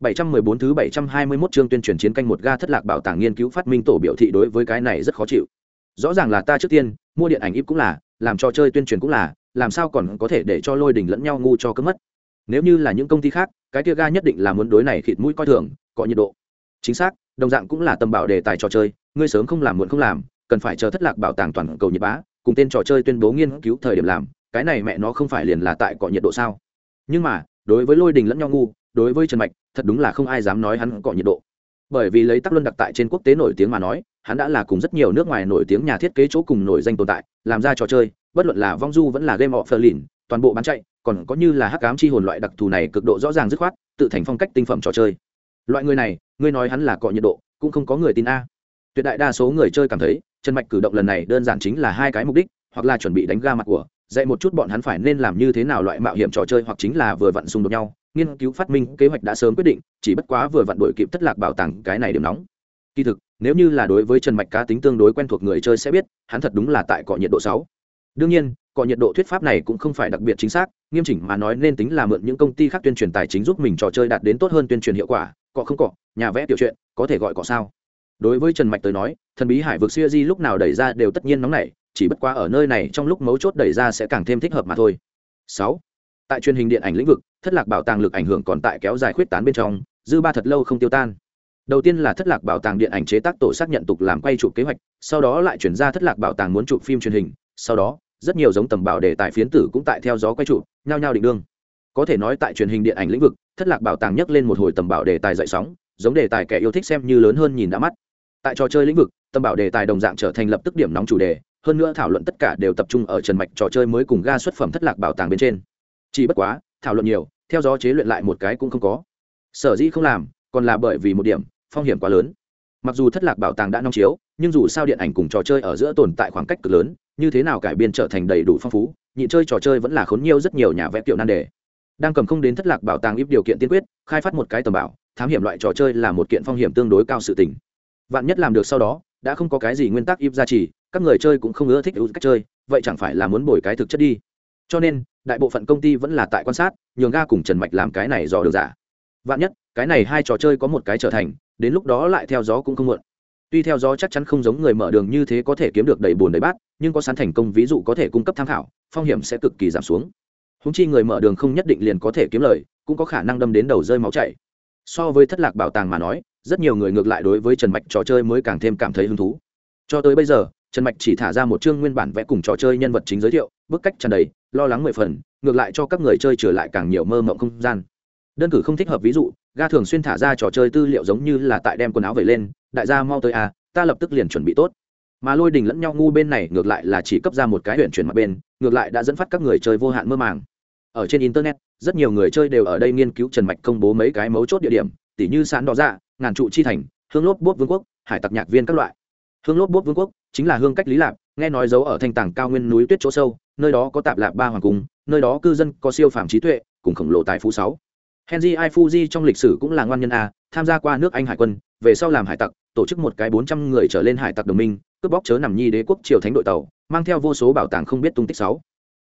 714 thứ 721 chương tuyên truyền chiến canh một ga thất lạc bảo tàng nghiên cứu phát minh tổ biểu thị đối với cái này rất khó chịu. Rõ ràng là ta trước tiên, mua điện ảnh ít cũng là, làm cho chơi tuyên truyền cũng là, làm sao còn có thể để cho lôi đình lẫn nhau ngu cho cứ mất. Nếu như là những công ty khác, cái kia ga nhất định là muốn đối này khịt mũi coi thường, có nhiệt độ. Chính xác, đồng dạng cũng là tầm bảo đề tài trò chơi, ngươi sớm không làm muộn không làm, cần phải chờ thất lạc bảo tàng toàn cầu nhiệt bá, cùng tên trò chơi tuyên bố nghiên cứu thời điểm làm, cái này mẹ nó không phải liền là tại cọ nhiệt độ sao? Nhưng mà, đối với lôi đình lẫn nhau ngu, đối với trần mạch, thật đúng là không ai dám nói hắn cọ nhiệt độ. Bởi vì lấy tắc luân đặc tại trên quốc tế nổi tiếng mà nói, hắn đã là cùng rất nhiều nước ngoài nổi tiếng nhà thiết kế chỗ cùng nổi danh tồn tại, làm ra trò chơi, bất luận là vong du vẫn là game of berlin toàn bộ bán chạy, còn có như là hắc ám chi hồn loại đặc thù này cực độ rõ ràng dứt khoát, tự thành phong cách tinh phẩm trò chơi. Loại người này, ngươi nói hắn là cọ nhiệt độ, cũng không có người tin a. Tuyệt đại đa số người chơi cảm thấy, trần mạch cử động lần này đơn giản chính là hai cái mục đích, hoặc là chuẩn bị đánh ga mặt của, dạy một chút bọn hắn phải nên làm như thế nào loại mạo hiểm trò chơi, hoặc chính là vừa vặn xung đột nhau nghiên cứu phát minh kế hoạch đã sớm quyết định, chỉ bất quá vừa vặn đổi kịp thất lạc bảo tàng cái này điểm nóng. Kỳ thực, nếu như là đối với trần mạch cá tính tương đối quen thuộc người chơi sẽ biết, hắn thật đúng là tại cọ nhiệt độ sáu. Đương nhiên, cọ nhiệt độ thuyết pháp này cũng không phải đặc biệt chính xác, nghiêm chỉnh mà nói nên tính là mượn những công ty khác tuyên truyền tài chính giúp mình trò chơi đạt đến tốt hơn tuyên truyền hiệu quả, cọ không cọ, nhà vẽ tiểu chuyện có thể gọi cọ sao. Đối với trần mạch tới nói, thần bí hải vực siêu di lúc nào đẩy ra đều tất nhiên nóng nảy, chỉ bất quá ở nơi này trong lúc mấu chốt đẩy ra sẽ càng thêm thích hợp mà thôi. Sáu tại truyền hình điện ảnh lĩnh vực, thất lạc bảo tàng lực ảnh hưởng còn tại kéo dài khuyết tán bên trong, dư ba thật lâu không tiêu tan. Đầu tiên là thất lạc bảo tàng điện ảnh chế tác tổ xác nhận tục làm quay chụp kế hoạch, sau đó lại chuyển ra thất lạc bảo tàng muốn chụp phim truyền hình, sau đó, rất nhiều giống tầm bảo đề tài phiến tử cũng tại theo gió quay chụp, nhao nhao định đương. Có thể nói tại truyền hình điện ảnh lĩnh vực, thất lạc bảo tàng nhấc lên một hồi tầm bảo đề tài dậy sóng, giống đề tài kẻ yêu thích xem như lớn hơn nhìn đã mắt. Tại trò chơi lĩnh vực, tầm bảo đề tài đồng dạng trở thành lập tức điểm nóng chủ đề, hơn nữa thảo luận tất cả đều tập trung ở trần mạch trò chơi mới cùng ga xuất phẩm thất lạc bảo tàng bên trên chỉ bất quá, thảo luận nhiều, theo gió chế luyện lại một cái cũng không có. Sở dĩ không làm, còn là bởi vì một điểm, phong hiểm quá lớn. Mặc dù thất lạc bảo tàng đã nong chiếu, nhưng dù sao điện ảnh cùng trò chơi ở giữa tồn tại khoảng cách cực lớn, như thế nào cải biên trở thành đầy đủ phong phú nhị chơi trò chơi vẫn là khốn nhiều rất nhiều nhà vẽ kiểu nan đề. Đang cầm không đến thất lạc bảo tàng ít điều kiện tiên quyết, khai phát một cái tầm bảo, thám hiểm loại trò chơi là một kiện phong hiểm tương đối cao sự tình. Vạn nhất làm được sau đó, đã không có cái gì nguyên tắc ít gia trì, các người chơi cũng không ưa thích ưu cách chơi, vậy chẳng phải là muốn bồi cái thực chất đi. Cho nên đại bộ phận công ty vẫn là tại quan sát, nhường ga cùng trần mạch làm cái này dò được giả. Vạn nhất, cái này hai trò chơi có một cái trở thành, đến lúc đó lại theo gió cũng không muộn. Tuy theo gió chắc chắn không giống người mở đường như thế có thể kiếm được đầy bùn đầy bát, nhưng có sẵn thành công ví dụ có thể cung cấp tham khảo, phong hiểm sẽ cực kỳ giảm xuống. Húng chi người mở đường không nhất định liền có thể kiếm lời, cũng có khả năng đâm đến đầu rơi máu chảy. So với thất lạc bảo tàng mà nói, rất nhiều người ngược lại đối với trần mạch trò chơi mới càng thêm cảm thấy hứng thú. Cho tới bây giờ trần mạch chỉ thả ra một chương nguyên bản vẽ cùng trò chơi nhân vật chính giới thiệu, bức cách tràn đầy, lo lắng mười phần, ngược lại cho các người chơi trở lại càng nhiều mơ mộng không gian. Đơn cử không thích hợp ví dụ, ga thường xuyên thả ra trò chơi tư liệu giống như là tại đem quần áo về lên, đại gia mau tới à ta lập tức liền chuẩn bị tốt. Mà lôi đình lẫn nhau ngu bên này ngược lại là chỉ cấp ra một cái huyện chuyển mặt bên, ngược lại đã dẫn phát các người chơi vô hạn mơ màng. Ở trên internet, rất nhiều người chơi đều ở đây nghiên cứu trần mạch công bố mấy cái mấu chốt địa điểm, tỉ như sán đỏ dạ ngàn trụ chi thành, hương lốp bốt vương quốc, hải tặc nhạc viên các loại. Hương lốp bốt vương quốc chính là hương cách lý lạp, nghe nói giấu ở thanh tảng cao nguyên núi tuyết chỗ sâu, nơi đó có tạp lạp ba hoàng cung, nơi đó cư dân có siêu phàm trí tuệ, cùng khổng lồ tài phú sáu. Henry i fuji trong lịch sử cũng là ngoan nhân a, tham gia qua nước anh hải quân, về sau làm hải tặc, tổ chức một cái bốn trăm người trở lên hải tặc đồng minh, cướp bóc chớ nằm nhi đế quốc triều thánh đội tàu, mang theo vô số bảo tàng không biết tung tích sáu.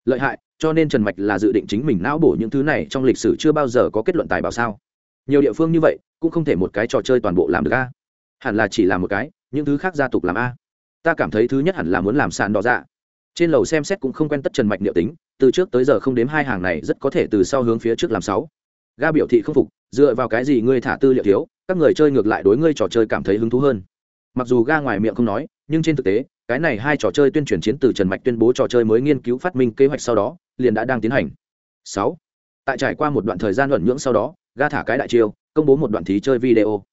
Lợi hại, cho nên trần mạch là dự định chính mình não bổ những thứ này trong lịch sử chưa bao giờ có kết luận tài bảo sao. Nhiều địa phương như vậy, cũng không thể một cái trò chơi toàn bộ làm được a. Hẳn là chỉ làm một cái, những thứ khác gia tục làm a ta cảm thấy thứ nhất hẳn là muốn làm sàn đỏ dạ. Trên lầu xem xét cũng không quen tất trần mạch liệu tính, từ trước tới giờ không đếm hai hàng này rất có thể từ sau hướng phía trước làm sáu. Ga biểu thị không phục, dựa vào cái gì ngươi thả tư liệu thiếu, các người chơi ngược lại đối ngươi trò chơi cảm thấy hứng thú hơn. Mặc dù ga ngoài miệng không nói, nhưng trên thực tế, cái này hai trò chơi tuyên truyền chiến từ trần mạch tuyên bố trò chơi mới nghiên cứu phát minh kế hoạch sau đó, liền đã đang tiến hành. Sáu. Tại trải qua một đoạn thời gian luận nhưỡng sau đó, ga thả cái đại chiêu, công bố một đoạn thí chơi video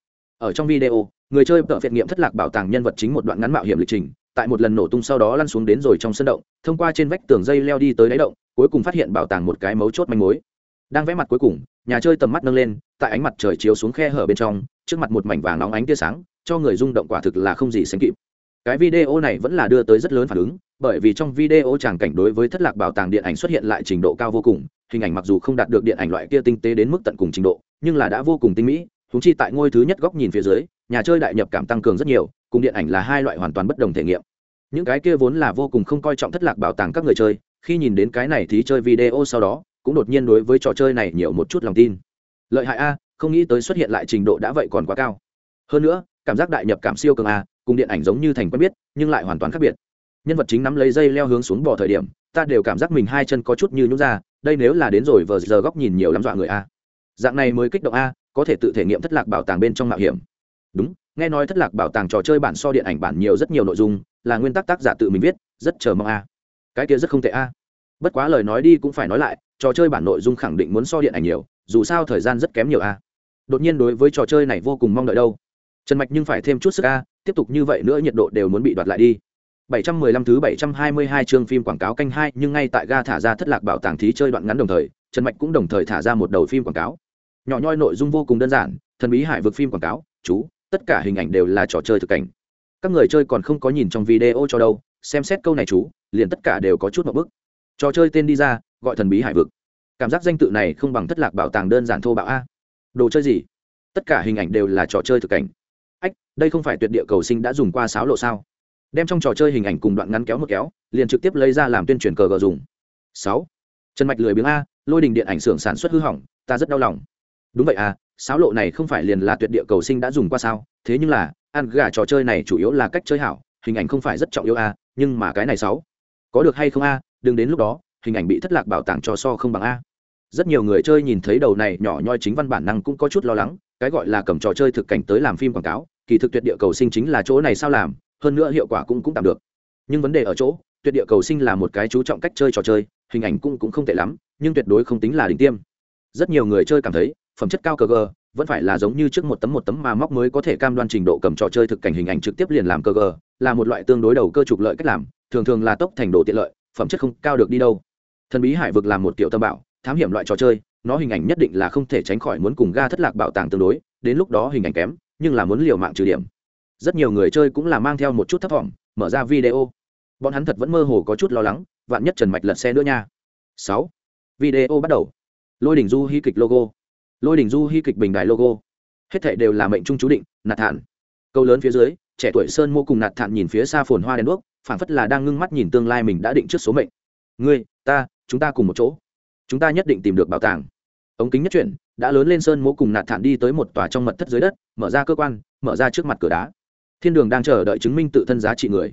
ở trong video, người chơi tự phiệt nghiệm thất lạc bảo tàng nhân vật chính một đoạn ngắn mạo hiểm lịch trình, tại một lần nổ tung sau đó lăn xuống đến rồi trong sân động, thông qua trên vách tường dây leo đi tới đáy động, cuối cùng phát hiện bảo tàng một cái mấu chốt manh mối. Đang vẽ mặt cuối cùng, nhà chơi tầm mắt nâng lên, tại ánh mặt trời chiếu xuống khe hở bên trong, trước mặt một mảnh vàng nóng ánh tia sáng, cho người rung động quả thực là không gì sánh kịp. Cái video này vẫn là đưa tới rất lớn phản ứng, bởi vì trong video tràng cảnh đối với thất lạc bảo tàng điện ảnh xuất hiện lại trình độ cao vô cùng, hình ảnh mặc dù không đạt được điện ảnh loại kia tinh tế đến mức tận cùng trình độ, nhưng là đã vô cùng tinh mỹ húng chi tại ngôi thứ nhất góc nhìn phía dưới, nhà chơi đại nhập cảm tăng cường rất nhiều, cùng điện ảnh là hai loại hoàn toàn bất đồng thể nghiệm. Những cái kia vốn là vô cùng không coi trọng thất lạc bảo tàng các người chơi, khi nhìn đến cái này thì chơi video sau đó, cũng đột nhiên đối với trò chơi này nhiều một chút lòng tin. Lợi hại a, không nghĩ tới xuất hiện lại trình độ đã vậy còn quá cao. Hơn nữa, cảm giác đại nhập cảm siêu cường a, cùng điện ảnh giống như thành quen biết, nhưng lại hoàn toàn khác biệt. Nhân vật chính nắm lấy dây leo hướng xuống bỏ thời điểm, ta đều cảm giác mình hai chân có chút như nhút ra, đây nếu là đến rồi vờ giờ góc nhìn nhiều lắm dọa người a. Dạng này mới kích động a có thể tự thể nghiệm thất lạc bảo tàng bên trong mạo hiểm. Đúng, nghe nói thất lạc bảo tàng trò chơi bản so điện ảnh bản nhiều rất nhiều nội dung, là nguyên tắc tác giả tự mình viết, rất chờ mong a. Cái kia rất không tệ a. Bất quá lời nói đi cũng phải nói lại, trò chơi bản nội dung khẳng định muốn so điện ảnh nhiều, dù sao thời gian rất kém nhiều a. Đột nhiên đối với trò chơi này vô cùng mong đợi đâu. Trần mạch nhưng phải thêm chút sức a, tiếp tục như vậy nữa nhiệt độ đều muốn bị đoạt lại đi. 715 thứ 722 chương phim quảng cáo canh hai, nhưng ngay tại ga thả ra thất lạc bảo tàng thí chơi đoạn ngắn đồng thời, trần mạch cũng đồng thời thả ra một đầu phim quảng cáo nhỏ nhoi nội dung vô cùng đơn giản, thần bí hải vực phim quảng cáo, chú, tất cả hình ảnh đều là trò chơi thực cảnh. Các người chơi còn không có nhìn trong video cho đâu, xem xét câu này chú, liền tất cả đều có chút một bức trò chơi tên đi ra, gọi thần bí hải vực. Cảm giác danh tự này không bằng thất lạc bảo tàng đơn giản thô bạo a. Đồ chơi gì? Tất cả hình ảnh đều là trò chơi thực cảnh. Ách, đây không phải tuyệt địa cầu sinh đã dùng qua sáo lộ sao? Đem trong trò chơi hình ảnh cùng đoạn ngắn kéo một kéo, liền trực tiếp lấy ra làm tuyên truyền cờ gờ dùng. Sáu trần mạch lười biếng a, lôi đình điện ảnh xưởng sản xuất hư hỏng, ta rất đau lòng đúng vậy à sáo lộ này không phải liền là tuyệt địa cầu sinh đã dùng qua sao? Thế nhưng là, ăn gà trò chơi này chủ yếu là cách chơi hảo, hình ảnh không phải rất trọng yếu a nhưng mà cái này sáu, có được hay không a đừng đến lúc đó, hình ảnh bị thất lạc bảo tàng cho so không bằng a. Rất nhiều người chơi nhìn thấy đầu này nhỏ nhoi chính văn bản năng cũng có chút lo lắng, cái gọi là cầm trò chơi thực cảnh tới làm phim quảng cáo, kỳ thực tuyệt địa cầu sinh chính là chỗ này sao làm, hơn nữa hiệu quả cũng cũng tạm được. Nhưng vấn đề ở chỗ, tuyệt địa cầu sinh là một cái chú trọng cách chơi trò chơi, hình ảnh cũng cũng không tệ lắm, nhưng tuyệt đối không tính là đỉnh tiêm. Rất nhiều người chơi cảm thấy phẩm chất cao cờ gờ, vẫn phải là giống như trước một tấm một tấm mà móc mới có thể cam đoan trình độ cầm trò chơi thực cảnh hình ảnh trực tiếp liền làm cờ gờ, là một loại tương đối đầu cơ trục lợi cách làm, thường thường là tốc thành độ tiện lợi, phẩm chất không cao được đi đâu. Thần bí hải vực là một kiểu tâm bảo, thám hiểm loại trò chơi, nó hình ảnh nhất định là không thể tránh khỏi muốn cùng ga thất lạc bảo tàng tương đối, đến lúc đó hình ảnh kém, nhưng là muốn liều mạng trừ điểm. Rất nhiều người chơi cũng là mang theo một chút thấp thỏm, mở ra video. Bọn hắn thật vẫn mơ hồ có chút lo lắng, vạn nhất trần mạch lật xe nữa nha. Sáu. Video bắt đầu. Lôi đỉnh du hy kịch logo lôi đình du hy kịch bình đài logo. Hết thệ đều là mệnh trung chú định, nạt thản. Câu lớn phía dưới, trẻ tuổi sơn mô cùng nạt thản nhìn phía xa phồn hoa đèn đuốc, phảng phất là đang ngưng mắt nhìn tương lai mình đã định trước số mệnh. Ngươi, ta, chúng ta cùng một chỗ. Chúng ta nhất định tìm được bảo tàng. Ống kính nhất chuyển, đã lớn lên sơn mô cùng nạt thản đi tới một tòa trong mật thất dưới đất, mở ra cơ quan, mở ra trước mặt cửa đá. Thiên đường đang chờ đợi chứng minh tự thân giá trị người.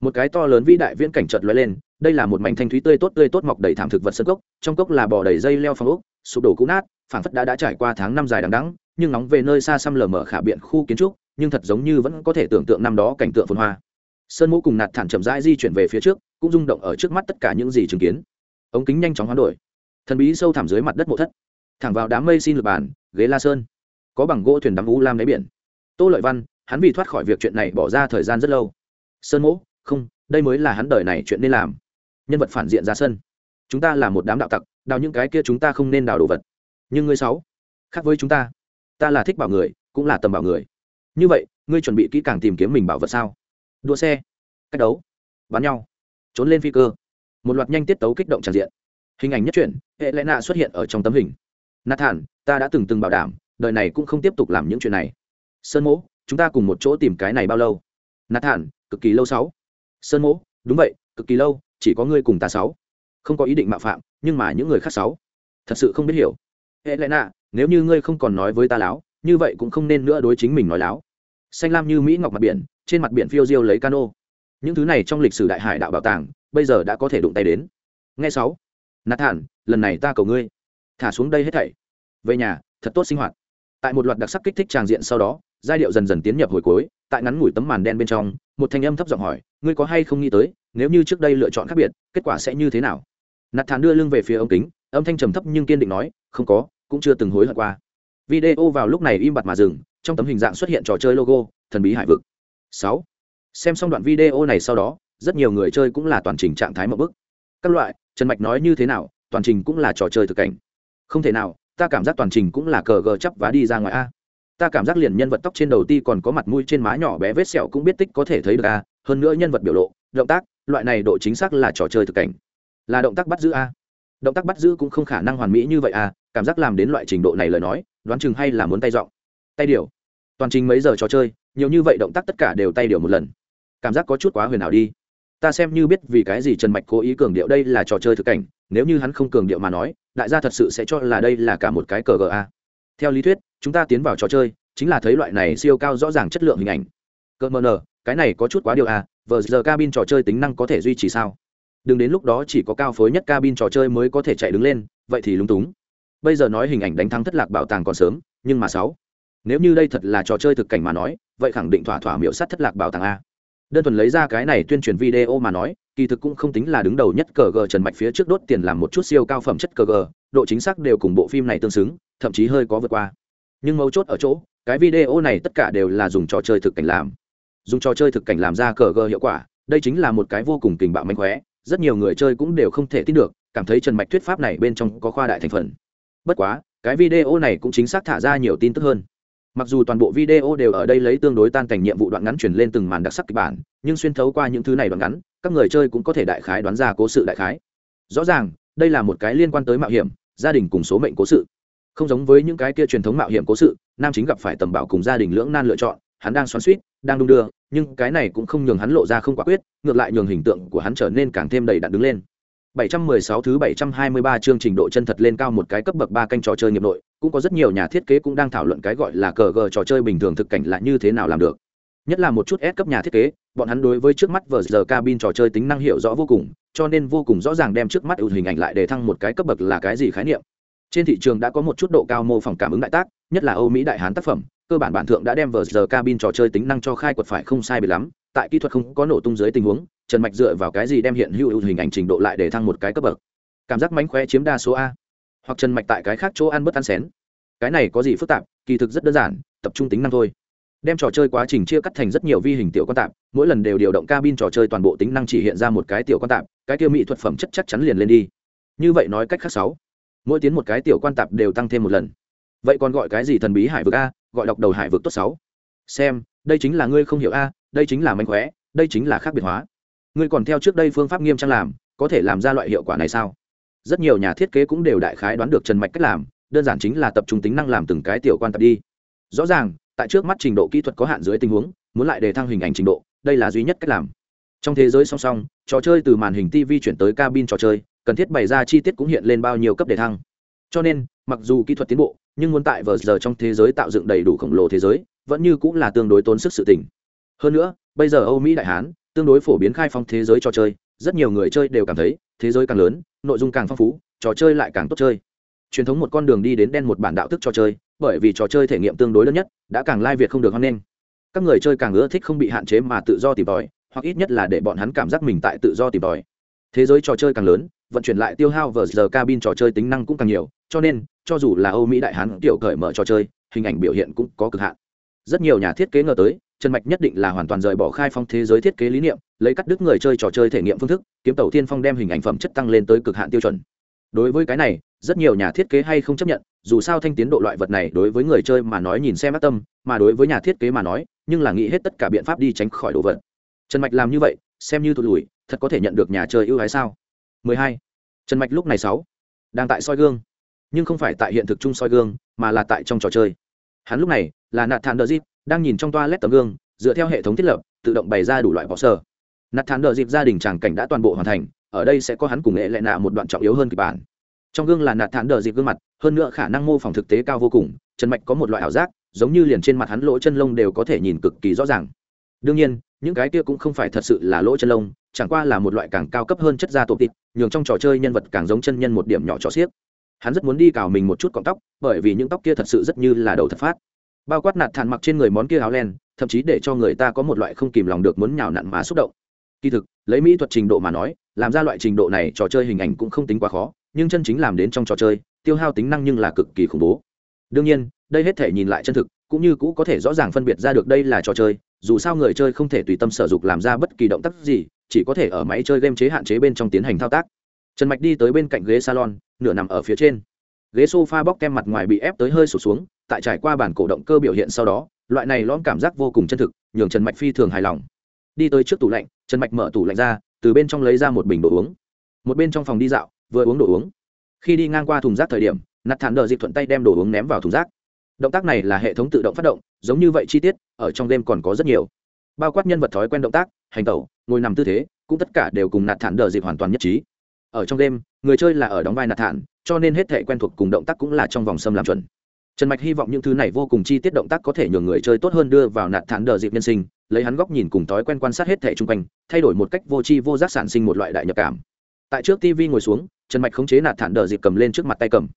Một cái to lớn vĩ đại viễn cảnh chợt lóe lên, đây là một mảnh thanh thúy tươi tốt tươi tốt mọc đầy thảm thực vật sân cốc, trong cốc là bò đầy dây leo phong ốc, sụp đổ cũ nát phảng phất đã đã trải qua tháng năm dài đằng đẵng, nhưng nóng về nơi xa xăm lờ mở khả biện khu kiến trúc, nhưng thật giống như vẫn có thể tưởng tượng năm đó cảnh tượng phồn hoa. Sơn mũ cùng nạt thản chậm rãi di chuyển về phía trước, cũng rung động ở trước mắt tất cả những gì chứng kiến. Ống kính nhanh chóng hoán đổi. Thần bí sâu thẳm dưới mặt đất mộ thất. Thẳng vào đám mây xin lượt bàn, ghế la sơn. Có bằng gỗ thuyền đắm u lam đáy biển. Tô lợi văn, hắn vì thoát khỏi việc chuyện này bỏ ra thời gian rất lâu. Sơn mỗ không, đây mới là hắn đời này chuyện nên làm. Nhân vật phản diện ra sân. Chúng ta là một đám đạo tặc, đào những cái kia chúng ta không nên đào đồ vật nhưng ngươi sáu, khác với chúng ta ta là thích bảo người, cũng là tầm bảo người. Như vậy, ngươi chuẩn bị kỹ càng tìm kiếm mình bảo vật sao? Đua xe, cách đấu, bắn nhau, trốn lên phi cơ. Một loạt nhanh tiết tấu kích động tràn diện. Hình ảnh nhất truyện hệ lẽ nạ xuất hiện ở trong tấm hình. Nạt thản ta đã từng từng bảo đảm, đời này cũng không tiếp tục làm những chuyện này. Sơn mỗ, chúng ta cùng một chỗ tìm cái này bao lâu? Nạt thản cực kỳ lâu sáu. Sơn mỗ, đúng vậy, cực kỳ lâu, chỉ có ngươi cùng ta sáu. Không có ý định mạo phạm, nhưng mà những người khác sáu. Thật sự không biết hiểu hệ lẽ nạ, nếu như ngươi không còn nói với ta láo, như vậy cũng không nên nữa đối chính mình nói láo. Xanh lam như mỹ ngọc mặt biển, trên mặt biển phiêu diêu lấy cano. Những thứ này trong lịch sử đại hải đạo bảo tàng, bây giờ đã có thể đụng tay đến. Nghe sáu. Nạt thản lần này ta cầu ngươi, thả xuống đây hết thảy. Về nhà, thật tốt sinh hoạt. Tại một loạt đặc sắc kích thích tràng diện sau đó, giai điệu dần dần tiến nhập hồi cuối, tại ngắn ngủi tấm màn đen bên trong, một thanh âm thấp giọng hỏi, ngươi có hay không nghĩ tới, nếu như trước đây lựa chọn khác biệt, kết quả sẽ như thế nào? Nạt thản đưa lưng về phía ống kính, âm thanh trầm thấp nhưng kiên định nói không có, cũng chưa từng hối hận qua. Video vào lúc này im bặt mà dừng, trong tấm hình dạng xuất hiện trò chơi logo, thần bí hải vực. Sáu. Xem xong đoạn video này sau đó, rất nhiều người chơi cũng là toàn trình trạng thái một bức. Các loại, trần mạch nói như thế nào, toàn trình cũng là trò chơi thực cảnh. Không thể nào, ta cảm giác toàn trình cũng là cờ gờ chấp và đi ra ngoài a. Ta cảm giác liền nhân vật tóc trên đầu ti còn có mặt mũi trên má nhỏ bé vết sẹo cũng biết tích có thể thấy được a, hơn nữa nhân vật biểu lộ, động tác, loại này độ chính xác là trò chơi thực cảnh. Là động tác bắt giữ a. Động tác bắt giữ cũng không khả năng hoàn mỹ như vậy a cảm giác làm đến loại trình độ này lời nói, đoán chừng hay là muốn tay giọng tay điều. Toàn trình mấy giờ trò chơi, nhiều như vậy động tác tất cả đều tay điều một lần. Cảm giác có chút quá huyền ảo đi. Ta xem như biết vì cái gì trần mạch cố ý cường điệu đây là trò chơi thực cảnh, nếu như hắn không cường điệu mà nói, đại gia thật sự sẽ cho là đây là cả một cái cờ ga theo lý thuyết, chúng ta tiến vào trò chơi, chính là thấy loại này siêu cao rõ ràng chất lượng hình ảnh. Cơ mờ nờ, cái này có chút quá điều à vờ giờ cabin trò chơi tính năng có thể duy trì sao? Đừng đến lúc đó chỉ có cao phối nhất cabin trò chơi mới có thể chạy đứng lên, vậy thì lúng túng bây giờ nói hình ảnh đánh thắng thất lạc bảo tàng còn sớm, nhưng mà sáu. Nếu như đây thật là trò chơi thực cảnh mà nói, vậy khẳng định thỏa thỏa miểu sát thất lạc bảo tàng a. Đơn thuần lấy ra cái này tuyên truyền video mà nói, kỳ thực cũng không tính là đứng đầu nhất cờ gờ trần mạch phía trước đốt tiền làm một chút siêu cao phẩm chất cờ gờ, độ chính xác đều cùng bộ phim này tương xứng, thậm chí hơi có vượt qua. Nhưng mấu chốt ở chỗ, cái video này tất cả đều là dùng trò chơi thực cảnh làm. Dùng trò chơi thực cảnh làm ra cờ gờ hiệu quả, đây chính là một cái vô cùng tình bạo mạnh khóe, rất nhiều người chơi cũng đều không thể tin được, cảm thấy trần mạch thuyết pháp này bên trong có khoa đại thành phần bất quá, cái video này cũng chính xác thả ra nhiều tin tức hơn. Mặc dù toàn bộ video đều ở đây lấy tương đối tan cảnh nhiệm vụ đoạn ngắn chuyển lên từng màn đặc sắc kịch bản, nhưng xuyên thấu qua những thứ này đoạn ngắn, các người chơi cũng có thể đại khái đoán ra cố sự đại khái. Rõ ràng, đây là một cái liên quan tới mạo hiểm, gia đình cùng số mệnh cố sự. Không giống với những cái kia truyền thống mạo hiểm cố sự, nam chính gặp phải tầm bảo cùng gia đình lưỡng nan lựa chọn, hắn đang xoắn suýt, đang đung đưa, nhưng cái này cũng không nhường hắn lộ ra không quả quyết, ngược lại nhường hình tượng của hắn trở nên càng thêm đầy đặn đứng lên. 716 thứ 723 chương trình độ chân thật lên cao một cái cấp bậc ba canh trò chơi nghiệp nội, cũng có rất nhiều nhà thiết kế cũng đang thảo luận cái gọi là cờ gờ trò chơi bình thường thực cảnh là như thế nào làm được. Nhất là một chút S cấp nhà thiết kế, bọn hắn đối với trước mắt vở giờ cabin trò chơi tính năng hiệu rõ vô cùng, cho nên vô cùng rõ ràng đem trước mắt ưu hình ảnh lại để thăng một cái cấp bậc là cái gì khái niệm. Trên thị trường đã có một chút độ cao mô phỏng cảm ứng đại tác, nhất là Âu Mỹ đại hán tác phẩm, cơ bản bản thượng đã đem vở giờ cabin trò chơi tính năng cho khai quật phải không sai biệt lắm, tại kỹ thuật không có nổ tung dưới tình huống, trần mạch dựa vào cái gì đem hiện hữu hình ảnh trình độ lại để thăng một cái cấp bậc? Cảm giác mánh khóe chiếm đa số a. Hoặc trần mạch tại cái khác chỗ ăn bất ăn xén. Cái này có gì phức tạp, kỳ thực rất đơn giản, tập trung tính năng thôi. Đem trò chơi quá trình chia cắt thành rất nhiều vi hình tiểu quan tạp, mỗi lần đều điều động cabin trò chơi toàn bộ tính năng chỉ hiện ra một cái tiểu quan tạp, cái tiêu mỹ thuật phẩm chất chắc chắn liền lên đi. Như vậy nói cách khác sáu, mỗi tiến một cái tiểu quan tạp đều tăng thêm một lần. Vậy còn gọi cái gì thần bí hải vực a, gọi đọc đầu hải vực tốt sáu? Xem, đây chính là ngươi không hiểu a, đây chính là mánh khóe, đây chính là khác biệt hóa ngươi còn theo trước đây phương pháp nghiêm trang làm, có thể làm ra loại hiệu quả này sao? Rất nhiều nhà thiết kế cũng đều đại khái đoán được trần mạch cách làm, đơn giản chính là tập trung tính năng làm từng cái tiểu quan tập đi. Rõ ràng, tại trước mắt trình độ kỹ thuật có hạn dưới tình huống, muốn lại đề thăng hình ảnh trình độ, đây là duy nhất cách làm. Trong thế giới song song, trò chơi từ màn hình tv chuyển tới cabin trò chơi, cần thiết bày ra chi tiết cũng hiện lên bao nhiêu cấp đề thăng. Cho nên, mặc dù kỹ thuật tiến bộ, nhưng muốn tại vờ giờ trong thế giới tạo dựng đầy đủ khổng lồ thế giới, vẫn như cũng là tương đối tốn sức sự tỉnh hơn nữa, bây giờ âu mỹ đại hán tương đối phổ biến khai phong thế giới trò chơi, rất nhiều người chơi đều cảm thấy thế giới càng lớn, nội dung càng phong phú, trò chơi lại càng tốt chơi. Truyền thống một con đường đi đến đen một bản đạo thức trò chơi, bởi vì trò chơi thể nghiệm tương đối lớn nhất, đã càng lai việt không được hoan nghênh các người chơi càng ưa thích không bị hạn chế mà tự do tìm tòi, hoặc ít nhất là để bọn hắn cảm giác mình tại tự do tìm tòi. Thế giới trò chơi càng lớn, vận chuyển lại tiêu hao vờ giờ cabin trò chơi tính năng cũng càng nhiều, cho nên, cho dù là âu mỹ đại hán tiểu cởi mở trò chơi, hình ảnh biểu hiện cũng có cực hạn. Rất nhiều nhà thiết kế ngờ tới trần mạch nhất định là hoàn toàn rời bỏ khai phong thế giới thiết kế lý niệm, lấy cắt đứt người chơi trò chơi thể nghiệm phương thức, kiếm tàu tiên phong đem hình ảnh phẩm chất tăng lên tới cực hạn tiêu chuẩn. Đối với cái này, rất nhiều nhà thiết kế hay không chấp nhận, dù sao thanh tiến độ loại vật này đối với người chơi mà nói nhìn xem ác tâm, mà đối với nhà thiết kế mà nói, nhưng là nghĩ hết tất cả biện pháp đi tránh khỏi đồ vật. Trần mạch làm như vậy, xem như tụt lùi, thật có thể nhận được nhà chơi ưu ái sao? 12. trần mạch lúc này sáu. Đang tại soi gương. Nhưng không phải tại hiện thực chung soi gương, mà là tại trong trò chơi. Hắn lúc này là nạt thản đờ dịp đang nhìn trong toa lét tấm gương, dựa theo hệ thống thiết lập, tự động bày ra đủ loại bỏ sơ nạt thán đờ dịp gia đình tràng cảnh đã toàn bộ hoàn thành, ở đây sẽ có hắn cùng nghệ lệ nạ một đoạn trọng yếu hơn kịch bản. Trong gương là nạt thán đờ dịp gương mặt, hơn nữa khả năng mô phỏng thực tế cao vô cùng trần mạch có một loại ảo giác, giống như liền trên mặt hắn lỗ chân lông đều có thể nhìn cực kỳ rõ ràng. Đương nhiên, những cái kia cũng không phải thật sự là lỗ chân lông, chẳng qua là một loại càng cao cấp hơn chất da tổ tịt nhường trong trò chơi nhân vật càng giống chân nhân một điểm nhỏ trò xiếc. Hắn rất muốn đi cào mình một chút cọng tóc, bởi vì những tóc kia thật sự rất như là đầu thật phát bao quát nạt thản mặc trên người món kia áo len, thậm chí để cho người ta có một loại không kìm lòng được muốn nhào nặn mà xúc động. Kỳ thực, lấy mỹ thuật trình độ mà nói, làm ra loại trình độ này trò chơi hình ảnh cũng không tính quá khó, nhưng chân chính làm đến trong trò chơi, tiêu hao tính năng nhưng là cực kỳ khủng bố. Đương nhiên, đây hết thể nhìn lại chân thực, cũng như cũ có thể rõ ràng phân biệt ra được đây là trò chơi, dù sao người chơi không thể tùy tâm sở dục làm ra bất kỳ động tác gì, chỉ có thể ở máy chơi game chế hạn chế bên trong tiến hành thao tác. Trần mạch đi tới bên cạnh ghế salon, nửa nằm ở phía trên. Ghế sofa bóc kem mặt ngoài bị ép tới hơi sụt xuống tại trải qua bản cổ động cơ biểu hiện sau đó, loại này lõm cảm giác vô cùng chân thực, nhường trần mạch phi thường hài lòng. Đi tới trước tủ lạnh, trần mạch mở tủ lạnh ra, từ bên trong lấy ra một bình đồ uống. Một bên trong phòng đi dạo, vừa uống đồ uống. Khi đi ngang qua thùng rác thời điểm, nạt thản đờ dịp thuận tay đem đồ uống ném vào thùng rác. Động tác này là hệ thống tự động phát động, giống như vậy chi tiết, ở trong đêm còn có rất nhiều. Bao quát nhân vật thói quen động tác, hành tẩu, ngồi nằm tư thế, cũng tất cả đều cùng nạt thản đờ dịp hoàn toàn nhất trí. Ở trong đêm, người chơi là ở đóng vai nạt thản, cho nên hết thể quen thuộc cùng động tác cũng là trong vòng xâm làm chuẩn trần mạch hy vọng những thứ này vô cùng chi tiết động tác có thể nhường người chơi tốt hơn đưa vào nạt thản đờ dịp nhân sinh, lấy hắn góc nhìn cùng thói quen quan sát hết thẻ chung quanh, thay đổi một cách vô tri vô giác sản sinh một loại đại nhập cảm. Tại trước tv ngồi xuống, trần mạch khống chế nạt thản đờ dịp cầm lên trước mặt tay cầm.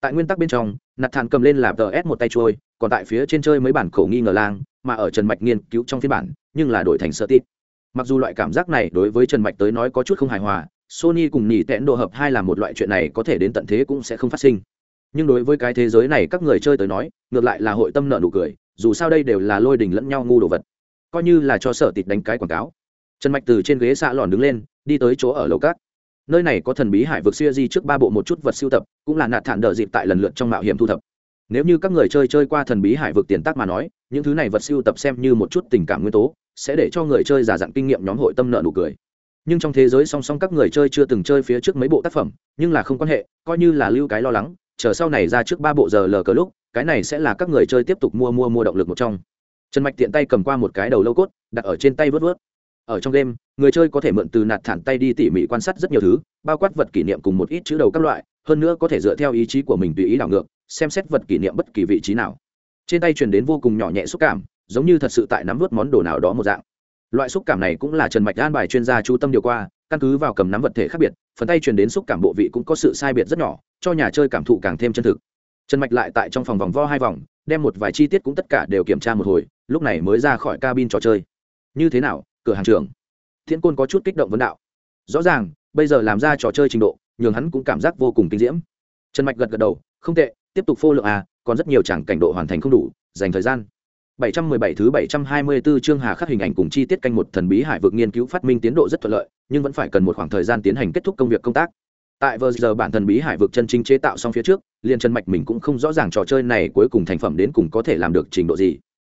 Tại nguyên tắc bên trong, nạt thản cầm lên là tờ s một tay trôi, còn tại phía trên chơi mấy bản khẩu nghi ngờ lang, mà ở trần mạch nghiên cứu trong phiên bản, nhưng là đổi thành sợ tít. Mặc dù loại cảm giác này đối với trần mạch tới nói có chút không hài hòa, sony cùng nhì tẽn độ hợp hai là một loại chuyện này có thể đến tận thế cũng sẽ không phát sinh nhưng đối với cái thế giới này các người chơi tới nói, ngược lại là hội tâm nợ nụ cười, dù sao đây đều là lôi đình lẫn nhau ngu đồ vật. Coi như là cho sở tịt đánh cái quảng cáo. Trần mạch từ trên ghế xạ lòn đứng lên, đi tới chỗ ở lầu cát. Nơi này có thần bí hải vực siêu di trước ba bộ một chút vật siêu tập, cũng là nạt thản đợi dịp tại lần lượt trong mạo hiểm thu thập. Nếu như các người chơi chơi qua thần bí hải vực tiền tác mà nói, những thứ này vật siêu tập xem như một chút tình cảm nguyên tố, sẽ để cho người chơi giả dặn kinh nghiệm nhóm hội tâm nợ nụ cười. Nhưng trong thế giới song song các người chơi chưa từng chơi phía trước mấy bộ tác phẩm, nhưng là không quan hệ, coi như là lưu cái lo lắng chờ sau này ra trước ba bộ giờ lờ cờ lúc, cái này sẽ là các người chơi tiếp tục mua mua mua động lực một trong. Trần mạch tiện tay cầm qua một cái đầu lâu cốt, đặt ở trên tay vớt vớt. Ở trong đêm người chơi có thể mượn từ nạt thản tay đi tỉ mỉ quan sát rất nhiều thứ, bao quát vật kỷ niệm cùng một ít chữ đầu các loại, hơn nữa có thể dựa theo ý chí của mình tùy ý đảo ngược, xem xét vật kỷ niệm bất kỳ vị trí nào. Trên tay truyền đến vô cùng nhỏ nhẹ xúc cảm, giống như thật sự tại nắm vớt món đồ nào đó một dạng. Loại xúc cảm này cũng là trần mạch an bài chuyên gia chú tâm điều qua căn cứ vào cầm nắm vật thể khác biệt phần tay truyền đến xúc cảm bộ vị cũng có sự sai biệt rất nhỏ cho nhà chơi cảm thụ càng thêm chân thực. Trần mạch lại tại trong phòng vòng vo hai vòng đem một vài chi tiết cũng tất cả đều kiểm tra một hồi lúc này mới ra khỏi cabin trò chơi. Như thế nào cửa hàng trưởng? Thiên côn có chút kích động vấn đạo. Rõ ràng bây giờ làm ra trò chơi trình độ nhường hắn cũng cảm giác vô cùng kinh diễm. Trần mạch gật gật đầu không tệ tiếp tục phô lượng à còn rất nhiều chẳng cảnh độ hoàn thành không đủ dành thời gian. 717 thứ 724 chương Hà khắc hình ảnh cùng chi tiết canh một thần bí hải vực nghiên cứu phát minh tiến độ rất thuận lợi, nhưng vẫn phải cần một khoảng thời gian tiến hành kết thúc công việc công tác. Tại vừa giờ bản thần bí hải vực chân chính chế tạo xong phía trước, liền chân mạch mình cũng không rõ ràng trò chơi này cuối cùng thành phẩm đến cùng có thể làm được trình độ gì.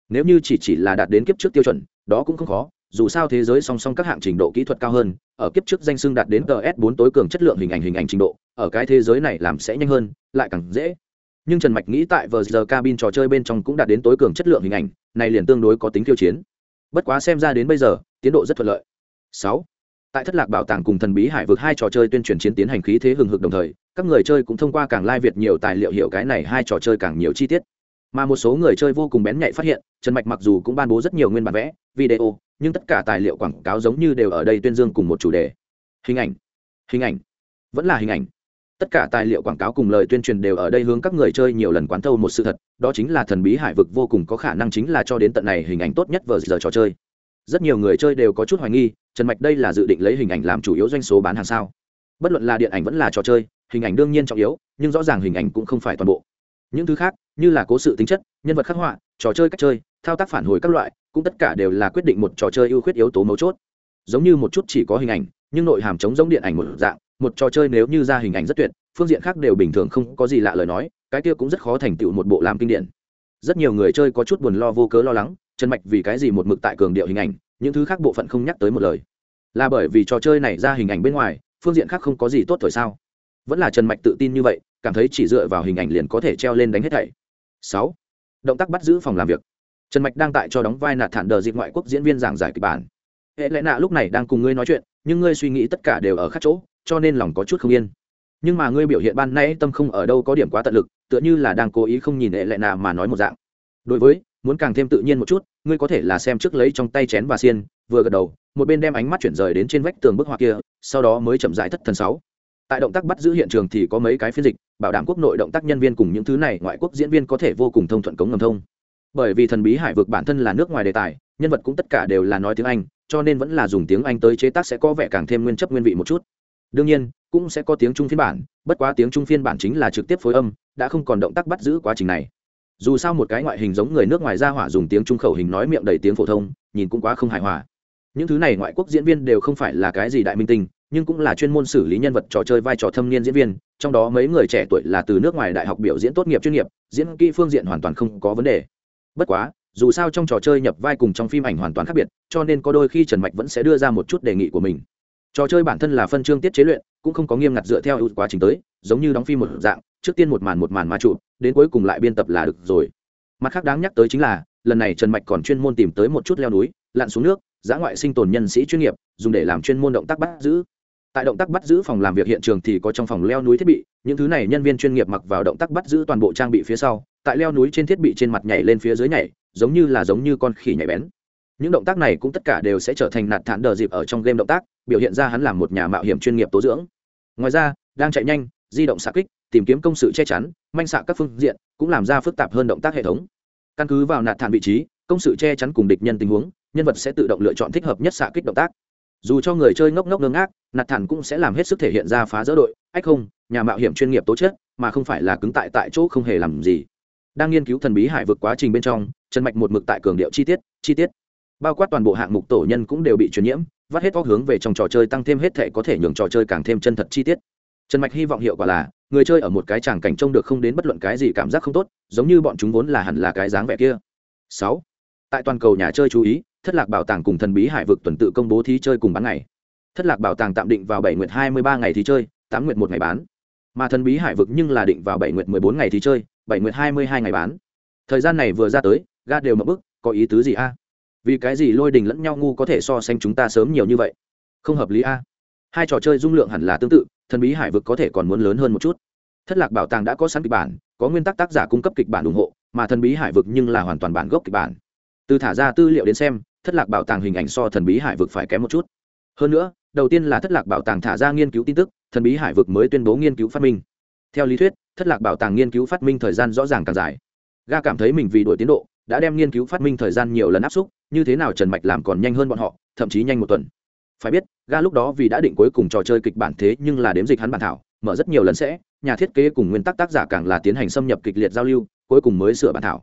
Nếu như chỉ chỉ là đạt đến kiếp trước tiêu chuẩn, đó cũng không khó, dù sao thế giới song song các hạng trình độ kỹ thuật cao hơn, ở kiếp trước danh xưng đạt đến TS4 tối cường chất lượng hình ảnh hình ảnh trình độ, ở cái thế giới này làm sẽ nhanh hơn, lại càng dễ nhưng trần mạch nghĩ tại vờ giờ cabin trò chơi bên trong cũng đạt đến tối cường chất lượng hình ảnh này liền tương đối có tính tiêu chiến bất quá xem ra đến bây giờ tiến độ rất thuận lợi sáu tại thất lạc bảo tàng cùng thần bí hải vực hai trò chơi tuyên truyền chiến tiến hành khí thế hừng hực đồng thời, các người chơi cũng thông qua càng lai việt nhiều tài liệu hiểu cái này hai trò chơi càng nhiều chi tiết. Mà một số người chơi vô cùng bén nhạy phát hiện, trần mạch mặc dù cũng ban bố rất nhiều nguyên bản vẽ, video, nhưng tất cả tài liệu quảng cáo giống như đều ở đây tuyên dương cùng một chủ đề. Hình ảnh hình ảnh, vẫn là hình ảnh. Tất cả tài liệu quảng cáo cùng lời tuyên truyền đều ở đây hướng các người chơi nhiều lần quán thâu một sự thật, đó chính là thần bí hải vực vô cùng có khả năng chính là cho đến tận này hình ảnh tốt nhất vờ giờ trò chơi rất nhiều người chơi đều có chút hoài nghi, trần mạch đây là dự định lấy hình ảnh làm chủ yếu doanh số bán hàng sao? Bất luận là điện ảnh vẫn là trò chơi, hình ảnh đương nhiên trọng yếu, nhưng rõ ràng hình ảnh cũng không phải toàn bộ. Những thứ khác, như là cố sự tính chất, nhân vật khắc họa, trò chơi cách chơi, thao tác phản hồi các loại, cũng tất cả đều là quyết định một trò chơi ưu khuyết yếu tố mấu chốt. Giống như một chút chỉ có hình ảnh, nhưng nội hàm chống giống điện ảnh một dạng, một trò chơi nếu như ra hình ảnh rất tuyệt, phương diện khác đều bình thường không có gì lạ lời nói, cái kia cũng rất khó thành tựu một bộ làm kinh điển. Rất nhiều người chơi có chút buồn lo vô cớ lo lắng trần mạch vì cái gì một mực tại cường điệu hình ảnh, những thứ khác bộ phận không nhắc tới một lời. Là bởi vì trò chơi này ra hình ảnh bên ngoài, phương diện khác không có gì tốt thời sao? Vẫn là trần mạch tự tin như vậy, cảm thấy chỉ dựa vào hình ảnh liền có thể treo lên đánh hết thảy. Sáu. Động tác bắt giữ phòng làm việc. Trần mạch đang tại cho đóng vai nạt thản đờ dịp ngoại quốc diễn viên giảng giải kịch bản. Hệ lẽ nạ lúc này đang cùng ngươi nói chuyện, nhưng ngươi suy nghĩ tất cả đều ở khác chỗ, cho nên lòng có chút không yên. Nhưng mà ngươi biểu hiện ban nãy tâm không ở đâu có điểm quá tận lực, tựa như là đang cố ý không nhìn hệ lệ nạ mà nói một dạng. Đối với muốn càng thêm tự nhiên một chút, ngươi có thể là xem trước lấy trong tay chén và xiên, vừa gật đầu, một bên đem ánh mắt chuyển rời đến trên vách tường bức họa kia, sau đó mới chậm rãi thất thần sáu. Tại động tác bắt giữ hiện trường thì có mấy cái phiên dịch, bảo đảm quốc nội động tác nhân viên cùng những thứ này ngoại quốc diễn viên có thể vô cùng thông thuận cống ngầm thông. Bởi vì thần bí hải vực bản thân là nước ngoài đề tài, nhân vật cũng tất cả đều là nói tiếng anh, cho nên vẫn là dùng tiếng anh tới chế tác sẽ có vẻ càng thêm nguyên chấp nguyên vị một chút. Đương nhiên, cũng sẽ có tiếng trung phiên bản, bất quá tiếng trung phiên bản chính là trực tiếp phối âm, đã không còn động tác bắt giữ quá trình này dù sao một cái ngoại hình giống người nước ngoài ra hỏa dùng tiếng trung khẩu hình nói miệng đầy tiếng phổ thông, nhìn cũng quá không hài hòa. Những thứ này ngoại quốc diễn viên đều không phải là cái gì đại minh tinh, nhưng cũng là chuyên môn xử lý nhân vật trò chơi vai trò thâm niên diễn viên, trong đó mấy người trẻ tuổi là từ nước ngoài đại học biểu diễn tốt nghiệp chuyên nghiệp, diễn kỹ phương diện hoàn toàn không có vấn đề. Bất quá, dù sao trong trò chơi nhập vai cùng trong phim ảnh hoàn toàn khác biệt, cho nên có đôi khi trần mạch vẫn sẽ đưa ra một chút đề nghị của mình trò chơi bản thân là phân chương tiết chế luyện, cũng không có nghiêm ngặt dựa theo ưu quá trình tới, giống như đóng phim một dạng, trước tiên một màn một màn mà chụp, đến cuối cùng lại biên tập là được rồi. Mặt khác đáng nhắc tới chính là, lần này trần mạch còn chuyên môn tìm tới một chút leo núi, lặn xuống nước, giã ngoại sinh tồn nhân sĩ chuyên nghiệp, dùng để làm chuyên môn động tác bắt giữ. Tại động tác bắt giữ phòng làm việc hiện trường thì có trong phòng leo núi thiết bị, những thứ này nhân viên chuyên nghiệp mặc vào động tác bắt giữ toàn bộ trang bị phía sau, tại leo núi trên thiết bị trên mặt nhảy lên phía dưới nhảy, giống như là giống như con khỉ nhảy bén những động tác này cũng tất cả đều sẽ trở thành nạt thản đờ dịp ở trong game động tác, biểu hiện ra hắn là một nhà mạo hiểm chuyên nghiệp tố dưỡng. Ngoài ra, đang chạy nhanh, di động xạ kích, tìm kiếm công sự che chắn, manh xạ các phương diện, cũng làm ra phức tạp hơn động tác hệ thống. Căn cứ vào nạt thản vị trí, công sự che chắn cùng địch nhân tình huống, nhân vật sẽ tự động lựa chọn thích hợp nhất xạ kích động tác. Dù cho người chơi ngốc ngốc ngơ ngác, nạt thản cũng sẽ làm hết sức thể hiện ra phá dỡ đội, ách không, nhà mạo hiểm chuyên nghiệp tố chất, mà không phải là cứng tại tại chỗ không hề làm gì. Đang nghiên cứu thần bí hải vực quá trình bên trong, trần mạch một mực tại cường điệu chi tiết chi tiết bao quát toàn bộ hạng mục tổ nhân cũng đều bị truyền nhiễm, vắt hết óc hướng về trong trò chơi tăng thêm hết thể có thể nhường trò chơi càng thêm chân thật chi tiết. Trần mạch hy vọng hiệu quả là, người chơi ở một cái tràng cảnh trông được không đến bất luận cái gì cảm giác không tốt, giống như bọn chúng vốn là hẳn là cái dáng vẻ kia. Sáu. Tại toàn cầu nhà chơi chú ý, thất lạc bảo tàng cùng thần bí hải vực tuần tự công bố thí chơi cùng bán ngày. Thất lạc bảo tàng tạm định vào bảy nguyệt hai mươi ba ngày thí chơi, tám nguyệt một ngày bán. Mà thần bí hải vực nhưng là định vào bảy nguyệt mười bốn ngày thí chơi, bảy nguyệt hai mươi hai ngày bán. Thời gian này vừa ra tới, ga đều mập bức, có ý tứ gì a? Vì cái gì lôi đình lẫn nhau ngu có thể so sánh chúng ta sớm nhiều như vậy? Không hợp lý a. Hai trò chơi dung lượng hẳn là tương tự, thần bí hải vực có thể còn muốn lớn hơn một chút. Thất lạc bảo tàng đã có sẵn kịch bản, có nguyên tắc tác giả cung cấp kịch bản ủng hộ, mà thần bí hải vực nhưng là hoàn toàn bản gốc kịch bản. Từ thả ra tư liệu đến xem, thất lạc bảo tàng hình ảnh so thần bí hải vực phải kém một chút. Hơn nữa, đầu tiên là thất lạc bảo tàng thả ra nghiên cứu tin tức, thần bí hải vực mới tuyên bố nghiên cứu phát minh. Theo lý thuyết, thất lạc bảo tàng nghiên cứu phát minh thời gian rõ ràng càng dài. Ga cảm thấy mình vì đổi tiến độ đã đem nghiên cứu phát minh thời gian nhiều lần áp xúc, như thế nào trần mạch làm còn nhanh hơn bọn họ, thậm chí nhanh một tuần. Phải biết, ga lúc đó vì đã định cuối cùng trò chơi kịch bản thế nhưng là đếm dịch hắn bản thảo, mở rất nhiều lần sẽ, nhà thiết kế cùng nguyên tắc tác giả càng là tiến hành xâm nhập kịch liệt giao lưu, cuối cùng mới sửa bản thảo.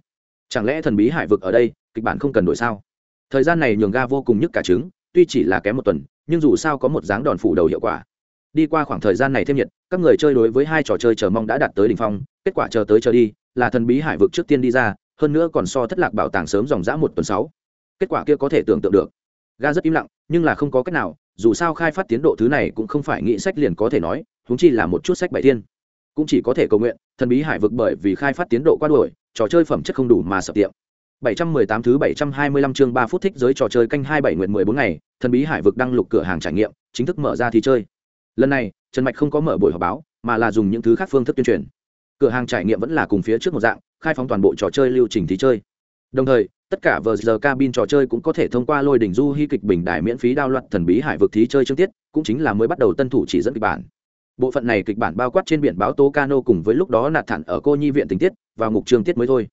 Chẳng lẽ thần bí hải vực ở đây, kịch bản không cần đổi sao? Thời gian này nhường ga vô cùng nhức cả trứng, tuy chỉ là kém một tuần, nhưng dù sao có một dáng đòn phủ đầu hiệu quả. Đi qua khoảng thời gian này thêm nhiệt, các người chơi đối với hai trò chơi chờ mong đã đạt tới đ ỉ n h phong, kết quả chờ tới chờ đi, là thần bí hải vực trước tiên đi ra hơn nữa còn so thất lạc bảo tàng sớm dòng dã một tuần sáu kết quả kia có thể tưởng tượng được ga rất im lặng nhưng là không có cách nào dù sao khai phát tiến độ thứ này cũng không phải nghĩ sách liền có thể nói húng chi là một chút sách bảy thiên cũng chỉ có thể cầu nguyện thần bí hải vực bởi vì khai phát tiến độ quá đuổi trò chơi phẩm chất không đủ mà sập tiệm 718 thứ 725 chương 3 phút thích giới trò chơi canh 27 nguyện 14 ngày, thần bí hải vực đăng lục cửa hàng trải nghiệm, chính thức mở ra thì chơi. Lần này, Trần Mạch không có mở buổi họp báo, mà là dùng những thứ khác phương thức tuyên truyền. Cửa hàng trải nghiệm vẫn là cùng phía trước một dạng, khai phóng toàn bộ trò chơi lưu trình thí chơi. Đồng thời, tất cả vờ giờ cabin trò chơi cũng có thể thông qua lôi đỉnh du hy kịch bình đài miễn phí đao loạt thần bí hải vực thí chơi chương tiết, cũng chính là mới bắt đầu tân thủ chỉ dẫn kịch bản. Bộ phận này kịch bản bao quát trên biển báo tố cano cùng với lúc đó nạt thẳng ở cô nhi viện tình tiết, và ngục chương tiết mới thôi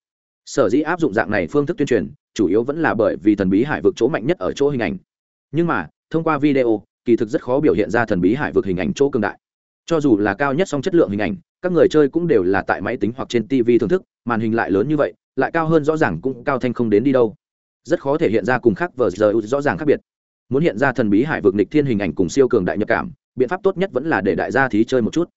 sở dĩ áp dụng dạng này phương thức tuyên truyền chủ yếu vẫn là bởi vì thần bí hải vực chỗ mạnh nhất ở chỗ hình ảnh nhưng mà thông qua video kỳ thực rất khó biểu hiện ra thần bí hải vực hình ảnh chỗ cường đại cho dù là cao nhất song chất lượng hình ảnh các người chơi cũng đều là tại máy tính hoặc trên tv thưởng thức, màn hình lại lớn như vậy, lại cao hơn rõ ràng cũng cao thanh không đến đi đâu. Rất khó thể hiện ra cùng khác vờ giờ rõ ràng khác biệt. Muốn hiện ra thần bí hải vực nịch thiên hình ảnh cùng siêu cường đại nhập cảm, biện pháp tốt nhất vẫn là để đại gia thí chơi một chút.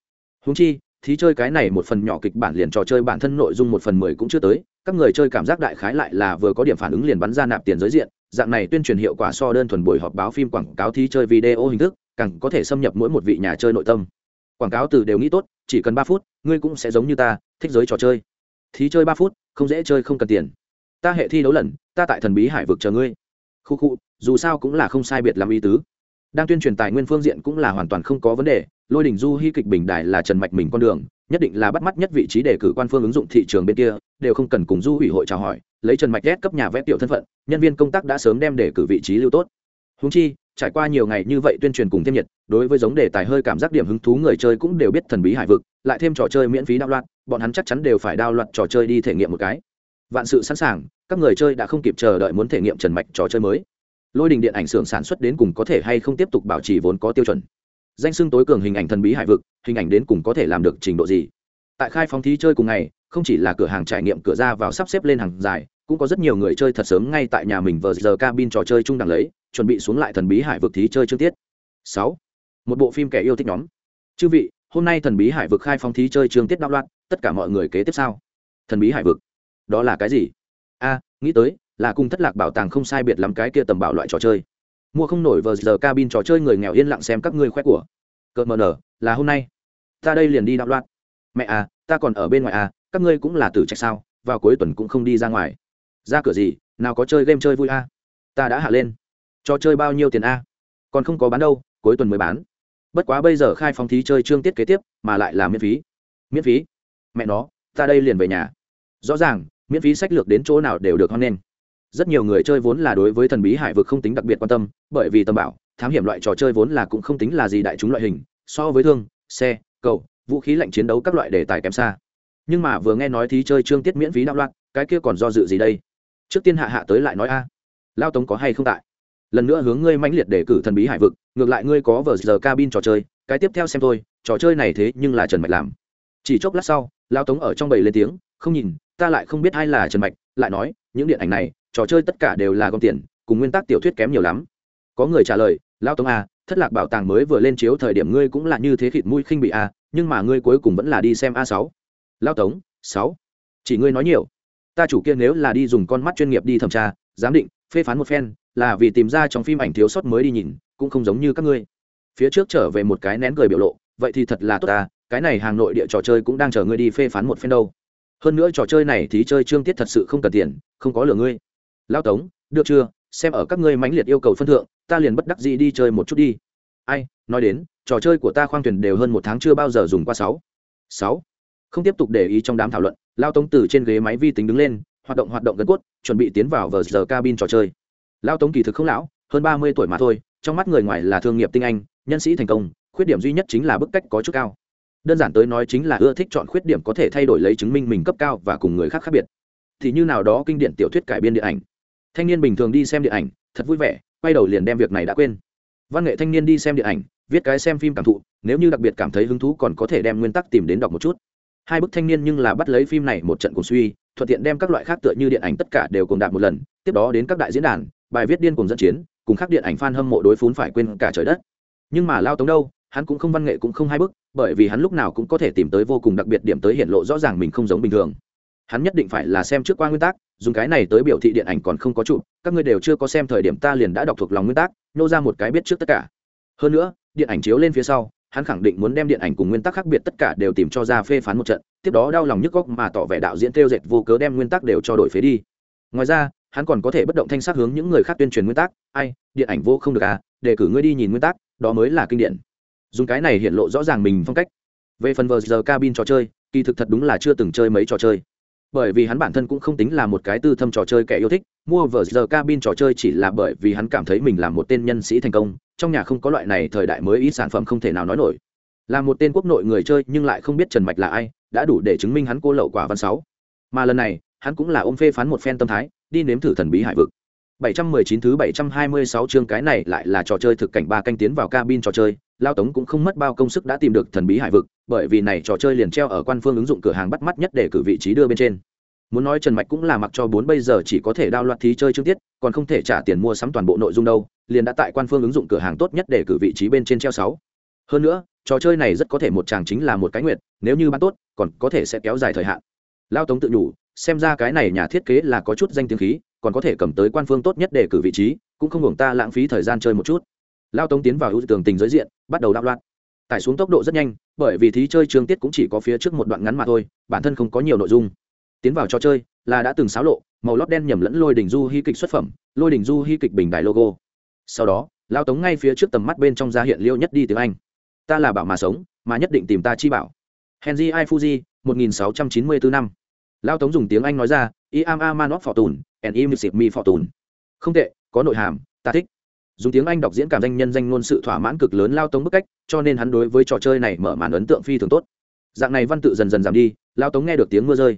Húng chi, thí chơi cái này một phần nhỏ kịch bản liền trò chơi bản thân nội dung một phần mười cũng chưa tới, các người chơi cảm giác đại khái lại là vừa có điểm phản ứng liền bắn ra nạp tiền giới diện, dạng này tuyên truyền hiệu quả so đơn thuần buổi họp báo phim quảng cáo thí chơi video hình thức, càng có thể xâm nhập mỗi một vị nhà chơi nội tâm. Quảng cáo từ đều nghĩ tốt chỉ cần ba phút, ngươi cũng sẽ giống như ta, thích giới trò chơi. Thí chơi ba phút, không dễ chơi, không cần tiền. Ta hệ thi đấu lần, ta tại thần bí hải vực chờ ngươi. Khu khu, dù sao cũng là không sai biệt làm ý tứ. Đang tuyên truyền tài nguyên phương diện cũng là hoàn toàn không có vấn đề, lôi đình du hy kịch bình đài là trần mạch mình con đường, nhất định là bắt mắt nhất vị trí đề cử quan phương ứng dụng thị trường bên kia, đều không cần cùng du ủy hội chào hỏi, lấy trần mạch ghét cấp nhà vẽ tiểu thân phận, nhân viên công tác đã sớm đem đề cử vị trí lưu tốt húng chi, trải qua nhiều ngày như vậy tuyên truyền cùng thêm nhiệt, đối với giống đề tài hơi cảm giác điểm hứng thú người chơi cũng đều biết thần bí hải vực, lại thêm trò chơi miễn phí đạo loạn, bọn hắn chắc chắn đều phải đao loạn trò chơi đi thể nghiệm một cái. Vạn sự sẵn sàng, các người chơi đã không kịp chờ đợi muốn thể nghiệm trần mạch trò chơi mới. Lôi đình điện ảnh xưởng sản xuất đến cùng có thể hay không tiếp tục bảo trì vốn có tiêu chuẩn? Danh xưng tối cường hình ảnh thần bí hải vực, hình ảnh đến cùng có thể làm được trình độ gì? Tại khai phóng thí chơi cùng ngày, không chỉ là cửa hàng trải nghiệm cửa ra vào sắp xếp lên hàng dài, cũng có rất nhiều người chơi thật sớm ngay tại nhà mình vờ giờ cabin trò chơi chung đằng lấy chuẩn bị xuống lại thần bí hải vực thí chơi chương tiết. Sáu. Một bộ phim kẻ yêu thích nhóm. Chư vị, hôm nay thần bí hải vực khai phóng thí chơi chương tiết đạo loạn, tất cả mọi người kế tiếp sau thần bí hải vực. Đó là cái gì? A, nghĩ tới, là cùng thất lạc bảo tàng không sai biệt lắm cái kia tầm bảo loại trò chơi. Mua không nổi vờ giờ cabin trò chơi người nghèo yên lặng xem các ngươi khoe của. Cợt mờ nở, là hôm nay. Ta đây liền đi đạo loạn. Mẹ à ta còn ở bên ngoài à các ngươi cũng là tử trạch sao? Vào cuối tuần cũng không đi ra ngoài. Ra cửa gì? Nào có chơi game chơi vui à? ta đã hạ lên cho chơi bao nhiêu tiền a? Còn không có bán đâu, cuối tuần mới bán. Bất quá bây giờ khai phóng thí chơi chương tiết kế tiếp, mà lại là miễn phí. Miễn phí? Mẹ nó, ta đây liền về nhà. Rõ ràng, miễn phí sách lược đến chỗ nào đều được hoan nghênh rất nhiều người chơi vốn là đối với thần bí hải vực không tính đặc biệt quan tâm, bởi vì tầm bảo, thám hiểm loại trò chơi vốn là cũng không tính là gì đại chúng loại hình, so với thương, xe, cầu, vũ khí lạnh chiến đấu các loại đề tài kém xa. Nhưng mà vừa nghe nói thí chơi trương tiết miễn phí đạo loạn, cái kia còn do dự gì đây? Trước tiên hạ hạ tới lại nói a. Lao tống có hay không tại? Lần nữa hướng ngươi mãnh liệt để cử thần bí hải vực, ngược lại ngươi có vờ giờ cabin trò chơi, cái tiếp theo xem tôi trò chơi này thế nhưng là trần mạch làm. Chỉ chốc lát sau lao tống ở trong bầy lên tiếng, không nhìn, ta lại không biết ai là trần mạch, lại nói, những điện ảnh này, trò chơi tất cả đều là gom tiền, cùng nguyên tắc tiểu thuyết kém nhiều lắm. Có người trả lời lao tống a thất lạc bảo tàng mới vừa lên chiếu thời điểm ngươi cũng là như thế khịt mũi khinh bị a à, nhưng mà ngươi cuối cùng vẫn là đi xem a sáu. Lao tống, sáu. Chỉ ngươi nói nhiều. Ta chủ kia nếu là đi dùng con mắt chuyên nghiệp đi thẩm tra, giám định, phê phán một phen là vì tìm ra trong phim ảnh thiếu sót mới đi nhìn, cũng không giống như các ngươi. Phía trước trở về một cái nén cười biểu lộ, vậy thì thật là tốt ta, cái này hàng nội địa trò chơi cũng đang chờ ngươi đi phê phán một phen đâu. Hơn nữa trò chơi này thì chơi trương tiết thật sự không cần tiền, không có lừa ngươi. Lao tống, được chưa? Xem ở các ngươi mãnh liệt yêu cầu phân thượng, ta liền bất đắc gì đi chơi một chút đi. Ai, nói đến, trò chơi của ta khoang thuyền đều hơn một tháng chưa bao giờ dùng qua sáu. Sáu. Không tiếp tục để ý trong đám thảo luận lao tống từ trên ghế máy vi tính đứng lên, hoạt động hoạt động gần cốt, chuẩn bị tiến vào vờ giờ cabin trò chơi lao tống kỳ thực không lão, hơn ba mươi tuổi mà thôi, trong mắt người ngoài là thương nghiệp tinh anh, nhân sĩ thành công, khuyết điểm duy nhất chính là bức cách có chút cao. Đơn giản tới nói chính là ưa thích chọn khuyết điểm có thể thay đổi lấy chứng minh mình cấp cao và cùng người khác khác biệt. Thì như nào đó kinh điển tiểu thuyết cải biên điện ảnh. Thanh niên bình thường đi xem điện ảnh, thật vui vẻ, quay đầu liền đem việc này đã quên. Văn nghệ thanh niên đi xem điện ảnh, viết cái xem phim cảm thụ, nếu như đặc biệt cảm thấy hứng thú còn có thể đem nguyên tắc tìm đến đọc một chút. Hai bức thanh niên nhưng là bắt lấy phim này một trận cùng suy, thuận tiện đem các loại khác tựa như điện ảnh tất cả đều cùng đạt một lần, tiếp đó đến các đại diễn đàn bài viết điên cùng dẫn chiến, cùng khác điện ảnh f a n hâm mộ đối phún phải quên cả trời đất. Nhưng mà lao tống đâu, hắn cũng không văn nghệ cũng không hai bức, bởi vì hắn lúc nào cũng có thể tìm tới vô cùng đặc biệt điểm tới hiện lộ rõ ràng mình không giống bình thường. Hắn nhất định phải là xem trước qua nguyên tắc dùng cái này tới biểu thị điện ảnh còn không có chụp, các ngươi đều chưa có xem thời điểm ta liền đã đọc thuộc lòng nguyên tắc nô ra một cái biết trước tất cả. Hơn nữa, điện ảnh chiếu lên phía sau, hắn khẳng định muốn đem điện ảnh cùng nguyên tắc khác biệt tất cả đều tìm cho ra phê phán một trận, tiếp đó đau lòng nhức góc mà tỏ vẻ đạo diễn tiêu dệt vô cớ đem nguyên tắc đều cho đổi phế đi. Ngoài ra hắn còn có thể bất động thanh sát hướng những người khác tuyên truyền nguyên tắc, ai, điện ảnh vô không được à để cử ngươi đi nhìn nguyên tắc, đó mới là kinh điển. Dùng cái này hiện lộ rõ ràng mình phong cách. Về phần vờ giờ cabin trò chơi, kỳ thực thật đúng là chưa từng chơi mấy trò chơi. Bởi vì hắn bản thân cũng không tính là một cái tư thâm trò chơi kẻ yêu thích, mua vờ giờ cabin trò chơi chỉ là bởi vì hắn cảm thấy mình là một tên nhân sĩ thành công, trong nhà không có loại này thời đại mới ít sản phẩm không thể nào nói nổi. Là một tên quốc nội người chơi nhưng lại không biết trần mạch là ai, đã đủ để chứng minh hắn cô lậu quả văn sáu mà lần này, hắn cũng là ôm phê phán một phen tâm thái đi nếm thử thần bí hải vực 719 thứ 726 chương cái này lại là trò chơi thực cảnh ba canh tiến vào cabin trò chơi, Lao Tống cũng không mất bao công sức đã tìm được thần bí hải vực, bởi vì này trò chơi liền treo ở quan phương ứng dụng cửa hàng bắt mắt nhất để cử vị trí đưa bên trên. Muốn nói Trần Mạch cũng là mặc cho bốn bây giờ chỉ có thể đao loạt thí chơi chương tiết, còn không thể trả tiền mua sắm toàn bộ nội dung đâu, liền đã tại quan phương ứng dụng cửa hàng tốt nhất để cử vị trí bên trên treo 6. Hơn nữa, trò chơi này rất có thể một chàng chính là một cái nguyệt, nếu như bán tốt, còn có thể sẽ kéo dài thời hạn. Lao Tống tự nhủ, xem ra cái này nhà thiết kế là có chút danh tiếng khí, còn có thể cầm tới quan phương tốt nhất để cử vị trí cũng không hưởng ta lãng phí thời gian chơi một chút. Lao tống tiến vào ưu tường tình giới diện bắt đầu đạo loạn. Tải xuống tốc độ rất nhanh bởi vì thí chơi trường tiết cũng chỉ có phía trước một đoạn ngắn mà thôi bản thân không có nhiều nội dung. Tiến vào trò chơi là đã từng xáo lộ màu lót đen nhầm lẫn lôi đỉnh du hy kịch xuất phẩm lôi đỉnh du hy kịch bình đại logo. Sau đó lao tống ngay phía trước tầm mắt bên trong ra hiện liêu nhất đi tiếng anh. Ta là bảo mà sống mà nhất định tìm ta chi bảo. Henry i fuji 1694 năm lao tống dùng tiếng anh nói ra, i am a man of fortune, and im sip me fortune. Không tệ, có nội hàm, ta thích. Dùng tiếng anh đọc diễn cảm danh nhân danh ngôn sự thỏa mãn cực lớn lao tống bức cách, cho nên hắn đối với trò chơi này mở màn ấn tượng phi thường tốt. Dạng này văn tự dần dần giảm đi, lao tống nghe được tiếng mưa rơi.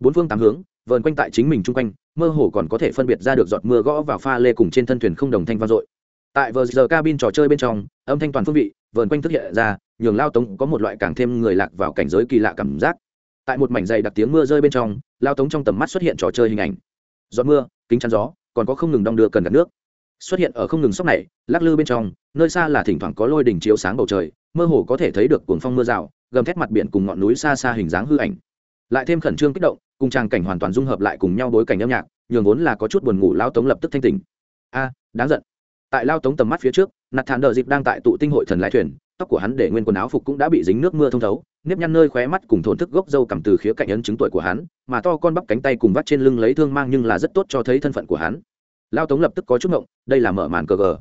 Bốn phương tám hướng, vờn quanh tại chính mình chung quanh, mơ hồ còn có thể phân biệt ra được giọt mưa gõ vào pha lê cùng trên thân thuyền không đồng thanh vang dội. Tại vờ giờ cabin trò chơi bên trong, âm thanh toàn phương vị, vờn quanh thức hiện ra, nhường lao tống có một loại càng thêm người lạc vào cảnh giới kỳ lạ cảm giác tại một mảnh dày đặc tiếng mưa rơi bên trong, lao tống trong tầm mắt xuất hiện trò chơi hình ảnh. Giọt mưa, kính chắn gió, còn có không ngừng đong đưa cần gạt nước. Xuất hiện ở không ngừng sóc này, lắc lư bên trong, nơi xa là thỉnh thoảng có lôi đỉnh chiếu sáng bầu trời, mơ hồ có thể thấy được cuồng phong mưa rào, gầm thét mặt biển cùng ngọn núi xa xa hình dáng hư ảnh. Lại thêm khẩn trương kích động, cùng trang cảnh hoàn toàn dung hợp lại cùng nhau bối cảnh âm nhạc, nhường vốn là có chút buồn ngủ lao tống lập tức thanh tỉnh. A, đáng giận. Tại lao tống tầm mắt phía trước, nạt thản đờ dịp đang tại tụ tinh hội thần lái thuyền tóc của hắn để nguyên quần áo phục cũng đã bị dính nước mưa thông thấu, nếp nhăn nơi khóe mắt cùng thổn thức gốc dâu cầm từ khía cạnh ấn chứng tuổi của hắn, mà to con bắp cánh tay cùng vắt trên lưng lấy thương mang nhưng là rất tốt cho thấy thân phận của hắn. Lao tống lập tức có chút ngộng, đây là mở màn cờ gờ.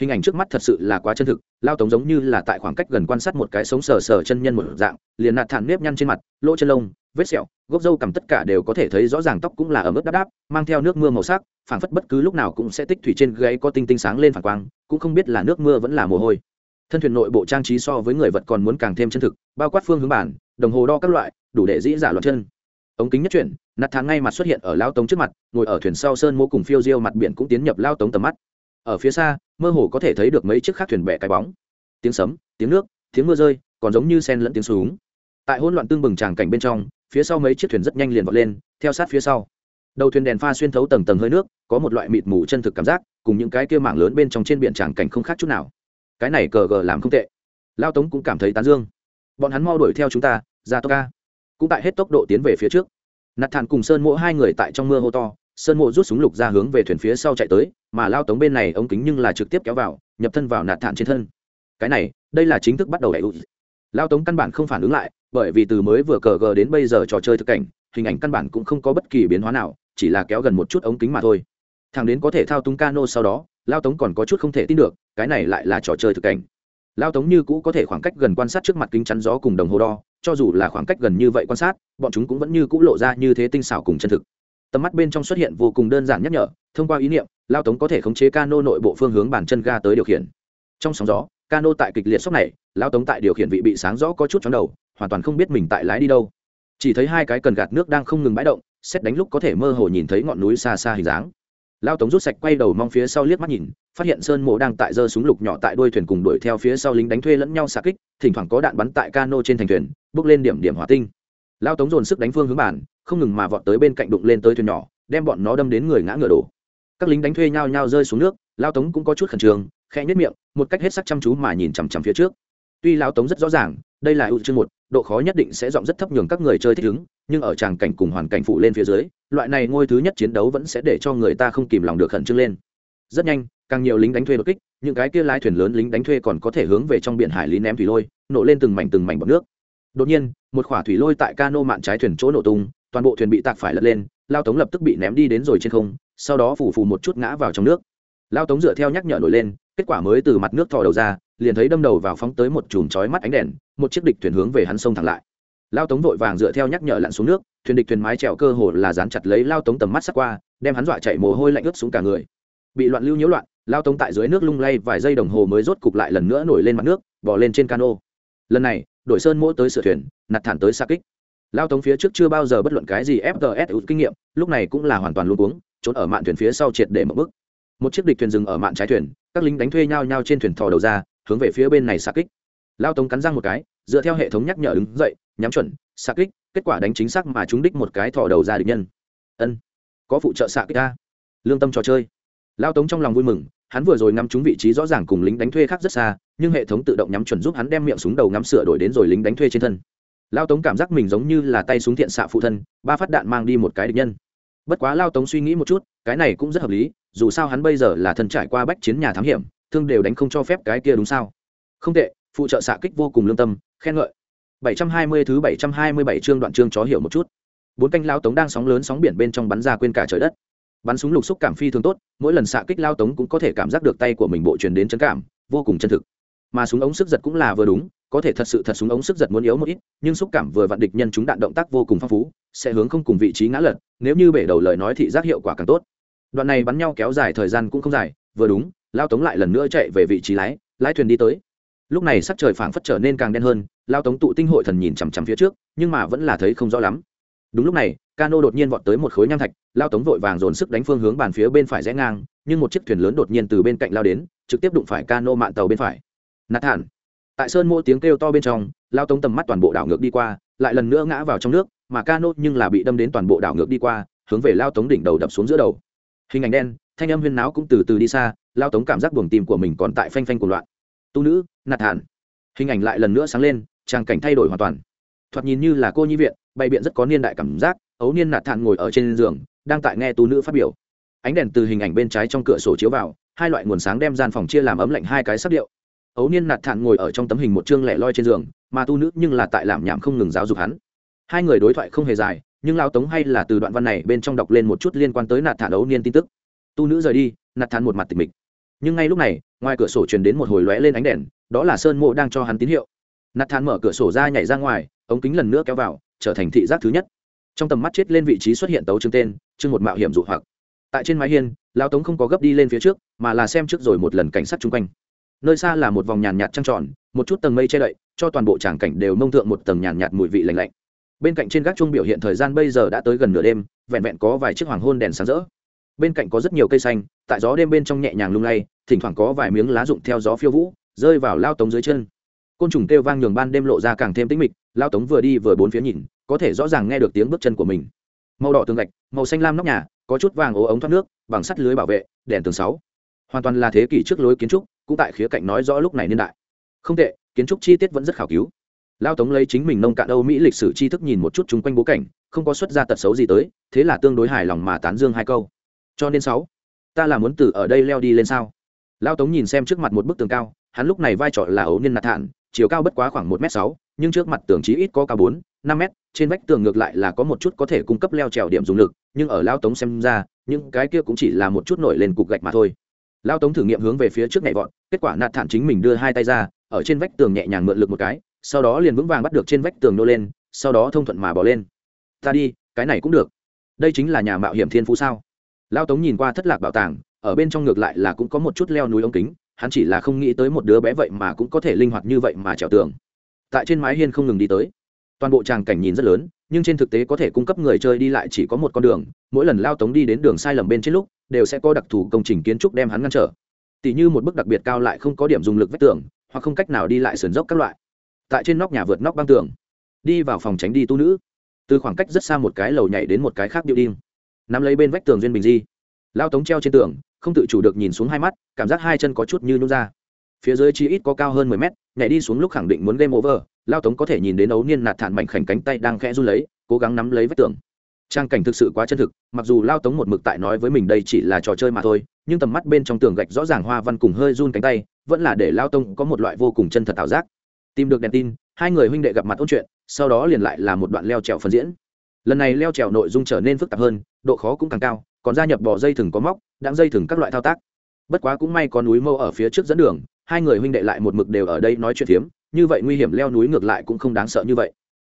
Hình ảnh trước mắt thật sự là quá chân thực, lao tống giống như là tại khoảng cách gần quan sát một cái sống sờ sờ chân nhân một dạng, liền nạt thản nếp nhăn trên mặt, lỗ chân lông, vết sẹo, gốc râu cầm tất cả đều có thể thấy rõ ràng tóc cũng là ở mức đáp đáp, mang theo nước mưa màu sắc, phảng phất bất cứ lúc nào cũng sẽ tích thủy trên gáy có tinh tinh sáng lên phản quang, cũng không biết là nước mưa vẫn là mồ hôi thân thuyền nội bộ trang trí so với người vật còn muốn càng thêm chân thực, bao quát phương hướng bản, đồng hồ đo các loại, đủ để dĩ giả loạt chân. Ống kính nhất chuyển nạt thán ngay mặt xuất hiện ở lao tống trước mặt, ngồi ở thuyền sau sơn mô cùng phiêu diêu mặt biển cũng tiến nhập lao tống tầm mắt. Ở phía xa, mơ hồ có thể thấy được mấy chiếc khác thuyền bẻ cái bóng. Tiếng sấm, tiếng nước, tiếng mưa rơi, còn giống như sen lẫn tiếng súng. Tại hỗn loạn tương bừng tràng cảnh bên trong, phía sau mấy chiếc thuyền rất nhanh liền vọt lên, theo sát phía sau. Đầu thuyền đèn pha xuyên thấu tầng tầng hơi nước, có một loại mịt mù chân thực cảm giác, cùng những cái kia mảng lớn bên trong trên biển tràng cảnh không khác chút nào cái này cờ gờ làm không tệ. Lao tống cũng cảm thấy tán dương. Bọn hắn mau đuổi theo chúng ta, ra tốc ca. Cũng tại hết tốc độ tiến về phía trước. Nạt thản cùng sơn mộ hai người tại trong mưa hô to, sơn mộ rút súng lục ra hướng về thuyền phía sau chạy tới, mà lao tống bên này ống kính nhưng là trực tiếp kéo vào, nhập thân vào nạt thản trên thân. Cái này, đây là chính thức bắt đầu đẩy ụt lao tống căn bản không phản ứng lại, bởi vì từ mới vừa cờ gờ đến bây giờ trò chơi thực cảnh, hình ảnh căn bản cũng không có bất kỳ biến hóa nào, chỉ là kéo gần một chút ống kính mà thôi. Thằng đến có thể thao túng cano sau đó lao tống còn có chút không thể tin được, cái này lại là trò chơi thực cảnh. Lao tống như cũ có thể khoảng cách gần quan sát trước mặt kính chắn gió cùng đồng hồ đo, cho dù là khoảng cách gần như vậy quan sát, bọn chúng cũng vẫn như cũ lộ ra như thế tinh xảo cùng chân thực. Tầm mắt bên trong xuất hiện vô cùng đơn giản nhắc nhở, thông qua ý niệm, lao tống có thể khống chế cano nội bộ phương hướng bàn chân ga tới điều khiển. Trong sóng gió, cano tại kịch liệt sốc này, lao tống tại điều khiển vị bị sáng rõ có chút chóng đầu, hoàn toàn không biết mình tại lái đi đâu. Chỉ thấy hai cái cần gạt nước đang không ngừng bãi động, xét đánh lúc có thể mơ hồ nhìn thấy ngọn núi xa xa hình dáng lao tống rút sạch quay đầu mong phía sau liếc mắt nhìn, phát hiện sơn mộ đang tại giơ súng lục nhỏ tại đuôi thuyền cùng đuổi theo phía sau lính đánh thuê lẫn nhau xạ kích, thỉnh thoảng có đạn bắn tại cano trên thành thuyền, bước lên điểm điểm hỏa tinh. Lao tống dồn sức đánh phương hướng bản không ngừng mà vọt tới bên cạnh đụng lên tới thuyền nhỏ, đem bọn nó đâm đến người ngã ngựa đổ. Các lính đánh thuê nhao nhao rơi xuống nước, lao tống cũng có chút khẩn trương, khẽ nhất miệng, một cách hết sắc chăm chú mà nhìn chằm chằm phía trước. Tuy lao tống rất rõ ràng, đây là ưu chương một độ khó nhất định sẽ dọn rất thấp nhường các người chơi thích ứng, nhưng ở tràng cảnh cùng hoàn cảnh phụ lên phía dưới, loại này ngôi thứ nhất chiến đấu vẫn sẽ để cho người ta không kìm lòng được khẩn trương lên. Rất nhanh, càng nhiều lính đánh thuê đột kích, những cái kia lái thuyền lớn lính đánh thuê còn có thể hướng về trong biển hải lý ném thủy lôi, nổ lên từng mảnh từng mảnh bọc nước. Đột nhiên, một khỏa thủy lôi tại cano mạn trái thuyền chỗ nổ tung, toàn bộ thuyền bị tạc phải lật lên, lao tống lập tức bị ném đi đến rồi trên không, sau đó phủ phù một chút ngã vào trong nước. Lao tống dựa theo nhắc nhở nổi lên, kết quả mới từ mặt nước thò đầu ra liền thấy đâm đầu vào phóng tới một chùm chói mắt ánh đèn, một chiếc địch thuyền hướng về hắn sông thẳng lại. Lao tống vội vàng dựa theo nhắc nhở lặn xuống nước, thuyền địch thuyền mái trèo cơ hồ là dán chặt lấy lao tống tầm mắt sắc qua, đem hắn dọa chạy mồ hôi lạnh ướt xuống cả người. Bị loạn lưu nhiễu loạn, lao tống tại dưới nước lung lay vài giây đồng hồ mới rốt cục lại lần nữa nổi lên mặt nước bỏ lên trên cano. Lần này, đổi sơn mỗi tới sửa thuyền nặt thản tới xa kích. Lao tống phía trước chưa bao giờ bất luận cái gì fts kinh nghiệm, lúc này cũng là hoàn toàn luôn cuống, trốn ở mạn thuyền phía sau triệt để một bước. một chiếc địch thuyền dừng ở mạn trái thuyền, các lính đánh thuê nhau nhau trên thuyền thò đầu ra hướng về phía bên này xa kích. Lao tống cắn răng một cái, dựa theo hệ thống nhắc nhở đứng dậy, nhắm chuẩn xa kích, kết quả đánh chính xác mà chúng đích một cái thò đầu ra địch nhân. Ân, có phụ trợ xạ kích ta lương tâm trò chơi. Lao tống trong lòng vui mừng, hắn vừa rồi ngắm trúng vị trí rõ ràng cùng lính đánh thuê khác rất xa, nhưng hệ thống tự động nhắm chuẩn giúp hắn đem miệng súng đầu ngắm sửa đổi đến rồi lính đánh thuê trên thân. Lao tống cảm giác mình giống như là tay súng thiện xạ phụ thân, ba phát đạn mang đi một cái địch nhân. Bất quá lao tống suy nghĩ một chút, cái này cũng rất hợp lý, dù sao hắn bây giờ là thân trải qua bách chiến nhà thám hiểm thương đều đánh không cho phép cái kia đúng sao? Không tệ, phụ trợ xạ kích vô cùng lương tâm, khen ngợi. 720 thứ 727 chương đoạn chương chó hiểu một chút. Bốn canh lao tống đang sóng lớn sóng biển bên trong bắn ra quên cả trời đất. Bắn súng lục xúc cảm phi thường tốt, mỗi lần xạ kích lao tống cũng có thể cảm giác được tay của mình bộ truyền đến chấn cảm, vô cùng chân thực. Mà súng ống sức giật cũng là vừa đúng, có thể thật sự thật súng ống sức giật muốn yếu một ít, nhưng xúc cảm vừa vặn địch nhân chúng đạn động tác vô cùng phong phú, sẽ hướng không cùng vị trí ngã lật, nếu như bể đầu lời nói thị giác hiệu quả càng tốt. Đoạn này bắn nhau kéo dài thời gian cũng không dài, vừa đúng lao tống lại lần nữa chạy về vị trí lái lái thuyền đi tới. Lúc này sắc trời phảng phất trở nên càng đen hơn, lao tống tụ tinh hội thần nhìn chằm chằm phía trước, nhưng mà vẫn là thấy không rõ lắm. Đúng lúc này, cano đột nhiên vọt tới một khối nham thạch, lao tống vội vàng dồn sức đánh phương hướng bàn phía bên phải rẽ ngang, nhưng một chiếc thuyền lớn đột nhiên từ bên cạnh lao đến, trực tiếp đụng phải cano mạn tàu bên phải. Nạt thản tại sơn mô tiếng kêu to bên trong, lao tống tầm mắt toàn bộ đảo ngược đi qua, lại lần nữa ngã vào trong nước, mà cano nhưng là bị đâm đến toàn bộ đảo ngược đi qua, hướng về lao tống đỉnh đầu đập xuống giữa đầu. Hình ảnh đen, thanh âm huyên náo cũng từ từ đi xa lao tống cảm giác buồng tim của mình còn tại phanh phanh của loạn. Tu nữ, nạt thản hình ảnh lại lần nữa sáng lên trang cảnh thay đổi hoàn toàn. Thoạt nhìn như là cô nhi viện, bày biện rất có niên đại cảm giác, ấu niên nạt thản ngồi ở trên giường, đang tại nghe tu nữ phát biểu. Ánh đèn từ hình ảnh bên trái trong cửa sổ chiếu vào, hai loại nguồn sáng đem gian phòng chia làm ấm lạnh hai cái sắc điệu. Ấu niên nạt thản ngồi ở trong tấm hình một chương lẻ loi trên giường, mà tu nữ nhưng là tại làm nhảm không ngừng giáo dục hắn. Hai người đối thoại không hề dài, nhưng lao tống hay là từ đoạn văn này bên trong đọc lên một chút liên quan tới nạt thản ấu niên tin tức. Tu nữ rời đi, nạt thản một mặt tịch mịch nhưng ngay lúc này, ngoài cửa sổ truyền đến một hồi lóe lên ánh đèn, đó là sơn mộ đang cho hắn tín hiệu. Nạt thản mở cửa sổ ra nhảy ra ngoài, ống kính lần nữa kéo vào, trở thành thị giác thứ nhất. Trong tầm mắt chết lên vị trí xuất hiện tấu chương tên, chương một mạo hiểm dụ hoặc. Tại trên mái hiên lao tống không có gấp đi lên phía trước, mà là xem trước rồi một lần cảnh sát chung quanh. Nơi xa là một vòng nhàn nhạt trăng tròn, một chút tầng mây che đậy, cho toàn bộ tràng cảnh đều mông thượng một tầng nhàn nhạt mùi vị lạnh lạnh. Bên cạnh trên gác chung biểu hiện thời gian bây giờ đã tới gần nửa đêm, vẹn vẹn có vài chiếc hoàng hôn đèn sáng rỡ. Bên cạnh có rất nhiều cây xanh, tại gió đêm bên trong nhẹ nhàng lung lay thỉnh thoảng có vài miếng lá rụng theo gió phiêu vũ, rơi vào lao tống dưới chân. Côn trùng kêu vang nhường ban đêm lộ ra càng thêm tĩnh mịch, lao tống vừa đi vừa bốn phía nhìn, có thể rõ ràng nghe được tiếng bước chân của mình. Màu đỏ tường gạch, màu xanh lam nóc nhà, có chút vàng ố ống thoát nước, bằng sắt lưới bảo vệ, đèn tường sáu. Hoàn toàn là thế kỷ trước lối kiến trúc, cũng tại khía cạnh nói rõ lúc này niên đại. Không tệ, kiến trúc chi tiết vẫn rất khảo cứu. Lao tống lấy chính mình nông cạn âu mỹ lịch sử tri thức nhìn một chút chung quanh bố cảnh, không có xuất ra tật xấu gì tới, thế là tương đối hài lòng mà tán dương hai câu. Cho nên sáu, ta là muốn từ ở đây leo đi lên sao? Lao tống nhìn xem trước mặt một bức tường cao, hắn lúc này vai trò là ấu niên nạt thản chiều cao bất quá khoảng một m sáu, nhưng trước mặt tường chí ít có cao bốn, năm m trên vách tường ngược lại là có một chút có thể cung cấp leo trèo điểm dùng lực, nhưng ở lao tống xem ra, những cái kia cũng chỉ là một chút nổi lên cục gạch mà thôi. Lao tống thử nghiệm hướng về phía trước nhảy vọt, kết quả nạt thản chính mình đưa hai tay ra, ở trên vách tường nhẹ nhàng mượn lực một cái, sau đó liền vững vàng bắt được trên vách tường nô lên, sau đó thông thuận mà bỏ lên. Ta đi, cái này cũng được. Đây chính là nhà mạo hiểm thiên phú sao? Lao tống nhìn qua thất lạc bảo tàng ở bên trong ngược lại là cũng có một chút leo núi ống kính, hắn chỉ là không nghĩ tới một đứa bé vậy mà cũng có thể linh hoạt như vậy mà trèo tường. Tại trên mái hiên không ngừng đi tới. Toàn bộ tràng cảnh nhìn rất lớn, nhưng trên thực tế có thể cung cấp người chơi đi lại chỉ có một con đường, mỗi lần lao tống đi đến đường sai lầm bên trên lúc, đều sẽ có đặc thù công trình kiến trúc đem hắn ngăn trở. Tỷ như một bức đặc biệt cao lại không có điểm dùng lực vách tường, hoặc không cách nào đi lại sườn dốc các loại. Tại trên nóc nhà vượt nóc băng tường, đi vào phòng tránh đi tu nữ. Từ khoảng cách rất xa một cái lầu nhảy đến một cái khác điệu đinh nắm lấy bên vách tường duyên bình di. Lao tống treo trên tường không tự chủ được nhìn xuống hai mắt, cảm giác hai chân có chút như nhún ra. Phía dưới chi ít có cao hơn mười mét, nhảy đi xuống lúc khẳng định muốn game over, lao tống có thể nhìn đến ấu niên nạt thản mạnh khảnh cánh tay đang khẽ run lấy, cố gắng nắm lấy vách tường. Trang cảnh thực sự quá chân thực, mặc dù lao tống một mực tại nói với mình đây chỉ là trò chơi mà thôi, nhưng tầm mắt bên trong tường gạch rõ ràng hoa văn cùng hơi run cánh tay, vẫn là để lao tông có một loại vô cùng chân thật ảo giác. Tìm được đèn tin, hai người huynh đệ gặp mặt ôn chuyện, sau đó liền lại là một đoạn leo trèo phân diễn. Lần này leo trèo nội dung trở nên phức tạp hơn, độ khó cũng càng cao, còn gia nhập bỏ dây thừng có móc đang dây thừng các loại thao tác. Bất quá cũng may có núi mâu ở phía trước dẫn đường, hai người huynh đệ lại một mực đều ở đây nói chuyện phiếm, như vậy nguy hiểm leo núi ngược lại cũng không đáng sợ như vậy.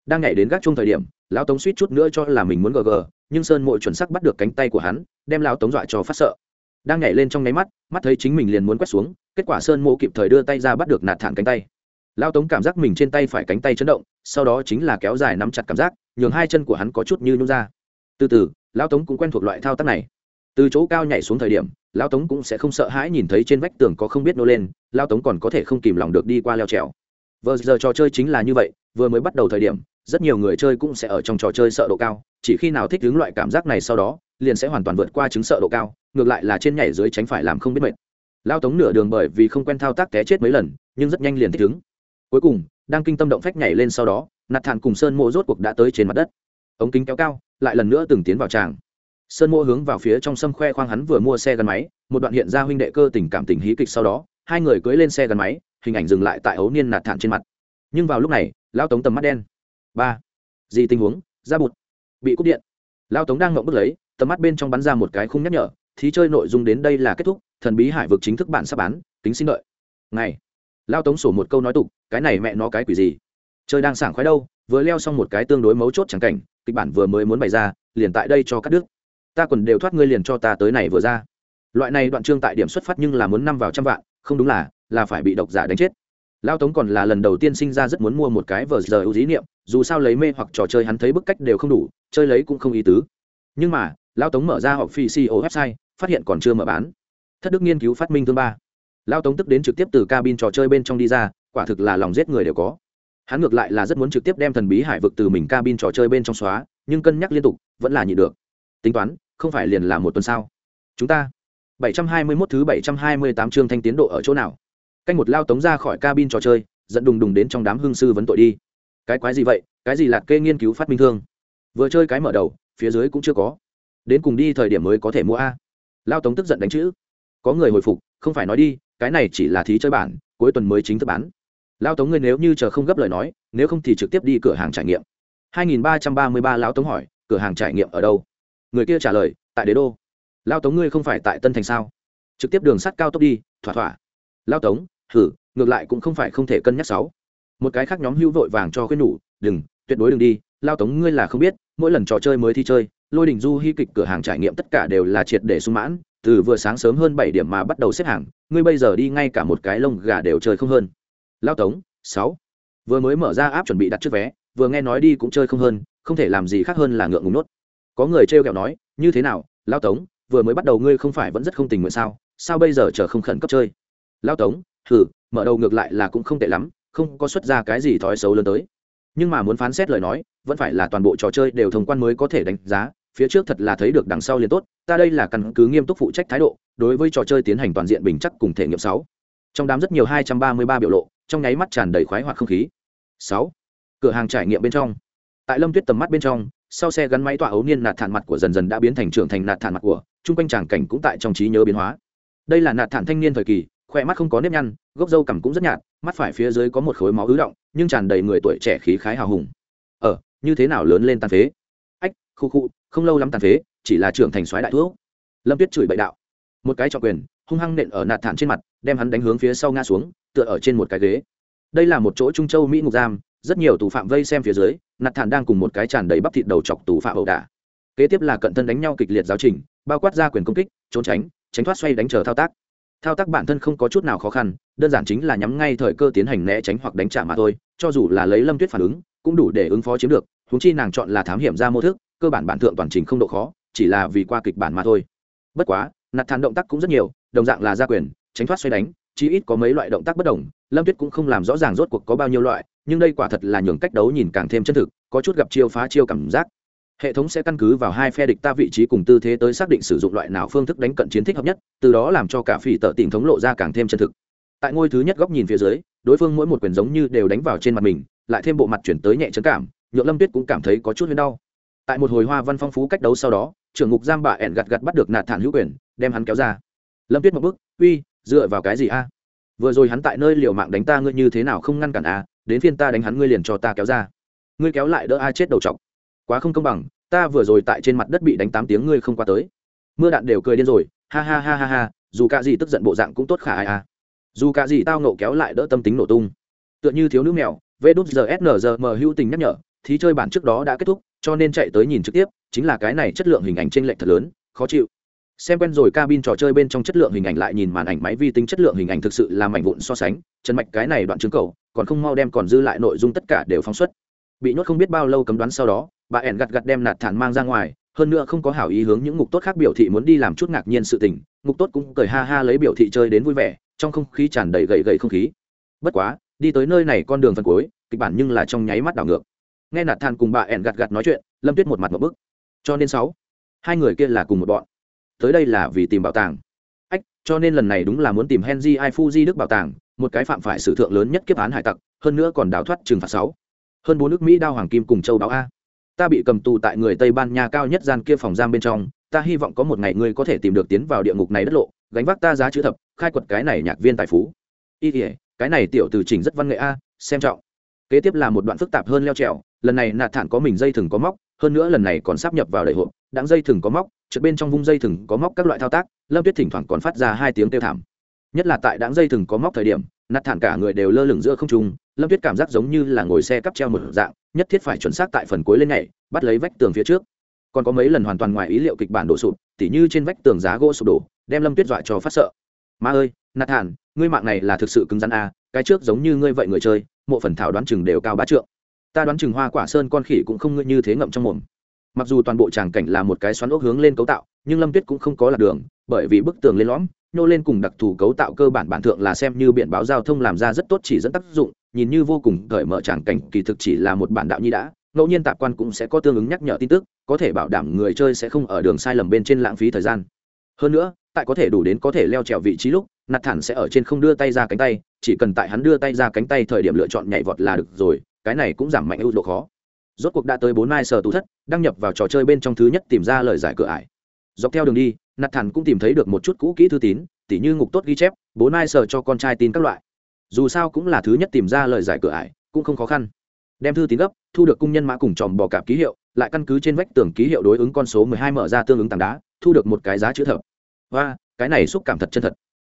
Đang nhảy đến gác chung thời điểm, lão tống suýt chút nữa cho là mình muốn gờ gờ, nhưng sơn mội chuẩn sắc bắt được cánh tay của hắn, đem lão tống dọa cho phát sợ. Đang nhảy lên trong nháy mắt mắt thấy chính mình liền muốn quét xuống, kết quả sơn mộ kịp thời đưa tay ra bắt được nạt thản cánh tay. Lão tống cảm giác mình trên tay phải cánh tay chấn động, sau đó chính là kéo dài nắm chặt cảm giác, nhường hai chân của hắn có chút như nhún ra. Từ từ, lão tống cũng quen thuộc loại thao tác này từ chỗ cao nhảy xuống thời điểm, lão tống cũng sẽ không sợ hãi nhìn thấy trên vách tường có không biết nô lên, lão tống còn có thể không kìm lòng được đi qua leo trèo. Vờ giờ trò chơi chính là như vậy, vừa mới bắt đầu thời điểm, rất nhiều người chơi cũng sẽ ở trong trò chơi sợ độ cao, chỉ khi nào thích ứng loại cảm giác này sau đó, liền sẽ hoàn toàn vượt qua chứng sợ độ cao, ngược lại là trên nhảy dưới tránh phải làm không biết mệt. Lao tống nửa đường bởi vì không quen thao tác té chết mấy lần, nhưng rất nhanh liền thích ứng. Cuối cùng, đang kinh tâm động phách nhảy lên sau đó, nạt thản cùng sơn mô rốt cuộc đã tới trên mặt đất. Ống kính kéo cao, lại lần nữa từng tiến vào tràng sơn mô hướng vào phía trong sâm khoe khoang hắn vừa mua xe gắn máy, một đoạn hiện ra huynh đệ cơ tình cảm tình hí kịch sau đó, hai người cưới lên xe gắn máy, hình ảnh dừng lại tại ấu niên nạt thản trên mặt. Nhưng vào lúc này, lao tống tầm mắt đen. Ba. Gì tình huống? Ra bụt. Bị cúp điện. Lao tống đang ngậm bức lấy, tầm mắt bên trong bắn ra một cái khung nhắc nhở, thí chơi nội dung đến đây là kết thúc, thần bí hải vực chính thức bản sắp bán, kính xin đợi. Ngày. Lao tống sổ một câu nói tục, cái này mẹ nó cái quỷ gì? Chơi đang sảng khoái đâu, vừa leo xong một cái tương đối mấu chốt chẳng cảnh, kịch bản vừa mới muốn bày ra, liền tại đây cho cắt đứt ta quần đều thoát ngươi liền cho ta tới này vừa ra. Loại này đoạn chương tại điểm xuất phát nhưng là muốn năm vào trăm vạn, không đúng là là phải bị độc giả đánh chết. Lao tống còn là lần đầu tiên sinh ra rất muốn mua một cái vờ giờ ưu dí niệm, dù sao lấy mê hoặc trò chơi hắn thấy bức cách đều không đủ, chơi lấy cũng không ý tứ. Nhưng mà, lao tống mở ra họp phi co website, phát hiện còn chưa mở bán. Thất đức nghiên cứu phát minh thương ba. Lao tống tức đến trực tiếp từ cabin trò chơi bên trong đi ra, quả thực là lòng giết người đều có. Hắn ngược lại là rất muốn trực tiếp đem thần bí hải vực từ mình cabin trò chơi bên trong xóa, nhưng cân nhắc liên tục, vẫn là nhị được tính toán, không phải liền là một tuần sau chúng ta 721 thứ 728 chương thanh tiến độ ở chỗ nào? Canh một lao tống ra khỏi cabin trò chơi dẫn đùng đùng đến trong đám hương sư vấn tội đi. Cái quái gì vậy? Cái gì lạt kê nghiên cứu phát minh thương? Vừa chơi cái mở đầu, phía dưới cũng chưa có. Đến cùng đi thời điểm mới có thể mua a. Lao tống tức giận đánh chữ. Có người hồi phục, không phải nói đi, cái này chỉ là thí chơi bản, cuối tuần mới chính thức bán. Lao tống ngươi nếu như chờ không gấp lời nói, nếu không thì trực tiếp đi cửa hàng trải nghiệm. 2333 lão tống hỏi, cửa hàng trải nghiệm ở đâu? Người kia trả lời, tại đế đô. Lao tống ngươi không phải tại tân thành sao? Trực tiếp đường sắt cao tốc đi, thỏa thỏa. Lao tống thử ngược lại cũng không phải không thể cân nhắc sáu. Một cái khác nhóm hưu vội vàng cho khuyên nhủ, đừng, tuyệt đối đừng đi, lao tống ngươi là không biết, mỗi lần trò chơi mới thi chơi, lôi đình du hy kịch cửa hàng trải nghiệm tất cả đều là triệt để sung mãn, từ vừa sáng sớm hơn bảy điểm mà bắt đầu xếp hàng, ngươi bây giờ đi ngay cả một cái lông gà đều chơi không hơn. Lao tống, sáu. Vừa mới mở ra áp chuẩn bị đặt trước vé, vừa nghe nói đi cũng chơi không hơn, không thể làm gì khác hơn là ngượng ngùng nốt có người trêu kẹo nói, như thế nào lao tống, vừa mới bắt đầu ngươi không phải vẫn rất không tình nguyện sao? Sao bây giờ chờ không khẩn cấp chơi? Lao tống thử mở đầu ngược lại là cũng không tệ lắm, không có xuất ra cái gì thói xấu lớn tới. Nhưng mà muốn phán xét lời nói, vẫn phải là toàn bộ trò chơi đều thông quan mới có thể đánh giá, phía trước thật là thấy được đằng sau liền tốt, ta đây là căn cứ nghiêm túc phụ trách thái độ, đối với trò chơi tiến hành toàn diện bình chắc cùng thể nghiệm sáu. Trong đám rất nhiều hai trăm ba mươi ba biểu lộ, trong nháy mắt tràn đầy khoái hoạt không khí. Sáu, cửa hàng trải nghiệm bên trong. Tại lâm tuyết tầm mắt bên trong sau xe gắn máy tọa ấu niên nạt thản mặt của dần dần đã biến thành trưởng thành nạt thản mặt của, chung quanh tràng cảnh cũng tại trong trí nhớ biến hóa. Đây là nạt thản thanh niên thời kỳ, khỏe mắt không có nếp nhăn, gốc râu cằm cũng rất nhạt, mắt phải phía dưới có một khối máu ứ động, nhưng tràn đầy người tuổi trẻ khí khái hào hùng. Ờ như thế nào lớn lên tàn phế? Ách, khu khu, không lâu lắm tàn phế, chỉ là trưởng thành soái đại thuốc. Lâm tuyết chửi bậy đạo. Một cái trọng quyền, hung hăng nện ở nạt thản trên mặt, đem hắn đánh hướng phía sau ngã xuống, tựa ở trên một cái ghế. Đây là một chỗ trung châu mỹ ngục giam rất nhiều tù phạm vây xem phía dưới, nạt thản đang cùng một cái tràn đầy bắp thịt đầu chọc tù phạm ẩu đả. Kế tiếp là cận thân đánh nhau kịch liệt giáo trình, bao quát ra quyền công kích, trốn tránh tránh thoát xoay đánh chờ thao tác. Thao tác bản thân không có chút nào khó khăn, đơn giản chính là nhắm ngay thời cơ tiến hành né tránh hoặc đánh trả mà thôi, cho dù là lấy lâm tuyết phản ứng, cũng đủ để ứng phó chiếm được húng chi nàng chọn là thám hiểm ra mô thức, cơ bản bản thượng toàn trình không độ khó, chỉ là vì qua kịch bản mà thôi. Bất quá, nạt thản động tác cũng rất nhiều, đồng dạng là ra quyền, tránh thoát xoay đánh chí ít có mấy loại động tác bất đồng, lâm tuyết cũng không làm rõ ràng rốt cuộc có bao nhiêu loại, nhưng đây quả thật là nhường cách đấu nhìn càng thêm chân thực, có chút gặp chiêu phá chiêu cảm giác. Hệ thống sẽ căn cứ vào hai phe địch ta vị trí cùng tư thế tới xác định sử dụng loại nào phương thức đánh cận chiến thích hợp nhất, từ đó làm cho cả phỉ tợ tình thống lộ ra càng thêm chân thực. Tại ngôi thứ nhất góc nhìn phía dưới, đối phương mỗi một quyền giống như đều đánh vào trên mặt mình, lại thêm bộ mặt chuyển tới nhẹ trấn cảm, nhượng lâm tuyết cũng cảm thấy có chút huyên đau. Tại một hồi hoa văn phong phú cách đấu sau đó, trưởng ngục giam bà ẻn gạt gạt bắt được nạt thản hữu quyền, đem hắn kéo ra. Lâm tuyết một bước, uy dựa vào cái gì a? Vừa rồi hắn tại nơi liều mạng đánh ta ngươi như thế nào không ngăn cản a? Đến phiên ta đánh hắn ngươi liền cho ta kéo ra. Ngươi kéo lại đỡ a chết đầu t quá không công bằng, ta vừa rồi tại trên mặt đất bị đánh tám tiếng ngươi không qua tới. Mưa đạn đều cười điên rồi, ha ha ha ha ha, dù cả gì tức giận bộ dạng cũng tốt khả ai a. Dù cả gì tao nộ kéo lại đỡ tâm tính nổ tung. Tựa như thiếu nữ mèo vê đút giờ sn m hữu tình nhắc nhở, thí chơi bản trước đó đã kết thúc, cho nên chạy tới nhìn trực tiếp, chính là cái này chất lượng hình ảnh t r ê n lệch thật lớn, khó chịu xem quen rồi cabin trò chơi bên trong chất lượng hình ảnh lại nhìn màn ảnh máy vi tính chất lượng hình ảnh thực sự là mảnh vụn so sánh, chân mạch cái này đoạn chứng cầu, còn không mau đem còn dư lại nội dung tất cả đều phóng xuất. Bị nhốt không biết bao lâu cấm đoán sau đó, bà ẻn gặt gặt đem nạt thản mang ra ngoài, hơn nữa không có hảo ý hướng những ngục tốt khác biểu thị muốn đi làm chút ngạc nhiên sự tình, ngục tốt cũng cười ha ha lấy biểu thị chơi đến vui vẻ, trong không khí tràn đầy gậy gậy không khí. Bất quá, đi tới nơi này con đường phần cuối, kịch bản nhưng là trong nháy mắt đảo ngược. Nghe nạt thản cùng bà ẻn gặt gặt nói chuyện, lâm tuyết một mặt một bức. Cho nên sáu, hai người kia là cùng một bọn tới đây là vì tìm bảo tàng. Ách, cho nên lần này đúng là muốn tìm henry i fuji đức bảo tàng, một cái phạm phải sử thượng lớn nhất kiếp án hải tặc, hơn nữa còn đào thoát trừng phạt sáu. Hơn bốn nước mỹ đao hoàng kim cùng châu báo a. Ta bị cầm tù tại người tây ban nha cao nhất gian kia phòng giam bên trong, ta hy vọng có một ngày ngươi có thể tìm được tiến vào địa ngục này đất lộ, gánh vác ta giá chữ thập, khai quật cái này nhạc viên tài phú. Y thể cái này tiểu từ trình rất văn nghệ a, xem trọng. Kế tiếp là một đoạn phức tạp hơn leo trèo, lần này nạt thản có mình dây thừng có móc, hơn nữa lần này còn sắp nhập vào đầy hộp đáng dây thừng có móc trượt bên trong vung dây thừng có móc các loại thao tác lâm tuyết thỉnh thoảng còn phát ra hai tiếng kêu thảm. Nhất là tại đáng dây thừng có móc thời điểm nạt thản cả người đều lơ lửng giữa không trung lâm tuyết cảm giác giống như là ngồi xe cắp treo một dạng nhất thiết phải chuẩn xác tại phần cuối lên nhảy bắt lấy vách tường phía trước. Còn có mấy lần hoàn toàn ngoài ý liệu kịch bản đổ sụp tỉ như trên vách tường giá gỗ sụp đổ đem lâm tuyết dọa cho phát sợ. Ma ơi nạt thản ngươi mạng này là thực sự cứng rắn à, cái trước giống như ngươi vậy người chơi mộ phần thảo đoán chừng đều cao bá trượng. Ta đoán chừng hoa quả sơn con khỉ cũng không ngươi như thế ngậm trong mồm mặc dù toàn bộ tràng cảnh là một cái xoắn ốc hướng lên cấu tạo, nhưng lâm tuyết cũng không có lạc đường, bởi vì bức tường lên lõm, nhô lên cùng đặc thù cấu tạo cơ bản bản thượng là xem như biện báo giao thông làm ra rất tốt chỉ dẫn tác dụng, nhìn như vô cùng cởi mở tràng cảnh, kỳ thực chỉ là một bản đạo nhi đã. Ngẫu nhiên tạp quan cũng sẽ có tương ứng nhắc nhở tin tức, có thể bảo đảm người chơi sẽ không ở đường sai lầm bên trên lãng phí thời gian. Hơn nữa, tại có thể đủ đến có thể leo trèo vị trí lúc, nạt thản sẽ ở trên không đưa tay ra cánh tay, chỉ cần tại hắn đưa tay ra cánh tay thời điểm lựa chọn nhảy vọt là được rồi, cái này cũng giảm mạnh ưu độ khó rốt cuộc đã tới bốn mai sở tủ thất, đăng nhập vào trò chơi bên trong thứ nhất tìm ra lời giải cửa ải. Dọc theo đường đi, nạt thản cũng tìm thấy được một chút cũ kỹ thư tín, tỉ như ngục tốt ghi chép, bốn mai sở cho con trai tin các loại. Dù sao cũng là thứ nhất tìm ra lời giải cửa ải, cũng không khó khăn. Đem thư tín gấp, thu được cung nhân mã cùng tròm bò cạp ký hiệu, lại căn cứ trên vách tường ký hiệu đối ứng con số mười hai mở ra tương ứng tảng đá, thu được một cái giá chữ thập. Và cái này xúc cảm thật chân thật.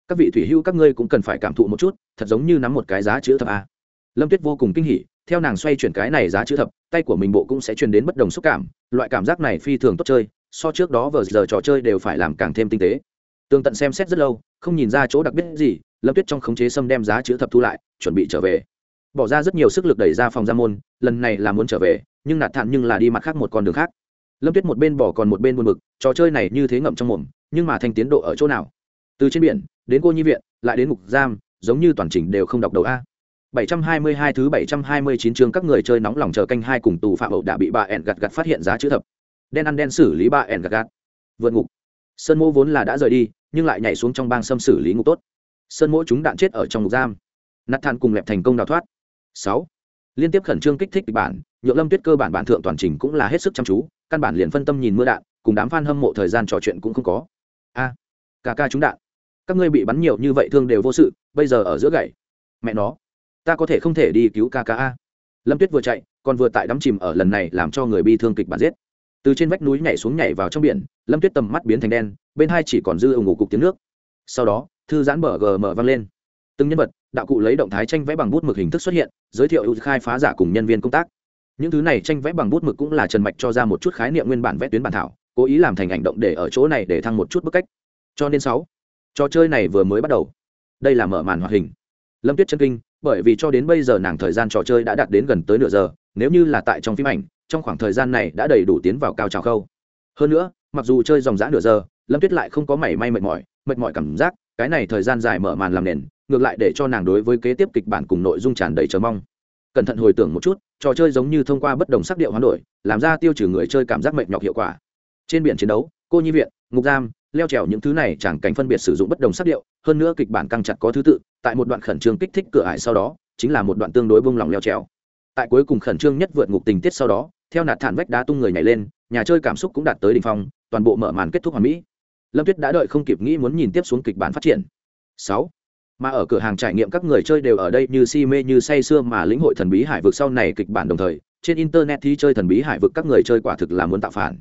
Các vị thủy hưu các ngươi cũng cần phải cảm thụ một chút, thật giống như nắm một cái giá chữ thập a. Lâm tuyết vô cùng kinh hỉ theo nàng xoay chuyển cái này giá chữ thập, tay của mình bộ cũng sẽ truyền đến bất đồng xúc cảm, loại cảm giác này phi thường tốt chơi, so trước đó vờ giờ trò chơi đều phải làm càng thêm tinh tế. Tường tận xem xét rất lâu, không nhìn ra chỗ đặc biệt gì, lâm tuyết trong khống chế xâm đem giá chữ thập thu lại, chuẩn bị trở về. Bỏ ra rất nhiều sức lực đẩy ra phòng ra môn, lần này là muốn trở về, nhưng nạt thản nhưng là đi mặt khác một con đường khác. Lâm tuyết một bên bỏ còn một bên buồn mực trò chơi này như thế ngậm trong mồm, nhưng mà thành tiến độ ở chỗ nào? Từ trên biển, đến cô nhi viện, lại đến ngục giam, giống như toàn trình đều không đọc đầu a. 722 thứ 729 chương các người chơi nóng lòng chờ canh hai cùng tù phạm ẩu đã bị bà ẻn gạt gạt phát hiện giá chữ thập. Đen ăn đen xử lý bà ẻn gạt gạt. Vượt ngục. Sơn Mộ vốn là đã rời đi nhưng lại nhảy xuống trong bang xâm xử lý ngục tốt. Sơn mỗ chúng đạn chết ở trong ngục giam. Nát than cùng lẹp thành công đào thoát. Sáu. Liên tiếp khẩn trương kích thích kịch bản nhượng lâm tuyết cơ bản bản thượng toàn trình cũng là hết sức chăm chú căn bản liền phân tâm nhìn mưa đạn cùng đám fan hâm mộ thời gian trò chuyện cũng không có. A. À, cả ca chúng đạn. Các ngươi bị bắn nhiều như vậy thương đều vô sự bây giờ ở giữa gậy. Mẹ nó ta có thể không thể đi cứu ca ca a. Lâm tuyết vừa chạy, còn vừa tại đắm chìm ở lần này làm cho người bi thương kịch bản giết. Từ trên vách núi nhảy xuống nhảy vào trong biển, lâm tuyết tầm mắt biến thành đen, bên hai chỉ còn dư ủng ngủ cục tiếng nước. Sau đó, thư giãn bờ gm vang lên. Từng nhân vật, đạo cụ lấy động thái tranh vẽ bằng bút mực hình thức xuất hiện, giới thiệu ưu khai phá giả cùng nhân viên công tác. Những thứ này tranh vẽ bằng bút mực cũng là trần mạch cho ra một chút khái niệm nguyên bản vẽ tuyến bản thảo, cố ý làm thành hành động để ở chỗ này để thăng một chút bức cách. Cho nên sáu, trò chơi này vừa mới bắt đầu. Đây là mở màn hoạt hình. Lâm tuyết chân kinh bởi vì cho đến bây giờ nàng thời gian trò chơi đã đạt đến gần tới nửa giờ, nếu như là tại trong phim ảnh, trong khoảng thời gian này đã đầy đủ tiến vào cao trào khâu. Hơn nữa, mặc dù chơi dòng g nửa giờ, lâm tuyết lại không có mảy may mệt mỏi mệt mỏi cảm giác, cái này thời gian dài mở màn làm nền, ngược lại để cho nàng đối với kế tiếp kịch bản cùng nội dung tràn đầy chờ mong. Cẩn thận hồi tưởng một chút, trò chơi giống như thông qua bất đồng sắc điệu hoán đổi, làm ra tiêu trừ người chơi cảm giác mệt nhọc hiệu quả. Trên biển chiến đấu, cô nhi viện, ngục giam leo trèo những thứ này chẳng cảnh phân biệt sử dụng bất đồng sắc điệu, hơn nữa kịch bản căng chặt có thứ tự, tại một đoạn khẩn trương kích thích cửa ải sau đó, chính là một đoạn tương đối bông lòng leo trèo. Tại cuối cùng khẩn trương nhất vượt ngục tình tiết sau đó, theo nạt thản vách đá tung người nhảy lên, nhà chơi cảm xúc cũng đạt tới đ ỉ n h phong, toàn bộ mở màn kết thúc hoàn mỹ. Lâm tuyết đã đợi không kịp nghĩ muốn nhìn tiếp xuống kịch bản phát triển. Sáu, mà ở cửa hàng trải nghiệm các người chơi đều ở đây như si mê như say sưa mà lĩnh hội thần bí hải vực sau này kịch bản đồng thời, trên internet thi chơi thần bí hải vực các người chơi quả thực là muốn tạo phản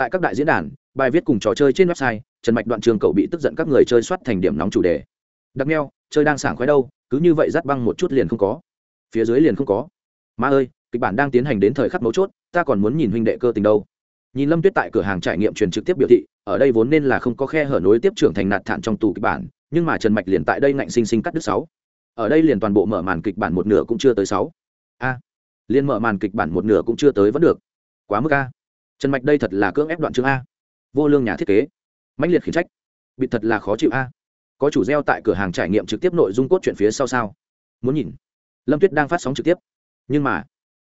tại các đại diễn đàn, bài viết cùng trò chơi trên website, trần mạch đoạn trường cậu bị tức giận các người chơi soát thành điểm nóng chủ đề. Đặc neo chơi đang sảng khoái đâu, cứ như vậy dắt băng một chút liền không có. Phía dưới liền không có. Ma ơi, kịch bản đang tiến hành đến thời khắc mấu chốt, ta còn muốn nhìn huynh đệ cơ tình đâu. Nhìn lâm tuyết tại cửa hàng trải nghiệm truyền trực tiếp biểu thị, ở đây vốn nên là không có khe hở nối tiếp trưởng thành nạt thản trong tù kịch bản, nhưng mà trần mạch liền tại đây ngạnh sinh sinh cắt đứt sáu. Ở đây liền toàn bộ mở màn kịch bản một nửa cũng chưa tới sáu. A, liền mở màn kịch bản một nửa cũng chưa tới vẫn được. Quá mức a trần mạch đây thật là cưỡng ép đoạn chương a. Vô lương nhà thiết kế. Mãnh liệt khiển trách. Bị thật là khó chịu a. Có chủ gieo tại cửa hàng trải nghiệm trực tiếp nội dung cốt chuyện phía sau sao? Muốn nhìn. Lâm tuyết đang phát sóng trực tiếp. Nhưng mà,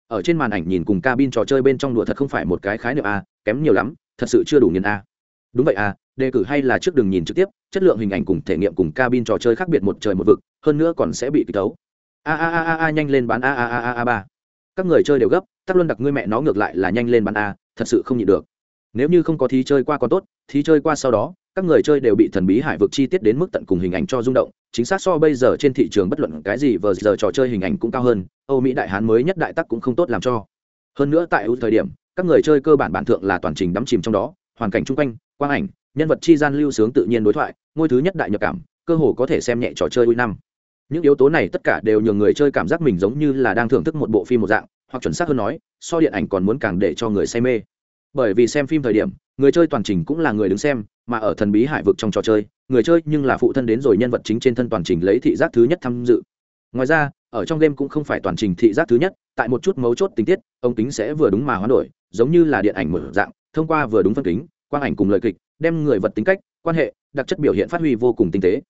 ở trên màn ảnh nhìn cùng cabin trò chơi bên trong đùa thật không phải một cái khái niệm a, kém nhiều lắm, thật sự chưa đủ nghiền a. Đúng vậy a, đề cử hay là trước đường nhìn trực tiếp, chất lượng hình ảnh cùng thể nghiệm cùng cabin trò chơi khác biệt một trời một vực, hơn nữa còn sẽ bị kích tấu. A a a a nhanh lên bán a a a a a, ba. Các người chơi đều gấp, tắc luân đặc ngươi mẹ nó ngược lại là nhanh lên bán a thật sự không nhịn được. Nếu như không có thí chơi qua còn tốt, thí chơi qua sau đó, các người chơi đều bị thần bí hải vực chi tiết đến mức tận cùng hình ảnh cho rung động. Chính xác so bây giờ trên thị trường bất luận cái gì vờ giờ trò chơi hình ảnh cũng cao hơn, âu mỹ đại hán mới nhất đại tắc cũng không tốt làm cho. Hơn nữa tại ưu thời điểm, các người chơi cơ bản bản thượng là toàn trình đắm chìm trong đó, hoàn cảnh chung quanh, quang ảnh, nhân vật chi gian lưu sướng tự nhiên đối thoại, ngôi thứ nhất đại nhập cảm, cơ hồ có thể xem nhẹ trò chơi ui năm. Những yếu tố này tất cả đều nhường người chơi cảm giác mình giống như là đang thưởng thức một bộ phim một dạng hoặc chuẩn xác hơn nói, so điện ảnh còn muốn càng để cho người say mê. Bởi vì xem phim thời điểm, người chơi toàn trình cũng là người đứng xem, mà ở thần bí hải vực trong trò chơi, người chơi nhưng là phụ thân đến rồi nhân vật chính trên thân toàn trình lấy thị giác thứ nhất tham dự. Ngoài ra, ở trong game cũng không phải toàn trình thị giác thứ nhất, tại một chút mấu chốt tình tiết ông kính sẽ vừa đúng mà hoán đổi, giống như là điện ảnh mở dạng, thông qua vừa đúng phân kính, quang ảnh cùng lời kịch, đem người vật tính cách, quan hệ, đặc chất biểu hiện phát huy vô cùng tinh tế.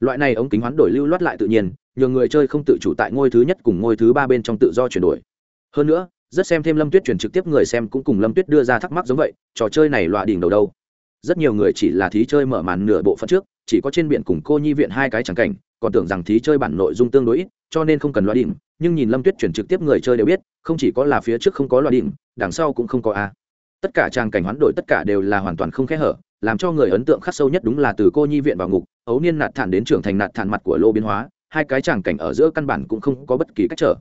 Loại này ống kính hoán đổi lưu loát lại tự nhiên, nhờ người chơi không tự chủ tại ngôi thứ nhất cùng ngôi thứ ba bên trong tự do chuyển đổi hơn nữa, rất xem thêm lâm tuyết chuyển trực tiếp người xem cũng cùng lâm tuyết đưa ra thắc mắc giống vậy, trò chơi này loại đỉnh đầu đâu? Rất nhiều người chỉ là thí chơi mở màn nửa bộ phận trước, chỉ có trên biển cùng cô nhi viện hai cái tràng cảnh, còn tưởng rằng thí chơi bản nội dung tương đối ít, cho nên không cần loại đỉnh, nhưng nhìn lâm tuyết chuyển trực tiếp người chơi đều biết, không chỉ có là phía trước không có loại đỉnh, đằng sau cũng không có a. Tất cả trang cảnh hoán đổi tất cả đều là hoàn toàn không khẽ hở, làm cho người ấn tượng khắc sâu nhất đúng là từ cô nhi viện vào ngục, ấu niên nạt thản đến trưởng thành nạt thản mặt của lô biến hóa, hai cái tràng cảnh ở giữa căn bản cũng không có bất kỳ cách trở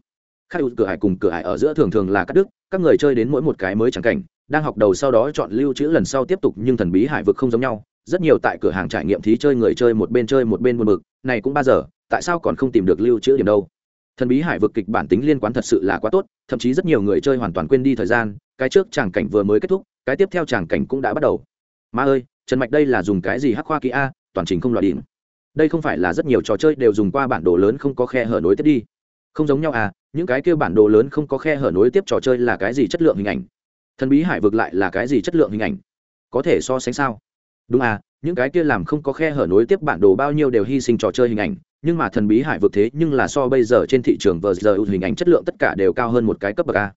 khai cửa hải cùng cửa hải ở giữa thường thường là cắt đứt, các người chơi đến mỗi một cái mới chẳng cảnh, đang học đầu sau đó chọn lưu trữ lần sau tiếp tục nhưng thần bí hải vực không giống nhau. Rất nhiều tại cửa hàng trải nghiệm thí chơi người chơi một bên chơi một bên buồn bực, này cũng ba giờ, tại sao còn không tìm được lưu trữ điểm đâu? Thần bí hải vực kịch bản tính liên quan thật sự là quá tốt, thậm chí rất nhiều người chơi hoàn toàn quên đi thời gian, cái trước tràng cảnh vừa mới kết thúc, cái tiếp theo tràng cảnh cũng đã bắt đầu. Ma ơi, trần mạch đây là dùng cái gì hắc khoa kỹ a, toàn trình không loại điểm đây không phải là rất nhiều trò chơi đều dùng qua bản đồ lớn không có khe hở nối tiếp đi. Không giống nhau à những cái kêu bản đồ lớn không có khe hở nối tiếp trò chơi là cái gì chất lượng hình ảnh? Thần bí hải vực lại là cái gì chất lượng hình ảnh? Có thể so sánh sao? Đúng à những cái kia làm không có khe hở nối tiếp bản đồ bao nhiêu đều hy sinh trò chơi hình ảnh, nhưng mà thần bí hải vực thế nhưng là so bây giờ trên thị trường vờ giờ hình ảnh chất lượng tất cả đều cao hơn một cái cấp bậc a.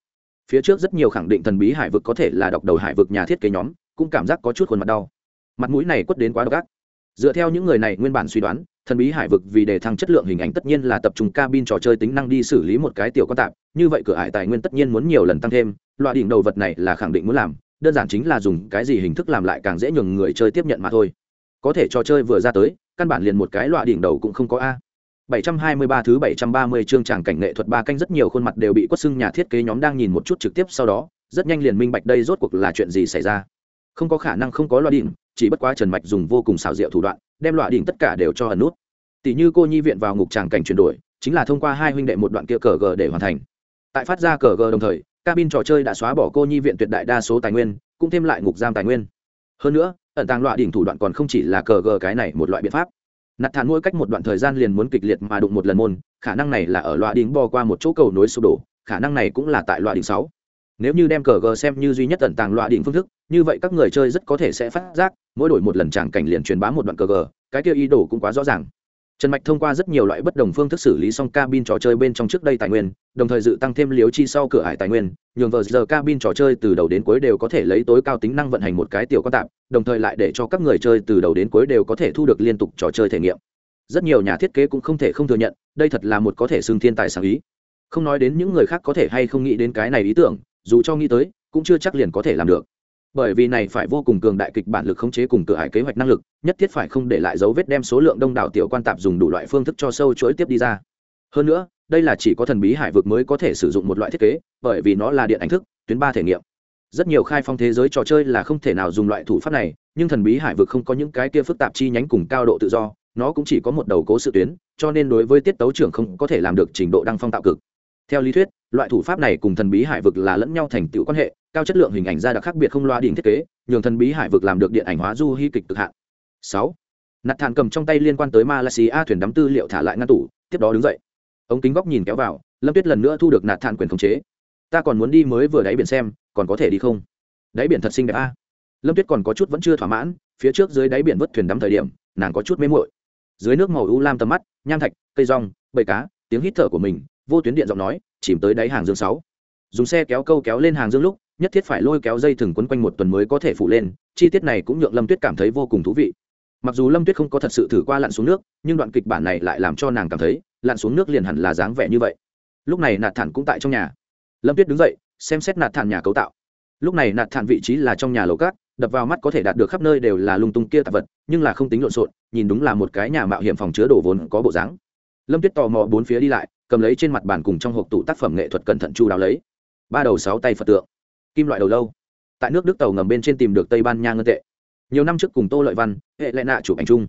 Phía trước rất nhiều khẳng định thần bí hải vực có thể là đọc đầu hải vực nhà thiết kế nhóm, cũng cảm giác có chút khuôn mặt đau. Mặt mũi này quất đến quá độc ác. Dựa theo những người này nguyên bản suy đoán thần bí hải vực vì đề thăng chất lượng hình ảnh tất nhiên là tập trung cabin trò chơi tính năng đi xử lý một cái tiểu quan tạp như vậy cửa hải tài nguyên tất nhiên muốn nhiều lần tăng thêm loại đỉnh đầu vật này là khẳng định muốn làm đơn giản chính là dùng cái gì hình thức làm lại càng dễ nhường người chơi tiếp nhận mà thôi có thể trò chơi vừa ra tới căn bản liền một cái loại đỉnh đầu cũng không có a 723 thứ 730 chương tràng cảnh nghệ thuật ba canh rất nhiều khuôn mặt đều bị quất xưng nhà thiết kế nhóm đang nhìn một chút trực tiếp sau đó, rất nhanh liền minh bạch đây rốt cuộc là chuyện gì xảy ra. Không có khả năng không có loại đỉnh, chỉ bất quá Trần Mạch dùng vô cùng xảo diệu thủ đoạn, đem loại đỉnh tất cả đều cho ẩn nút. Tỷ như cô nhi viện vào ngục tràng cảnh chuyển đổi, chính là thông qua hai huynh đệ một đoạn kia cờ g để hoàn thành. Tại phát ra cờ g đồng thời, cabin trò chơi đã xóa bỏ cô nhi viện tuyệt đại đa số tài nguyên, cũng thêm lại ngục giam tài nguyên. Hơn nữa, ẩn tàng loại đỉnh thủ đoạn còn không chỉ là cờ g cái này một loại biện pháp nạt thản mỗi cách một đoạn thời gian liền muốn kịch liệt mà đụng một lần môn khả năng này là ở loại đỉnh bò qua một chỗ cầu nối sụp đổ khả năng này cũng là tại loại đỉnh sáu nếu như đem cờ gờ xem như duy nhất tận tàng loại đỉnh phương thức, như vậy các người chơi rất có thể sẽ phát giác, mỗi đổi một lần tràng cảnh liền truyền bá một đoạn cờ gờ, cái kia ý đồ cũng quá rõ ràng. Trần mạch thông qua rất nhiều loại bất đồng phương thức xử lý xong cabin trò chơi bên trong trước đây tài nguyên, đồng thời dự tăng thêm liếu chi sau cửa hải tài nguyên, nhường vờ giờ cabin trò chơi từ đầu đến cuối đều có thể lấy tối cao tính năng vận hành một cái tiểu quan tạp, đồng thời lại để cho các người chơi từ đầu đến cuối đều có thể thu được liên tục trò chơi thể nghiệm. Rất nhiều nhà thiết kế cũng không thể không thừa nhận, đây thật là một có thể xưng thiên tài sáng ý. Không nói đến những người khác có thể hay không nghĩ đến cái này ý tưởng dù cho nghĩ tới, cũng chưa chắc liền có thể làm được. Bởi vì này phải vô cùng cường đại kịch bản lực khống chế cùng cửa hải kế hoạch năng lực, nhất thiết phải không để lại dấu vết đem số lượng đông đảo tiểu quan tạp dùng đủ loại phương thức cho sâu chuỗi tiếp đi ra. Hơn nữa, đây là chỉ có thần bí hải vực mới có thể sử dụng một loại thiết kế, bởi vì nó là điện ảnh thức, tuyến ba thể nghiệm. Rất nhiều khai phong thế giới trò chơi là không thể nào dùng loại thủ pháp này, nhưng thần bí hải vực không có những cái kia phức tạp chi nhánh cùng cao độ tự do, nó cũng chỉ có một đầu cố sự tuyến, cho nên đối với tiết tấu trưởng không có thể làm được trình độ đăng phong tạo cực. Theo lý thuyết loại thủ pháp này cùng thần bí hải vực là lẫn nhau thành tựu quan hệ cao chất lượng hình ảnh ra đặc khác biệt không loa đỉnh thiết kế nhường thần bí hải vực làm được điện ảnh hóa du hy kịch cực hạn. Sáu nạt thản cầm trong tay liên quan tới malaysia thuyền đắm tư liệu thả lại ngăn tủ tiếp đó đứng dậy. Ống kính góc nhìn kéo vào lâm tuyết lần nữa thu được nạt thản quyền khống chế. Ta còn muốn đi mới vừa đáy biển xem còn có thể đi không? Đáy biển thật xinh đẹp a. Lâm tuyết còn có chút vẫn chưa thỏa mãn phía trước dưới đáy biển vớt thuyền đắm thời điểm nàng có chút mê muội, dưới nước màu u lam tầm mắt nham thạch cây rong bầy cá tiếng hít thở của mình vô tuyến điện giọng nói chìm tới đáy hàng dương sáu. Dùng xe kéo câu kéo lên hàng dương lúc, nhất thiết phải lôi kéo dây thừng quấn quanh một tuần mới có thể phụ lên, chi tiết này cũng nhượng lâm tuyết cảm thấy vô cùng thú vị. Mặc dù lâm tuyết không có thật sự thử qua lặn xuống nước, nhưng đoạn kịch bản này lại làm cho nàng cảm thấy, lặn xuống nước liền hẳn là dáng vẻ như vậy. Lúc này nạt thản cũng tại trong nhà. Lâm tuyết đứng dậy, xem xét nạt thản nhà cấu tạo. Lúc này nạt thản vị trí là trong nhà lầu cát, đập vào mắt có thể đạt được khắp nơi đều là lung tung kia tạp vật, nhưng là không tính lộn xộn, nhìn đúng là một cái nhà mạo hiểm phòng chứa đồ vốn có bộ dáng. Lâm tuyết tò mò bốn phía đi lại cầm lấy trên mặt bàn cùng trong hộp tủ tác phẩm nghệ thuật cẩn thận chu đáo lấy. Ba đầu sáu tay phật tượng. Kim loại đầu lâu. Tại nước đức tàu ngầm bên trên tìm được tây ban nha ngân tệ. Nhiều năm trước cùng tô lợi văn, hệ lệ nạ chụp ảnh chung.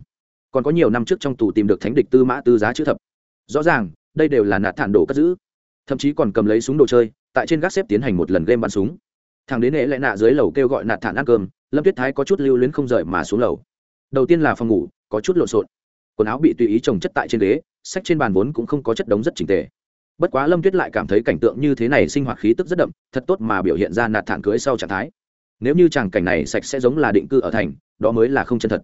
Còn có nhiều năm trước trong tù tìm được thánh địch tư mã tư giá chữ thập. Rõ ràng, đây đều là nạt thản đồ cất giữ. Thậm chí còn cầm lấy súng đồ chơi, tại trên gác xếp tiến hành một lần game bắn súng. Thằng đến hệ lệ nạ dưới lầu kêu gọi nạt thản ăn cơm, lâm tuyết thái có chút lưu luyến không rời mà xuống lầu. Đầu tiên là phòng ngủ, có chút lộn xộn. Quần áo bị tùy ý trồng chất tại trên ghế sách trên bàn vốn cũng không có chất đống rất trình tề. Bất quá lâm tuyết lại cảm thấy cảnh tượng như thế này sinh hoạt khí tức rất đậm thật tốt mà biểu hiện ra nạt thản cưới sau trạng thái. Nếu như chàng cảnh này sạch sẽ giống là định cư ở thành đó mới là không chân thật.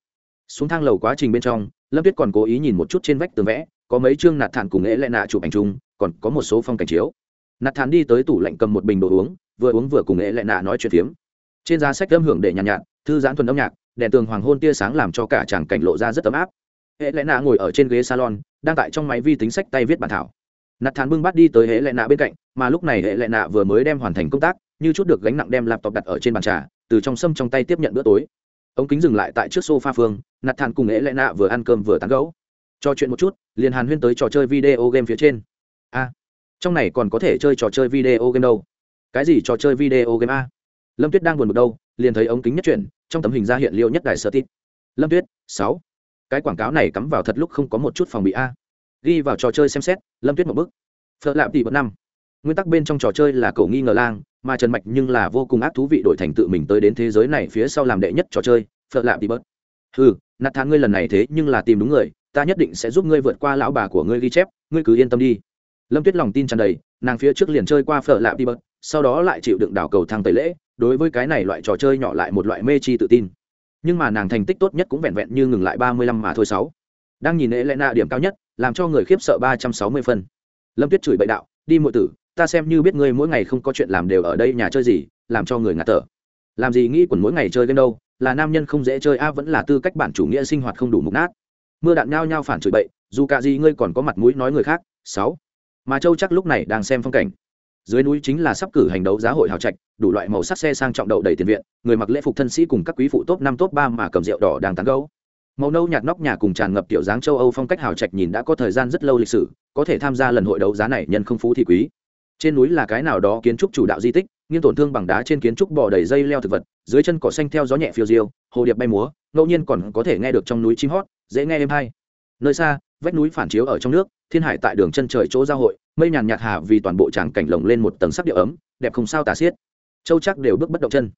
Xuống thang lầu quá trình bên trong lâm tuyết còn cố ý nhìn một chút trên vách tường vẽ có mấy chương nạt thản cùng nghệ lệ nạ chụp ảnh chung còn có một số phong cảnh chiếu. Nạt thản đi tới tủ lạnh cầm một bình đồ uống vừa uống vừa cùng nghệ lệ nạ nói chuyện phiếm. Trên giá sách âm hưởng để nhàn nhạt, nhạt thư giãn thuần âm nhạc đèn tường hoàng hôn tia sáng làm cho cả chàng cảnh lộ ra rất ấm áp. Hệ lệ nạ ngồi ở trên ghế salon đang tại trong máy vi tính sách tay viết bản thảo. Nạt thản bưng bắt đi tới hệ lệ nạ bên cạnh, mà lúc này hệ lệ nạ vừa mới đem hoàn thành công tác, như chút được gánh nặng đem laptop đặt ở trên bàn trà, từ trong sâm trong tay tiếp nhận bữa tối. Ống kính dừng lại tại trước sofa phương, nạt thản cùng hệ lệ nạ vừa ăn cơm vừa tán gẫu. Trò chuyện một chút, liền hàn huyên tới trò chơi video game phía trên. A, trong này còn có thể chơi trò chơi video game đâu? Cái gì trò chơi video game a? Lâm tuyết đang buồn bực đâu, liền thấy ống kính nhất chuyển, trong tấm hình ra hiện liệu nhất đài sơ tít lâm tuyết, sáu cái quảng cáo này cắm vào thật lúc không có một chút phòng bị a. Ghi vào trò chơi xem xét, lâm tuyết một bức phật lạp tỷ bật năm. Nguyên tắc bên trong trò chơi là cậu nghi ngờ lang, mà trần mạch nhưng là vô cùng ác thú vị đổi thành tự mình tới đến thế giới này phía sau làm đệ nhất trò chơi phật lạp tỷ bớt ừ nạt thang ngươi lần này thế nhưng là tìm đúng người, ta nhất định sẽ giúp ngươi vượt qua lão bà của ngươi ghi chép, ngươi cứ yên tâm đi. Lâm tuyết lòng tin tràn đầy, nàng phía trước liền chơi qua phở lạp đi bớt sau đó lại chịu đựng đảo cầu thang tẩy lễ, đối với cái này loại trò chơi nhỏ lại một loại mê chi tự tin nhưng mà nàng thành tích tốt nhất cũng vẹn vẹn như ngừng lại ba mươi lăm mà thôi sáu. Đang nhìn lễ lẽ nạ điểm cao nhất, làm cho người khiếp sợ ba trăm sáu mươi phân. Lâm tuyết chửi bậy đạo, đi muội tử, ta xem như biết ngươi mỗi ngày không có chuyện làm đều ở đây nhà chơi gì, làm cho người ngạt thở. Làm gì nghĩ quần mỗi ngày chơi game đâu, là nam nhân không dễ chơi, a vẫn là tư cách bản chủ nghĩa sinh hoạt không đủ mục nát. Mưa đạn nhao nhao phản chửi bậy, dù cả gì ngươi còn có mặt mũi nói người khác, sáu. Mà châu chắc lúc này đang xem phong cảnh dưới núi chính là sắp cử hành đấu giá hội hào trạch, đủ loại màu sắc xe sang trọng đậu đầy tiền viện, người mặc lễ phục thân sĩ cùng các quý phụ top năm, top ba mà cầm rượu đỏ đang tán gấu màu nâu nhạt nóc nhà cùng tràn ngập tiểu dáng châu âu phong cách hào trạch nhìn đã có thời gian rất lâu lịch sử, có thể tham gia lần hội đấu giá này nhân không phú thì quý. Trên núi là cái nào đó kiến trúc chủ đạo di tích, nghiêng tổn thương bằng đá trên kiến trúc bò đầy dây leo thực vật, dưới chân cỏ xanh theo gió nhẹ phiêu diêu, hồ điệp bay múa, ngẫu nhiên còn có thể nghe được trong núi chim hót, dễ nghe êm hay. Nơi xa, vách núi phản chiếu ở trong nước thiên hải tại đường chân trời chỗ giao hội, mây nhàn nhạt hà vì toàn bộ tràng cảnh lồng lên một tầng sắc điệu ấm, đẹp không sao tả xiết. Châu chắc đều bước bất động chân.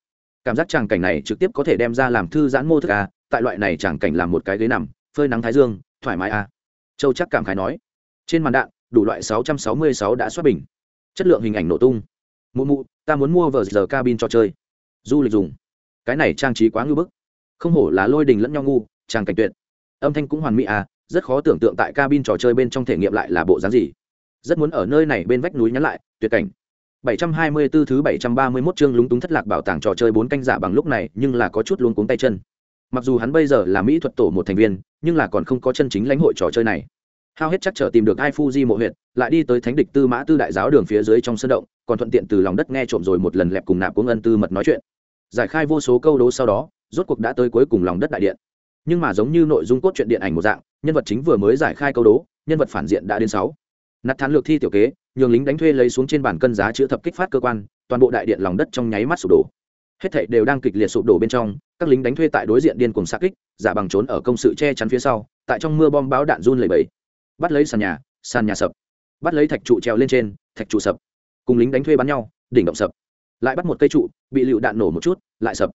Cảm giác tràng cảnh này trực tiếp có thể đem ra làm thư giãn mô thức à tại loại này tràng cảnh làm một cái ghế nằm, phơi nắng thái dương, thoải mái à. Châu chắc cảm khái nói. Trên màn đạn, đủ loại 666 đã xuất bình. Chất lượng hình ảnh nổ tung. Mụ mụ, ta muốn mua vờ giờ cabin cho chơi. Du lịch dùng. Cái này trang trí quá ngư bức. Không hổ là lôi đình lẫn nhau ngu, tràng cảnh tuyệt. Âm thanh cũng hoàn mỹ à rất khó tưởng tượng tại cabin trò chơi bên trong thể nghiệm lại là bộ dáng gì. Rất muốn ở nơi này bên vách núi nhắn lại, tuyệt cảnh. 724 thứ 731 chương lúng túng thất lạc bảo tàng trò chơi bốn canh giả bằng lúc này, nhưng là có chút luống cuống tay chân. Mặc dù hắn bây giờ là mỹ thuật tổ một thành viên, nhưng là còn không có chân chính lãnh hội trò chơi này. Hao hết chắc trở tìm được ai fuji mộ huyện lại đi tới thánh địch tư mã tư đại giáo đường phía dưới trong sân động, còn thuận tiện từ lòng đất nghe trộm rồi một lần lẹp cùng nạp cuống ân tư mật nói chuyện. Giải khai vô số câu đố sau đó, rốt cuộc đã tới cuối cùng lòng đất đại điện nhưng mà giống như nội dung cốt truyện điện ảnh một dạng, nhân vật chính vừa mới giải khai câu đố, nhân vật phản diện đã đến sáu. Nạt thán lược thi tiểu kế, nhường lính đánh thuê lấy xuống trên bàn cân giá chữa thập kích phát cơ quan, toàn bộ đại điện lòng đất trong nháy mắt sụp đổ. Hết thảy đều đang kịch liệt sụp đổ bên trong, các lính đánh thuê tại đối diện điên cuồng xa kích, giả bằng trốn ở công sự che chắn phía sau, tại trong mưa bom báo đạn run lẩy bẩy. Bắt lấy sàn nhà sàn nhà sập. Bắt lấy thạch trụ treo lên trên, thạch trụ sập. Cùng lính đánh thuê bắn nhau, đỉnh động sập. Lại bắt một cây trụ, bị lựu đạn nổ một chút, lại sập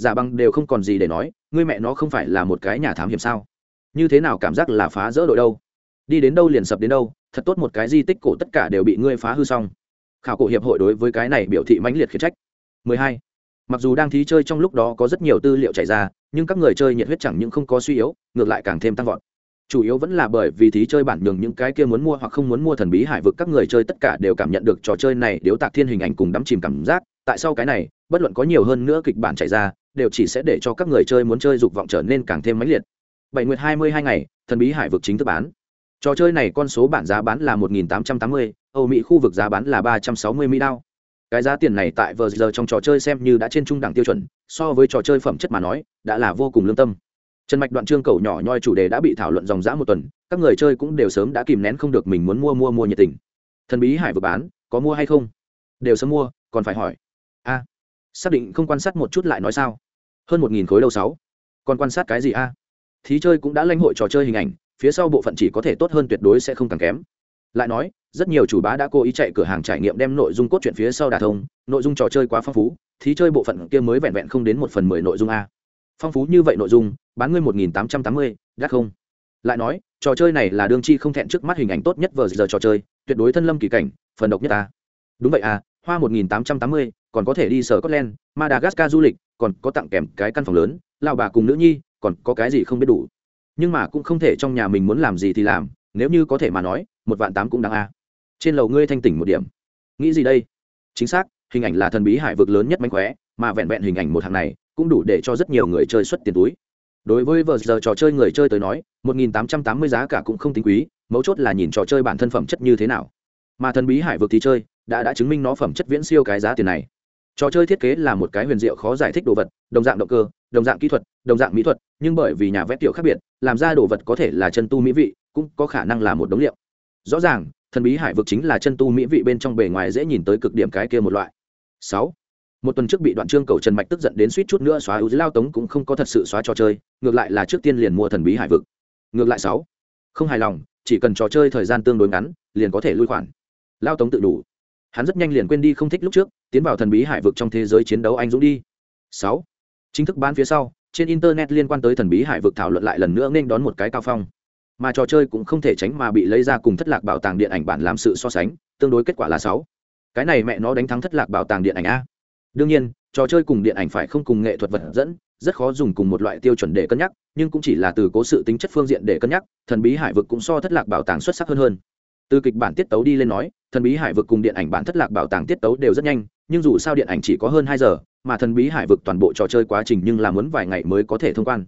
giả bằng đều không còn gì để nói, ngươi mẹ nó không phải là một cái nhà thám hiểm sao? Như thế nào cảm giác là phá rỡ đội đâu? Đi đến đâu liền sập đến đâu, thật tốt một cái di tích cổ tất cả đều bị ngươi phá hư xong. Khảo cổ hiệp hội đối với cái này biểu thị mãnh liệt khiển trách. 12. mặc dù đang thí chơi trong lúc đó có rất nhiều tư liệu chảy ra, nhưng các người chơi nhiệt huyết chẳng những không có suy yếu, ngược lại càng thêm tăng vọt chủ yếu vẫn là bởi vì thí chơi bản nhường những cái kia muốn mua hoặc không muốn mua thần bí hải vực các người chơi tất cả đều cảm nhận được trò chơi này điếu tạc thiên hình ảnh cùng đắm chìm cảm giác. Tại sau cái này, bất luận có nhiều hơn nữa kịch bản chạy ra, đều chỉ sẽ để cho các người chơi muốn chơi dục vọng trở nên càng thêm mãnh liệt. Bảy nguyệt hai mươi hai ngày, thần bí hải vực chính thức bán. Trò chơi này con số bản giá bán là một nghìn tám trăm tám mươi, âu mỹ khu vực giá bán là ba trăm sáu mươi mỹ đao. Cái giá tiền này tại vờ giờ trong trò chơi xem như đã trên trung đẳng tiêu chuẩn, so với trò chơi phẩm chất mà nói, đã là vô cùng lương tâm trần mạch đoạn chương cầu nhỏ nhoi chủ đề đã bị thảo luận dòng dã một tuần, các người chơi cũng đều sớm đã kìm nén không được mình muốn mua mua mua nhiệt tình. Thần bí hải vực bán, có mua hay không? Đều sớm mua, còn phải hỏi. A, xác định không quan sát một chút lại nói sao? Hơn một nghìn khối đầu sáu. Còn quan sát cái gì a? Thí chơi cũng đã lãnh hội trò chơi hình ảnh, phía sau bộ phận chỉ có thể tốt hơn tuyệt đối sẽ không càng kém. Lại nói, rất nhiều chủ bá đã cố ý chạy cửa hàng trải nghiệm đem nội dung cốt truyện phía sau đà thông, nội dung trò chơi quá phong phú, thí chơi bộ phận kia mới vẹn vẹn không đến một phần mười nội dung a phong phú như vậy nội dung, bán ngươi một nghìn tám trăm tám mươi đắt không? Lại nói, trò chơi này là đương chi không thẹn trước mắt hình ảnh tốt nhất vờ giờ trò chơi, tuyệt đối thân lâm kỳ cảnh, phần độc nhất ta. Đúng vậy à hoa một nghìn tám trăm tám mươi, còn có thể đi sở scotland, madagascar du lịch, còn có tặng kèm cái căn phòng lớn lao bà cùng nữ nhi, còn có cái gì không biết đủ. Nhưng mà cũng không thể trong nhà mình muốn làm gì thì làm, nếu như có thể mà nói, một vạn tám cũng đáng a trên lầu ngươi thanh tỉnh một điểm. Nghĩ gì đây? Chính xác, hình ảnh là thần bí hải vực lớn nhất mánh khóe, mà vẹn vẹn hình ảnh một hàng này cũng đủ để cho rất nhiều người chơi xuất tiền túi. Đối với vờ giờ trò chơi người chơi tới nói 1.880 giá cả cũng không tính quý, mấu chốt là nhìn trò chơi bản thân phẩm chất như thế nào. Mà thần bí hải vực thì chơi, đã đã chứng minh nó phẩm chất viễn siêu cái giá tiền này. Trò chơi thiết kế là một cái huyền diệu khó giải thích đồ vật, đồng dạng động cơ, đồng dạng kỹ thuật, đồng dạng mỹ thuật, nhưng bởi vì nhà vẽ tiểu khác biệt, làm ra đồ vật có thể là chân tu mỹ vị, cũng có khả năng là một đống liệu. Rõ ràng, thần bí hải vực chính là chân tu mỹ vị bên trong bề ngoài dễ nhìn tới cực điểm cái kia một loại. Sáu một tuần trước bị đoạn trương cầu trần mạch tức giận đến suýt chút nữa xóa ưu lao tống cũng không có thật sự xóa trò chơi, ngược lại là trước tiên liền mua thần bí hải vực. Ngược lại sáu. Không hài lòng, chỉ cần trò chơi thời gian tương đối ngắn, liền có thể lui khoản. Lao tống tự đủ. Hắn rất nhanh liền quên đi không thích lúc trước, tiến vào thần bí hải vực trong thế giới chiến đấu anh dũng đi. Sáu. Chính thức bán phía sau, trên internet liên quan tới thần bí hải vực thảo luận lại lần nữa nên đón một cái cao phong. Mà trò chơi cũng không thể tránh mà bị lấy ra cùng thất lạc bảo tàng điện ảnh bản làm sự so sánh, tương đối kết quả là sáu. Cái này mẹ nó đánh thắng thất lạc bảo tàng điện ảnh a đương nhiên, trò chơi cùng điện ảnh phải không cùng nghệ thuật vật dẫn, rất khó dùng cùng một loại tiêu chuẩn để cân nhắc, nhưng cũng chỉ là từ cố sự tính chất phương diện để cân nhắc, thần bí hải vực cũng so thất lạc bảo tàng xuất sắc hơn hơn. Từ kịch bản tiết tấu đi lên nói, thần bí hải vực cùng điện ảnh bản thất lạc bảo tàng tiết tấu đều rất nhanh, nhưng dù sao điện ảnh chỉ có hơn hai giờ, mà thần bí hải vực toàn bộ trò chơi quá trình nhưng là muốn vài ngày mới có thể thông quan.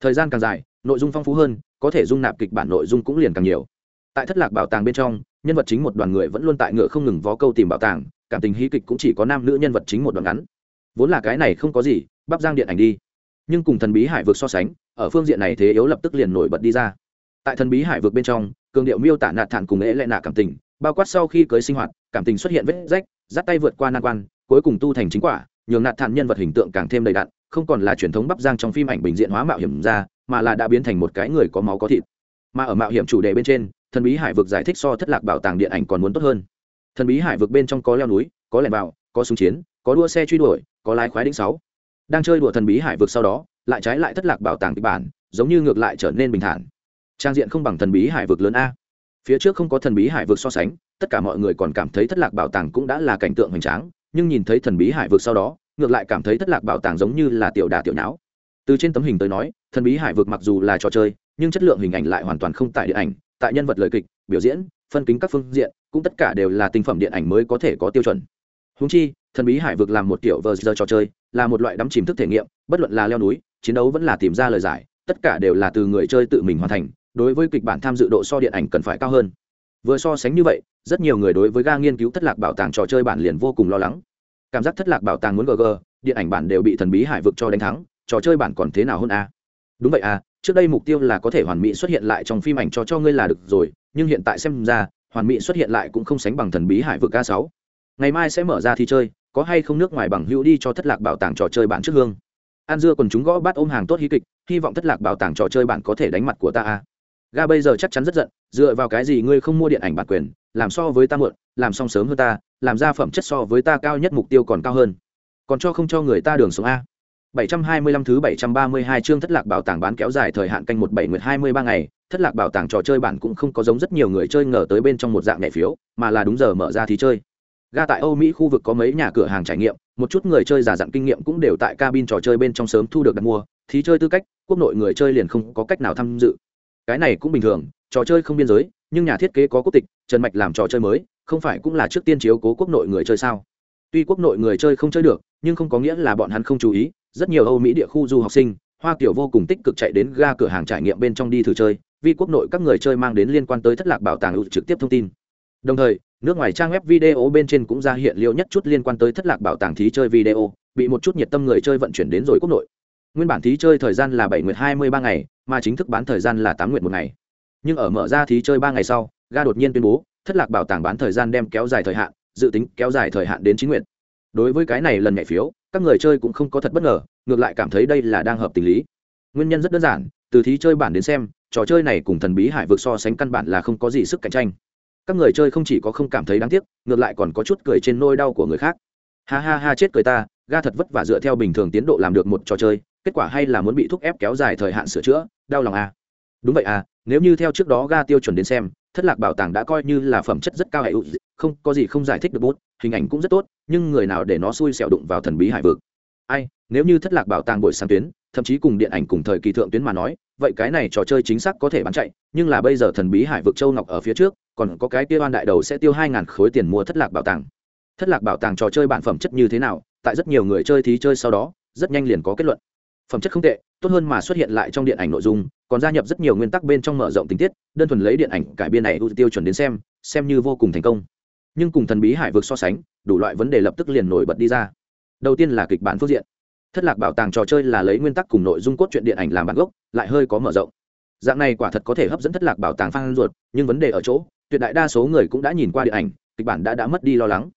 Thời gian càng dài, nội dung phong phú hơn, có thể dung nạp kịch bản nội dung cũng liền càng nhiều. Tại thất lạc bảo tàng bên trong, nhân vật chính một đoàn người vẫn luôn tại ngựa không ngừng vó câu tìm bảo tàng cảm tình hí kịch cũng chỉ có nam nữ nhân vật chính một đoạn ngắn. Vốn là cái này không có gì, bắp giang điện ảnh đi. Nhưng cùng thần bí hải vực so sánh, ở phương diện này thế yếu lập tức liền nổi bật đi ra. Tại thần bí hải vực bên trong, cường điệu miêu tả nạt thản cùng ế lệ nạ cảm tình, bao quát sau khi cưới sinh hoạt, cảm tình xuất hiện vết rách, dắt tay vượt qua nan quan, cuối cùng tu thành chính quả, nhường nạt thản nhân vật hình tượng càng thêm đầy đặn, không còn là truyền thống bắp giang trong phim ảnh bình diện hóa mạo hiểm ra, mà là đã biến thành một cái người có máu có thịt. Mà ở mạo hiểm chủ đề bên trên, thần bí hải vực giải thích so thất lạc bảo tàng điện ảnh còn muốn tốt hơn thần bí hải vực bên trong có leo núi, có lẻn vào, có súng chiến, có đua xe truy đuổi, có lái khoái đinh sáu. Đang chơi đùa thần bí hải vực sau đó, lại trái lại thất lạc bảo tàng kịch bản, giống như ngược lại trở nên bình thản. Trang diện không bằng thần bí hải vực lớn a. Phía trước không có thần bí hải vực so sánh, tất cả mọi người còn cảm thấy thất lạc bảo tàng cũng đã là cảnh tượng hoành tráng, nhưng nhìn thấy thần bí hải vực sau đó, ngược lại cảm thấy thất lạc bảo tàng giống như là tiểu đà tiểu não từ trên tấm hình tới nói, thần bí hải vực mặc dù là trò chơi, nhưng chất lượng hình ảnh lại hoàn toàn không tại điện ảnh, tại nhân vật lời kịch, biểu diễn phân kính các phương diện, cũng tất cả đều là tinh phẩm điện ảnh mới có thể có tiêu chuẩn. Húng chi, thần bí hải vực làm một kiểu vờ giờ trò chơi, là một loại đắm chìm thức thể nghiệm, bất luận là leo núi, chiến đấu vẫn là tìm ra lời giải, tất cả đều là từ người chơi tự mình hoàn thành, đối với kịch bản tham dự độ so điện ảnh cần phải cao hơn. Vừa so sánh như vậy, rất nhiều người đối với ga nghiên cứu thất lạc bảo tàng trò chơi bản liền vô cùng lo lắng. Cảm giác thất lạc bảo tàng muốn gg điện ảnh bản đều bị thần bí hải vực cho đánh thắng, trò chơi bản còn thế nào hơn a? Đúng vậy à trước đây mục tiêu là có thể hoàn mỹ xuất hiện lại trong phim ảnh cho cho ngươi là được rồi nhưng hiện tại xem ra, hoàn mỹ xuất hiện lại cũng không sánh bằng thần bí hải vực a sáu. Ngày mai sẽ mở ra thi chơi, có hay không nước ngoài bằng hữu đi cho thất lạc bảo tàng trò chơi bản trước hương. An dưa còn chúng gõ bắt ôm hàng tốt hí kịch, hy vọng thất lạc bảo tàng trò chơi bản có thể đánh mặt của ta a. Ga bây giờ chắc chắn rất giận, dựa vào cái gì ngươi không mua điện ảnh bản quyền, làm so với ta muộn, làm xong sớm hơn ta, làm ra phẩm chất so với ta cao nhất mục tiêu còn cao hơn. Còn cho không cho người ta đường sống a. 725 thứ 732 chương thất lạc bảo tàng bán kéo dài thời hạn canh 17 nguyệt 23 ngày, thất lạc bảo tàng trò chơi bản cũng không có giống rất nhiều người chơi ngờ tới bên trong một dạng nhảy phiếu, mà là đúng giờ mở ra thì chơi. Ga tại Âu Mỹ khu vực có mấy nhà cửa hàng trải nghiệm, một chút người chơi giả dặn kinh nghiệm cũng đều tại cabin trò chơi bên trong sớm thu được đặt mua, thì chơi tư cách, quốc nội người chơi liền không có cách nào tham dự. Cái này cũng bình thường, trò chơi không biên giới, nhưng nhà thiết kế có quốc tịch, Trần Mạch làm trò chơi mới, không phải cũng là trước tiên chiếu cố quốc nội người chơi sao? Tuy quốc nội người chơi không chơi được, nhưng không có nghĩa là bọn hắn không chú ý, rất nhiều âu mỹ địa khu du học sinh, hoa kiểu vô cùng tích cực chạy đến ga cửa hàng trải nghiệm bên trong đi thử chơi, vì quốc nội các người chơi mang đến liên quan tới thất lạc bảo tàng ưu trực tiếp thông tin. Đồng thời, nước ngoài trang web video bên trên cũng ra hiện liệu nhất chút liên quan tới thất lạc bảo tàng thí chơi video, bị một chút nhiệt tâm người chơi vận chuyển đến rồi quốc nội. Nguyên bản thí chơi thời gian là bảy nguyệt hai mươi ba ngày, mà chính thức bán thời gian là tám nguyệt một ngày. Nhưng ở mở ra thí chơi ba ngày sau, ga đột nhiên tuyên bố, thất lạc bảo tàng bán thời gian đem kéo dài thời hạn, dự tính kéo dài thời hạn đến chín nguyệt. Đối với cái này lần nhảy phiếu các người chơi cũng không có thật bất ngờ, ngược lại cảm thấy đây là đang hợp tình lý. Nguyên nhân rất đơn giản, từ thí chơi bản đến xem, trò chơi này cùng thần bí hải vực so sánh căn bản là không có gì sức cạnh tranh. Các người chơi không chỉ có không cảm thấy đáng tiếc, ngược lại còn có chút cười trên nôi đau của người khác. Ha ha ha, chết cười ta, ga thật vất vả dựa theo bình thường tiến độ làm được một trò chơi, kết quả hay là muốn bị thúc ép kéo dài thời hạn sửa chữa, đau lòng à. đúng vậy à nếu như theo trước đó ga tiêu chuẩn đến xem, thất lạc bảo tàng đã coi như là phẩm chất rất cao hệ không có gì không giải thích được bút, hình ảnh cũng rất tốt, nhưng người nào để nó xui xẻo đụng vào thần bí hải vực? Ai, nếu như thất lạc bảo tàng buổi sáng tuyến, thậm chí cùng điện ảnh cùng thời kỳ thượng tuyến mà nói, vậy cái này trò chơi chính xác có thể bán chạy, nhưng là bây giờ thần bí hải vực châu ngọc ở phía trước, còn có cái kia oan đại đầu sẽ tiêu hai ngàn khối tiền mua thất lạc bảo tàng. Thất lạc bảo tàng trò chơi bản phẩm chất như thế nào, tại rất nhiều người chơi thí chơi sau đó, rất nhanh liền có kết luận. Phẩm chất không tệ tốt hơn mà xuất hiện lại trong điện ảnh nội dung, còn gia nhập rất nhiều nguyên tắc bên trong mở rộng tình tiết, đơn thuần lấy điện ảnh cải biên này ưu tiêu chuẩn đến xem xem như vô cùng thành công. Nhưng cùng thần bí hải vực so sánh, đủ loại vấn đề lập tức liền nổi bật đi ra. Đầu tiên là kịch bản phương diện. Thất lạc bảo tàng trò chơi là lấy nguyên tắc cùng nội dung cốt truyện điện ảnh làm bản gốc, lại hơi có mở rộng. Dạng này quả thật có thể hấp dẫn thất lạc bảo tàng phan ruột, nhưng vấn đề ở chỗ, tuyệt đại đa số người cũng đã nhìn qua điện ảnh, kịch bản đã đã mất đi lo lắng.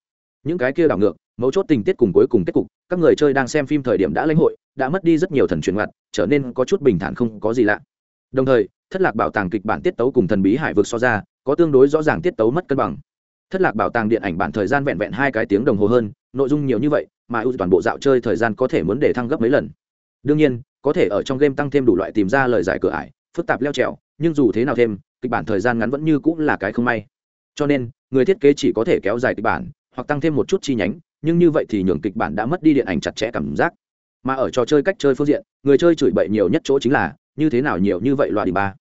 Những cái kia đảo ngược, mấu chốt tình tiết cùng cuối cùng kết cục, các người chơi đang xem phim thời điểm đã lãnh hội, đã mất đi rất nhiều thần truyền ngặt trở nên có chút bình thản không có gì lạ. Đồng thời, thất lạc bảo tàng kịch bản tiết tấu cùng thần bí hải vực so ra, có tương đối rõ ràng tiết tấu mất cân bằng. Thất lạc bảo tàng điện ảnh bản thời gian vẹn vẹn hai cái tiếng đồng hồ hơn, nội dung nhiều như vậy, mà ưu toàn bộ dạo chơi thời gian có thể muốn để thăng gấp mấy lần. Đương nhiên, có thể ở trong game tăng thêm đủ loại tìm ra lời giải cửa ải, phức tạp leo trèo, nhưng dù thế nào thêm, kịch bản thời gian ngắn vẫn như cũng là cái không may. Cho nên, người thiết kế chỉ có thể kéo dài kịch bản, hoặc tăng thêm một chút chi nhánh, nhưng như vậy thì nhường kịch bản đã mất đi điện ảnh chặt chẽ cảm giác mà ở trò chơi cách chơi phương diện, người chơi chửi bậy nhiều nhất chỗ chính là, như thế nào nhiều như vậy loại đỉnh ba.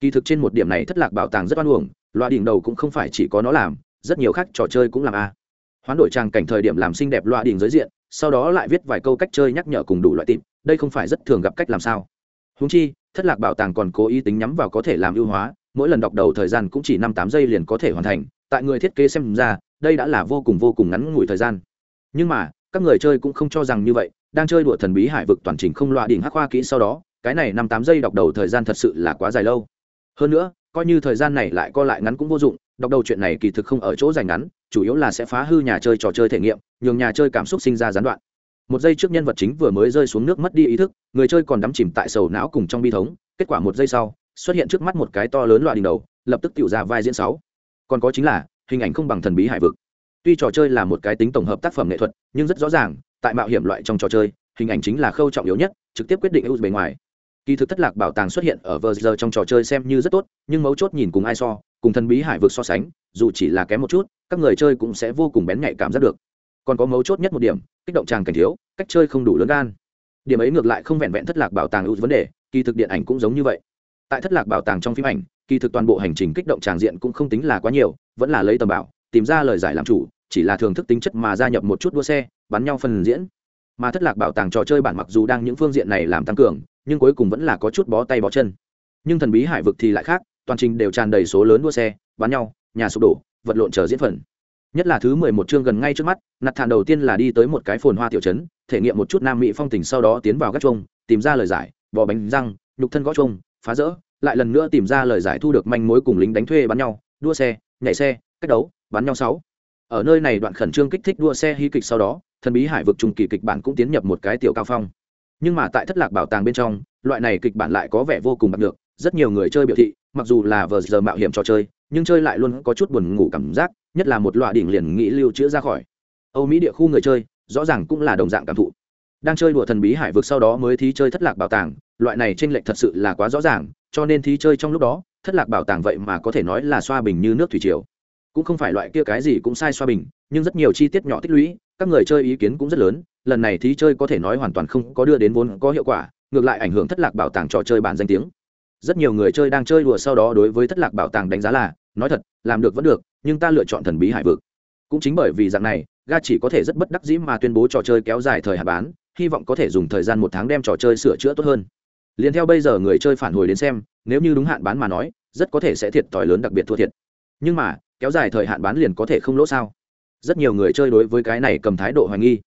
Kỳ thực trên một điểm này thất lạc bảo tàng rất oan uổng loại đỉnh đầu cũng không phải chỉ có nó làm, rất nhiều khác trò chơi cũng làm a. Hoán đổi trang cảnh thời điểm làm xinh đẹp loại đỉnh giới diện, sau đó lại viết vài câu cách chơi nhắc nhở cùng đủ loại tịp đây không phải rất thường gặp cách làm sao. Húng chi, thất lạc bảo tàng còn cố ý tính nhắm vào có thể làm ưu hóa, mỗi lần đọc đầu thời gian cũng chỉ năm tám giây liền có thể hoàn thành, tại người thiết kế xem ra, đây đã là vô cùng vô cùng ngắn ngủi thời gian. Nhưng mà, các người chơi cũng không cho rằng như vậy đang chơi đùa thần bí hải vực toàn trình không loa đỉnh hắc khoa kỹ sau đó, cái này năm tám giây đọc đầu thời gian thật sự là quá dài lâu. Hơn nữa, coi như thời gian này lại co lại ngắn cũng vô dụng, đọc đầu chuyện này kỳ thực không ở chỗ dài ngắn, chủ yếu là sẽ phá hư nhà chơi trò chơi thể nghiệm, nhường nhà chơi cảm xúc sinh ra gián đoạn. Một giây trước nhân vật chính vừa mới rơi xuống nước mất đi ý thức, người chơi còn đắm chìm tại sầu não cùng trong bi thống, kết quả một giây sau, xuất hiện trước mắt một cái to lớn loại đỉnh đầu, lập tức tiểu ra vai diễn sáu. Còn có chính là, hình ảnh không bằng thần bí hải vực. Tuy trò chơi là một cái tính tổng hợp tác phẩm nghệ thuật, nhưng rất rõ ràng tại mạo hiểm loại trong trò chơi, hình ảnh chính là khâu trọng yếu nhất, trực tiếp quyết định ưu bề ngoài. Kỳ thực thất lạc bảo tàng xuất hiện ở vờ giờ trong trò chơi xem như rất tốt, nhưng mấu chốt nhìn cùng ai so, cùng thần bí hải vực so sánh, dù chỉ là kém một chút, các người chơi cũng sẽ vô cùng bén nhạy cảm giác được. Còn có mấu chốt nhất một điểm, kích động tràng cảnh thiếu, cách chơi không đủ lớn gan. Điểm ấy ngược lại không vẹn vẹn thất lạc bảo tàng ưu vấn đề, kỳ thực điện ảnh cũng giống như vậy. Tại thất lạc bảo tàng trong phim ảnh, kỳ thực toàn bộ hành trình kích động tràng diện cũng không tính là quá nhiều, vẫn là lấy tầm bảo, tìm ra lời giải làm chủ chỉ là thưởng thức tính chất mà gia nhập một chút đua xe, bắn nhau phần diễn. Mà thất lạc bảo tàng trò chơi bản mặc dù đang những phương diện này làm tăng cường, nhưng cuối cùng vẫn là có chút bó tay bó chân. Nhưng thần bí hải vực thì lại khác, toàn trình đều tràn đầy số lớn đua xe, bắn nhau, nhà sụp đổ, vật lộn chờ diễn phần. Nhất là thứ mười một chương gần ngay trước mắt, nạt thản đầu tiên là đi tới một cái phồn hoa tiểu trấn, thể nghiệm một chút nam mỹ phong tình sau đó tiến vào gác trông tìm ra lời giải, bò bánh răng, nhục thân gõ trông phá rỡ, lại lần nữa tìm ra lời giải thu được manh mối cùng lính đánh thuê bắn nhau, đua xe, nhảy xe, cách đấu, bắn nhau sáu ở nơi này đoạn khẩn trương kích thích đua xe hy kịch sau đó, thần bí hải vực trùng kỳ kịch bản cũng tiến nhập một cái tiểu cao phong. Nhưng mà tại thất lạc bảo tàng bên trong, loại này kịch bản lại có vẻ vô cùng bạc được rất nhiều người chơi biểu thị, mặc dù là vờ giờ mạo hiểm trò chơi, nhưng chơi lại luôn có chút buồn ngủ cảm giác, nhất là một loại đỉnh liền nghĩ lưu trữ ra khỏi. Âu mỹ địa khu người chơi, rõ ràng cũng là đồng dạng cảm thụ. Đang chơi đùa thần bí hải vực sau đó mới thí chơi thất lạc bảo tàng, loại này t r ê n lệch thật sự là quá rõ ràng, cho nên thí chơi trong lúc đó, thất lạc bảo tàng vậy mà có thể nói là xoa bình như nước thủy triều cũng không phải loại kia cái gì cũng sai xoa bình, nhưng rất nhiều chi tiết nhỏ tích lũy, các người chơi ý kiến cũng rất lớn, lần này thí chơi có thể nói hoàn toàn không có đưa đến vốn có hiệu quả, ngược lại ảnh hưởng thất lạc bảo tàng trò chơi bản danh tiếng. Rất nhiều người chơi đang chơi đùa sau đó đối với thất lạc bảo tàng đánh giá là, nói thật, làm được vẫn được, nhưng ta lựa chọn thần bí hải vực. Cũng chính bởi vì dạng này, ga chỉ có thể rất bất đắc dĩ mà tuyên bố trò chơi kéo dài thời hạn bán, hy vọng có thể dùng thời gian một tháng đem trò chơi sửa chữa tốt hơn. Liền theo bây giờ người chơi phản hồi đến xem, nếu như đúng hạn bán mà nói, rất có thể sẽ thiệt thòi lớn đặc biệt thua thiệt. Nhưng mà kéo dài thời hạn bán liền có thể không lỗ sao rất nhiều người chơi đối với cái này cầm thái độ hoài nghi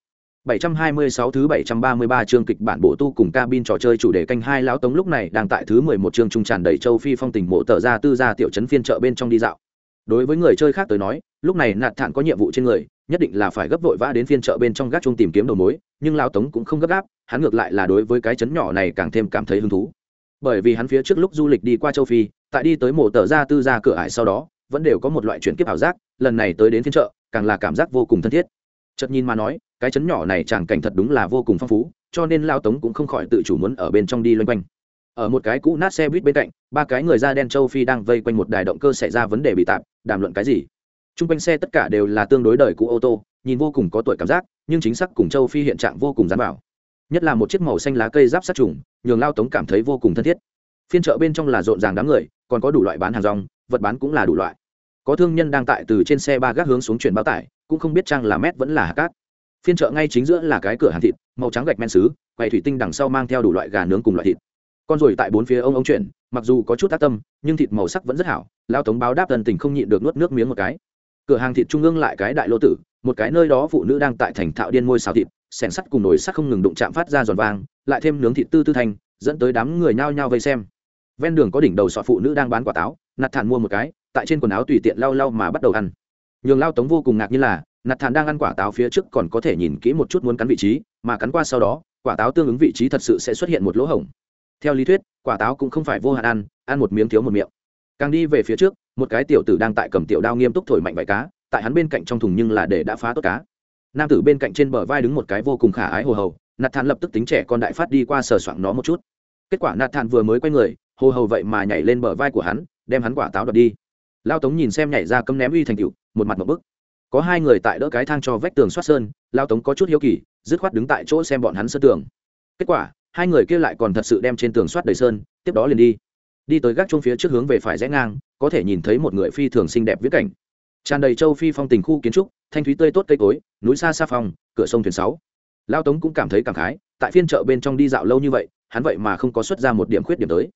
726 thứ 733 chương kịch bản bộ tu cùng cabin trò chơi chủ đề canh hai lão tống lúc này đang tại thứ 11 chương trung tràn đầy châu phi phong tình mộ tờ ra tư gia tiểu trấn phiên chợ bên trong đi dạo. Đối với người chơi khác tới nói, lúc này nạt thản có nhiệm vụ trên người, nhất định là phải gấp vội vã đến phiên chợ bên trong gác chung tìm kiếm đầu mối, nhưng lão tống cũng không gấp gáp, hắn ngược lại là đối với cái trấn nhỏ này càng thêm cảm thấy hứng thú. Bởi vì hắn phía trước lúc du lịch đi qua châu phi, tại đi tới mộ tờ ra tư gia cửa ải sau đó, vẫn đều có một loại chuyển kiếp ảo giác, lần này tới đến phiên chợ, càng là cảm giác vô cùng thân thiết. Chật nhìn mà nói cái chấn nhỏ này chàng cảnh thật đúng là vô cùng phong phú cho nên lao tống cũng không khỏi tự chủ muốn ở bên trong đi loanh quanh. Ở một cái cũ nát xe buýt bên cạnh ba cái người da đen châu phi đang vây quanh một đài động cơ xảy ra vấn đề bị tạm đàm luận cái gì? T r u n g quanh xe tất cả đều là tương đối đời cũ ô tô nhìn vô cùng có tuổi cảm giác nhưng chính xác cùng châu phi hiện trạng vô cùng dán bảo. Nhất là một chiếc màu xanh lá cây giáp sát trùng nhường lao tống cảm thấy vô cùng thân thiết. Phiên chợ bên trong là rộn ràng đám người còn có đủ loại bán hàng rong vật bán cũng là đủ loại. Có thương nhân đang tại từ trên xe ba gác hướng xuống chuyển bao tải, cũng không biết trang là mét vẫn là hạt cát. Phiên chợ ngay chính giữa là cái cửa hàng thịt, màu trắng gạch men xứ, quầy thủy tinh đằng sau mang theo đủ loại gà nướng cùng loại thịt. Con rồi tại bốn phía ông ông chuyển, mặc dù có chút tác tâm, nhưng thịt màu sắc vẫn rất hảo, lao tống báo đáp tần tình không nhịn được nuốt nước miếng một cái. Cửa hàng thịt trung ương lại cái đại lô tử, một cái nơi đó phụ nữ đang tại thành thạo điên môi xào thịt, sẻn sắt cùng nồi sắt không ngừng đụng chạm phát ra giòn vang, lại thêm nướng thịt tư tư thành dẫn tới đám người nhao nhao vây xem. Ven đường có đỉnh đầu sọt phụ nữ đang bán quả táo nạt thản mua một cái, tại trên quần áo tùy tiện lau lau mà bắt đầu ăn. Nhường lao tống vô cùng ngạc như là, nạt thản đang ăn quả táo phía trước còn có thể nhìn kỹ một chút muốn cắn vị trí, mà cắn qua sau đó, quả táo tương ứng vị trí thật sự sẽ xuất hiện một lỗ hổng. Theo lý thuyết, quả táo cũng không phải vô hạn ăn ăn một miếng thiếu một miệng. Càng đi về phía trước, một cái tiểu tử đang tại cầm tiểu đao nghiêm túc thổi mạnh vải cá, tại hắn bên cạnh trong thùng nhưng là để đã phá tốt cá. Nam tử bên cạnh trên bờ vai đứng một cái vô cùng khả ái hồ hầu, nạt thản lập tức tính trẻ con đại phát đi qua sờ soạng nó một chút. Kết quả nạt thản vừa mới quay người, hồ hầu vậy mà nhảy lên bờ vai của hắn đem hắn quả táo đập đi. Lao tống nhìn xem nhảy ra cấm ném uy thành cựu một mặt một bức. Có hai người tại đỡ cái thang cho vách tường soát sơn, lao tống có chút hiếu kỳ, dứt khoát đứng tại chỗ xem bọn hắn sơn tường. Kết quả, hai người kia lại còn thật sự đem trên tường soát đầy sơn, tiếp đó liền đi. Đi tới gác chung phía trước hướng về phải rẽ ngang, có thể nhìn thấy một người phi thường xinh đẹp viết cảnh. Tràn đầy châu phi phong tình khu kiến trúc, thanh thúy tươi tốt cây cối, núi xa xa phòng, cửa sông thuyền sáu. Lao tống cũng cảm thấy cảm khái, tại phiên chợ bên trong đi dạo lâu như vậy, hắn vậy mà không có xuất ra một điểm khuyết điểm tới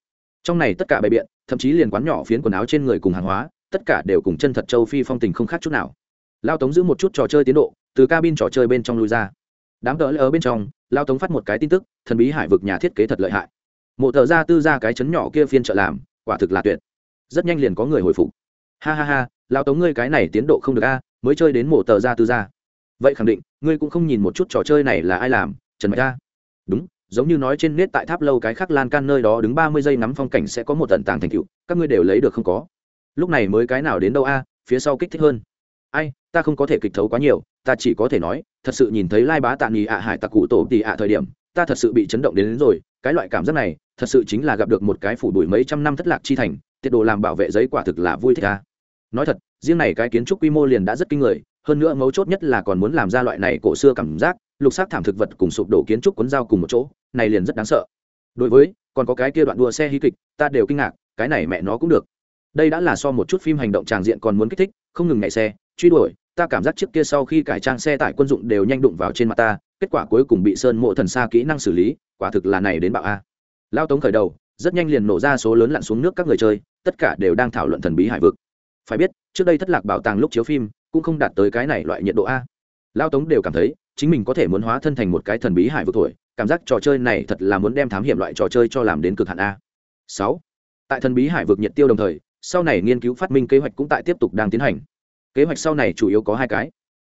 trong này tất cả bày biện, thậm chí liền quán nhỏ phiến quần áo trên người cùng hàng hóa, tất cả đều cùng chân thật châu phi phong tình không khác chút nào. Lao tống giữ một chút trò chơi tiến độ, từ cabin trò chơi bên trong lui ra. Đám tớ lỡ ở bên trong, lao tống phát một cái tin tức, thần bí hải vực nhà thiết kế thật lợi hại. Mộ thợ ra tư ra cái chấn nhỏ kia phiên trợ làm, quả thực là tuyệt. Rất nhanh liền có người hồi phục. Ha ha ha, lao tống ngươi cái này tiến độ không được a, mới chơi đến mộ tờ ra tư ra. Vậy khẳng định, ngươi cũng không nhìn một chút trò chơi này là ai làm, trần mạch a. Đúng giống như nói trên nét tại tháp lâu cái khác lan can nơi đó đứng ba mươi giây nắm phong cảnh sẽ có một tận tàng thành tựu các ngươi đều lấy được không có. Lúc này mới cái nào đến đâu a phía sau kích thích hơn. Ai ta không có thể kịch thấu quá nhiều ta chỉ có thể nói thật sự nhìn thấy lai bá tạ nghỉ ạ hải tặc cụ tổ tỉ ạ thời điểm ta thật sự bị chấn động đến, đến rồi cái loại cảm giác này thật sự chính là gặp được một cái phủ đuổi mấy trăm năm thất lạc chi thành tiệt đồ làm bảo vệ giấy quả thực là vui thích ta nói thật riêng này cái kiến trúc quy mô liền đã rất kinh người hơn nữa mấu chốt nhất là còn muốn làm ra loại này cổ xưa cảm giác lục xác thảm thực vật cùng sụp đổ kiến trúc cuốn dao cùng một chỗ này liền rất đáng sợ. Đối với, còn có cái kia đoạn đua xe hí kịch, ta đều kinh ngạc, cái này mẹ nó cũng được. Đây đã là so một chút phim hành động tràng diện còn muốn kích thích, không ngừng nhảy xe, truy đuổi, ta cảm giác trước kia sau khi cải trang xe tải quân dụng đều nhanh đụng vào trên mặt ta, kết quả cuối cùng bị sơn mộ thần xa kỹ năng xử lý, quả thực là này đến bạo a. Lao tống khởi đầu, rất nhanh liền nổ ra số lớn lặn xuống nước các người chơi, tất cả đều đang thảo luận thần bí hải vực. Phải biết, trước đây thất lạc bảo tàng lúc chiếu phim, cũng không đạt tới cái này loại nhiệt độ a. Lao tống đều cảm thấy, chính mình có thể muốn hóa thân thành một cái thần bí hải vực tuổi cảm giác trò chơi này thật là muốn đem thám hiểm loại trò chơi cho làm đến cực hạn a. Sáu. Tại thần bí hải vực nhiệt tiêu đồng thời, sau này nghiên cứu phát minh kế hoạch cũng tại tiếp tục đang tiến hành. Kế hoạch sau này chủ yếu có hai cái.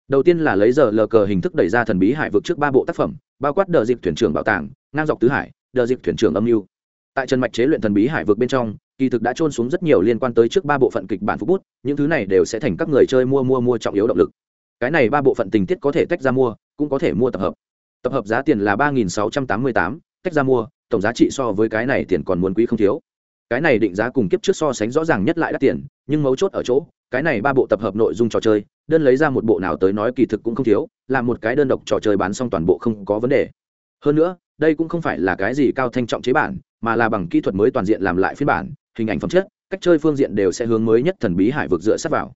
Đầu tiên là lấy giờ lờ cờ hình thức đẩy ra thần bí hải vực trước ba bộ tác phẩm, bao quát đờ dịp thuyền trưởng bảo tàng, ngang dọc tứ hải, đờ dịp thuyền trưởng âm mưu. Tại trần mạch chế luyện thần bí hải vực bên trong, kỳ thực đã trôn xuống rất nhiều liên quan tới trước ba bộ phận kịch bản phúc bút, những thứ này đều sẽ thành các người chơi mua mua mua trọng yếu động lực. Cái này ba bộ phận tình tiết có thể tách ra mua, cũng có thể mua tập hợp tập hợp giá tiền là ba nghìn sáu trăm tám mươi tám, tách ra mua, tổng giá trị so với cái này tiền còn muốn quý không thiếu. Cái này định giá cùng kiếp trước so sánh rõ ràng nhất lại đắt tiền, nhưng mấu chốt ở chỗ, cái này ba bộ tập hợp nội dung trò chơi, đơn lấy ra một bộ nào tới nói kỳ thực cũng không thiếu, là một cái đơn độc trò chơi bán xong toàn bộ không có vấn đề. Hơn nữa, đây cũng không phải là cái gì cao thanh trọng chế bản, mà là bằng kỹ thuật mới toàn diện làm lại phiên bản, hình ảnh phẩm chất, cách chơi phương diện đều sẽ hướng mới nhất thần bí hải vực dựa sát vào.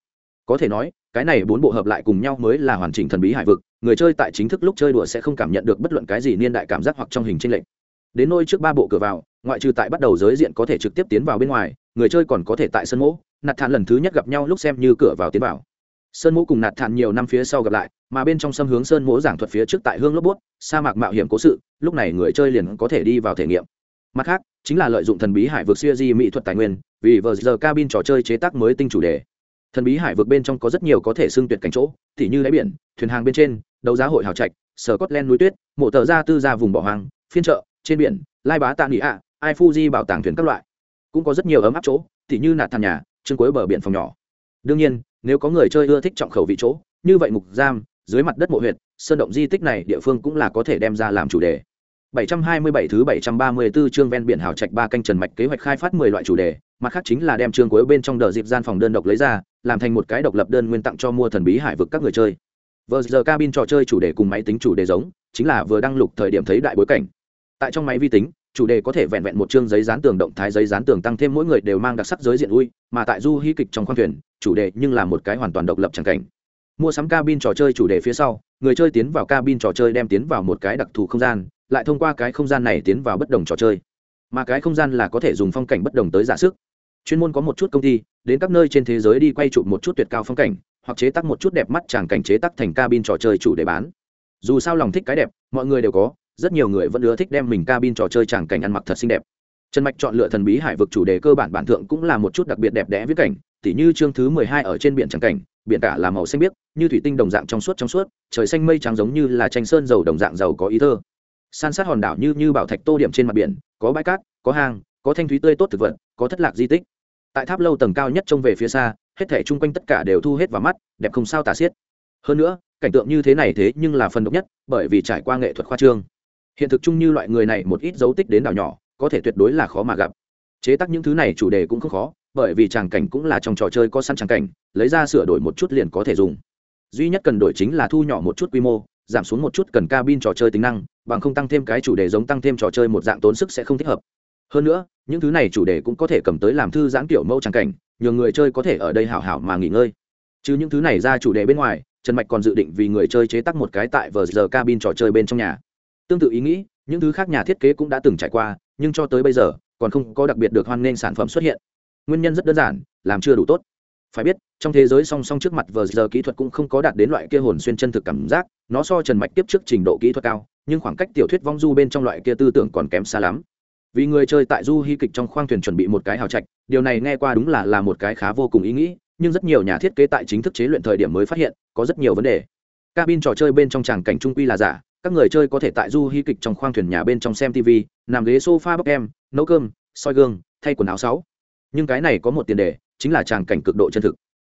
Có thể nói, cái này bốn bộ hợp lại cùng nhau mới là hoàn chỉnh thần bí hải vực người chơi tại chính thức lúc chơi đùa sẽ không cảm nhận được bất luận cái gì niên đại cảm giác hoặc trong hình tranh lệch. Đến nôi trước ba bộ cửa vào, ngoại trừ tại bắt đầu giới diện có thể trực tiếp tiến vào bên ngoài, người chơi còn có thể tại sân mỗ. Nạt thản lần thứ nhất gặp nhau lúc xem như cửa vào tiến vào. Sơn mỗ cùng nạt thản nhiều năm phía sau gặp lại, mà bên trong xâm hướng sơn mỗ giảng thuật phía trước tại hương lốp bút, sa mạc mạo hiểm cố sự, lúc này người chơi liền có thể đi vào thể nghiệm. Mặt khác, chính là lợi dụng thần bí hải vực siêu di mỹ thuật tài nguyên, vì vờ giờ cabin trò chơi chế tác mới tinh chủ đề thần bí hải vực bên trong có rất nhiều có thể xưng tuyệt cảnh chỗ tỉ như đáy biển thuyền hàng bên trên đấu giá hội hào trạch sở cốt len núi tuyết mộ tờ ra tư ra vùng bỏ hoang phiên chợ trên biển lai bá tạ nghị ạ ai fuji bảo tàng thuyền các loại. Cũng có rất nhiều ấm áp chỗ tỉ như nạt thàn nhà chương cuối bờ biển phòng nhỏ. Đương nhiên nếu có người chơi ưa thích trọng khẩu vị chỗ như vậy mục giam dưới mặt đất mộ huyện, sơn động di tích này địa phương cũng là có thể đem ra làm chủ đề. 727 thứ 734 chương ven biển hào trạch ba canh trần mạch kế hoạch khai phát 10 loại chủ đề, mặt khác chính là đem chương cuối bên trong đợt dịp gian phòng đơn độc lấy ra, làm thành một cái độc lập đơn nguyên tặng cho mua thần bí hải vực các người chơi. vờ giờ cabin trò chơi chủ đề cùng máy tính chủ đề giống, chính là vừa đăng lục thời điểm thấy đại bối cảnh. Tại trong máy vi tính, chủ đề có thể vẹn vẹn một chương giấy dán tường động thái giấy dán tường tăng thêm mỗi người đều mang đặc sắc giới diện ui, mà tại du hí kịch trong khoang thuyền, chủ đề nhưng là một cái hoàn toàn độc lập chẳng cảnh. Mua sắm cabin trò chơi chủ đề phía sau, người chơi tiến vào cabin trò chơi đem tiến vào một cái đặc thù không gian, lại thông qua cái không gian này tiến vào bất đồng trò chơi mà cái không gian là có thể dùng phong cảnh bất đồng tới giả sức chuyên môn có một chút công ty, đến các nơi trên thế giới đi quay chụp một chút tuyệt cao phong cảnh, hoặc chế tác một chút đẹp mắt chẳng cảnh chế tác thành cabin trò chơi chủ để bán. Dù sao lòng thích cái đẹp, mọi người đều có, rất nhiều người vẫn ưa thích đem mình cabin trò chơi chẳng cảnh ăn mặc thật xinh đẹp. Trần mạch chọn lựa thần bí hải vực chủ đề cơ bản bản thượng cũng là một chút đặc biệt đẹp đẽ viết cảnh, tỉ như chương thứ mười hai ở trên biển chẳng cảnh, biển cả là màu xanh biếc, như thủy tinh đồng dạng trong suốt trong suốt, trời xanh mây trắng giống như là tranh sơn dầu đồng dạng giàu có ý thơ. San sát hòn đảo như như bảo thạch tô điểm trên mặt biển, có bãi cát, có hang, có thanh thúy tươi tốt thực vật có thất lạc di tích. Tại tháp lâu tầng cao nhất trông về phía xa, hết thể chung quanh tất cả đều thu hết vào mắt, đẹp không sao tả xiết. Hơn nữa, cảnh tượng như thế này thế nhưng là phần độc nhất, bởi vì trải qua nghệ thuật khoa trương. Hiện thực chung như loại người này một ít dấu tích đến đảo nhỏ, có thể tuyệt đối là khó mà gặp. Chế tác những thứ này chủ đề cũng không khó, bởi vì tràng cảnh cũng là trong trò chơi có sẵn tràng cảnh, lấy ra sửa đổi một chút liền có thể dùng. Duy nhất cần đổi chính là thu nhỏ một chút quy mô, giảm xuống một chút cần cabin trò chơi tính năng, bằng không tăng thêm cái chủ đề giống tăng thêm trò chơi một dạng tốn sức sẽ không thích hợp hơn nữa, những thứ này chủ đề cũng có thể cầm tới làm thư giãn kiểu mẫu tràng cảnh, nhờ người chơi có thể ở đây hảo hảo mà nghỉ ngơi. Chứ những thứ này ra chủ đề bên ngoài, trần mạch còn dự định vì người chơi chế tác một cái tại vờ giờ cabin trò chơi bên trong nhà. Tương tự ý nghĩ, những thứ khác nhà thiết kế cũng đã từng trải qua, nhưng cho tới bây giờ, còn không có đặc biệt được hoan nghênh sản phẩm xuất hiện. Nguyên nhân rất đơn giản, làm chưa đủ tốt. Phải biết, trong thế giới song song trước mặt vờ giờ kỹ thuật cũng không có đạt đến loại kia hồn xuyên chân thực cảm giác, nó so trần mạch tiếp trước trình độ kỹ thuật cao, nhưng khoảng cách tiểu thuyết vong du bên trong loại kia tư tưởng còn kém xa lắm vì người chơi tại du hy kịch trong khoang thuyền chuẩn bị một cái hào trạch, điều này nghe qua đúng là là một cái khá vô cùng ý nghĩ, nhưng rất nhiều nhà thiết kế tại chính thức chế luyện thời điểm mới phát hiện, có rất nhiều vấn đề. Cabin trò chơi bên trong tràng cảnh trung quy là giả, các người chơi có thể tại du hy kịch trong khoang thuyền nhà bên trong xem tv nằm ghế sofa bóc em, nấu cơm, soi gương, thay quần áo sáu. Nhưng cái này có một tiền đề, chính là tràng cảnh cực độ chân thực.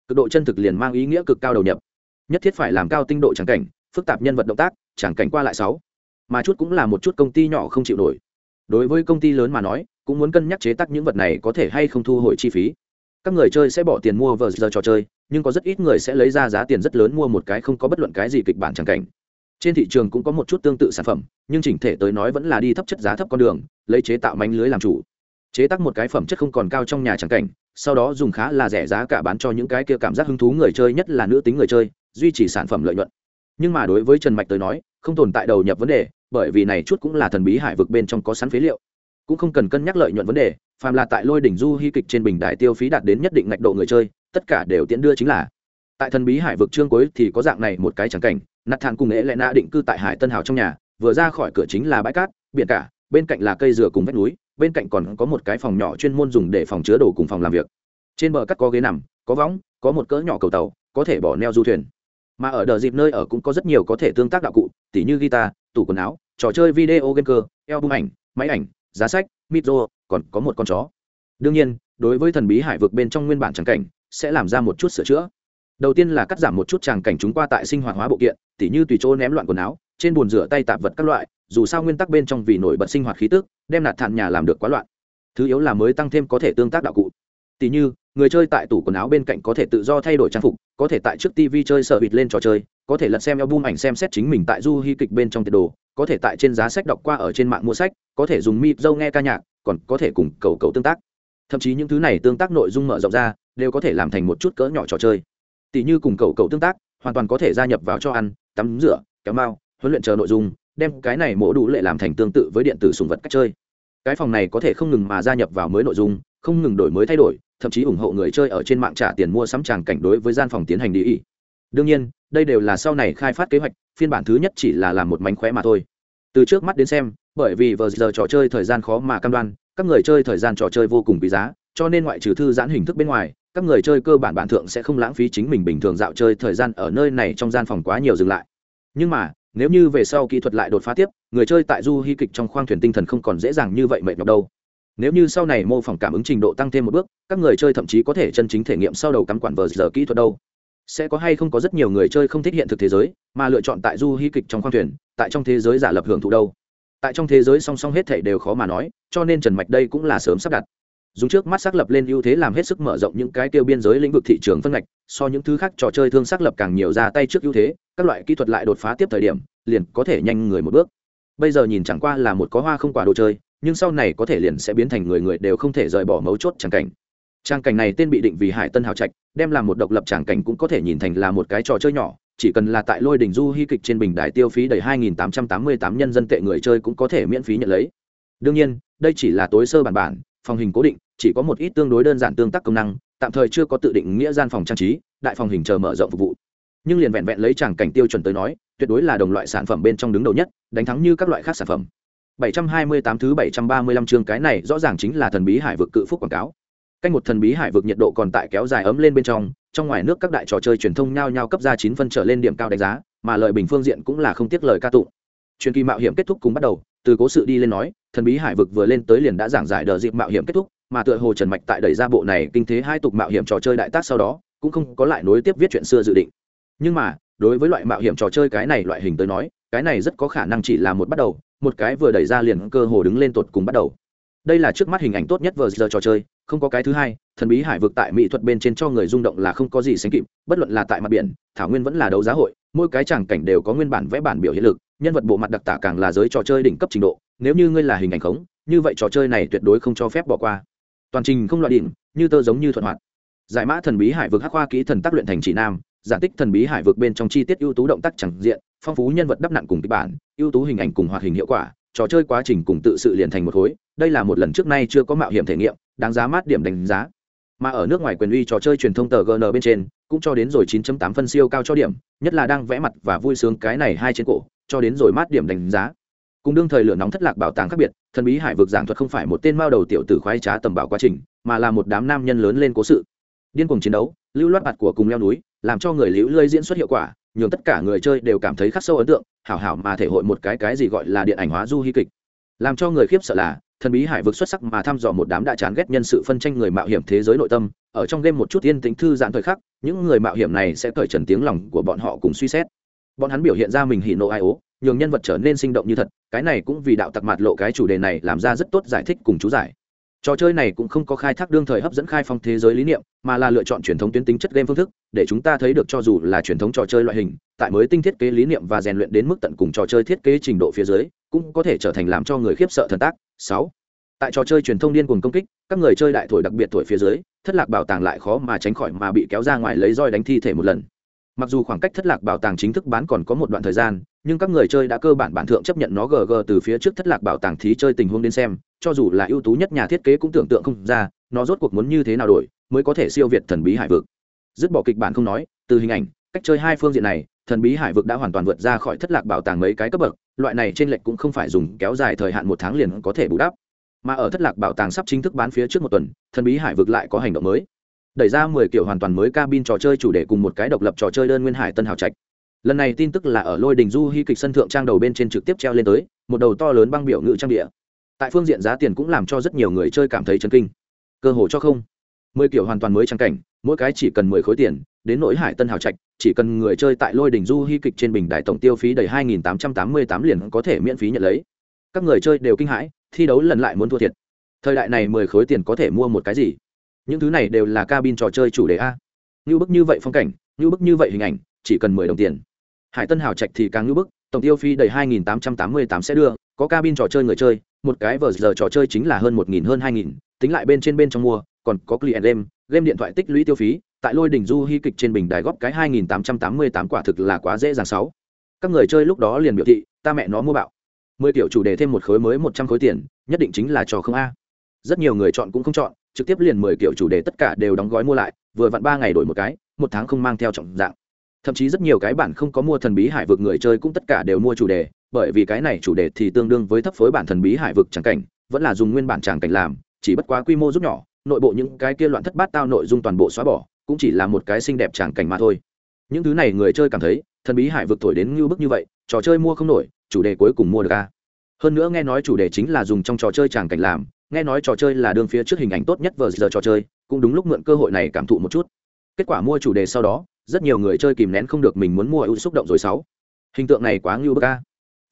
Cực độ chân thực liền mang ý nghĩa cực cao đầu nhập. Nhất thiết phải làm cao tinh độ tràng cảnh, phức tạp nhân vật động tác, tràng cảnh qua lại sáu. Mà chút cũng là một chút công ty nhỏ không chịu nổi đối với công ty lớn mà nói, cũng muốn cân nhắc chế tác những vật này có thể hay không thu hồi chi phí. Các người chơi sẽ bỏ tiền mua vờ giờ trò chơi, nhưng có rất ít người sẽ lấy ra giá tiền rất lớn mua một cái không có bất luận cái gì kịch bản tràng cảnh. Trên thị trường cũng có một chút tương tự sản phẩm, nhưng chỉnh thể tới nói vẫn là đi thấp chất giá thấp con đường, lấy chế tạo mánh lưới làm chủ. Chế tác một cái phẩm chất không còn cao trong nhà tràng cảnh, sau đó dùng khá là rẻ giá cả bán cho những cái kia cảm giác hứng thú người chơi nhất là nữ tính người chơi, duy trì sản phẩm lợi nhuận. Nhưng mà đối với trần mạch tới nói, không tồn tại đầu nhập vấn đề bởi vì này chút cũng là thần bí hải vực bên trong có sẵn phế liệu. Cũng không cần cân nhắc lợi nhuận vấn đề, phàm là tại lôi đỉnh du hy kịch trên bình đại tiêu phí đạt đến nhất định ngạch độ người chơi, tất cả đều tiễn đưa chính là. Tại thần bí hải vực chương cuối thì có dạng này một cái trắng cảnh nạt thản cùng ế lẽ nã định cư tại hải tân hào trong nhà, vừa ra khỏi cửa chính là bãi cát, biển cả, bên cạnh là cây dừa cùng vách núi, bên cạnh còn có một cái phòng nhỏ chuyên môn dùng để phòng chứa đồ cùng phòng làm việc. Trên bờ cắt có ghế nằm, có võng, có một cỡ nhỏ cầu tàu, có thể bỏ neo du thuyền. Mà ở đờ dịp nơi ở cũng có rất nhiều có thể tương tác đạo cụ, tỉ như guitar, tủ quần áo trò chơi video game cơ, album ảnh, máy ảnh, giá sách micro còn có một con chó. Đương nhiên, đối với thần bí hải vực bên trong nguyên bản tràng cảnh, sẽ làm ra một chút sửa chữa. Đầu tiên là cắt giảm một chút tràng cảnh chúng qua tại sinh hoạt hóa bộ kiện, tỉ như tùy chỗ ném loạn quần áo, trên bồn rửa tay tạp vật các loại, dù sao nguyên tắc bên trong vì nổi bật sinh hoạt khí tức, đem nạt thản nhà làm được quá loạn. Thứ yếu là mới tăng thêm có thể tương tác đạo cụ tỉ như, người chơi tại tủ quần áo bên cạnh có thể tự do thay đổi trang phục, có thể tại trước tv chơi sở bịt lên trò chơi, có thể lật xem album ảnh xem xét chính mình tại du hy kịch bên trong tiệt đồ, có thể tại trên giá sách đọc qua ở trên mạng mua sách, có thể dùng mịp dâu nghe ca nhạc, còn có thể cùng cầu cầu tương tác. Thậm chí những thứ này tương tác nội dung mở rộng ra, đều có thể làm thành một chút cỡ nhỏ trò chơi. Tỷ như cùng cầu cầu tương tác, hoàn toàn có thể gia nhập vào cho ăn, tắm rửa, kéo mao, huấn luyện chờ nội dung, đem cái này mổ đủ lệ làm thành tương tự với điện tử sùng vật cách chơi. Cái phòng này có thể không ngừng mà gia nhập vào mới nội dung không ngừng đổi mới thay đổi, thậm chí ủng hộ người chơi ở trên mạng trả tiền mua sắm tràng cảnh đối với gian phòng tiến hành đi ý. Đương nhiên, đây đều là sau này khai phát kế hoạch, phiên bản thứ nhất chỉ là làm một mánh khóe mà thôi. Từ trước mắt đến xem, bởi vì vờ giờ trò chơi thời gian khó mà cam đoan, các người chơi thời gian trò chơi vô cùng quý giá, cho nên ngoại trừ thư giãn hình thức bên ngoài, các người chơi cơ bản bản thượng sẽ không lãng phí chính mình bình thường dạo chơi thời gian ở nơi này trong gian phòng quá nhiều dừng lại. Nhưng mà, nếu như về sau kỹ thuật lại đột phá tiếp, người chơi tại du hy kịch trong khoang thuyền tinh thần không còn dễ dàng như vậy mệt nhọc đâu nếu như sau này mô phỏng cảm ứng trình độ tăng thêm một bước, các người chơi thậm chí có thể chân chính thể nghiệm sau đầu cắm quản vờ giờ kỹ thuật đâu. Sẽ có hay không có rất nhiều người chơi không thích hiện thực thế giới, mà lựa chọn tại du hy kịch trong khoang thuyền, tại trong thế giới giả lập hưởng thụ đâu. Tại trong thế giới song song hết thảy đều khó mà nói, cho nên trần mạch đây cũng là sớm sắp đặt. Dùng trước mắt xác lập lên ưu thế làm hết sức mở rộng những cái tiêu biên giới lĩnh vực thị trường phân ngạch, so những thứ khác trò chơi thương xác lập càng nhiều ra tay trước ưu thế, các loại kỹ thuật lại đột phá tiếp thời điểm, liền có thể nhanh người một bước. Bây giờ nhìn chẳng qua là một có hoa không quả đồ chơi nhưng sau này có thể liền sẽ biến thành người người đều không thể rời bỏ mấu chốt tràng cảnh. Trang cảnh này tên bị định vì hải tân hào trạch, đem làm một độc lập tràng cảnh cũng có thể nhìn thành là một cái trò chơi nhỏ, chỉ cần là tại lôi đỉnh du hy kịch trên bình đài tiêu phí đầy 2.888 nhân dân tệ người chơi cũng có thể miễn phí nhận lấy. Đương nhiên, đây chỉ là tối sơ bản bản, phòng hình cố định, chỉ có một ít tương đối đơn giản tương tác công năng, tạm thời chưa có tự định nghĩa gian phòng trang trí, đại phòng hình chờ mở rộng phục vụ. Nhưng liền vẹn vẹn lấy tràng cảnh tiêu chuẩn tới nói, tuyệt đối là đồng loại sản phẩm bên trong đứng đầu nhất, đánh thắng như các loại khác sản phẩm. 728 thứ 735 chương cái này rõ ràng chính là thần bí hải vực cự phúc quảng cáo. Canh một thần bí hải vực nhiệt độ còn tại kéo dài ấm lên bên trong trong ngoài nước các đại trò chơi truyền thông nhao nhao cấp ra chín phân trở lên điểm cao đánh giá, mà lợi bình phương diện cũng là không tiếc lời ca tụng. Truyền kỳ mạo hiểm kết thúc cùng bắt đầu, từ cố sự đi lên nói, thần bí hải vực vừa lên tới liền đã giảng giải đờ dịp mạo hiểm kết thúc, mà tựa hồ trần mạch tại đẩy ra bộ này kinh thế hai tục mạo hiểm trò chơi đại tác sau đó, cũng không có lại nối tiếp viết chuyện xưa dự định. Nhưng mà, đối với loại mạo hiểm trò chơi cái này loại hình tới nói cái này rất có khả năng chỉ là một bắt đầu, một cái vừa đẩy ra liền cơ hồ đứng lên tột cùng bắt đầu. Đây là trước mắt hình ảnh tốt nhất vừa giờ trò chơi, không có cái thứ hai, thần bí hải vực tại mỹ thuật bên trên cho người rung động là không có gì sánh kịp, bất luận là tại mặt biển, thảo nguyên vẫn là đấu giá hội, mỗi cái tràng cảnh đều có nguyên bản vẽ bản biểu hiện lực, nhân vật bộ mặt đặc tả càng là giới trò chơi đỉnh cấp trình độ, nếu như ngươi là hình ảnh khống, như vậy trò chơi này tuyệt đối không cho phép bỏ qua. Toàn trình không loại đỉnh, như tơ giống như thuận hoạt. Giải mã thần bí hải vực hắc hoa kỹ thần tác luyện thành chỉ nam, giả tích thần bí hải vực bên trong chi tiết ưu tú động tác chẳng diện phong phú nhân vật đắp nặn cùng kịch bản, ưu tú hình ảnh cùng hoạt hình hiệu quả, trò chơi quá trình cùng tự sự liền thành một khối, đây là một lần trước nay chưa có mạo hiểm thể nghiệm, đáng giá mát điểm đánh giá. Mà ở nước ngoài quyền uy trò chơi truyền thông tờ gn bên trên, cũng cho đến rồi 9.8 phân siêu cao cho điểm, nhất là đang vẽ mặt và vui sướng cái này hai trên cổ, cho đến rồi mát điểm đánh giá. Cùng đương thời lửa nóng thất lạc bảo tàng khác biệt, thần bí hải vực giảng thuật không phải một tên mao đầu tiểu tử khoái trá tầm bảo quá trình, mà là một đám nam nhân lớn lên cố sự. Điên cuồng chiến đấu, lưu loát mặt của cùng leo núi, làm cho người liễu lơi diễn xuất hiệu quả nhường tất cả người chơi đều cảm thấy khắc sâu ấn tượng, hảo hảo mà thể hội một cái cái gì gọi là điện ảnh hóa du hy kịch. Làm cho người khiếp sợ là, thần bí hải vực xuất sắc mà thăm dò một đám đã chán ghét nhân sự phân tranh người mạo hiểm thế giới nội tâm, ở trong game một chút yên tĩnh thư giãn thời khắc, những người mạo hiểm này sẽ cởi trần tiếng lòng của bọn họ cùng suy xét. Bọn hắn biểu hiện ra mình hỉ nộ ai ố, nhường nhân vật trở nên sinh động như thật, cái này cũng vì đạo tặc mặt lộ cái chủ đề này làm ra rất tốt giải thích cùng chú giải trò chơi này cũng không có khai thác đương thời hấp dẫn khai phong thế giới lý niệm, mà là lựa chọn truyền thống tuyến tính chất game phương thức, để chúng ta thấy được cho dù là truyền thống trò chơi loại hình, tại mới tinh thiết kế lý niệm và rèn luyện đến mức tận cùng trò chơi thiết kế trình độ phía dưới, cũng có thể trở thành làm cho người khiếp sợ thần tác. Sáu, tại trò chơi truyền thông điên cuồng công kích, các người chơi đại thổi đặc biệt thổi phía dưới, thất lạc bảo tàng lại khó mà tránh khỏi mà bị kéo ra ngoài lấy roi đánh thi thể một lần. Mặc dù khoảng cách thất lạc bảo tàng chính thức bán còn có một đoạn thời gian nhưng các người chơi đã cơ bản bản thượng chấp nhận nó gg từ phía trước thất lạc bảo tàng thí chơi tình huống đến xem, cho dù là ưu tú nhất nhà thiết kế cũng tưởng tượng không ra, nó rốt cuộc muốn như thế nào đổi mới có thể siêu việt thần bí hải vực. Dứt bỏ kịch bản không nói, từ hình ảnh, cách chơi hai phương diện này, thần bí hải vực đã hoàn toàn vượt ra khỏi thất lạc bảo tàng mấy cái cấp bậc, loại này trên lệch cũng không phải dùng kéo dài thời hạn một tháng liền có thể bù đắp. Mà ở thất lạc bảo tàng sắp chính thức bán phía trước một tuần, thần bí hải vực lại có hành động mới. Đẩy ra mười kiểu hoàn toàn mới cabin trò chơi chủ đề cùng một cái độc lập trò chơi đơn nguyên hải tân hào trạch lần này tin tức là ở lôi đình du hy kịch sân thượng trang đầu bên trên trực tiếp treo lên tới, một đầu to lớn băng biểu ngự trang địa tại phương diện giá tiền cũng làm cho rất nhiều người chơi cảm thấy chấn kinh. Cơ hồ cho không. Mười kiểu hoàn toàn mới trang cảnh, mỗi cái chỉ cần mười khối tiền, đến nỗi hải tân hào trạch, chỉ cần người chơi tại lôi đình du hy kịch trên bình đại tổng tiêu phí đầy hai nghìn tám trăm tám mươi tám liền có thể miễn phí nhận lấy. Các người chơi đều kinh hãi, thi đấu lần lại muốn thua thiệt. Thời đại này mười khối tiền có thể mua một cái gì? Những thứ này đều là cabin trò chơi chủ đề a. Như bức như vậy phong cảnh, như bức như vậy hình ảnh, chỉ cần mười đồng tiền hải tân hào trạch thì càng như bức, tổng tiêu phí đầy hai nghìn tám trăm tám mươi tám sẽ đưa, có cabin trò chơi người chơi, một cái vở giờ trò chơi chính là hơn một nghìn, hơn hai nghìn, tính lại bên trên bên trong mua, còn có client game game điện thoại tích lũy tiêu phí, tại lôi đỉnh du hy kịch trên bình đài góp cái hai nghìn tám trăm tám mươi tám quả thực là quá dễ dàng sáu. Các người chơi lúc đó liền biểu thị, ta mẹ nó mua bạo. Mười tiểu chủ đề thêm một khối mới một trăm khối tiền, nhất định chính là trò không a. Rất nhiều người chọn cũng không chọn, trực tiếp liền mười kiểu chủ đề tất cả đều đóng gói mua lại, vừa vặn ba ngày đổi một cái, một tháng không mang theo trọng dạng thậm chí rất nhiều cái bản không có mua thần bí hải vực người chơi cũng tất cả đều mua chủ đề, bởi vì cái này chủ đề thì tương đương với thấp phối bản thần bí hải vực tràng cảnh, vẫn là dùng nguyên bản tràng cảnh làm, chỉ bất quá quy mô giúp nhỏ, nội bộ những cái kia loạn thất bát tao nội dung toàn bộ xóa bỏ, cũng chỉ là một cái xinh đẹp tràng cảnh mà thôi. Những thứ này người chơi cảm thấy, thần bí hải vực thổi đến ngưu bức như vậy, trò chơi mua không nổi, chủ đề cuối cùng mua được a hơn nữa nghe nói chủ đề chính là dùng trong trò chơi tràng cảnh làm, nghe nói trò chơi là đường phía trước hình ảnh tốt nhất vờ giờ trò chơi, cũng đúng lúc mượn cơ hội này cảm thụ một chút. Kết quả mua chủ đề sau đó rất nhiều người chơi kìm nén không được mình muốn mua ưu xúc động rồi sáu. Hình tượng này quá ngưu bức ca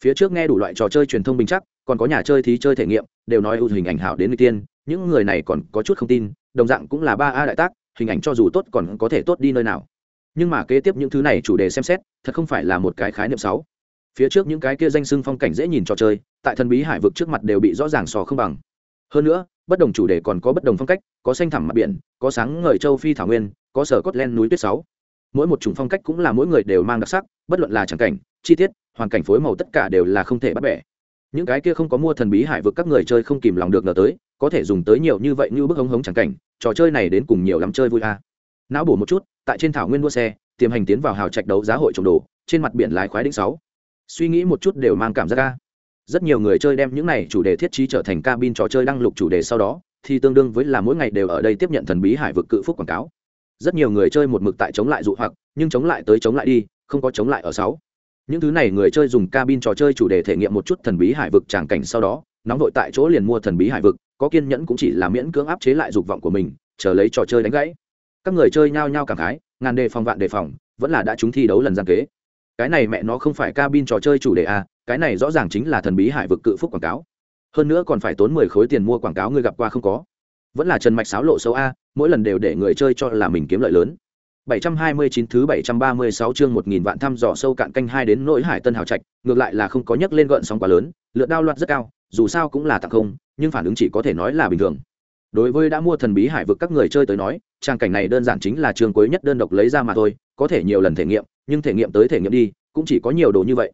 phía trước nghe đủ loại trò chơi truyền thông bình chắc, còn có nhà chơi thí chơi thể nghiệm, đều nói ưu hình ảnh hảo đến người tiên, những người này còn có chút không tin, đồng dạng cũng là ba a đại tác, hình ảnh cho dù tốt còn có thể tốt đi nơi nào. Nhưng mà kế tiếp những thứ này chủ đề xem xét, thật không phải là một cái khái niệm sáu. Phía trước những cái kia danh sưng phong cảnh dễ nhìn trò chơi, tại thần bí hải vực trước mặt đều bị rõ ràng sò không bằng. Hơn nữa, bất đồng chủ đề còn có bất đồng phong cách, có xanh thẳm mặt biển, có sáng ngời châu phi thảo nguyên, có sở cốt len núi tuyết sáu mỗi một chủng phong cách cũng là mỗi người đều mang đặc sắc, bất luận là tràng cảnh, chi tiết, hoàn cảnh phối màu tất cả đều là không thể bắt bẻ. Những cái kia không có mua thần bí hải vực các người chơi không kìm lòng được ngờ tới, có thể dùng tới nhiều như vậy như bức hống hống tràng cảnh, trò chơi này đến cùng nhiều lắm chơi vui a. Não bổ một chút, tại trên thảo nguyên đua xe, tiềm hành tiến vào hào trạch đấu giá hội trồng đồ, trên mặt biển lái khoái đĩnh sáu. Suy nghĩ một chút đều mang cảm giác ca rất nhiều người chơi đem những này chủ đề thiết trí trở thành cabin trò chơi đăng lục chủ đề sau đó, thì tương đương với là mỗi ngày đều ở đây tiếp nhận thần bí hải vực cự phúc quảng cáo rất nhiều người chơi một mực tại chống lại dụ hoặc, nhưng chống lại tới chống lại đi, không có chống lại ở sáu. Những thứ này người chơi dùng cabin trò chơi chủ đề thể nghiệm một chút thần bí hải vực tràng cảnh sau đó, nóng vội tại chỗ liền mua thần bí hải vực, có kiên nhẫn cũng chỉ là miễn cưỡng áp chế lại dục vọng của mình, chờ lấy trò chơi đánh gãy. Các người chơi nhao nhao cảm khái, ngàn đề phòng vạn đề phòng, vẫn là đã chúng thi đấu lần gian kế. Cái này mẹ nó không phải cabin trò chơi chủ đề à? cái này rõ ràng chính là thần bí hải vực cự phúc quảng cáo. Hơn nữa còn phải tốn mười khối tiền mua quảng cáo người gặp qua không có. Vẫn là trần mạch sáo lộ xấu a mỗi lần đều để người chơi cho là mình kiếm lợi lớn 729 thứ 736 chương 1000 vạn thăm dò sâu cạn canh hai đến nỗi hải tân hào trạch, ngược lại là không có nhấc lên gợn sóng quá lớn, lượt đao loạt rất cao, dù sao cũng là tặng không, nhưng phản ứng chỉ có thể nói là bình thường. Đối với đã mua thần bí hải vực các người chơi tới nói, trang cảnh này đơn giản chính là trường cuối nhất đơn độc lấy ra mà thôi, có thể nhiều lần thể nghiệm, nhưng thể nghiệm tới thể nghiệm đi, cũng chỉ có nhiều đồ như vậy.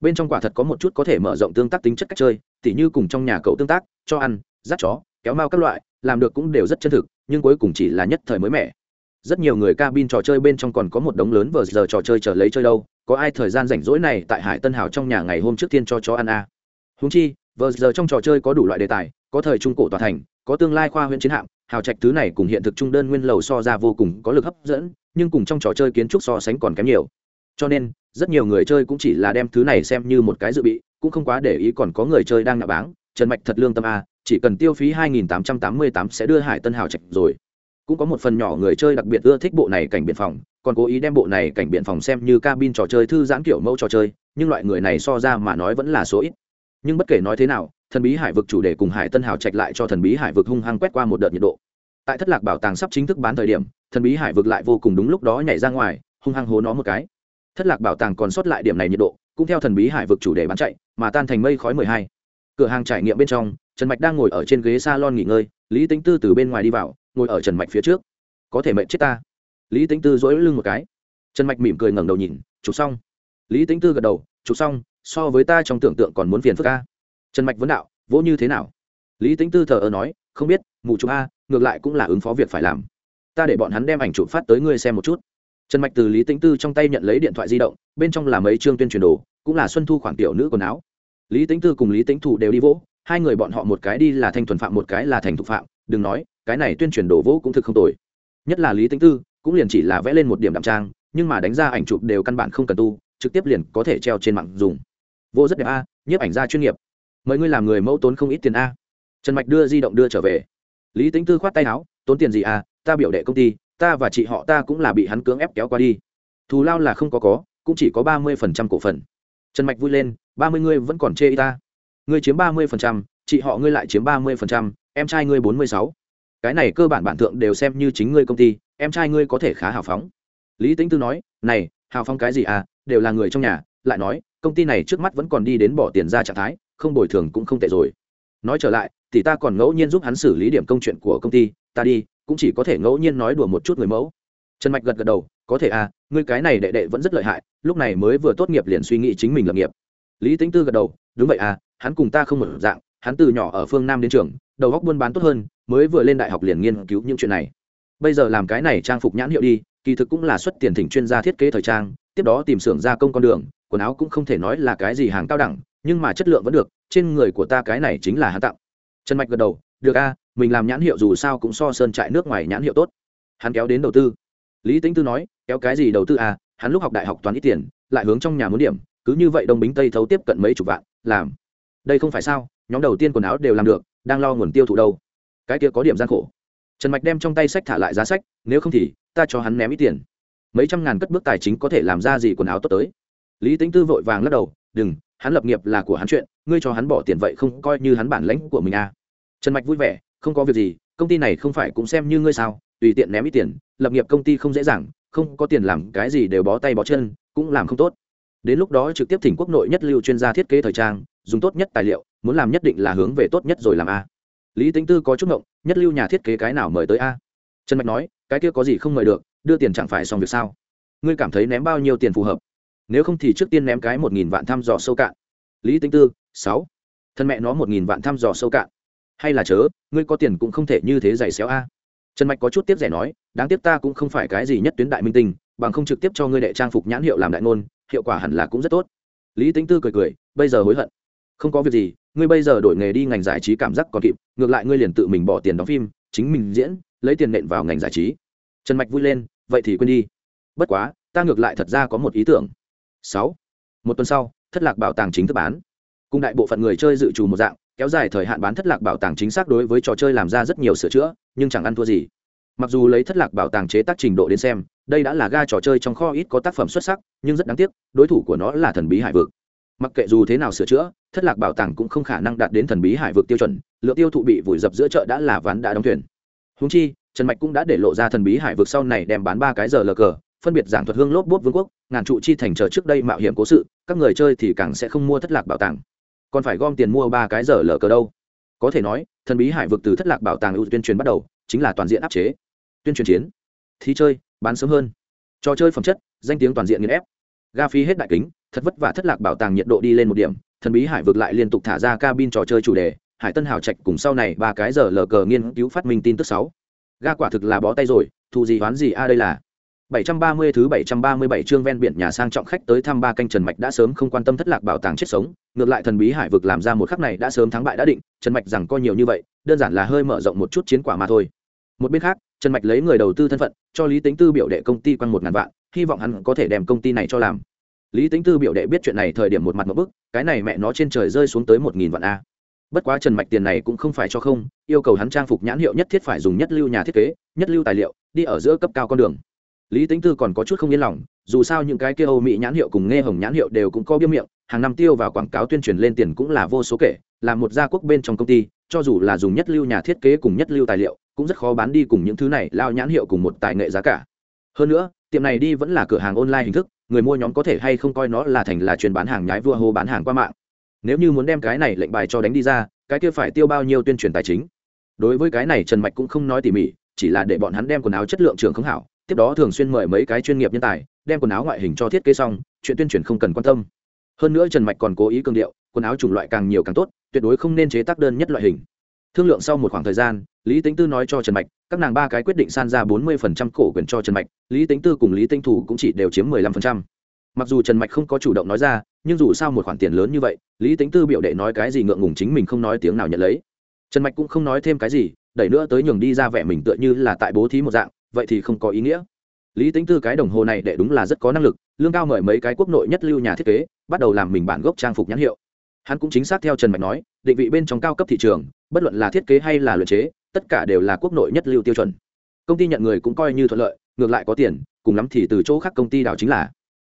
Bên trong quả thật có một chút có thể mở rộng tương tác tính chất cách chơi, tỉ như cùng trong nhà cậu tương tác, cho ăn, dắt chó, kéo mao các loại, làm được cũng đều rất chân thực, nhưng cuối cùng chỉ là nhất thời mới mẻ rất nhiều người cabin trò chơi bên trong còn có một đống lớn vờ giờ trò chơi chờ lấy chơi đâu có ai thời gian rảnh rỗi này tại hải tân hào trong nhà ngày hôm trước tiên cho chó ăn a à. húng chi vờ giờ trong trò chơi có đủ loại đề tài có thời trung cổ tòa thành có tương lai khoa huyện chiến hạm hào trạch thứ này cùng hiện thực trung đơn nguyên lầu so ra vô cùng có lực hấp dẫn nhưng cùng trong trò chơi kiến trúc so sánh còn kém nhiều cho nên rất nhiều người chơi cũng chỉ là đem thứ này xem như một cái dự bị cũng không quá để ý còn có người chơi đang nạ báng trần mạch thật lương tâm a chỉ cần tiêu phí 2.888 sẽ đưa hải tân hào trạch rồi. Cũng có một phần nhỏ người chơi đặc biệt ưa thích bộ này cảnh biển phòng, còn cố ý đem bộ này cảnh biển phòng xem như cabin trò chơi thư giãn kiểu mẫu trò chơi, nhưng loại người này so ra mà nói vẫn là số ít. Nhưng bất kể nói thế nào, thần bí hải vực chủ đề cùng hải tân hào trạch lại cho thần bí hải vực hung hăng quét qua một đợt nhiệt độ. Tại thất lạc bảo tàng sắp chính thức bán thời điểm, thần bí hải vực lại vô cùng đúng lúc đó nhảy ra ngoài, hung hăng hố nó một cái. Thất lạc bảo tàng còn sót lại điểm này nhiệt độ, cũng theo thần bí hải vực chủ đề bán chạy, mà tan thành mây khói mười hai. Cửa hàng trải nghiệm bên trong trần mạch đang ngồi ở trên ghế s a lon nghỉ ngơi, lý tính tư từ bên ngoài đi vào, ngồi ở trần mạch phía trước. Có thể mệnh chết ta. Lý tính tư dỗi lưng một cái. Trần mạch mỉm cười ngẩng đầu nhìn, chụp xong. Lý tính tư gật đầu, chụp xong, so với ta trong tưởng tượng còn muốn phiền phức ca trần mạch vấn đạo, vỗ như thế nào? Lý tính tư thờ ơ nói, không biết, mù chụp a, ngược lại cũng là ứng phó việc phải làm. Ta để bọn hắn đem ảnh chụp phát tới ngươi xem một chút. Trần mạch từ lý tính tư trong tay nhận lấy điện thoại di động, bên trong là mấy chương tuyên truyền đồ, cũng là xuân thu khoản tiểu nữ quần áo. Lý tính tư cùng lý tính thủ đều đi vỗ hai người bọn họ một cái đi là thanh thuần phạm, một cái là thành thục phạm. Đừng nói, cái này tuyên truyền đổ vỗ cũng thực không tồi. Nhất là lý tính tư, cũng liền chỉ là vẽ lên một điểm đạm trang, nhưng mà đánh ra ảnh chụp đều căn bản không cần tu, trực tiếp liền có thể treo trên mạng dùng. Vô rất đẹp a, nhiếp ảnh gia chuyên nghiệp. Mời ngươi làm người mẫu tốn không ít tiền a. Trần mạch đưa di động đưa trở về. Lý tính tư khoát tay áo, tốn tiền gì a? Ta biểu đệ công ty, ta và chị họ ta cũng là bị hắn cưỡng ép kéo qua đi. Thù lao là không có có, cũng chỉ có ba mươi phần trăm cổ phần. Trần mạch vui lên, ba mươi ngươi vẫn còn chê y ta ngươi chiếm ba mươi phần trăm, chị họ ngươi lại chiếm ba mươi phần trăm, em trai ngươi bốn mươi sáu. Cái này cơ bản bản thượng đều xem như chính ngươi công ty, em trai ngươi có thể khá hào phóng. Lý tính tư nói, này, hào phóng cái gì à? Đều là người trong nhà. Lại nói, công ty này trước mắt vẫn còn đi đến bỏ tiền ra trạng thái, không bồi thường cũng không tệ rồi. Nói trở lại, thì ta còn ngẫu nhiên giúp hắn xử lý điểm công chuyện của công ty, ta đi, cũng chỉ có thể ngẫu nhiên nói đùa một chút người mẫu. Trần mạch gật gật đầu, có thể à ngươi cái này đệ đệ vẫn rất lợi hại, lúc này mới vừa tốt nghiệp liền suy nghĩ chính mình lập nghiệp lý tính tư gật đầu, đúng vậy à hắn cùng ta không một dạng, hắn từ nhỏ ở phương nam đến trường, đầu góc buôn bán tốt hơn, mới vừa lên đại học liền nghiên cứu những chuyện này. Bây giờ làm cái này trang phục nhãn hiệu đi, kỳ thực cũng là xuất tiền thỉnh chuyên gia thiết kế thời trang, tiếp đó tìm xưởng gia công con đường, quần áo cũng không thể nói là cái gì hàng cao đẳng, nhưng mà chất lượng vẫn được, trên người của ta cái này chính là hắn tặng. Trần mạch gật đầu, được a, mình làm nhãn hiệu dù sao cũng so sơn trại nước ngoài nhãn hiệu tốt. Hắn kéo đến đầu tư. Lý tính tư nói, kéo cái gì đầu tư a hắn lúc học đại học toán ít tiền, lại hướng trong nhà muốn điểm cứ như vậy đông bính tây thấu tiếp cận mấy chục vạn, làm. Đây không phải sao, nhóm đầu tiên quần áo đều làm được, đang lo nguồn tiêu thụ đâu. Cái kia có điểm gian khổ. Trần mạch đem trong tay sách thả lại giá sách, nếu không thì, ta cho hắn ném ít tiền. Mấy trăm ngàn cất bước tài chính có thể làm ra gì quần áo tốt tới. Lý tính tư vội vàng lắc đầu, đừng, hắn lập nghiệp là của hắn chuyện, ngươi cho hắn bỏ tiền vậy không coi như hắn bản lãnh của mình à. trần mạch vui vẻ, không có việc gì, công ty này không phải cũng xem như ngươi sao, tùy tiện ném ít tiền, lập nghiệp công ty không dễ dàng, không có tiền làm cái gì đều bó tay bó chân, cũng làm không tốt đến lúc đó trực tiếp thỉnh quốc nội nhất lưu chuyên gia thiết kế thời trang, dùng tốt nhất tài liệu, muốn làm nhất định là hướng về tốt nhất rồi làm a. Lý tính tư có chút ngộng, nhất lưu nhà thiết kế cái nào mời tới a? Trần mạch nói, cái kia có gì không mời được, đưa tiền chẳng phải xong việc sao? Ngươi cảm thấy ném bao nhiêu tiền phù hợp? Nếu không thì trước tiên ném cái một nghìn vạn thăm dò sâu cạn. Lý tính tư, sáu. Thân mẹ nó một nghìn vạn thăm dò sâu cạn. Hay là chớ, ngươi có tiền cũng không thể như thế giày xéo a. Trần mạch có chút tiếp rẻ nói, đáng tiếc ta cũng không phải cái gì nhất tuyến đại minh tinh, bằng không trực tiếp cho ngươi đệ trang phục nhãn hiệu làm đại ngôn hiệu quả hẳn là cũng rất tốt. Lý tính tư cười cười, bây giờ hối hận. Không có việc gì, ngươi bây giờ đổi nghề đi ngành giải trí cảm giác còn kịp, ngược lại ngươi liền tự mình bỏ tiền đóng phim, chính mình diễn, lấy tiền nện vào ngành giải trí. Trần mạch vui lên, vậy thì quên đi. Bất quá, ta ngược lại thật ra có một ý tưởng. Sáu. Một tuần sau, thất lạc bảo tàng chính thức bán. Cùng đại bộ phận người chơi dự trù một dạng, kéo dài thời hạn bán thất lạc bảo tàng chính xác đối với trò chơi làm ra rất nhiều sửa chữa, nhưng chẳng ăn thua gì. Mặc dù lấy thất lạc bảo tàng chế tác trình độ đến xem đây đã là ga trò chơi trong kho ít có tác phẩm xuất sắc, nhưng rất đáng tiếc, đối thủ của nó là thần bí hải vực. Mặc kệ dù thế nào sửa chữa, thất lạc bảo tàng cũng không khả năng đạt đến thần bí hải vực tiêu chuẩn, lượng tiêu thụ bị vùi dập giữa chợ đã là ván đã đóng thuyền. Húng chi, trần mạch cũng đã để lộ ra thần bí hải vực sau này đem bán ba cái giờ lờ cờ, phân biệt giảng thuật hương lốp bốt vương quốc, ngàn trụ chi thành chờ trước đây mạo hiểm cố sự, các người chơi thì càng sẽ không mua thất lạc bảo tàng. Còn phải gom tiền mua ba cái giờ lờ cờ đâu? Có thể nói, thần bí hải vực từ thất lạc bảo tàng ưu tuyên truyền bắt đầu, chính là toàn diện áp chế. Tuyên truyền chiến. Thi chơi bán sớm hơn. Trò chơi phẩm chất danh tiếng toàn diện nghiên ép. Ga phí hết đại kính thật vất vả thất lạc bảo tàng nhiệt độ đi lên một điểm thần bí hải vực lại liên tục thả ra cabin trò chơi chủ đề hải tân hào trạch cùng sau này ba cái giờ lờ cờ nghiên cứu phát minh tin tức sáu. Ga quả thực là bó tay rồi thu gì hoán gì a à đây là. 730 thứ 737 chương ven biển nhà sang trọng khách tới thăm ba canh Trần Mạch đã sớm không quan tâm thất lạc bảo tàng chết sống, ngược lại thần bí hải vực làm ra một khắc này đã sớm thắng bại đã định, Trần Mạch rằng coi nhiều như vậy, đơn giản là hơi mở rộng một chút chiến quả mà thôi. Một bên khác, Trần Mạch lấy người đầu tư thân phận, cho Lý Tính Tư biểu đệ công ty quanh một ngàn vạn, hy vọng hắn có thể đem công ty này cho làm. Lý Tính Tư biểu đệ biết chuyện này thời điểm một mặt một bức, cái này mẹ nó trên trời rơi xuống tới một nghìn vạn a. Bất quá Trần Mạch tiền này cũng không phải cho không, yêu cầu hắn trang phục nhãn hiệu nhất thiết phải dùng nhất lưu nhà thiết kế, nhất lưu tài liệu, đi ở giữa cấp cao con đường lý tính tư còn có chút không yên lòng dù sao những cái kia âu mỹ nhãn hiệu cùng nghe hồng nhãn hiệu đều cũng có biêu miệng hàng năm tiêu vào quảng cáo tuyên truyền lên tiền cũng là vô số kể là một gia quốc bên trong công ty cho dù là dùng nhất lưu nhà thiết kế cùng nhất lưu tài liệu cũng rất khó bán đi cùng những thứ này lao nhãn hiệu cùng một tài nghệ giá cả. Hơn nữa, tiệm này đi vẫn là cửa hàng online hình thức, người mua nhóm có thể hay không coi nó là thành là chuyên bán hàng nhái vua hô bán hàng qua mạng. Nếu như muốn đem cái này lệnh bài cho đánh đi ra, cái kia phải tiêu bao nhiêu tuyên truyền tài chính? Đối với cái này trần mạch cũng không nói tỉ mỉ, chỉ là để bọn hắn đem quần áo chất lượng trường không hảo, tiếp đó thường xuyên mời mấy cái chuyên nghiệp nhân tài, đem quần áo ngoại hình cho thiết kế xong, chuyện tuyên truyền không cần quan tâm. Hơn nữa trần mạch còn cố ý cương điệu, quần áo chủng loại càng nhiều càng tốt, tuyệt đối không nên chế tác đơn nhất loại hình. Thương lượng sau một khoảng thời gian lý tính tư nói cho trần mạch, các nàng ba cái quyết định san ra bốn mươi phần trăm cổ quyền cho trần mạch, lý tính tư cùng lý tinh thủ cũng chỉ đều chiếm mười lăm phần trăm. Mặc dù trần mạch không có chủ động nói ra, nhưng dù sao một khoản tiền lớn như vậy, lý tính tư biểu đệ nói cái gì ngượng ngùng chính mình không nói tiếng nào nhận lấy. Trần mạch cũng không nói thêm cái gì, đẩy nữa tới nhường đi ra vẻ mình tựa như là tại bố thí một dạng, vậy thì không có ý nghĩa. Lý tính tư cái đồng hồ này đệ đúng là rất có năng lực, lương cao mời mấy cái quốc nội nhất lưu nhà thiết kế, bắt đầu làm mình bản gốc trang phục nhãn hiệu. Hắn cũng chính xác theo trần mạch nói, định vị bên trong cao cấp thị trường, bất luận là thiết kế hay là luyện chế tất cả đều là quốc nội nhất lưu tiêu chuẩn. Công ty nhận người cũng coi như thuận lợi, ngược lại có tiền, cùng lắm thì từ chỗ khác công ty đào chính là.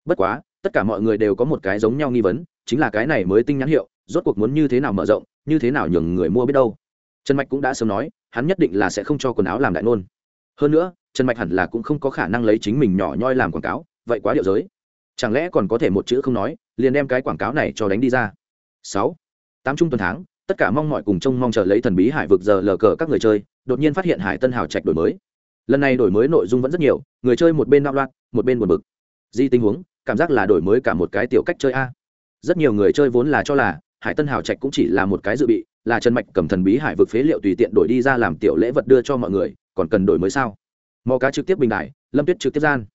Bất quá, tất cả mọi người đều có một cái giống nhau nghi vấn, chính là cái này mới tinh nhãn hiệu, rốt cuộc muốn như thế nào mở rộng, như thế nào nhường người mua biết đâu. Trần mạch cũng đã sớm nói, hắn nhất định là sẽ không cho quần áo làm đại ngôn. Hơn nữa, trần mạch hẳn là cũng không có khả năng lấy chính mình nhỏ nhoi làm quảng cáo, vậy quá điệu giới. Chẳng lẽ còn có thể một chữ không nói, liền đem cái quảng cáo này cho đánh đi ra. Sáu. Tám trung tuần tháng tất cả mong mọi cùng trông mong chờ lấy thần bí hải vực giờ lờ cờ các người chơi, đột nhiên phát hiện hải tân hào trạch đổi mới. Lần này đổi mới nội dung vẫn rất nhiều, người chơi một bên đạo loạn, một bên buồn bực. Di tình huống, cảm giác là đổi mới cả một cái tiểu cách chơi a. Rất nhiều người chơi vốn là cho là hải tân hào trạch cũng chỉ là một cái dự bị, là trần mạch cầm thần bí hải vực phế liệu tùy tiện đổi đi ra làm tiểu lễ vật đưa cho mọi người, còn cần đổi mới sao? Mò cá trực tiếp bình đại, lâm tuyết trực tiếp gian.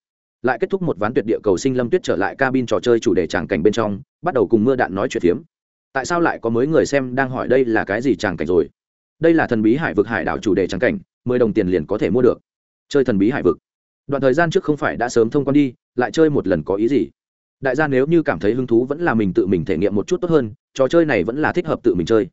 Lại kết thúc một ván tuyệt địa cầu sinh lâm tuyết trở lại cabin trò chơi chủ đề tràng cảnh bên trong, bắt đầu cùng mưa đạn nói chuyện phiếm tại sao lại có mấy người xem đang hỏi đây là cái gì tràng cảnh rồi? Đây là thần bí hải vực hải đảo chủ đề tràng cảnh, mười đồng tiền liền có thể mua được. Chơi thần bí hải vực. Đoạn thời gian trước không phải đã sớm thông quan đi, lại chơi một lần có ý gì? Đại gia nếu như cảm thấy hứng thú vẫn là mình tự mình thể nghiệm một chút tốt hơn, trò chơi này vẫn là thích hợp tự mình chơi.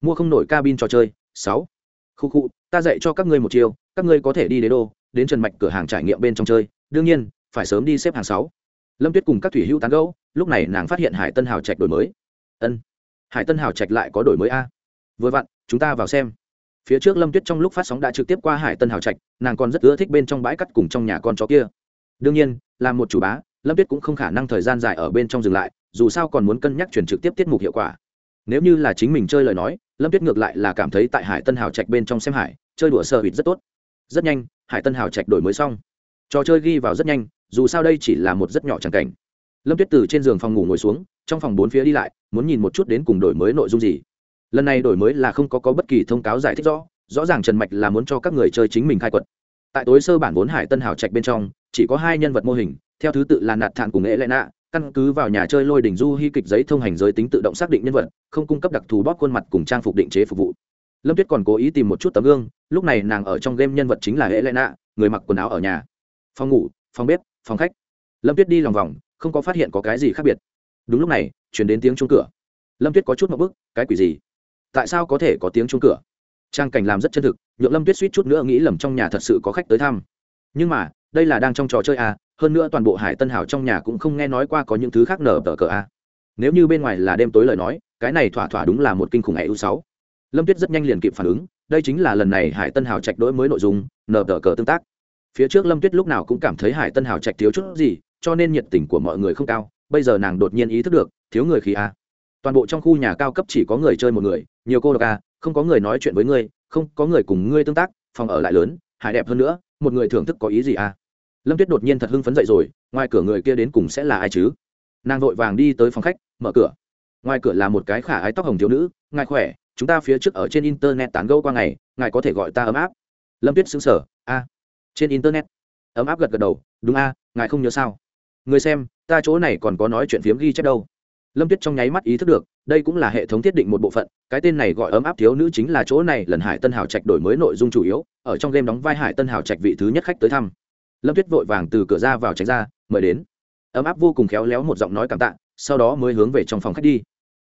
Mua không nổi cabin trò chơi. Sáu. Khu khu, ta dạy cho các ngươi một chiều các ngươi có thể đi đế đô, đến trần mạch cửa hàng trải nghiệm bên trong chơi. Đương nhiên, phải sớm đi xếp hàng sáu. Lâm tuyết cùng các thủy hữu tán gẫu, lúc này nàng phát hiện hải tân hào trạch đổi mới. Ân hải tân hào trạch lại có đổi mới a. Vừa vặn, chúng ta vào xem. Phía trước lâm tuyết trong lúc phát sóng đã trực tiếp qua hải tân hào trạch, nàng còn rất ưa thích bên trong bãi cắt cùng trong nhà con chó kia. Đương nhiên, là một chủ bá, lâm tuyết cũng không khả năng thời gian dài ở bên trong dừng lại, dù sao còn muốn cân nhắc chuyển trực tiếp tiết mục hiệu quả. Nếu như là chính mình chơi lời nói, lâm tuyết ngược lại là cảm thấy tại hải tân hào trạch bên trong xem hải, chơi đùa sơ hụt rất tốt. Rất nhanh, hải tân hào trạch đổi mới xong. Trò chơi ghi vào rất nhanh, dù sao đây chỉ là một rất nhỏ tràng cảnh. Lâm tuyết từ trên giường phòng ngủ ngồi xuống trong phòng bốn phía đi lại muốn nhìn một chút đến cùng đổi mới nội dung gì. Lần này đổi mới là không có, có bất kỳ thông cáo giải thích rõ rõ ràng trần mạch là muốn cho các người chơi chính mình khai quật. Tại tối sơ bản vốn hải tân hào trạch bên trong chỉ có hai nhân vật mô hình theo thứ tự là nạt thản cùng nghệ lệ nạ căn cứ vào nhà chơi lôi đỉnh du hy kịch giấy thông hành giới tính tự động xác định nhân vật không cung cấp đặc thù bóp khuôn mặt cùng trang phục định chế phục vụ. Lâm tuyết còn cố ý tìm một chút tấm gương lúc này nàng ở trong game nhân vật chính là hệ lệ nạ người mặc quần áo ở nhà. Phòng ngủ phòng bếp phòng khách. Lâm tuyết đi lòng vòng không có phát hiện có cái gì khác biệt đúng lúc này chuyển đến tiếng chung cửa. Lâm tuyết có chút một bức, cái quỷ gì? Tại sao có thể có tiếng chung cửa? Trang cảnh làm rất chân thực, nhượng lâm tuyết suýt chút nữa nghĩ lầm trong nhà thật sự có khách tới thăm. Nhưng mà, đây là đang trong trò chơi à hơn nữa toàn bộ hải tân hảo trong nhà cũng không nghe nói qua có những thứ khác nở tờ cờ à. Nếu như bên ngoài là đêm tối lời nói, cái này thỏa thỏa đúng là một kinh khủng hệ u sáu. Lâm tuyết rất nhanh liền kịp phản ứng, đây chính là lần này hải tân hào trạch đổi mới nội dung, nở tờ cờ tương tác. Phía trước lâm tuyết lúc nào cũng cảm thấy hải tân hào trạch thiếu chút gì, cho nên nhiệt tình của mọi người không cao bây giờ nàng đột nhiên ý thức được, thiếu người khí a. Toàn bộ trong khu nhà cao cấp chỉ có người chơi một người, nhiều cô độc a, không có người nói chuyện với ngươi, không có người cùng ngươi tương tác, phòng ở lại lớn, hải đẹp hơn nữa, một người thưởng thức có ý gì a? Lâm tuyết đột nhiên thật hưng phấn dậy rồi, ngoài cửa người kia đến cùng sẽ là ai chứ? Nàng vội vàng đi tới phòng khách, mở cửa. Ngoài cửa là một cái khả ái tóc hồng thiếu nữ, ngài khỏe, chúng ta phía trước ở trên internet tán gẫu qua ngày, ngài có thể gọi ta ấm áp. Lâm tuyết xứng sở a, trên internet. Ấm áp gật gật đầu, đúng a, ngài không nhớ sao? Người xem, ta chỗ này còn có nói chuyện phiếm ghi chép đâu. Lâm tuyết trong nháy mắt ý thức được, đây cũng là hệ thống thiết định một bộ phận, cái tên này gọi ấm áp thiếu nữ chính là chỗ này, lần hải tân hào trạch đổi mới nội dung chủ yếu, ở trong game đóng vai hải tân hào trạch vị thứ nhất khách tới thăm. Lâm tuyết vội vàng từ cửa ra vào tránh ra, mời đến. Ấm áp vô cùng khéo léo một giọng nói cảm tạ, sau đó mới hướng về trong phòng khách đi.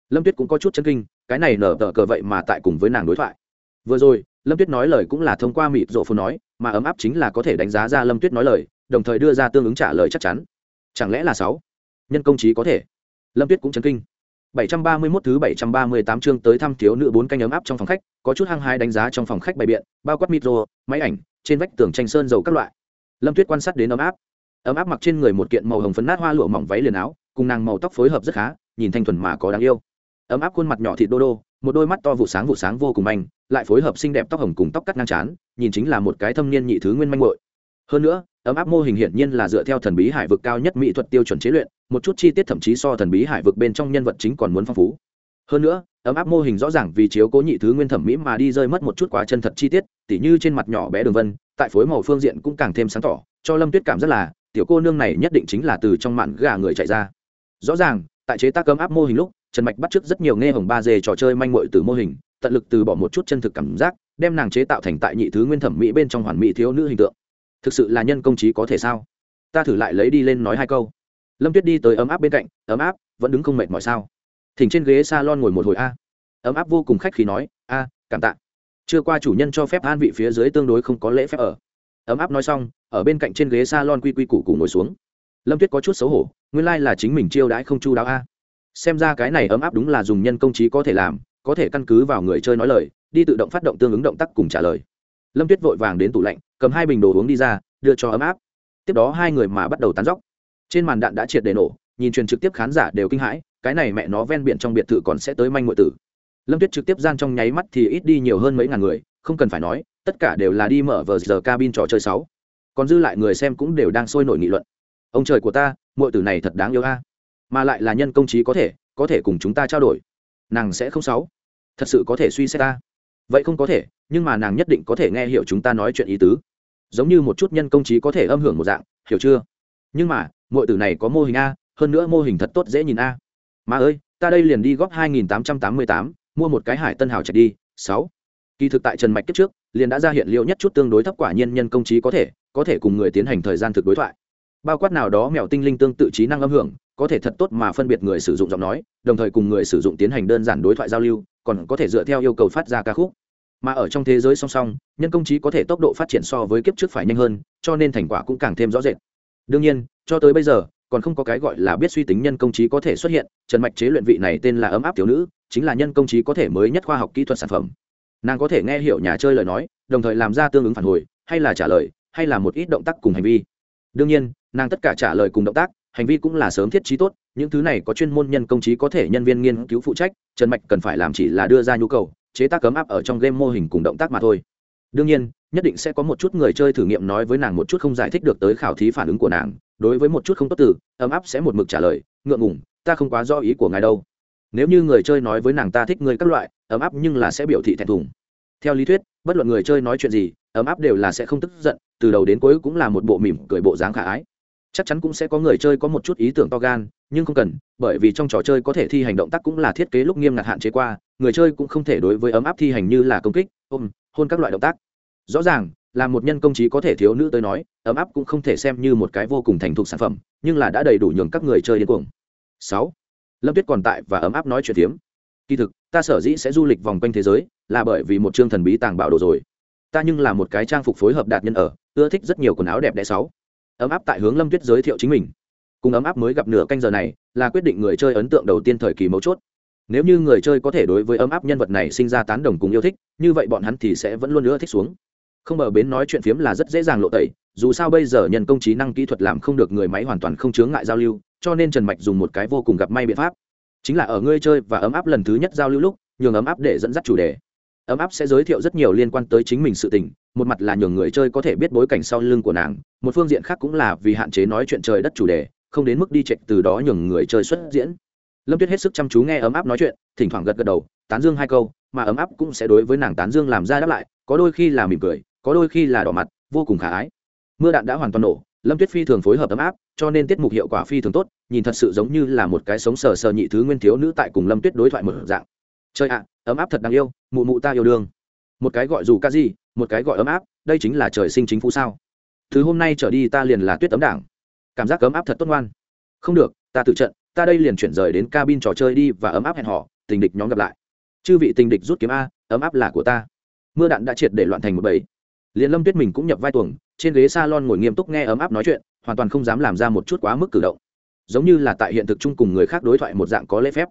Lâm tuyết cũng có chút chân kinh, cái này nở tờ cờ vậy mà tại cùng với nàng đối thoại. Vừa rồi, lâm tuyết nói lời cũng là thông qua mịt rộ phù nói, mà ấm áp chính là có thể đánh giá ra lâm tuyết nói lời, đồng thời đưa ra tương ứng trả lời chắc chắn chẳng lẽ là sáu nhân công trí có thể lâm tuyết cũng chấn kinh 731 thứ 738 chương tới thăm thiếu nữ bốn canh ấm áp trong phòng khách, có chút hăng hái đánh giá trong phòng khách bày biện, bao quát micro, máy ảnh, trên vách tường tranh sơn dầu các loại. Lâm Tuyết quan sát đến ấm áp. Ấm áp mặc trên người một kiện màu hồng phấn nát hoa lụa mỏng váy liền áo, cùng nàng màu tóc phối hợp rất khá, nhìn thanh thuần mà có đáng yêu. Ấm áp khuôn mặt nhỏ thịt đô đô, một đôi mắt to vụ sáng vụ sáng vô cùng manh, lại phối hợp xinh đẹp tóc hồng cùng tóc cắt ngang chán, nhìn chính là một cái thâm niên nhị thứ nguyên manh muội. Hơn nữa, ấm áp mô hình hiển nhiên là dựa theo thần bí hải vực cao nhất mỹ thuật tiêu chuẩn chế luyện, một chút chi tiết thậm chí so thần bí hải vực bên trong nhân vật chính còn muốn phong phú. Hơn nữa, ấm áp mô hình rõ ràng vì chiếu cố nhị thứ nguyên thẩm mỹ mà đi rơi mất một chút quá chân thật chi tiết, tỉ như trên mặt nhỏ bé đường vân, tại phối màu phương diện cũng càng thêm sáng tỏ, cho lâm tuyết cảm rất là, tiểu cô nương này nhất định chính là từ trong mạn gà người chạy ra. Rõ ràng, tại chế tác ấm áp mô hình lúc, trần mạch bắt chước rất nhiều nghe hồng ba dê trò chơi manh mội từ mô hình, tận lực từ bỏ một chút chân thực cảm giác, đem nàng chế tạo thành tại nhị thứ nguyên thẩm mỹ bên trong hoàn mỹ thiếu nữ hình tượng thực sự là nhân công trí có thể sao? Ta thử lại lấy đi lên nói hai câu. Lâm tuyết đi tới ấm áp bên cạnh, ấm áp, vẫn đứng không mệt mỏi sao? Thỉnh trên ghế s a lon ngồi một hồi a. Ấm áp vô cùng khách khi nói, a, cảm tạ. Chưa qua chủ nhân cho phép an vị phía dưới tương đối không có lễ phép ở. Ấm áp nói xong, ở bên cạnh trên ghế s a lon quy quy củ củ ngồi xuống. Lâm tuyết có chút xấu hổ, nguyên lai、like、là chính mình chiêu đãi không chu đáo a. Xem ra cái này ấm áp đúng là dùng nhân công trí có thể làm, có thể căn cứ vào người chơi nói lời, đi tự động phát động tương ứng động tác cùng trả lời lâm tuyết vội vàng đến tủ lạnh, cầm hai bình đồ uống đi ra, đưa cho ấm áp. Tiếp đó hai người mà bắt đầu tán dóc. Trên màn đạn đã triệt để nổ, nhìn truyền trực tiếp khán giả đều kinh hãi, cái này mẹ nó ven biển trong biệt thự còn sẽ tới manh ngụy tử. Lâm tuyết trực tiếp gian trong nháy mắt thì ít đi nhiều hơn mấy ngàn người, không cần phải nói, tất cả đều là đi mở vờ giờ cabin trò chơi sáu. Còn dư lại người xem cũng đều đang sôi nổi nghị luận. Ông trời của ta ngụy tử này thật đáng yêu a. Mà lại là nhân công trí có thể có thể cùng chúng ta trao đổi. Nàng sẽ không sáu. Thật sự có thể suy xét ta vậy không có thể, nhưng mà nàng nhất định có thể nghe hiểu chúng ta nói chuyện ý tứ. Giống như một chút nhân công trí có thể âm hưởng một dạng, hiểu chưa? Nhưng mà mọi từ này có mô hình a, hơn nữa mô hình thật tốt dễ nhìn a. Mà ơi, ta đây liền đi góp hai nghìn tám trăm tám mươi tám, mua một cái hải tân hào chạy đi, sáu. Kỳ thực tại trần mạch kiếp trước, liền đã ra hiện liệu nhất chút tương đối thấp quả nhiên nhân công trí có thể có thể cùng người tiến hành thời gian thực đối thoại. Bao quát nào đó mèo tinh linh tương tự trí năng âm hưởng, có thể thật tốt mà phân biệt người sử dụng giọng nói, đồng thời cùng người sử dụng tiến hành đơn giản đối thoại giao lưu còn có thể dựa theo yêu cầu phát ra ca khúc. Mà ở trong thế giới song song, nhân công trí có thể tốc độ phát triển so với kiếp trước phải nhanh hơn, cho nên thành quả cũng càng thêm rõ rệt. Đương nhiên, cho tới bây giờ, còn không có cái gọi là biết suy tính nhân công trí có thể xuất hiện, trần mạch chế luyện vị này tên là ấm áp thiếu nữ, chính là nhân công trí có thể mới nhất khoa học kỹ thuật sản phẩm. Nàng có thể nghe hiểu nhà chơi lời nói, đồng thời làm ra tương ứng phản hồi, hay là trả lời, hay là một ít động tác cùng hành vi. Đương nhiên, nàng tất cả trả lời cùng động tác, hành vi cũng là sớm thiết trí tốt những thứ này có chuyên môn nhân công trí có thể nhân viên nghiên cứu phụ trách, trần mạch cần phải làm chỉ là đưa ra nhu cầu, chế tác cấm áp ở trong game mô hình cùng động tác mà thôi. Đương nhiên, nhất định sẽ có một chút người chơi thử nghiệm nói với nàng một chút không giải thích được tới khảo thí phản ứng của nàng. Đối với một chút không tốt từ, ấm áp sẽ một mực trả lời, ngượng ngủng ta không quá do ý của ngài đâu. Nếu như người chơi nói với nàng ta thích người các loại, ấm áp nhưng là sẽ biểu thị thẹn thùng. Theo lý thuyết, bất luận người chơi nói chuyện gì, ấm áp đều là sẽ không tức giận, từ đầu đến cuối cũng là một bộ mỉm cười bộ dáng khả ái chắc chắn cũng sẽ có người chơi có một chút ý tưởng to gan, nhưng không cần, bởi vì trong trò chơi có thể thi hành động tác cũng là thiết kế lúc nghiêm ngặt hạn chế qua, người chơi cũng không thể đối với ấm áp thi hành như là công kích, ôm, hôn các loại động tác. Rõ ràng, là một nhân công trí có thể thiếu nữ tới nói, ấm áp cũng không thể xem như một cái vô cùng thành thục sản phẩm, nhưng là đã đầy đủ nhường các người chơi đến cuồng. Sáu, lâm tuyết còn tại và ấm áp nói chuyện tiếm kỳ thực, ta sở dĩ sẽ du lịch vòng quanh thế giới, là bởi vì một chương thần bí tàng bảo đồ rồi. Ta nhưng là một cái trang phục phối hợp đạt nhân ở, ưa thích rất nhiều quần áo đẹp đẽ sáu ấm áp tại hướng lâm tuyết giới thiệu chính mình. Cùng ấm áp mới gặp nửa canh giờ này, là quyết định người chơi ấn tượng đầu tiên thời kỳ mấu chốt. Nếu như người chơi có thể đối với ấm áp nhân vật này sinh ra tán đồng cùng yêu thích, như vậy bọn hắn thì sẽ vẫn luôn nữa thích xuống. Không bờ bến nói chuyện phiếm là rất dễ dàng lộ tẩy, dù sao bây giờ nhân công trí năng kỹ thuật làm không được người máy hoàn toàn không chướng ngại giao lưu, cho nên trần mạch dùng một cái vô cùng gặp may biện pháp. Chính là ở ngươi chơi và ấm áp lần thứ nhất giao lưu lúc, nhường ấm áp để dẫn dắt chủ đề ấm áp sẽ giới thiệu rất nhiều liên quan tới chính mình sự tình, một mặt là nhường người chơi có thể biết bối cảnh sau lưng của nàng, một phương diện khác cũng là vì hạn chế nói chuyện trời đất chủ đề, không đến mức đi chạy từ đó nhường người chơi xuất diễn. Lâm tuyết hết sức chăm chú nghe ấm áp nói chuyện, thỉnh thoảng gật gật đầu, tán dương hai câu, mà ấm áp cũng sẽ đối với nàng tán dương làm ra đáp lại, có đôi khi là mỉm cười, có đôi khi là đỏ mặt, vô cùng khả ái. Mưa đạn đã hoàn toàn nổ, lâm tuyết phi thường phối hợp ấm áp, cho nên tiết mục hiệu quả phi thường tốt, nhìn thật sự giống như là một cái sống sờ sờ nhị thứ nguyên thiếu nữ tại cùng lâm tuyết đối thoại một dạng trời ạ, ấm áp thật đáng yêu, mụ mụ ta yêu đương. Một cái gọi dù ca gì một cái gọi ấm áp, đây chính là trời sinh chính phủ sao. Thứ hôm nay trở đi ta liền là tuyết tấm đảng. Cảm giác ấm áp thật tốt ngoan. Không được, ta tự trận, ta đây liền chuyển rời đến cabin trò chơi đi và ấm áp hẹn họ tình địch nhóm gặp lại. Chư vị tình địch rút kiếm a, ấm áp là của ta. Mưa đạn đã triệt để loạn thành một bầy. Liền lâm tuyết mình cũng nhập vai tuồng, trên ghế salon ngồi nghiêm túc nghe ấm áp nói chuyện, hoàn toàn không dám làm ra một chút quá mức cử động. Giống như là tại hiện thực chung cùng người khác đối thoại một dạng có lễ phép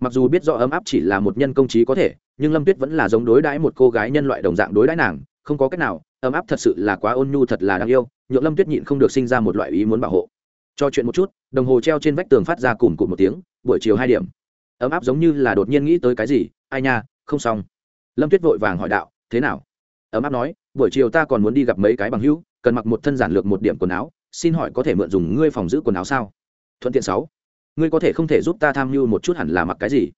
mặc dù biết rõ ấm áp chỉ là một nhân công trí có thể, nhưng lâm tuyết vẫn là giống đối đãi một cô gái nhân loại đồng dạng đối đãi nàng, không có cách nào, ấm áp thật sự là quá ôn nhu thật là đáng yêu, nhượng lâm tuyết nhịn không được sinh ra một loại ý muốn bảo hộ. Cho chuyện một chút, đồng hồ treo trên vách tường phát ra cùng cụt một tiếng, buổi chiều hai điểm. Ấm áp giống như là đột nhiên nghĩ tới cái gì, ai nha, không xong. Lâm tuyết vội vàng hỏi đạo, thế nào? Ấm áp nói, buổi chiều ta còn muốn đi gặp mấy cái bằng hữu, cần mặc một thân giản lược một điểm quần áo, xin hỏi có thể mượn dùng ngươi phòng giữ quần áo sao? Thuận tiện sáu ngươi có thể không thể giúp ta tham mưu một chút hẳn là mặc cái gì?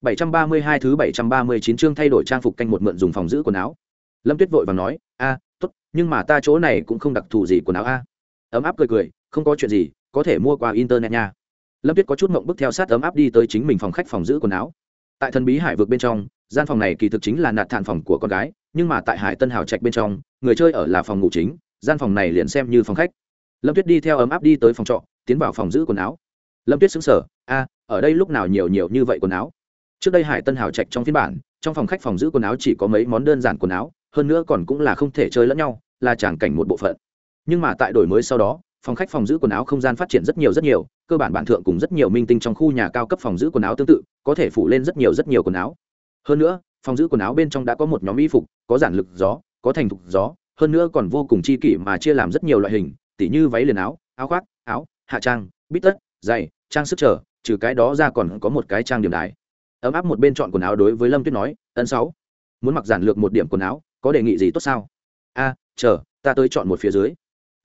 732 thứ 739 chương thay đổi trang phục canh một mượn dùng phòng giữ quần áo. Lâm tuyết vội vàng nói, a, tốt, nhưng mà ta chỗ này cũng không đặc thù gì quần áo a. Ấm áp cười cười, không có chuyện gì, có thể mua qua internet nha. Lâm tuyết có chút mộng bức theo sát ấm áp đi tới chính mình phòng khách phòng giữ quần áo. Tại thần bí hải vực bên trong, gian phòng này kỳ thực chính là nạt thản phòng của con gái, nhưng mà tại hải tân hào trạch bên trong, người chơi ở là phòng ngủ chính, gian phòng này liền xem như phòng khách. Lâm tuyết đi theo ấm áp đi tới phòng trọ, tiến vào phòng giữ quần áo lâm tuyết xứng sở a, ở đây lúc nào nhiều nhiều như vậy quần áo? Trước đây hải tân hào trạch trong phiên bản, trong phòng khách phòng giữ quần áo chỉ có mấy món đơn giản quần áo, hơn nữa còn cũng là không thể chơi lẫn nhau, là tràng cảnh một bộ phận. Nhưng mà tại đổi mới sau đó, phòng khách phòng giữ quần áo không gian phát triển rất nhiều rất nhiều, cơ bản bản thượng cùng rất nhiều minh tinh trong khu nhà cao cấp phòng giữ quần áo tương tự, có thể phủ lên rất nhiều rất nhiều quần áo. Hơn nữa, phòng giữ quần áo bên trong đã có một nhóm y phục, có giản lực gió, có thành thục gió, hơn nữa còn vô cùng chi kỷ mà chia làm rất nhiều loại hình, tỉ như váy liền áo áo khoác, áo, hạ trang, bít tất, giày trang sức trở trừ cái đó ra còn có một cái trang điểm đài. Ấm áp một bên chọn quần áo đối với lâm tuyết nói, ấn sáu, muốn mặc giản lược một điểm quần áo, có đề nghị gì tốt sao? A, chờ, ta tới chọn một phía dưới.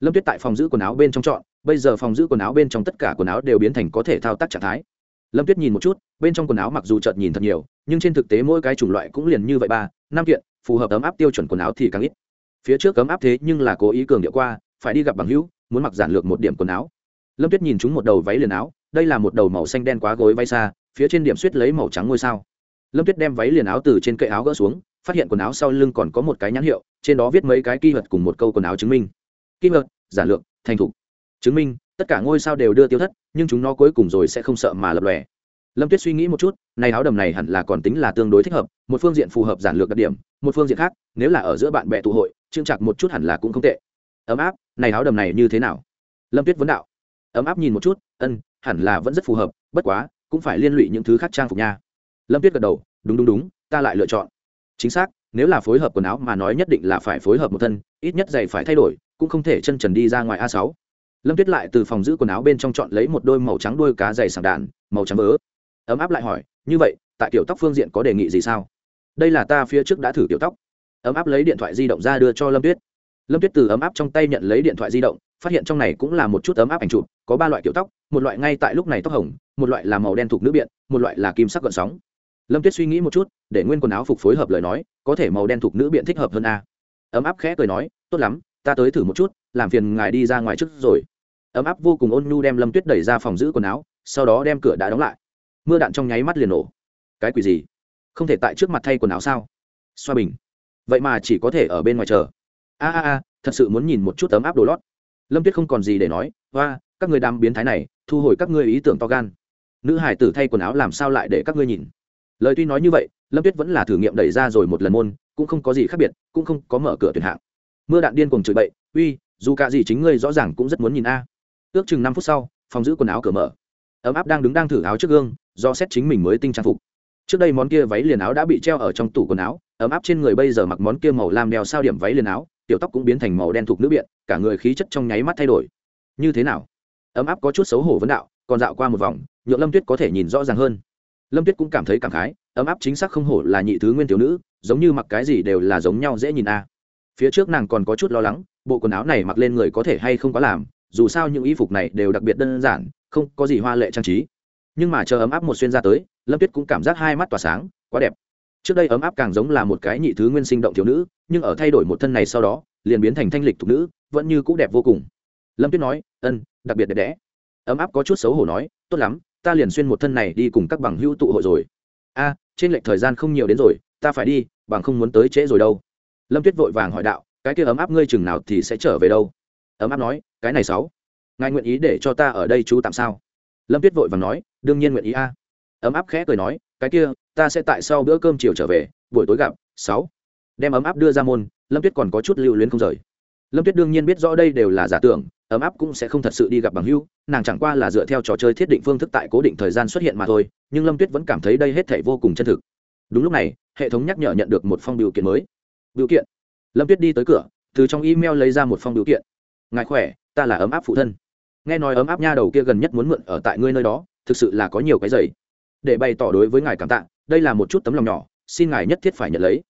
Lâm tuyết tại phòng giữ quần áo bên trong chọn, bây giờ phòng giữ quần áo bên trong tất cả quần áo đều biến thành có thể thao tác trạng thái. Lâm tuyết nhìn một chút, bên trong quần áo mặc dù chợt nhìn thật nhiều, nhưng trên thực tế mỗi cái chủng loại cũng liền như vậy ba, năm kiện, phù hợp ấm áp tiêu chuẩn quần áo thì càng ít. Phía trước ấm áp thế nhưng là cố ý cường điệu qua, phải đi gặp bằng hữu, muốn mặc giản lược một điểm quần áo. Lâm tuyết nhìn chúng một đầu váy liền áo đây là một đầu màu xanh đen quá gối váy xa, phía trên điểm suýt lấy màu trắng ngôi sao. Lâm tuyết đem váy liền áo từ trên cậy áo gỡ xuống, phát hiện quần áo sau lưng còn có một cái nhãn hiệu, trên đó viết mấy cái kỳ vật cùng một câu quần áo chứng minh. Kỳ vật giản lược, thành thục. Chứng minh, tất cả ngôi sao đều đưa tiêu thất, nhưng chúng nó cuối cùng rồi sẽ không sợ mà lập lòe. Lâm tuyết suy nghĩ một chút, này áo đầm này hẳn là còn tính là tương đối thích hợp, một phương diện phù hợp giản lược đặc điểm, một phương diện khác, nếu là ở giữa bạn bè tụ hội trưng chặt một chút hẳn là cũng không tệ. Ấm áp, này áo đầm này như thế nào? Lâm tuyết vấn đạo. Ấm áp nhìn một chút, ân hẳn là vẫn rất phù hợp, bất quá, cũng phải liên lụy những thứ khác trang phục nha. Lâm tuyết gật đầu, đúng đúng đúng, ta lại lựa chọn. Chính xác, nếu là phối hợp quần áo mà nói nhất định là phải phối hợp một thân, ít nhất giày phải thay đổi, cũng không thể chân trần đi ra ngoài a sáu. Lâm tuyết lại từ phòng giữ quần áo bên trong chọn lấy một đôi màu trắng đuôi cá dày sảng đạn, màu trắng vớ. Ấm áp lại hỏi, như vậy, tại kiểu tóc phương diện có đề nghị gì sao? Đây là ta phía trước đã thử kiểu tóc. Ấm áp lấy điện thoại di động ra đưa cho lâm tuyết. Lâm tuyết từ ấm áp trong tay nhận lấy điện thoại di động phát hiện trong này cũng là một chút ấm áp ảnh chụp, có ba loại kiểu tóc, một loại ngay tại lúc này tóc hồng, một loại là màu đen thuộc nữ biện, một loại là kim sắc gợn sóng. Lâm tuyết suy nghĩ một chút, để nguyên quần áo phục phối hợp lời nói, có thể màu đen thuộc nữ biện thích hợp hơn a. Ấm áp khẽ cười nói, tốt lắm, ta tới thử một chút, làm phiền ngài đi ra ngoài trước rồi. Ấm áp vô cùng ôn nhu đem lâm tuyết đẩy ra phòng giữ quần áo, sau đó đem cửa đã đóng lại. Mưa đạn trong nháy mắt liền nổ. Cái quỷ gì? Không thể tại trước mặt thay quần áo sao? Xoa bình. Vậy mà chỉ có thể ở bên ngoài chờ. A a a, thật sự muốn nhìn một chút tấm áp đồ lót lâm tuyết không còn gì để nói hoa các người đam biến thái này, thu hồi các ngươi ý tưởng to gan. Nữ hải tử thay quần áo làm sao lại để các ngươi nhìn? Lời tuy nói như vậy, lâm tuyết vẫn là thử nghiệm đẩy ra rồi một lần môn, cũng không có gì khác biệt, cũng không có mở cửa tuyển hạng. Mưa đạn điên cùng chửi bậy, uy, dù cả gì chính ngươi rõ ràng cũng rất muốn nhìn a. Ước chừng năm phút sau, phòng giữ quần áo cửa mở. Ấm áp đang đứng đang thử áo trước gương, do xét chính mình mới tinh trang phục. Trước đây món kia váy liền áo đã bị treo ở trong tủ quần áo, ấm áp trên người bây giờ mặc món kia màu lam đeo sao điểm váy liền áo tiểu tóc cũng biến thành màu đen thuộc nước biện, cả người khí chất trong nháy mắt thay đổi. Như thế nào? Ấm áp có chút xấu hổ vấn đạo, còn dạo qua một vòng, nhượng lâm tuyết có thể nhìn rõ ràng hơn. Lâm tuyết cũng cảm thấy cảm khái, ấm áp chính xác không hổ là nhị thứ nguyên tiểu nữ, giống như mặc cái gì đều là giống nhau dễ nhìn a. Phía trước nàng còn có chút lo lắng, bộ quần áo này mặc lên người có thể hay không có làm, dù sao những y phục này đều đặc biệt đơn giản, không có gì hoa lệ trang trí. Nhưng mà chờ ấm áp một xuyên ra tới, lâm tuyết cũng cảm giác hai mắt tỏa sáng, quá đẹp trước đây ấm áp càng giống là một cái nhị thứ nguyên sinh động thiếu nữ, nhưng ở thay đổi một thân này sau đó, liền biến thành thanh lịch thục nữ, vẫn như c ũ đẹp vô cùng. Lâm tuyết nói, ân, đặc biệt đẹp đẽ. Ấm áp có chút xấu hổ nói, tốt lắm, ta liền xuyên một thân này đi cùng các bằng hữu tụ hội rồi. A, trên lệch thời gian không nhiều đến rồi, ta phải đi, bằng không muốn tới trễ rồi đâu. Lâm tuyết vội vàng hỏi đạo, cái kia ấm áp ngươi chừng nào thì sẽ trở về đâu? Ấm áp nói, cái này sáu, ngài nguyện ý để cho ta ở đây chú tạm sao? Lâm tuyết vội vàng nói, đương nhiên nguyện ý a. Ấm áp khẽ cười nói cái kia, ta sẽ tại sau bữa cơm chiều trở về, buổi tối gặp, sáu. Đem ấm áp đưa ra môn, lâm tuyết còn có chút lưu luyến không rời. Lâm tuyết đương nhiên biết rõ đây đều là giả tưởng, ấm áp cũng sẽ không thật sự đi gặp bằng hưu nàng chẳng qua là dựa theo trò chơi thiết định phương thức tại cố định thời gian xuất hiện mà thôi, nhưng lâm tuyết vẫn cảm thấy đây hết thể vô cùng chân thực. Đúng lúc này, hệ thống nhắc nhở nhận được một phong biểu kiện mới. Biểu kiện. Lâm tuyết đi tới cửa, từ trong email lấy ra một phong biểu kiện. Ngài khỏe, ta là ấm áp phụ thân. Nghe nói ấm áp nha đầu kia gần nhất muốn mượn ở tại ngươi nơi đó, thực sự là có nhiều cái giày để bày tỏ đối với ngài cảm tạ, đây là một chút tấm lòng nhỏ, xin ngài nhất thiết phải nhận lấy.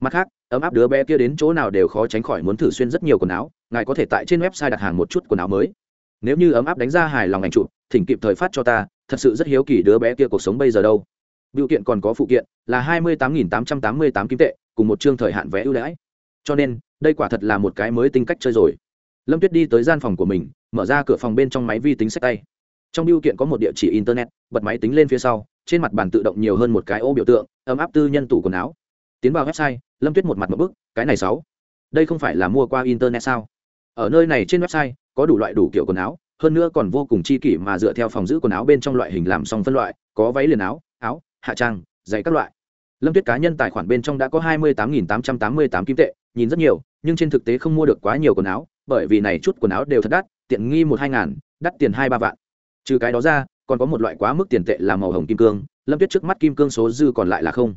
Mặt khác, ấm áp đứa bé kia đến chỗ nào đều khó tránh khỏi muốn thử xuyên rất nhiều quần áo, ngài có thể tại trên website đặt hàng một chút quần áo mới. Nếu như ấm áp đánh ra hài lòng ảnh chụp, thỉnh kịp thời phát cho ta, thật sự rất hiếu kỳ đứa bé kia cuộc sống bây giờ đâu. Biểu kiện còn có phụ kiện, là hai mươi tám nghìn tám trăm tám mươi tám kim tệ, cùng một chương thời hạn vé ưu đãi. Cho nên, đây quả thật là một cái mới tính cách chơi rồi. Lâm tuyết đi tới gian phòng của mình, mở ra cửa phòng bên trong máy vi tính sách tay. Trong biểu kiện có một địa chỉ internet, bật máy tính lên phía sau trên mặt bàn tự động nhiều hơn một cái ô biểu tượng, ấm áp tư nhân tủ quần áo. Tiến vào website, lâm tuyết một mặt một bức, cái này sáu. Đây không phải là mua qua internet sao? Ở nơi này trên website, có đủ loại đủ kiểu quần áo, hơn nữa còn vô cùng chi kỷ mà dựa theo phòng giữ quần áo bên trong loại hình làm xong phân loại, có váy liền áo áo, hạ trang, giày các loại. Lâm tuyết cá nhân tài khoản bên trong đã có hai mươi tám tám trăm tám mươi tám kim tệ, nhìn rất nhiều, nhưng trên thực tế không mua được quá nhiều quần áo, bởi vì này chút quần áo đều thật đắt, tiện nghi một hai ngàn, đắt tiền hai ba vạn. Trừ cái đó ra còn có một loại quá mức tiền tệ là màu hồng kim cương lâm tuyết trước mắt kim cương số dư còn lại là không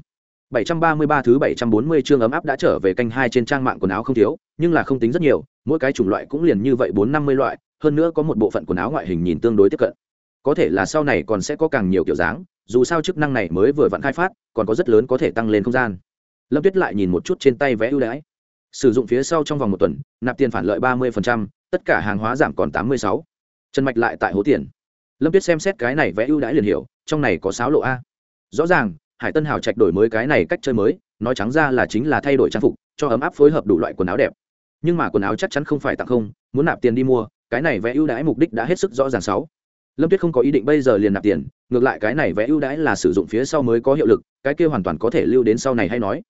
733 thứ 740 chương ấm áp đã trở về canh hai trên trang mạng quần áo không thiếu, nhưng là không tính rất nhiều, mỗi cái chủng loại cũng liền như vậy 450 loại, hơn nữa có một bộ phận quần áo ngoại hình nhìn tương đối tiếp cận. Có thể là sau này còn sẽ có càng nhiều kiểu dáng, dù sao chức năng này mới vừa vặn khai phát, còn có rất lớn có thể tăng lên không gian. Lâm Tuyết lại nhìn một chút trên tay vẽ ưu đãi. Sử dụng phía sau trong vòng một tuần, nạp tiền phản lợi 30%, tất cả hàng hóa giảm còn 86. Chân mạch lại tại hố tiền. Lâm Tuyết xem xét cái này vẽ ưu đãi liền hiểu, trong này có sáo lộ a. Rõ ràng, hải tân hào trạch đổi mới cái này cách chơi mới nói trắng ra là chính là thay đổi trang phục cho ấm áp phối hợp đủ loại quần áo đẹp. Nhưng mà quần áo chắc chắn không phải tặng không muốn nạp tiền đi mua cái này vẽ ưu đãi mục đích đã hết sức rõ ràng sáu. Lâm tuyết không có ý định bây giờ liền nạp tiền ngược lại cái này vẽ ưu đãi là sử dụng phía sau mới có hiệu lực cái kia hoàn toàn có thể lưu đến sau này hay nói.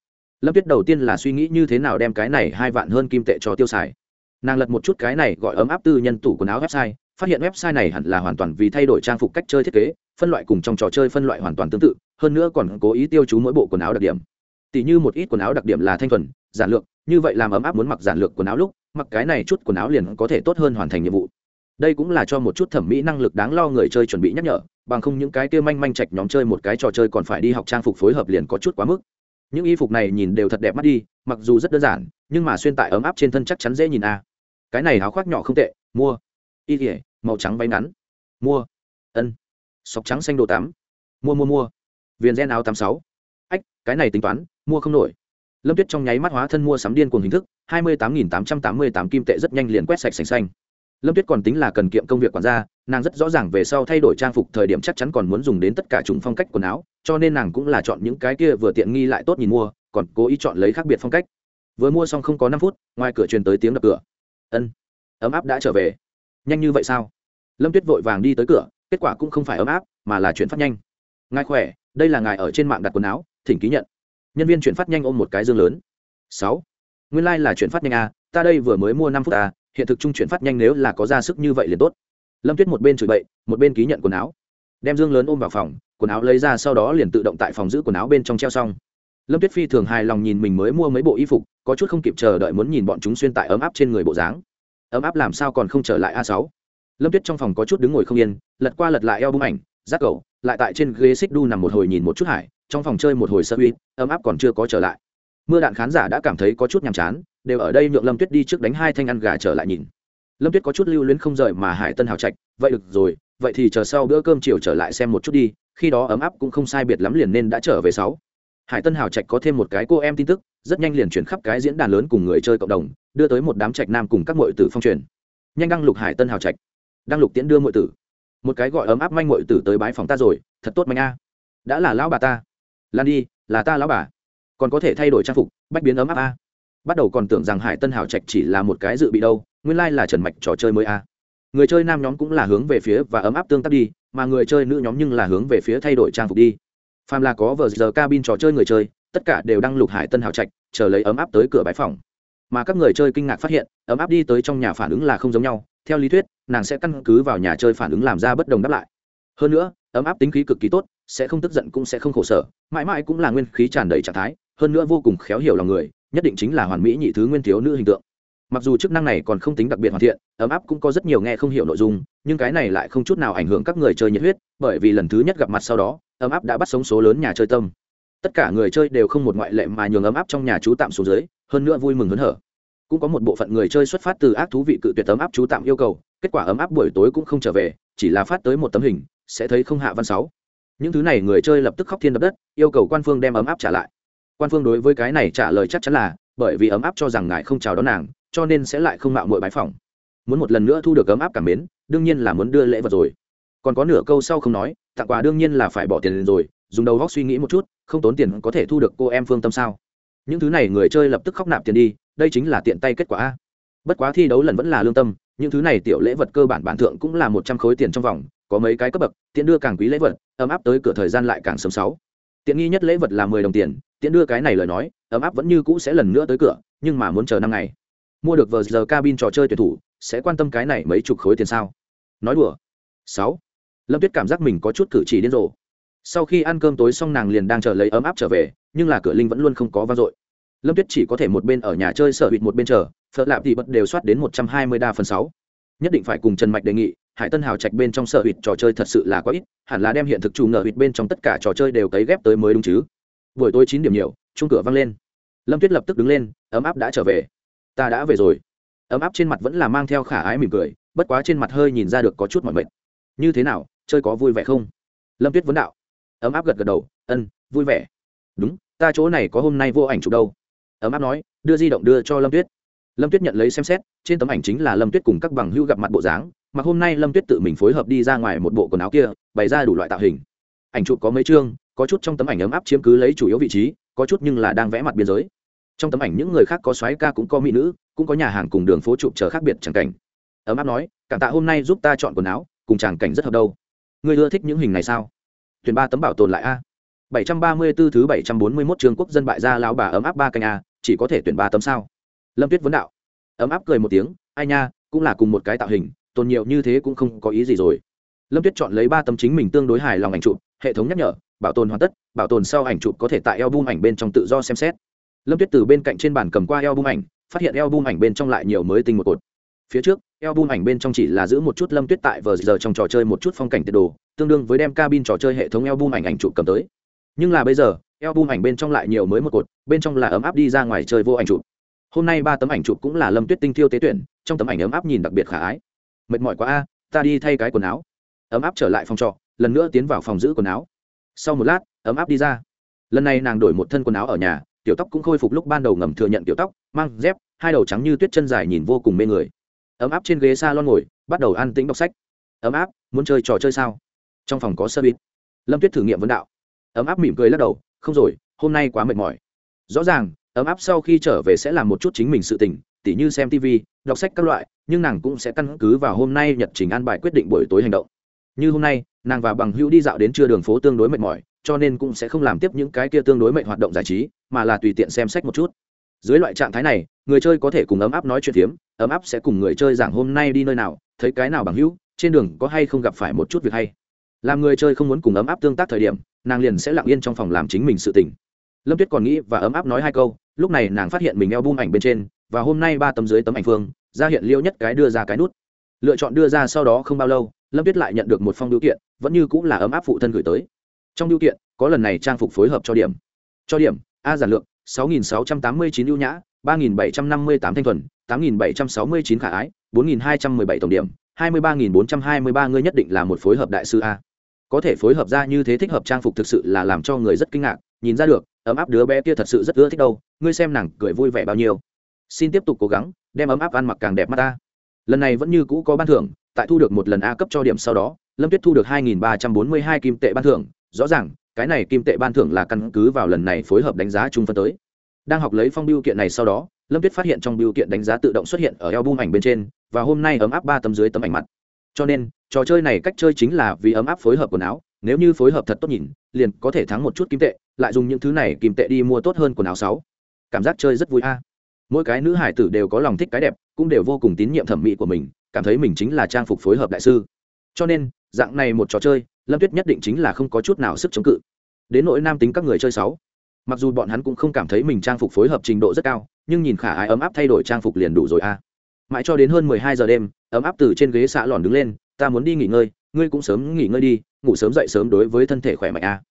Lâm tuyết đầu tiên là suy nghĩ như thế nào đem cái này hai vạn hơn kim tệ cho tiêu xài. Nàng lật một chút cái này gọi ấm áp tư nhân tủ quần áo website phát hiện website này hẳn là hoàn toàn vì thay đổi trang phục cách chơi thiết kế, phân loại cùng trong trò chơi phân loại hoàn toàn tương tự, hơn nữa còn cố ý tiêu chú mỗi bộ quần áo đặc điểm. Tỷ như một ít quần áo đặc điểm là thanh thuần, giản lược, như vậy làm ấm áp muốn mặc giản lược quần áo lúc, mặc cái này chút quần áo liền có thể tốt hơn hoàn thành nhiệm vụ. Đây cũng là cho một chút thẩm mỹ năng lực đáng lo người chơi chuẩn bị nhắc nhở, bằng không những cái kia manh manh chạch nhóm chơi một cái trò chơi còn phải đi học trang phục phối hợp liền có chút quá mức. Những y phục này nhìn đều thật đẹp mắt đi, mặc dù rất đơn giản, nhưng mà xuyên tại ấm áp trên thân chắc chắn dễ nhìn a cái này áo khoác nhỏ không tệ, mua y thể màu trắng váy ngắn. Mua. Ân. Sọc trắng xanh đồ tắm. Mua mua mua. Viền gen áo tám sáu. Ách, cái này tính toán, mua không nổi. Lâm tuyết trong nháy mắt hóa thân mua sắm điên cùng hình thức, hai mươi tám nghìn tám trăm tám mươi tám kim tệ rất nhanh liền quét sạch sành xanh. Lâm tuyết còn tính là cần kiệm công việc quản gia, nàng rất rõ ràng về sau thay đổi trang phục thời điểm chắc chắn còn muốn dùng đến tất cả chủng phong cách quần áo, cho nên nàng cũng là chọn những cái kia vừa tiện nghi lại tốt nhìn mua, còn cố ý chọn lấy khác biệt phong cách. Vừa mua xong không có năm phút, ngoài cửa truyền tới tiếng đập cửa. Ân. Ấm áp đã trở về nhanh như vậy sao? Lâm tuyết vội vàng đi tới cửa kết quả cũng không phải ấm áp mà là chuyển phát nhanh. Ngài khỏe đây là ngài ở trên mạng đặt quần áo thỉnh ký nhận. Nhân viên chuyển phát nhanh ôm một cái dương lớn. Sáu. Nguyên lai、like、là chuyển phát nhanh a à, ta đây vừa mới mua năm phút a hiện thực chung chuyển phát nhanh nếu là có ra sức như vậy liền tốt. Lâm tuyết một bên chửi bậy một bên ký nhận quần áo. Đem dương lớn ôm vào phòng quần áo lấy ra sau đó liền tự động tại phòng giữ quần áo bên trong treo xong. Lâm tuyết phi thường hài lòng nhìn mình mới mua mấy bộ y phục có chút không kịp chờ đợi muốn nhìn bọn chúng xuyên tại ấm áp trên người bộ dáng ấm áp làm sao còn không trở lại a sáu. Lâm tuyết trong phòng có chút đứng ngồi không yên, lật qua lật lại eo bung ảnh, rác cầu lại tại trên ghế xích đu nằm một hồi nhìn một chút hải, trong phòng chơi một hồi sơ uy, ấm áp còn chưa có trở lại. Mưa đạn khán giả đã cảm thấy có chút nhàm chán, đều ở đây nhượng lâm tuyết đi trước đánh hai thanh ăn gà trở lại nhìn. Lâm tuyết có chút lưu luyến không rời mà hải tân hào trạch, vậy được rồi, vậy thì chờ sau bữa cơm chiều trở lại xem một chút đi, khi đó ấm áp cũng không sai biệt lắm liền nên đã trở về sáu hải tân hào trạch có thêm một cái cô em tin tức, rất nhanh liền chuyển khắp cái diễn đàn lớn cùng người chơi cộng đồng, đưa tới một đám trạch nam cùng các mội tử phong truyền. Nhanh đăng lục hải tân hào trạch. Đăng lục tiễn đưa mội tử. Một cái gọi ấm áp manh mội tử tới bái phòng ta rồi, thật tốt manh a. Đã là lão bà ta. Lan đi, là ta lão bà. Còn có thể thay đổi trang phục, bách biến ấm áp a. Bắt đầu còn tưởng rằng hải tân hào trạch chỉ là một cái dự bị đâu, nguyên lai là trần mạch trò chơi mới a. Người chơi nam nhóm cũng là hướng về phía và ấm áp tương tác đi, mà người chơi nữ nhóm nhưng là hướng về phía thay đổi trang phục đi phàm là có vờ giờ cabin trò chơi người chơi, tất cả đều đang lục hải tân hào trạch, chờ lấy ấm áp tới cửa bãi phòng. Mà các người chơi kinh ngạc phát hiện, ấm áp đi tới trong nhà phản ứng là không giống nhau. Theo lý thuyết, nàng sẽ căn cứ vào nhà chơi phản ứng làm ra bất đồng đáp lại. Hơn nữa, ấm áp tính khí cực kỳ tốt, sẽ không tức giận cũng sẽ không khổ sở, mãi mãi cũng là nguyên khí tràn đầy trạng thái, hơn nữa vô cùng khéo hiểu lòng người, nhất định chính là hoàn mỹ nhị thứ nguyên thiếu nữ hình tượng. Mặc dù chức năng này còn không tính đặc biệt hoàn thiện ấm áp cũng có rất nhiều nghe không hiểu nội dung, nhưng cái này lại không chút nào ảnh hưởng các người chơi nhiệt huyết, bởi vì lần thứ nhất gặp mặt sau đó, ấm áp đã bắt sống số lớn nhà chơi tâm. Tất cả người chơi đều không một ngoại lệ mà nhường ấm áp trong nhà chú tạm xuống dưới, hơn nữa vui mừng hớn hở. Cũng có một bộ phận người chơi xuất phát từ ác thú vị cự tuyệt ấm áp chú tạm yêu cầu, kết quả ấm áp buổi tối cũng không trở về, chỉ là phát tới một tấm hình, sẽ thấy không hạ văn sáu. Những thứ này người chơi lập tức khóc thiên đập đất, yêu cầu quan phương đem ấm áp trả lại. Quan phương đối với cái này trả lời chắc chắn là, bởi vì ấm áp cho rằng ngài không chào đón nàng, cho nên sẽ lại không mạo mọi bái phòng muốn một lần nữa thu được ấm áp cảm mến, đương nhiên là muốn đưa lễ vật rồi. Còn có nửa câu sau không nói, tặng quà đương nhiên là phải bỏ tiền lên rồi, dùng đầu góc suy nghĩ một chút, không tốn tiền có thể thu được cô em phương tâm sao? Những thứ này người chơi lập tức khóc nạp tiền đi, đây chính là tiện tay kết quả a. Bất quá thi đấu lần vẫn là lương tâm, những thứ này tiểu lễ vật cơ bản bản thượng cũng là một trăm khối tiền trong vòng, có mấy cái cấp bậc, tiện đưa càng quý lễ vật, ấm áp tới cửa thời gian lại càng sớm sáu. Tiện nghi nhất lễ vật là mười đồng tiền, tiện đưa cái này lời nói, ấm áp vẫn như cũ sẽ lần nữa tới cửa, nhưng mà muốn chờ năm ngày. Mua được vờ giờ cabin trò chơi tuyển thủ sẽ quan tâm cái này mấy chục khối tiền sao? Nói đùa. Sáu. Lâm tuyết cảm giác mình có chút cử chỉ điên rồ. Sau khi ăn cơm tối xong nàng liền đang chờ lấy ấm áp trở về, nhưng là cửa linh vẫn luôn không có vang dội. Lâm tuyết chỉ có thể một bên ở nhà chơi sở hụt một bên chờ phật lạp thì bật đều soát đến một trăm hai mươi đa phần sáu. Nhất định phải cùng trần mạch đề nghị, hải tân hào trạch bên trong sở hụt trò chơi thật sự là có ít, hẳn là đem hiện thực trù ngờ hụt bên trong tất cả trò chơi đều cấy ghép tới mới đúng chứ. Buổi tối chín điểm nhiều chung cửa vang lên. Lâm tuyết lập tức đứng lên, ấm áp đã trở về. Ta đã về rồi ấm áp trên mặt vẫn là mang theo khả ái mỉm cười, bất quá trên mặt hơi nhìn ra được có chút mọi mệt. Như thế nào, chơi có vui vẻ không? Lâm tuyết vấn đạo. Ấm áp gật gật đầu, ân, vui vẻ. Đúng, ta chỗ này có hôm nay vô ảnh chụp đâu. Ấm áp nói, đưa di động đưa cho lâm tuyết. Lâm tuyết nhận lấy xem xét, trên tấm ảnh chính là lâm tuyết cùng các bằng hưu gặp mặt bộ dáng, mà hôm nay lâm tuyết tự mình phối hợp đi ra ngoài một bộ quần áo kia, bày ra đủ loại tạo hình. Ảnh chụp có mấy chương, có chút trong tấm ảnh ấm áp chiếm cứ lấy chủ yếu vị trí, có chút nhưng là đang vẽ mặt biên giới trong tấm ảnh những người khác có xoáy ca cũng có mỹ nữ, cũng có nhà hàng cùng đường phố chụp chờ khác biệt chẳng cảnh. Ấm áp nói, cảm tạ hôm nay giúp ta chọn quần áo, cùng chàng cảnh rất hợp đâu. Người ưa thích những hình này sao? Tuyển ba tấm bảo tồn lại a. Bảy trăm ba mươi 734 thứ bảy trăm bốn mươi 741 trường quốc dân bại gia lão bà ấm áp ba canh a, chỉ có thể tuyển ba tấm sao? Lâm tuyết vấn đạo. Ấm áp cười một tiếng, ai nha, cũng là cùng một cái tạo hình, tồn nhiều như thế cũng không có ý gì rồi. Lâm tuyết chọn lấy ba tấm chính mình tương đối hài lòng ảnh chụp, hệ thống nhắc nhở, bảo tồn hoàn tất, bảo tồn sau ảnh chụp có thể tại album ảnh bên trong tự do xem xét lâm tuyết từ bên cạnh trên bàn cầm qua album ảnh, phát hiện album ảnh bên trong lại nhiều mới tinh một cột. Phía trước, album ảnh bên trong chỉ là giữ một chút lâm tuyết tại vờ giờ trong trò chơi một chút phong cảnh tiệt đồ, tương đương với đem cabin trò chơi hệ thống album ảnh ảnh chụp cầm tới. Nhưng là bây giờ, album ảnh bên trong lại nhiều mới một cột, bên trong là ấm áp đi ra ngoài chơi vô ảnh chụp. Hôm nay ba tấm ảnh chụp cũng là lâm tuyết tinh thiêu tế tuyển, trong tấm ảnh ấm áp nhìn đặc biệt khả ái. Mệt mỏi quá a, ta đi thay cái quần áo. Ấm áp trở lại phòng trọ, lần nữa tiến vào phòng giữ quần áo. Sau một lát, ấm áp đi ra. Lần này nàng đổi một thân quần áo ở nhà tiểu tóc cũng khôi phục lúc ban đầu ngầm thừa nhận tiểu tóc, mang dép, hai đầu trắng như tuyết chân dài nhìn vô cùng mê người. Ấm áp trên ghế s a lon ngồi, bắt đầu an tĩnh đọc sách. Ấm áp, muốn chơi trò chơi sao? Trong phòng có sơ bít lâm tuyết thử nghiệm vấn đạo. Ấm áp mỉm cười lắc đầu, không rồi, hôm nay quá mệt mỏi. Rõ ràng, ấm áp sau khi trở về sẽ làm một chút chính mình sự tình, tỉ như xem tv đọc sách các loại, nhưng nàng cũng sẽ căn cứ vào hôm nay nhật trình an bài quyết định buổi tối hành động. Như hôm nay, nàng và bằng hữu đi dạo đến trưa đường phố tương đối mệt mỏi cho nên cũng sẽ không làm tiếp những cái kia tương đối mệnh hoạt động giải trí, mà là tùy tiện xem sách một chút. Dưới loại trạng thái này, người chơi có thể cùng ấm áp nói chuyện phiếm, ấm áp sẽ cùng người chơi giảng hôm nay đi nơi nào, thấy cái nào bằng hữu, trên đường có hay không gặp phải một chút việc hay. Làm người chơi không muốn cùng ấm áp tương tác thời điểm, nàng liền sẽ lặng yên trong phòng làm chính mình sự tỉnh lâm tuyết còn nghĩ và ấm áp nói hai câu, lúc này nàng phát hiện mình eo bung ảnh bên trên, và hôm nay ba tấm dưới tấm ảnh phương, ra hiện liêu nhất cái đưa ra cái nút. Lựa chọn đưa ra sau đó không bao lâu, lâm tuyết lại nhận được một phong biểu kiện, vẫn như cũng là ấm áp phụ thân gửi tới trong điều kiện, có lần này trang phục phối hợp cho điểm. Cho điểm, a giản lượng 6.689 ưu nhã 3.758 thanh thuần 8.769 khả ái 4.217 tổng điểm 23.423 ngươi nhất định là một phối hợp đại sư a. Có thể phối hợp ra như thế thích hợp trang phục thực sự là làm cho người rất kinh ngạc, nhìn ra được, ấm áp đứa bé kia thật sự rất ưa thích đâu, ngươi xem nàng cười vui vẻ bao nhiêu. Xin tiếp tục cố gắng, đem ấm áp ăn mặc càng đẹp mắt ta lần này vẫn như cũ có ban thưởng, tại thu được một lần a cấp cho điểm sau đó, lâm tuyết thu được 2.342 kim tệ ban thưởng rõ ràng, cái này kim tệ ban thưởng là căn cứ vào lần này phối hợp đánh giá chung phân tới. Đang học lấy phong biêu kiện này sau đó, lâm tuyết phát hiện trong biêu kiện đánh giá tự động xuất hiện ở eo bung ảnh bên trên, và hôm nay ấm áp ba tấm dưới tấm ảnh mặt. Cho nên, trò chơi này cách chơi chính là vì ấm áp phối hợp quần áo, nếu như phối hợp thật tốt nhìn, liền có thể thắng một chút kim tệ, lại dùng những thứ này kim tệ đi mua tốt hơn quần áo sáu. Cảm giác chơi rất vui a. Mỗi cái nữ hải tử đều có lòng thích cái đẹp, cũng đều vô cùng tín nhiệm thẩm mỹ của mình, cảm thấy mình chính là trang phục phối hợp đại sư. Cho nên, dạng này một trò chơi lâm tuyết nhất định chính là không có chút nào sức chống cự. Đến nỗi nam tính các người chơi sáu, mặc dù bọn hắn cũng không cảm thấy mình trang phục phối hợp trình độ rất cao, nhưng nhìn khả ái ấm áp thay đổi trang phục liền đủ rồi a mãi cho đến hơn mười hai giờ đêm, ấm áp từ trên ghế xạ lòn đứng lên, ta muốn đi nghỉ ngơi, ngươi cũng sớm nghỉ ngơi đi, ngủ sớm dậy sớm đối với thân thể khỏe mạnh a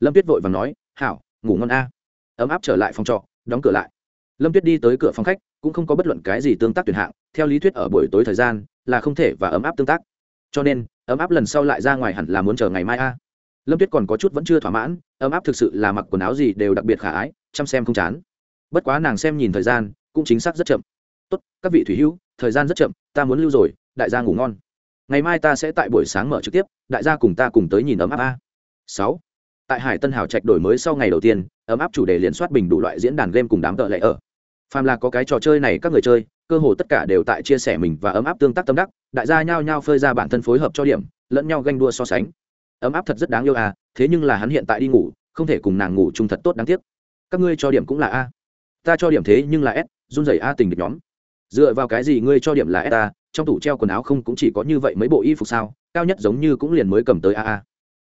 lâm tuyết vội và nói, hảo, ngủ ngon a ấm áp trở lại phòng trọ, đóng cửa lại. Lâm tuyết đi tới cửa phòng khách, cũng không có bất luận cái gì tương tác tuyển hạng, theo lý thuyết ở buổi tối thời gian là không thể và ấm áp tương tác cho nên, ấm áp lần sau lại ra ngoài hẳn là muốn chờ ngày mai a. Lâm tuyết còn có chút vẫn chưa thỏa mãn, ấm áp thực sự là mặc quần áo gì đều đặc biệt khả ái, chăm xem không chán. Bất quá nàng xem nhìn thời gian, cũng chính xác rất chậm. Tốt, các vị thủy hữu, thời gian rất chậm, ta muốn lưu rồi, đại gia ngủ ngon. Ngày mai ta sẽ tại buổi sáng mở trực tiếp, đại gia cùng ta cùng tới nhìn ấm áp a. Sáu. Tại hải tân hào trạch đổi mới sau ngày đầu tiên, ấm áp chủ đề liền soát bình đủ loại diễn đàn game cùng đám tợ lệ ở. Phàm là có cái trò chơi này các người chơi cơ hồ tất cả đều tại chia sẻ mình và ấm áp tương tác tâm đắc đại gia nhao nhao phơi ra bản thân phối hợp cho điểm lẫn nhau ganh đua so sánh. Ấm áp thật rất đáng yêu à thế nhưng là hắn hiện tại đi ngủ không thể cùng nàng ngủ chung thật tốt đáng tiếc. Các ngươi cho điểm cũng là a. Ta cho điểm thế nhưng là s run rẩy a tình được nhóm. Dựa vào cái gì ngươi cho điểm là s ta, trong tủ treo quần áo không cũng chỉ có như vậy mấy bộ y phục sao cao nhất giống như cũng liền mới cầm tới a a.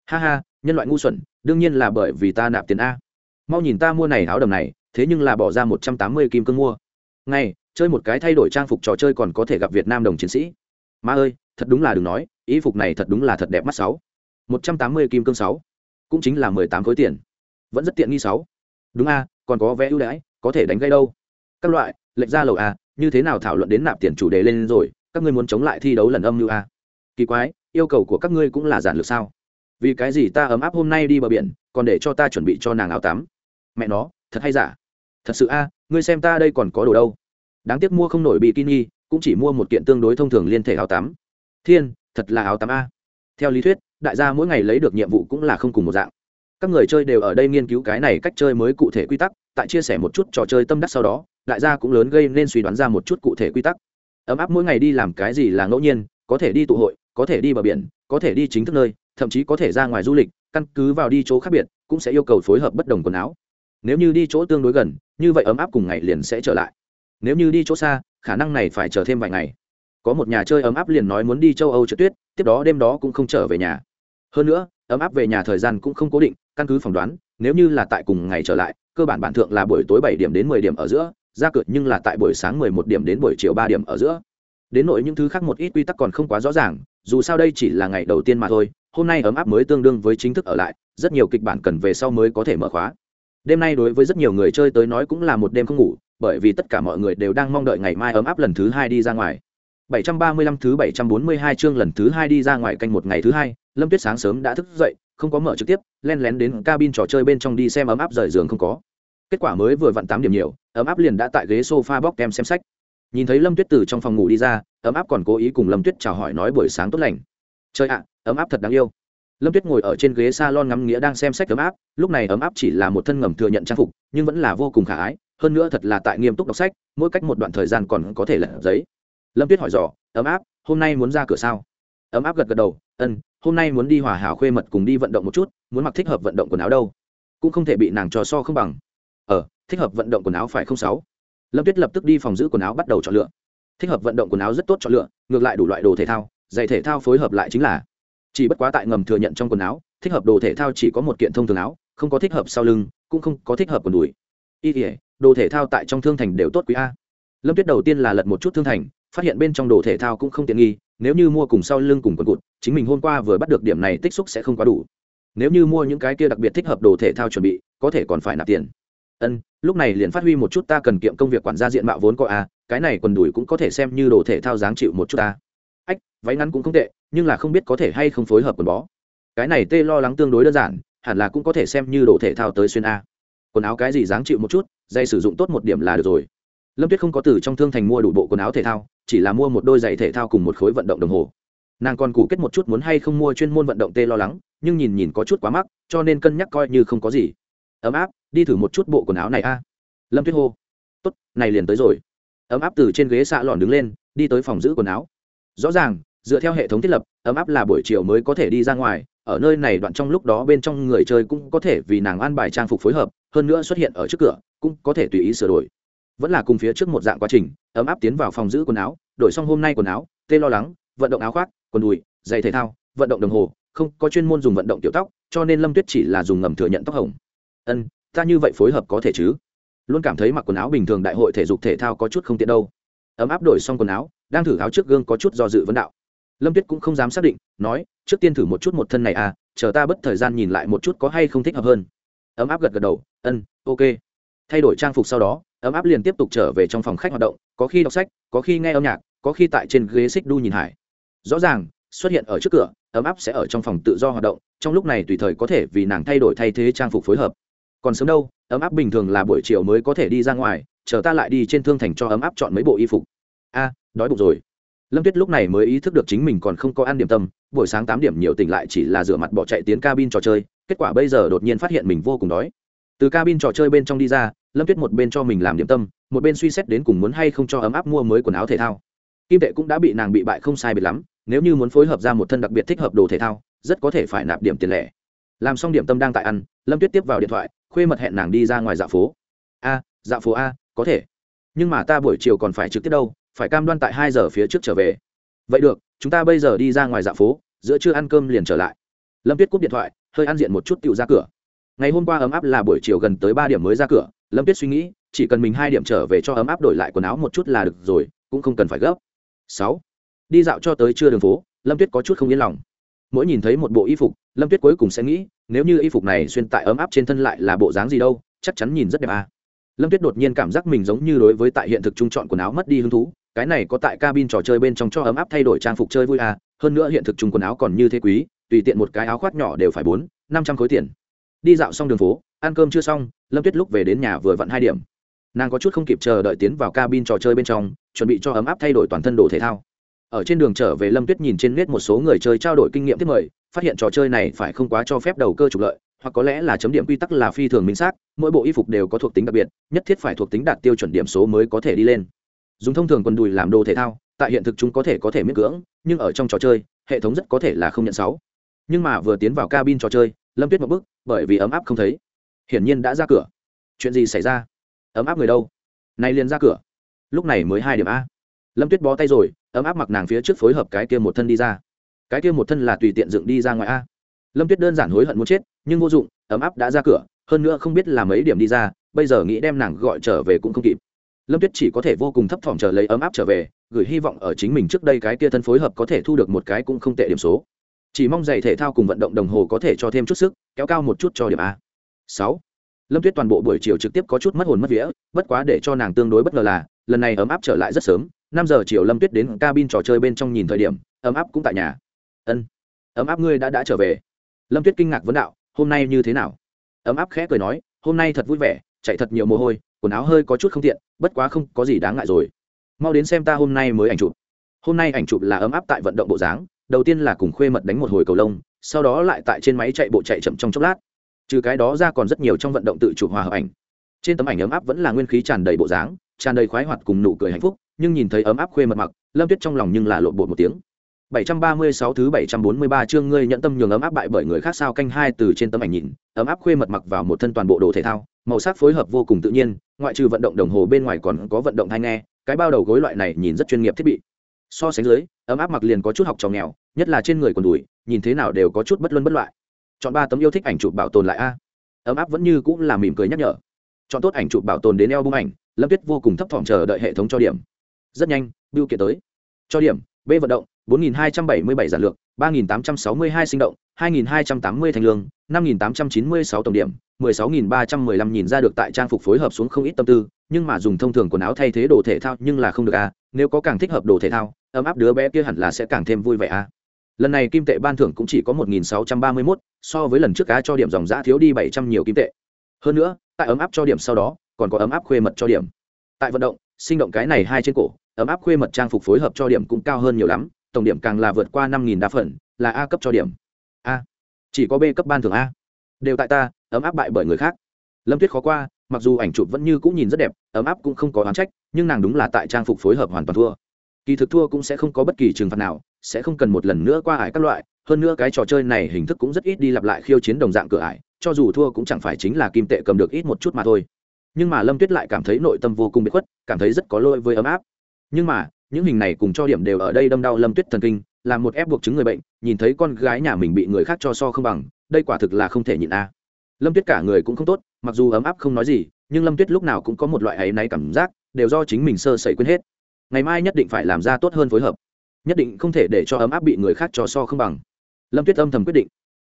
Ha ha nhân loại ngu xuẩn đương nhiên là bởi vì ta nạp tiền a. Mau nhìn ta mua này áo đầm này thế nhưng là bỏ ra một trăm tám mươi kim cương mua. Ngay chơi một cái thay đổi trang phục trò chơi còn có thể gặp việt nam đồng chiến sĩ. Ma ơi, thật đúng là đừng nói, y phục này thật đúng là thật đẹp mắt sáu. Một trăm tám mươi kim cương sáu, cũng chính là mười tám khối tiền. Vẫn rất tiện nghi sáu. Đúng a, còn có vé ưu đãi, có thể đánh gây đâu. Các loại lệnh ra lầu a, như thế nào thảo luận đến nạp tiền chủ đề lên rồi, các ngươi muốn chống lại thi đấu lần âm như a. Kỳ quái, yêu cầu của các ngươi cũng là giản lược sao? Vì cái gì ta ấm áp hôm nay đi bờ biển, còn để cho ta chuẩn bị cho nàng áo tắm? Mẹ nó, thật hay giả? Thật sự a, ngươi xem ta đây còn có đồ đâu? Đáng tiếc mua không nổi bikini, cũng chỉ mua một kiện tương đối thông thường liên thể áo tắm. Thiên, thật là áo tắm a. Theo lý thuyết, đại gia mỗi ngày lấy được nhiệm vụ cũng là không cùng một dạng. Các người chơi đều ở đây nghiên cứu cái này cách chơi mới cụ thể quy tắc, tại chia sẻ một chút trò chơi tâm đắc sau đó, đại gia cũng lớn gây nên suy đoán ra một chút cụ thể quy tắc. Ấm áp mỗi ngày đi làm cái gì là ngẫu nhiên, có thể đi tụ hội, có thể đi bờ biển, có thể đi chính thức nơi, thậm chí có thể ra ngoài du lịch, căn cứ vào đi chỗ khác biệt, cũng sẽ yêu cầu phối hợp bất đồng quần áo. Nếu như đi chỗ tương đối gần, như vậy ấm áp cùng ngày liền sẽ trở lại nếu như đi chỗ xa, khả năng này phải chờ thêm vài ngày. Có một nhà chơi ấm áp liền nói muốn đi châu âu trượt tuyết, tiếp đó đêm đó cũng không trở về nhà. Hơn nữa, ấm áp về nhà thời gian cũng không cố định, căn cứ phỏng đoán, nếu như là tại cùng ngày trở lại, cơ bản bản thượng là buổi tối bảy điểm đến mười điểm ở giữa, ra cửa nhưng là tại buổi sáng mười một điểm đến buổi chiều ba điểm ở giữa. Đến nội những thứ khác một ít quy tắc còn không quá rõ ràng, dù sao đây chỉ là ngày đầu tiên mà thôi, hôm nay ấm áp mới tương đương với chính thức ở lại, rất nhiều kịch bản cần về sau mới có thể mở khóa. Đêm nay đối với rất nhiều người chơi tới nói cũng là một đêm không ngủ bởi vì tất cả mọi người đều đang mong đợi ngày mai ấm áp lần thứ hai đi ra ngoài. 735 thứ 742 chương lần thứ hai đi ra ngoài canh một ngày thứ hai, lâm tuyết sáng sớm đã thức dậy, không có mở trực tiếp, len lén đến cabin trò chơi bên trong đi xem ấm áp rời giường không có. Kết quả mới vừa vặn tám điểm nhiều, ấm áp liền đã tại ghế sofa bóc kem xem sách. Nhìn thấy lâm tuyết từ trong phòng ngủ đi ra, ấm áp còn cố ý cùng lâm tuyết chào hỏi nói buổi sáng tốt lành. Chơi ạ, ấm áp thật đáng yêu. Lâm tuyết ngồi ở trên ghế s a lon ngắm nghĩa đang xem sách ấm áp, lúc này ấm áp chỉ là một thân ngầm thừa nhận trang phục, nhưng vẫn là vô cùng khả ái hơn nữa thật là tại nghiêm túc đọc sách, mỗi cách một đoạn thời gian còn có thể lật giấy. Lâm tuyết hỏi dò, ấm áp, hôm nay muốn ra cửa sao? Ấm áp gật gật đầu ân hôm nay muốn đi hòa hảo khuê mật cùng đi vận động một chút, muốn mặc thích hợp vận động quần áo đâu. Cũng không thể bị nàng trò so không bằng. Ờ thích hợp vận động quần áo phải không sáu? Lâm tuyết lập tức đi phòng giữ quần áo bắt đầu chọn lựa. Thích hợp vận động quần áo rất tốt chọn lựa, ngược lại đủ loại đồ thể thao giày thể thao phối hợp lại chính là, chỉ bất quá tại ngầm thừa nhận trong quần áo, thích hợp đồ thể thao chỉ có một kiện thông thường áo, không có thích hợp sau lưng, cũng không có thích hợp quần đùi. Y thể đồ thể thao tại trong thương thành đều tốt quý a. Lâm tuyết đầu tiên là lật một chút thương thành, phát hiện bên trong đồ thể thao cũng không tiện nghi, nếu như mua cùng sau lưng cùng quần cụt, chính mình hôm qua vừa bắt được điểm này tích xúc sẽ không quá đủ. Nếu như mua những cái kia đặc biệt thích hợp đồ thể thao chuẩn bị, có thể còn phải nạp tiền. Ân, lúc này liền phát huy một chút ta cần kiệm công việc quản gia diện mạo vốn có a, cái này quần đùi cũng có thể xem như đồ thể thao dáng chịu một chút ta. Ách, váy ngắn cũng không tệ, nhưng là không biết có thể hay không phối hợp quần bó. Cái này tê lo lắng tương đối đơn giản, hẳn là cũng có thể xem như đồ thể thao tới xuyên a quần áo cái gì dáng chịu một chút, dây sử dụng tốt một điểm là được rồi. Lâm tuyết không có từ trong thương thành mua đủ bộ quần áo thể thao, chỉ là mua một đôi giày thể thao cùng một khối vận động đồng hồ. Nàng còn củ kết một chút muốn hay không mua chuyên môn vận động tê lo lắng, nhưng nhìn nhìn có chút quá mắc, cho nên cân nhắc coi như không có gì. Ấm áp, đi thử một chút bộ quần áo này a. Lâm tuyết hô. Tốt, này liền tới rồi. Ấm áp từ trên ghế xạ lòn đứng lên, đi tới phòng giữ quần áo. Rõ ràng, dựa theo hệ thống thiết lập, ấm áp là buổi chiều mới có thể đi ra ngoài ở nơi này đoạn trong lúc đó bên trong người chơi cũng có thể vì nàng an bài trang phục phối hợp, hơn nữa xuất hiện ở trước cửa, cũng có thể tùy ý sửa đổi. Vẫn là cùng phía trước một dạng quá trình, ấm áp tiến vào phòng giữ quần áo, đổi xong hôm nay quần áo, tê lo lắng, vận động áo khoác, quần đùi, giày thể thao, vận động đồng hồ, không có chuyên môn dùng vận động tiểu tóc, cho nên lâm tuyết chỉ là dùng ngầm thừa nhận tóc hồng. Ân, ta như vậy phối hợp có thể chứ? Luôn cảm thấy mặc quần áo bình thường đại hội thể dục thể thao có chút không tiện đâu. Ấm áp đổi xong quần áo, đang thử áo trước gương có chút do dự vấn đạo lâm tuyết cũng không dám xác định, nói, trước tiên thử một chút một thân này à chờ ta bất thời gian nhìn lại một chút có hay không thích hợp hơn. Ấm áp gật gật đầu ân ok. Thay đổi trang phục sau đó, ấm áp liền tiếp tục trở về trong phòng khách hoạt động, có khi đọc sách, có khi nghe âm nhạc, có khi tại trên ghế xích đu nhìn hải. Rõ ràng, xuất hiện ở trước cửa, ấm áp sẽ ở trong phòng tự do hoạt động, trong lúc này tùy thời có thể vì nàng thay đổi thay thế trang phục phối hợp. Còn sớm đâu, ấm áp bình thường là buổi chiều mới có thể đi ra ngoài, chờ ta lại đi trên thương thành cho ấm áp chọn mấy bộ y phục. A, đói bụng rồi lâm tuyết lúc này mới ý thức được chính mình còn không có ăn điểm tâm, buổi sáng tám điểm nhiều tỉnh lại chỉ là rửa mặt bỏ chạy tiến cabin trò chơi, kết quả bây giờ đột nhiên phát hiện mình vô cùng đói. Từ cabin trò chơi bên trong đi ra, lâm tuyết một bên cho mình làm điểm tâm, một bên suy xét đến cùng muốn hay không cho ấm áp mua mới quần áo thể thao. Kim tệ cũng đã bị nàng bị bại không sai biệt lắm, nếu như muốn phối hợp ra một thân đặc biệt thích hợp đồ thể thao, rất có thể phải nạp điểm tiền lẻ. Làm xong điểm tâm đang tại ăn, lâm tuyết tiếp vào điện thoại, khuê mật hẹn nàng đi ra ngoài dạ phố. A dạ phố a, có thể. Nhưng mà ta buổi chiều còn phải trực tiếp đâu phải cam đoan tại hai giờ phía trước trở về. Vậy được, chúng ta bây giờ đi ra ngoài dạ phố, giữa trưa ăn cơm liền trở lại. Lâm tuyết cúp điện thoại, hơi ăn diện một chút tựu ra cửa. Ngày hôm qua ấm áp là buổi chiều gần tới ba điểm mới ra cửa, lâm tuyết suy nghĩ, chỉ cần mình hai điểm trở về cho ấm áp đổi lại quần áo một chút là được rồi, cũng không cần phải gấp. Sáu. Đi dạo cho tới trưa đường phố, lâm tuyết có chút không yên lòng. Mỗi nhìn thấy một bộ y phục, lâm tuyết cuối cùng sẽ nghĩ, nếu như y phục này xuyên tại ấm áp trên thân lại là bộ dáng gì đâu, chắc chắn nhìn rất đẹp à. lâm tuyết đột nhiên cảm giác mình giống như đối với tại hiện thực trung chọn quần áo mất đi hứng thú cái này có tại cabin trò chơi bên trong cho ấm áp thay đổi trang phục chơi vui à hơn nữa hiện thực chung quần áo còn như thế quý, tùy tiện một cái áo khoác nhỏ đều phải bốn, năm trăm khối tiền. Đi dạo xong đường phố, ăn cơm chưa xong, lâm tuyết lúc về đến nhà vừa vặn hai điểm. Nàng có chút không kịp chờ đợi tiến vào cabin trò chơi bên trong, chuẩn bị cho ấm áp thay đổi toàn thân đồ thể thao. Ở trên đường trở về, lâm tuyết nhìn trên nét một số người chơi trao đổi kinh nghiệm tiếp mời, phát hiện trò chơi này phải không quá cho phép đầu cơ trục lợi, hoặc có lẽ là chấm điểm quy tắc là phi thường minh xác, mỗi bộ y phục đều có thuộc tính đặc biệt, nhất thiết phải thuộc tính đạt tiêu chuẩn điểm số mới có thể đi lên dùng thông thường quần đùi làm đồ thể thao, tại hiện thực chúng có thể có thể miễn cưỡng, nhưng ở trong trò chơi, hệ thống rất có thể là không nhận sáu. Nhưng mà vừa tiến vào cabin trò chơi, lâm tuyết một bước, bởi vì ấm áp không thấy, hiển nhiên đã ra cửa. Chuyện gì xảy ra? Ấm áp người đâu? Nay liền ra cửa. Lúc này mới hai điểm a. Lâm tuyết bó tay rồi, ấm áp mặc nàng phía trước phối hợp cái kia một thân đi ra. Cái kia một thân là tùy tiện dựng đi ra ngoài a. Lâm tuyết đơn giản hối hận muốn chết, nhưng vô dụng, ấm áp đã ra cửa, hơn nữa không biết là mấy điểm đi ra, bây giờ nghĩ đem nàng gọi trở về cũng không kịp lâm tuyết chỉ có thể vô cùng thấp thỏm chờ lấy ấm áp trở về, gửi hy vọng ở chính mình trước đây cái kia thân phối hợp có thể thu được một cái cũng không tệ điểm số. Chỉ mong giày thể thao cùng vận động đồng hồ có thể cho thêm chút sức, kéo cao một chút cho điểm a. Sáu. Lâm tuyết toàn bộ buổi chiều trực tiếp có chút mất hồn mất vía, bất quá để cho nàng tương đối bất ngờ là, lần này ấm áp trở lại rất sớm, năm giờ chiều lâm tuyết đến cabin trò chơi bên trong nhìn thời điểm, ấm áp cũng tại nhà. Ân. Ấm áp ngươi đã đã trở về. Lâm tuyết kinh ngạc vấn đạo, hôm nay như thế nào? Ấm áp khẽ cười nói, hôm nay thật vui vẻ, chạy thật nhiều mồ hôi quần áo hơi có chút không tiện, bất quá không có gì đáng ngại rồi. Mau đến xem ta hôm nay mới ảnh chụp. Hôm nay ảnh chụp là ấm áp tại vận động bộ dáng, đầu tiên là cùng khuê mật đánh một hồi cầu lông, sau đó lại tại trên máy chạy bộ chạy chậm trong chốc lát. Trừ cái đó ra còn rất nhiều trong vận động tự chụp hòa hợp ảnh. Trên tấm ảnh ấm áp vẫn là nguyên khí tràn đầy bộ dáng, tràn đầy khoái hoạt cùng nụ cười hạnh phúc, nhưng nhìn thấy ấm áp khuê mật mặc, lâm tuyết trong lòng nhưng là lộn bột một tiếng. 736 thứ 743 chương ngươi nhận tâm nhường ấm áp bại bởi người khác sao canh hai từ trên tấm ảnh nhìn, ấm áp khuê mật mặc vào một thân toàn bộ đồ thể thao, màu sắc phối hợp vô cùng tự nhiên, ngoại trừ vận động đồng hồ bên ngoài còn có vận động thanh nghe, cái bao đầu gối loại này nhìn rất chuyên nghiệp thiết bị. So sánh dưới, ấm áp mặc liền có chút học trò nghèo, nhất là trên người quần đùi, nhìn thế nào đều có chút bất luân bất loại. Chọn ba tấm yêu thích ảnh chụp bảo tồn lại a. Ấm áp vẫn như cũng là mỉm cười nhắc nhở. Chọn tốt ảnh chụp bảo tồn đến album ảnh lâm tuyết vô cùng thấp thỏm chờ đợi hệ thống cho điểm. Rất nhanh bưu kiện tới. Cho điểm b vận động 4.277 giản lược 3.862 sinh động 2.280 thành lương 5.896 tổng điểm 16.315 nhìn ra được tại trang phục phối hợp xuống không ít tâm tư nhưng mà dùng thông thường quần áo thay thế đồ thể thao nhưng là không được à nếu có càng thích hợp đồ thể thao ấm áp đứa bé kia hẳn là sẽ càng thêm vui vẻ à. Lần này kim tệ ban thưởng cũng chỉ có 1.631, so với lần trước cá cho điểm dòng giã thiếu đi 700 nhiều kim tệ. Hơn nữa tại ấm áp cho điểm sau đó còn có ấm áp khuê mật cho điểm. Tại vận động sinh động cái này hai trên cổ ấm áp khuê mật trang phục phối hợp cho điểm cũng cao hơn nhiều lắm, tổng điểm càng là vượt qua năm nghìn đa phần, là a cấp cho điểm. A. Chỉ có b cấp ban thường a. Đều tại ta, ấm áp bại bởi người khác. Lâm tuyết khó qua, mặc dù ảnh chụp vẫn như cũng nhìn rất đẹp, ấm áp cũng không có oán trách, nhưng nàng đúng là tại trang phục phối hợp hoàn toàn thua. Kỳ thực thua cũng sẽ không có bất kỳ trừng phạt nào, sẽ không cần một lần nữa qua ải các loại, hơn nữa cái trò chơi này hình thức cũng rất ít đi lặp lại khiêu chiến đồng dạng cửa ải, cho dù thua cũng chẳng phải chính là kim tệ cầm được ít một chút mà thôi. Nhưng mà lâm tuyết lại cảm thấy nội tâm vô cùng bị khuất, cảm thấy rất có lỗi với ấm áp nhưng mà, những hình này cùng cho điểm đều ở đây đâm đau lâm tuyết thần kinh, là một ép buộc chứng người bệnh, nhìn thấy con gái nhà mình bị người khác cho so không bằng, đây quả thực là không thể nhịn a. Lâm tuyết cả người cũng không tốt, mặc dù ấm áp không nói gì, nhưng lâm tuyết lúc nào cũng có một loại áy náy cảm giác, đều do chính mình sơ sẩy quên hết. Ngày mai nhất định phải làm ra tốt hơn phối hợp. Nhất định không thể để cho ấm áp bị người khác cho so không bằng. Lâm tuyết âm thầm quyết định.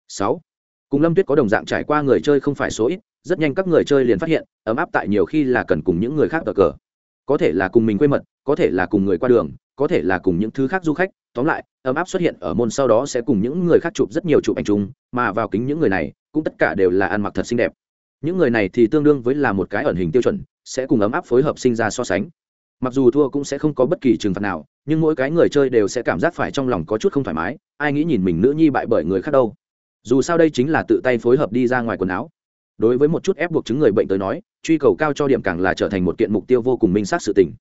Sáu. Cùng lâm tuyết có đồng dạng trải qua người chơi không phải số ít, rất nhanh các người chơi liền phát hiện, ấm áp tại nhiều khi là cần cùng những người khác cờ cờ có thể là cùng mình quê mật, có thể là cùng người qua đường, có thể là cùng những thứ khác du khách. Tóm lại, ấm áp xuất hiện ở môn sau đó sẽ cùng những người khác chụp rất nhiều chụp ảnh chung, mà vào kính những người này, cũng tất cả đều là ăn mặc thật xinh đẹp. Những người này thì tương đương với là một cái ẩn hình tiêu chuẩn, sẽ cùng ấm áp phối hợp sinh ra so sánh. Mặc dù thua cũng sẽ không có bất kỳ trừng phạt nào, nhưng mỗi cái người chơi đều sẽ cảm giác phải trong lòng có chút không thoải mái, ai nghĩ nhìn mình nữ nhi bại bởi người khác đâu. Dù sao đây chính là tự tay phối hợp đi ra ngoài quần áo đối với một chút ép buộc chứng người bệnh tới nói, truy cầu cao cho điểm càng là trở thành một kiện mục tiêu vô cùng minh xác sự tình.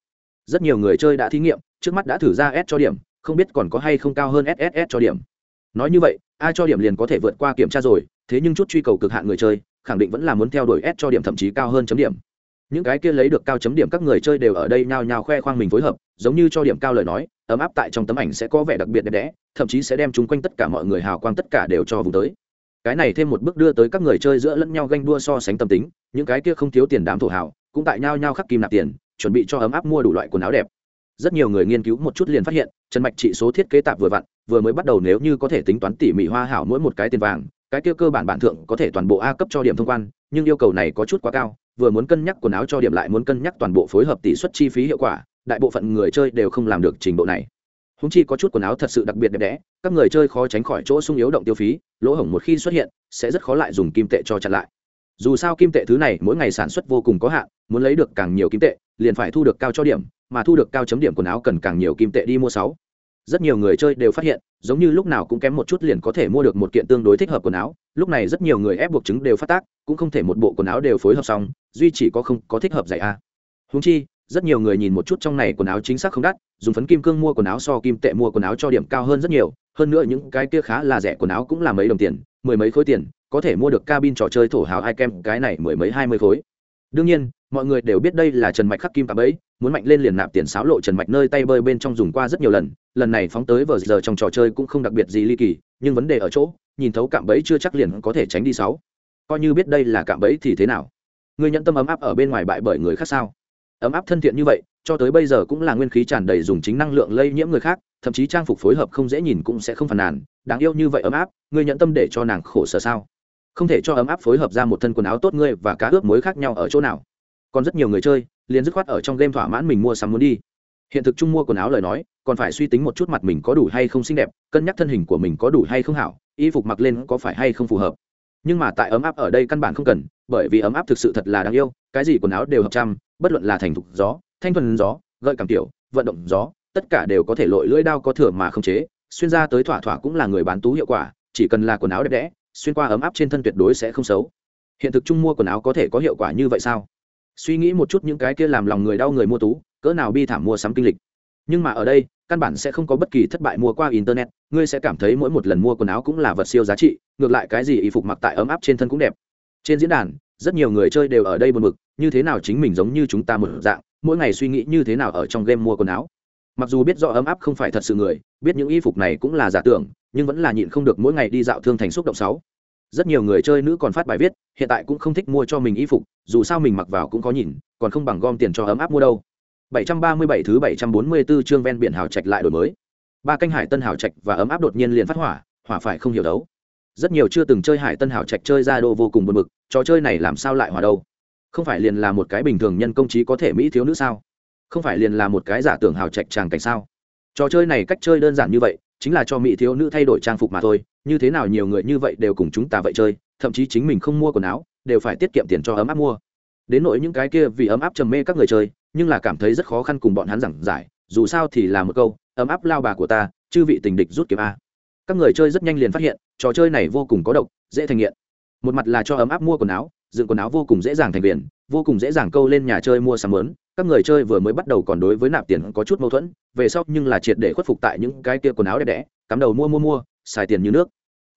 Rất nhiều người chơi đã thí nghiệm, trước mắt đã thử ra s cho điểm, không biết còn có hay không cao hơn sss cho điểm. Nói như vậy, a cho điểm liền có thể vượt qua kiểm tra rồi, thế nhưng chút truy cầu cực hạn người chơi, khẳng định vẫn là muốn theo đuổi s cho điểm thậm chí cao hơn chấm điểm. Những cái kia lấy được cao chấm điểm các người chơi đều ở đây nhao nhao khoe khoang mình phối hợp, giống như cho điểm cao lời nói, ấm áp tại trong tấm ảnh sẽ có vẻ đặc biệt đẹp đẽ, thậm chí sẽ đem chúng quanh tất cả mọi người hào quang tất cả đều cho vùng tới cái này thêm một bước đưa tới các người chơi giữa lẫn nhau ganh đua so sánh tâm tính, những cái kia không thiếu tiền đám thổ hào, cũng tại nhau nhau khắc kim nạp tiền, chuẩn bị cho ấm áp mua đủ loại quần áo đẹp. Rất nhiều người nghiên cứu một chút liền phát hiện, trần mạch trị số thiết kế tạp vừa vặn, vừa mới bắt đầu nếu như có thể tính toán tỉ mỉ hoa hảo mỗi một cái tiền vàng, cái kia cơ bản bản thượng có thể toàn bộ a cấp cho điểm thông quan, nhưng yêu cầu này có chút quá cao, vừa muốn cân nhắc quần áo cho điểm lại muốn cân nhắc toàn bộ phối hợp tỷ suất chi phí hiệu quả, đại bộ phận người chơi đều không làm được trình độ này húng chi có chút quần áo thật sự đặc biệt đẹp đẽ, các người chơi khó tránh khỏi chỗ sung yếu động tiêu phí, lỗ hổng một khi xuất hiện, sẽ rất khó lại dùng kim tệ cho chặn lại. Dù sao kim tệ thứ này mỗi ngày sản xuất vô cùng có hạn, muốn lấy được càng nhiều kim tệ, liền phải thu được cao cho điểm, mà thu được cao chấm điểm quần áo cần càng nhiều kim tệ đi mua sáu. Rất nhiều người chơi đều phát hiện, giống như lúc nào cũng kém một chút liền có thể mua được một kiện tương đối thích hợp quần áo, lúc này rất nhiều người ép buộc chứng đều phát tác, cũng không thể một bộ quần áo đều phối hợp xong, duy chỉ có không có thích hợp giày a. Húng chi rất nhiều người nhìn một chút trong này quần áo chính xác không đắt, dùng phấn kim cương mua quần áo so kim tệ mua quần áo cho điểm cao hơn rất nhiều, hơn nữa những cái kia khá là rẻ quần áo cũng là mấy đồng tiền, mười mấy khối tiền, có thể mua được cabin trò chơi thổ hào hai kem cái này mười mấy hai mươi khối. Đương nhiên, mọi người đều biết đây là trần mạch khắc kim cạm ấy muốn mạnh lên liền nạp tiền xáo lộ trần mạch nơi tay bơi bên trong dùng qua rất nhiều lần lần này phóng tới vờ giờ trong trò chơi cũng không đặc biệt gì ly kỳ, nhưng vấn đề ở chỗ, nhìn thấu cạm bẫy chưa chắc liền có thể tránh đi sáu. Coi như biết đây là cạm bẫy thì thế nào? Người nhận tâm ấm áp ở bên ngoài bại bởi người khác sao? Ấm áp thân thiện như vậy, cho tới bây giờ cũng là nguyên khí tràn đầy dùng chính năng lượng lây nhiễm người khác, thậm chí trang phục phối hợp không dễ nhìn cũng sẽ không phàn nàn. Đáng yêu như vậy ấm áp người nhận tâm để cho nàng khổ sở sao? Không thể cho ấm áp phối hợp ra một thân quần áo tốt ngươi và cá ướp mối khác nhau ở chỗ nào? Còn rất nhiều người chơi, liền dứt khoát ở trong game thỏa mãn mình mua sắm muốn đi. Hiện thực chung mua quần áo lời nói, còn phải suy tính một chút mặt mình có đủ hay không xinh đẹp, cân nhắc thân hình của mình có đủ hay không hảo, y phục mặc lên có phải hay không phù hợp. Nhưng mà tại ấm áp ở đây căn bản không cần, bởi vì ấm áp thực sự thật là đáng yêu, cái gì quần áo đều hợp trăm bất luận là thành thục gió, thanh thuần gió, gợi cảm tiểu, vận động gió, tất cả đều có thể lội lưỡi đao có thừa mà không chế, xuyên ra tới thỏa thỏa cũng là người bán tú hiệu quả, chỉ cần là quần áo đẹp đẽ, xuyên qua ấm áp trên thân tuyệt đối sẽ không xấu. Hiện thực chung mua quần áo có thể có hiệu quả như vậy sao? Suy nghĩ một chút những cái kia làm lòng người đau người mua tú, cỡ nào bi thảm mua sắm kinh lịch. Nhưng mà ở đây, căn bản sẽ không có bất kỳ thất bại mua qua internet, ngươi sẽ cảm thấy mỗi một lần mua quần áo cũng là vật siêu giá trị, ngược lại cái gì y phục mặc tại ấm áp trên thân cũng đẹp. Trên diễn đàn, rất nhiều người chơi đều ở đây buồn mực như thế nào chính mình giống như chúng ta một dạng, mỗi ngày suy nghĩ như thế nào ở trong game mua quần áo. Mặc dù biết rõ ấm áp không phải thật sự người, biết những y phục này cũng là giả tưởng, nhưng vẫn là nhịn không được mỗi ngày đi dạo thương thành xúc động sáu. Rất nhiều người chơi nữ còn phát bài viết, hiện tại cũng không thích mua cho mình y phục, dù sao mình mặc vào cũng có nhìn, còn không bằng gom tiền cho ấm áp mua đâu. 737 thứ 744 chương ven biển hào trạch lại đổi mới. Ba canh hải tân hào trạch và ấm áp đột nhiên liền phát hỏa hỏa phải không hiểu đấu. Rất nhiều chưa từng chơi hải tân hào trạch chơi ra đô vô cùng buồn bực, trò chơi này làm sao lại hỏa đâu? Không phải liền là một cái bình thường nhân công trí có thể mỹ thiếu nữ sao? Không phải liền là một cái giả tưởng hào trạch tràng cảnh sao? Trò chơi này cách chơi đơn giản như vậy, chính là cho mỹ thiếu nữ thay đổi trang phục mà thôi, như thế nào nhiều người như vậy đều cùng chúng ta vậy chơi, thậm chí chính mình không mua quần áo, đều phải tiết kiệm tiền cho ấm áp mua. Đến nỗi những cái kia vì ấm áp trầm mê các người chơi, nhưng là cảm thấy rất khó khăn cùng bọn hắn giảng giải, dù sao thì là một câu, ấm áp lao bà của ta, chư vị tình địch rút kiếm a. Các người chơi rất nhanh liền phát hiện, trò chơi này vô cùng có độc, dễ thành nghiện. Một mặt là cho ấm áp mua quần áo dựng quần áo vô cùng dễ dàng thành biển, vô cùng dễ dàng câu lên nhà chơi mua sắm lớn. Các người chơi vừa mới bắt đầu còn đối với nạp tiền có chút mâu thuẫn, về sau nhưng là triệt để khuất phục tại những cái kia quần áo đẹp đẽ, cắm đầu mua mua mua, xài tiền như nước.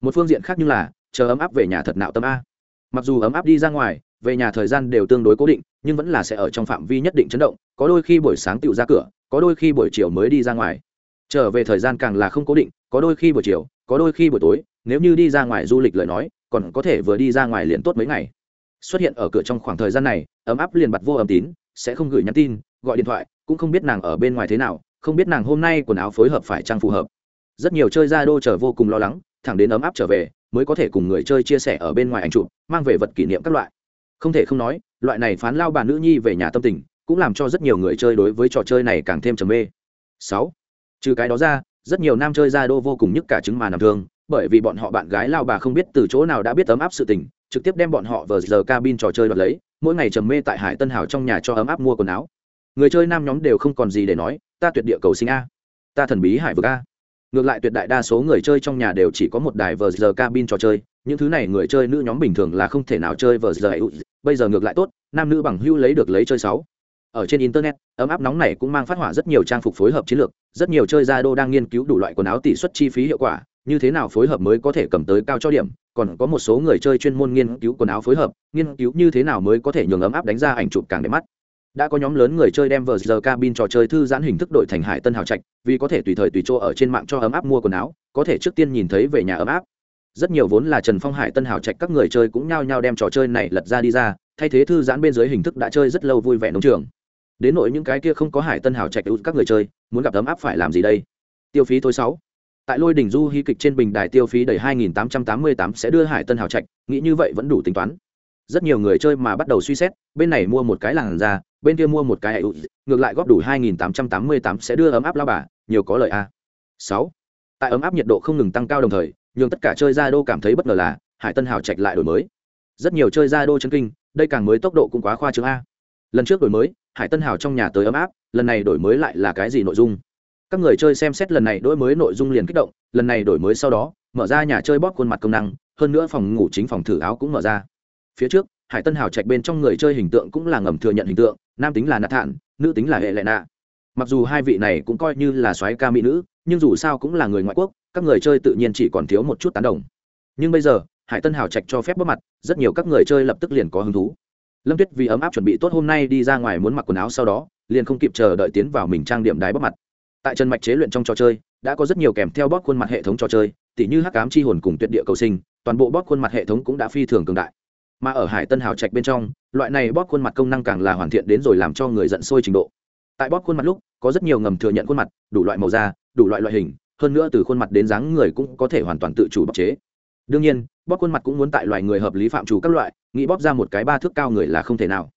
Một phương diện khác như là, chờ ấm áp về nhà thật nạo tâm a. Mặc dù ấm áp đi ra ngoài, về nhà thời gian đều tương đối cố định, nhưng vẫn là sẽ ở trong phạm vi nhất định chấn động, có đôi khi buổi sáng tựu ra cửa, có đôi khi buổi chiều mới đi ra ngoài. Trở về thời gian càng là không cố định, có đôi khi buổi chiều, có đôi khi buổi tối, nếu như đi ra ngoài du lịch lời nói, còn có thể vừa đi ra ngoài liền tốt mấy ngày xuất hiện ở cửa trong khoảng thời gian này, ấm áp liền bặt vô âm tín, sẽ không gửi nhắn tin, gọi điện thoại, cũng không biết nàng ở bên ngoài thế nào, không biết nàng hôm nay quần áo phối hợp phải trang phù hợp. Rất nhiều chơi ra đô trở vô cùng lo lắng, thẳng đến ấm áp trở về, mới có thể cùng người chơi chia sẻ ở bên ngoài ảnh chụp, mang về vật kỷ niệm các loại. Không thể không nói, loại này phán lao bà nữ nhi về nhà tâm tình, cũng làm cho rất nhiều người chơi đối với trò chơi này càng thêm trầm mê. Sáu, trừ cái đó ra, rất nhiều nam chơi ra đô vô cùng nhức cả chứng mà nằm thương bởi vì bọn họ bạn gái lao bà không biết từ chỗ nào đã biết ấm áp sự tình, trực tiếp đem bọn họ vào giờ cabin trò chơi đoạt lấy, mỗi ngày trầm mê tại hải tân hào trong nhà cho ấm áp mua quần áo. Người chơi nam nhóm đều không còn gì để nói, ta tuyệt địa cầu sinh a. Ta thần bí hải vực a. Ngược lại tuyệt đại đa số người chơi trong nhà đều chỉ có một đài vờ giờ cabin trò chơi, những thứ này người chơi nữ nhóm bình thường là không thể nào chơi vờ giờ bây giờ ngược lại tốt, nam nữ bằng hưu lấy được lấy chơi sáu. Ở trên internet, ấm áp nóng này cũng mang phát hỏa rất nhiều trang phục phối hợp chiến lược, rất nhiều chơi gia đô đang nghiên cứu đủ loại quần áo tỷ suất chi phí hiệu quả như thế nào phối hợp mới có thể cầm tới cao cho điểm, còn có một số người chơi chuyên môn nghiên cứu quần áo phối hợp, nghiên cứu như thế nào mới có thể nhường ấm áp đánh ra ảnh chụp càng đẹp mắt. Đã có nhóm lớn người chơi đem vờ giờ cabin trò chơi thư giãn hình thức đội thành hải tân hào trạch, vì có thể tùy thời tùy chỗ ở trên mạng cho ấm áp mua quần áo, có thể trước tiên nhìn thấy về nhà ấm áp. Rất nhiều vốn là trần phong hải tân hào trạch các người chơi cũng nhao nhao đem trò chơi này lật ra đi ra, thay thế thư giãn bên dưới hình thức đã chơi rất lâu vui vẻ nông trường. Đến nội những cái kia không có hải tân hào trạch các người chơi, muốn gặp ấm áp phải làm gì đây? Tiêu phí thôi sáu tại lôi đỉnh du hí kịch trên bình đài tiêu phí đầy 2888 sẽ đưa hải tân hào trạch, nghĩ như vậy vẫn đủ tính toán. Rất nhiều người chơi mà bắt đầu suy xét, bên này mua một cái làng ra bên kia mua một cái ụ ngược lại góp đủ 2888 sẽ đưa ấm áp lao bà, nhiều có lợi a sáu. Tại ấm áp nhiệt độ không ngừng tăng cao đồng thời nhưng tất cả chơi gia đô cảm thấy bất ngờ là hải tân hào trạch lại đổi mới. Rất nhiều chơi gia đô chân kinh, đây càng mới tốc độ cũng quá khoa trương a. Lần trước đổi mới, hải tân hào trong nhà tới ấm áp, lần này đổi mới lại là cái gì nội dung? Các người chơi xem xét lần này đổi mới nội dung liền kích động, lần này đổi mới sau đó, mở ra nhà chơi bóp khuôn mặt công năng, hơn nữa phòng ngủ chính phòng thử áo cũng mở ra. Phía trước, hải tân hào trạch bên trong người chơi hình tượng cũng là ngầm thừa nhận hình tượng, nam tính là nạt thản nữ tính là hệ lệ nạ. Mặc dù hai vị này cũng coi như là soái ca mỹ nữ, nhưng dù sao cũng là người ngoại quốc, các người chơi tự nhiên chỉ còn thiếu một chút tán đồng. Nhưng bây giờ, hải tân hào trạch cho phép bóp mặt, rất nhiều các người chơi lập tức liền có hứng thú. Lâm tuyết vì ấm áp chuẩn bị tốt hôm nay đi ra ngoài muốn mặc quần áo sau đó, liền không kịp chờ đợi tiến vào mình trang điểm đái bóp mặt tại chân mạch chế luyện trong trò chơi, đã có rất nhiều kèm theo bóp khuôn mặt hệ thống trò chơi, tỉ như hắc ám chi hồn cùng tuyệt địa cầu sinh, toàn bộ bóp khuôn mặt hệ thống cũng đã phi thường cường đại. Mà ở hải tân hào trạch bên trong, loại này bóp khuôn mặt công năng càng là hoàn thiện đến rồi làm cho người giận sôi trình độ. Tại bóp khuôn mặt lúc, có rất nhiều ngầm thừa nhận khuôn mặt, đủ loại màu da, đủ loại loại hình, hơn nữa từ khuôn mặt đến dáng người cũng có thể hoàn toàn tự chủ bóp chế. Đương nhiên, bóp khuôn mặt cũng muốn tại loài người hợp lý phạm chủ các loại, nghĩ bóp ra một cái ba thước cao người là không thể nào.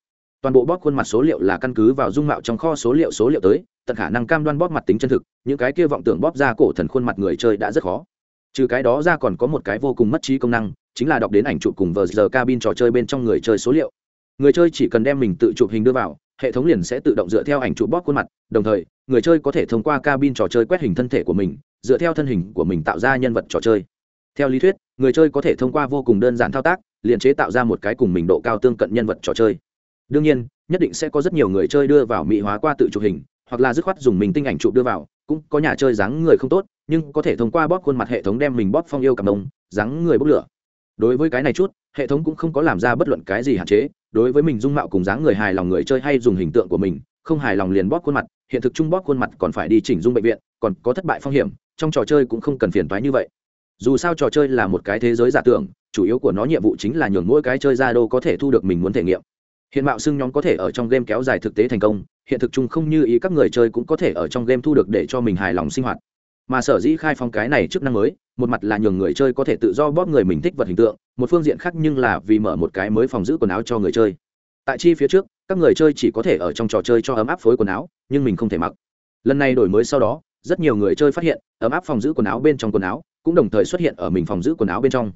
Toàn bộ bóp khuôn mặt số liệu là căn cứ vào dung mạo trong kho số liệu số liệu tới tận khả năng cam đoan bóp mặt tính chân thực, những cái kia vọng tưởng bóp ra cổ thần khuôn mặt người chơi đã rất khó. Trừ cái đó ra còn có một cái vô cùng mất trí công năng, chính là đọc đến ảnh chụp cùng vờ giờ cabin trò chơi bên trong người chơi số liệu. Người chơi chỉ cần đem mình tự chụp hình đưa vào, hệ thống liền sẽ tự động dựa theo ảnh chụp bóp khuôn mặt, đồng thời, người chơi có thể thông qua cabin trò chơi quét hình thân thể của mình, dựa theo thân hình của mình tạo ra nhân vật trò chơi. Theo lý thuyết, người chơi có thể thông qua vô cùng đơn giản thao tác, liền chế tạo ra một cái cùng mình độ cao tương cận nhân vật trò chơi. Đương nhiên, nhất định sẽ có rất nhiều người chơi đưa vào mỹ hóa qua tự chụp hình hoặc là dứt khoát dùng mình tinh ảnh chụp đưa vào, cũng có nhà chơi dáng người không tốt, nhưng có thể thông qua bóp khuôn mặt hệ thống đem mình bóp phong yêu cảm động, dáng người bốc lửa. Đối với cái này chút, hệ thống cũng không có làm ra bất luận cái gì hạn chế, đối với mình dung mạo cùng dáng người hài lòng người chơi hay dùng hình tượng của mình, không hài lòng liền bóp khuôn mặt, hiện thực chung bóp khuôn mặt còn phải đi chỉnh dung bệnh viện, còn có thất bại phong hiểm, trong trò chơi cũng không cần phiền toái như vậy. Dù sao trò chơi là một cái thế giới giả tưởng, chủ yếu của nó nhiệm vụ chính là nhường mỗi cái chơi ra đô có thể thu được mình muốn thể nghiệm hiện mạo xưng nhóm có thể ở trong game kéo dài thực tế thành công, hiện thực chung không như ý các người chơi cũng có thể ở trong game thu được để cho mình hài lòng sinh hoạt. Mà sở dĩ khai phong cái này chức năng mới, một mặt là nhường người chơi có thể tự do bóp người mình thích vật hình tượng, một phương diện khác nhưng là vì mở một cái mới phòng giữ quần áo cho người chơi. Tại chi phía trước, các người chơi chỉ có thể ở trong trò chơi cho ấm áp phối quần áo, nhưng mình không thể mặc. Lần này đổi mới sau đó, rất nhiều người chơi phát hiện, ấm áp phòng giữ quần áo bên trong quần áo cũng đồng thời xuất hiện ở mình phòng giữ quần áo bên trong.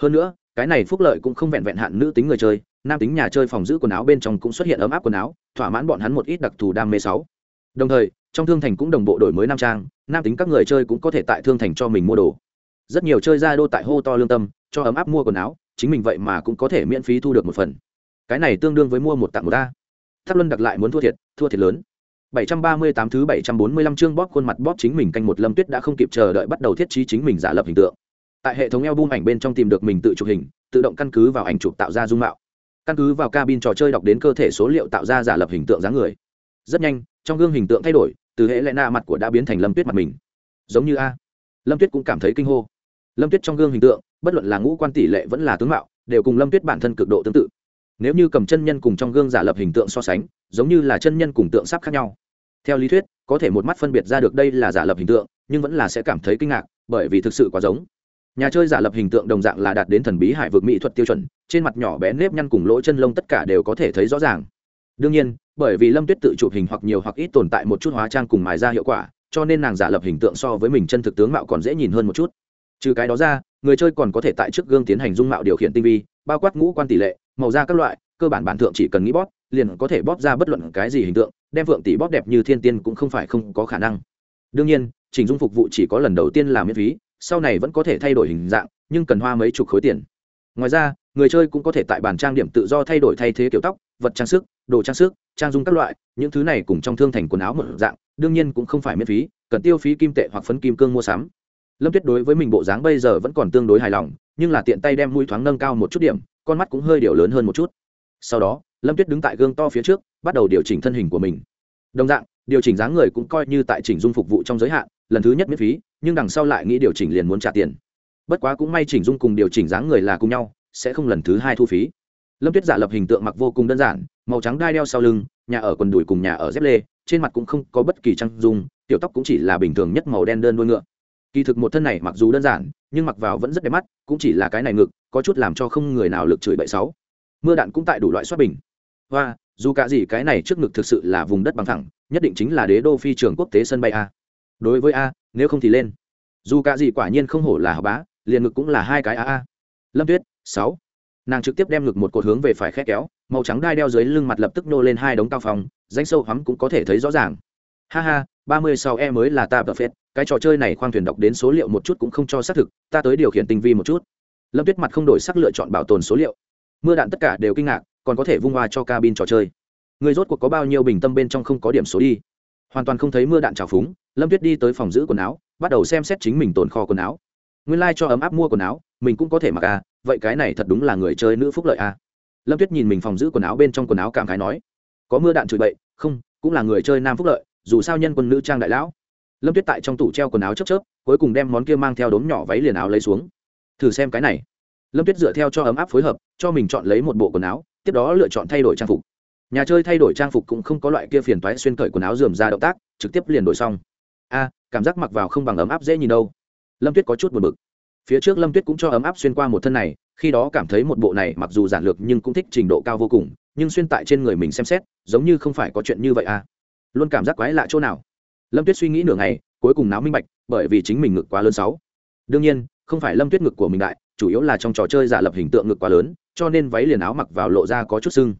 Hơn nữa cái này phúc lợi cũng không vẹn vẹn hạn nữ tính người chơi, nam tính nhà chơi phòng giữ quần áo bên trong cũng xuất hiện ấm áp quần áo, thỏa mãn bọn hắn một ít đặc thù đam mê sáu. Đồng thời, trong thương thành cũng đồng bộ đổi mới nam trang, nam tính các người chơi cũng có thể tại thương thành cho mình mua đồ. Rất nhiều chơi ra đô tại hô to lương tâm, cho ấm áp mua quần áo, chính mình vậy mà cũng có thể miễn phí thu được một phần. Cái này tương đương với mua một tặng một ta tháp luân đặt lại muốn thua thiệt thua thiệt lớn. 738 thứ 745 chương bóp khuôn mặt bóp chính mình canh một lâm tuyết đã không kịp chờ đợi bắt đầu thiết trí chính mình giả lập hình tượng tại hệ thống album ảnh bên trong tìm được mình tự chụp hình, tự động căn cứ vào ảnh chụp tạo ra dung mạo. Căn cứ vào cabin trò chơi đọc đến cơ thể số liệu tạo ra giả lập hình tượng dáng người. Rất nhanh, trong gương hình tượng thay đổi, từ hệ lẽ na mặt của đã biến thành lâm tuyết mặt mình. Giống như a. Lâm tuyết cũng cảm thấy kinh hô. Lâm tuyết trong gương hình tượng, bất luận là ngũ quan tỷ lệ vẫn là tướng mạo, đều cùng lâm tuyết bản thân cực độ tương tự. Nếu như cầm chân nhân cùng trong gương giả lập hình tượng so sánh, giống như là chân nhân cùng tượng sắp khác nhau. Theo lý thuyết, có thể một mắt phân biệt ra được đây là giả lập hình tượng, nhưng vẫn là sẽ cảm thấy kinh ngạc, bởi vì thực sự quá giống nhà chơi giả lập hình tượng đồng dạng là đạt đến thần bí hải vực mỹ thuật tiêu chuẩn, trên mặt nhỏ bé nếp nhăn cùng lỗ chân lông tất cả đều có thể thấy rõ ràng. Đương nhiên, bởi vì lâm tuyết tự chụp hình hoặc nhiều hoặc ít tồn tại một chút hóa trang cùng mài ra hiệu quả, cho nên nàng giả lập hình tượng so với mình chân thực tướng mạo còn dễ nhìn hơn một chút. Trừ cái đó ra, người chơi còn có thể tại trước gương tiến hành dung mạo điều khiển tinh vi, bao quát ngũ quan tỷ lệ, màu da các loại, cơ bản bản thượng chỉ cần nghĩ bóp, liền có thể bóp ra bất luận cái gì hình tượng, đem vượng tỷ bóp đẹp như thiên tiên cũng không phải không có khả năng. Đương nhiên, chỉnh dung phục vụ chỉ có lần đầu tiên là miễn phí sau này vẫn có thể thay đổi hình dạng, nhưng cần hoa mấy chục khối tiền. Ngoài ra, người chơi cũng có thể tại bàn trang điểm tự do thay đổi thay thế kiểu tóc, vật trang sức, đồ trang sức, trang dung các loại, những thứ này cùng trong thương thành quần áo một dạng, đương nhiên cũng không phải miễn phí, cần tiêu phí kim tệ hoặc phấn kim cương mua sắm. Lâm tuyết đối với mình bộ dáng bây giờ vẫn còn tương đối hài lòng, nhưng là tiện tay đem mũi thoáng nâng cao một chút điểm, con mắt cũng hơi điều lớn hơn một chút. Sau đó, lâm tuyết đứng tại gương to phía trước, bắt đầu điều chỉnh thân hình của mình. Đồng dạng điều chỉnh dáng người cũng coi như tại chỉnh dung phục vụ trong giới hạn, lần thứ nhất miễn phí, nhưng đằng sau lại nghĩ điều chỉnh liền muốn trả tiền. Bất quá cũng may chỉnh dung cùng điều chỉnh dáng người là cùng nhau, sẽ không lần thứ hai thu phí. Lâm tuyết giả lập hình tượng mặc vô cùng đơn giản, màu trắng đai đeo sau lưng, nhà ở quần đùi cùng nhà ở dép lê, trên mặt cũng không có bất kỳ trang dung, tiểu tóc cũng chỉ là bình thường nhất màu đen đơn đuôi ngựa. Kỳ thực một thân này mặc dù đơn giản, nhưng mặc vào vẫn rất đẹp mắt, cũng chỉ là cái này ngực, có chút làm cho không người nào lực chửi bậy sáu mưa đạn cũng tại đủ loại xoát bình hoa, dù cả gì cái này trước ngực thực sự là vùng đất bằng thẳng, nhất định chính là đế đô phi trường quốc tế sân bay a. Đối với a, nếu không thì lên. Dù cả gì quả nhiên không hổ là học bá, liền ngực cũng là hai cái a a. Lâm tuyết, sáu. Nàng trực tiếp đem ngực một cột hướng về phải khét kéo, màu trắng đai đeo dưới lưng mặt lập tức nô lên hai đống cao phòng danh sâu hắm cũng có thể thấy rõ ràng. Ha ha, ba mươi sau e mới là ta tập phết, cái trò chơi này khoang thuyền đọc đến số liệu một chút cũng không cho xác thực, ta tới điều khiển tinh vi một chút. Lâm tuyết mặt không đổi sắc lựa chọn bảo tồn số liệu. Mưa đạn tất cả đều kinh ngạc còn có thể vung hoa cho cabin trò chơi. Người rốt cuộc có bao nhiêu bình tâm bên trong không có điểm số đi? Hoàn toàn không thấy mưa đạn trào phúng, lâm tuyết đi tới phòng giữ quần áo, bắt đầu xem xét chính mình tồn kho quần áo. Nguyên lai、like、cho ấm áp mua quần áo, mình cũng có thể mặc à vậy cái này thật đúng là người chơi nữ phúc lợi à. Lâm tuyết nhìn mình phòng giữ quần áo bên trong quần áo cảm khái nói, có mưa đạn chửi bậy, không, cũng là người chơi nam phúc lợi, dù sao nhân quân nữ trang đại lão. Lâm tuyết tại trong tủ treo quần áo chớp chớp, cuối cùng đem món kia mang theo đốm nhỏ váy liền áo lấy xuống. Thử xem cái này. Lâm tuyết dựa theo cho ấm áp phối hợp, cho mình chọn lấy một bộ quần áo tiếp đó lựa chọn thay đổi trang phục. Nhà chơi thay đổi trang phục cũng không có loại kia phiền toái xuyên cởi quần áo dườm ra động tác, trực tiếp liền đổi xong. A, cảm giác mặc vào không bằng ấm áp dễ nhìn đâu. Lâm tuyết có chút buồn bực. Phía trước lâm tuyết cũng cho ấm áp xuyên qua một thân này, khi đó cảm thấy một bộ này mặc dù giản lược nhưng cũng thích trình độ cao vô cùng, nhưng xuyên tại trên người mình xem xét, giống như không phải có chuyện như vậy à. Luôn cảm giác quái lạ chỗ nào? Lâm tuyết suy nghĩ nửa ngày, cuối cùng náo minh bạch, bởi vì chính mình ngực quá lớn sáu. Đương nhiên không phải lâm tuyết ngực của mình đại, chủ yếu là trong trò chơi giả lập hình tượng ngực quá lớn, cho nên váy liền áo mặc vào lộ ra có chút sưng.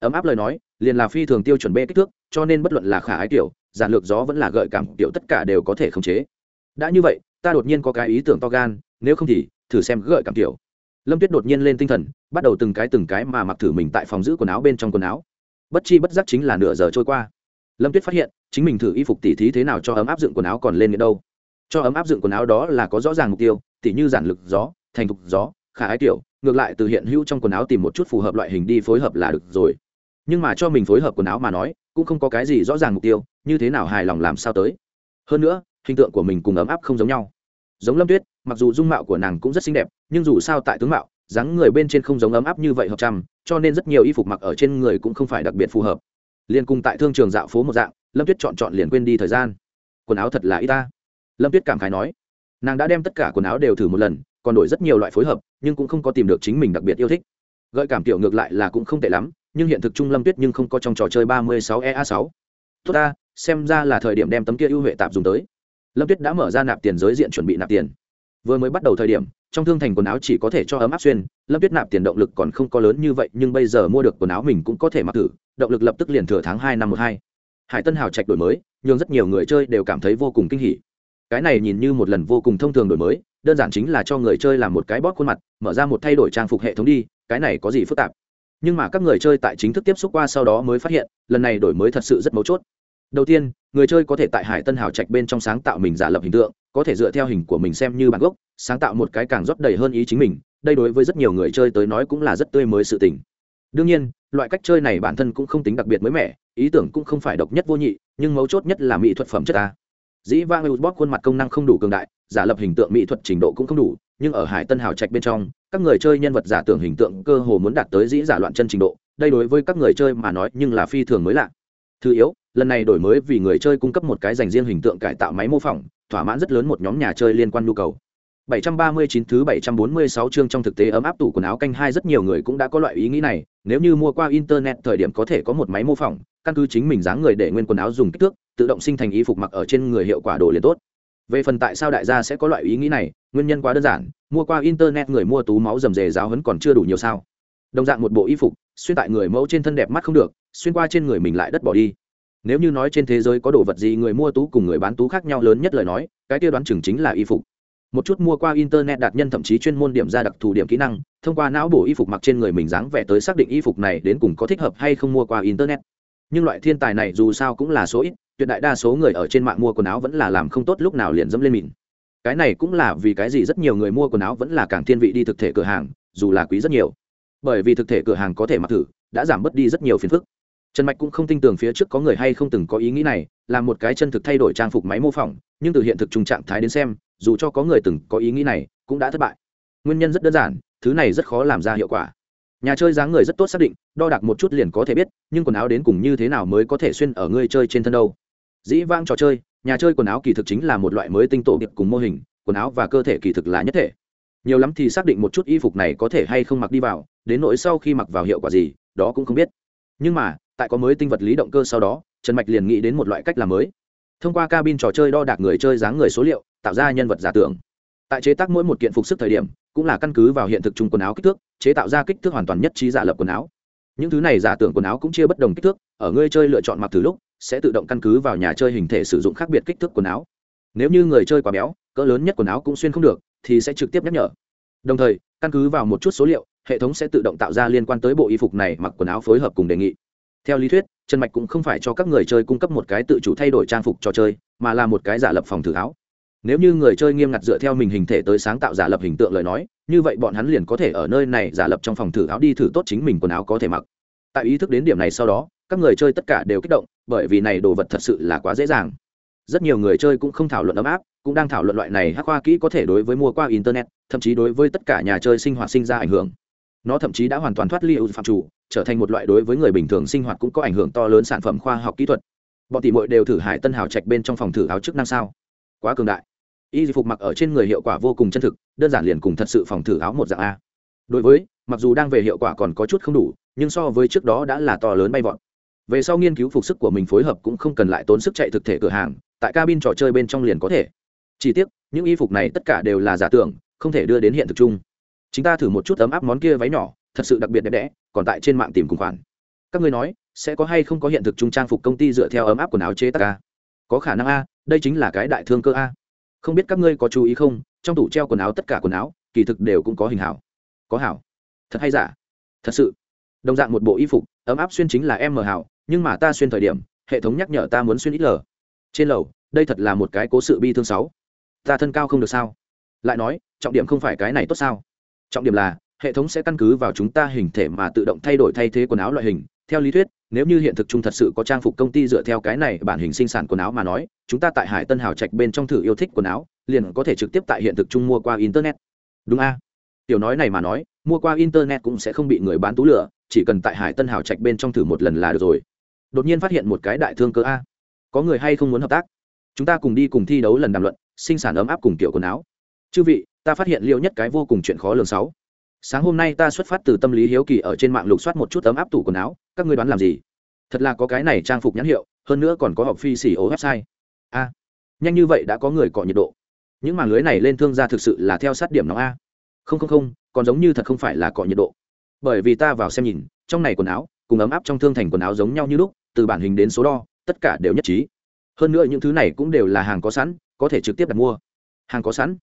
Ấm áp lời nói, liền là phi thường tiêu chuẩn bê kích thước, cho nên bất luận là khả ái tiểu giản lược gió vẫn là gợi cảm tiểu tất cả đều có thể khống chế. Đã như vậy, ta đột nhiên có cái ý tưởng to gan, nếu không thì thử xem gợi cảm tiểu. Lâm tuyết đột nhiên lên tinh thần, bắt đầu từng cái từng cái mà mặc thử mình tại phòng giữ quần áo bên trong quần áo. Bất chi bất giác chính là nửa giờ trôi qua. Lâm tuyết phát hiện, chính mình thử y phục tỉ thí thế nào cho ấm áp dựng quần áo còn lên nghĩa đâu. Cho ấm áp dựng quần áo đó là có rõ ràng mục tiêu tỉ như giản lực gió, thành thục gió, khả ái tiểu, ngược lại từ hiện hữu trong quần áo tìm một chút phù hợp loại hình đi phối hợp là được rồi. Nhưng mà cho mình phối hợp quần áo mà nói, cũng không có cái gì rõ ràng mục tiêu, như thế nào hài lòng làm sao tới. Hơn nữa, hình tượng của mình cùng ấm áp không giống nhau. Giống lâm tuyết, mặc dù dung mạo của nàng cũng rất xinh đẹp, nhưng dù sao tại tướng mạo, dáng người bên trên không giống ấm áp như vậy hợp trăm cho nên rất nhiều y phục mặc ở trên người cũng không phải đặc biệt phù hợp. Liền cùng tại thương trường dạo phố một dạng, lâm tuyết chọn chọn liền quên đi thời gian. Quần áo thật là y ta. Lâm tuyết cảm khái nói nàng đã đem tất cả quần áo đều thử một lần, còn đổi rất nhiều loại phối hợp, nhưng cũng không có tìm được chính mình đặc biệt yêu thích. Gợi cảm tiểu ngược lại là cũng không tệ lắm, nhưng hiện thực trung lâm tuyết nhưng không có trong trò chơi ba mươi sáu ea sáu. Tốt ta, xem ra là thời điểm đem tấm kia ưu huệ tạp dùng tới. Lâm tuyết đã mở ra nạp tiền giới diện chuẩn bị nạp tiền. Vừa mới bắt đầu thời điểm, trong thương thành quần áo chỉ có thể cho ấm áp xuyên, lâm tuyết nạp tiền động lực còn không có lớn như vậy, nhưng bây giờ mua được quần áo mình cũng có thể mặc thử, động lực lập tức liền thừa tháng hai năm một hai. Hải tân hào trạch đổi mới nhưng rất nhiều người chơi đều cảm thấy vô cùng kinh hỉ cái này nhìn như một lần vô cùng thông thường đổi mới, đơn giản chính là cho người chơi làm một cái bóp khuôn mặt, mở ra một thay đổi trang phục hệ thống đi, cái này có gì phức tạp? Nhưng mà các người chơi tại chính thức tiếp xúc qua sau đó mới phát hiện, lần này đổi mới thật sự rất mấu chốt. Đầu tiên, người chơi có thể tại hải tân hào trạch bên trong sáng tạo mình giả lập hình tượng, có thể dựa theo hình của mình xem như bản gốc, sáng tạo một cái càng rót đầy hơn ý chính mình, đây đối với rất nhiều người chơi tới nói cũng là rất tươi mới sự tình. Đương nhiên, loại cách chơi này bản thân cũng không tính đặc biệt mới mẻ, ý tưởng cũng không phải độc nhất vô nhị, nhưng mấu chốt nhất là mỹ thuật phẩm chất ta dĩ vang u bóp khuôn mặt công năng không đủ cường đại, giả lập hình tượng mỹ thuật trình độ cũng không đủ, nhưng ở hải tân hào trạch bên trong, các người chơi nhân vật giả tưởng hình tượng cơ hồ muốn đạt tới dĩ giả loạn chân trình độ, đây đối với các người chơi mà nói nhưng là phi thường mới lạ. Thứ yếu, lần này đổi mới vì người chơi cung cấp một cái dành riêng hình tượng cải tạo máy mô phỏng, thỏa mãn rất lớn một nhóm nhà chơi liên quan nhu cầu. 739 thứ 746 chương trong thực tế ấm áp tủ quần áo canh hai rất nhiều người cũng đã có loại ý nghĩ này, nếu như mua qua internet thời điểm có thể có một máy mô phỏng, căn cứ chính mình dáng người để nguyên quần áo dùng kích thước, tự động sinh thành y phục mặc ở trên người hiệu quả đồ liền tốt. Về phần tại sao đại gia sẽ có loại ý nghĩ này, nguyên nhân quá đơn giản, mua qua internet người mua tú máu rầm rề giáo huấn còn chưa đủ nhiều sao? Đồng dạng một bộ y phục, xuyên tại người mẫu trên thân đẹp mắt không được, xuyên qua trên người mình lại đất bỏ đi. Nếu như nói trên thế giới có đồ vật gì người mua tú cùng người bán tú khác nhau lớn nhất lời nói, cái kia đoán chừng chính là y phục một chút mua qua internet đạt nhân thậm chí chuyên môn điểm ra đặc thù điểm kỹ năng, thông qua não bổ y phục mặc trên người mình dáng vẻ tới xác định y phục này đến cùng có thích hợp hay không mua qua internet. Nhưng loại thiên tài này dù sao cũng là số ít, tuyệt đại đa số người ở trên mạng mua quần áo vẫn là làm không tốt lúc nào liền dẫm lên mìn cái này cũng là vì cái gì rất nhiều người mua quần áo vẫn là càng thiên vị đi thực thể cửa hàng, dù là quý rất nhiều. Bởi vì thực thể cửa hàng có thể mặc thử, đã giảm bớt đi rất nhiều phiền phức. Trần mạch cũng không tin tưởng phía trước có người hay không từng có ý nghĩ này là một cái chân thực thay đổi trang phục máy mô phỏng, nhưng từ hiện thực trùng trạng thái đến xem dù cho có người từng có ý nghĩ này, cũng đã thất bại. Nguyên nhân rất đơn giản, thứ này rất khó làm ra hiệu quả. Nhà chơi dáng người rất tốt xác định, đo đạc một chút liền có thể biết, nhưng quần áo đến cùng như thế nào mới có thể xuyên ở người chơi trên thân đâu. Dĩ vang trò chơi, nhà chơi quần áo kỳ thực chính là một loại mới tinh tổ điệp cùng mô hình, quần áo và cơ thể kỳ thực là nhất thể. Nhiều lắm thì xác định một chút y phục này có thể hay không mặc đi vào, đến nỗi sau khi mặc vào hiệu quả gì, đó cũng không biết. Nhưng mà, tại có mới tinh vật lý động cơ sau đó, trần mạch liền nghĩ đến một loại cách làm mới thông qua cabin trò chơi đo đạc người chơi dáng người số liệu, tạo ra nhân vật giả tưởng. Tại chế tác mỗi một kiện phục sức thời điểm, cũng là căn cứ vào hiện thực chung quần áo kích thước, chế tạo ra kích thước hoàn toàn nhất trí giả lập quần áo. Những thứ này giả tưởng quần áo cũng chia bất đồng kích thước, ở người chơi lựa chọn mặc từ lúc, sẽ tự động căn cứ vào nhà chơi hình thể sử dụng khác biệt kích thước quần áo. Nếu như người chơi quá béo, cỡ lớn nhất quần áo cũng xuyên không được, thì sẽ trực tiếp nhắc nhở. Đồng thời, căn cứ vào một chút số liệu, hệ thống sẽ tự động tạo ra liên quan tới bộ y phục này mặc quần áo phối hợp cùng đề nghị theo lý thuyết, trần mạch cũng không phải cho các người chơi cung cấp một cái tự chủ thay đổi trang phục trò chơi, mà là một cái giả lập phòng thử áo nếu như người chơi nghiêm ngặt dựa theo mình hình thể tới sáng tạo giả lập hình tượng lời nói, như vậy bọn hắn liền có thể ở nơi này giả lập trong phòng thử áo đi thử tốt chính mình quần áo có thể mặc. Tại ý thức đến điểm này sau đó, các người chơi tất cả đều kích động, bởi vì này đồ vật thật sự là quá dễ dàng. Rất nhiều người chơi cũng không thảo luận ấm áp, cũng đang thảo luận loại này hắc hoa kỹ có thể đối với mua qua internet, thậm chí đối với tất cả nhà chơi sinh hoạt sinh ra ảnh hưởng nó thậm chí đã hoàn toàn thoát ly ưu phạm chủ, trở thành một loại đối với người bình thường sinh hoạt cũng có ảnh hưởng to lớn sản phẩm khoa học kỹ thuật. Bọn tỷ mội đều thử hải tân hào trạch bên trong phòng thử áo chức năng sao? Quá cường đại. Y phục mặc ở trên người hiệu quả vô cùng chân thực, đơn giản liền cùng thật sự phòng thử áo một dạng a. Đối với, mặc dù đang về hiệu quả còn có chút không đủ, nhưng so với trước đó đã là to lớn bay vọt. Về sau nghiên cứu phục sức của mình phối hợp cũng không cần lại tốn sức chạy thực thể cửa hàng, tại cabin trò chơi bên trong liền có thể. Chỉ tiếc, những y phục này tất cả đều là giả tưởng, không thể đưa đến hiện thực chung chúng ta thử một chút ấm áp món kia váy nhỏ, thật sự đặc biệt đẹp đẽ, còn tại trên mạng tìm cùng khoản. Các ngươi nói, sẽ có hay không có hiện thực trung trang phục công ty dựa theo ấm áp quần áo chế tác a? Có khả năng a, đây chính là cái đại thương cơ a. Không biết các ngươi có chú ý không, trong tủ treo quần áo tất cả quần áo, kỳ thực đều cũng có hình hảo. Có hảo. Thật hay giả? Thật sự. Đồng dạng một bộ y phục, ấm áp xuyên chính là em mờ hảo, nhưng mà ta xuyên thời điểm, hệ thống nhắc nhở ta muốn xuyên ít lờ. Trên lầu, đây thật là một cái cố sự bi thương sáu. Ta thân cao không được sao? Lại nói, trọng điểm không phải cái này tốt sao? Trọng điểm là, hệ thống sẽ căn cứ vào chúng ta hình thể mà tự động thay đổi thay thế quần áo loại hình. Theo lý thuyết, nếu như hiện thực chung thật sự có trang phục công ty dựa theo cái này bản hình sinh sản quần áo mà nói, chúng ta tại hải tân hào trạch bên trong thử yêu thích quần áo, liền có thể trực tiếp tại hiện thực chung mua qua internet. Đúng a? Tiểu nói này mà nói, mua qua internet cũng sẽ không bị người bán tú lửa, chỉ cần tại hải tân hào trạch bên trong thử một lần là được rồi. Đột nhiên phát hiện một cái đại thương cơ a. Có người hay không muốn hợp tác? Chúng ta cùng đi cùng thi đấu lần đàm luận, sinh sản ấm áp cùng kiểu quần áo. Chư vị ta phát hiện liệu nhất cái vô cùng chuyện khó lường sáu. Sáng hôm nay ta xuất phát từ tâm lý hiếu kỳ ở trên mạng lục soát một chút ấm áp tủ quần áo, các ngươi đoán làm gì? Thật là có cái này trang phục nhãn hiệu, hơn nữa còn có học phi xỉ ố website. A, nhanh như vậy đã có người cọ nhiệt độ. Những màng lưới này lên thương gia thực sự là theo sát điểm nóng a. Không không không, còn giống như thật không phải là cọ nhiệt độ. Bởi vì ta vào xem nhìn, trong này quần áo, cùng ấm áp trong thương thành quần áo giống nhau như lúc, từ bản hình đến số đo, tất cả đều nhất trí. Hơn nữa những thứ này cũng đều là hàng có sẵn, có thể trực tiếp đặt mua. Hàng có sẵn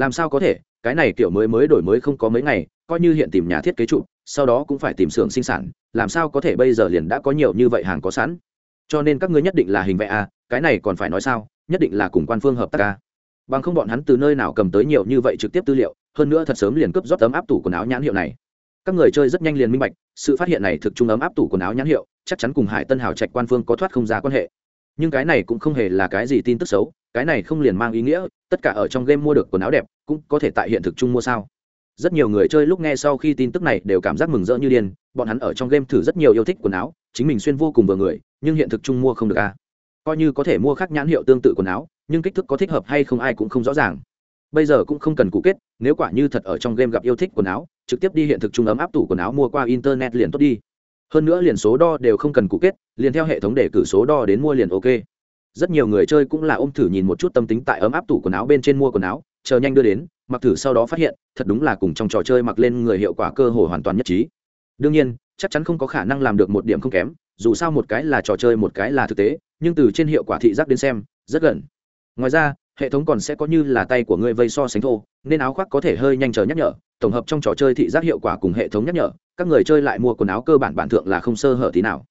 làm sao có thể? Cái này kiểu mới mới đổi mới không có mấy ngày, coi như hiện tìm nhà thiết kế trụ, sau đó cũng phải tìm xưởng sinh sản, làm sao có thể bây giờ liền đã có nhiều như vậy hàng có sẵn? Cho nên các ngươi nhất định là hình vẽ a, cái này còn phải nói sao? Nhất định là cùng quan phương hợp tác a. Bằng không bọn hắn từ nơi nào cầm tới nhiều như vậy trực tiếp tư liệu, hơn nữa thật sớm liền cướp rót ấm áp tủ quần áo nhãn hiệu này. Các người chơi rất nhanh liền minh bạch, sự phát hiện này thực trung ấm áp tủ quần áo nhãn hiệu, chắc chắn cùng hải tân hào trạch quan phương có thoát không ra quan hệ. Nhưng cái này cũng không hề là cái gì tin tức xấu cái này không liền mang ý nghĩa, tất cả ở trong game mua được quần áo đẹp, cũng có thể tại hiện thực chung mua sao? Rất nhiều người chơi lúc nghe sau khi tin tức này đều cảm giác mừng rỡ như điên, bọn hắn ở trong game thử rất nhiều yêu thích quần áo, chính mình xuyên vô cùng vừa người, nhưng hiện thực chung mua không được a à. coi như có thể mua khác nhãn hiệu tương tự quần áo, nhưng kích thước có thích hợp hay không ai cũng không rõ ràng. Bây giờ cũng không cần cụ kết, nếu quả như thật ở trong game gặp yêu thích quần áo, trực tiếp đi hiện thực trung ấm áp tủ quần áo mua qua internet liền tốt đi. Hơn nữa liền số đo đều không cần cụ kết, liền theo hệ thống để cử số đo đến mua liền ok rất nhiều người chơi cũng là ôm thử nhìn một chút tâm tính tại ấm áp tủ quần áo bên trên mua quần áo, chờ nhanh đưa đến, mặc thử sau đó phát hiện, thật đúng là cùng trong trò chơi mặc lên người hiệu quả cơ hội hoàn toàn nhất trí. Đương nhiên, chắc chắn không có khả năng làm được một điểm không kém, dù sao một cái là trò chơi một cái là thực tế, nhưng từ trên hiệu quả thị giác đến xem, rất gần. Ngoài ra, hệ thống còn sẽ có như là tay của ngươi vây so sánh thô, nên áo khoác có thể hơi nhanh chờ nhắc nhở, tổng hợp trong trò chơi thị giác hiệu quả cùng hệ thống nhắc nhở, các người chơi lại mua quần áo cơ bản bản thượng là không sơ hở tí nào.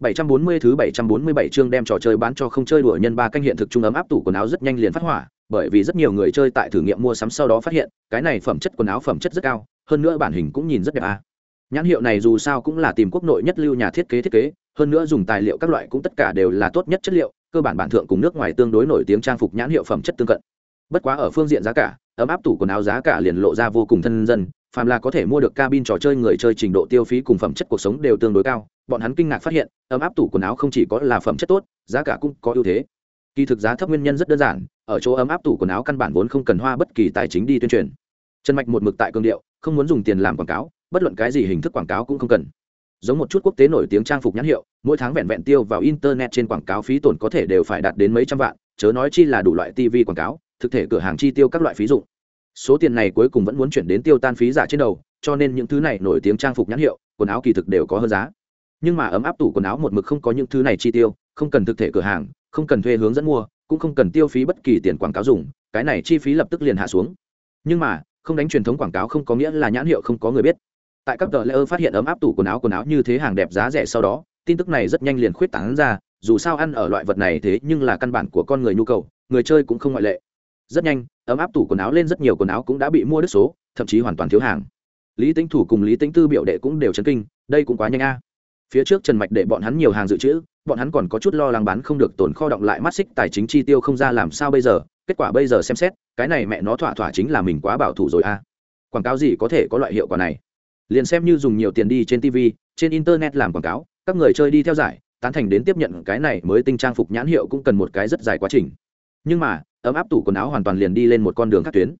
740 thứ 747 chương đem trò chơi bán cho không chơi đùa nhân ba canh hiện thực trung ấm áp tủ quần áo rất nhanh liền phát hỏa, bởi vì rất nhiều người chơi tại thử nghiệm mua sắm sau đó phát hiện, cái này phẩm chất quần áo phẩm chất rất cao, hơn nữa bản hình cũng nhìn rất đẹp a. À. Nhãn hiệu này dù sao cũng là tìm quốc nội nhất lưu nhà thiết kế thiết kế, hơn nữa dùng tài liệu các loại cũng tất cả đều là tốt nhất chất liệu, cơ bản bản thượng cùng nước ngoài tương đối nổi tiếng trang phục nhãn hiệu phẩm chất tương cận. Bất quá ở phương diện giá cả, ấm áp tủ quần áo giá cả liền lộ ra vô cùng thân dân, phàm là có thể mua được cabin trò chơi người chơi trình độ tiêu phí cùng phẩm chất cuộc sống đều tương đối cao, bọn hắn kinh ngạc phát hiện, ấm áp tủ quần áo không chỉ có là phẩm chất tốt, giá cả cũng có ưu thế. Kỳ thực giá thấp nguyên nhân rất đơn giản, ở chỗ ấm áp tủ quần áo căn bản vốn không cần hoa bất kỳ tài chính đi tuyên truyền. Trần mạch một mực tại cương điệu, không muốn dùng tiền làm quảng cáo, bất luận cái gì hình thức quảng cáo cũng không cần. Giống một chút quốc tế nổi tiếng trang phục nhãn hiệu, mỗi tháng vẹn vẹn tiêu vào internet trên quảng cáo phí tổn có thể đều phải đạt đến mấy trăm vạn, chớ nói chi là đủ loại tv quảng cáo, thực thể cửa hàng chi tiêu các loại phí dụng số tiền này cuối cùng vẫn muốn chuyển đến tiêu tan phí giả trên đầu, cho nên những thứ này nổi tiếng trang phục nhãn hiệu, quần áo kỳ thực đều có hơn giá. Nhưng mà ấm áp tủ quần áo một mực không có những thứ này chi tiêu, không cần thực thể cửa hàng, không cần thuê hướng dẫn mua, cũng không cần tiêu phí bất kỳ tiền quảng cáo dùng, cái này chi phí lập tức liền hạ xuống. Nhưng mà, không đánh truyền thống quảng cáo không có nghĩa là nhãn hiệu không có người biết. Tại các tờ lễ phát hiện ấm áp tủ quần áo quần áo như thế hàng đẹp giá rẻ sau đó, tin tức này rất nhanh liền khuyết tảng ra, dù sao ăn ở loại vật này thế nhưng là căn bản của con người nhu cầu, người chơi cũng không ngoại lệ rất nhanh, ấm áp tủ quần áo lên rất nhiều quần áo cũng đã bị mua đứt số, thậm chí hoàn toàn thiếu hàng. Lý tính thủ cùng lý tính tư biểu đệ cũng đều chấn kinh, đây cũng quá nhanh a. Phía trước trần mạch để bọn hắn nhiều hàng dự trữ, bọn hắn còn có chút lo lắng bán không được tồn kho động lại mắt xích tài chính chi tiêu không ra làm sao bây giờ, kết quả bây giờ xem xét, cái này mẹ nó thỏa thỏa chính là mình quá bảo thủ rồi a. Quảng cáo gì có thể có loại hiệu quả này? Liền xem như dùng nhiều tiền đi trên tv trên internet làm quảng cáo, các người chơi đi theo giải, tán thành đến tiếp nhận cái này mới tinh trang phục nhãn hiệu cũng cần một cái rất dài quá trình. Nhưng mà ấm áp tủ quần áo hoàn toàn liền đi lên một con đường khác tuyến.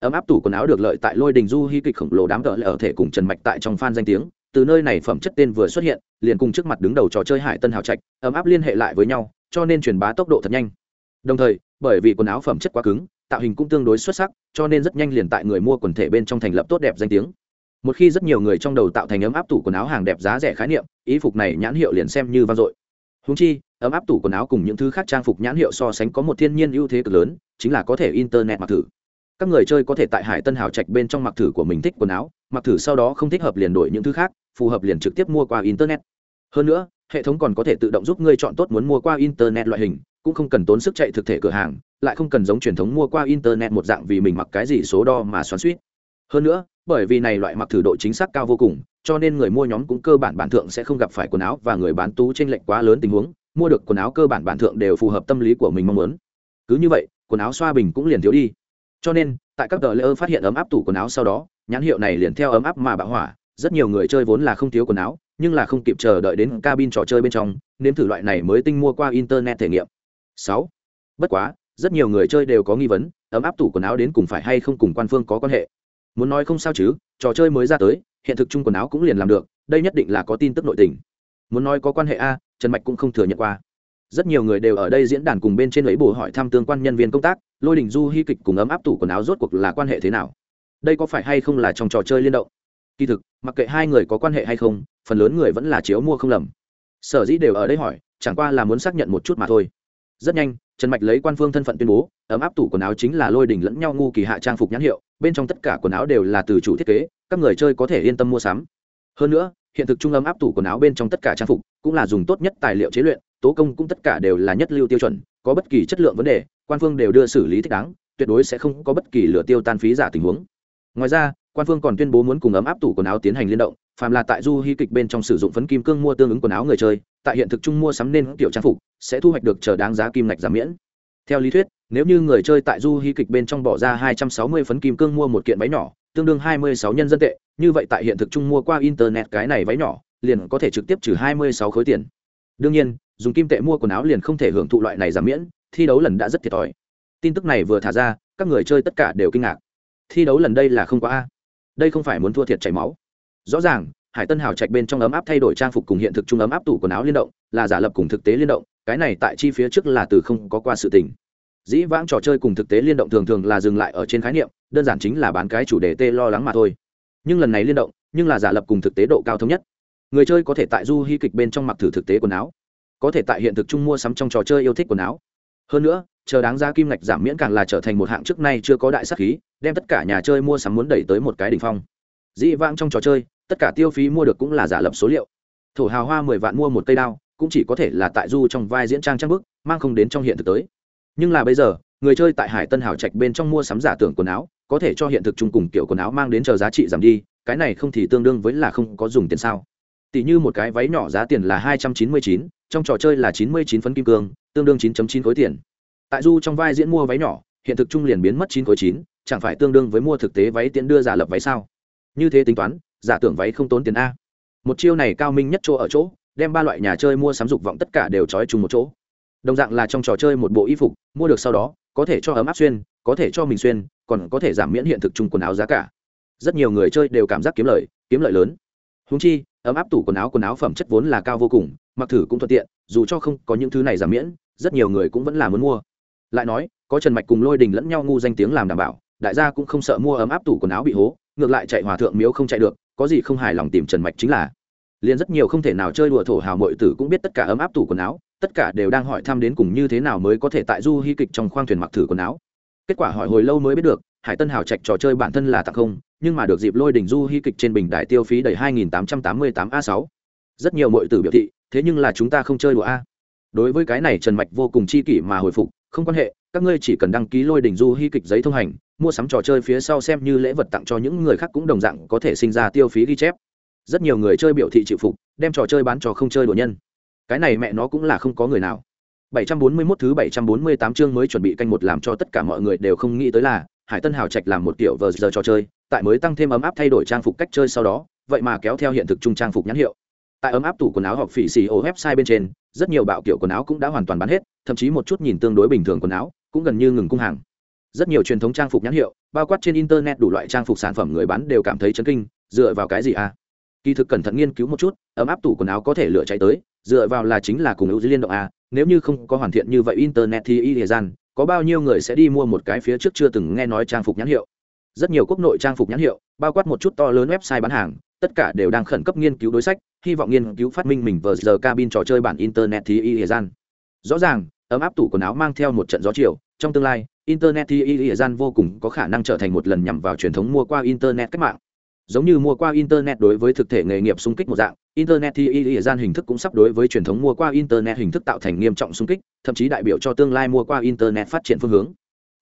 Ấm áp tủ quần áo được lợi tại lôi đình du hy kịch khổng lồ đám cỡ lại ở thể cùng trần mạch tại trong phan danh tiếng. Từ nơi này phẩm chất tên vừa xuất hiện, liền cùng trước mặt đứng đầu trò chơi hải tân hào trạch, ấm áp liên hệ lại với nhau, cho nên truyền bá tốc độ thật nhanh. Đồng thời, bởi vì quần áo phẩm chất quá cứng, tạo hình cũng tương đối xuất sắc, cho nên rất nhanh liền tại người mua quần thể bên trong thành lập tốt đẹp danh tiếng. Một khi rất nhiều người trong đầu tạo thành ấm áp tủ quần áo hàng đẹp giá rẻ khái niệm, ý phục này nhãn hiệu liền xem như vang dội. Húng chi ấm áp tủ quần áo cùng những thứ khác trang phục nhãn hiệu so sánh có một thiên nhiên ưu thế cực lớn, chính là có thể internet mặc thử. Các người chơi có thể tại hải tân hào trạch bên trong mặc thử của mình thích quần áo, mặc thử sau đó không thích hợp liền đổi những thứ khác, phù hợp liền trực tiếp mua qua internet. Hơn nữa, hệ thống còn có thể tự động giúp ngươi chọn tốt muốn mua qua internet loại hình, cũng không cần tốn sức chạy thực thể cửa hàng, lại không cần giống truyền thống mua qua internet một dạng vì mình mặc cái gì số đo mà xoắn suýt hơn nữa, bởi vì này loại mặc thử độ chính xác cao vô cùng, cho nên người mua nhóm cũng cơ bản bản thượng sẽ không gặp phải quần áo và người bán tú trên lệch quá lớn tình huống mua được quần áo cơ bản bản thượng đều phù hợp tâm lý của mình mong muốn. Cứ như vậy, quần áo xoa bình cũng liền thiếu đi. Cho nên, tại các tờ lễ ơ phát hiện ấm áp tủ quần áo sau đó, nhãn hiệu này liền theo ấm áp mà bạo hỏa. Rất nhiều người chơi vốn là không thiếu quần áo, nhưng là không kịp chờ đợi đến cabin trò chơi bên trong, nếm thử loại này mới tinh mua qua internet thể nghiệm. Sáu. Bất quá, rất nhiều người chơi đều có nghi vấn, ấm áp tủ quần áo đến cùng phải hay không cùng quan phương có quan hệ? Muốn nói không sao chứ, trò chơi mới ra tới, hiện thực chung quần áo cũng liền làm được, đây nhất định là có tin tức nội tình muốn nói có quan hệ a, trần mạch cũng không thừa nhận qua. Rất nhiều người đều ở đây diễn đàn cùng bên trên lấy bồ hỏi thăm tương quan nhân viên công tác, lôi đình du hy kịch cùng ấm áp tủ quần áo rốt cuộc là quan hệ thế nào? Đây có phải hay không là trong trò chơi liên động? Kỳ thực, mặc kệ hai người có quan hệ hay không, phần lớn người vẫn là chiếu mua không lầm. Sở dĩ đều ở đây hỏi, chẳng qua là muốn xác nhận một chút mà thôi. Rất nhanh, trần mạch lấy quan phương thân phận tuyên bố, ấm áp tủ quần áo chính là lôi đình lẫn nhau ngu kỳ hạ trang phục nhãn hiệu, bên trong tất cả quần áo đều là từ chủ thiết kế, các người chơi có thể yên tâm mua sắm hơn nữa, hiện thực trung ấm áp tủ quần áo bên trong tất cả trang phục cũng là dùng tốt nhất tài liệu chế luyện, tố công cũng tất cả đều là nhất lưu tiêu chuẩn, có bất kỳ chất lượng vấn đề, quan phương đều đưa xử lý thích đáng, tuyệt đối sẽ không có bất kỳ lửa tiêu tan phí giả tình huống. Ngoài ra, quan phương còn tuyên bố muốn cùng ấm áp tủ quần áo tiến hành liên động, phàm là tại du hy kịch bên trong sử dụng phấn kim cương mua tương ứng quần áo người chơi, tại hiện thực chung mua sắm nên tiểu trang phục, sẽ thu hoạch được chờ đáng giá kim ngạch giảm miễn. Theo lý thuyết, nếu như người chơi tại du hy kịch bên trong bỏ ra hai trăm sáu mươi phấn kim cương mua một kiện váy nhỏ tương đương hai mươi sáu nhân dân tệ, như vậy tại hiện thực chung mua qua internet cái này váy nhỏ, liền có thể trực tiếp trừ hai mươi sáu khối tiền. Đương nhiên, dùng kim tệ mua quần áo liền không thể hưởng thụ loại này giảm miễn, thi đấu lần đã rất thiệt thòi. Tin tức này vừa thả ra, các người chơi tất cả đều kinh ngạc. Thi đấu lần đây là không quá a. Đây không phải muốn thua thiệt chảy máu. Rõ ràng, hải tân hào trạch bên trong ấm áp thay đổi trang phục cùng hiện thực trung ấm áp tủ quần áo liên động, là giả lập cùng thực tế liên động, cái này tại chi phía trước là từ không có qua sự tình dĩ vãng trò chơi cùng thực tế liên động thường thường là dừng lại ở trên khái niệm, đơn giản chính là bán cái chủ đề tê lo lắng mà thôi. Nhưng lần này liên động, nhưng là giả lập cùng thực tế độ cao thống nhất. Người chơi có thể tại du hy kịch bên trong mặc thử thực tế quần áo, có thể tại hiện thực chung mua sắm trong trò chơi yêu thích quần áo. Hơn nữa, chờ đáng giá kim ngạch giảm miễn càng là trở thành một hạng trước nay chưa có đại sắc khí, đem tất cả nhà chơi mua sắm muốn đẩy tới một cái đỉnh phong. Dĩ vãng trong trò chơi, tất cả tiêu phí mua được cũng là giả lập số liệu. Thổ hào hoa mười vạn mua một cây đao, cũng chỉ có thể là tại du trong vai diễn trang trang bức, mang không đến trong hiện thực tới nhưng là bây giờ, người chơi tại hải tân hảo trạch bên trong mua sắm giả tưởng quần áo, có thể cho hiện thực chung cùng kiểu quần áo mang đến chờ giá trị giảm đi, cái này không thì tương đương với là không có dùng tiền sao. Tỷ như một cái váy nhỏ giá tiền là hai trăm chín mươi chín, trong trò chơi là chín mươi chín phấn kim cương, tương đương chín chín khối tiền. Tại du trong vai diễn mua váy nhỏ, hiện thực chung liền biến mất chín khối chín, chẳng phải tương đương với mua thực tế váy tiễn đưa giả lập váy sao? Như thế tính toán, giả tưởng váy không tốn tiền a. Một chiêu này cao minh nhất chỗ ở chỗ, đem ba loại nhà chơi mua sắm dục vọng tất cả đều trói chung một chỗ đồng dạng là trong trò chơi một bộ y phục, mua được sau đó, có thể cho ấm áp xuyên, có thể cho mình xuyên, còn có thể giảm miễn hiện thực chung quần áo giá cả. Rất nhiều người chơi đều cảm giác kiếm lợi kiếm lợi lớn. Húng chi, ấm áp tủ quần áo quần áo phẩm chất vốn là cao vô cùng, mặc thử cũng thuận tiện, dù cho không có những thứ này giảm miễn, rất nhiều người cũng vẫn là muốn mua. Lại nói, có trần mạch cùng lôi đình lẫn nhau ngu danh tiếng làm đảm bảo, đại gia cũng không sợ mua ấm áp tủ quần áo bị hố, ngược lại chạy hòa thượng miếu không chạy được, có gì không hài lòng tìm trần mạch chính là. Liền rất nhiều không thể nào chơi đùa thổ hào mội tử cũng biết tất cả ấm áp tủ quần áo tất cả đều đang hỏi thăm đến cùng như thế nào mới có thể tại du hy kịch trong khoang thuyền mặc thử quần áo. Kết quả hỏi hồi lâu mới biết được, hải tân hào trạch trò chơi bản thân là tặng không, nhưng mà được dịp lôi đỉnh du hy kịch trên bình đại tiêu phí đầy 2888 a 6 rất nhiều mọi tử biểu thị, thế nhưng là chúng ta không chơi đùa a. Đối với cái này trần mạch vô cùng chi kỷ mà hồi phục, không quan hệ, các ngươi chỉ cần đăng ký lôi đỉnh du hy kịch giấy thông hành, mua sắm trò chơi phía sau xem như lễ vật tặng cho những người khác cũng đồng dạng có thể sinh ra tiêu phí ghi chép. Rất nhiều người chơi biểu thị chịu phục, đem trò chơi bán trò không chơi đùa nhân cái này mẹ nó cũng là không có người nào 741 thứ 748 chương mới chuẩn bị canh một làm cho tất cả mọi người đều không nghĩ tới là Hải Tân Hào Trạch làm một tiểu vờ giờ trò chơi, tại mới tăng thêm ấm áp thay đổi trang phục cách chơi sau đó, vậy mà kéo theo hiện thực trung trang phục nhãn hiệu. Tại ấm áp tủ quần áo học phỉ xì ô website bên trên, rất nhiều bạo kiểu quần áo cũng đã hoàn toàn bán hết, thậm chí một chút nhìn tương đối bình thường quần áo, cũng gần như ngừng cung hàng. Rất nhiều truyền thống trang phục nhãn hiệu, bao quát trên internet đủ loại trang phục sản phẩm người bán đều cảm thấy chấn kinh, dựa vào cái gì à? Kỳ thực cẩn thận nghiên cứu một chút, ấm áp tủ quần áo có thể lửa chạy tới, dựa vào là chính là cùng ưu liên động a nếu như không có hoàn thiện như vậy internet thì y thời gian có bao nhiêu người sẽ đi mua một cái phía trước chưa từng nghe nói trang phục nhãn hiệu? Rất nhiều quốc nội trang phục nhãn hiệu bao quát một chút to lớn website bán hàng tất cả đều đang khẩn cấp nghiên cứu đối sách hy vọng nghiên cứu phát minh mình vờ giờ cabin trò chơi bản internet thì y thời gian. Rõ ràng ấm áp tủ quần áo mang theo một trận gió chiều trong tương lai internet thì y thời gian vô cùng có khả năng trở thành một lần nhằm vào truyền thống mua qua internet cách mạng giống như mua qua internet đối với thực thể nghề nghiệp xung kích một dạng. Internet thì y gian hình thức cũng sắp đối với truyền thống mua qua internet hình thức tạo thành nghiêm trọng xung kích, thậm chí đại biểu cho tương lai mua qua internet phát triển phương hướng.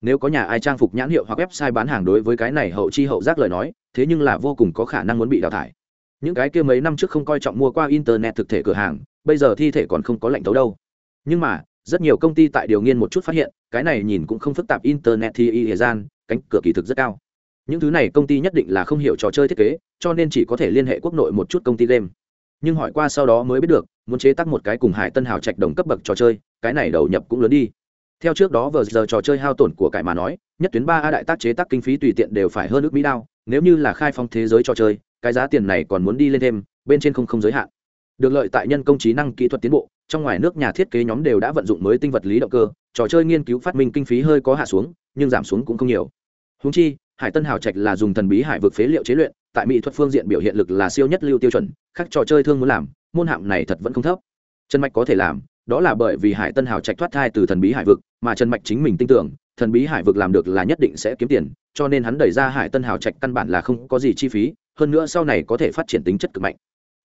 Nếu có nhà ai trang phục nhãn hiệu hoặc website bán hàng đối với cái này hậu chi hậu giác lời nói, thế nhưng là vô cùng có khả năng muốn bị đào thải. Những cái kia mấy năm trước không coi trọng mua qua internet thực thể cửa hàng, bây giờ thi thể còn không có lệnh tấu đâu. Nhưng mà, rất nhiều công ty tại điều nghiên một chút phát hiện, cái này nhìn cũng không phức tạp, internet thì y gian, cánh cửa kỳ thực rất cao những thứ này công ty nhất định là không hiểu trò chơi thiết kế, cho nên chỉ có thể liên hệ quốc nội một chút công ty game. Nhưng hỏi qua sau đó mới biết được, muốn chế tác một cái cùng hải tân hào trạch đồng cấp bậc trò chơi, cái này đầu nhập cũng lớn đi. Theo trước đó vờ giờ trò chơi hao tổn của cải mà nói, nhất tuyến ba a đại tác chế tác kinh phí tùy tiện đều phải hơn ước mỹ đao, nếu như là khai phong thế giới trò chơi, cái giá tiền này còn muốn đi lên thêm, bên trên không không giới hạn. Được lợi tại nhân công trí năng kỹ thuật tiến bộ, trong ngoài nước nhà thiết kế nhóm đều đã vận dụng mới tinh vật lý động cơ, trò chơi nghiên cứu phát minh kinh phí hơi có hạ xuống, nhưng giảm xuống cũng không nhiều. Húng chi hải tân hào trạch là dùng thần bí hải vực phế liệu chế luyện, tại mỹ thuật phương diện biểu hiện lực là siêu nhất lưu tiêu chuẩn các trò chơi thương muốn làm, môn hạng này thật vẫn không thấp. Trần mạch có thể làm, đó là bởi vì hải tân hào trạch thoát thai từ thần bí hải vực, mà trần mạch chính mình tin tưởng, thần bí hải vực làm được là nhất định sẽ kiếm tiền, cho nên hắn đẩy ra hải tân hào trạch căn bản là không có gì chi phí, hơn nữa sau này có thể phát triển tính chất cực mạnh.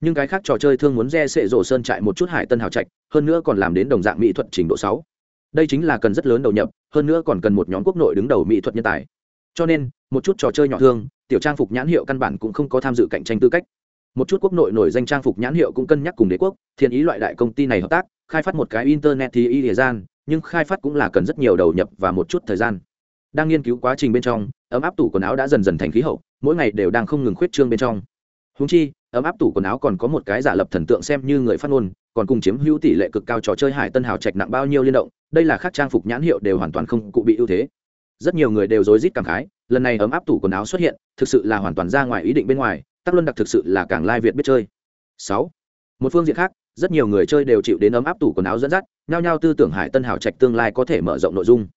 Nhưng cái khác trò chơi thương muốn re sệ rổ sơn trại một chút hải tân hào trạch, hơn nữa còn làm đến đồng dạng mỹ thuật trình độ sáu. Đây chính là cần rất lớn đầu nhập, hơn nữa còn cần một nhóm quốc nội đứng đầu mỹ thuật nhân tài. Cho nên một chút trò chơi nhỏ thương, tiểu trang phục nhãn hiệu căn bản cũng không có tham dự cạnh tranh tư cách. Một chút quốc nội nổi danh trang phục nhãn hiệu cũng cân nhắc cùng đế quốc thiên ý loại đại công ty này hợp tác, khai phát một cái internet thì y thời gian, nhưng khai phát cũng là cần rất nhiều đầu nhập và một chút thời gian. Đang nghiên cứu quá trình bên trong, ấm áp tủ quần áo đã dần dần thành khí hậu, mỗi ngày đều đang không ngừng khuyết trương bên trong. Húng chi, ấm áp tủ quần áo còn có một cái giả lập thần tượng xem như người phát ngôn, còn cùng chiếm hữu tỷ lệ cực cao trò chơi hải tân hào trạch nặng bao nhiêu liên động, đây là khác trang phục nhãn hiệu đều hoàn toàn không cụ bị ưu thế rất nhiều người đều rối rít cảm khái, lần này ấm áp tủ quần áo xuất hiện, thực sự là hoàn toàn ra ngoài ý định bên ngoài, tắc luân đặc thực sự là càng lai việt biết chơi. Sáu, một phương diện khác, rất nhiều người chơi đều chịu đến ấm áp tủ quần áo dẫn dắt, nhao nhao tư tưởng hải tân hảo trạch tương lai có thể mở rộng nội dung.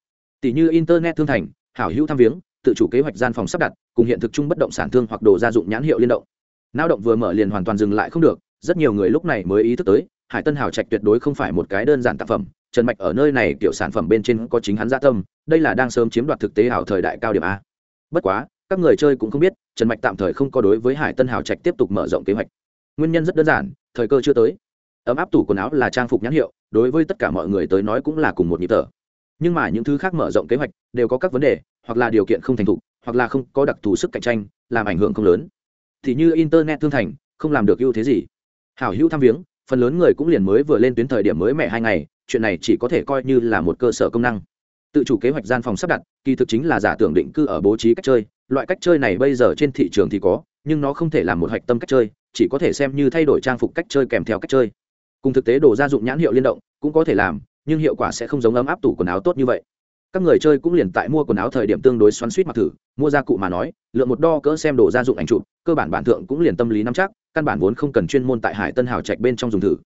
Tỷ như internet thương thành, hảo hữu tham viếng, tự chủ kế hoạch gian phòng sắp đặt, cùng hiện thực chung bất động sản thương hoặc đồ gia dụng nhãn hiệu liên động. Lao động vừa mở liền hoàn toàn dừng lại không được, rất nhiều người lúc này mới ý thức tới, hải tân hảo trạch tuyệt đối không phải một cái đơn giản tác phẩm trần mạch ở nơi này kiểu sản phẩm bên trên có chính hắn gia tâm, đây là đang sớm chiếm đoạt thực tế hảo thời đại cao điểm a. Bất quá, các người chơi cũng không biết, trần mạch tạm thời không có đối với hải tân hảo trạch tiếp tục mở rộng kế hoạch. Nguyên nhân rất đơn giản, thời cơ chưa tới. Ấm áp tủ quần áo là trang phục nhãn hiệu, đối với tất cả mọi người tới nói cũng là cùng một nhịp thở. Nhưng mà những thứ khác mở rộng kế hoạch đều có các vấn đề, hoặc là điều kiện không thành thục, hoặc là không có đặc thù sức cạnh tranh, làm ảnh hưởng không lớn. Thì như internet thương thành, không làm được ưu thế gì. Hảo hữu tham viếng, phần lớn người cũng liền mới vừa lên tuyến thời điểm mới mẻ hai ngày chuyện này chỉ có thể coi như là một cơ sở công năng. Tự chủ kế hoạch gian phòng sắp đặt, kỳ thực chính là giả tưởng định cư ở bố trí cách chơi. Loại cách chơi này bây giờ trên thị trường thì có, nhưng nó không thể làm một hạch tâm cách chơi, chỉ có thể xem như thay đổi trang phục cách chơi kèm theo cách chơi. Cùng thực tế đồ gia dụng nhãn hiệu liên động, cũng có thể làm, nhưng hiệu quả sẽ không giống ấm áp tủ quần áo tốt như vậy. Các người chơi cũng liền tại mua quần áo thời điểm tương đối xoắn suýt mặc thử, mua gia cụ mà nói, lượng một đo cỡ xem đồ gia dụng ảnh chụp, cơ bản bản thượng cũng liền tâm lý nắm chắc, căn bản vốn không cần chuyên môn tại hải tân hào trạch bên trong dùng thử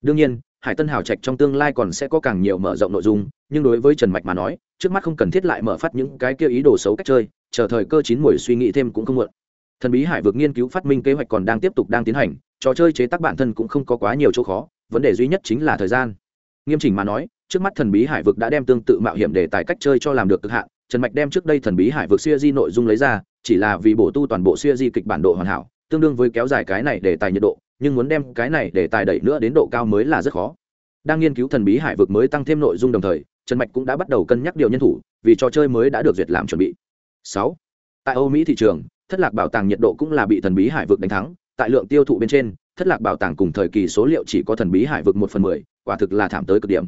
đương nhiên, hải tân hào trạch trong tương lai còn sẽ có càng nhiều mở rộng nội dung, nhưng đối với trần mạch mà nói, trước mắt không cần thiết lại mở phát những cái kia ý đồ xấu cách chơi, chờ thời cơ chín mùi suy nghĩ thêm cũng không muộn. Thần bí hải vực nghiên cứu phát minh kế hoạch còn đang tiếp tục đang tiến hành, trò chơi chế tác bản thân cũng không có quá nhiều chỗ khó, vấn đề duy nhất chính là thời gian. Nghiêm chỉnh mà nói, trước mắt thần bí hải vực đã đem tương tự mạo hiểm để tài cách chơi cho làm được cực hạn, trần mạch đem trước đây thần bí hải vực siêu di nội dung lấy ra, chỉ là vì bổ tu toàn bộ siêu di kịch bản độ hoàn hảo, tương đương với kéo dài cái này để tài nhiệt độ nhưng muốn đem cái này để tài đẩy nữa đến độ cao mới là rất khó. Đang nghiên cứu thần bí hải vực mới tăng thêm nội dung đồng thời, trần mạch cũng đã bắt đầu cân nhắc điều nhân thủ, vì trò chơi mới đã được duyệt làm chuẩn bị. Sáu, tại âu mỹ thị trường, thất lạc bảo tàng nhiệt độ cũng là bị thần bí hải vực đánh thắng, tại lượng tiêu thụ bên trên, thất lạc bảo tàng cùng thời kỳ số liệu chỉ có thần bí hải vực một phần mười, quả thực là thảm tới cực điểm.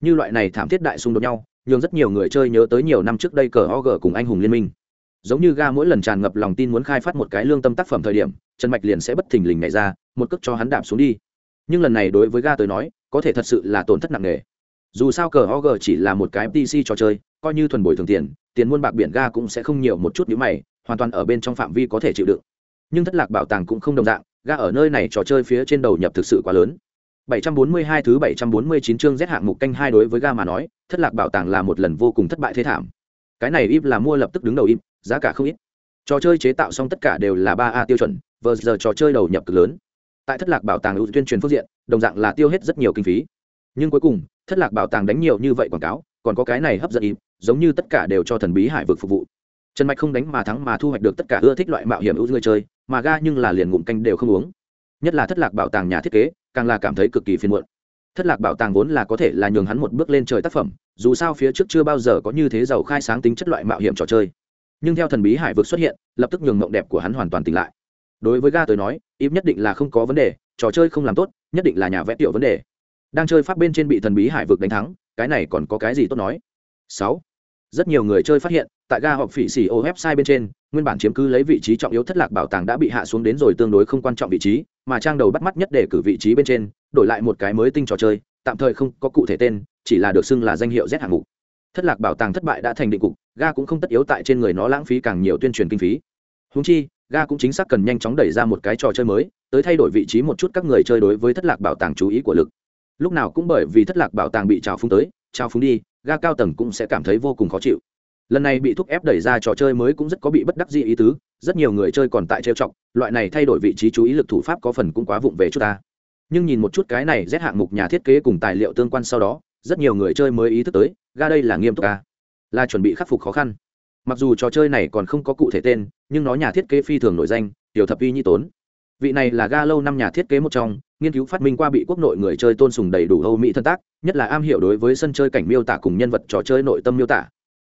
Như loại này thảm thiết đại xung đột nhau nhưng rất nhiều người chơi nhớ tới nhiều năm trước đây cờ og cùng anh hùng liên minh giống như ga mỗi lần tràn ngập lòng tin muốn khai phát một cái lương tâm tác phẩm thời điểm trần mạch liền sẽ bất thình lình nhảy ra một cước cho hắn đạp xuống đi. Nhưng lần này đối với ga tới nói có thể thật sự là tổn thất nặng nề. Dù sao cờ og chỉ là một cái pc trò chơi coi như thuần bồi thường tiền tiền muôn bạc biển ga cũng sẽ không nhiều một chút nhữ mày hoàn toàn ở bên trong phạm vi có thể chịu đựng. Nhưng thất lạc bảo tàng cũng không đồng dạng ga ở nơi này trò chơi phía trên đầu nhập thực sự quá lớn. 742 thứ 749 chương Z hạng mục canh hai đối với ga mà nói, thất lạc bảo tàng là một lần vô cùng thất bại thế thảm. Cái này Ip là mua lập tức đứng đầu im, giá cả không ít. Trò chơi chế tạo xong tất cả đều là ba a tiêu chuẩn, vờ giờ trò chơi đầu nhập cực lớn. Tại thất lạc bảo tàng ưu tuyên truyền phương diện, đồng dạng là tiêu hết rất nhiều kinh phí. Nhưng cuối cùng, thất lạc bảo tàng đánh nhiều như vậy quảng cáo, còn có cái này hấp dẫn im, giống như tất cả đều cho thần bí hải vực phục vụ. Trần Mạch không đánh mà thắng mà thu hoạch được tất cả ưa thích loại mạo hiểm ưu người chơi, mà ga nhưng là liền ngụm canh đều không uống. Nhất là thất lạc bảo tàng nhà thiết kế, càng là cảm thấy cực kỳ phiền muộn thất lạc bảo tàng vốn là có thể là nhường hắn một bước lên trời tác phẩm dù sao phía trước chưa bao giờ có như thế giàu khai sáng tính chất loại mạo hiểm trò chơi nhưng theo thần bí hải vực xuất hiện, lập tức nhường mộng đẹp của hắn hoàn toàn tỉnh lại. Đối với ga tới nói, ít nhất định là không có vấn đề, trò chơi không làm tốt, nhất định là nhà vẽ tiểu vấn đề. Đang chơi pháp bên trên bị thần bí hải vực đánh thắng, cái này còn có cái gì tốt nói? Sáu. Rất nhiều người chơi phát hiện, tại ga họp phỉ xỉ ô website bên trên, nguyên bản chiếm cứ lấy vị trí trọng yếu thất lạc bảo tàng đã bị hạ xuống đến rồi tương đối không quan trọng vị trí, mà trang đầu bắt mắt nhất để cử vị trí bên trên, đổi lại một cái mới tinh trò chơi, tạm thời không có cụ thể tên, chỉ là được xưng là danh hiệu z hạng mục thất lạc bảo tàng thất bại đã thành định cục, ga cũng không tất yếu tại trên người nó lãng phí càng nhiều tuyên truyền kinh phí. Húng chi, ga cũng chính xác cần nhanh chóng đẩy ra một cái trò chơi mới, tới thay đổi vị trí một chút các người chơi đối với thất lạc bảo tàng chú ý của lực. Lúc nào cũng bởi vì thất lạc bảo tàng bị trào phúng tới, trào phúng đi, ga cao tầng cũng sẽ cảm thấy vô cùng khó chịu. Lần này bị thúc ép đẩy ra trò chơi mới cũng rất có bị bất đắc dĩ ý tứ, rất nhiều người chơi còn tại trêu chọc, loại này thay đổi vị trí chú ý lực thủ pháp có phần cũng quá vụng về chút ta. Nhưng nhìn một chút cái này rét hạng mục nhà thiết kế cùng tài liệu tương quan sau đó, rất nhiều người chơi mới ý thức tới ga đây là nghiêm túc ca. Là chuẩn bị khắc phục khó khăn. Mặc dù trò chơi này còn không có cụ thể tên, nhưng nó nhà thiết kế phi thường nổi danh, tiểu thập Y nhi tốn. Vị này là ga lâu năm nhà thiết kế một trong, nghiên cứu phát minh qua bị quốc nội người chơi tôn sùng đầy đủ âu mỹ thân tác, nhất là am hiểu đối với sân chơi cảnh miêu tả cùng nhân vật trò chơi nội tâm miêu tả.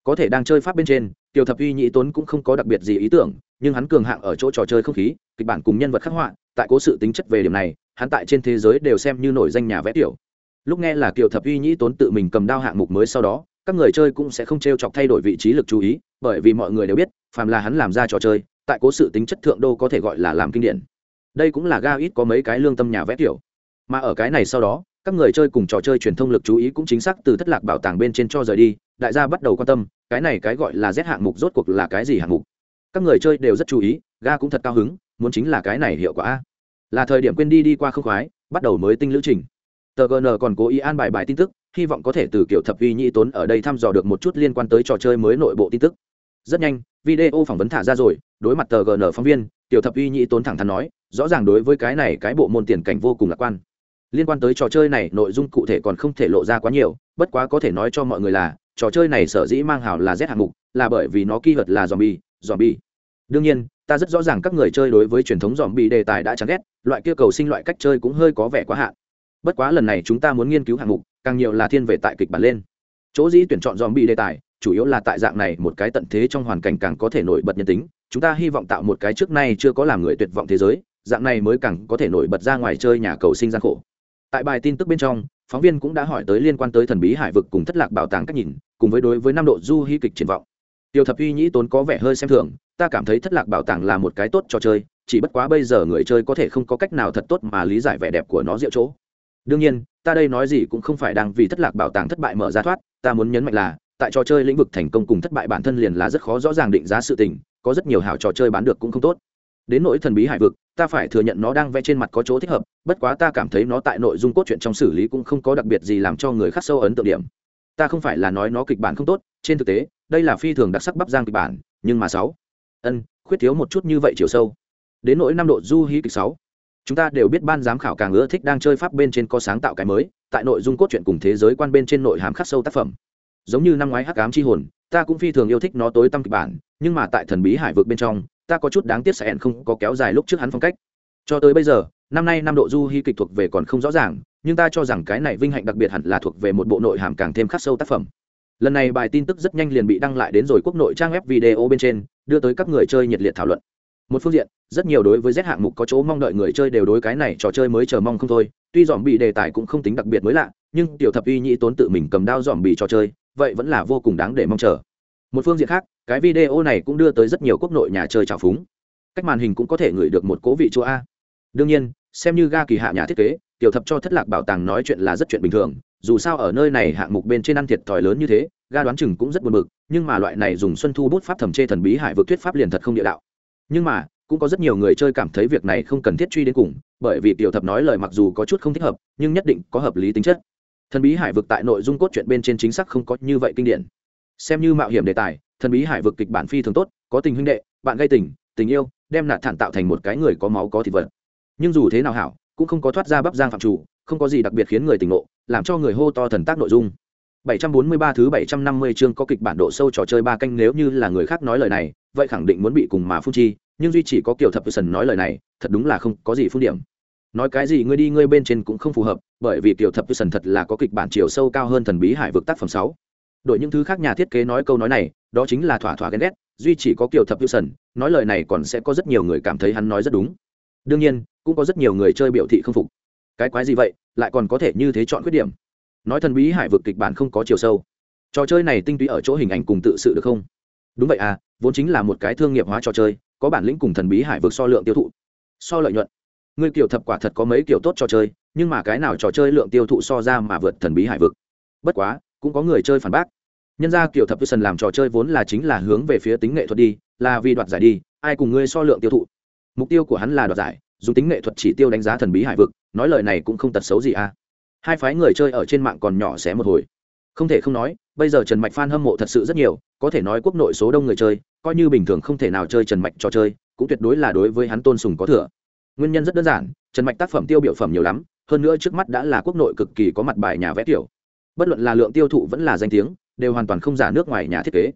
Có thể đang chơi pháp bên trên, tiểu thập Y nhị tốn cũng không có đặc biệt gì ý tưởng, nhưng hắn cường hạng ở chỗ trò chơi không khí, kịch bản cùng nhân vật khắc họa, tại cố sự tính chất về điểm này, hắn tại trên thế giới đều xem như nổi danh nhà vẽ tiểu lúc nghe là kiều thập uy nhĩ tốn tự mình cầm đao hạng mục mới sau đó, các người chơi cũng sẽ không t r e o chọc thay đổi vị trí lực chú ý, bởi vì mọi người đều biết, phàm là hắn làm ra trò chơi, tại cố sự tính chất thượng đô có thể gọi là làm kinh điển. Đây cũng là ga ít có mấy cái lương tâm nhà vẽ tiểu. Mà ở cái này sau đó, các người chơi cùng trò chơi truyền thông lực chú ý cũng chính xác từ thất lạc bảo tàng bên trên cho rời đi, đại gia bắt đầu quan tâm, cái này cái gọi là z hạng mục rốt cuộc là cái gì hạng mục. Các người chơi đều rất chú ý, ga cũng thật cao hứng, muốn chính là cái này hiệu quả. Là thời điểm quên đi đi qua không khoái, bắt đầu mới tinh lữ trình tờ gn còn cố ý an bài bài tin tức, hy vọng có thể từ kiểu thập vi nhĩ tốn ở đây thăm dò được một chút liên quan tới trò chơi mới nội bộ tin tức. Rất nhanh, video phỏng vấn thả ra rồi, đối mặt tờ gn phóng viên tiểu thập uy nhĩ tốn thẳng thắn nói, rõ ràng đối với cái này cái bộ môn tiền cảnh vô cùng lạc quan. Liên quan tới trò chơi này, nội dung cụ thể còn không thể lộ ra quá nhiều, bất quá có thể nói cho mọi người là, trò chơi này sở dĩ mang hào là z hạng mục, là bởi vì nó kỳ vật là dòm bi dòm bi đương nhiên, ta rất rõ ràng các người chơi đối với truyền thống dòm bi đề tài đã chán ghét, loại kia cầu sinh loại cách chơi cũng hơi có vẻ quá hạn bất quá lần này chúng ta muốn nghiên cứu hạng mục, càng nhiều là thiên về tại kịch bản lên. Chỗ dĩ tuyển chọn dòm bi đề tài, chủ yếu là tại dạng này một cái tận thế trong hoàn cảnh càng có thể nổi bật nhân tính, chúng ta hy vọng tạo một cái trước nay chưa có làm người tuyệt vọng thế giới, dạng này mới càng có thể nổi bật ra ngoài chơi nhà cầu sinh gian khổ. Tại bài tin tức bên trong, phóng viên cũng đã hỏi tới liên quan tới thần bí hải vực cùng thất lạc bảo tàng cách nhìn, cùng với đối với năm độ du hy kịch triển vọng. Tiêu thập uy nhĩ tốn có vẻ hơi xem thường, ta cảm thấy thất lạc bảo tàng là một cái tốt trò chơi, chỉ bất quá bây giờ người chơi có thể không có cách nào thật tốt mà lý giải vẻ đẹp của nó diệu chỗ đương nhiên, ta đây nói gì cũng không phải đang vì thất lạc bảo tàng thất bại mở ra thoát, ta muốn nhấn mạnh là, tại trò chơi lĩnh vực thành công cùng thất bại bản thân liền là rất khó rõ ràng định giá sự tình, có rất nhiều hảo trò chơi bán được cũng không tốt. Đến nỗi thần bí hải vực, ta phải thừa nhận nó đang vẽ trên mặt có chỗ thích hợp, bất quá ta cảm thấy nó tại nội dung cốt truyện trong xử lý cũng không có đặc biệt gì làm cho người khác sâu ấn tượng điểm. Ta không phải là nói nó kịch bản không tốt, trên thực tế, đây là phi thường đặc sắc bắp giang kịch bản, nhưng mà sáu. Ân, khuyết thiếu một chút như vậy chiều sâu. Đến nỗi năm độ du hí kịch sáu chúng ta đều biết ban giám khảo càng ưa thích đang chơi pháp bên trên có sáng tạo cái mới, tại nội dung cốt truyện cùng thế giới quan bên trên nội hàm khắc sâu tác phẩm. Giống như năm ngoái hắc ám chi hồn, ta cũng phi thường yêu thích nó tối tâm kịch bản, nhưng mà tại thần bí hải vực bên trong, ta có chút đáng tiếc sẽ không có kéo dài lúc trước hắn phong cách. Cho tới bây giờ, năm nay năm độ du hy kịch thuộc về còn không rõ ràng, nhưng ta cho rằng cái này vinh hạnh đặc biệt hẳn là thuộc về một bộ nội hàm càng thêm khắc sâu tác phẩm. Lần này bài tin tức rất nhanh liền bị đăng lại đến rồi quốc nội trang web video bên trên, đưa tới các người chơi nhiệt liệt thảo luận một phương diện, rất nhiều đối với z hạng mục có chỗ mong đợi người chơi đều đối cái này trò chơi mới chờ mong không thôi. Tuy dòm bị đề tài cũng không tính đặc biệt mới lạ, nhưng tiểu thập uy nhĩ tốn tự mình cầm đao dòm bị trò chơi, vậy vẫn là vô cùng đáng để mong chờ. Một phương diện khác, cái video này cũng đưa tới rất nhiều quốc nội nhà chơi trào phúng. Cách màn hình cũng có thể ngửi được một cố vị chúa a. Đương nhiên, xem như ga kỳ hạ nhà thiết kế, tiểu thập cho thất lạc bảo tàng nói chuyện là rất chuyện bình thường, dù sao ở nơi này hạng mục bên trên ăn thiệt thòi lớn như thế, ga đoán chừng cũng rất buồn bực, nhưng mà loại này dùng xuân thu bút pháp thẩm chê thần bí hải vực thuyết pháp liền thật không địa đạo nhưng mà, cũng có rất nhiều người chơi cảm thấy việc này không cần thiết truy đến cùng, bởi vì tiểu thập nói lời mặc dù có chút không thích hợp, nhưng nhất định có hợp lý tính chất. Thần bí hải vực tại nội dung cốt truyện bên trên chính xác không có như vậy kinh điển. Xem như mạo hiểm đề tài, thần bí hải vực kịch bản phi thường tốt, có tình huynh đệ, bạn gây tình tình yêu, đem nạt thản tạo thành một cái người có máu có thịt vật. Nhưng dù thế nào hảo, cũng không có thoát ra bắp giang phạm chủ, không có gì đặc biệt khiến người tỉnh ngộ, làm cho người hô to thần tác nội dung. 743 thứ 750 chương có kịch bản độ sâu trò chơi ba canh nếu như là người khác nói lời này, vậy khẳng định muốn bị cùng mà phun chi, nhưng duy chỉ có Kiều thập sần nói lời này, thật đúng là không có gì phun điểm. Nói cái gì ngươi đi, ngươi bên trên cũng không phù hợp, bởi vì tiểu thập sần thật là có kịch bản chiều sâu cao hơn thần bí hải vực tác phẩm sáu. Đội những thứ khác nhà thiết kế nói câu nói này, đó chính là thỏa thỏa ghen ghét, duy chỉ có Kiều thập sần, nói lời này còn sẽ có rất nhiều người cảm thấy hắn nói rất đúng. Đương nhiên, cũng có rất nhiều người chơi biểu thị không phục. Cái quái gì vậy, lại còn có thể như thế chọn khuyết điểm nói thần bí hải vực kịch bản không có chiều sâu. Trò chơi này tinh túy ở chỗ hình ảnh cùng tự sự được không? Đúng vậy à vốn chính là một cái thương nghiệp hóa trò chơi, có bản lĩnh cùng thần bí hải vực so lượng tiêu thụ, so lợi nhuận. Ngươi kiểu thập quả thật có mấy kiểu tốt trò chơi, nhưng mà cái nào trò chơi lượng tiêu thụ so ra mà vượt thần bí hải vực? Bất quá, cũng có người chơi phản bác. Nhân ra kiểu thập sân làm trò chơi vốn là chính là hướng về phía tính nghệ thuật đi, là vì đoạt giải đi, ai cùng ngươi so lượng tiêu thụ? Mục tiêu của hắn là đoạt giải, dùng tính nghệ thuật chỉ tiêu đánh giá thần bí hải vực, nói lời này cũng không tật xấu gì à hai phái người chơi ở trên mạng còn nhỏ xé một hồi. Không thể không nói, bây giờ trần mạch f a n hâm mộ thật sự rất nhiều, có thể nói quốc nội số đông người chơi, coi như bình thường không thể nào chơi trần mạch trò chơi, cũng tuyệt đối là đối với hắn tôn sùng có thừa. Nguyên nhân rất đơn giản, trần mạch tác phẩm tiêu biểu phẩm nhiều lắm, hơn nữa trước mắt đã là quốc nội cực kỳ có mặt bài nhà vẽ kiểu bất luận là lượng tiêu thụ vẫn là danh tiếng, đều hoàn toàn không giả nước ngoài nhà thiết kế.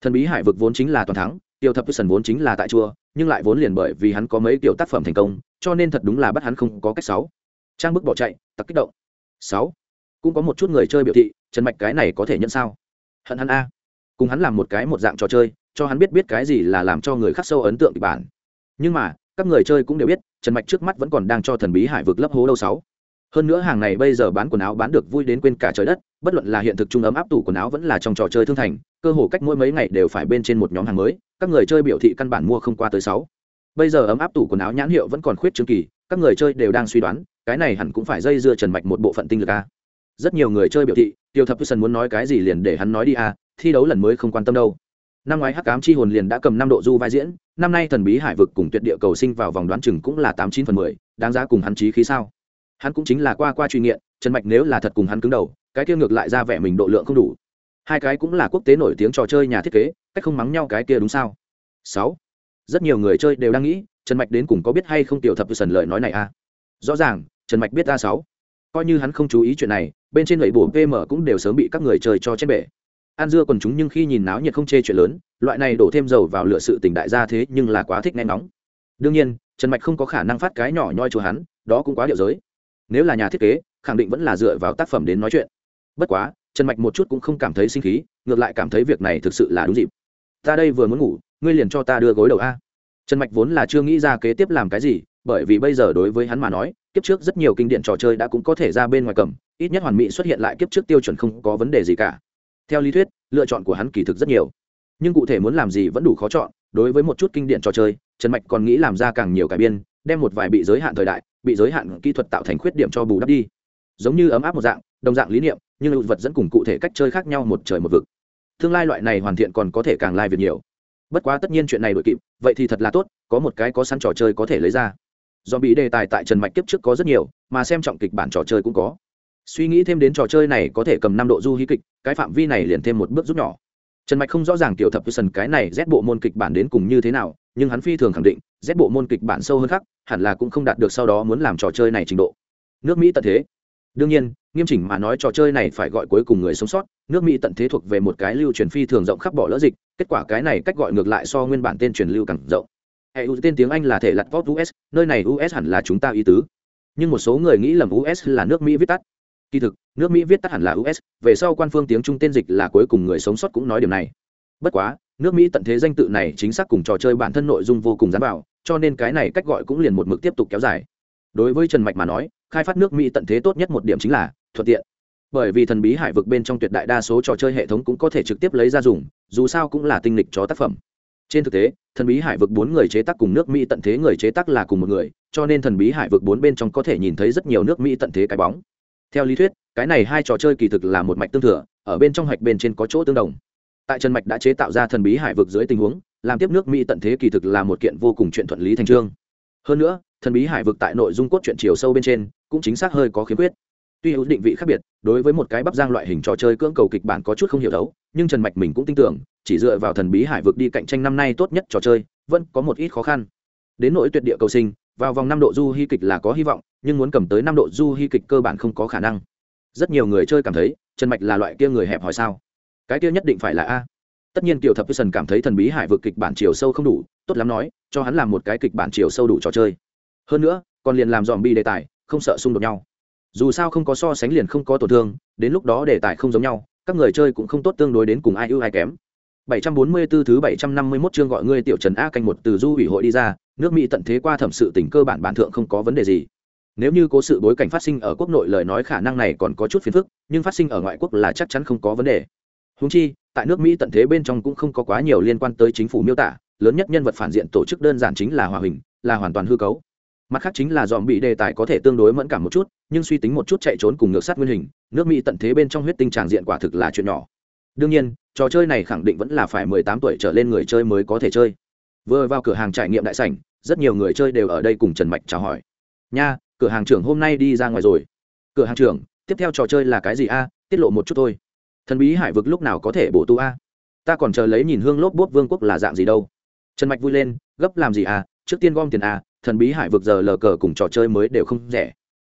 Thần bí hải vực vốn chính là toàn thắng, tiêu thập sần vốn chính là tại chua, nhưng lại vốn liền bởi vì hắn có mấy kiểu tác phẩm thành công, cho nên thật đúng là bắt hắn không có cách sáu. Trang bức bỏ chạy tặc kích động sáu. Cũng có một chút người chơi biểu thị, trần mạch cái này có thể nhận sao? Hận hắn a. Cùng hắn làm một cái một dạng trò chơi, cho hắn biết biết cái gì là làm cho người khác sâu ấn tượng kịch bản. Nhưng mà, các người chơi cũng đều biết, trần mạch trước mắt vẫn còn đang cho thần bí hải vực lấp hố đâu sáu. Hơn nữa hàng này bây giờ bán quần áo bán được vui đến quên cả trời đất, bất luận là hiện thực trung ấm áp tủ quần áo vẫn là trong trò chơi thương thành, cơ hồ cách mỗi mấy ngày đều phải bên trên một nhóm hàng mới, các người chơi biểu thị căn bản mua không qua tới sáu. Bây giờ ấm áp tủ quần áo nhãn hiệu vẫn còn khuyết chương kỳ các người chơi đều đang suy đoán, cái này hẳn cũng phải dây dưa trần mạch một bộ phận tinh lực a. Rất nhiều người chơi biểu thị, tiêu thập sân muốn nói cái gì liền để hắn nói đi a, thi đấu lần mới không quan tâm đâu. Năm ngoái hắc cám chi hồn liền đã cầm năm độ du vai diễn, năm nay thần bí hải vực cùng tuyệt địa cầu sinh vào vòng đoán chừng cũng là tám chín phần mười, đáng giá cùng hắn trí khí sao? Hắn cũng chính là qua qua truy nghiện, trần mạch nếu là thật cùng hắn cứng đầu, cái kia ngược lại ra vẻ mình độ lượng không đủ. Hai cái cũng là quốc tế nổi tiếng trò chơi nhà thiết kế, cách không mắng nhau cái kia đúng sao? Sáu rất nhiều người chơi đều đang nghĩ, trần mạch đến cùng có biết hay không tiểu thập sần lời nói này à? Rõ ràng, trần mạch biết a sáu. Coi như hắn không chú ý chuyện này, bên trên lẩy bổ pm cũng đều sớm bị các người chơi cho chết bể. An dưa còn chúng nhưng khi nhìn náo nhiệt không chê chuyện lớn, loại này đổ thêm dầu vào lửa sự tình đại gia thế nhưng là quá thích nghe nóng đương nhiên, trần mạch không có khả năng phát cái nhỏ nhoi cho hắn, đó cũng quá điệu giới. Nếu là nhà thiết kế, khẳng định vẫn là dựa vào tác phẩm đến nói chuyện. Bất quá, trần mạch một chút cũng không cảm thấy sinh khí, ngược lại cảm thấy việc này thực sự là đúng dịp. Ta đây vừa muốn ngủ ngươi liền cho ta đưa gối đầu a. Trần mạch vốn là chưa nghĩ ra kế tiếp làm cái gì, bởi vì bây giờ đối với hắn mà nói, kiếp trước rất nhiều kinh điển trò chơi đã cũng có thể ra bên ngoài cầm, ít nhất hoàn mỹ xuất hiện lại kiếp trước tiêu chuẩn không có vấn đề gì cả. Theo lý thuyết, lựa chọn của hắn kỳ thực rất nhiều. Nhưng cụ thể muốn làm gì vẫn đủ khó chọn, đối với một chút kinh điển trò chơi, trần mạch còn nghĩ làm ra càng nhiều cải biên, đem một vài bị giới hạn thời đại, bị giới hạn kỹ thuật tạo thành khuyết điểm cho bù đắp đi. Giống như ấm áp một dạng, đồng dạng lý niệm, nhưng vật dẫn cùng cụ thể cách chơi khác nhau một trời một vực. Tương lai loại này hoàn thiện còn có thể càng lai việc nhiều bất quá tất nhiên chuyện này đội kịp, vậy thì thật là tốt, có một cái có sẵn trò chơi có thể lấy ra. Do bị đề tài tại trần mạch kiếp trước có rất nhiều, mà xem trọng kịch bản trò chơi cũng có. Suy nghĩ thêm đến trò chơi này có thể cầm năm độ du hí kịch, cái phạm vi này liền thêm một bước rút nhỏ. Trần mạch không rõ ràng tiểu thập sân cái này rét bộ môn kịch bản đến cùng như thế nào, nhưng hắn phi thường khẳng định rét bộ môn kịch bản sâu hơn khác hẳn là cũng không đạt được sau đó muốn làm trò chơi này trình độ. Nước mỹ tận thế. Đương nhiên, nghiêm chỉnh mà nói trò chơi này phải gọi cuối cùng người sống sót nước mỹ tận thế thuộc về một cái lưu truyền phi thường rộng khắp bỏ lỡ dịch, kết quả cái này cách gọi ngược lại so nguyên bản tên truyền lưu càng rộng. Hệ tên tiếng anh là thể lặt vót us nơi này us hẳn là chúng ta ý tứ. Nhưng một số người nghĩ lầm us là nước mỹ viết tắt. Kỳ thực, nước mỹ viết tắt hẳn là us về sau quan phương tiếng trung tên dịch là cuối cùng người sống sót cũng nói điều này. Bất quá, nước mỹ tận thế danh tự này chính xác cùng trò chơi bản thân nội dung vô cùng dám vào, cho nên cái này cách gọi cũng liền một mực tiếp tục kéo dài. Đối với trần mạch mà nói, khai phát nước mỹ tận thế tốt nhất một điểm chính là thuận tiện bởi vì thần bí hải vực bên trong tuyệt đại đa số trò chơi hệ thống cũng có thể trực tiếp lấy ra dùng, dù sao cũng là tinh lịch cho tác phẩm. Trên thực tế, thần bí hải vực bốn người chế tác cùng nước mỹ tận thế người chế tác là cùng một người, cho nên thần bí hải vực bốn bên trong có thể nhìn thấy rất nhiều nước mỹ tận thế cái bóng. Theo lý thuyết, cái này hai trò chơi kỳ thực là một mạch tương thừa, ở bên trong hạch bên trên có chỗ tương đồng. Tại trần mạch đã chế tạo ra thần bí hải vực dưới tình huống, làm tiếp nước mỹ tận thế kỳ thực là một kiện vô cùng chuyện thuận lý thành trương. Hơn nữa, thần bí hải vực tại nội dung cốt truyện chiều sâu bên trên, cũng chính xác hơi có khiếm khuyết tuy hữu định vị khác biệt, đối với một cái bắp giang loại hình trò chơi cưỡng cầu kịch bản có chút không hiểu đấu nhưng trần mạch mình cũng tin tưởng, chỉ dựa vào thần bí hải vực đi cạnh tranh năm nay tốt nhất trò chơi, vẫn có một ít khó khăn. Đến nỗi tuyệt địa cầu sinh, vào vòng năm độ du hy kịch là có hy vọng, nhưng muốn cầm tới năm độ du hy kịch cơ bản không có khả năng. Rất nhiều người chơi cảm thấy, trần mạch là loại kia người hẹp hỏi sao? Cái kia nhất định phải là a. Tất nhiên kiều thập sơn cảm thấy thần bí hải vực kịch bản chiều sâu không đủ, tốt lắm nói, cho hắn làm một cái kịch bản chiều sâu đủ trò chơi. Hơn nữa, còn liền làm dòm bi đề tài, không sợ xung đột nhau dù sao không có so sánh liền không có tổn thương đến lúc đó đề tài không giống nhau các người chơi cũng không tốt tương đối đến cùng ai ưu ai kém 744 thứ 751 chương gọi ngươi tiểu Trần A canh một từ du ủy hội đi ra, nước Mỹ tận thế qua thẩm sự tình cơ bản bản thượng không có vấn đề gì. Nếu như cố sự bối cảnh phát sinh ở quốc nội lời nói khả năng này còn có chút phiền phức, nhưng phát sinh ở ngoại quốc là chắc chắn không có vấn đề. Huống chi, tại nước Mỹ tận thế bên trong cũng không có quá nhiều liên quan tới chính phủ miêu tả, lớn nhất nhân vật phản diện tổ chức đơn giản chính là hòa hình, là hoàn toàn hư cấu. Mặt khác chính là dòm bị đề tài có thể tương đối mẫn cảm một chút, nhưng suy tính một chút chạy trốn cùng ngược sát nguyên hình, nước Mỹ tận thế bên trong huyết tinh tràng diện quả thực là chuyện nhỏ. Đương nhiên trò chơi này khẳng định vẫn là phải mười tám tuổi trở lên người chơi mới có thể chơi. Vừa vào cửa hàng trải nghiệm đại sảnh rất nhiều người chơi đều ở đây cùng trần mạch chào hỏi. Nha cửa hàng trưởng hôm nay đi ra ngoài rồi. Cửa hàng trưởng tiếp theo trò chơi là cái gì a? Tiết lộ một chút thôi. Thần bí hải vực lúc nào có thể bổ tu a? Ta còn chờ lấy nhìn hương lốp bốt vương quốc là dạng gì đâu. Trần mạch vui lên gấp làm gì a? Trước tiên gom tiền a thần bí hải vực giờ lờ cờ cùng trò chơi mới đều không rẻ.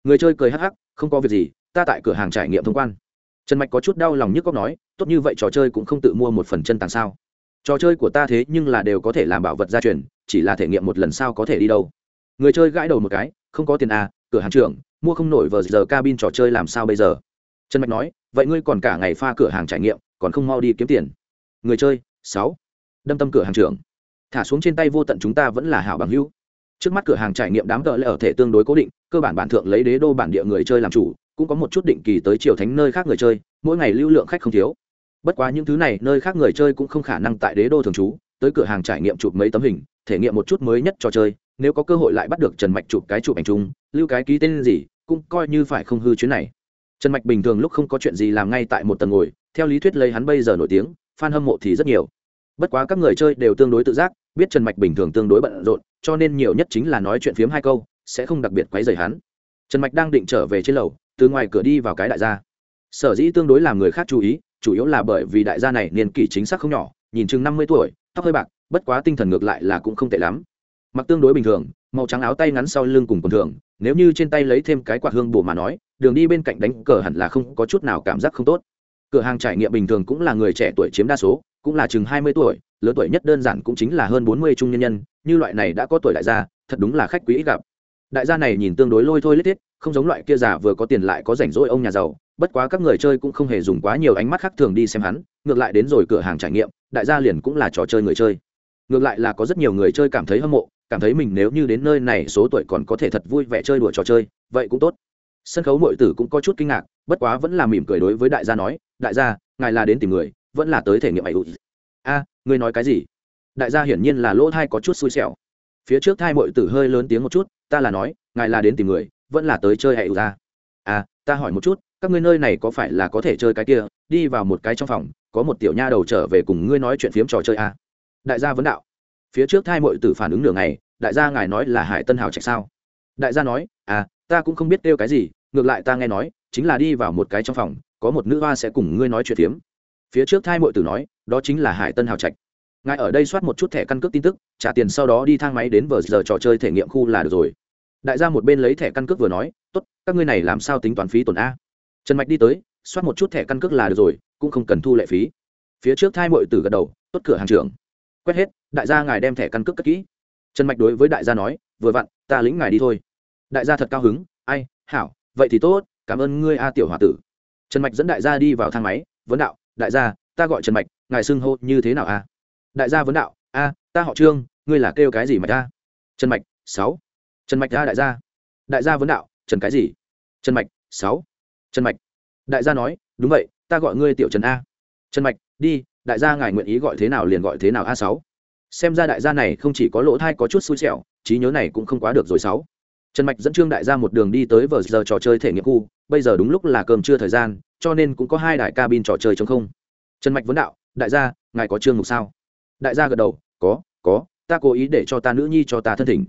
Người chơi cười hắc hắc, không có việc gì, ta tại cửa hàng trải nghiệm thông quan. Trần mạch có chút đau lòng nhức cóc nói, tốt như vậy trò chơi cũng không tự mua một phần chân tàng sao? Trò chơi của ta thế nhưng là đều có thể làm bảo vật gia truyền, chỉ là thể nghiệm một lần sao có thể đi đâu? Người chơi gãi đầu một cái, không có tiền à cửa hàng trưởng, mua không nổi vờ giờ cabin trò chơi làm sao bây giờ? Trần mạch nói, vậy ngươi còn cả ngày pha cửa hàng trải nghiệm, còn không mau đi kiếm tiền. Người chơi, sáu. Đâm tâm cửa hàng trưởng. Thả xuống trên tay vô tận chúng ta vẫn là hảo bằng hữu trước mắt cửa hàng trải nghiệm đám cỡ lệ ở thể tương đối cố định, cơ bản bản thượng lấy đế đô bản địa người chơi làm chủ, cũng có một chút định kỳ tới triều thánh nơi khác người chơi, mỗi ngày lưu lượng khách không thiếu. Bất quá những thứ này, nơi khác người chơi cũng không khả năng tại đế đô thường trú, tới cửa hàng trải nghiệm chụp mấy tấm hình, thể nghiệm một chút mới nhất trò chơi, nếu có cơ hội lại bắt được trần mạch chụp cái chụp ảnh chung, lưu cái ký tên gì, cũng coi như phải không hư chuyến này. Trần mạch bình thường lúc không có chuyện gì làm ngay tại một tầng ngồi, theo lý thuyết lấy hắn bây giờ nổi tiếng f a n hâm mộ thì rất nhiều. Bất quá các người chơi đều tương đối tự giác biết trần mạch bình thường tương đối bận rộn, cho nên nhiều nhất chính là nói chuyện phiếm hai câu, sẽ không đặc biệt quấy rầy hắn. Trần mạch đang định trở về trên lầu, từ ngoài cửa đi vào cái đại gia. Sở dĩ tương đối làm người khác chú ý, chủ yếu là bởi vì đại gia này niên kỷ chính xác không nhỏ, nhìn chừng năm mươi tuổi, tóc hơi bạc, bất quá tinh thần ngược lại là cũng không tệ lắm. Mặc tương đối bình thường, màu trắng áo tay ngắn sau lưng cùng quần thường, nếu như trên tay lấy thêm cái quạt hương bù mà nói, đường đi bên cạnh đánh cờ hẳn là không có chút nào cảm giác không tốt. Cửa hàng trải nghiệm bình thường cũng là người trẻ tuổi chiếm đa số cũng là chừng hai mươi tuổi, lớn tuổi nhất đơn giản cũng chính là hơn bốn mươi trung nhân nhân, như loại này đã có tuổi đại gia, thật đúng là khách quý ít gặp. Đại gia này nhìn tương đối lôi thôi lết thiết, không giống loại kia già vừa có tiền lại có rảnh rỗi ông nhà giàu, bất quá các người chơi cũng không hề dùng quá nhiều ánh mắt khác thường đi xem hắn, ngược lại đến rồi cửa hàng trải nghiệm, đại gia liền cũng là trò chơi người chơi. Ngược lại là có rất nhiều người chơi cảm thấy hâm mộ, cảm thấy mình nếu như đến nơi này số tuổi còn có thể thật vui vẻ chơi đùa trò chơi, vậy cũng tốt. Sân khấu muội tử cũng có chút kinh ngạc, bất quá vẫn là mỉm cười đối với đại gia nói, đại gia, ngài là đến tìm người vẫn là tới thể nghiệm ẩy a à, ngươi nói cái gì? Đại gia hiển nhiên là lỗ thai có chút xui xẻo. Phía trước thai mội tử hơi lớn tiếng một chút ta là nói ngài là đến tìm người vẫn là tới chơi hệ ra. À ta hỏi một chút các ngươi nơi này có phải là có thể chơi cái kia đi vào một cái trong phòng có một tiểu nha đầu trở về cùng ngươi nói chuyện phiếm trò chơi à? đại gia vấn đạo. Phía trước thai mội tử phản ứng nửa ngày đại gia ngài nói là hải tân hào trạch sao? Đại gia nói à ta cũng không biết kêu cái gì ngược lại ta nghe nói chính là đi vào một cái trong phòng có một nữ hoa sẽ cùng ngươi nói chuyện phiếm phía trước thai mội tử nói, đó chính là hải tân hào trạch. Ngài ở đây soát một chút thẻ căn cước tin tức, trả tiền sau đó đi thang máy đến vờ giờ trò chơi thể nghiệm khu là được rồi. Đại gia một bên lấy thẻ căn cước vừa nói, tốt, các ngươi này làm sao tính toán phí tổn a? Trần mạch đi tới, soát một chút thẻ căn cước là được rồi, cũng không cần thu lệ phí. Phía trước thai mội tử gật đầu, tốt cửa hàng trưởng. Quét hết, đại gia ngài đem thẻ căn cước cất kỹ. Trần mạch đối với đại gia nói, vừa vặn, ta lĩnh ngài đi thôi. Đại gia thật cao hứng, ai, hảo, vậy thì tốt, cảm ơn ngươi a tiểu h o a tử. Trần mạch dẫn đại gia đi vào thang máy, vấn đạo đại gia, ta gọi trần mạch, ngài xưng hô như thế nào a đại gia vấn đạo, a, ta họ trương, ngươi là kêu cái gì mạch a trần mạch, sáu. Trần mạch a, đại gia. Đại gia vấn đạo, trần cái gì? Trần mạch, sáu. Trần mạch. Đại gia nói, đúng vậy, ta gọi ngươi tiểu trần a. Trần mạch, đi, đại gia ngài nguyện ý gọi thế nào liền gọi thế nào a, sáu. Xem ra đại gia này không chỉ có lỗ thai có chút xui xẻo, trí nhớ này cũng không quá được rồi, sáu. Trần mạch dẫn trương đại gia một đường đi tới vờ giờ trò chơi thể nghiệm khu, bây giờ đúng lúc là cơm trưa thời gian cho nên cũng có hai đại cabin trò chơi chống không. Trần mạch vấn đạo, đại gia, ngài có trương mục sao? Đại gia gật đầu, có có, ta cố ý để cho ta nữ nhi cho ta thân thỉnh.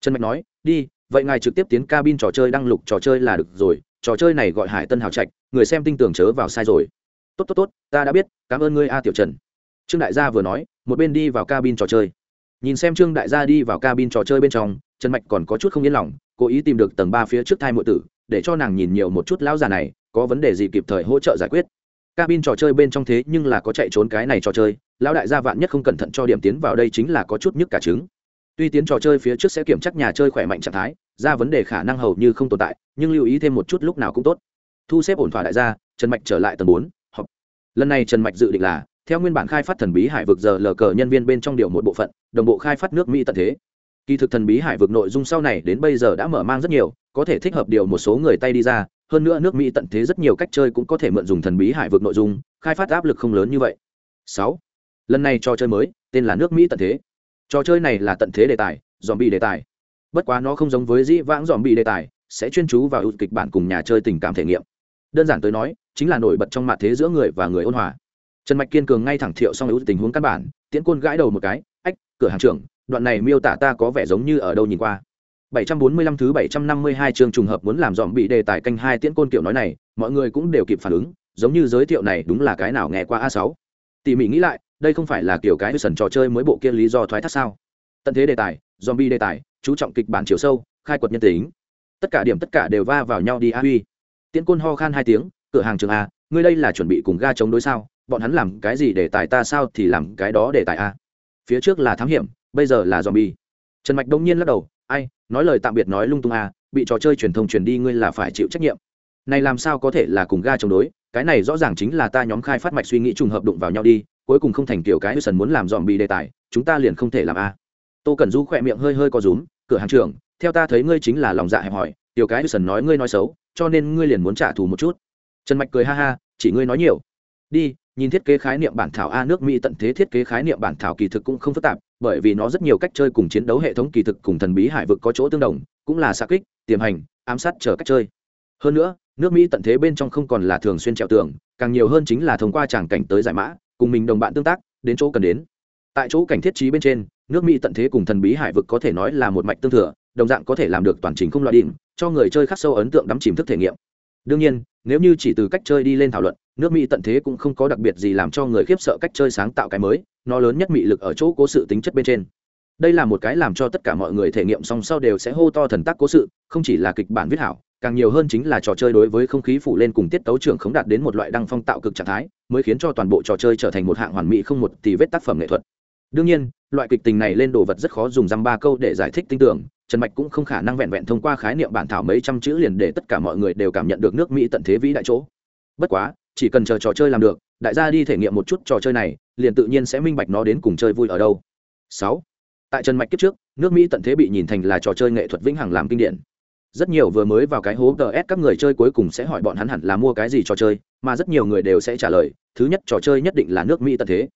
Trần mạch nói, đi, vậy ngài trực tiếp tiến cabin trò chơi đăng lục trò chơi là được rồi, trò chơi này gọi hải tân hào trạch, người xem tin tưởng chớ vào sai rồi. Tốt tốt tốt, ta đã biết, cảm ơn ngươi a tiểu trần. Trương đại gia vừa nói, một bên đi vào cabin trò chơi. Nhìn xem trương đại gia đi vào cabin trò chơi bên trong, trần mạch còn có chút không yên lòng, cố ý tìm được tầng ba phía trước thai mượn tử, để cho nàng nhìn nhiều một chút lão già này có vấn đề gì kịp thời hỗ trợ giải quyết. Cabin trò chơi bên trong thế nhưng là có chạy trốn cái này trò chơi, lão đại gia vạn nhất không cẩn thận cho điểm tiến vào đây chính là có chút nhức cả trứng. Tuy tiến trò chơi phía trước sẽ kiểm tra nhà chơi khỏe mạnh trạng thái, ra vấn đề khả năng hầu như không tồn tại, nhưng lưu ý thêm một chút lúc nào cũng tốt. Thu xếp ổn thỏa đại gia, trần mạch trở lại tầng bốn lần này trần mạch dự định là, theo nguyên bản khai phát thần bí hải vực giờ lờ cờ nhân viên bên trong điều một bộ phận, đồng bộ khai phát nước mỹ tận thế. Kỳ thực thần bí hải vực nội dung sau này đến bây giờ đã mở mang rất nhiều, có thể thích hợp điều một số người tay đi ra hơn nữa nước mỹ tận thế rất nhiều cách chơi cũng có thể mượn dùng thần bí hải vực nội dung, khai phát áp lực không lớn như vậy. Sáu, lần này trò chơi mới, tên là nước mỹ tận thế. Trò chơi này là tận thế đề tài dòm bị đề tài. Bất quá nó không giống với dĩ vãng dòm bị đề tài, sẽ chuyên chú vào ưu kịch bản cùng nhà chơi tình cảm thể nghiệm. Đơn giản tới nói, chính là nổi bật trong mặt thế giữa người và người ôn hòa. Trần mạch kiên cường ngay thẳng thiệu xong ưu tình huống căn bản, tiễn côn gãi đầu một cái, ách, cửa hàng trưởng, đoạn này miêu tả ta có vẻ giống như ở đâu nhìn qua. 745 thứ 752 chương trùng hợp muốn làm dọn bị đề tài canh hai tiễn côn kiểu nói này, mọi người cũng đều kịp phản ứng, giống như giới thiệu này đúng là cái nào nghe qua A6. Tỷ mị nghĩ lại, đây không phải là kiểu cái sần trò chơi mới bộ kia lý do thoái thác sao? Tận thế đề tài, zombie đề tài, chú trọng kịch bản chiều sâu, khai quật nhân tính. Tất cả điểm tất cả đều va vào nhau đi a huy. Tiễn côn ho khan hai tiếng, cửa hàng trường a, ngươi đây là chuẩn bị cùng ga chống đối sao? Bọn hắn làm cái gì đề tài ta sao thì làm cái đó đề tài a. Phía trước là thám hiểm, bây giờ là zombie. Trần Mạch đông nhiên lắc đầu, ai, nói lời tạm biệt nói lung tung à bị trò chơi truyền thông truyền đi ngươi là phải chịu trách nhiệm. Này làm sao có thể là cùng ga chống đối, cái này rõ ràng chính là ta nhóm khai phát mạch suy nghĩ trùng hợp đụng vào nhau đi, cuối cùng không thành kiểu cái sần muốn làm dòm bị đề tài, chúng ta liền không thể làm a à. tô cẩn du khỏe miệng hơi hơi có rúm, cửa hàng trưởng, theo ta thấy ngươi chính là lòng dạ hẹp hòi, tiểu cái sần nói ngươi nói xấu, cho nên ngươi liền muốn trả thù một chút. Trần mạch cười ha ha, chỉ ngươi nói nhiều. Đi nhìn thiết kế khái niệm bản thảo a nước mỹ tận thế thiết kế khái niệm bản thảo kỳ thực cũng không phức tạp, bởi vì nó rất nhiều cách chơi cùng chiến đấu hệ thống kỳ thực cùng thần bí hải vực có chỗ tương đồng, cũng là xa kích, tiềm hành, ám sát chờ cách chơi. Hơn nữa, nước mỹ tận thế bên trong không còn là thường xuyên trèo tường, càng nhiều hơn chính là thông qua tràng cảnh tới giải mã, cùng mình đồng bạn tương tác, đến chỗ cần đến. Tại chỗ cảnh thiết trí bên trên, nước mỹ tận thế cùng thần bí hải vực có thể nói là một mạch tương thừa, đồng dạng có thể làm được toàn trình không loại đỉnh, cho người chơi khắc sâu ấn tượng đắm chìm thức thể nghiệm đương nhiên, nếu như chỉ từ cách chơi đi lên thảo luận, nước mỹ tận thế cũng không có đặc biệt gì làm cho người khiếp sợ cách chơi sáng tạo cái mới, nó lớn nhất mị lực ở chỗ cố sự tính chất bên trên. Đây là một cái làm cho tất cả mọi người thể nghiệm song sau đều sẽ hô to thần tác cố sự, không chỉ là kịch bản viết hảo, càng nhiều hơn chính là trò chơi đối với không khí phủ lên cùng tiết tấu trưởng không đạt đến một loại đăng phong tạo cực trạng thái, mới khiến cho toàn bộ trò chơi trở thành một hạng hoàn mỹ không một tỷ vết tác phẩm nghệ thuật. Đương nhiên, loại kịch tình này lên đồ vật rất khó dùng dăm ba câu để giải thích tin tưởng trần mạch cũng không khả năng vẹn vẹn thông qua khái niệm bản thảo mấy trăm chữ liền để tất cả mọi người đều cảm nhận được nước mỹ tận thế vĩ đại chỗ. Bất quá, chỉ cần chờ trò chơi làm được, đại gia đi thể nghiệm một chút trò chơi này, liền tự nhiên sẽ minh bạch nó đến cùng chơi vui ở đâu. Sáu, tại trần mạch kiếp trước, nước mỹ tận thế bị nhìn thành là trò chơi nghệ thuật vĩnh hằng làm kinh điển. Rất nhiều vừa mới vào cái hố ts các người chơi cuối cùng sẽ hỏi bọn hắn hẳn là mua cái gì trò chơi, mà rất nhiều người đều sẽ trả lời, thứ nhất trò chơi nhất định là nước mỹ tận thế.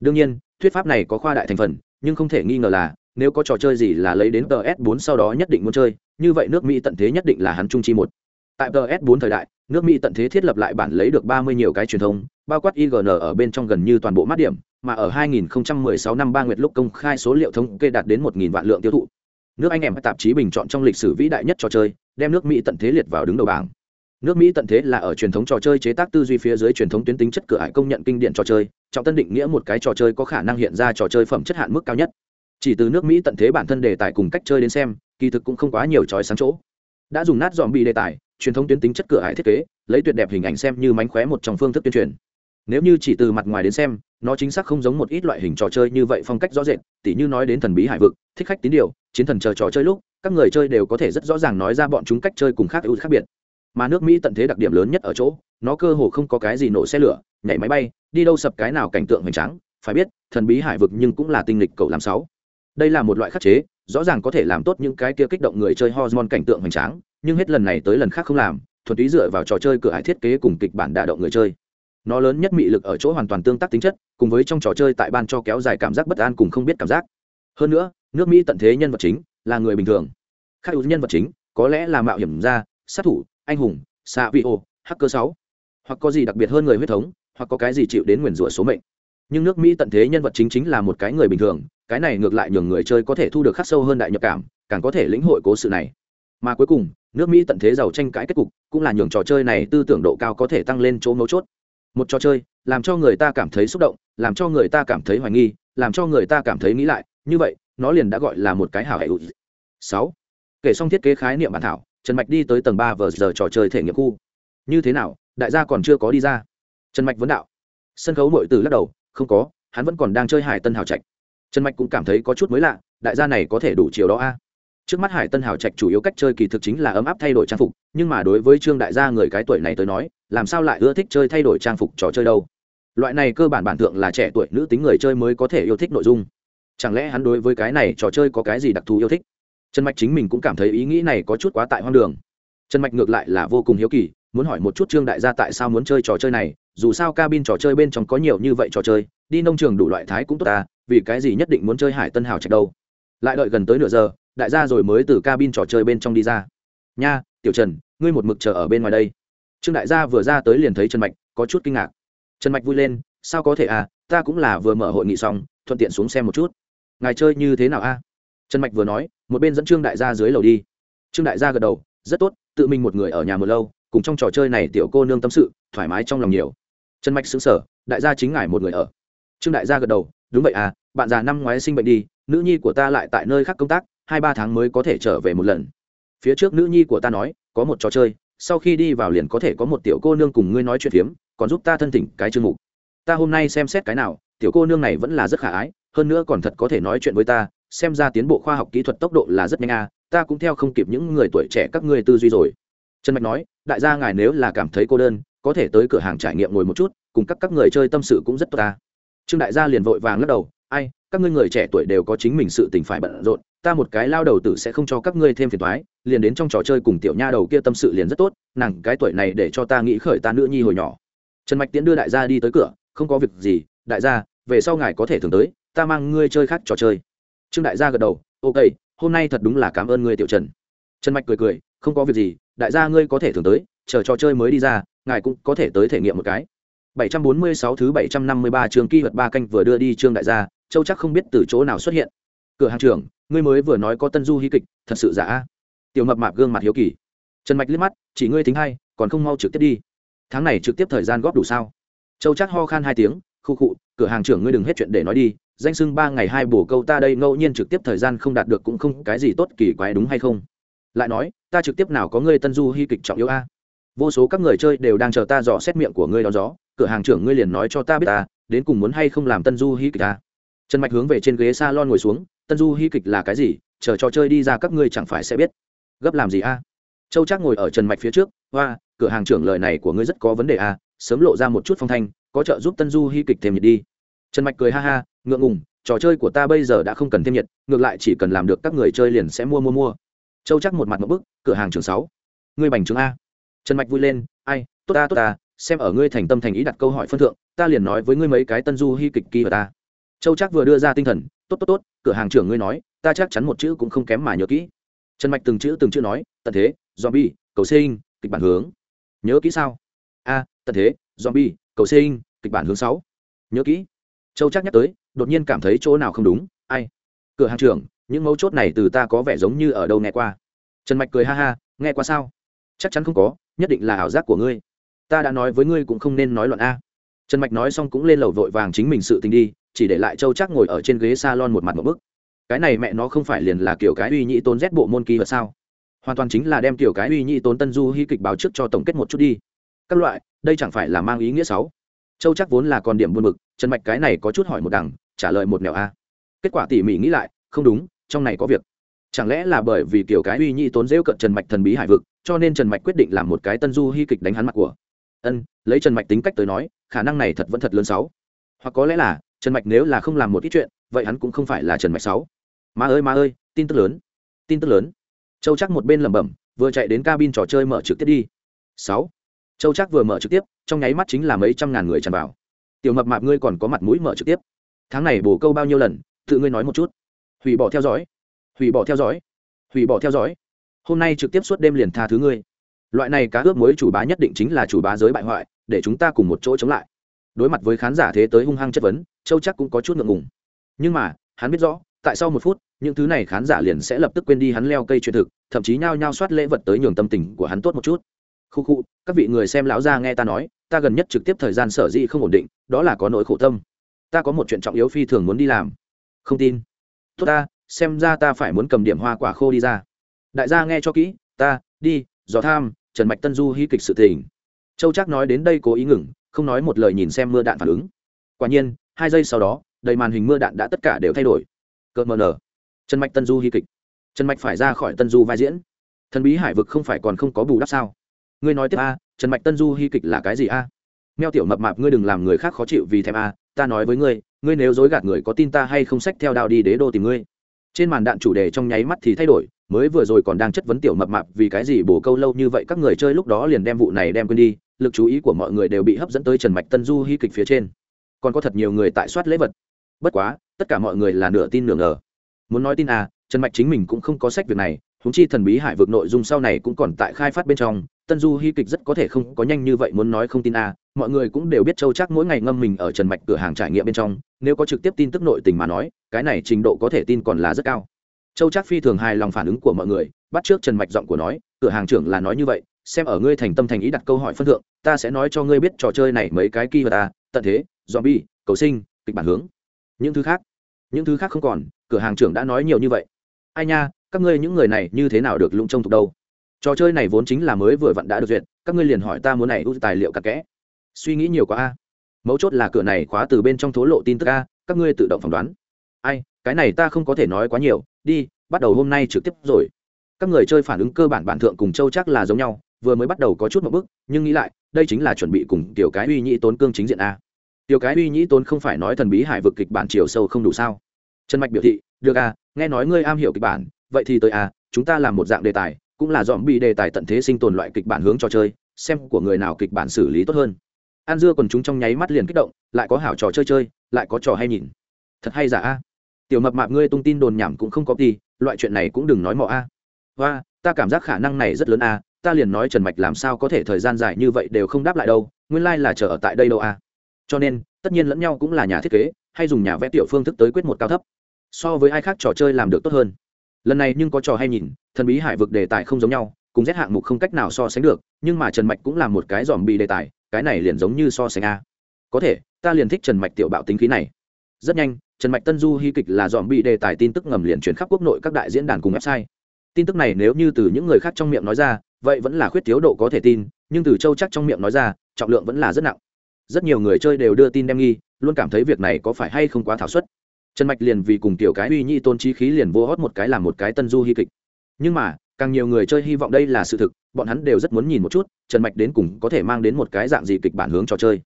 Đương nhiên, thuyết pháp này có khoa đại thành phần nhưng không thể nghi ngờ là, nếu có trò chơi gì là lấy đến ts 4 sau đó nhất định muốn chơi, như vậy nước mỹ tận thế nhất định là hắn trung chi một. Tại ts 4 thời đại, nước mỹ tận thế thiết lập lại bản lấy được 30 nhiều cái truyền thông, bao quát ign ở bên trong gần như toàn bộ mát điểm, mà ở 2016 năm ba nguyệt lúc công khai số liệu thống kê đạt đến 1.000 vạn lượng tiêu thụ. Nước anh em tạp chí bình chọn trong lịch sử vĩ đại nhất trò chơi, đem nước mỹ tận thế liệt vào đứng đầu bảng nước mỹ tận thế là ở truyền thống trò chơi chế tác tư duy phía dưới truyền thống tuyến tính chất cửa hải công nhận kinh điển trò chơi, trọng tân định nghĩa một cái trò chơi có khả năng hiện ra trò chơi phẩm chất hạn mức cao nhất. Chỉ từ nước mỹ tận thế bản thân đề tài cùng cách chơi đến xem, kỳ thực cũng không quá nhiều trói sáng chỗ. Đã dùng nát dòm bị đề tài, truyền thống tuyến tính chất cửa hải thiết kế, lấy tuyệt đẹp hình ảnh xem như mánh khóe một trong phương thức tuyên truyền. Nếu như chỉ từ mặt ngoài đến xem, nó chính xác không giống một ít loại hình trò chơi như vậy phong cách rõ rệt, tỉ như nói đến thần bí hải vực, thích khách tín điều, chiến thần chờ trò chơi lúc, các người chơi đều có thể rất rõ ràng nói ra bọn chúng cách chơi cùng khác ưu khác biệt mà nước mỹ tận thế đặc điểm lớn nhất ở chỗ, nó cơ hồ không có cái gì nổ xe lửa, nhảy máy bay, đi đâu sập cái nào cảnh tượng hoành tráng, phải biết, thần bí hải vực nhưng cũng là tinh lịch cầu làm sáu. Đây là một loại khắc chế, rõ ràng có thể làm tốt những cái kia kích động người chơi hormone cảnh tượng hoành tráng, nhưng hết lần này tới lần khác không làm, thuần túy dựa vào trò chơi cửa hải thiết kế cùng kịch bản đả động người chơi. Nó lớn nhất mị lực ở chỗ hoàn toàn tương tác tính chất, cùng với trong trò chơi tại ban cho kéo dài cảm giác bất an cùng không biết cảm giác. Hơn nữa, nước mỹ tận thế nhân vật chính là người bình thường. Khác ưu nhân vật chính, có lẽ là mạo hiểm gia sát thủ anh hùng xạ vị ô, hacker sáu. Hoặc có gì đặc biệt hơn người huyết thống, hoặc có cái gì chịu đến nguyền rủa số mệnh. Nhưng nước mỹ tận thế nhân vật chính chính là một cái người bình thường, cái này ngược lại nhường người chơi có thể thu được khắc sâu hơn đại nhập cảm, càng có thể lĩnh hội cố sự này. Mà cuối cùng, nước mỹ tận thế giàu tranh cãi kết cục, cũng là nhường trò chơi này tư tưởng độ cao có thể tăng lên chỗ mấu chốt. Một trò chơi, làm cho người ta cảm thấy xúc động, làm cho người ta cảm thấy hoài nghi, làm cho người ta cảm thấy nghĩ lại, như vậy, nó liền đã gọi là một cái hảo hệ sáu. Kể xong thiết kế khái niệm bản thảo trần mạch đi tới tầng ba vờ giờ trò chơi thể nghiệm khu. Như thế nào, đại gia còn chưa có đi ra? Trần mạch vấn đạo. Sân khấu nội từ lắc đầu, không có, hắn vẫn còn đang chơi hải tân hào trạch. Trần mạch cũng cảm thấy có chút mới lạ, đại gia này có thể đủ chiều đó a. Trước mắt hải tân hào trạch chủ yếu cách chơi kỳ thực chính là ấm áp thay đổi trang phục, nhưng mà đối với trương đại gia người cái tuổi này tới nói, làm sao lại ưa thích chơi thay đổi trang phục trò chơi đâu? Loại này cơ bản bản thượng là trẻ tuổi nữ tính người chơi mới có thể yêu thích nội dung. Chẳng lẽ hắn đối với cái này trò chơi có cái gì đặc thù yêu thích? Trần mạch chính mình cũng cảm thấy ý nghĩ này có chút quá tại hoang đường. Trần mạch ngược lại là vô cùng hiếu kỳ, muốn hỏi một chút trương đại gia tại sao muốn chơi trò chơi này, dù sao cabin trò chơi bên trong có nhiều như vậy trò chơi, đi nông trường đủ loại thái cũng tốt ta, vì cái gì nhất định muốn chơi hải tân hào trạch đâu? Lại đợi gần tới nửa giờ, đại gia rồi mới từ cabin trò chơi bên trong đi ra. Nha, tiểu trần, ngươi một mực chờ ở bên ngoài đây. Trương đại gia vừa ra tới liền thấy trần mạch, có chút kinh ngạc. Trần mạch vui lên, sao có thể à ta cũng là vừa mở hội nghị xong, thuận tiện xuống xem một chút. Ngài chơi như thế nào a? Trần mạch vừa nói, một bên dẫn trương đại gia dưới lầu đi. Trương đại gia gật đầu, rất tốt, tự mình một người ở nhà một lâu, cùng trong trò chơi này tiểu cô nương tâm sự, thoải mái trong lòng nhiều. Trần mạch xứng sở đại gia chính ngài một người ở. Trương đại gia gật đầu, đúng vậy à bạn già năm ngoái sinh bệnh đi, nữ nhi của ta lại tại nơi khác công tác, hai ba tháng mới có thể trở về một lần. Phía trước nữ nhi của ta nói, có một trò chơi, sau khi đi vào liền có thể có một tiểu cô nương cùng ngươi nói chuyện phiếm, còn giúp ta thân thỉnh cái chương mục. Ta hôm nay xem xét cái nào, tiểu cô nương này vẫn là rất khả ái, hơn nữa còn thật có thể nói chuyện với ta xem ra tiến bộ khoa học kỹ thuật tốc độ là rất nhanh à ta cũng theo không kịp những người tuổi trẻ các ngươi tư duy rồi. Trần mạch nói, đại gia ngài nếu là cảm thấy cô đơn, có thể tới cửa hàng trải nghiệm ngồi một chút, cùng các các người chơi tâm sự cũng rất tốt ta. Trương đại gia liền vội vàng lắc đầu, ai, các ngươi người trẻ tuổi đều có chính mình sự tình phải bận rộn, ta một cái lao đầu tử sẽ không cho các ngươi thêm phiền toái, liền đến trong trò chơi cùng tiểu nha đầu kia tâm sự liền rất tốt, nàng cái tuổi này để cho ta nghĩ khởi ta nữ nhi hồi nhỏ. Trần mạch tiến đưa đại gia đi tới cửa, không có việc gì, đại gia, về sau ngài có thể thường tới, ta mang ngươi chơi khác trò chơi trương đại gia gật đầu, ok, hôm nay thật đúng là cảm ơn ngươi, tiểu trần. Trần mạch cười cười, không có việc gì, đại gia ngươi có thể thường tới, chờ trò chơi mới đi ra, ngài cũng có thể tới thể nghiệm một cái. 746 thứ 753 trường kỳ vật ba canh vừa đưa đi trương đại gia, châu chắc không biết từ chỗ nào xuất hiện. Cửa hàng trưởng, ngươi mới vừa nói có tân du hí kịch, thật sự giả? Tiểu mập mạp gương mặt hiếu kỳ. Trần mạch liếc mắt, chỉ ngươi thính hay, còn không mau trực tiếp đi. Tháng này trực tiếp thời gian góp đủ sao? Châu chắc ho khan hai tiếng, khu khụ cửa hàng trưởng ngươi đừng hết chuyện để nói đi danh sưng ba ngày hai bổ câu ta đây ngẫu nhiên trực tiếp thời gian không đạt được cũng không cái gì tốt kỳ quái đúng hay không? Lại nói, ta trực tiếp nào có ngươi tân du hy kịch trọng yếu a? Vô số các người chơi đều đang chờ ta dò xét miệng của ngươi đón gió, cửa hàng trưởng ngươi liền nói cho ta biết ta, đến cùng muốn hay không làm tân du hy kịch ta trần mạch hướng về trên ghế s a lon ngồi xuống, tân du hy kịch là cái gì? Chờ trò chơi đi ra các ngươi chẳng phải sẽ biết. Gấp làm gì a? Châu chắc ngồi ở trần mạch phía trước hoa cửa hàng trưởng lời này của ngươi rất có vấn đề a, sớm lộ ra một chút phong thanh, có trợ giúp tân du hy kịch thêm nhiệt đi. Trần mạch cười ha ha ngượng ngùng, trò chơi của ta bây giờ đã không cần thêm nhiệt, ngược lại chỉ cần làm được các người chơi liền sẽ mua mua mua. Châu chắc một mặt một bức, cửa hàng trường sáu, ngươi bành trướng a. Trần mạch vui lên, ai, tốt ta tốt ta, xem ở ngươi thành tâm thành ý đặt câu hỏi phân thượng, ta liền nói với ngươi mấy cái tân du hy kịch kỳ ở ta. Châu chắc vừa đưa ra tinh thần, tốt tốt tốt, cửa hàng trưởng ngươi nói, ta chắc chắn một chữ cũng không kém mà nhớ kỹ. Trần mạch từng chữ từng chữ nói, tận thế, zombie, cầu sinh, kịch bản hướng. Nhớ kỹ sao? A, tận thế, zombie, cầu sinh, kịch bản hướng sáu. Nhớ kỹ châu chắc nhắc tới, đột nhiên cảm thấy chỗ nào không đúng, ai? Cửa hàng trưởng, những mấu chốt này từ ta có vẻ giống như ở đâu nghe qua. Trần mạch cười ha ha, nghe qua sao? Chắc chắn không có, nhất định là ảo giác của ngươi. Ta đã nói với ngươi cũng không nên nói loạn a. Trần mạch nói xong cũng lên lầu vội vàng chính mình sự tình đi, chỉ để lại châu chắc ngồi ở trên ghế s a lon một mặt một bức. Cái này mẹ nó không phải liền là kiểu cái uy nhị tốn rét bộ môn kỳ vật sao? Hoàn toàn chính là đem kiểu cái uy nhị tốn tân du hy kịch báo trước cho tổng kết một chút đi. Các loại, đây chẳng phải là mang ý nghĩa sáu châu chắc vốn là con điểm buôn mực trần mạch cái này có chút hỏi một đằng, trả lời một nẻo a. Kết quả tỉ mỉ nghĩ lại, không đúng, trong này có việc. Chẳng lẽ là bởi vì kiểu cái uy nhi tốn rêu cận trần mạch thần bí hải vực, cho nên trần mạch quyết định làm một cái tân du hy kịch đánh hắn mặt của. Ân, lấy trần mạch tính cách tới nói, khả năng này thật vẫn thật lớn sáu. Hoặc có lẽ là, trần mạch nếu là không làm một ít chuyện, vậy hắn cũng không phải là trần mạch sáu. Ma ơi ma ơi, tin tức lớn. Tin tức lớn. Châu chắc một bên lẩm bẩm, vừa chạy đến cabin trò chơi mở trực tiếp đi. Sáu châu chắc vừa mở trực tiếp, trong nháy mắt chính là mấy trăm ngàn người tràn vào. Tiểu mập mạp ngươi còn có mặt mũi mở trực tiếp. Tháng này bổ câu bao nhiêu lần, tự ngươi nói một chút. Hủy bỏ theo dõi. Hủy bỏ theo dõi. Hủy bỏ theo dõi. Hôm nay trực tiếp suốt đêm liền tha thứ ngươi. Loại này cá ướp mối chủ bá nhất định chính là chủ bá giới bại hoại, để chúng ta cùng một chỗ chống lại. Đối mặt với khán giả thế tới hung hăng chất vấn, châu chắc cũng có chút ngượng ngùng. Nhưng mà, hắn biết rõ, tại sau một phút, những thứ này khán giả liền sẽ lập tức quên đi hắn leo cây truyền thực, thậm chí nhao nhao soát lễ vật tới nhường tâm tình của hắn tốt một chút khu khu các vị người xem lão gia nghe ta nói, ta gần nhất trực tiếp thời gian sở dĩ không ổn định, đó là có nỗi khổ tâm. Ta có một chuyện trọng yếu phi thường muốn đi làm. Không tin. Tốt ta, xem ra ta phải muốn cầm điểm hoa quả khô đi ra. Đại gia nghe cho kỹ, ta, đi dò tham, trần mạch tân du hy kịch sự tình. Châu chắc nói đến đây cố ý ngừng, không nói một lời nhìn xem mưa đạn phản ứng. Quả nhiên, hai giây sau đó, đầy màn hình mưa đạn đã tất cả đều thay đổi. Cợt mờ nở. Trần mạch tân du hy kịch. Trần mạch phải ra khỏi tân du vai diễn. Thần bí hải vực không phải còn không có bù đắp sao? Ngươi nói tiếp a, trần mạch tân du hy kịch là cái gì a? Meo tiểu mập mạp, ngươi đừng làm người khác khó chịu vì thèm a, ta nói với ngươi ngươi nếu dối gạt người có tin ta hay không sách theo đao đi đế đô tìm ngươi. Trên màn đạn chủ đề trong nháy mắt thì thay đổi, mới vừa rồi còn đang chất vấn tiểu mập mạp vì cái gì bổ câu lâu như vậy, các người chơi lúc đó liền đem vụ này đem quên đi, lực chú ý của mọi người đều bị hấp dẫn tới trần mạch tân du hy kịch phía trên. Còn có thật nhiều người tại soát lễ vật. Bất quá, tất cả mọi người là nửa tin nửa ngờ. Muốn nói tin à trần mạch chính mình cũng không có sách việc này húng chi thần bí hải vực nội dung sau này cũng còn tại khai phát bên trong tân du hy kịch rất có thể không có nhanh như vậy muốn nói không tin à mọi người cũng đều biết châu chắc mỗi ngày ngâm mình ở trần mạch cửa hàng trải nghiệm bên trong, nếu có trực tiếp tin tức nội tình mà nói, cái này trình độ có thể tin còn là rất cao. Châu chắc phi thường hài lòng phản ứng của mọi người, bắt trước trần mạch giọng của nói, cửa hàng trưởng là nói như vậy, xem ở ngươi thành tâm thành ý đặt câu hỏi phân thượng, ta sẽ nói cho ngươi biết trò chơi này mấy cái kỳ vật ta tận thế, zombie, cầu sinh, kịch bản hướng. Những thứ khác, những thứ khác không còn, cửa hàng trưởng đã nói nhiều như vậy. Ai nha, các ngươi những người này như thế nào được lũng trông thuộc đâu? Trò chơi này vốn chính là mới vừa vặn đã được duyệt, các ngươi liền hỏi ta muốn này ưu tài liệu cặp kẽ. Suy nghĩ nhiều quá a. Mấu chốt là cửa này khóa từ bên trong thố lộ tin tức a, các ngươi tự động phỏng đoán. Ai, cái này ta không có thể nói quá nhiều, đi, bắt đầu hôm nay trực tiếp rồi. Các người chơi phản ứng cơ bản bản thượng cùng châu chắc là giống nhau, vừa mới bắt đầu có chút một bước, nhưng nghĩ lại, đây chính là chuẩn bị cùng tiểu cái uy nhĩ tốn cương chính diện a. Tiểu cái uy nhĩ tốn không phải nói thần bí hải vực kịch bản chiều sâu không đủ sao? Trần mạch biểu thị, được a nghe nói ngươi am hiểu kịch bản, vậy thì tới a chúng ta làm một dạng đề tài cũng là dòm bị đề tài tận thế sinh tồn loại kịch bản hướng trò chơi, xem của người nào kịch bản xử lý tốt hơn. An dưa còn chúng trong nháy mắt liền kích động, lại có hảo trò chơi chơi, lại có trò hay nhìn. Thật hay giả a? Tiểu mập mạp ngươi tung tin đồn nhảm cũng không có gì, loại chuyện này cũng đừng nói mọ a. Và ta cảm giác khả năng này rất lớn a, ta liền nói trần mạch làm sao có thể thời gian dài như vậy đều không đáp lại đâu, nguyên lai、like、là chờ ở tại đây đâu a. Cho nên, tất nhiên lẫn nhau cũng là nhà thiết kế, hay dùng nhà vẽ tiểu phương thức tới quyết một cao thấp. So với ai khác trò chơi làm được tốt hơn lần này nhưng có trò hay nhìn, thần bí hải vực đề tài không giống nhau, cùng rét hạng mục không cách nào so sánh được, nhưng mà trần mạch cũng là một cái dòm bị đề tài, cái này liền giống như so sánh a. Có thể, ta liền thích trần mạch tiểu bạo tính khí này. Rất nhanh, trần mạch tân du hy kịch là dòm bị đề tài tin tức ngầm liền chuyển khắp quốc nội các đại diễn đàn cùng website. Tin tức này nếu như từ những người khác trong miệng nói ra, vậy vẫn là khuyết thiếu độ có thể tin, nhưng từ châu chắc trong miệng nói ra, trọng lượng vẫn là rất nặng. Rất nhiều người chơi đều đưa tin đem nghi, luôn cảm thấy việc này có phải hay không quá thảo suất trần mạch liền vì cùng tiểu cái uy nhi tôn trí khí liền vô hót một cái làm một cái tân du hy kịch nhưng mà càng nhiều người chơi hy vọng đây là sự thực bọn hắn đều rất muốn nhìn một chút trần mạch đến cùng có thể mang đến một cái dạng gì kịch bản hướng trò chơi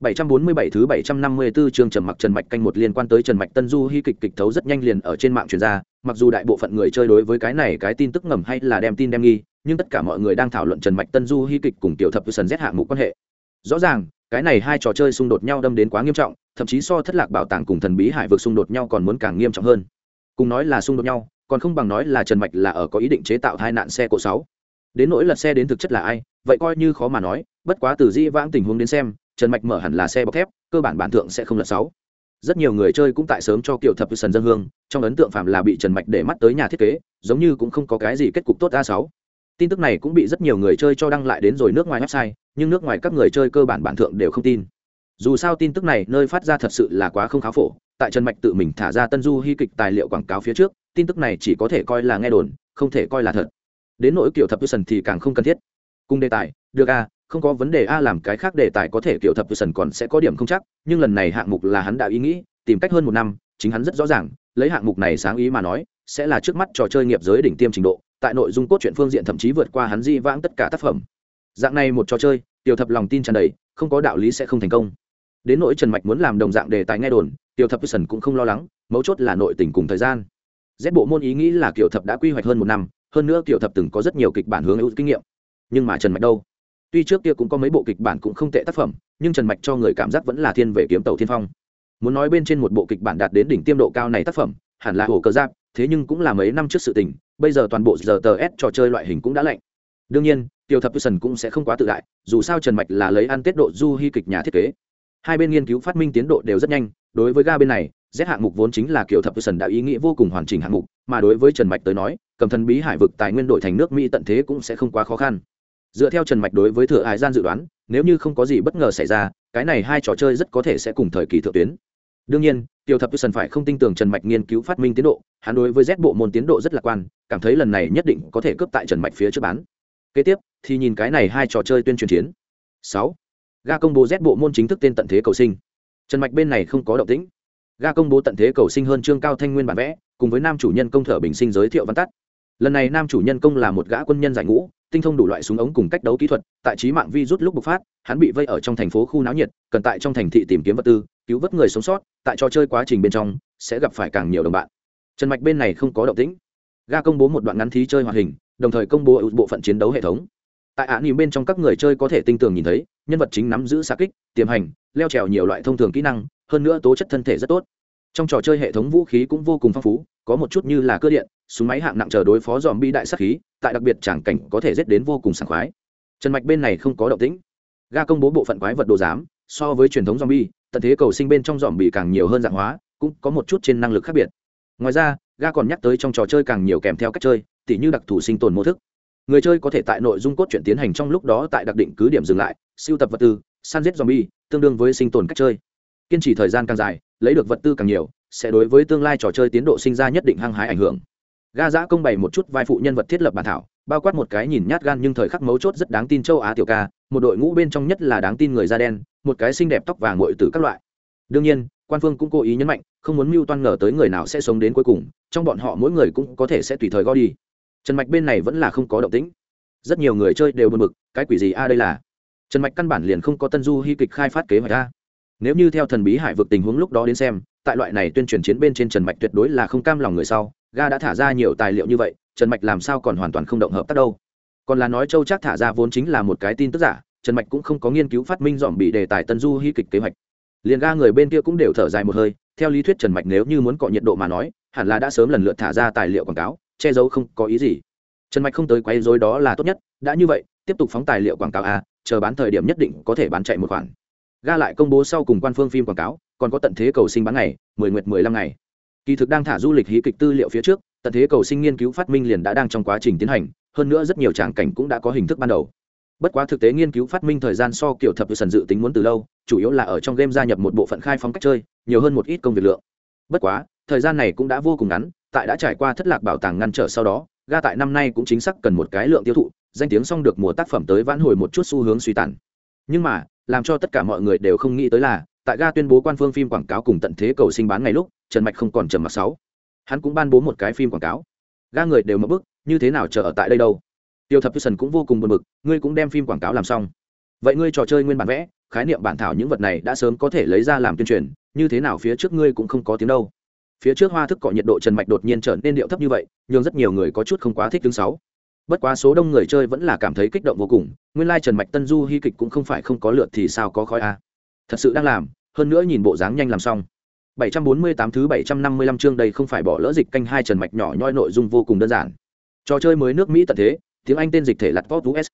747 thứ 754 chương trầm Mặc Trần Mạch canh một liên quan tới Trần Mạch Tân Du hy kịch kịch thấu rất nhanh liền ở trên mạng truyền ra, mặc dù đại bộ phận người chơi đối với cái này cái tin tức ngầm hay là đem tin đem nghi, nhưng tất cả mọi người đang thảo luận Trần Mạch Tân Du hy kịch cùng tiểu thập sần Z hạng mục quan hệ. Rõ ràng, cái này hai trò chơi xung đột nhau đâm đến quá nghiêm trọng, thậm chí so thất lạc bảo tàng cùng thần bí hải vực xung đột nhau còn muốn càng nghiêm trọng hơn. Cùng nói là xung đột nhau, còn không bằng nói là Trần Mạch là ở có ý định chế tạo hai nạn xe cộ sáu. Đến nỗi lật xe đến thực chất là ai, vậy coi như khó mà nói, bất quá từ di vãng tình huống đến xem, trần mạch mở hẳn là xe bọc thép cơ bản bản thượng sẽ không lật sáu. Rất nhiều người chơi cũng tại sớm cho kiểu thập sần dân hương trong ấn tượng phạm là bị trần mạch để mắt tới nhà thiết kế giống như cũng không có cái gì kết cục tốt a sáu tin tức này cũng bị rất nhiều người chơi cho đăng lại đến rồi nước ngoài website, nhưng nước ngoài các người chơi cơ bản bản thượng đều không tin. Dù sao tin tức này nơi phát ra thật sự là quá không khá phổ, tại trần mạch tự mình thả ra tân du hy kịch tài liệu quảng cáo phía trước, tin tức này chỉ có thể coi là nghe đồn, không thể coi là thật. Đến nỗi kiểu thập sần thì càng không cần thiết. Cùng đề tài, được a không có vấn đề a, làm cái khác đề tài có thể kiểu thập sần còn sẽ có điểm không chắc, nhưng lần này hạng mục là hắn đã ý nghĩ, tìm cách hơn một năm, chính hắn rất rõ ràng, lấy hạng mục này sáng ý mà nói, sẽ là trước mắt trò chơi nghiệp giới đỉnh tiêm trình độ tại nội dung cốt truyện phương diện thậm chí vượt qua hắn di vãng tất cả tác phẩm. Dạng này một trò chơi, tiểu thập lòng tin tràn đầy, không có đạo lý sẽ không thành công. Đến nỗi trần mạch muốn làm đồng dạng đề tài nghe đồn, tiểu thập sần cũng không lo lắng, mấu chốt là nội tình cùng thời gian. Rét bộ môn ý nghĩ là kiểu thập đã quy hoạch hơn một năm, hơn nữa kiểu thập từng có rất nhiều kịch bản hướng ưu kinh nghiệm. Nhưng mà trần mạch đâu? Tuy trước kia cũng có mấy bộ kịch bản cũng không tệ tác phẩm, nhưng trần mạch cho người cảm giác vẫn là thiên về kiếm tàu thiên phong. Muốn nói bên trên một bộ kịch bản đạt đến đỉnh tiêm độ cao này tác phẩm, hẳn là hồ cơ giáp, thế nhưng cũng là mấy năm trước sự tình bây giờ toàn bộ giờ tờ s trò chơi loại hình cũng đã lạnh. Đương nhiên Tiểu thập sần cũng sẽ không quá tự đại dù sao trần mạch là lấy ăn tiết độ du hy kịch nhà thiết kế. Hai bên nghiên cứu phát minh tiến độ đều rất nhanh đối với ga bên này Z hạng mục vốn chính là kiểu thập sần đã ý nghĩa vô cùng hoàn chỉnh hạng mục, mà đối với Trần Mạch tới nói, cầm thần bí hải vực tài nguyên đổi thành nước Mỹ tận thế cũng sẽ không quá khó khăn. Dựa theo trần mạch đối với thừa hải gian dự đoán nếu như không có gì bất ngờ xảy ra cái này hai trò chơi rất có thể sẽ cùng thời kỳ thượng tuyến đương nhiên, tiểu thập sần phải không tin tưởng trần mạch nghiên cứu phát minh tiến độ, hắn đối với z bộ môn tiến độ rất lạc quan, cảm thấy lần này nhất định có thể cướp tại trần mạch phía trước bán. Kế tiếp, thì nhìn cái này hai trò chơi tuyên truyền chiến. Sáu, ga công bố z bộ môn chính thức tên tận thế cầu sinh. Trần mạch bên này không có động tĩnh. Ga công bố tận thế cầu sinh hơn trương cao thanh nguyên bản vẽ, cùng với nam chủ nhân công thở bình sinh giới thiệu văn tắt. Lần này nam chủ nhân công là một gã quân nhân giải ngũ, tinh thông đủ loại súng ống cùng cách đấu kỹ thuật, tại trí mạng vi rút lúc bộc phát, hắn bị vây ở trong thành phố khu náo nhiệt, cần tại trong thành thị tìm kiếm vật tư cứu vớt người sống sót, tại trò chơi quá trình bên trong, sẽ gặp phải càng nhiều đồng bạn. Trần mạch bên này không có động tĩnh. Ga công bố một đoạn ngắn thí chơi hoạt hình, đồng thời công bố bộ phận chiến đấu hệ thống. Tại ạ nỉm bên trong các người chơi có thể tinh tường nhìn thấy, nhân vật chính nắm giữ xa kích, tiềm hành, leo trèo nhiều loại thông thường kỹ năng, hơn nữa tố chất thân thể rất tốt. Trong trò chơi hệ thống vũ khí cũng vô cùng phong phú, có một chút như là cơ điện, súng máy hạng nặng chờ đối phó dòm bi đại sắc khí, tại đặc biệt tràng cảnh có thể giết đến vô cùng sảng khoái. Trần mạch bên này không có động tĩnh. Ga công bố bộ phận quái vật đồ giám, so với truyền thống dòm bi tận thế cầu sinh bên trong dòm bị càng nhiều hơn dạng hóa, cũng có một chút trên năng lực khác biệt. Ngoài ra ga còn nhắc tới trong trò chơi càng nhiều kèm theo cách chơi, tỉ như đặc thù sinh tồn mô thức. Người chơi có thể tại nội dung cốt truyện tiến hành trong lúc đó tại đặc định cứ điểm dừng lại, siêu tập vật tư, săn giết zombie, tương đương với sinh tồn cách chơi. Kiên trì thời gian càng dài, lấy được vật tư càng nhiều, sẽ đối với tương lai trò chơi tiến độ sinh ra nhất định hăng hái ảnh hưởng. Ga giã công bày một chút vai phụ nhân vật thiết lập bản thảo bao quát một cái nhìn nhát gan nhưng thời khắc mấu chốt rất đáng tin châu á tiểu ca, một đội ngũ bên trong nhất là đáng tin người da đen, một cái xinh đẹp tóc vàng ngội từ các loại. Đương nhiên, quan phương cũng cố ý nhấn mạnh, không muốn mưu toan ngờ tới người nào sẽ sống đến cuối cùng, trong bọn họ mỗi người cũng có thể sẽ tùy thời gõ đi. Trần mạch bên này vẫn là không có động tĩnh. Rất nhiều người chơi đều buồn bực, cái quỷ gì a à đây là? Trần mạch căn bản liền không có tân du hy kịch khai phát kế hoạch a. Nếu như theo thần bí hải vực tình huống lúc đó đến xem, tại loại này tuyên truyền chiến bên trên trần mạch tuyệt đối là không cam lòng người sau, ga đã thả ra nhiều tài liệu như vậy trần mạch làm sao còn hoàn toàn không động hợp tác đâu. Còn là nói châu chắc thả ra vốn chính là một cái tin tức giả, trần mạch cũng không có nghiên cứu phát minh dòm bị đề tài tân du hy kịch kế hoạch. Liền ga người bên kia cũng đều thở dài một hơi, theo lý thuyết trần mạch nếu như muốn cọ nhiệt độ mà nói, hẳn là đã sớm lần lượt thả ra tài liệu quảng cáo, che giấu không có ý gì. Trần mạch không tới quấy dối đó là tốt nhất, đã như vậy, tiếp tục phóng tài liệu quảng cáo a chờ bán thời điểm nhất định có thể bán chạy một khoản. Ga lại công bố sau cùng quan phương phim quảng cáo, còn có tận thế cầu sinh bán ngày, mười nguyệt mười lăm ngày. Kỳ thực đang thả du lịch hí kịch tư liệu phía trước tận thế cầu sinh nghiên cứu phát minh liền đã đang trong quá trình tiến hành, hơn nữa rất nhiều tràng cảnh cũng đã có hình thức ban đầu. Bất quá thực tế nghiên cứu phát minh thời gian so kiểu thập sần dự tính muốn từ lâu, chủ yếu là ở trong game gia nhập một bộ phận khai phóng cách chơi, nhiều hơn một ít công việc lượng. Bất quá, thời gian này cũng đã vô cùng ngắn, tại đã trải qua thất lạc bảo tàng ngăn trở sau đó, ga tại năm nay cũng chính xác cần một cái lượng tiêu thụ, danh tiếng xong được mùa tác phẩm tới vãn hồi một chút xu hướng suy tàn. Nhưng mà, làm cho tất cả mọi người đều không nghĩ tới là, tại ga tuyên bố quan phương phim quảng cáo cùng tận thế cầu sinh bán ngày lúc, trần mạch không còn trầm mặc sáu hắn cũng ban bố một cái phim quảng cáo. Ga người đều mất bức, như thế nào chờ ở tại đây đâu? Tiêu thập sần cũng vô cùng buồn bực, ngươi cũng đem phim quảng cáo làm xong. Vậy ngươi trò chơi nguyên bản vẽ, khái niệm bản thảo những vật này đã sớm có thể lấy ra làm tuyên truyền, như thế nào phía trước ngươi cũng không có tiếng đâu? Phía trước hoa thức cọ nhiệt độ trần mạch đột nhiên trở nên điệu thấp như vậy nhưng rất nhiều người có chút không quá thích đứng sáu. Bất quá số đông người chơi vẫn là cảm thấy kích động vô cùng, nguyên lai trần mạch tân du hy kịch cũng không phải không có lượt thì sao có khói a. Thật sự đang làm, hơn nữa nhìn bộ dáng nhanh làm xong. 748 thứ 755 chương đây không phải bỏ lỡ dịch canh hai trần mạch nhỏ nhoi nội dung vô cùng đơn giản. Trò chơi mới nước mỹ tận thế, tiếng anh tên dịch thể lật vót us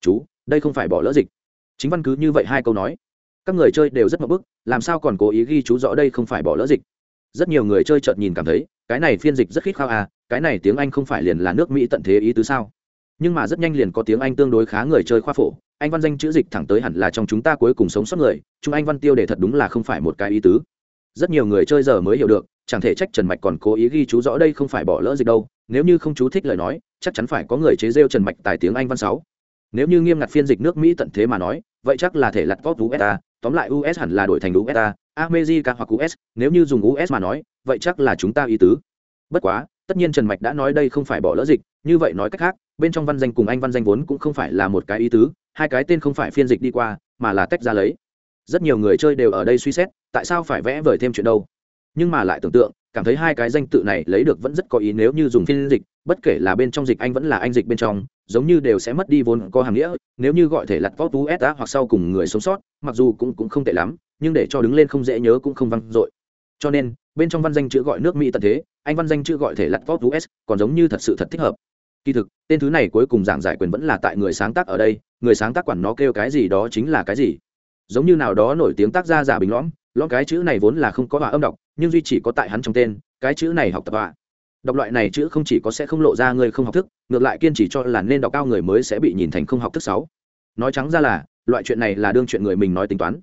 chú, đây không phải bỏ lỡ dịch. Chính văn cứ như vậy hai câu nói. Các người chơi đều rất mập bức, làm sao còn cố ý ghi chú rõ đây không phải bỏ lỡ dịch? Rất nhiều người chơi chợt nhìn cảm thấy, cái này phiên dịch rất khít khao à cái này tiếng anh không phải liền là nước mỹ tận thế ý tứ sao? Nhưng mà rất nhanh liền có tiếng anh tương đối khá người chơi khoa phổ, anh văn danh chữ dịch thẳng tới hẳn là trong chúng ta cuối cùng sống sót người, chúng anh văn tiêu để thật đúng là không phải một cái ý tứ rất nhiều người chơi giờ mới hiểu được, chẳng thể trách trần mạch còn cố ý ghi chú rõ đây không phải bỏ lỡ dịch đâu, nếu như không chú thích lời nói, chắc chắn phải có người chế rêu trần mạch tài tiếng anh văn sáu. Nếu như nghiêm ngặt phiên dịch nước mỹ tận thế mà nói, vậy chắc là thể lặt vót usa tóm lại us hẳn là đổi thành usa america hoặc us nếu như dùng us mà nói, vậy chắc là chúng ta ý tứ. Bất quá, tất nhiên trần mạch đã nói đây không phải bỏ lỡ dịch, như vậy nói cách khác, bên trong văn danh cùng anh văn danh vốn cũng không phải là một cái ý tứ, hai cái tên không phải phiên dịch đi qua, mà là tách ra lấy. Rất nhiều người chơi đều ở đây suy xét tại sao phải vẽ vời thêm chuyện đâu? Nhưng mà lại tưởng tượng, cảm thấy hai cái danh tự này lấy được vẫn rất có ý nếu như dùng phiên dịch, bất kể là bên trong dịch anh vẫn là anh dịch bên trong, giống như đều sẽ mất đi vốn có hàng nghĩa, nếu như gọi thể lặt vót tú s hoặc sau cùng người sống sót, mặc dù cũng cũng không tệ lắm, nhưng để cho đứng lên không dễ nhớ cũng không văng dội. Cho nên, bên trong văn danh chữ gọi nước mỹ tận thế, anh văn danh chữ gọi thể lặt vót us còn giống như thật sự thật thích hợp. Kỳ thực, tên thứ này cuối cùng giảng giải quyền vẫn là tại người sáng tác ở đây, người sáng tác quản nó kêu cái gì đó chính là cái gì. Giống như nào đó nổi tiếng tác gia giả bình lõm lon cái chữ này vốn là không có hòa âm đọc, nhưng duy chỉ có tại hắn trong tên, cái chữ này học tập hòa đọc loại này chữ không chỉ có sẽ không lộ ra người không học thức, ngược lại kiên trì cho là nên đọc cao người mới sẽ bị nhìn thành không học thức sáu. Nói trắng ra là, loại chuyện này là đương chuyện người mình nói tính toán.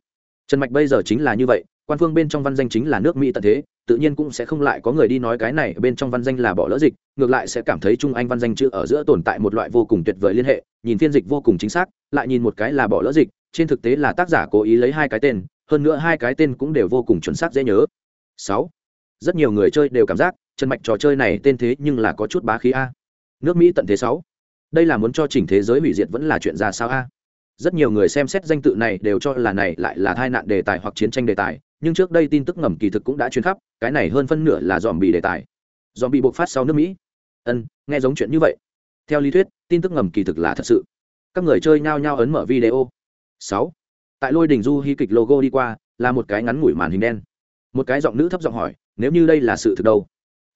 Trần mạch bây giờ chính là như vậy, quan phương bên trong văn danh chính là nước mỹ tận thế, tự nhiên cũng sẽ không lại có người đi nói cái này, bên trong văn danh là bỏ lỡ dịch, ngược lại sẽ cảm thấy trung anh văn danh chữ ở giữa tồn tại một loại vô cùng tuyệt vời liên hệ, nhìn phiên dịch vô cùng chính xác, lại nhìn một cái là bỏ lỡ dịch, trên thực tế là tác giả cố ý lấy hai cái tên hơn nữa hai cái tên cũng đều vô cùng chuẩn xác dễ nhớ. Sáu. Rất nhiều người chơi đều cảm giác chân mạch trò chơi này tên thế nhưng là có chút bá khí a. Nước mỹ tận thế sáu. Đây là muốn cho chỉnh thế giới hủy diệt vẫn là chuyện ra sao a? Rất nhiều người xem xét danh tự này đều cho là này lại là tai nạn đề tài hoặc chiến tranh đề tài, nhưng trước đây tin tức ngầm kỳ thực cũng đã truyền khắp, cái này hơn phân nửa là dòm bị đề tài. Dòm bị bộc phát sau nước mỹ. Ân, nghe giống chuyện như vậy. Theo lý thuyết, tin tức ngầm kỳ thực là thật sự. Các người chơi nhao nhao ấn mở video. Sáu tại lôi đình du hy kịch logo đi qua, là một cái ngắn ngủi màn hình đen. Một cái giọng nữ thấp giọng hỏi, nếu như đây là sự thực đâu?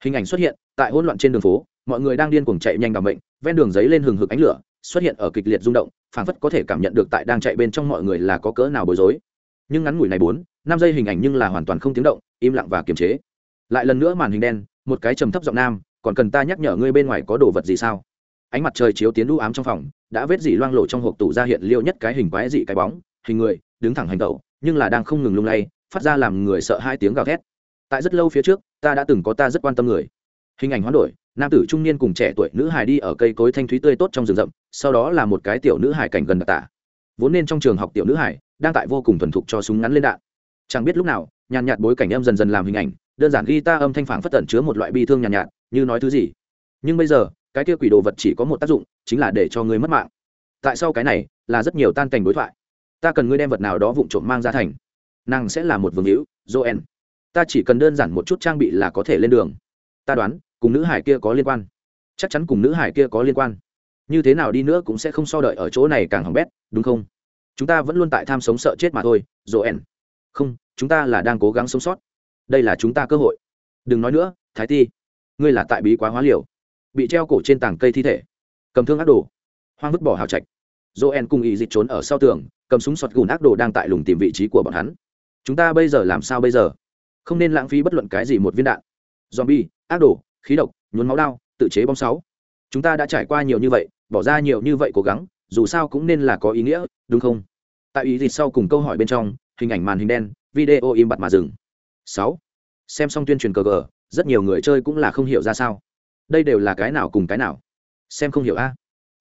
Hình ảnh xuất hiện, tại hỗn loạn trên đường phố, mọi người đang điên cuồng chạy nhanh bằng bệnh ven đường giấy lên hừng hực ánh lửa, xuất hiện ở kịch liệt rung động, phảng phất có thể cảm nhận được tại đang chạy bên trong mọi người là có cỡ nào bối rối. Nhưng ngắn ngủi này bốn, năm giây hình ảnh nhưng là hoàn toàn không tiếng động, im lặng và kiềm chế. Lại lần nữa màn hình đen, một cái trầm thấp giọng nam, còn cần ta nhắc nhở ngươi bên ngoài có đồ vật gì sao? Ánh mặt trời chiếu tiến đu ám trong phòng, đã vết dỉ loang lộ trong hộp tủ ra hiện liêu nhất cái hình quái dị cái bóng hình người đứng thẳng hành tẩu nhưng là đang không ngừng lung lay phát ra làm người sợ hai tiếng gào thét. Tại rất lâu phía trước ta đã từng có ta rất quan tâm người. Hình ảnh hoán đổi nam tử trung niên cùng trẻ tuổi nữ hài đi ở cây cối thanh thúy tươi tốt trong rừng rậm sau đó là một cái tiểu nữ hài cảnh gần đặc tả. Vốn nên trong trường học tiểu nữ hải đang tại vô cùng thuần thục cho súng ngắn lên đạn. Chẳng biết lúc nào nhàn nhạt bối cảnh em dần dần làm hình ảnh đơn giản ghi ta âm thanh phản phất tẩn chứa một loại bi thương nhàn nhạt, nhạt như nói thứ gì. Nhưng bây giờ cái kia quỷ đồ vật chỉ có một tác dụng chính là để cho ngươi mất mạng. Tại sao cái này là rất nhiều tan cảnh đối thoại ta cần ngươi đem vật nào đó vụng trộm mang ra thành. Nàng sẽ là một vương hữu joen ta chỉ cần đơn giản một chút trang bị là có thể lên đường. Ta đoán, cùng nữ hải kia có liên quan. Chắc chắn cùng nữ hải kia có liên quan. Như thế nào đi nữa cũng sẽ không so đợi ở chỗ này càng hỏng bét, đúng không? Chúng ta vẫn luôn tại tham sống sợ chết mà thôi joen không, chúng ta là đang cố gắng sống sót. Đây là chúng ta cơ hội. Đừng nói nữa, thái ti. Ngươi là tại bí quá hóa liều. Bị treo cổ trên tảng cây thi thể. Cầm thương ác đồ. Hoang vứt bỏ hào trạch joel cùng ý dịch trốn ở sau tường, cầm súng sọt gùn ác đồ đang tại lùng tìm vị trí của bọn hắn. Chúng ta bây giờ làm sao bây giờ? Không nên lãng phí bất luận cái gì một viên đạn. Zombie ác đồ khí độc, nhuốm máu đao tự chế bom sáu. Chúng ta đã trải qua nhiều như vậy, bỏ ra nhiều như vậy cố gắng, dù sao cũng nên là có ý nghĩa, đúng không? Tại ý dịch sau cùng câu hỏi bên trong, hình ảnh màn hình đen, video im bặt mà dừng. Sáu. Xem xong tuyên truyền cờ gờ, rất nhiều người chơi cũng là không hiểu ra sao. Đây đều là cái nào cùng cái nào? Xem không hiểu a.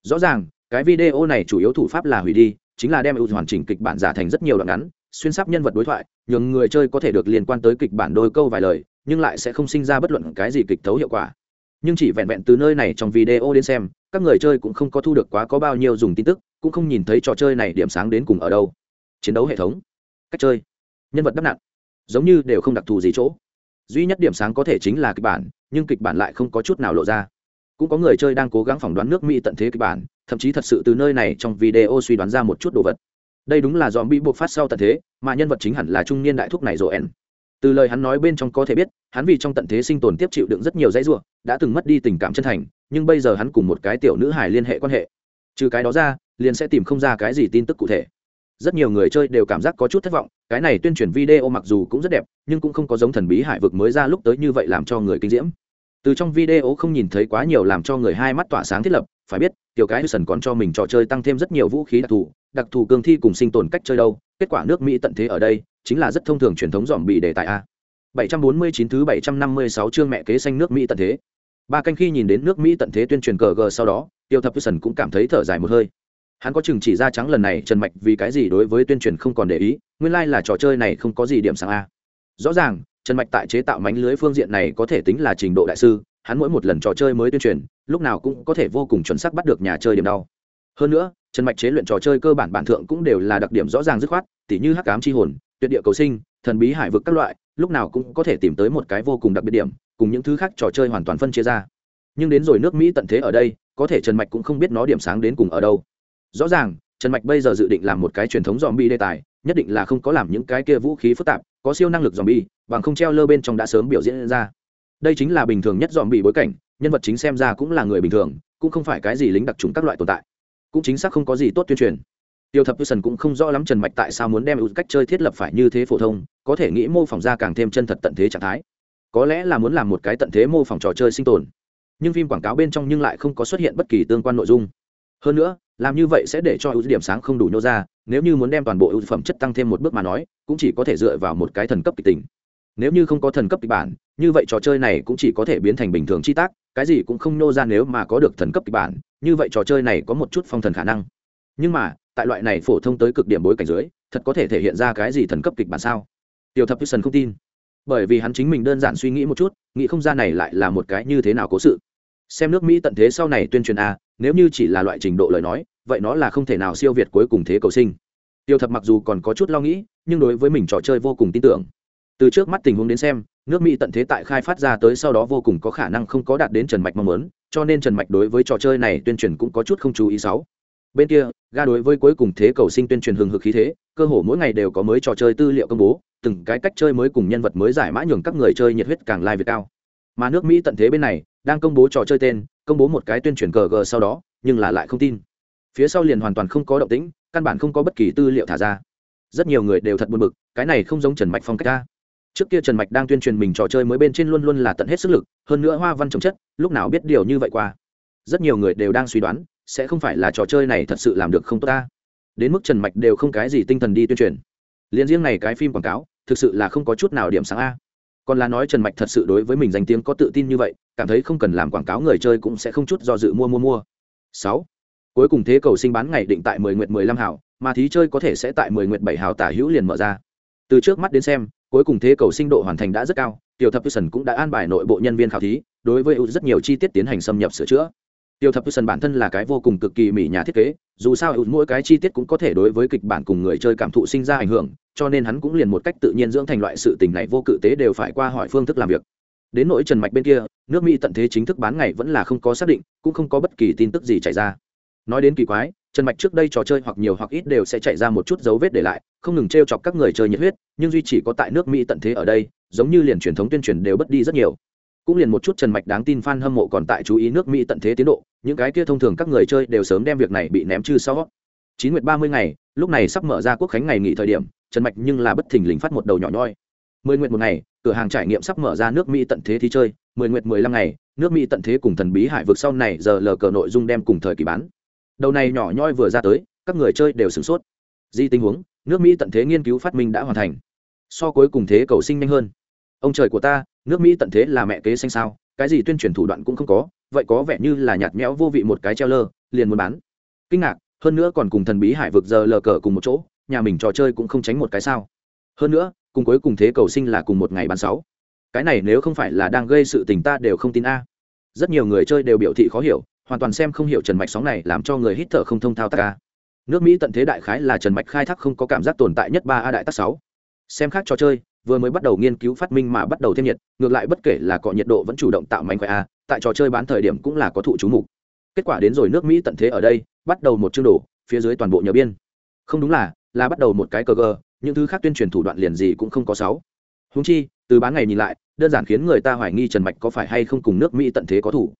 Rõ ràng cái video này chủ yếu thủ pháp là hủy đi, chính là đem ưu hoàn chỉnh kịch bản giả thành rất nhiều đoạn ngắn, xuyên sắp nhân vật đối thoại, nhường người chơi có thể được liên quan tới kịch bản đôi câu vài lời, nhưng lại sẽ không sinh ra bất luận cái gì kịch thấu hiệu quả. Nhưng chỉ vẹn vẹn từ nơi này trong video đến xem, các người chơi cũng không có thu được quá có bao nhiêu dùng tin tức, cũng không nhìn thấy trò chơi này điểm sáng đến cùng ở đâu. Chiến đấu hệ thống, cách chơi, nhân vật đắp nặng giống như đều không đặc thù gì chỗ. Duy nhất điểm sáng có thể chính là kịch bản, nhưng kịch bản lại không có chút nào lộ ra. Cũng có người chơi đang cố gắng phỏng đoán nước mỹ tận thế kịch bản thậm chí thật sự từ nơi này trong video suy đoán ra một chút đồ vật. Đây đúng là dòm bị buộc phát sau tận thế, mà nhân vật chính hẳn là trung niên đại thúc này rồi ẻn. Từ lời hắn nói bên trong có thể biết, hắn vì trong tận thế sinh tồn tiếp chịu đựng rất nhiều dãy ruộng đã từng mất đi tình cảm chân thành, nhưng bây giờ hắn cùng một cái tiểu nữ hài liên hệ quan hệ. Trừ cái đó ra, liền sẽ tìm không ra cái gì tin tức cụ thể. Rất nhiều người chơi đều cảm giác có chút thất vọng, cái này tuyên truyền video mặc dù cũng rất đẹp, nhưng cũng không có giống thần bí hải vực mới ra lúc tới như vậy làm cho người kinh diễm từ trong video không nhìn thấy quá nhiều làm cho người hai mắt tỏa sáng thiết lập, phải biết, tiểu cái sần còn cho mình trò chơi tăng thêm rất nhiều vũ khí đặc thù đặc thù cương thi cùng sinh tồn cách chơi đâu, kết quả nước mỹ tận thế ở đây, chính là rất thông thường truyền thống dòm bị đề tài a. 749 thứ 756 chương mẹ kế xanh nước mỹ tận thế. Ba canh khi nhìn đến nước mỹ tận thế tuyên truyền cờ g sau đó, tiêu thập sần cũng cảm thấy thở dài một hơi. Hắn có chừng chỉ ra trắng lần này, trần mạch vì cái gì đối với tuyên truyền không còn để ý, nguyên lai、like、là trò chơi này không có gì điểm sáng a. Rõ ràng trần mạch tại chế tạo mánh lưới phương diện này có thể tính là trình độ đại sư, hắn mỗi một lần trò chơi mới tuyên truyền, lúc nào cũng có thể vô cùng chuẩn xác bắt được nhà chơi điểm đau. Hơn nữa, trần mạch chế luyện trò chơi cơ bản bản thượng cũng đều là đặc điểm rõ ràng dứt khoát, tỉ như hắc cám c h i hồn, tuyệt địa cầu sinh, thần bí hải vực các loại, lúc nào cũng có thể tìm tới một cái vô cùng đặc biệt điểm, cùng những thứ khác trò chơi hoàn toàn phân chia ra. Nhưng đến rồi nước mỹ tận thế ở đây, có thể trần mạch cũng không biết nó điểm sáng đến cùng ở đâu. Rõ ràng trần mạch bây giờ dự định làm một cái truyền thống dòm bi đề tài, nhất định là không có làm những cái kia vũ khí phức tạp, có siêu năng lực dòm bi bằng không treo lơ bên trong đã sớm biểu diễn ra. Đây chính là bình thường nhất dòm bị bối cảnh, nhân vật chính xem ra cũng là người bình thường, cũng không phải cái gì lính đặc trùng các loại tồn tại. Cũng chính xác không có gì tốt tuyên truyền. Tiêu thập sần cũng không rõ lắm trần mạch tại sao muốn đem cách chơi thiết lập phải như thế phổ thông, có thể nghĩ mô phỏng ra càng thêm chân thật tận thế trạng thái. Có lẽ là muốn làm một cái tận thế mô phỏng trò chơi sinh tồn. Nhưng phim quảng cáo bên trong nhưng lại không có xuất hiện bất kỳ tương quan nội dung. Hơn nữa làm như vậy sẽ để cho ưu điểm sáng không đủ nhô ra, nếu như muốn đem toàn bộ ưu phẩm chất tăng thêm một bước mà nói, cũng chỉ có thể dựa vào một cái thần cấp kịch tình nếu như không có thần cấp kịch bản, như vậy trò chơi này cũng chỉ có thể biến thành bình thường chi tác, cái gì cũng không nhô ra nếu mà có được thần cấp kịch bản, như vậy trò chơi này có một chút phong thần khả năng. Nhưng mà, tại loại này phổ thông tới cực điểm bối cảnh dưới, thật có thể thể hiện ra cái gì thần cấp kịch bản sao? Tiểu thập sân không tin. Bởi vì hắn chính mình đơn giản suy nghĩ một chút, nghĩ không ra này lại là một cái như thế nào cố sự. Xem nước mỹ tận thế sau này tuyên truyền a, nếu như chỉ là loại trình độ lời nói vậy nó là không thể nào siêu việt cuối cùng thế cầu sinh. Tiêu thập mặc dù còn có chút lo nghĩ, nhưng đối với mình trò chơi vô cùng tin tưởng. Từ trước mắt tình huống đến xem, nước mỹ tận thế tại khai phát ra tới sau đó vô cùng có khả năng không có đạt đến trần mạch mong muốn, cho nên trần mạch đối với trò chơi này tuyên truyền cũng có chút không chú ý sáu. Bên kia, ga đối với cuối cùng thế cầu sinh tuyên truyền hừng hực khí thế, cơ hồ mỗi ngày đều có mới trò chơi tư liệu công bố, từng cái cách chơi mới cùng nhân vật mới giải mã nhường các người chơi nhiệt huyết càng lai việt cao. Mà nước mỹ tận thế bên này, đang công bố trò chơi tên, công bố một cái tuyên truyền cờ gờ sau đó, nhưng là lại không tin phía sau liền hoàn toàn không có động tĩnh, căn bản không có bất kỳ tư liệu thả ra. Rất nhiều người đều thật buồn bực, cái này không giống trần mạch phong cách ta trước kia trần mạch đang tuyên truyền mình trò chơi mới bên trên luôn luôn là tận hết sức lực, hơn nữa hoa văn trồng chất, lúc nào biết điều như vậy qua. Rất nhiều người đều đang suy đoán, sẽ không phải là trò chơi này thật sự làm được không tốt ta. Đến mức trần mạch đều không cái gì tinh thần đi tuyên truyền. Liền riêng này cái phim quảng cáo, thực sự là không có chút nào điểm sáng a. Còn là nói trần mạch thật sự đối với mình danh tiếng có tự tin như vậy, cảm thấy không cần làm quảng cáo người chơi cũng sẽ không chút do dự mua mua mua. Sáu cuối cùng thế cầu sinh bán ngày định tại mười nguyện mười lăm hảo, mà thí chơi có thể sẽ tại mười nguyện bảy hảo tả hữu liền mở ra. Từ trước mắt đến xem, cuối cùng thế cầu sinh độ hoàn thành đã rất cao, tiểu thập sân cũng đã an bài nội bộ nhân viên khảo thí, đối với rất nhiều chi tiết tiến hành xâm nhập sửa chữa. Tiểu thập sân bản thân là cái vô cùng cực kỳ mỹ nhà thiết kế, dù sao mỗi cái chi tiết cũng có thể đối với kịch bản cùng người chơi cảm thụ sinh ra ảnh hưởng, cho nên hắn cũng liền một cách tự nhiên dưỡng thành loại sự tình này vô cự tế đều phải qua hỏi phương thức làm việc. Đến nỗi trần mạch bên kia, nước mỹ tận thế chính thức bán ngày vẫn là không có xác định, cũng không có bất kỳ tin tức gì chạy ra nói đến kỳ quái, trần mạch trước đây trò chơi hoặc nhiều hoặc ít đều sẽ chạy ra một chút dấu vết để lại, không ngừng t r e o chọc các người chơi nhiệt huyết, nhưng duy chỉ có tại nước mỹ tận thế ở đây, giống như liền truyền thống tuyên truyền đều bất đi rất nhiều. Cũng liền một chút trần mạch đáng tin f a n hâm mộ còn tại chú ý nước mỹ tận thế tiến độ, những cái kia thông thường các người chơi đều sớm đem việc này bị ném chư sau. Chín nguyệt ba mươi ngày, lúc này sắp mở ra quốc khánh ngày nghỉ thời điểm, trần mạch nhưng là bất thình lình phát một đầu nhỏ nhoi. Mười nguyệt một ngày, cửa hàng trải nghiệm sắp mở ra nước mỹ tận thế thi chơi. Mười nguyệt mười lăm ngày, nước mỹ tận thế cùng thần bí hải vực sau này giờ lờ cờ nội dung đem cùng thời kỳ bán đầu này nhỏ nhoi vừa ra tới, các người chơi đều sửng sốt. Di tình huống, nước mỹ tận thế nghiên cứu phát minh đã hoàn thành. So cuối cùng thế cầu sinh nhanh hơn. Ông trời của ta, nước mỹ tận thế là mẹ kế xanh sao, cái gì tuyên truyền thủ đoạn cũng không có, vậy có vẻ như là nhạt nhẽo vô vị một cái treo lơ liền muốn bán. Kinh ngạc, hơn nữa còn cùng thần bí hải vực giờ lờ cờ cùng một chỗ, nhà mình trò chơi cũng không tránh một cái sao. Hơn nữa, cùng cuối cùng thế cầu sinh là cùng một ngày bán sáu. Cái này nếu không phải là đang gây sự tình ta đều không tin a. Rất nhiều người chơi đều biểu thị khó hiểu hoàn toàn xem không hiểu trần mạch sóng này làm cho người hít thở không thông thao tác ca. Nước mỹ tận thế đại khái là trần mạch khai thác không có cảm giác tồn tại nhất ba a đại tác sáu. Xem khác trò chơi, vừa mới bắt đầu nghiên cứu phát minh mà bắt đầu thêm nhiệt, ngược lại bất kể là cọ nhiệt độ vẫn chủ động tạo mánh khỏe a, tại trò chơi bán thời điểm cũng là có thụ chú mục. Kết quả đến rồi nước mỹ tận thế ở đây, bắt đầu một chương đổ phía dưới toàn bộ nhờ biên. Không đúng là là bắt đầu một cái cờ gờ, những thứ khác tuyên truyền thủ đoạn liền gì cũng không có sáu. Húng chi, từ bán ngày nhìn lại, đơn giản khiến người ta hoài nghi trần mạch có phải hay không cùng nước mỹ tận thế có thủ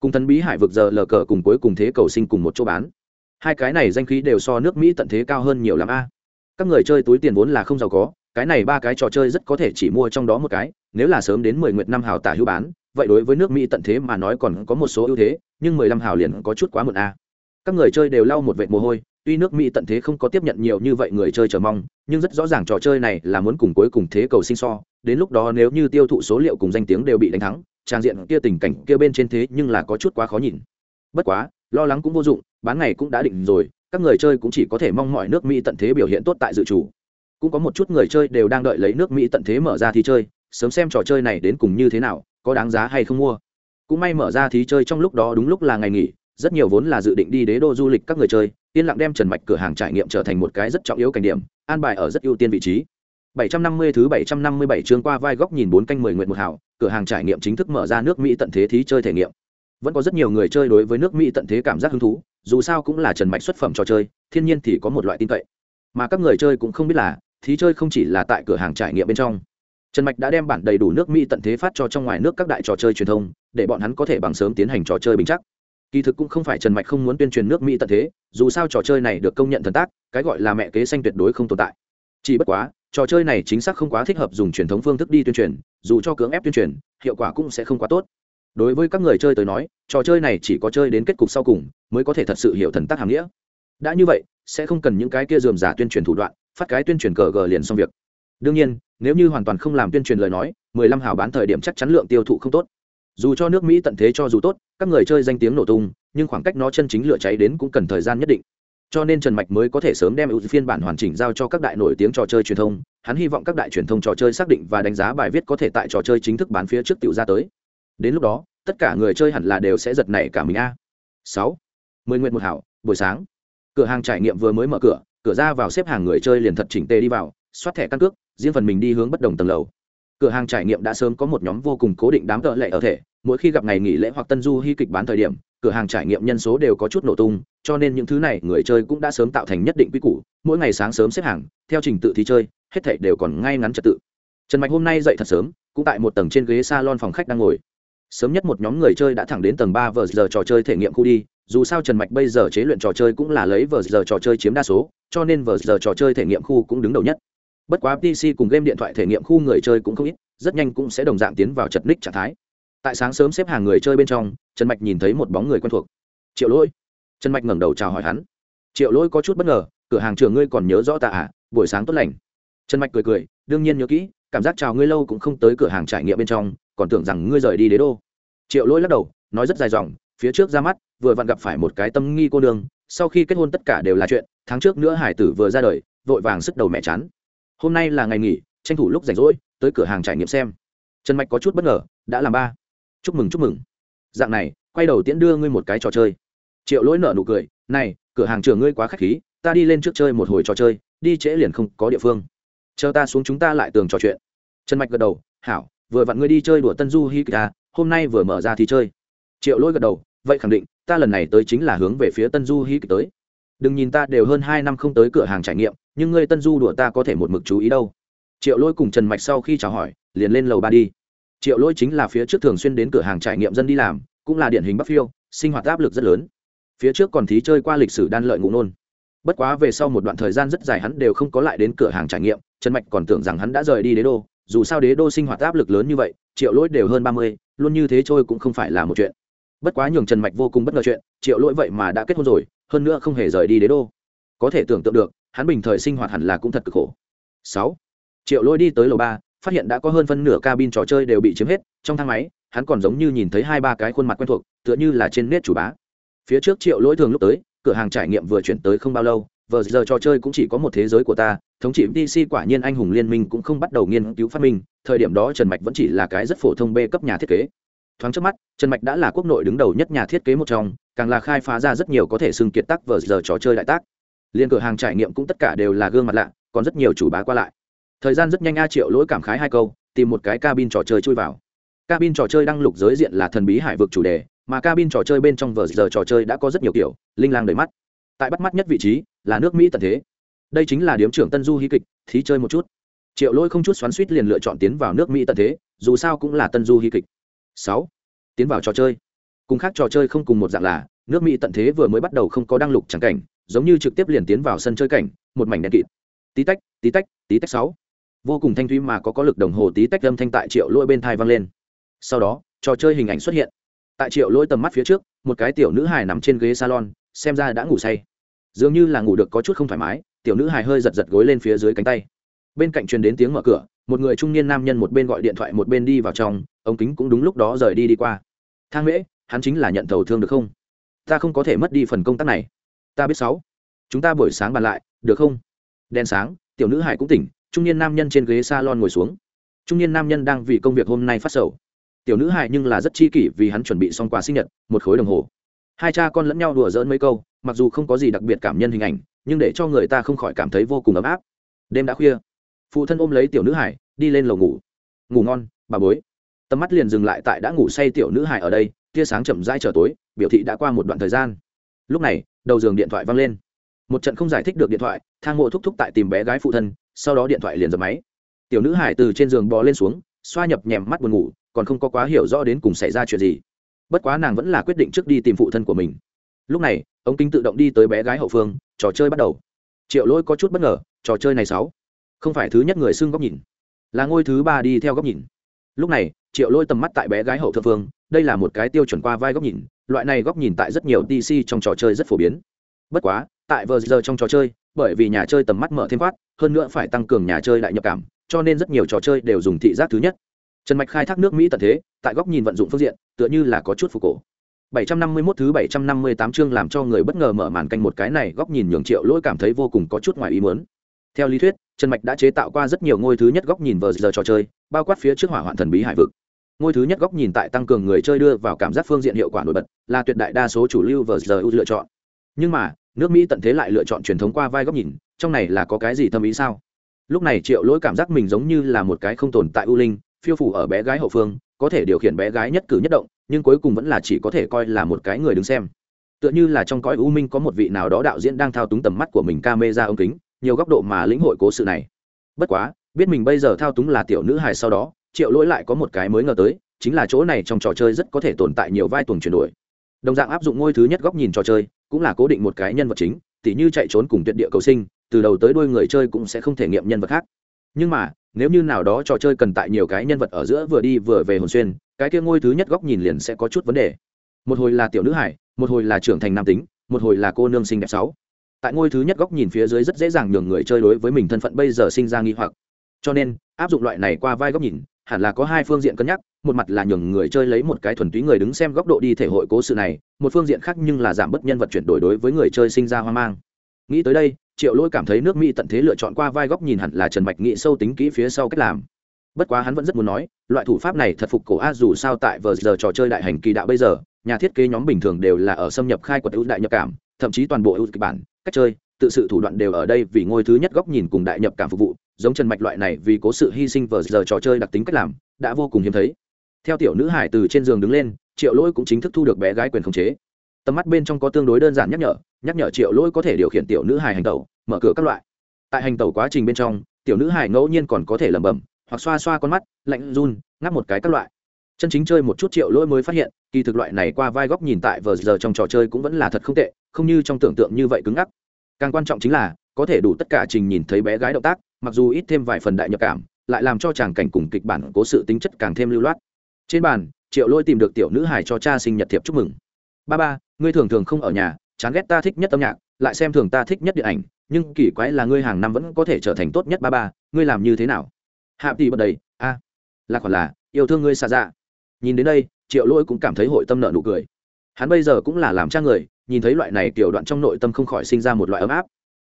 cùng thần bí hải vực giờ lờ cờ cùng cuối cùng thế cầu sinh cùng một chỗ bán. Hai cái này danh khí đều so nước mỹ tận thế cao hơn nhiều l ắ m a. Các người chơi túi tiền vốn là không giàu có, cái này ba cái trò chơi rất có thể chỉ mua trong đó một cái, nếu là sớm đến mười nguyệt năm hào tả hữu bán, vậy đối với nước mỹ tận thế mà nói còn có một số ưu thế, nhưng mười lăm hào liền có chút quá muộn a. Các người chơi đều lau một vệt mồ hôi, tuy nước mỹ tận thế không có tiếp nhận nhiều như vậy người chơi chờ mong, nhưng rất rõ ràng trò chơi này là muốn cùng cuối cùng thế cầu sinh so, đến lúc đó nếu như tiêu thụ số liệu cùng danh tiếng đều bị đánh thắng trang diện kia tình cảnh kia bên trên thế nhưng là có chút quá khó nhìn. Bất quá, lo lắng cũng vô dụng, bán ngày cũng đã định rồi, các người chơi cũng chỉ có thể mong mọi nước mỹ tận thế biểu hiện tốt tại dự chủ cũng có một chút người chơi đều đang đợi lấy nước mỹ tận thế mở ra thi chơi, sớm xem trò chơi này đến cùng như thế nào, có đáng giá hay không mua. Cũng may mở ra thí chơi trong lúc đó đúng lúc là ngày nghỉ, rất nhiều vốn là dự định đi đế đô du lịch các người chơi, yên lặng đem trần mạch cửa hàng trải nghiệm trở thành một cái rất trọng yếu cảnh điểm, an bài ở rất ưu tiên vị trí. 750 thứ 757 chương qua vai góc nhìn bốn canh 10 nguyện một hảo, cửa hàng trải nghiệm chính thức mở ra nước Mỹ tận thế thí chơi thể nghiệm. Vẫn có rất nhiều người chơi đối với nước Mỹ tận thế cảm giác hứng thú, dù sao cũng là trần mạch xuất phẩm trò chơi, thiên nhiên thì có một loại tin cậy. Mà các người chơi cũng không biết là, thí chơi không chỉ là tại cửa hàng trải nghiệm bên trong. Trần Mạch đã đem bản đầy đủ nước Mỹ tận thế phát cho trong ngoài nước các đại trò chơi truyền thông, để bọn hắn có thể bằng sớm tiến hành trò chơi bình chắc kỳ thực cũng không phải trần mạch không muốn tuyên truyền nước mỹ tận thế dù sao trò chơi này được công nhận thần tác cái gọi là mẹ kế xanh tuyệt đối không tồn tại chỉ bất quá trò chơi này chính xác không quá thích hợp dùng truyền thống phương thức đi tuyên truyền, dù cho cưỡng ép tuyên truyền, hiệu quả cũng sẽ không quá tốt. Đối với các người chơi tới nói, trò chơi này chỉ có chơi đến kết cục sau cùng mới có thể thật sự hiểu thần tác hàm nghĩa. Đã như vậy, sẽ không cần những cái kia dườm giả tuyên truyền thủ đoạn, phát cái tuyên truyền cờ gờ liền xong việc. Đương nhiên, nếu như hoàn toàn không làm tuyên truyền lời nói, mười lăm hào bán thời điểm chắc chắn lượng tiêu thụ không tốt. Dù cho nước mỹ tận thế cho dù tốt, các người chơi danh tiếng nổ tung, nhưng khoảng cách nó chân chính lửa cháy đến cũng cần thời gian nhất định cho nên trần mạch mới có thể sớm đem ưu phiên bản hoàn chỉnh giao cho các đại nổi tiếng trò chơi truyền thông. Hắn hy vọng các đại truyền thông trò chơi xác định và đánh giá bài viết có thể tại trò chơi chính thức bán phía trước tiểu ra tới. Đến lúc đó, tất cả người chơi hẳn là đều sẽ giật nảy cả mình a. Sáu. Mười nguyện một hảo, buổi sáng. Cửa hàng trải nghiệm vừa mới mở cửa cửa ra vào xếp hàng người chơi liền thật chỉnh tề đi vào xoát thẻ căn cước, riêng phần mình đi hướng bất đồng tầng lầu. Cửa hàng trải nghiệm đã sớm có một nhóm vô cùng cố định đám tợ lệ ở thể, mỗi khi gặp ngày nghỉ lễ hoặc tân du hy kịch bán thời điểm cửa hàng trải nghiệm nhân số đều có chút nổ tung, cho nên những thứ này người chơi cũng đã sớm tạo thành nhất định quy củ, mỗi ngày sáng sớm xếp hàng, theo trình tự thi chơi, hết thảy đều còn ngay ngắn trật tự. Trần mạch hôm nay dậy thật sớm, cũng tại một tầng trên ghế salon phòng khách đang ngồi. Sớm nhất một nhóm người chơi đã thẳng đến tầng ba vờ giờ trò chơi thể nghiệm khu đi, dù sao trần mạch bây giờ chế luyện trò chơi cũng là lấy vờ giờ trò chơi chiếm đa số, cho nên vờ giờ trò chơi thể nghiệm khu cũng đứng đầu nhất. Bất quá pc cùng game điện thoại thể nghiệm khu người chơi cũng không ít, rất nhanh cũng sẽ đồng dạng tiến vào chật ních trạng thái tại sáng sớm xếp hàng người chơi bên trong, trần mạch nhìn thấy một bóng người quen thuộc. Triệu lỗi. Trần mạch ngẩng đầu chào hỏi hắn. Triệu lỗi có chút bất ngờ, cửa hàng trường ngươi còn nhớ rõ ta à? Buổi sáng tốt lành. Trần mạch cười cười, đương nhiên nhớ kỹ, cảm giác chào ngươi lâu cũng không tới cửa hàng trải nghiệm bên trong, còn tưởng rằng ngươi rời đi đế đô. Triệu lỗi lắc đầu, nói rất dài dòng, phía trước ra mắt, vừa vặn gặp phải một cái tâm nghi cô đường sau khi kết hôn tất cả đều là chuyện, tháng trước nữa hải tử vừa ra đời, vội vàng sức đầu mẹ chán. Hôm nay là ngày nghỉ, tranh thủ lúc rảnh rỗi, tới cửa hàng trải nghiệm xem. Trần mạch có chút bất ngờ, đã làm ba chúc mừng chúc mừng. Dạng này, quay đầu tiễn đưa ngươi một cái trò chơi. Triệu lỗi nở nụ cười, này, cửa hàng trường ngươi quá k h á c h khí, ta đi lên trước chơi một hồi trò chơi, đi trễ liền không có địa phương. Chờ ta xuống chúng ta lại tường trò chuyện. Trần mạch gật đầu, hảo, vừa vặn ngươi đi chơi đùa tân du hi kita à, hôm nay vừa mở ra thì chơi. Triệu lỗi gật đầu, vậy khẳng định, ta lần này tới chính là hướng về phía tân du hi kita tới. Đừng nhìn ta đều hơn hai năm không tới cửa hàng trải nghiệm, nhưng ngươi tân du đùa ta có thể một mực chú ý đâu. Triệu lỗi cùng trần mạch sau khi chào hỏi, liền lên lầu ba đi triệu lỗi chính là phía trước thường xuyên đến cửa hàng trải nghiệm dân đi làm, cũng là điển hình bắc phiêu, sinh hoạt áp lực rất lớn. Phía trước còn thí chơi qua lịch sử đan lợi ngụ nôn. Bất quá về sau một đoạn thời gian rất dài hắn đều không có lại đến cửa hàng trải nghiệm, trần mạch còn tưởng rằng hắn đã rời đi đế đô, dù sao đế đô sinh hoạt áp lực lớn như vậy, triệu lỗi đều hơn ba mươi, luôn như thế trôi cũng không phải là một chuyện. Bất quá nhường trần mạch vô cùng bất ngờ chuyện, triệu lỗi vậy mà đã kết hôn rồi, hơn nữa không hề rời đi đế đô. Có thể tưởng tượng được, hắn bình thời sinh hoạt hẳn là cũng thật cực khổ. Sáu, triệu lỗi đi tới lầu ba phát hiện đã có hơn phân nửa cabin trò chơi đều bị chiếm hết, trong thang máy, hắn còn giống như nhìn thấy hai ba cái khuôn mặt quen thuộc, tựa như là trên nét chủ bá. Phía trước triệu lỗi thường lúc tới, cửa hàng trải nghiệm vừa chuyển tới không bao lâu vờ giờ trò chơi cũng chỉ có một thế giới của ta, thống trị dc quả nhiên anh hùng liên minh cũng không bắt đầu nghiên cứu phát minh, thời điểm đó trần mạch vẫn chỉ là cái rất phổ thông b cấp nhà thiết kế. Thoáng trước mắt, trần mạch đã là quốc nội đứng đầu nhất nhà thiết kế một trong, càng là khai phá ra rất nhiều có thể xưng kiệt tác vờ giờ trò chơi đại tác. Liên cửa hàng trải nghiệm cũng tất cả đều là gương mặt lạ, còn rất nhiều chủ bá qua lại thời gian rất nhanh a triệu lỗi cảm khái hai câu, tìm một cái cabin trò chơi chui vào. Cabin trò chơi đăng lục giới diện là thần bí hải vực chủ đề, mà cabin trò chơi bên trong vờ giờ trò chơi đã có rất nhiều kiểu, linh lang đầy mắt. Tại bắt mắt nhất vị trí là nước mỹ tận thế. Đây chính là điếm trưởng tân du hí kịch, thí chơi một chút. Triệu lỗi không chút xoắn suýt liền lựa chọn tiến vào nước mỹ tận thế, dù sao cũng là tân du hí kịch. Sáu, tiến vào trò chơi. Cùng khác trò chơi không cùng một dạng là, nước mỹ tận thế vừa mới bắt đầu không có đăng lục chẳng cảnh, giống như trực tiếp liền tiến vào sân chơi cảnh, một mảnh đen kịt. Tí tách tí tách tí tách sáu vô cùng thanh thúy mà có có lực đồng hồ tí tách âm thanh tại triệu lỗi bên thai vang lên. Sau đó, trò chơi hình ảnh xuất hiện. Tại triệu lỗi tầm mắt phía trước, một cái tiểu nữ hài nằm trên ghế salon, xem ra đã ngủ say. Dường như là ngủ được có chút không thoải mái, tiểu nữ hài hơi giật giật gối lên phía dưới cánh tay. Bên cạnh truyền đến tiếng mở cửa, một người trung niên nam nhân một bên gọi điện thoại một bên đi vào trong, ống kính cũng đúng lúc đó rời đi đi qua. Thang mễ, hắn chính là nhận thầu thương được không? Ta không có thể mất đi phần công tác này. Ta biết sáu. Chúng ta buổi sáng bàn lại, được không? Đèn sáng, tiểu nữ hải cũng tỉnh trung niên nam nhân trên ghế s a lon ngồi xuống. Trung niên nam nhân đang vì công việc hôm nay phát sầu. Tiểu nữ hại nhưng là rất chi kỷ vì hắn chuẩn bị xong quà sinh nhật, một khối đồng hồ. Hai cha con lẫn nhau đùa dỡn mấy câu, mặc dù không có gì đặc biệt cảm nhân hình ảnh, nhưng để cho người ta không khỏi cảm thấy vô cùng ấm áp. Đêm đã khuya. Phụ thân ôm lấy tiểu nữ hải đi lên lầu ngủ. Ngủ ngon, bà bối. Tầm mắt liền dừng lại tại đã ngủ say tiểu nữ hải ở đây, tia sáng chậm rãi trở tối, biểu thị đã qua một đoạn thời gian. Lúc này, đầu giường điện thoại văng lên. Một trận không giải thích được điện thoại, thang mộ thúc thúc tại tìm bé gái phụ thân sau đó điện thoại liền dập máy. Tiểu nữ hải từ trên giường bò lên xuống, xoa nhập nhèm mắt buồn ngủ, còn không có quá hiểu rõ đến cùng xảy ra chuyện gì. Bất quá nàng vẫn là quyết định trước đi tìm phụ thân của mình. Lúc này, ống kính tự động đi tới bé gái hậu phương, trò chơi bắt đầu. Triệu lỗi có chút bất ngờ, trò chơi này sáu. Không phải thứ nhất người xưng góc nhìn, là ngôi thứ ba đi theo góc nhìn. Lúc này, triệu lỗi tầm mắt tại bé gái hậu thượng phương, đây là một cái tiêu chuẩn qua vai góc nhìn, loại này góc nhìn tại rất nhiều dc trong trò chơi rất phổ biến. Bất quá, tại vờ giờ trong trò chơi bởi vì nhà chơi tầm mắt mở thêm khoát hơn nữa phải tăng cường nhà chơi đại nhập cảm cho nên rất nhiều trò chơi đều dùng thị giác thứ nhất trần mạch khai thác nước mỹ tận thế tại góc nhìn vận dụng phương diện tựa như là có chút phục cổ 751 thứ 758 chương làm cho người bất ngờ mở màn canh một cái này góc nhìn nhường triệu lỗi cảm thấy vô cùng có chút ngoài ý muốn. Theo lý thuyết, Trần Mạch đã chế tạo qua rất nhiều ngôi thứ nhất góc nhìn vờ giờ trò chơi, bao quát phía trước hỏa hoạn thần bí hải vực. ngôi thứ nhất góc nhìn tại tăng cường người chơi đưa vào cảm giác phương diện hiệu quả nổi bật là tuyệt đại đa số chủ lưu vờ giờ ưu lựa chọn nhưng mà, nước mỹ tận thế lại lựa chọn truyền thống qua vai góc nhìn, trong này là có cái gì thâm ý sao? Lúc này triệu lỗi cảm giác mình giống như là một cái không tồn tại u linh, phiêu phủ ở bé gái hậu phương, có thể điều khiển bé gái nhất cử nhất động, nhưng cuối cùng vẫn là chỉ có thể coi là một cái người đứng xem. Tựa như là trong cõi u minh có một vị nào đó đạo diễn đang thao túng tầm mắt của mình ca mê ra ống kính, nhiều góc độ mà lĩnh hội cố sự này. Bất quá, biết mình bây giờ thao túng là tiểu nữ hài sau đó, triệu lỗi lại có một cái mới ngờ tới, chính là chỗ này trong trò chơi rất có thể tồn tại nhiều vai tuồng chuyển đổi đồng dạng áp dụng ngôi thứ nhất góc nhìn trò chơi, cũng là cố định một cái nhân vật chính, tỉ như chạy trốn cùng tuyệt địa cầu sinh, từ đầu tới đuôi người chơi cũng sẽ không thể nghiệm nhân vật khác. Nhưng mà, nếu như nào đó trò chơi cần tại nhiều cái nhân vật ở giữa vừa đi vừa về hồn xuyên, cái kia ngôi thứ nhất góc nhìn liền sẽ có chút vấn đề. Một hồi là tiểu nữ hải, một hồi là trưởng thành nam tính, một hồi là cô nương sinh đẹp sáu. Tại ngôi thứ nhất góc nhìn phía dưới rất dễ dàng nhường người chơi đối với mình thân phận bây giờ sinh ra nghi hoặc. Cho nên, áp dụng loại này qua vai góc nhìn hẳn là có hai phương diện cân nhắc, một mặt là nhường người chơi lấy một cái thuần túy người đứng xem góc độ đi thể hội cố sự này, một phương diện khác nhưng là giảm bớt nhân vật chuyển đổi đối với người chơi sinh ra hoang mang. Nghĩ tới đây, triệu lỗi cảm thấy nước mỹ tận thế lựa chọn qua vai góc nhìn hẳn là trần mạch nghĩ sâu tính kỹ phía sau cách làm. Bất quá hắn vẫn rất muốn nói, loại thủ pháp này thật phục cổ a dù sao tại vờ giờ trò chơi đại hành kỳ đạo bây giờ, nhà thiết kế nhóm bình thường đều là ở xâm nhập khai quật ưu đại nhập cảm, thậm chí toàn bộ ưu kịch bản, cách chơi, tự sự thủ đoạn đều ở đây vì ngôi thứ nhất góc nhìn cùng đại nhập cảm phục vụ giống trần mạch loại này vì cố sự hy sinh vờ giờ trò chơi đặc tính cách làm, đã vô cùng hiếm thấy. Theo tiểu nữ hải từ trên giường đứng lên, triệu lỗi cũng chính thức thu được bé gái quyền khống chế. Tầm mắt bên trong có tương đối đơn giản nhắc nhở nhắc nhở triệu lỗi có thể điều khiển tiểu nữ hải hành tẩu, mở cửa các loại. Tại hành tẩu quá trình bên trong, tiểu nữ hải ngẫu nhiên còn có thể lẩm bẩm, hoặc xoa xoa con mắt, lạnh run, ngáp một cái các loại. Chân chính chơi một chút triệu lỗi mới phát hiện, kỳ thực loại này qua vai góc nhìn tại vờ giờ trong trò chơi cũng vẫn là thật không tệ, không như trong tưởng tượng như vậy cứng ngắc. Càng quan trọng chính là có thể đủ tất cả trình nhìn thấy bé gái động tác, mặc dù ít thêm vài phần đại nhập cảm, lại làm cho chàng cảnh cùng kịch bản cố sự tính chất càng thêm lưu loát. Trên bàn, triệu lôi tìm được tiểu nữ hải cho cha sinh nhật thiệp chúc mừng. Ba ba, ngươi thường thường không ở nhà, chán ghét ta thích nhất âm nhạc, lại xem thường ta thích nhất điện ảnh, nhưng kỳ quái là ngươi hàng năm vẫn có thể trở thành tốt nhất ba ba, ngươi làm như thế nào? Hạ tỷ bật đầy, a, là còn là, yêu thương ngươi xa dạ. Nhìn đến đây, triệu lôi cũng cảm thấy hội tâm nợ nụ cười. Hắn bây giờ cũng là làm cha người, nhìn thấy loại này kiểu đoạn trong nội tâm không khỏi sinh ra một loại ấm áp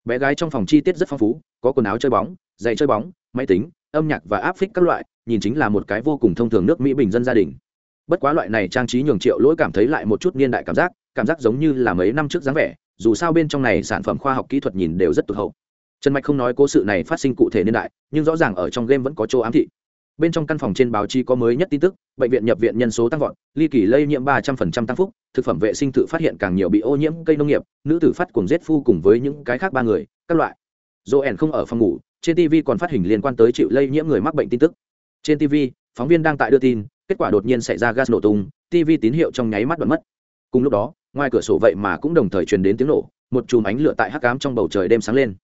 bé gái trong phòng chi tiết rất phong phú, có quần áo chơi bóng, giày chơi bóng, máy tính, âm nhạc và áp phích các loại, nhìn chính là một cái vô cùng thông thường nước mỹ bình dân gia đình. Bất quá loại này trang trí nhường triệu lỗi cảm thấy lại một chút niên đại cảm giác cảm giác giống như là mấy năm trước dáng vẻ, dù sao bên trong này sản phẩm khoa học kỹ thuật nhìn đều rất tụt hậu. Trần mạch không nói cố sự này phát sinh cụ thể niên đại, nhưng rõ ràng ở trong game vẫn có chỗ ám thị bên trong căn phòng trên báo chí có mới nhất tin tức, bệnh viện nhập viện nhân số tăng vọt, ly kỳ lây nhiễm ba trăm phần trăm tăng phúc, thực phẩm vệ sinh tự phát hiện càng nhiều bị ô nhiễm cây nông nghiệp, nữ tử phát cùng giết phu cùng với những cái khác ba người, các loại. Joel không ở phòng ngủ, trên tv còn phát hình liên quan tới chịu lây nhiễm người mắc bệnh tin tức. Trên tv phóng viên đang tại đưa tin, kết quả đột nhiên xảy ra gas nổ tung tv tín hiệu trong nháy mắt bật mất. Cùng lúc đó, ngoài cửa sổ vậy mà cũng đồng thời truyền đến tiếng nổ, một chùm ánh lửa tại hắc cám trong bầu trời đêm sáng lên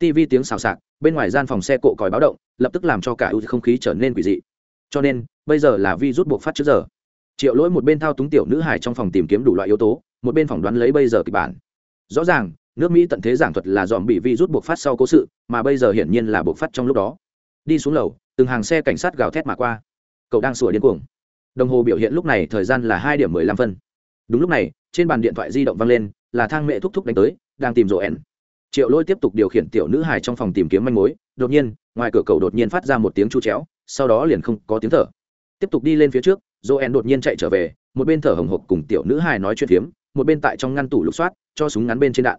tv tiếng xào xạc, bên ngoài gian phòng xe cộ còi báo động, lập tức làm cho cả ưu không khí trở nên quỷ dị. Cho nên, bây giờ là vi rút buộc phát trước giờ. Triệu lỗi một bên thao túng tiểu nữ hải trong phòng tìm kiếm đủ loại yếu tố, một bên phỏng đoán lấy bây giờ kịch bản. Rõ ràng, nước mỹ tận thế giảng thuật là dòm bị vi rút buộc phát sau cố sự, mà bây giờ hiển nhiên là buộc phát trong lúc đó. Đi xuống lầu, từng hàng xe cảnh sát gào thét mà qua. Cậu đang sủa điên cuồng. Đồng hồ biểu hiện lúc này thời gian là hai điểm mười lăm phân. Đúng lúc này, trên bàn điện thoại di động vang lên, là thang mẹ thúc thúc đánh tới, đang tìm rộ ẻn triệu lôi tiếp tục điều khiển tiểu nữ hài trong phòng tìm kiếm manh mối, đột nhiên, ngoài cửa cầu đột nhiên phát ra một tiếng chu chéo, sau đó liền không có tiếng thở. Tiếp tục đi lên phía trước, Joen đột nhiên chạy trở về, một bên thở hồng hộc cùng tiểu nữ hài nói chuyện phiếm, một bên tại trong ngăn tủ lục soát, cho súng ngắn bên trên đạn.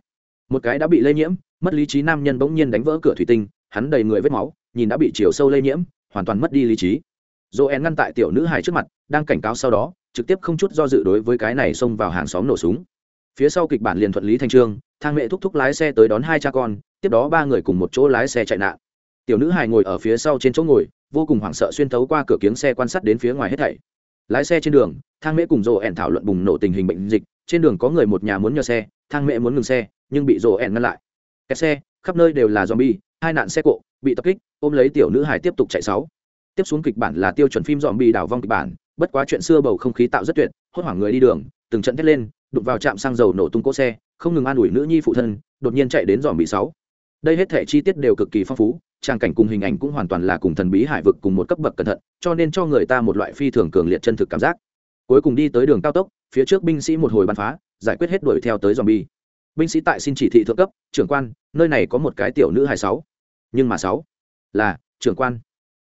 Một cái đã bị lây nhiễm, mất lý trí nam nhân bỗng nhiên đánh vỡ cửa thủy tinh, hắn đầy người vết máu, nhìn đã bị chiều sâu lây nhiễm, hoàn toàn mất đi lý trí. Joen ngăn tại tiểu nữ hài trước mặt, đang cảnh cáo sau đó, trực tiếp không chút do dự đối với cái này xông vào hàng xóm nổ súng. Phía sau kịch bản liền thuận lý thanh trương thang mẹ thúc thúc lái xe tới đón hai cha con, tiếp đó ba người cùng một chỗ lái xe chạy nạn. Tiểu nữ hài ngồi ở phía sau trên chỗ ngồi, vô cùng hoảng sợ xuyên thấu qua cửa kiếng xe quan sát đến phía ngoài hết thảy. Lái xe trên đường, thang mễ cùng rộ ẻn thảo luận bùng nổ tình hình bệnh dịch, trên đường có người một nhà muốn nhờ xe, thang mễ muốn ngừng xe, nhưng bị rộ ẻn ngăn lại. Kẹt xe, khắp nơi đều là zombie, hai nạn xe cộ, bị tập kích, ôm lấy tiểu nữ hài tiếp tục chạy sáu. Tiếp xuống kịch bản là tiêu chuẩn phim zombie đảo vong kịch bản, bất quá chuyện xưa bầu không khí tạo rất tuyệt, hốt hoảng người đi đường, từng trận thét lên, đụng vào trạm xăng dầu nổ tung cỗ xe không ngừng an ủi nữ nhi phụ thân, đột nhiên chạy đến dòm bị sáu. Đây hết thể chi tiết đều cực kỳ phong phú, trang cảnh cùng hình ảnh cũng hoàn toàn là cùng thần bí hải vực cùng một cấp bậc cẩn thận, cho nên cho người ta một loại phi thường cường liệt chân thực cảm giác. Cuối cùng đi tới đường cao tốc, phía trước binh sĩ một hồi bắn phá, giải quyết hết đuổi theo tới dòm bi. Binh sĩ tại xin chỉ thị thượng cấp, trưởng quan, nơi này có một cái tiểu nữ hải sáu. Nhưng mà sáu là, trưởng quan.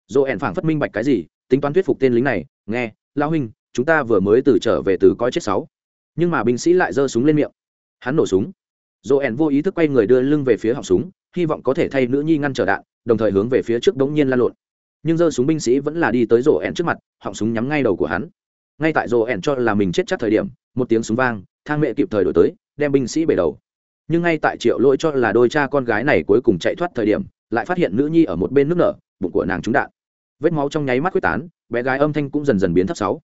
Dỗ ẻn phảng phất minh bạch cái gì, tính toán thuyết phục tên lính này, nghe lao huynh, chúng ta vừa mới từ trở về từ coi chết sáu. Nhưng mà binh sĩ lại giơ súng lên miệng hắn nổ súng. Dỗ ẻn vô ý thức quay người đưa lưng về phía họng súng, hy vọng có thể thay nữ nhi ngăn trở đạn, đồng thời hướng về phía trước đống nhiên lan lộn. Nhưng giơ súng binh sĩ vẫn là đi tới rổ ẻn trước mặt, họng súng nhắm ngay đầu của hắn. Ngay tại rổ ẻn cho là mình chết chắc thời điểm, một tiếng súng vang, thang mẹ kịp thời đổi tới, đem binh sĩ bể đầu. Nhưng ngay tại triệu lỗi cho là đôi cha con gái này cuối cùng chạy thoát thời điểm, lại phát hiện nữ nhi ở một bên nước nở, bụng của nàng trúng đạn. Vết máu trong nháy mắt quyết tán, bé gái âm thanh cũng dần dần biến thấp sáu.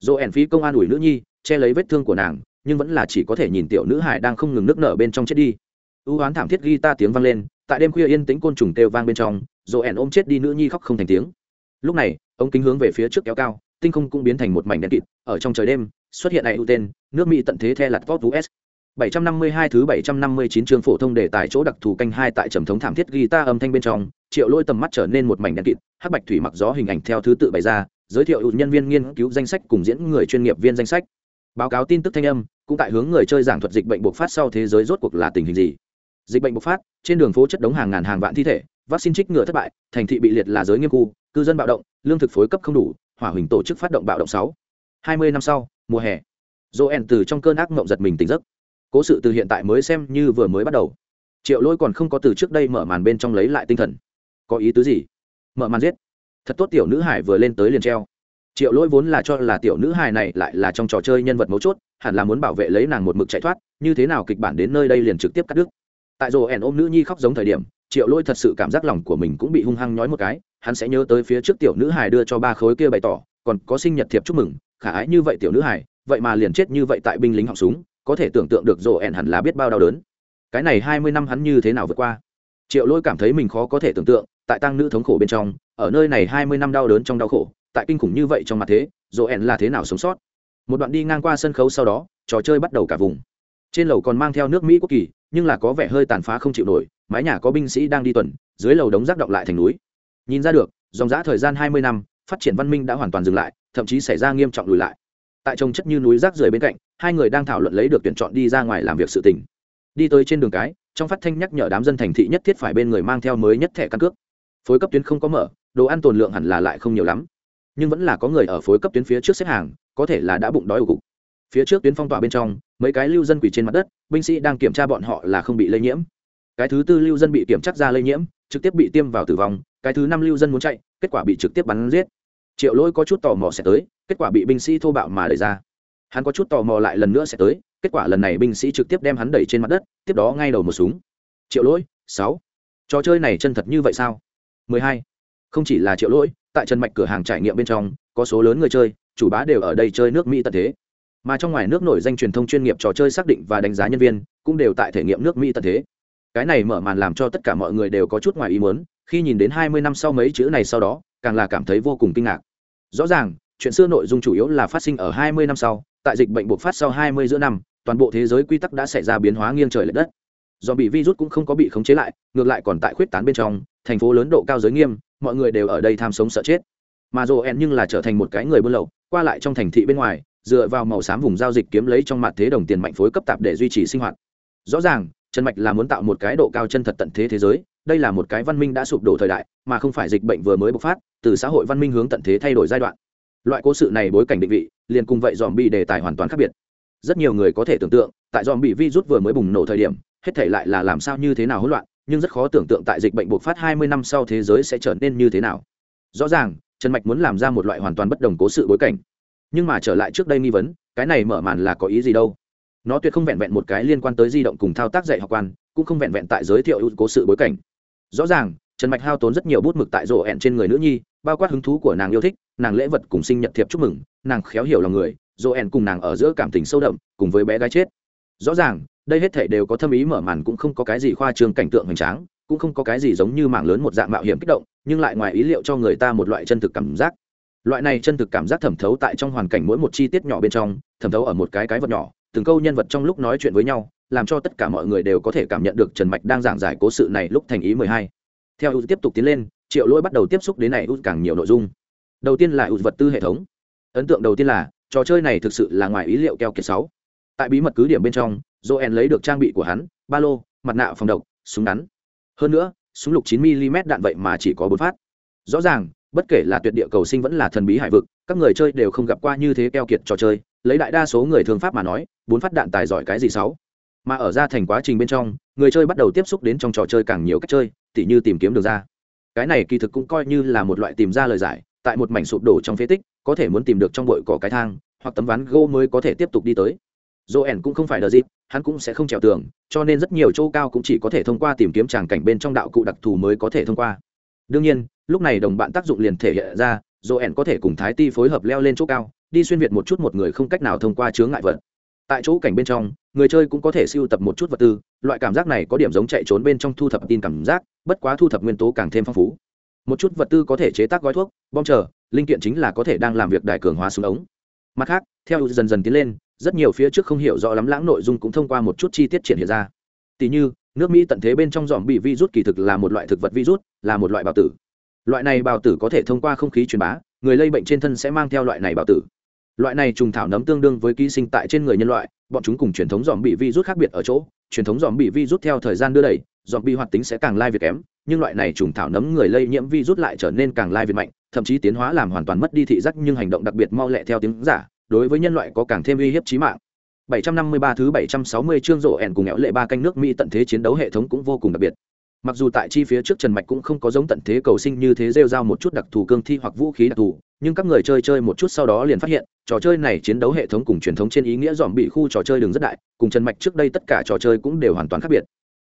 Rổ ẻn phí công an ủi nữ nhi, che lấy vết thương của nàng nhưng vẫn là chỉ có thể nhìn tiểu nữ hải đang không ngừng nước nở bên trong chết đi. Ưu oán thảm thiết ghi ta tiếng vang lên tại đêm khuya yên tĩnh côn trùng kêu vang bên trong rồi ẻn ôm chết đi nữ nhi khóc không thành tiếng. Lúc này ông kính hướng về phía trước kéo cao tinh không cũng biến thành một mảnh đen kịt ở trong trời đêm xuất hiện này ưu tên nước mỹ tận thế the lặt vót us 752 thứ 759 chương phổ thông đề tài chỗ đặc thù canh hai tại trầm thống thảm thiết ghi ta âm thanh bên trong, Triệu Lôi tầm mắt trở nên một mảnh đen kịt, hắc bạch thủy mặc gió hình ảnh theo thứ tự bày ra, giới thiệu nhân viên nghiên cứu danh sách cùng diễn người chuyên nghiệp viên danh sách. Báo cáo tin tức thanh âm, cũng tại hướng người chơi giảng thuật dịch bệnh bộc phát sau thế giới rốt cuộc là tình hình gì. Dịch bệnh bộc phát, trên đường phố chất đống hàng ngàn hàng vạn thi thể, vaccine trích ngừa thất bại, thành thị bị liệt là giới nghiêm khu, cư dân bạo động, lương thực phối cấp không đủ, hỏa huỳnh tổ chức phát động bạo động 6. 20 năm sau, mùa hè. Joen từ trong cơn ác mộng giật mình tỉnh giấc cố sự từ hiện tại mới xem như vừa mới bắt đầu triệu lỗi còn không có từ trước đây mở màn bên trong lấy lại tinh thần có ý tứ gì mở màn giết thật tốt tiểu nữ hải vừa lên tới liền treo triệu lỗi vốn là cho là tiểu nữ hài này lại là trong trò chơi nhân vật mấu chốt hẳn là muốn bảo vệ lấy nàng một mực chạy thoát như thế nào kịch bản đến nơi đây liền trực tiếp cắt đứt. Tại rồ ẻn ôm nữ nhi khóc giống thời điểm triệu lỗi thật sự cảm giác lòng của mình cũng bị hung hăng nhói một cái hắn sẽ nhớ tới phía trước tiểu nữ hài đưa cho ba khối kia bày tỏ còn có sinh nhật thiệp chúc mừng khả ái như vậy tiểu nữ hài, vậy mà liền chết như vậy tại binh lính họng súng có thể tưởng tượng được rồ ẻn hẳn là biết bao đau đớn. Cái này hai mươi năm hắn như thế nào vượt qua? Triệu Lỗi cảm thấy mình khó có thể tưởng tượng tại tăng nữ thống khổ bên trong ở nơi này hai mươi năm đau đớn trong đau khổ tại kinh khủng như vậy trong mặt thế dỗ ẻn là thế nào sống sót? Một đoạn đi ngang qua sân khấu sau đó, trò chơi bắt đầu cả vùng. Trên lầu còn mang theo nước mỹ quốc kỳ, nhưng là có vẻ hơi tàn phá không chịu nổi, mái nhà có binh sĩ đang đi tuần, dưới lầu đống rác động lại thành núi. Nhìn ra được, dòng giã thời gian hai mươi năm, phát triển văn minh đã hoàn toàn dừng lại, thậm chí xảy ra nghiêm trọng lùi lại. Tại trồng chất như núi rác rưởi bên cạnh, hai người đang thảo luận lấy được tuyển chọn đi ra ngoài làm việc sự tình. Đi tới trên đường cái, trong phát thanh nhắc nhở đám dân thành thị nhất thiết phải bên người mang theo mới nhất thẻ căn cước. Phối cấp tuyến không có mở, đồ ăn tồn lượng hẳn là lại không nhiều lắm nhưng vẫn là có người ở phối cấp tuyến phía trước xếp hàng, có thể là đã bụng đói ủ cục. Phía trước tuyến phong tỏa bên trong, mấy cái lưu dân quỷ trên mặt đất, binh sĩ đang kiểm tra bọn họ là không bị lây nhiễm. Cái thứ tư lưu dân bị kiểm tra ra lây nhiễm, trực tiếp bị tiêm vào tử vong, cái thứ năm lưu dân muốn chạy, kết quả bị trực tiếp bắn giết. Triệu lỗi có chút tò mò sẽ tới, kết quả bị binh sĩ thô bạo mà đẩy ra. Hắn có chút tò mò lại lần nữa sẽ tới, kết quả lần này binh sĩ trực tiếp đem hắn đẩy trên mặt đất, tiếp đó ngay đầu một súng. Triệu lỗi, sáu. Trò chơi này chân thật như vậy sao? Mười hai không chỉ là triệu lỗi tại trần mạch cửa hàng trải nghiệm bên trong có số lớn người chơi chủ bá đều ở đây chơi nước mỹ tận thế. Mà trong ngoài nước nổi danh truyền thông chuyên nghiệp trò chơi xác định và đánh giá nhân viên cũng đều tại thể nghiệm nước mỹ tận thế. Cái này mở màn làm cho tất cả mọi người đều có chút ngoài ý muốn khi nhìn đến hai mươi năm sau mấy chữ này sau đó càng là cảm thấy vô cùng kinh ngạc. Rõ ràng chuyện xưa nội dung chủ yếu là phát sinh ở 20 năm sau, tại dịch bệnh bộc phát sau 20 giữa năm, toàn bộ thế giới quy tắc đã xảy ra biến hóa nghiêng trời lệch đất. Do bị virus cũng không có bị khống chế lại, ngược lại còn tại khuyết tán bên trong, thành phố lớn độ cao giới nghiêm, mọi người đều ở đây tham sống sợ chết. Mà Joen nhưng là trở thành một cái người buôn lậu, qua lại trong thành thị bên ngoài, dựa vào màu xám vùng giao dịch kiếm lấy trong mặt thế đồng tiền mạnh phối cấp tạp để duy trì sinh hoạt. Rõ ràng, Trần Mạch là muốn tạo một cái độ cao chân thật tận thế thế giới, đây là một cái văn minh đã sụp đổ thời đại, mà không phải dịch bệnh vừa mới bộc phát, từ xã hội văn minh hướng tận thế thay đổi giai đoạn loại cố sự này bối cảnh định vị liền cùng vậy dòm bị đề tài hoàn toàn khác biệt rất nhiều người có thể tưởng tượng tại dòm bị virus vừa mới bùng nổ thời điểm hết thể lại là làm sao như thế nào hỗn loạn nhưng rất khó tưởng tượng tại dịch bệnh bộc phát 20 năm sau thế giới sẽ trở nên như thế nào. Rõ ràng, trần mạch muốn làm ra một loại hoàn toàn bất đồng cố sự bối cảnh. Nhưng mà trở lại trước đây nghi vấn, cái này mở màn là có ý gì đâu? Nó tuyệt không vẹn vẹn một cái liên quan tới di động cùng thao tác dạy học quan, cũng không vẹn vẹn tại giới thiệu cố sự bối cảnh. Rõ ràng, trần mạch hao tốn rất nhiều bút mực tại rồ ẹn trên người nữ nhi, bao quát hứng thú của nàng yêu thích, nàng lễ vật cùng sinh nhật thiệp chúc mừng, nàng khéo hiểu lòng người rồ ẹn cùng nàng ở giữa cảm tình sâu đậm, cùng với bé gái chết rõ ràng, đây hết thể đều có thâm ý mở màn cũng không có cái gì khoa trương cảnh tượng hoành tráng, cũng không có cái gì giống như mảng lớn một dạng mạo hiểm kích động, nhưng lại ngoài ý liệu cho người ta một loại chân thực cảm giác. Loại này chân thực cảm giác thẩm thấu tại trong hoàn cảnh mỗi một chi tiết nhỏ bên trong, thẩm thấu ở một cái cái vật nhỏ, từng câu nhân vật trong lúc nói chuyện với nhau, làm cho tất cả mọi người đều có thể cảm nhận được trần mạch đang giảng giải cố sự này lúc thành ý mười hai. Theo ưu tiếp tục tiến lên, triệu lỗi bắt đầu tiếp xúc đến này ưu càng nhiều nội dung. Đầu tiên là ưu vật tư hệ thống. Ấn tượng đầu tiên là, trò chơi này thực sự là ngoài ý liệu keo kiệt sáu tại bí mật cứ điểm bên trong, joel lấy được trang bị của hắn, ba lô, mặt nạ phòng độc, súng ngắn. Hơn nữa, súng lục 9 mm đạn vậy mà chỉ có bốn phát. Rõ ràng, bất kể là tuyệt địa cầu sinh vẫn là thần bí hải vực, các người chơi đều không gặp qua như thế keo kiệt trò chơi. Lấy đại đa số người thương pháp mà nói, bốn phát đạn tài giỏi cái gì sáu? Mà ở ra thành quá trình bên trong, người chơi bắt đầu tiếp xúc đến trong trò chơi càng nhiều cách chơi, tỉ như tìm kiếm đường ra. Cái này kỳ thực cũng coi như là một loại tìm ra lời giải, tại một mảnh sụp đổ trong phế tích, có thể muốn tìm được trong bụi cỏ cái thang, hoặc tấm ván gỗ mới có thể tiếp tục đi tới joel cũng không phải đờ dịp, hắn cũng sẽ không trèo tường, cho nên rất nhiều chỗ cao cũng chỉ có thể thông qua tìm kiếm tràng cảnh bên trong đạo cụ đặc thù mới có thể thông qua. Đương nhiên, lúc này đồng bạn tác dụng liền thể hiện ra joel có thể cùng thái ti phối hợp leo lên chỗ cao, đi xuyên việt một chút một người không cách nào thông qua chướng ngại vật. Tại chỗ cảnh bên trong, người chơi cũng có thể siêu tập một chút vật tư, loại cảm giác này có điểm giống chạy trốn bên trong thu thập tin cảm giác, bất quá thu thập nguyên tố càng thêm phong phú. Một chút vật tư có thể chế tác gói thuốc, bom chờ, linh kiện chính là có thể đang làm việc đại cường hóa xuống ống. Mặt khác, theo dần dần tiến lên rất nhiều phía trước không hiểu rõ lắm lãng nội dung cũng thông qua một chút chi tiết triển hiện ra. Tỷ như, nước mỹ tận thế bên trong dòm bị virus kỳ thực là một loại thực vật virus, là một loại bào tử. Loại này bào tử có thể thông qua không khí truyền bá, người lây bệnh trên thân sẽ mang theo loại này bào tử. Loại này trùng thảo nấm tương đương với ký sinh tại trên người nhân loại, bọn chúng cùng truyền thống dòm bị virus khác biệt ở chỗ, truyền thống dòm bị virus theo thời gian đưa đẩy, dòm bị hoạt tính sẽ càng lai việt kém, nhưng loại này trùng thảo nấm người lây nhiễm virus lại trở nên càng lai việt mạnh, thậm chí tiến hóa làm hoàn toàn mất đi thị giác nhưng hành động đặc biệt mau lẹ theo tiếng giả đối với nhân loại có càng thêm uy hiếp chí mạng 753 thứ 760 chương rộ ẻn cùng nghẽo lệ ba canh nước Mỹ tận thế chiến đấu hệ thống cũng vô cùng đặc biệt. Mặc dù tại chi phía trước Trần Mạch cũng không có giống tận thế cầu sinh như thế rêu rao một chút đặc thù cương thi hoặc vũ khí đặc thù, nhưng các người chơi chơi một chút sau đó liền phát hiện, trò chơi này chiến đấu hệ thống cùng truyền thống trên ý nghĩa dòm bị khu trò chơi đường rất đại, cùng Trần Mạch trước đây tất cả trò chơi cũng đều hoàn toàn khác biệt.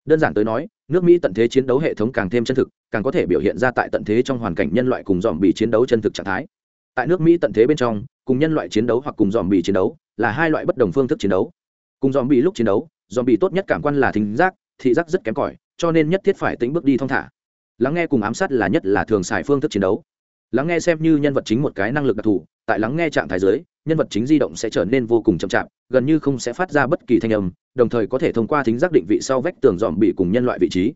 Đơn giản tới nói, nước Mỹ tận thế chiến đấu hệ thống càng thêm chân thực, càng có thể biểu hiện ra tại tận thế trong hoàn cảnh nhân loại cùng dòm bị chiến đấu chân thực trạng thái. Tại nước Mỹ tận thế bên trong, cùng nhân loại chiến đấu hoặc cùng dòm bị chiến đấu, là hai loại bất đồng phương thức chiến đấu. Cùng dòm bị lúc chiến đấu dòm bị tốt nhất cảm quan là thính giác thị giác rất kém cỏi cho nên nhất thiết phải tính bước đi thong thả. Lắng nghe cùng ám sát là nhất là thường xài phương thức chiến đấu. Lắng nghe xem như nhân vật chính một cái năng lực đặc thù tại lắng nghe trạng thái giới nhân vật chính di động sẽ trở nên vô cùng chậm chạp gần như không sẽ phát ra bất kỳ thanh âm đồng thời có thể thông qua thính giác định vị sau vách tường dòm bị cùng nhân loại vị trí.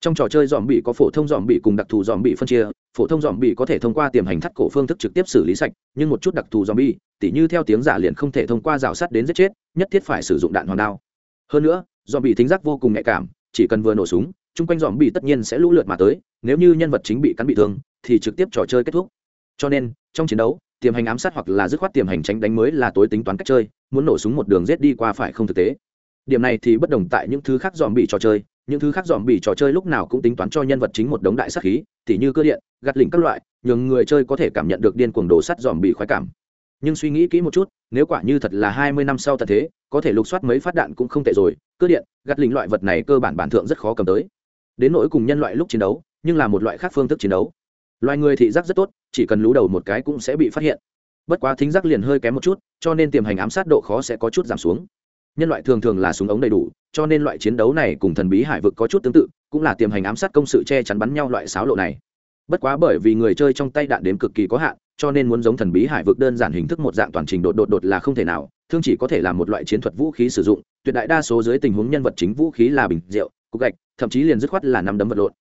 Trong trò chơi dòm bị có phổ thông dòm bị cùng đặc thù dòm bị phân chia phổ thông dòm bị có thể thông qua tiềm hành thắt cổ phương thức trực tiếp xử lý sạch, nhưng một chút đặc thù dòm bi tỉ như theo tiếng giả liền không thể thông qua rào sắt đến giết chết, nhất thiết phải sử dụng đạn hoàng đao. Hơn nữa dòm bị thính giác vô cùng nhạy cảm, chỉ cần vừa nổ súng, chung quanh dòm bị tất nhiên sẽ lũ lượt mà tới, nếu như nhân vật chính bị cắn bị thương, thì trực tiếp trò chơi kết thúc. Cho nên, trong chiến đấu, tiềm hành ám sát hoặc là dứt khoát tiềm hành tránh đánh mới là tối tính toán cách chơi, muốn nổ súng một đường rết đi qua phải không thực tế. Điểm này thì bất đồng tại những thứ khác dòm bị trò chơi những thứ khác dòm bị trò chơi lúc nào cũng tính toán cho nhân vật chính một đống đại sát khí, tỉ như cơ điện, gạt lỉnh các loại, nhường người chơi có thể cảm nhận được điên cuồng đồ sắt dòm bị khoái cảm. Nhưng suy nghĩ kỹ một chút, nếu quả như thật là hai mươi năm sau tận thế, có thể lục soát mấy phát đạn cũng không tệ rồi, cơ điện, gạt lỉnh loại vật này cơ bản bản thượng rất khó cầm tới. Đến nỗi cùng nhân loại lúc chiến đấu, nhưng là một loại khác phương thức chiến đấu. Loài người thị giác rất tốt, chỉ cần lú đầu một cái cũng sẽ bị phát hiện. Bất quá thính giác liền hơi kém một chút, cho nên tiềm hành ám sát độ khó sẽ có chút giảm xuống nhân loại thường thường là súng ống đầy đủ, cho nên loại chiến đấu này cùng thần bí hải vực có chút tương tự, cũng là tiềm hành ám sát công sự che chắn bắn nhau loại sáo lộ này. Bất quá bởi vì người chơi trong tay đạn đếm cực kỳ có hạn, cho nên muốn giống thần bí hải vực đơn giản hình thức một dạng toàn trình đột đột đột là không thể nào, thương chỉ có thể là một loại chiến thuật vũ khí sử dụng, tuyệt đại đa số dưới tình huống nhân vật chính vũ khí là bình rượu, cục gạch, thậm chí liền dứt khoát là nắm đấm vật lộn.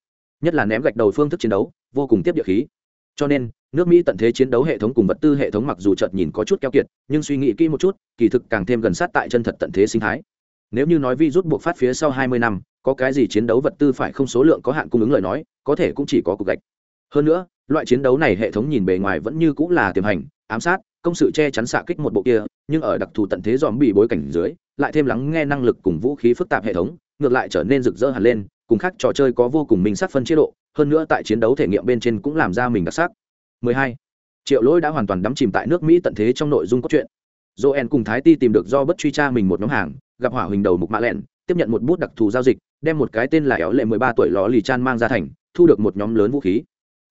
Nhất là ném gạch đầu phương thức chiến đấu, vô cùng tiếp địa khí. Cho nên nước mỹ tận thế chiến đấu hệ thống cùng vật tư hệ thống mặc dù chợt nhìn có chút keo kiệt, nhưng suy nghĩ kỹ một chút, kỳ thực càng thêm gần sát tại chân thật tận thế sinh thái. Nếu như nói vi rút buộc phát phía sau hai mươi năm, có cái gì chiến đấu vật tư phải không số lượng có hạn cung ứng lời nói, có thể cũng chỉ có cục gạch. Hơn nữa, loại chiến đấu này hệ thống nhìn bề ngoài vẫn như cũng là tiềm hành, ám sát, công sự che chắn xạ kích một bộ kia, nhưng ở đặc thù tận thế dòm bị bối cảnh dưới, lại thêm lắng nghe năng lực cùng vũ khí phức tạp hệ thống, ngược lại trở nên rực rỡ hẳn lên, cùng khác trò chơi có vô cùng minh sắc phân chế độ, hơn nữa tại chiến đấu thể nghiệm bên trên cũng làm ra mình đặc sắc. 12. triệu lỗi đã hoàn toàn đắm chìm tại nước mỹ tận thế trong nội dung cốt truyện. Joen cùng thái ti tìm được do bất truy tra mình một nhóm hàng, gặp hỏa huỳnh đầu mục mã lẹn, tiếp nhận một bút đặc thù giao dịch, đem một cái tên là éo lệ 13 tuổi ló lì chan mang ra thành, thu được một nhóm lớn vũ khí.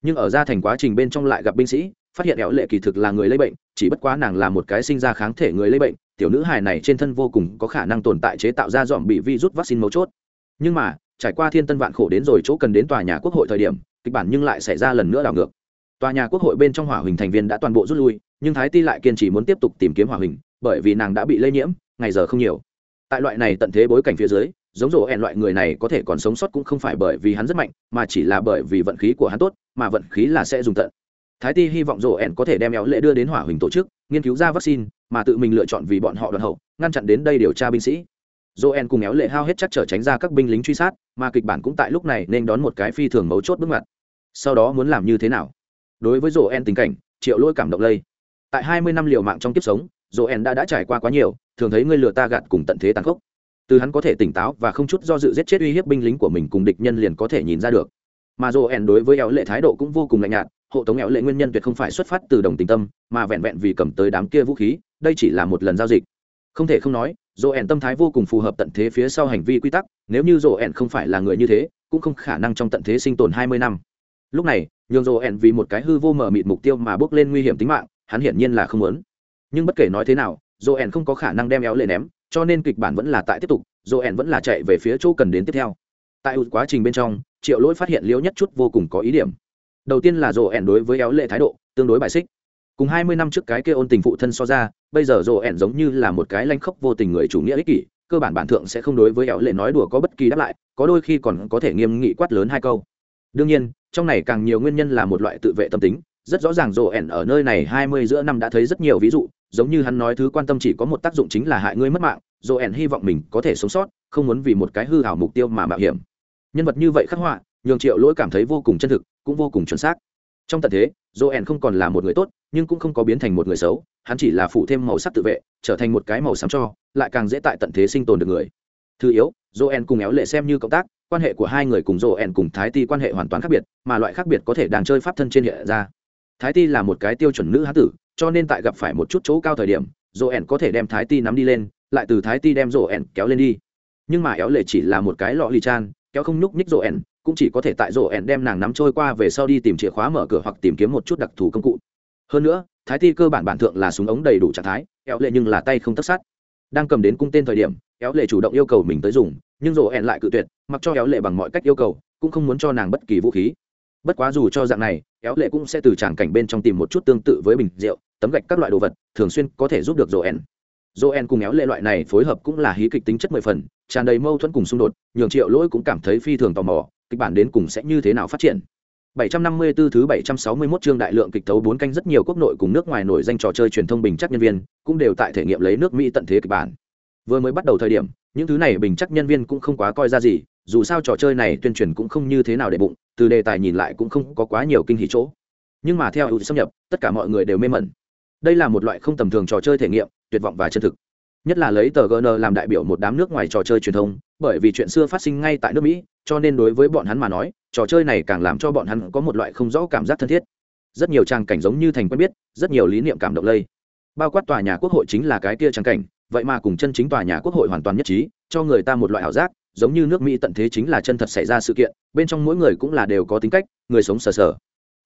Nhưng ở ra thành quá trình bên trong lại gặp binh sĩ, phát hiện éo lệ kỳ thực là người lây bệnh, chỉ bất quá nàng là một cái sinh ra kháng thể người lây bệnh, tiểu nữ hài này trên thân vô cùng có khả năng tồn tại chế tạo ra dòm bị virus vaccine mấu chốt. Nhưng mà, trải qua thiên tân vạn khổ đến rồi chỗ cần đến tòa nhà quốc hội thời điểm, kịch bản nhưng lại xảy ra lần nữa đảo ngược tòa nhà quốc hội bên trong hỏa huỳnh thành viên đã toàn bộ rút lui, nhưng thái ti lại kiên trì muốn tiếp tục tìm kiếm hỏa huỳnh, bởi vì nàng đã bị lây nhiễm, ngày giờ không nhiều. Tại loại này tận thế bối cảnh phía dưới, giống rổ hẹn loại người này có thể còn sống sót cũng không phải bởi vì hắn rất mạnh, mà chỉ là bởi vì vận khí của hắn tốt, mà vận khí là sẽ dùng tận. Thái ti hy vọng rổ hẹn có thể đem éo lệ đưa đến hỏa huỳnh tổ chức, nghiên cứu ra vaccine, mà tự mình lựa chọn vì bọn họ đoàn hậu, ngăn chặn đến đây điều tra binh sĩ. Joel cùng éo lệ hao hết chắc trở tránh ra các binh lính truy sát, mà kịch bản cũng tại lúc này nên đón một cái phi thường mấu chốt bước ngoặt. Sau đó muốn làm như thế nào? Đối với joel tình cảnh, triệu lỗi cảm động lây. Tại hai mươi năm liều mạng trong kiếp sống, joel đã đã trải qua quá nhiều, thường thấy ngươi lừa ta gạt cùng tận thế tàn khốc. Từ hắn có thể tỉnh táo và không chút do dự giết chết uy hiếp binh lính của mình cùng địch nhân liền có thể nhìn ra được. Mà joel đối với éo lệ thái độ cũng vô cùng lạnh nhạt, hộ tống éo lệ nguyên nhân tuyệt không phải xuất phát từ đồng tình tâm, mà vẹn vẹn vì cầm tới đám kia vũ khí, đây chỉ là một lần giao dịch. Không thể không nói, joel tâm thái vô cùng phù hợp tận thế phía sau hành vi quy tắc, nếu như joel không phải là người như thế, cũng không khả năng trong tận thế sinh tồn hai mươi năm lúc này, nhường joel vì một cái hư vô mở mịt mục tiêu mà bước lên nguy hiểm tính mạng, hắn hiển nhiên là không muốn. Nhưng bất kể nói thế nào, joel không có khả năng đem éo lệ ném, cho nên kịch bản vẫn là tại tiếp tục, joel vẫn là chạy về phía chỗ cần đến tiếp theo. Tại quá trình bên trong, triệu lỗi phát hiện liễu nhất chút vô cùng có ý điểm. Đầu tiên là joel đối với éo lệ thái độ tương đối bài xích. Cùng hai mươi năm trước cái kia ôn tình phụ thân so ra, bây giờ joel giống như là một cái lanh khóc vô tình người chủ nghĩa ích kỷ, cơ bản bản thượng sẽ không đối với éo lệ nói đùa có bất kỳ đáp lại, có đôi khi còn có thể nghiêm nghị quát lớn hai câu đương nhiên, trong này càng nhiều nguyên nhân là một loại tự vệ tâm tính. Rất rõ ràng rổ ẻn ở nơi này hai mươi giữa năm đã thấy rất nhiều ví dụ, giống như hắn nói thứ quan tâm chỉ có một tác dụng chính là hại ngươi mất mạng. Rổ ẻn hy vọng mình có thể sống sót, không muốn vì một cái hư hảo mục tiêu mà mạo hiểm. Nhân vật như vậy khắc họa, nhường triệu lỗi cảm thấy vô cùng chân thực, cũng vô cùng chuẩn xác. Trong tận thế rộ ẻn không còn là một người tốt, nhưng cũng không có biến thành một người xấu, hắn chỉ là phụ thêm màu sắc tự vệ, trở thành một cái màu xám cho, lại càng dễ tại tận thế sinh tồn được người. Thứ yếu joel cùng éo lệ xem như cộng tác quan hệ của hai người cùng joel cùng thái ti quan hệ hoàn toàn khác biệt, mà loại khác biệt có thể đang chơi pháp thân trên hiện ra. Thái ti là một cái tiêu chuẩn nữ hán tử, cho nên tại gặp phải một chút chỗ cao thời điểm joel có thể đem thái ti nắm đi lên, lại từ thái ti đem joel kéo lên đi. Nhưng mà éo lệ chỉ là một cái lọ lì chan, kéo không nhúc nhích joel cũng chỉ có thể tại joel đem nàng nắm trôi qua về sau đi tìm chìa khóa mở cửa hoặc tìm kiếm một chút đặc thù công cụ. Hơn nữa, thái ti cơ bản bản thượng là súng ống đầy đủ trạng thái, éo lệ nhưng là tay không tất sát đang cầm đến cung tên thời điểm, éo lệ chủ động yêu cầu mình tới dùng, nhưng rổ ẹn lại cự tuyệt, mặc cho éo lệ bằng mọi cách yêu cầu, cũng không muốn cho nàng bất kỳ vũ khí. Bất quá dù cho dạng này, éo lệ cũng sẽ từ tràng cảnh bên trong tìm một chút tương tự với bình rượu, tấm gạch các loại đồ vật, thường xuyên có thể giúp được rổ ẹn. Rổ ẹn cùng éo lệ loại này phối hợp cũng là hí kịch tính chất mười phần, tràn đầy mâu thuẫn cùng xung đột, nhường triệu lỗi cũng cảm thấy phi thường tò mò, kịch bản đến cùng sẽ như thế nào phát triển. 754 thứ 761 chương đại lượng kịch tấu bốn canh rất nhiều quốc nội cùng nước ngoài nổi danh trò chơi truyền thông bình chắc nhân viên, cũng đều tại thể nghiệm lấy nước Mỹ tận thế kịch bản. Vừa mới bắt đầu thời điểm, những thứ này bình chắc nhân viên cũng không quá coi ra gì, dù sao trò chơi này tuyên truyền cũng không như thế nào để bụng, từ đề tài nhìn lại cũng không có quá nhiều kinh hỉ chỗ. Nhưng mà theo ưu xâm nhập, tất cả mọi người đều mê mẩn. Đây là một loại không tầm thường trò chơi thể nghiệm, tuyệt vọng và chân thực. Nhất là lấy tờ GN làm đại biểu một đám nước ngoài trò chơi truyền thông, bởi vì chuyện xưa phát sinh ngay tại nước Mỹ, cho nên đối với bọn hắn mà nói, trò chơi này càng làm cho bọn hắn có một loại không rõ cảm giác thân thiết. Rất nhiều trang cảnh giống như thành quen biết rất nhiều lý niệm cảm động lây. Bao quát tòa nhà quốc hội chính là cái kia trang cảnh vậy mà cùng chân chính tòa nhà quốc hội hoàn toàn nhất trí cho người ta một loại ảo giác giống như nước mỹ tận thế chính là chân thật xảy ra sự kiện bên trong mỗi người cũng là đều có tính cách người sống sờ sờ.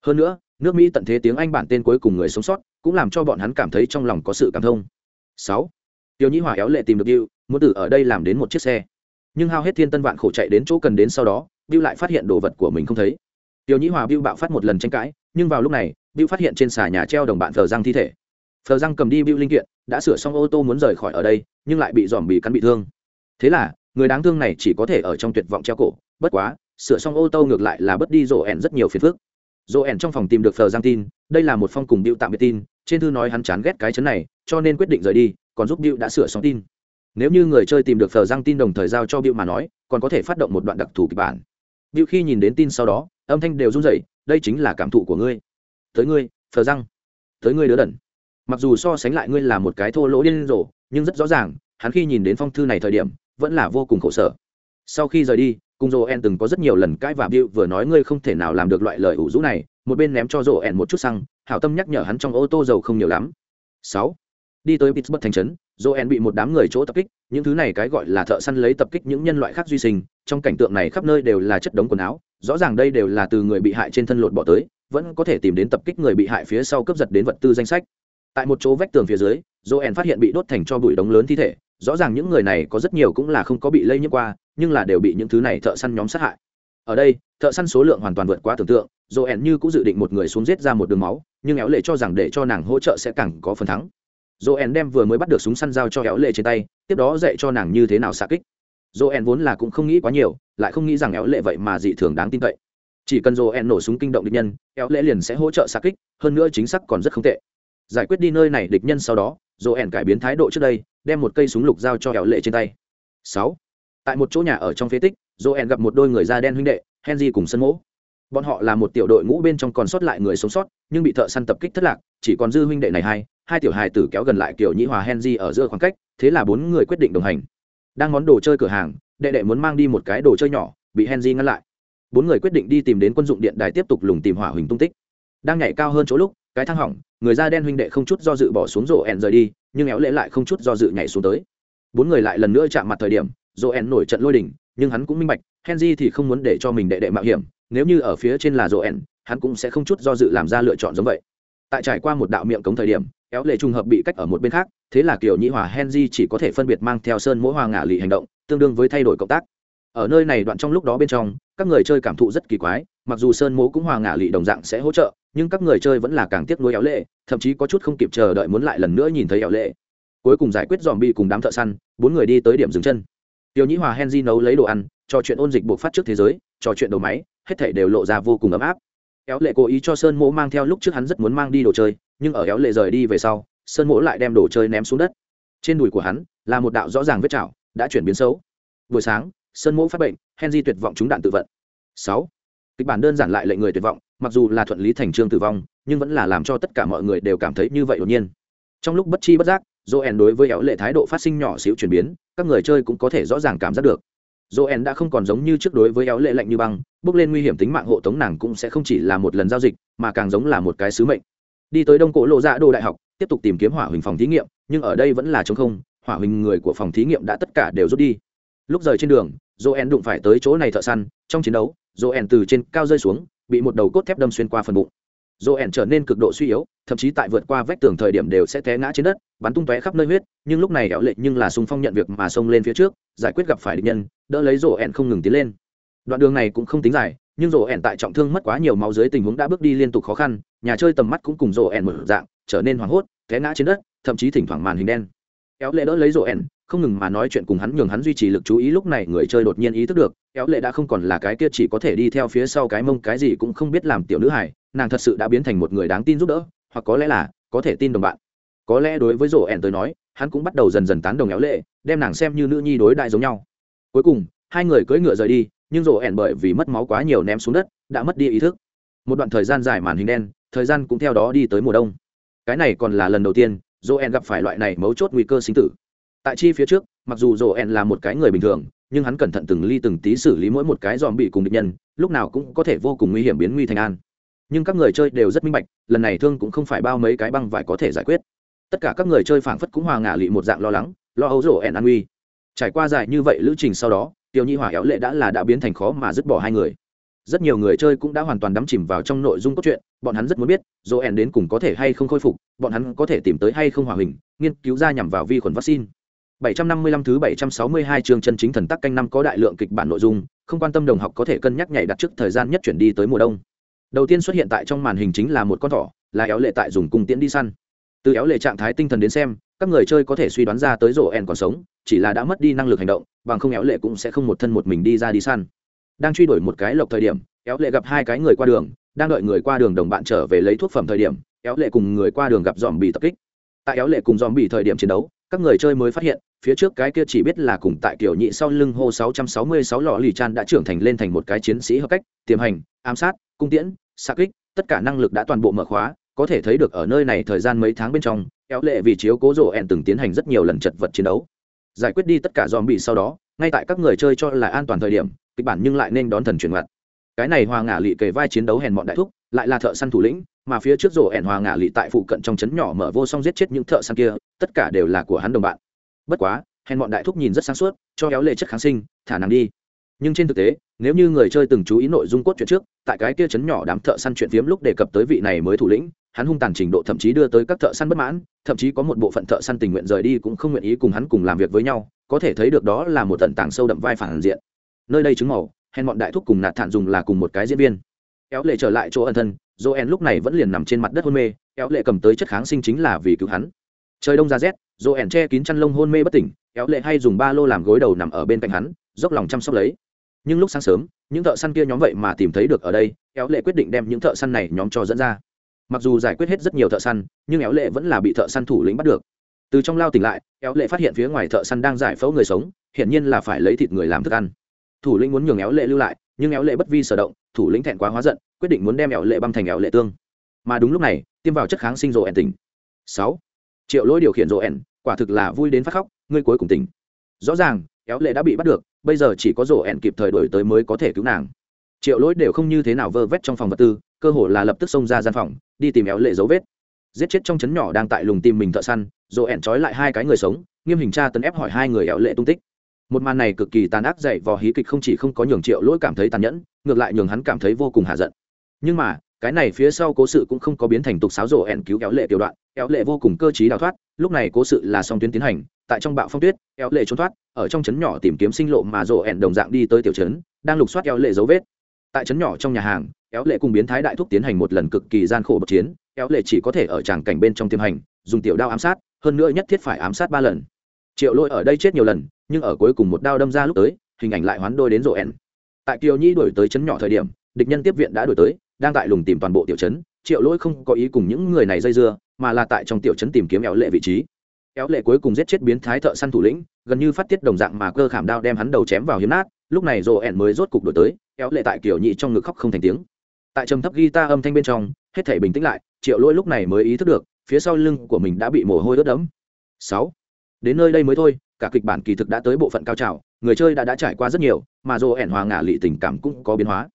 Hơn nữa nước mỹ tận thế tiếng anh bản tên cuối cùng người sống sót cũng làm cho bọn hắn cảm thấy trong lòng có sự cảm thông. Sáu tiêu nhĩ hòa éo lệ tìm được bill muốn từ ở đây làm đến một chiếc xe nhưng hao hết thiên tân vạn khổ chạy đến chỗ cần đến sau đó Bill lại phát hiện đồ vật của mình không thấy. Tiêu Nhĩ Hòa Bill bạo phát một lần tranh cãi, nhưng vào lúc này, Bill phát hiện trên xà nhà treo đồng bạn thờ Răng thi thể. thờ Răng cầm đi Bill linh kiện, đã sửa xong ô tô muốn rời khỏi ở đây, nhưng lại bị dòm bị cắn bị thương. Thế là, người đáng thương này chỉ có thể ở trong tuyệt vọng treo cổ, bất quá, sửa xong ô tô ngược lại là bất đi rồ ẻn rất nhiều phiền phức. Rồ ẻn trong phòng tìm được thờ Răng tin, đây là một phong cùng Bill tạm biệt tin, trên thư nói hắn chán ghét cái chấn này, cho nên quyết định rời đi, còn giúp Bill đã sửa xong tin. Nếu như người chơi tìm được tờ Răng tin đồng thời giao cho Bill mà nói, còn có thể phát động một đoạn đặc thù kịch bản Bill khi nhìn đến tin sau đó, âm thanh đều run rẩy, đây chính là cảm thụ của ngươi. Tới ngươi, phờ răng. Tới ngươi đứa đần. Mặc dù so sánh lại ngươi là một cái thô lỗ điên rồ, nhưng rất rõ ràng, hắn khi nhìn đến phong thư này thời điểm, vẫn là vô cùng khổ sở. Sau khi rời đi, cùng Joen từng có rất nhiều lần cãi và Bill vừa nói ngươi không thể nào làm được loại lời ủ rũ này, một bên ném cho Joen một chút xăng, hảo tâm nhắc nhở hắn trong ô tô dầu không nhiều lắm. 6. Đi tới Pittsburgh thành trấn, Joen bị một đám người chỗ tập kích, những thứ này cái gọi là thợ săn lấy tập kích những nhân loại khác duy sinh, trong cảnh tượng này khắp nơi đều là chất đống quần áo, rõ ràng đây đều là từ người bị hại trên thân lột bỏ tới, vẫn có thể tìm đến tập kích người bị hại phía sau cướp giật đến vật tư danh sách. Tại một chỗ vách tường phía dưới, Joen phát hiện bị đốt thành cho bụi đống lớn thi thể, rõ ràng những người này có rất nhiều cũng là không có bị lây nhiễm qua, nhưng là đều bị những thứ này thợ săn nhóm sát hại. Ở đây, thợ săn số lượng hoàn toàn vượt quá tưởng tượng, Joen như cũng dự định một người xuống giết ra một đường máu, nhưng éo lệ cho rằng để cho nàng hỗ trợ sẽ càng có phần thắng joel đem vừa mới bắt được súng săn dao cho éo lệ trên tay, tiếp đó dạy cho nàng như thế nào xạ kích. Joel vốn là cũng không nghĩ quá nhiều, lại không nghĩ rằng éo lệ vậy mà dị thường đáng tin cậy. Chỉ cần joel nổ súng kinh động địch nhân, éo lệ liền sẽ hỗ trợ xạ kích, hơn nữa chính xác còn rất không tệ. Giải quyết đi nơi này địch nhân sau đó joel cải biến thái độ trước đây, đem một cây súng lục dao cho éo lệ trên tay. Sáu. Tại một chỗ nhà ở trong phế tích joel gặp một đôi người da đen huynh đệ, henry cùng sân mỗ bọn họ là một tiểu đội ngũ bên trong còn sót lại người sống sót, nhưng bị thợ săn tập kích thất lạc, chỉ còn dư huynh đệ này hai hai tiểu hài tử kéo gần lại kiểu nhĩ hòa henry ở giữa khoảng cách, thế là bốn người quyết định đồng hành. Đang món đồ chơi cửa hàng, đệ đệ muốn mang đi một cái đồ chơi nhỏ, bị henry ngăn lại. Bốn người quyết định đi tìm đến quân dụng điện đài tiếp tục lùng tìm hỏa huỳnh tung tích. Đang nhảy cao hơn chỗ lúc, cái thang hỏng, người da đen huynh đệ không chút do dự bỏ xuống rổ ẹn rời đi, nhưng éo lễ lại không chút do dự nhảy xuống tới. Bốn người lại lần nữa chạm mặt thời điểm, rổ ẹn nổi trận lôi đỉnh nhưng hắn cũng minh bạch, henry thì không muốn để cho mình đệ đệ mạo hiểm nếu như ở phía trên là rộ ẻn, hắn cũng sẽ không chút do dự làm ra lựa chọn giống vậy. Tại trải qua một đạo miệng cống thời điểm éo lệ trùng hợp bị cách ở một bên khác, thế là kiểu nhĩ hòa henry chỉ có thể phân biệt mang theo sơn mỗi hòa ngả lì hành động, tương đương với thay đổi cộng tác. Ở nơi này đoạn trong lúc đó bên trong, các người chơi cảm thụ rất kỳ quái, mặc dù sơn mố cũng hòa ngả lì đồng dạng sẽ hỗ trợ, nhưng các người chơi vẫn là càng tiếc nuối éo lệ, thậm chí có chút không kịp chờ đợi muốn lại lần nữa nhìn thấy éo lệ. Cuối cùng giải quyết dòm bi cùng đám thợ săn, bốn người đi tới điểm dừng chân. Tiểu nhĩ hòa henry nấu lấy đồ ăn, trò chuyện ôn dịch buộc phát trước thế giới, trò chuyện đầu máy hết thể đều lộ ra vô cùng ấm áp. Éo lệ cố ý cho sơn mỗ mang theo lúc trước hắn rất muốn mang đi đồ chơi, nhưng ở éo lệ rời đi về sau, sơn mỗ lại đem đồ chơi ném xuống đất. Trên đùi của hắn là một đạo rõ ràng vết chảo, đã chuyển biến xấu. Buổi sáng, sơn mỗ phát bệnh, henry tuyệt vọng trúng đạn tự vận. Sáu. Kịch bản đơn giản lại lệnh người tuyệt vọng, mặc dù là thuận lý thành trương tử vong, nhưng vẫn là làm cho tất cả mọi người đều cảm thấy như vậy đột nhiên. Trong lúc bất chi bất giác, joel đối với éo lệ thái độ phát sinh nhỏ xíu chuyển biến, các người chơi cũng có thể rõ ràng cảm giác được. Joel đã không còn giống như trước đối với éo lệ lạnh như băng bước lên nguy hiểm tính mạng hộ tống nàng cũng sẽ không chỉ là một lần giao dịch, mà càng giống là một cái sứ mệnh. Đi tới đông cổ lộ dạ đồ đại học, tiếp tục tìm kiếm hỏa huỳnh phòng thí nghiệm, nhưng ở đây vẫn là chống không, hỏa huỳnh người của phòng thí nghiệm đã tất cả đều rút đi. Lúc rời trên đường, Joen đụng phải tới chỗ này thợ săn, trong chiến đấu, Joen từ trên cao rơi xuống, bị một đầu cốt thép đâm xuyên qua phần bụng. Joen trở nên cực độ suy yếu, thậm chí tại vượt qua vách tường thời điểm đều sẽ té ngã trên đất, bắn tung tóe khắp nơi huyết, nhưng lúc này éo lệ nhưng là sung phong nhận việc mà xông lên phía trước, giải quyết gặp phải địch nhân, đỡ lấy Joen không ngừng tiến lên đoạn đường này cũng không tính dài, nhưng rổ ẻn tại trọng thương mất quá nhiều máu dưới tình huống đã bước đi liên tục khó khăn, nhà chơi tầm mắt cũng cùng rổ ẻn mở dạng, trở nên hoảng hốt, té ngã trên đất, thậm chí thỉnh thoảng màn hình đen. Kéo lệ đỡ lấy rổ ẻn, không ngừng mà nói chuyện cùng hắn nhường hắn duy trì lực chú ý, lúc này người chơi đột nhiên ý thức được, kéo lệ đã không còn là cái kia chỉ có thể đi theo phía sau cái mông cái gì cũng không biết làm tiểu nữ hải nàng thật sự đã biến thành một người đáng tin giúp đỡ, hoặc có lẽ là, có thể tin đồng bạn. Có lẽ đối với rổ ẻn tới nói, hắn cũng bắt đầu dần dần tán đồng éo lệ, đem nàng xem như nữ nhi đối đại giống nhau. Cuối cùng, hai người cưỡi ngựa rời đi nhưng rổ ẻn bởi vì mất máu quá nhiều ném xuống đất, đã mất đi ý thức. Một đoạn thời gian dài màn hình đen, thời gian cũng theo đó đi tới mùa đông. Cái này còn là lần đầu tiên rổ ẻn gặp phải loại này mấu chốt nguy cơ sinh tử. Tại chi phía trước, mặc dù rổ ẻn là một cái người bình thường, nhưng hắn cẩn thận từng ly từng tí xử lý mỗi một cái dòm bị cùng địch nhân, lúc nào cũng có thể vô cùng nguy hiểm biến nguy thành an. Nhưng các người chơi đều rất minh bạch, lần này thương cũng không phải bao mấy cái băng vải có thể giải quyết. Tất cả các người chơi phảng phất cũng hòa ngả lị một dạng lo lắng, lo âu rổ ẻn an nguy. Trải qua dài như vậy lữ trình sau đó tiểu nhi hỏa éo lệ đã là đã biến thành khó mà dứt bỏ hai người rất nhiều người chơi cũng đã hoàn toàn đắm chìm vào trong nội dung cốt truyện bọn hắn rất muốn biết dỗ ẻn đến cùng có thể hay không khôi phục bọn hắn có thể tìm tới hay không hòa hình nghiên cứu ra nhằm vào vi khuẩn vaccine 755 thứ 762 chương chân chính thần tắc canh năm có đại lượng kịch bản nội dung, không quan tâm đồng học có thể cân nhắc nhảy đặt trước thời gian nhất chuyển đi tới mùa đông. Đầu tiên xuất hiện tại trong màn hình chính là một con thỏ, là éo lệ tại dùng cung tiễn đi săn. Từ éo lệ trạng thái tinh thần đến xem, các người chơi có thể suy đoán ra tới rổ ẻn còn sống, chỉ là đã mất đi năng lực hành động, bằng không éo lệ cũng sẽ không một thân một mình đi ra đi săn. Đang truy đuổi một cái lộc thời điểm, éo lệ gặp hai cái người qua đường, đang đợi người qua đường đồng bạn trở về lấy thuốc phẩm thời điểm, éo lệ cùng người qua đường gặp dòm bị tập kích. Tại éo lệ cùng dòm bị thời điểm chiến đấu, các người chơi mới phát hiện, phía trước cái kia chỉ biết là cùng tại kiểu nhị sau lưng hô 666 lọ lì chan đã trưởng thành lên thành một cái chiến sĩ hợp cách, tiềm hành, ám sát, cung tiễn xa kích, tất cả năng lực đã toàn bộ mở khóa, có thể thấy được ở nơi này thời gian mấy tháng bên trong, éo lệ vì chiếu cố rộ ẹn từng tiến hành rất nhiều lần chật vật chiến đấu giải quyết đi tất cả dòm bị sau đó, ngay tại các người chơi cho là an toàn thời điểm, kịch bản nhưng lại nên đón thần chuyển ngặt cái này hòa ngả lị kề vai chiến đấu hèn bọn đại thúc, lại là thợ săn thủ lĩnh, mà phía trước rổ ẻn hòa ngả lị tại phụ cận trong trấn nhỏ mở vô song giết chết những thợ săn kia, tất cả đều là của hắn đồng bạn. Bất quá, hèn bọn đại thúc nhìn rất sáng suốt, cho kéo lệ chất kháng sinh, thả nàng đi. Nhưng trên thực tế, nếu như người chơi từng chú ý nội dung cốt chuyện trước, tại cái kia chấn nhỏ đám thợ săn chuyện phiếm lúc đề cập tới vị này mới thủ lĩnh hắn hung tàn trình độ thậm chí đưa tới các thợ săn bất mãn, thậm chí có một bộ phận thợ săn tình nguyện rời đi cũng không nguyện ý cùng hắn cùng làm việc với nhau, có thể thấy được đó là một tận tàng sâu đậm vai phản diện. Nơi đây chứng màu, hèn bọn đại thúc cùng nạt thản dùng là cùng một cái diễn viên. Kéo lệ trở lại chỗ ẩn thân, joel lúc này vẫn liền nằm trên mặt đất hôn mê, kéo lệ cầm tới chất kháng sinh chính là vì cứu hắn. Trời đông ra rét, joel che kín chăn lông hôn mê bất tỉnh, kéo lệ hay dùng ba lô làm gối đầu nằm ở bên cạnh hắn, dốc lòng chăm sóc lấy. Nhưng lúc sáng sớm, những thợ săn kia nhóm vậy mà tìm thấy được ở đây, kéo lệ quyết định đem những thợ săn này nhóm cho dẫn ra mặc dù giải quyết hết rất nhiều thợ săn, nhưng éo lệ vẫn là bị thợ săn thủ lĩnh bắt được. Từ trong lao tỉnh lại, éo lệ phát hiện phía ngoài thợ săn đang giải phẫu người sống, hiển nhiên là phải lấy thịt người làm thức ăn. Thủ lĩnh muốn nhường éo lệ lưu lại, nhưng éo lệ bất vi sở động, thủ lĩnh thẹn quá hóa giận, quyết định muốn đem éo lệ băm thành éo lệ tương. Mà đúng lúc này, tiêm vào chất kháng sinh rộ ẻn tỉnh. Sáu. Triệu lỗi điều khiển rộ ẻn quả thực là vui đến phát khóc, ngươi cuối cùng tỉnh. Rõ ràng, éo lệ đã bị bắt được, bây giờ chỉ có rộ ẻn kịp thời đổi tới mới có thể cứu nàng. Triệu lỗi đều không như thế nào vơ vét trong phòng vật tư cơ hồ là lập tức xông ra gian phòng, đi tìm éo lệ dấu vết. Giết chết trong trấn nhỏ đang tại lùng tìm mình thợ săn, rồi ẻn trói lại hai cái người sống, nghiêm hình tra tấn ép hỏi hai người éo lệ tung tích. Một màn này cực kỳ tàn ác dậy vò hí kịch không chỉ không có nhường triệu lỗi cảm thấy tàn nhẫn, ngược lại nhường hắn cảm thấy vô cùng hạ giận. Nhưng mà, cái này phía sau cố sự cũng không có biến thành tục sáo rổ ẻn cứu éo lệ tiểu đoạn, éo lệ vô cùng cơ t đào thoát, lúc này cố sự là song tuyến tiến hành, tại trong bạo phong tuyết, éo lệ trốn thoát, ở trong trấn nhỏ tìm kiếm sinh lộ mà rổ ẹn đồng dạng đi tới tiểu trấn, đang lục soát éo lệ dấu vết. Tại trấn nhỏ trong nhà hàng éo lệ cùng biến thái đại thúc tiến hành một lần cực kỳ gian khổ bậc chiến éo lệ chỉ có thể ở tràng cảnh bên trong tiêm hành dùng tiểu đao ám sát hơn nữa nhất thiết phải ám sát ba lần. Triệu Lỗi ở đây chết nhiều lần nhưng ở cuối cùng một đao đâm ra lúc tới hình ảnh lại hoán đôi đến rộ ẻn tại kiều nhi đổi tới chấn nhỏ thời điểm địch nhân tiếp viện đã đổi tới đang tại lùng tìm toàn bộ tiểu chấn, triệu lỗi không có ý cùng những người này dây dưa mà là tại trong tiểu chấn tìm kiếm éo lệ vị trí. Éo lệ cuối cùng giết chết biến thái thợ săn thủ lĩnh gần như phát tiết đồng dạng mà cơ khảm đao đem hắn đầu chém vào hiếm nát lúc này rộ ẻn mới rốt cục đổi tới éo lệ tại kiều nhi trong ngực khóc không thành tiếng tại trầm thấp guitar âm thanh bên trong, hết thể bình tĩnh lại, triệu lỗi lúc này mới ý thức được, phía sau lưng của mình đã bị mồ hôi ướt đẫm. Sáu. Đến nơi đây mới thôi, cả kịch bản kỳ thực đã tới bộ phận cao trào, người chơi đã đã trải qua rất nhiều, mà dồ ẻn hòa ngả lị tình cảm cũng có biến hóa.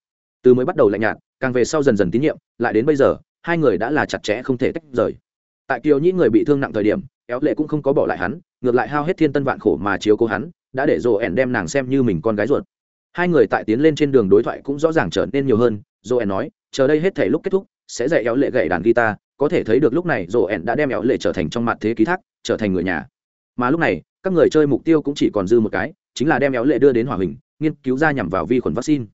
Từ mới bắt đầu lạnh nhạt, càng về sau dần dần tín nhiệm, lại đến bây giờ, hai người đã là chặt chẽ không thể tách rời. Tại kiều nhĩ người bị thương nặng thời điểm, éo lệ cũng không có bỏ lại hắn, ngược lại hao hết thiên tân vạn khổ mà chiếu cố hắn, đã để dồ ẻn đem nàng xem như mình con gái ruột. Hai người tại tiến lên trên đường đối thoại cũng rõ ràng trở nên nhiều hơn dồ ẻn nói, chờ đây hết thể lúc kết thúc, sẽ dạy éo lệ gậy đàn guitar, có thể thấy được lúc này dồ ẻn đã đem éo lệ trở thành trong mặt thế ký thác, trở thành người nhà. Mà lúc này, các người chơi mục tiêu cũng chỉ còn dư một cái, chính là đem éo lệ đưa đến hòa hình nghiên cứu ra nhằm vào vi khuẩn vaccine.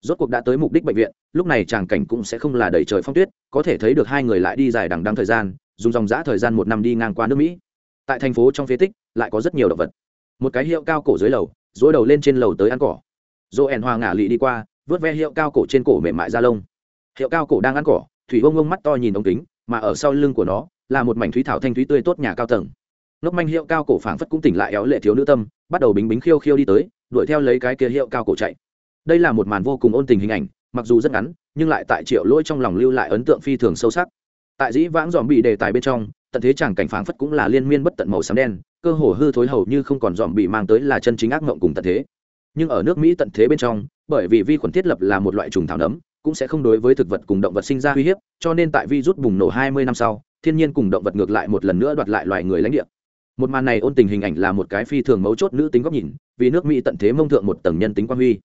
Rốt cuộc đã tới mục đích bệnh viện, lúc này tràng cảnh cũng sẽ không là đầy trời phong tuyết, có thể thấy được hai người lại đi dài đằng đăng thời gian, dùng dòng giã thời gian một năm đi ngang qua nước mỹ. Tại thành phố trong phế tích, lại có rất nhiều động vật. Một cái hiệu cao cổ dưới lầu, dối đầu lên trên lầu tới ăn cỏ. Dỗ ẻn hoa ngả lị đi qua vớt ve hiệu cao cổ trên cổ mềm mại da lông. Hiệu cao cổ đang ăn cỏ, thủy ông ông mắt to nhìn ống kính, mà ở sau lưng của nó là một mảnh thúy thảo thanh thúy tươi tốt nhà cao tầng. Ngốc manh hiệu cao cổ phảng phất cũng tỉnh lại éo lệ thiếu nữ tâm, bắt đầu bính bính khiêu khiêu đi tới, đuổi theo lấy cái kia hiệu cao cổ chạy. Đây là một màn vô cùng ôn tình hình ảnh, mặc dù rất ngắn, nhưng lại tại triệu lỗi trong lòng lưu lại ấn tượng phi thường sâu sắc. Tại dĩ vãng dòm bị đề tài bên trong, tận thế chẳng cảnh phảng phất cũng là liên miên bất tận màu xám đen, cơ hồ hư thối hầu như không còn dòm bị mang tới là chân chính ác mộng cùng tận thế nhưng ở nước mỹ tận thế bên trong, bởi vì vi khuẩn thiết lập là một loại trùng thảo nấm, cũng sẽ không đối với thực vật cùng động vật sinh ra uy hiếp, cho nên tại vi rút bùng nổ 20 năm sau, thiên nhiên cùng động vật ngược lại một lần nữa đoạt lại loài người lãnh địa. Một màn này ôn tình hình ảnh là một cái phi thường mấu chốt nữ tính góc nhìn, vì nước mỹ tận thế mông thượng một tầng nhân tính quan huy.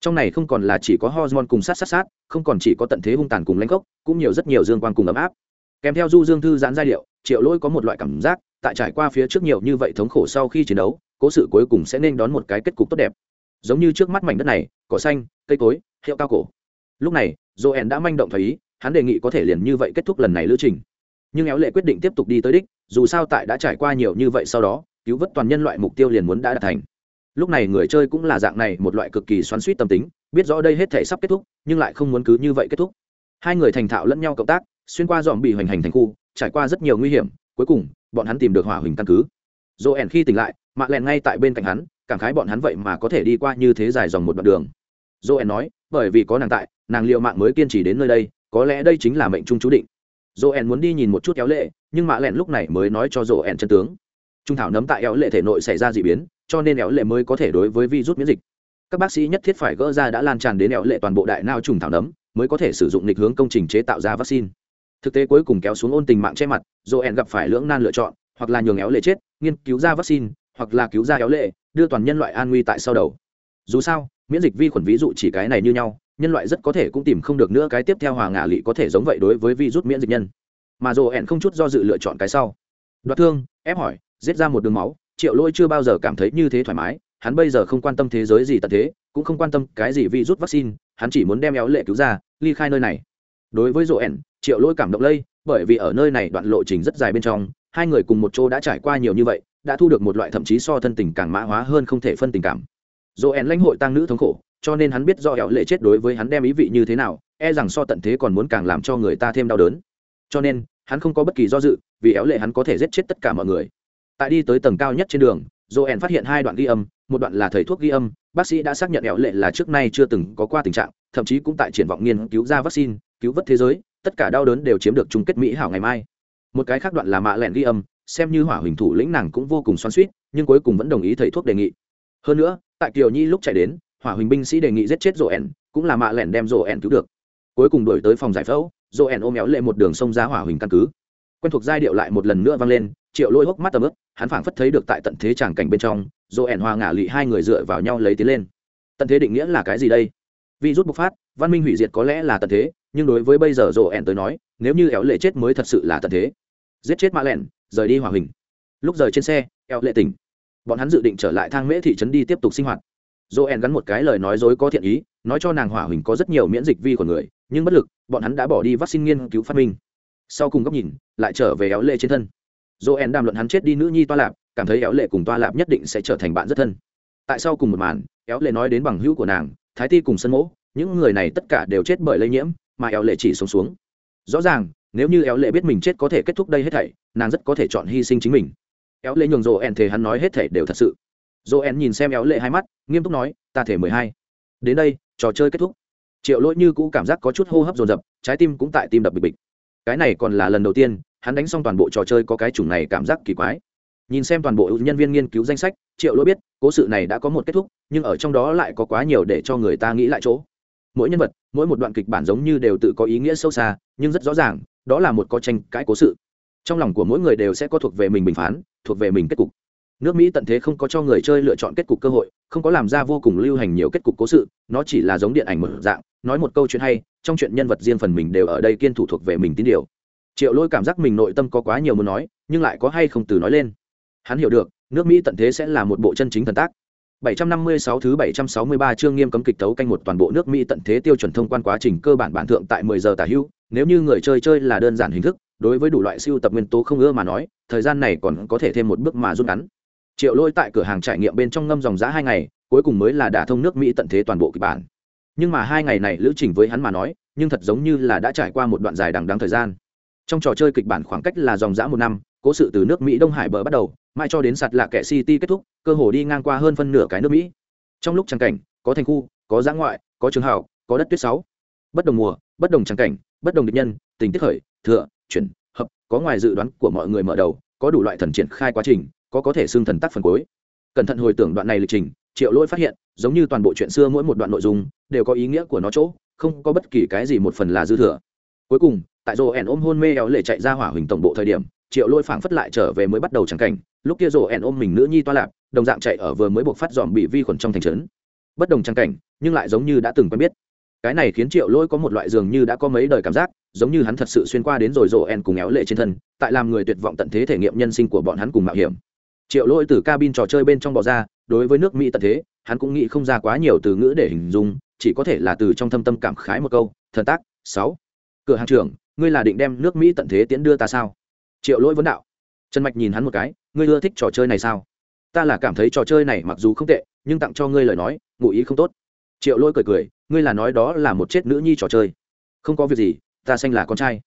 Trong này không còn là chỉ có hormone cùng sát sát sát, không còn chỉ có tận thế hung tàn cùng lãnh gốc, cũng nhiều rất nhiều dương quan cùng ấm áp. Kèm theo du dương thư giãn giai điệu, triệu lỗi có một loại cảm giác, tại trải qua phía trước nhiều như vậy thống khổ sau khi chiến đấu, cố sự cuối cùng sẽ nên đón một cái kết cục tốt đẹp giống như trước mắt mảnh đất này, cỏ xanh, cây cối, hiệu cao cổ. Lúc này joel đã manh động thấy ý, hắn đề nghị có thể liền như vậy kết thúc lần này lữ trình. Nhưng éo lệ quyết định tiếp tục đi tới đích, dù sao tại đã trải qua nhiều như vậy sau đó, cứu vớt toàn nhân loại mục tiêu liền muốn đã đạt thành. Lúc này người chơi cũng là dạng này, một loại cực kỳ xoắn suýt tâm tính, biết rõ đây hết thể sắp kết thúc, nhưng lại không muốn cứ như vậy kết thúc. Hai người thành thạo lẫn nhau cộng tác, xuyên qua dòm bị hoành hành thành khu, trải qua rất nhiều nguy hiểm, cuối cùng, bọn hắn tìm được hỏa huỳnh căn cứ. Dỗ ẻn khi tỉnh lại, mạ lẹn ngay tại bên cạnh hắn cảm khái bọn hắn vậy mà có thể đi qua như thế dài dòng một đoạn đường. Dỗ nói, bởi vì có nàng tại, nàng liệu mạng mới kiên trì đến nơi đây, có lẽ đây chính là mệnh trung chú định. Dỗ muốn đi nhìn một chút kéo lệ, nhưng mạ lẹn lúc này mới nói cho dỗ chân tướng. Trung thảo nấm tại éo lệ thể nội xảy ra d ị biến, cho nên éo lệ mới có thể đối với virus miễn dịch. Các bác sĩ nhất thiết phải gỡ ra đã lan tràn đến éo lệ toàn bộ đại nao trùng thảo nấm, mới có thể sử dụng lịch hướng công trình chế tạo ra vaccine. Thực tế cuối cùng kéo xuống ôn tình mạng che mặt joel gặp phải lưỡng nan lựa chọn, hoặc là nhường éo lệ chết, nghiên cứu ra vaccine hoặc là cứu ra éo lệ, đưa toàn nhân loại an nguy tại sau đầu. Dù sao, miễn dịch vi khuẩn ví dụ chỉ cái này như nhau, nhân loại rất có thể cũng tìm không được nữa cái tiếp theo hòa ngả lị có thể giống vậy đối với virus miễn dịch nhân. Mà joel không chút do dự lựa chọn cái sau. Đoạt thương, ép hỏi, giết ra một đường máu, triệu lôi chưa bao giờ cảm thấy như thế thoải mái, hắn bây giờ không quan tâm thế giới gì tận thế, cũng không quan tâm cái gì virus vaccine, hắn chỉ muốn đem éo lệ cứu ra, ly khai nơi này. Đối với joel triệu lôi cảm động lây, bởi vì ở nơi này đoạn lộ trình rất dài bên trong hai người cùng một chỗ đã trải qua nhiều như vậy, đã thu được một loại thậm chí so thân tình càng mã hóa hơn không thể phân tình cảm. Joel lãnh hội tăng nữ thống khổ, cho nên hắn biết do hẹo lệ chết đối với hắn đem ý vị như thế nào e rằng so tận thế còn muốn càng làm cho người ta thêm đau đớn. Cho nên, hắn không có bất kỳ do dự, vì éo lệ hắn có thể giết chết tất cả mọi người. Tại đi tới tầng cao nhất trên đường Joen phát hiện hai đoạn ghi âm, một đoạn là thầy thuốc ghi âm, bác sĩ đã xác nhận éo lệ là trước nay chưa từng có qua tình trạng, thậm chí cũng tại triển vọng nghiên cứu ra vaccine, cứu vớt thế giới, tất cả đau đớn đều chiếm được chung kết mỹ hảo ngày mai một cái khác đoạn là mạ lẹn ghi âm, xem như hỏa huỳnh thủ lĩnh nàng cũng vô cùng xoan suýt nhưng cuối cùng vẫn đồng ý thầy thuốc đề nghị. Hơn nữa, tại kiều nhi lúc chạy đến, hỏa huỳnh binh sĩ đề nghị giết chết rộ ẻn cũng là mạ lẹn đem rộ ẻn cứu được. Cuối cùng đổi tới phòng giải phẫu rộ ẻn ôm éo lệ một đường sông ra hỏa huỳnh căn cứ. Quen thuộc giai điệu lại một lần nữa vang lên, triệu lôi hốc mắt tầm ướp hắn phảng phất thấy được tại tận thế tràng cảnh bên trong rộ ẻn hòa ngả lị hai người dựa vào nhau lấy tiến lên. Tận thế định nghĩa là cái gì đây? Vi rút bộc phát, văn minh hủy diệt có lẽ là tận thế, nhưng đối với bây giờ rộ ẻn tới nói, nếu như éo lệ chết mới thật sự là tận thế giết chết mã lẹn, rời đi hòa hình lúc rời trên xe, eo lệ tỉnh. Bọn hắn dự định trở lại thang mễ thị trấn đi tiếp tục sinh hoạt. Dỗ gắn một cái lời nói dối có thiện ý, nói cho nàng hỏa huỳnh có rất nhiều miễn dịch vi của người, nhưng bất lực, bọn hắn đã bỏ đi vaccine nghiên cứu phát minh. Sau cùng góc nhìn, lại trở về éo lệ trên thân. Dỗ ẻn đàm luận hắn chết đi nữ nhi toa lạp, cảm thấy éo lệ cùng toa lạp nhất định sẽ trở thành bạn rất thân. Tại sau cùng một màn, éo lệ nói đến bằng hữu của nàng, thái ti cùng sân mỗ, những người này tất cả đều chết bởi lây nhiễm, mà éo lệ chỉ sống xuống. Rõ ràng nếu như éo lệ biết mình chết có thể kết thúc đây hết thảy, nàng rất có thể chọn hy sinh chính mình. Éo lệ nhường rộ ẹn thề hắn nói hết thảy đều thật sự. Rộ ẹn nhìn xem éo lệ hai mắt, nghiêm túc nói, ta thể mười hai. Đến đây, trò chơi kết thúc. Triệu lỗi như cũ cảm giác có chút hô hấp dồn dập, trái tim cũng tại tim đập bịch bịch. Cái này còn là lần đầu tiên, hắn đánh xong toàn bộ trò chơi có cái chủng này cảm giác kỳ quái. Nhìn xem toàn bộ nhân viên nghiên cứu danh sách, triệu lỗi biết, cố sự này đã có một kết thúc, nhưng ở trong đó lại có quá nhiều để cho người ta nghĩ lại chỗ. Mỗi nhân vật, mỗi một đoạn kịch bản giống như đều tự có ý nghĩa sâu xa, nhưng rất rõ ràng đó là một có tranh cãi cố sự. Trong lòng của mỗi người đều sẽ có thuộc về mình bình phán, thuộc về mình kết cục. Nước mỹ tận thế không có cho người chơi lựa chọn kết cục cơ hội, không có làm ra vô cùng lưu hành nhiều kết cục cố sự, nó chỉ là giống điện ảnh một dạng, nói một câu chuyện hay, trong chuyện nhân vật riêng phần mình đều ở đây kiên thủ thuộc về mình tín điều. Triệu lôi cảm giác mình nội tâm có quá nhiều muốn nói, nhưng lại có hay không từ nói lên. Hắn hiểu được, nước mỹ tận thế sẽ là một bộ chân chính thần tác. 756 thứ 763 chương nghiêm cấm kịch tấu canh một toàn bộ nước Mỹ tận thế tiêu chuẩn thông quan quá trình cơ bản bản thượng tại 10 giờ tả hữu, nếu như người chơi chơi là đơn giản hình thức, đối với đủ loại siêu tập nguyên tố không ưa mà nói, thời gian này còn có thể thêm một bước mà rút ngắn. Triệu Lôi tại cửa hàng trải nghiệm bên trong ngâm dòng giá hai ngày, cuối cùng mới là đả thông nước Mỹ tận thế toàn bộ kịch bản. Nhưng mà hai ngày này lữ trình với hắn mà nói, nhưng thật giống như là đã trải qua một đoạn dài đằng đẵng thời gian. Trong trò chơi kịch bản khoảng cách là dòng dã một năm, cố sự từ nước Mỹ Đông Hải bờ bắt đầu, mai cho đến sạt lạ kẻ city kết thúc cơ hồ đi ngang qua hơn phân nửa cái nước mỹ. Trong lúc trắng cảnh có thành khu có giã ngoại có trường hào có đất tuyết sáu. Bất đồng mùa bất đồng trắng cảnh bất đồng địch nhân tình tiết khởi thừa chuyển hợp có ngoài dự đoán của mọi người mở đầu có đủ loại thần triển khai quá trình có có thể xương thần tác phần cuối. Cẩn thận hồi tưởng đoạn này lịch trình triệu lỗi phát hiện giống như toàn bộ chuyện xưa mỗi một đoạn nội dung đều có ý nghĩa của nó chỗ không có bất kỳ cái gì một phần là dư thừa. Cuối cùng tại rô ẻn ôm hôn mê éo lệ chạy ra hỏa huỳnh tổng bộ thời điểm triệu lỗi phảng phất lại trở về mới bắt đầu trắng cảnh, lúc kia rồ ẹn ôm mình nữ nhi toa lạp, đồng dạng chạy ở vừa mới buộc phát dòm bị vi khuẩn trong thành trấn. Bất đồng trang cảnh, nhưng lại giống như đã từng quen biết. Cái này khiến triệu lỗi có một loại dường như đã có mấy đời cảm giác, giống như hắn thật sự xuyên qua đến rồi rồ ẹn cùng éo lệ trên thân, tại làm người tuyệt vọng tận thế thể nghiệm nhân sinh của bọn hắn cùng mạo hiểm. Triệu lỗi từ cabin trò chơi bên trong bò ra, đối với nước mỹ tận thế, hắn cũng nghĩ không ra quá nhiều từ ngữ để hình dung, chỉ có thể là từ trong thâm tâm cảm khái một câu, thần tác, sáu. Cửa hàng trưởng, ngươi là định đem nước mỹ tận thế tiễn đưa ta sao? Triệu lỗi vấn đạo. Trần mạch nhìn hắn một cái, ngươi ưa thích trò chơi này sao? Ta là cảm thấy trò chơi này mặc dù không tệ, nhưng tặng cho ngươi lời nói, ngụ ý không tốt. Triệu lỗi cười cười, ngươi là nói đó là một chết nữ nhi trò chơi. Không có việc gì, ta xanh là con trai.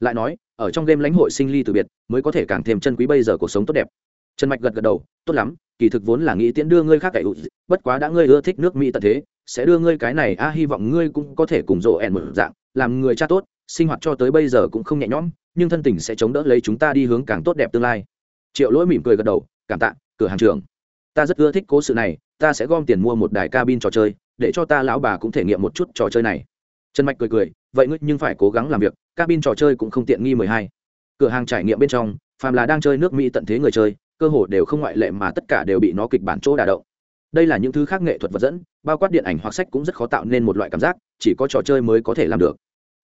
Lại nói, ở trong game lãnh hội sinh ly từ biệt, mới có thể càng thêm chân quý bây giờ cuộc sống tốt đẹp. Trần mạch gật gật đầu, tốt lắm, kỳ thực vốn là nghĩ tiễn đưa ngươi khác cậy bất quá đã ngươi ưa thích nước mỹ tận thế, sẽ đưa ngươi cái này, a, hy vọng ngươi cũng có thể cùng rộ ẻn một dạng, làm người cha tốt, sinh hoạt cho tới bây giờ cũng không nhẹ nhõm nhưng thân tình sẽ chống đỡ lấy chúng ta đi hướng càng tốt đẹp tương lai. Triệu lỗi mỉm cười gật đầu, cảm tạ, cửa hàng trường ta rất ưa thích cố sự này, ta sẽ gom tiền mua một đài cabin trò chơi, để cho ta lão bà cũng thể nghiệm một chút trò chơi này. Trần mạch cười cười, vậy ngươi nhưng phải cố gắng làm việc, cabin trò chơi cũng không tiện nghi mười hai. Cửa hàng trải nghiệm bên trong, phàm là đang chơi nước mỹ tận thế người chơi, cơ hồ đều không ngoại lệ mà tất cả đều bị nó kịch bản chỗ đả động. Đây là những thứ khác nghệ thuật vật dẫn, bao quát điện ảnh hoặc sách cũng rất khó tạo nên một loại cảm giác, chỉ có trò chơi mới có thể làm được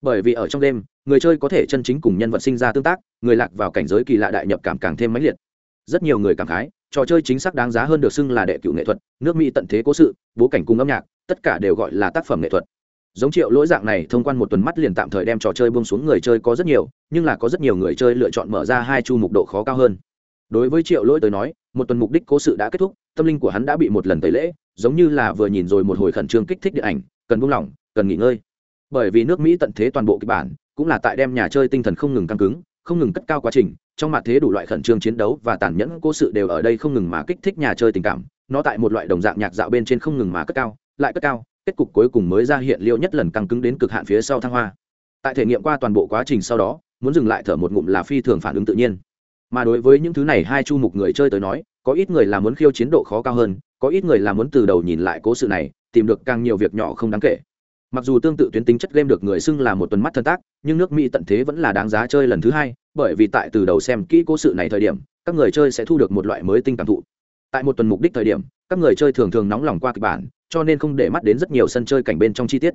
bởi vì ở trong đêm, người chơi có thể chân chính cùng nhân vật sinh ra tương tác, người lạc vào cảnh giới kỳ lạ đại nhập cảm càng thêm mãnh liệt. Rất nhiều người cảm khái, trò chơi chính xác đáng giá hơn được xưng là đệ cựu nghệ thuật, nước mỹ tận thế cố sự, bố cảnh cung âm nhạc, tất cả đều gọi là tác phẩm nghệ thuật. Giống triệu lỗi dạng này thông quan một tuần mắt liền tạm thời đem trò chơi buông xuống người chơi có rất nhiều, nhưng là có rất nhiều người chơi lựa chọn mở ra hai chu mục độ khó cao hơn. Đối với triệu lỗi tới nói, một tuần mục đích cố sự đã kết thúc, tâm linh của hắn đã bị một lần tẩy lễ, giống như là vừa nhìn rồi một hồi khẩn trương kích thích điện ảnh, cần buông lỏng, cần nghỉ ngơi bởi vì nước mỹ tận thế toàn bộ kịch bản, cũng là tại đem nhà chơi tinh thần không ngừng căng cứng, không ngừng cất cao quá trình, trong mặt thế đủ loại khẩn trương chiến đấu và tàn nhẫn cố sự đều ở đây không ngừng mà kích thích nhà chơi tình cảm, nó tại một loại đồng dạng nhạc dạo bên trên không ngừng mà cất cao, lại cất cao, kết cục cuối cùng mới ra hiện liệu nhất lần căng cứng đến cực hạn phía sau thăng hoa. Tại thể nghiệm qua toàn bộ quá trình sau đó, muốn dừng lại thở một ngụm là phi thường phản ứng tự nhiên. Mà đối với những thứ này hai chu mục người chơi tới nói, có ít người là muốn khiêu chiến độ khó cao hơn, có ít người là muốn từ đầu nhìn lại cố sự này, tìm được càng nhiều việc nhỏ không đáng kể mặc dù tương tự tuyến tính chất game được người xưng là một tuần mắt thân tác, nhưng nước mỹ tận thế vẫn là đáng giá chơi lần thứ hai, bởi vì tại từ đầu xem kỹ cố sự này thời điểm, các người chơi sẽ thu được một loại mới tinh cảm thụ. Tại một tuần mục đích thời điểm, các người chơi thường thường nóng lòng qua kịch bản, cho nên không để mắt đến rất nhiều sân chơi cảnh bên trong chi tiết.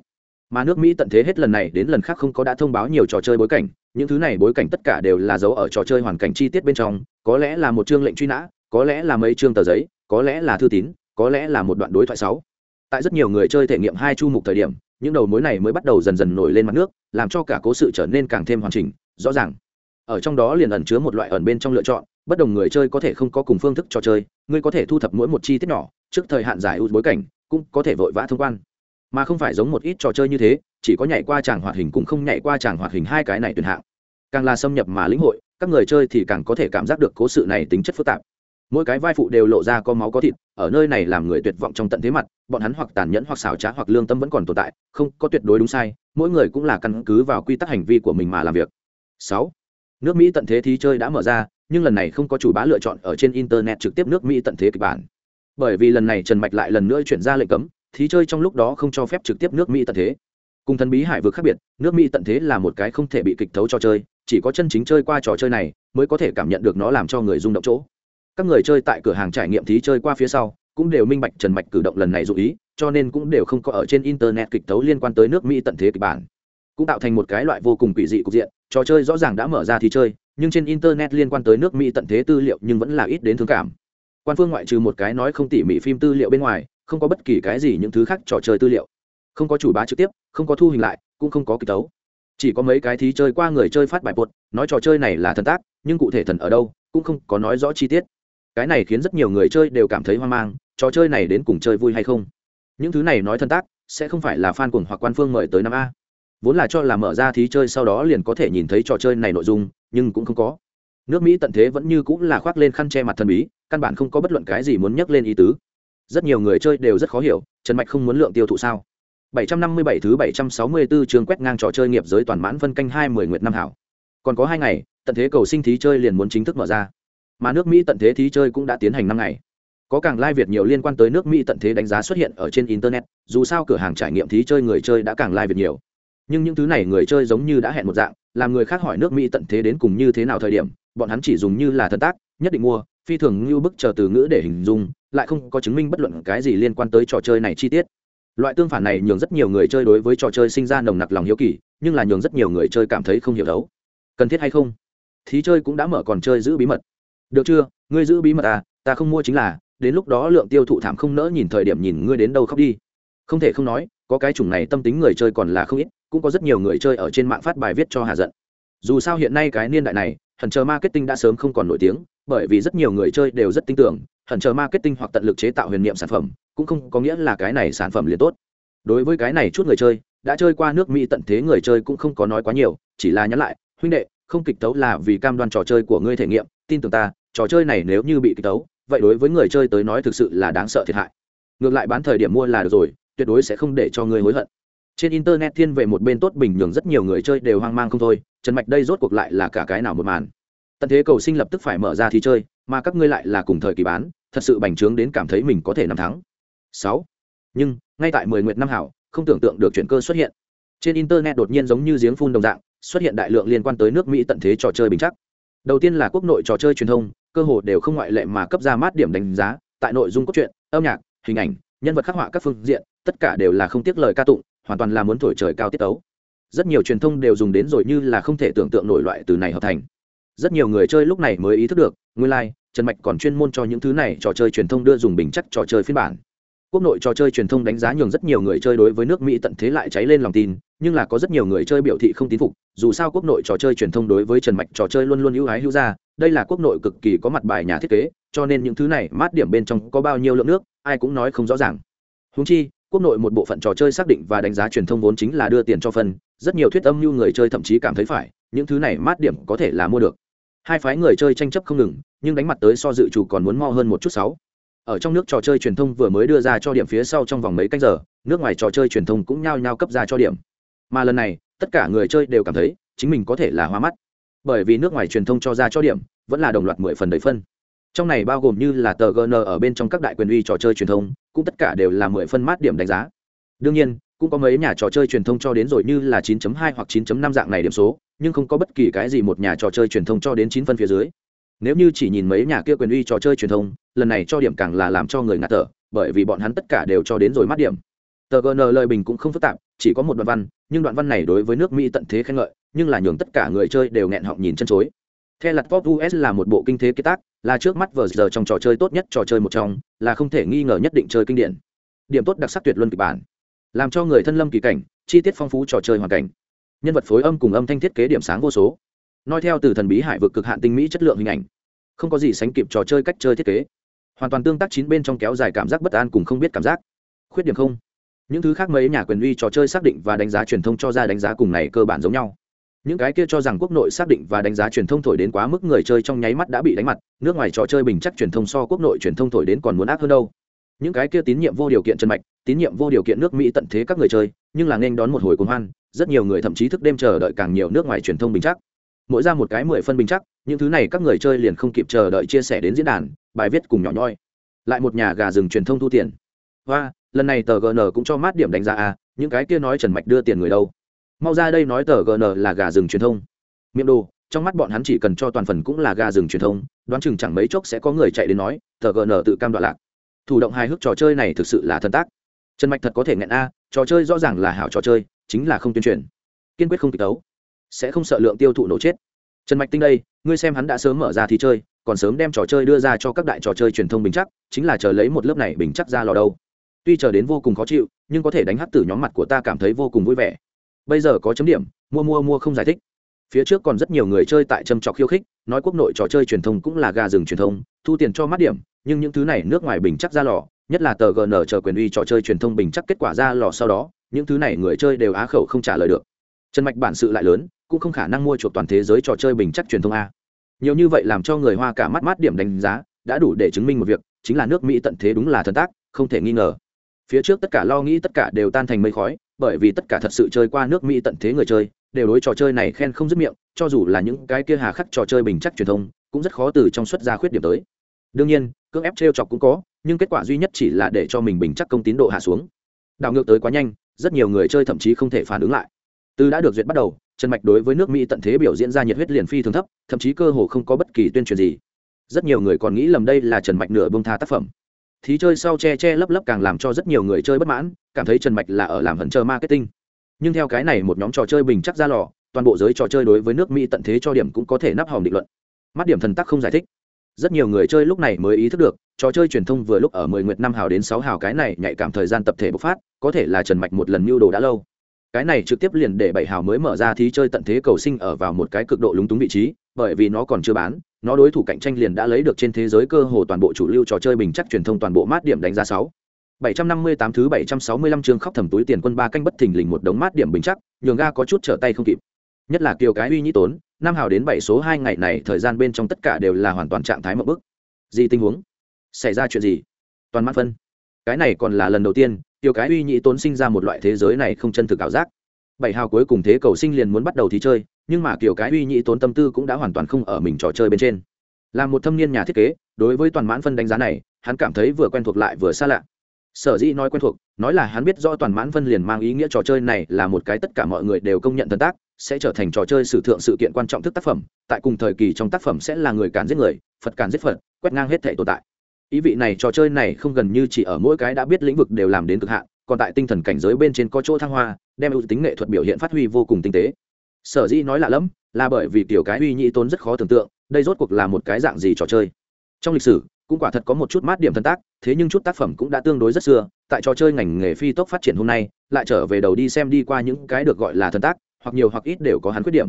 Mà nước mỹ tận thế hết lần này đến lần khác không có đã thông báo nhiều trò chơi bối cảnh, những thứ này bối cảnh tất cả đều là dấu ở trò chơi hoàn cảnh chi tiết bên trong, có lẽ là một chương lệnh truy nã, có lẽ là mấy chương tờ giấy, có lẽ là thư tín, có lẽ là một đoạn đối thoại sáu. Tại rất nhiều người chơi thể nghiệm hai chu mục thời điểm những đầu mối này mới bắt đầu dần dần nổi lên mặt nước, làm cho cả cố sự trở nên càng thêm hoàn chỉnh, rõ ràng. Ở trong đó liền ẩn chứa một loại ẩn bên trong lựa chọn, bất đồng người chơi có thể không có cùng phương thức trò chơi ngươi có thể thu thập mỗi một chi tiết nhỏ, trước thời hạn giải ưu bối cảnh, cũng có thể vội vã thông quan. Mà không phải giống một ít trò chơi như thế, chỉ có nhảy qua tràng hoạt hình cũng không nhảy qua tràng hoạt hình hai cái này tuyển hạng. Càng là xâm nhập mà lĩnh hội, các người chơi thì càng có thể cảm giác được cố sự này tính chất phức tạp mỗi cái vai phụ đều lộ ra có máu có thịt, ở nơi này làm người tuyệt vọng trong tận thế mặt, bọn hắn hoặc tàn nhẫn hoặc xảo trá hoặc lương tâm vẫn còn tồn tại, không, có tuyệt đối đúng sai, mỗi người cũng là căn cứ vào quy tắc hành vi của mình mà làm việc. Sáu, nước mỹ tận thế thí chơi đã mở ra, nhưng lần này không có chủ bá lựa chọn ở trên internet trực tiếp nước mỹ tận thế kịch bản. Bởi vì lần này trần mạch lại lần nữa chuyển ra lệnh cấm, thí chơi trong lúc đó không cho phép trực tiếp nước mỹ tận thế. Cùng thần bí hải vực khác biệt, nước mỹ tận thế là một cái không thể bị kịch thấu cho chơi, chỉ có chân chính chơi qua trò chơi này mới có thể cảm nhận được nó làm cho người rung động chỗ các người chơi tại cửa hàng trải nghiệm thí chơi qua phía sau, cũng đều minh bạch trần mạch cử động lần này dụ ý, cho nên cũng đều không có ở trên internet kịch tấu liên quan tới nước mỹ tận thế kịch bản. Cũng tạo thành một cái loại vô cùng quỷ dị cục diện, trò chơi rõ ràng đã mở ra thí chơi, nhưng trên internet liên quan tới nước mỹ tận thế tư liệu nhưng vẫn là ít đến thương cảm. Quan phương ngoại trừ một cái nói không tỉ mỉ phim tư liệu bên ngoài, không có bất kỳ cái gì những thứ khác trò chơi tư liệu. Không có chủ bá trực tiếp, không có thu hình lại, cũng không có kịch tấu chỉ có mấy cái thí chơi qua người chơi phát bài bột nói trò chơi này là thần tác, nhưng cụ thể thần ở đâu, cũng không có nói rõ chi tiết cái này khiến rất nhiều người chơi đều cảm thấy hoang mang, trò chơi này đến cùng chơi vui hay không? Những thứ này nói thân tác, sẽ không phải là fan cuồng hoặc quan phương mời tới năm a. Vốn là cho là mở ra thí chơi sau đó liền có thể nhìn thấy trò chơi này nội dung, nhưng cũng không có. Nước mỹ tận thế vẫn như cũng là khoác lên khăn che mặt thần bí, căn bản không có bất luận cái gì muốn nhắc lên ý tứ. Rất nhiều người chơi đều rất khó hiểu, trần mạch không muốn lượng tiêu thụ sao? 757 thứ 764 trường quét ngang trò chơi nghiệp giới toàn mãn phân canh 20 nguyệt năm hảo. Còn có hai ngày, tận thế cầu sinh thí chơi liền muốn chính thức mở ra mà nước mỹ tận thế thí chơi cũng đã tiến hành năm ngày. Có càng lai việt nhiều liên quan tới nước mỹ tận thế đánh giá xuất hiện ở trên internet, dù sao cửa hàng trải nghiệm thí chơi người chơi đã càng lai việt nhiều. Nhưng những thứ này người chơi giống như đã hẹn một dạng, làm người khác hỏi nước mỹ tận thế đến cùng như thế nào thời điểm, bọn hắn chỉ dùng như là thần tác, nhất định mua, phi thường như bức chờ từ ngữ để hình dung, lại không có chứng minh bất luận cái gì liên quan tới trò chơi này chi tiết. Loại tương phản này nhường rất nhiều người chơi đối với trò chơi sinh ra nồng nặc lòng hiếu kỳ, nhưng là nhường rất nhiều người chơi cảm thấy không hiểu đấu. Cần thiết hay không? Thí chơi cũng đã mở còn chơi giữ bí mật được chưa? Ngươi giữ bí mật à ta không mua chính là, đến lúc đó lượng tiêu thụ thảm không nỡ nhìn thời điểm nhìn ngươi đến đâu khóc đi. Không thể không nói, có cái chủng này tâm tính người chơi còn là không ít, cũng có rất nhiều người chơi ở trên mạng phát bài viết cho hà giận. Dù sao hiện nay cái niên đại này, hẳn chờ marketing đã sớm không còn nổi tiếng, bởi vì rất nhiều người chơi đều rất tin tưởng, hẳn chờ marketing hoặc tận lực chế tạo huyền niệm sản phẩm, cũng không có nghĩa là cái này sản phẩm liền tốt. Đối với cái này chút người chơi, đã chơi qua nước mỹ tận thế người chơi cũng không có nói quá nhiều, chỉ là nhắn lại, huynh đệ, không kịch tấu là vì cam đoan trò chơi của ngươi thể nghiệm, tin tưởng ta trò chơi này nếu như bị kích tấu, vậy đối với người chơi tới nói thực sự là đáng sợ thiệt hại. Ngược lại bán thời điểm mua là được rồi, tuyệt đối sẽ không để cho người hối hận. Trên internet thiên về một bên tốt bình nhường rất nhiều người chơi đều hoang mang không thôi, trần mạch đây rốt cuộc lại là cả cái nào một màn. Tận thế cầu sinh lập tức phải mở ra thi chơi, mà các ngươi lại là cùng thời kỳ bán, thật sự bành trướng đến cảm thấy mình có thể năm thắng. Sáu. Nhưng, ngay tại mười nguyệt năm hảo, không tưởng tượng được chuyện cơ xuất hiện. Trên internet đột nhiên giống như giếng phun đồng dạng, xuất hiện đại lượng liên quan tới nước mỹ tận thế trò chơi bình chắc. Đầu tiên là quốc nội trò chơi truyền thông cơ hồ đều không ngoại lệ mà cấp ra mát điểm đánh giá tại nội dung cốt truyện âm nhạc hình ảnh nhân vật khắc họa các phương diện tất cả đều là không tiếc lời ca tụng hoàn toàn là muốn thổi trời cao tiết tấu. Rất nhiều truyền thông đều dùng đến rồi như là không thể tưởng tượng nổi loại từ này hợp thành. Rất nhiều người chơi lúc này mới ý thức được nguyên lai、like, trần mạch còn chuyên môn cho những thứ này trò chơi truyền thông đưa dùng bình chắc trò chơi phiên bản. Quốc nội trò chơi truyền thông đánh giá nhường rất nhiều người chơi đối với nước mỹ tận thế lại cháy lên lòng tin nhưng là có rất nhiều người chơi biểu thị không tín phục dù sao quốc nội trò chơi truyền thông đối với trần mạch trò chơi luôn luôn ưu ái hữu ra đây là quốc nội cực kỳ có mặt bài nhà thiết kế, cho nên những thứ này mát điểm bên trong có bao nhiêu lượng nước, ai cũng nói không rõ ràng. Húng chi, quốc nội một bộ phận trò chơi xác định và đánh giá truyền thông vốn chính là đưa tiền cho phân, rất nhiều thuyết âm như người chơi thậm chí cảm thấy phải, những thứ này mát điểm có thể là mua được. Hai phái người chơi tranh chấp không ngừng, nhưng đánh mặt tới so dự chủ còn muốn mo hơn một chút sáu. Ở trong nước trò chơi truyền thông vừa mới đưa ra cho điểm phía sau trong vòng mấy canh giờ, nước ngoài trò chơi truyền thông cũng nhao nhao cấp ra cho điểm. Mà lần này, tất cả người chơi đều cảm thấy, chính mình có thể là hoa mắt bởi vì nước ngoài truyền thông cho ra cho điểm, vẫn là đồng loạt mười phần đầy phân. Trong này bao gồm như là tờ gn ở bên trong các đại quyền uy trò chơi truyền thông, cũng tất cả đều là mười phân mát điểm đánh giá. Đương nhiên, cũng có mấy nhà trò chơi truyền thông cho đến rồi như là 9.2 hoặc 9.5 dạng này điểm số, nhưng không có bất kỳ cái gì một nhà trò chơi truyền thông cho đến 9 phân phía dưới. Nếu như chỉ nhìn mấy nhà kia quyền uy trò chơi truyền thông, lần này cho điểm càng là làm cho người ngạt thở, bởi vì bọn hắn tất cả đều cho đến rồi mát điểm. Tờ gn lời bình cũng không phức tạp, chỉ có một đoạn văn nhưng đoạn văn này đối với nước mỹ tận thế khen ngợi, nhưng là nhường tất cả người chơi đều nghẹn họng nhìn chân chối. The lặt pop us là một bộ kinh thế kế tác, là trước mắt vờ giờ trong trò chơi tốt nhất trò chơi một trong, là không thể nghi ngờ nhất định chơi kinh điển. Điểm tốt đặc sắc tuyệt luân kịch bản, làm cho người thân lâm kỳ cảnh, chi tiết phong phú trò chơi hoàn cảnh. Nhân vật phối âm cùng âm thanh thiết kế điểm sáng vô số. Nói theo từ thần bí hải vực cực hạn tinh mỹ chất lượng hình ảnh, không có gì sánh kịp trò chơi cách chơi thiết kế. Hoàn toàn tương tác chín bên trong kéo dài cảm giác bất an cùng không biết cảm giác. Khuyết điểm không? Những thứ khác mấy nhà quyền uy trò chơi xác định và đánh giá truyền thông cho ra đánh giá cùng này cơ bản giống nhau. Những cái kia cho rằng quốc nội xác định và đánh giá truyền thông thổi đến quá mức người chơi trong nháy mắt đã bị đánh mặt, nước ngoài trò chơi bình chắc truyền thông so quốc nội truyền thông thổi đến còn muốn ác hơn đâu. Những cái kia tín nhiệm vô điều kiện chân mạch, tín nhiệm vô điều kiện nước mỹ tận thế các người chơi, nhưng là nên đón một hồi cuồng hoan, rất nhiều người thậm chí thức đêm chờ đợi càng nhiều nước ngoài truyền thông bình chắc. Mỗi ra một cái mười phân bình chắc, những thứ này các người chơi liền không kịp chờ đợi chia sẻ đến diễn đàn, bài viết cùng nhỏ nhoi. Lại một nhà gà rừng truyền thông thu tiền. Và lần này tờ gn cũng cho mát điểm đánh giá à những cái kia nói trần mạch đưa tiền người đâu. Mau ra đây nói tờ gn là gà rừng truyền thông. Miệng đồ, trong mắt bọn hắn chỉ cần cho toàn phần cũng là gà rừng truyền thông, đoán chừng chẳng mấy chốc sẽ có người chạy đến nói, tờ gn tự cam đoạn lạc. Thủ động hài hước trò chơi này thực sự là thân tác. Trần mạch thật có thể nghẹn a, trò chơi rõ ràng là hảo trò chơi, chính là không tuyên truyền. Kiên quyết không kịch tấu sẽ không sợ lượng tiêu thụ nổ chết. Trần mạch tinh đây, ngươi xem hắn đã sớm mở ra thì chơi, còn sớm đem trò chơi đưa ra cho các đại trò chơi truyền thông bình chắc, chính là chờ lấy một lớp này bình chắc ra lò đâu tuy chờ đến vô cùng khó chịu, nhưng có thể đánh hắt từ nhóm mặt của ta cảm thấy vô cùng vui vẻ. Bây giờ có chấm điểm, mua mua mua không giải thích. Phía trước còn rất nhiều người chơi tại châm trọc khiêu khích, nói quốc nội trò chơi truyền thông cũng là gà rừng truyền thông, thu tiền cho mắt điểm, nhưng những thứ này nước ngoài bình chắc ra lò, nhất là tờ gn chờ quyền uy trò chơi truyền thông bình chắc kết quả ra lò sau đó, những thứ này người chơi đều á khẩu không trả lời được. Trần mạch bản sự lại lớn, cũng không khả năng mua chuộc toàn thế giới trò chơi bình chắc truyền thông a. Nhiều như vậy làm cho người hoa cả mắt mắt điểm đánh giá, đã đủ để chứng minh một việc, chính là nước mỹ tận thế đúng là thần tác, không thể nghi ngờ phía trước tất cả lo nghĩ tất cả đều tan thành mây khói, bởi vì tất cả thật sự chơi qua nước mỹ tận thế người chơi, đều đối trò chơi này khen không dứt miệng, cho dù là những cái kia hà khắc trò chơi bình chắc truyền thông, cũng rất khó từ trong xuất ra khuyết điểm tới. Đương nhiên, cưỡng ép t chọc cũng có, nhưng kết quả duy nhất chỉ là để cho mình bình chắc công tín độ hạ xuống. Đảo ngược tới quá nhanh, rất nhiều người chơi thậm chí không thể phản ứng lại. Từ đã được duyệt bắt đầu, trần mạch đối với nước mỹ tận thế biểu diễn ra nhiệt huyết liền phi thường thấp, thậm chí cơ hồ không có bất kỳ tuyên truyền gì. Rất nhiều người còn nghĩ lầm đây là trần mạch nửa bông tha tác phẩm thí chơi sau che che lấp lấp càng làm cho rất nhiều người chơi bất mãn, cảm thấy trần mạch là ở làm hận chờ marketing. Nhưng theo cái này một nhóm trò chơi bình chắc ra lò, toàn bộ giới trò chơi đối với nước mỹ tận thế cho điểm cũng có thể nắp hòm định luận. Mắt điểm thần tắc không giải thích. Rất nhiều người chơi lúc này mới ý thức được, trò chơi truyền thông vừa lúc ở mười nguyệt năm hào đến sáu hào cái này nhạy cảm thời gian tập thể bộc phát, có thể là trần mạch một lần mưu đồ đã lâu. Cái này trực tiếp liền để bảy hào mới mở ra thí chơi tận thế cầu sinh ở vào một cái cực độ lúng túng vị trí bởi vì nó còn chưa bán nó đối thủ cạnh tranh liền đã lấy được trên thế giới cơ hồ toàn bộ chủ lưu trò chơi bình chắc truyền thông toàn bộ mát điểm đánh giá sáu 758 thứ 765 chương khóc thầm túi tiền quân ba canh bất thình lình một đống mát điểm bình chắc, nhường ga có chút trở tay không kịp. Nhất là kiều cái uy nhĩ tốn, năm hào đến bảy số hai ngày này thời gian bên trong tất cả đều là hoàn toàn trạng thái mộng bức. Gì tình huống? Xảy ra chuyện gì? Toàn mắt phân. Cái này còn là lần đầu tiên, kiều cái uy nhĩ tốn sinh ra một loại thế giới này không chân thực ảo giác. Bảy hào cuối cùng thế cầu sinh liền muốn bắt đầu thi chơi, nhưng mà kiểu cái uy nhĩ tốn tâm tư cũng đã hoàn toàn không ở mình trò chơi bên trên. Là một thâm niên nhà thiết kế, đối với toàn mãn phân đánh giá này, hắn cảm thấy vừa quen thuộc lại vừa xa lạ. Sở dĩ nói quen thuộc nói là hắn biết rõ toàn mãn phân liền mang ý nghĩa trò chơi này là một cái tất cả mọi người đều công nhận tân tác sẽ trở thành trò chơi sử thượng sự kiện quan trọng thức tác phẩm tại cùng thời kỳ trong tác phẩm sẽ là người càn giết người phật càn giết phật quét ngang hết thể tồn tại. Ý vị này trò chơi này không gần như chỉ ở mỗi cái đã biết lĩnh vực đều làm đến cực hạn còn tại tinh thần cảnh giới bên trên có chỗ thăng hoa đem ưu tính nghệ thuật biểu hiện phát huy vô cùng tinh tế sở dĩ nói lạ lẫm là bởi vì kiểu cái uy nhĩ tốn rất khó tưởng tượng, đây rốt cuộc là một cái dạng gì trò chơi. Trong lịch sử, cũng quả thật có một chút mát điểm thân tác, thế nhưng chút tác phẩm cũng đã tương đối rất xưa, tại trò chơi ngành nghề phi tốc phát triển hôm nay, lại trở về đầu đi xem đi qua những cái được gọi là thân tác, hoặc nhiều hoặc ít đều có hắn khuyết điểm.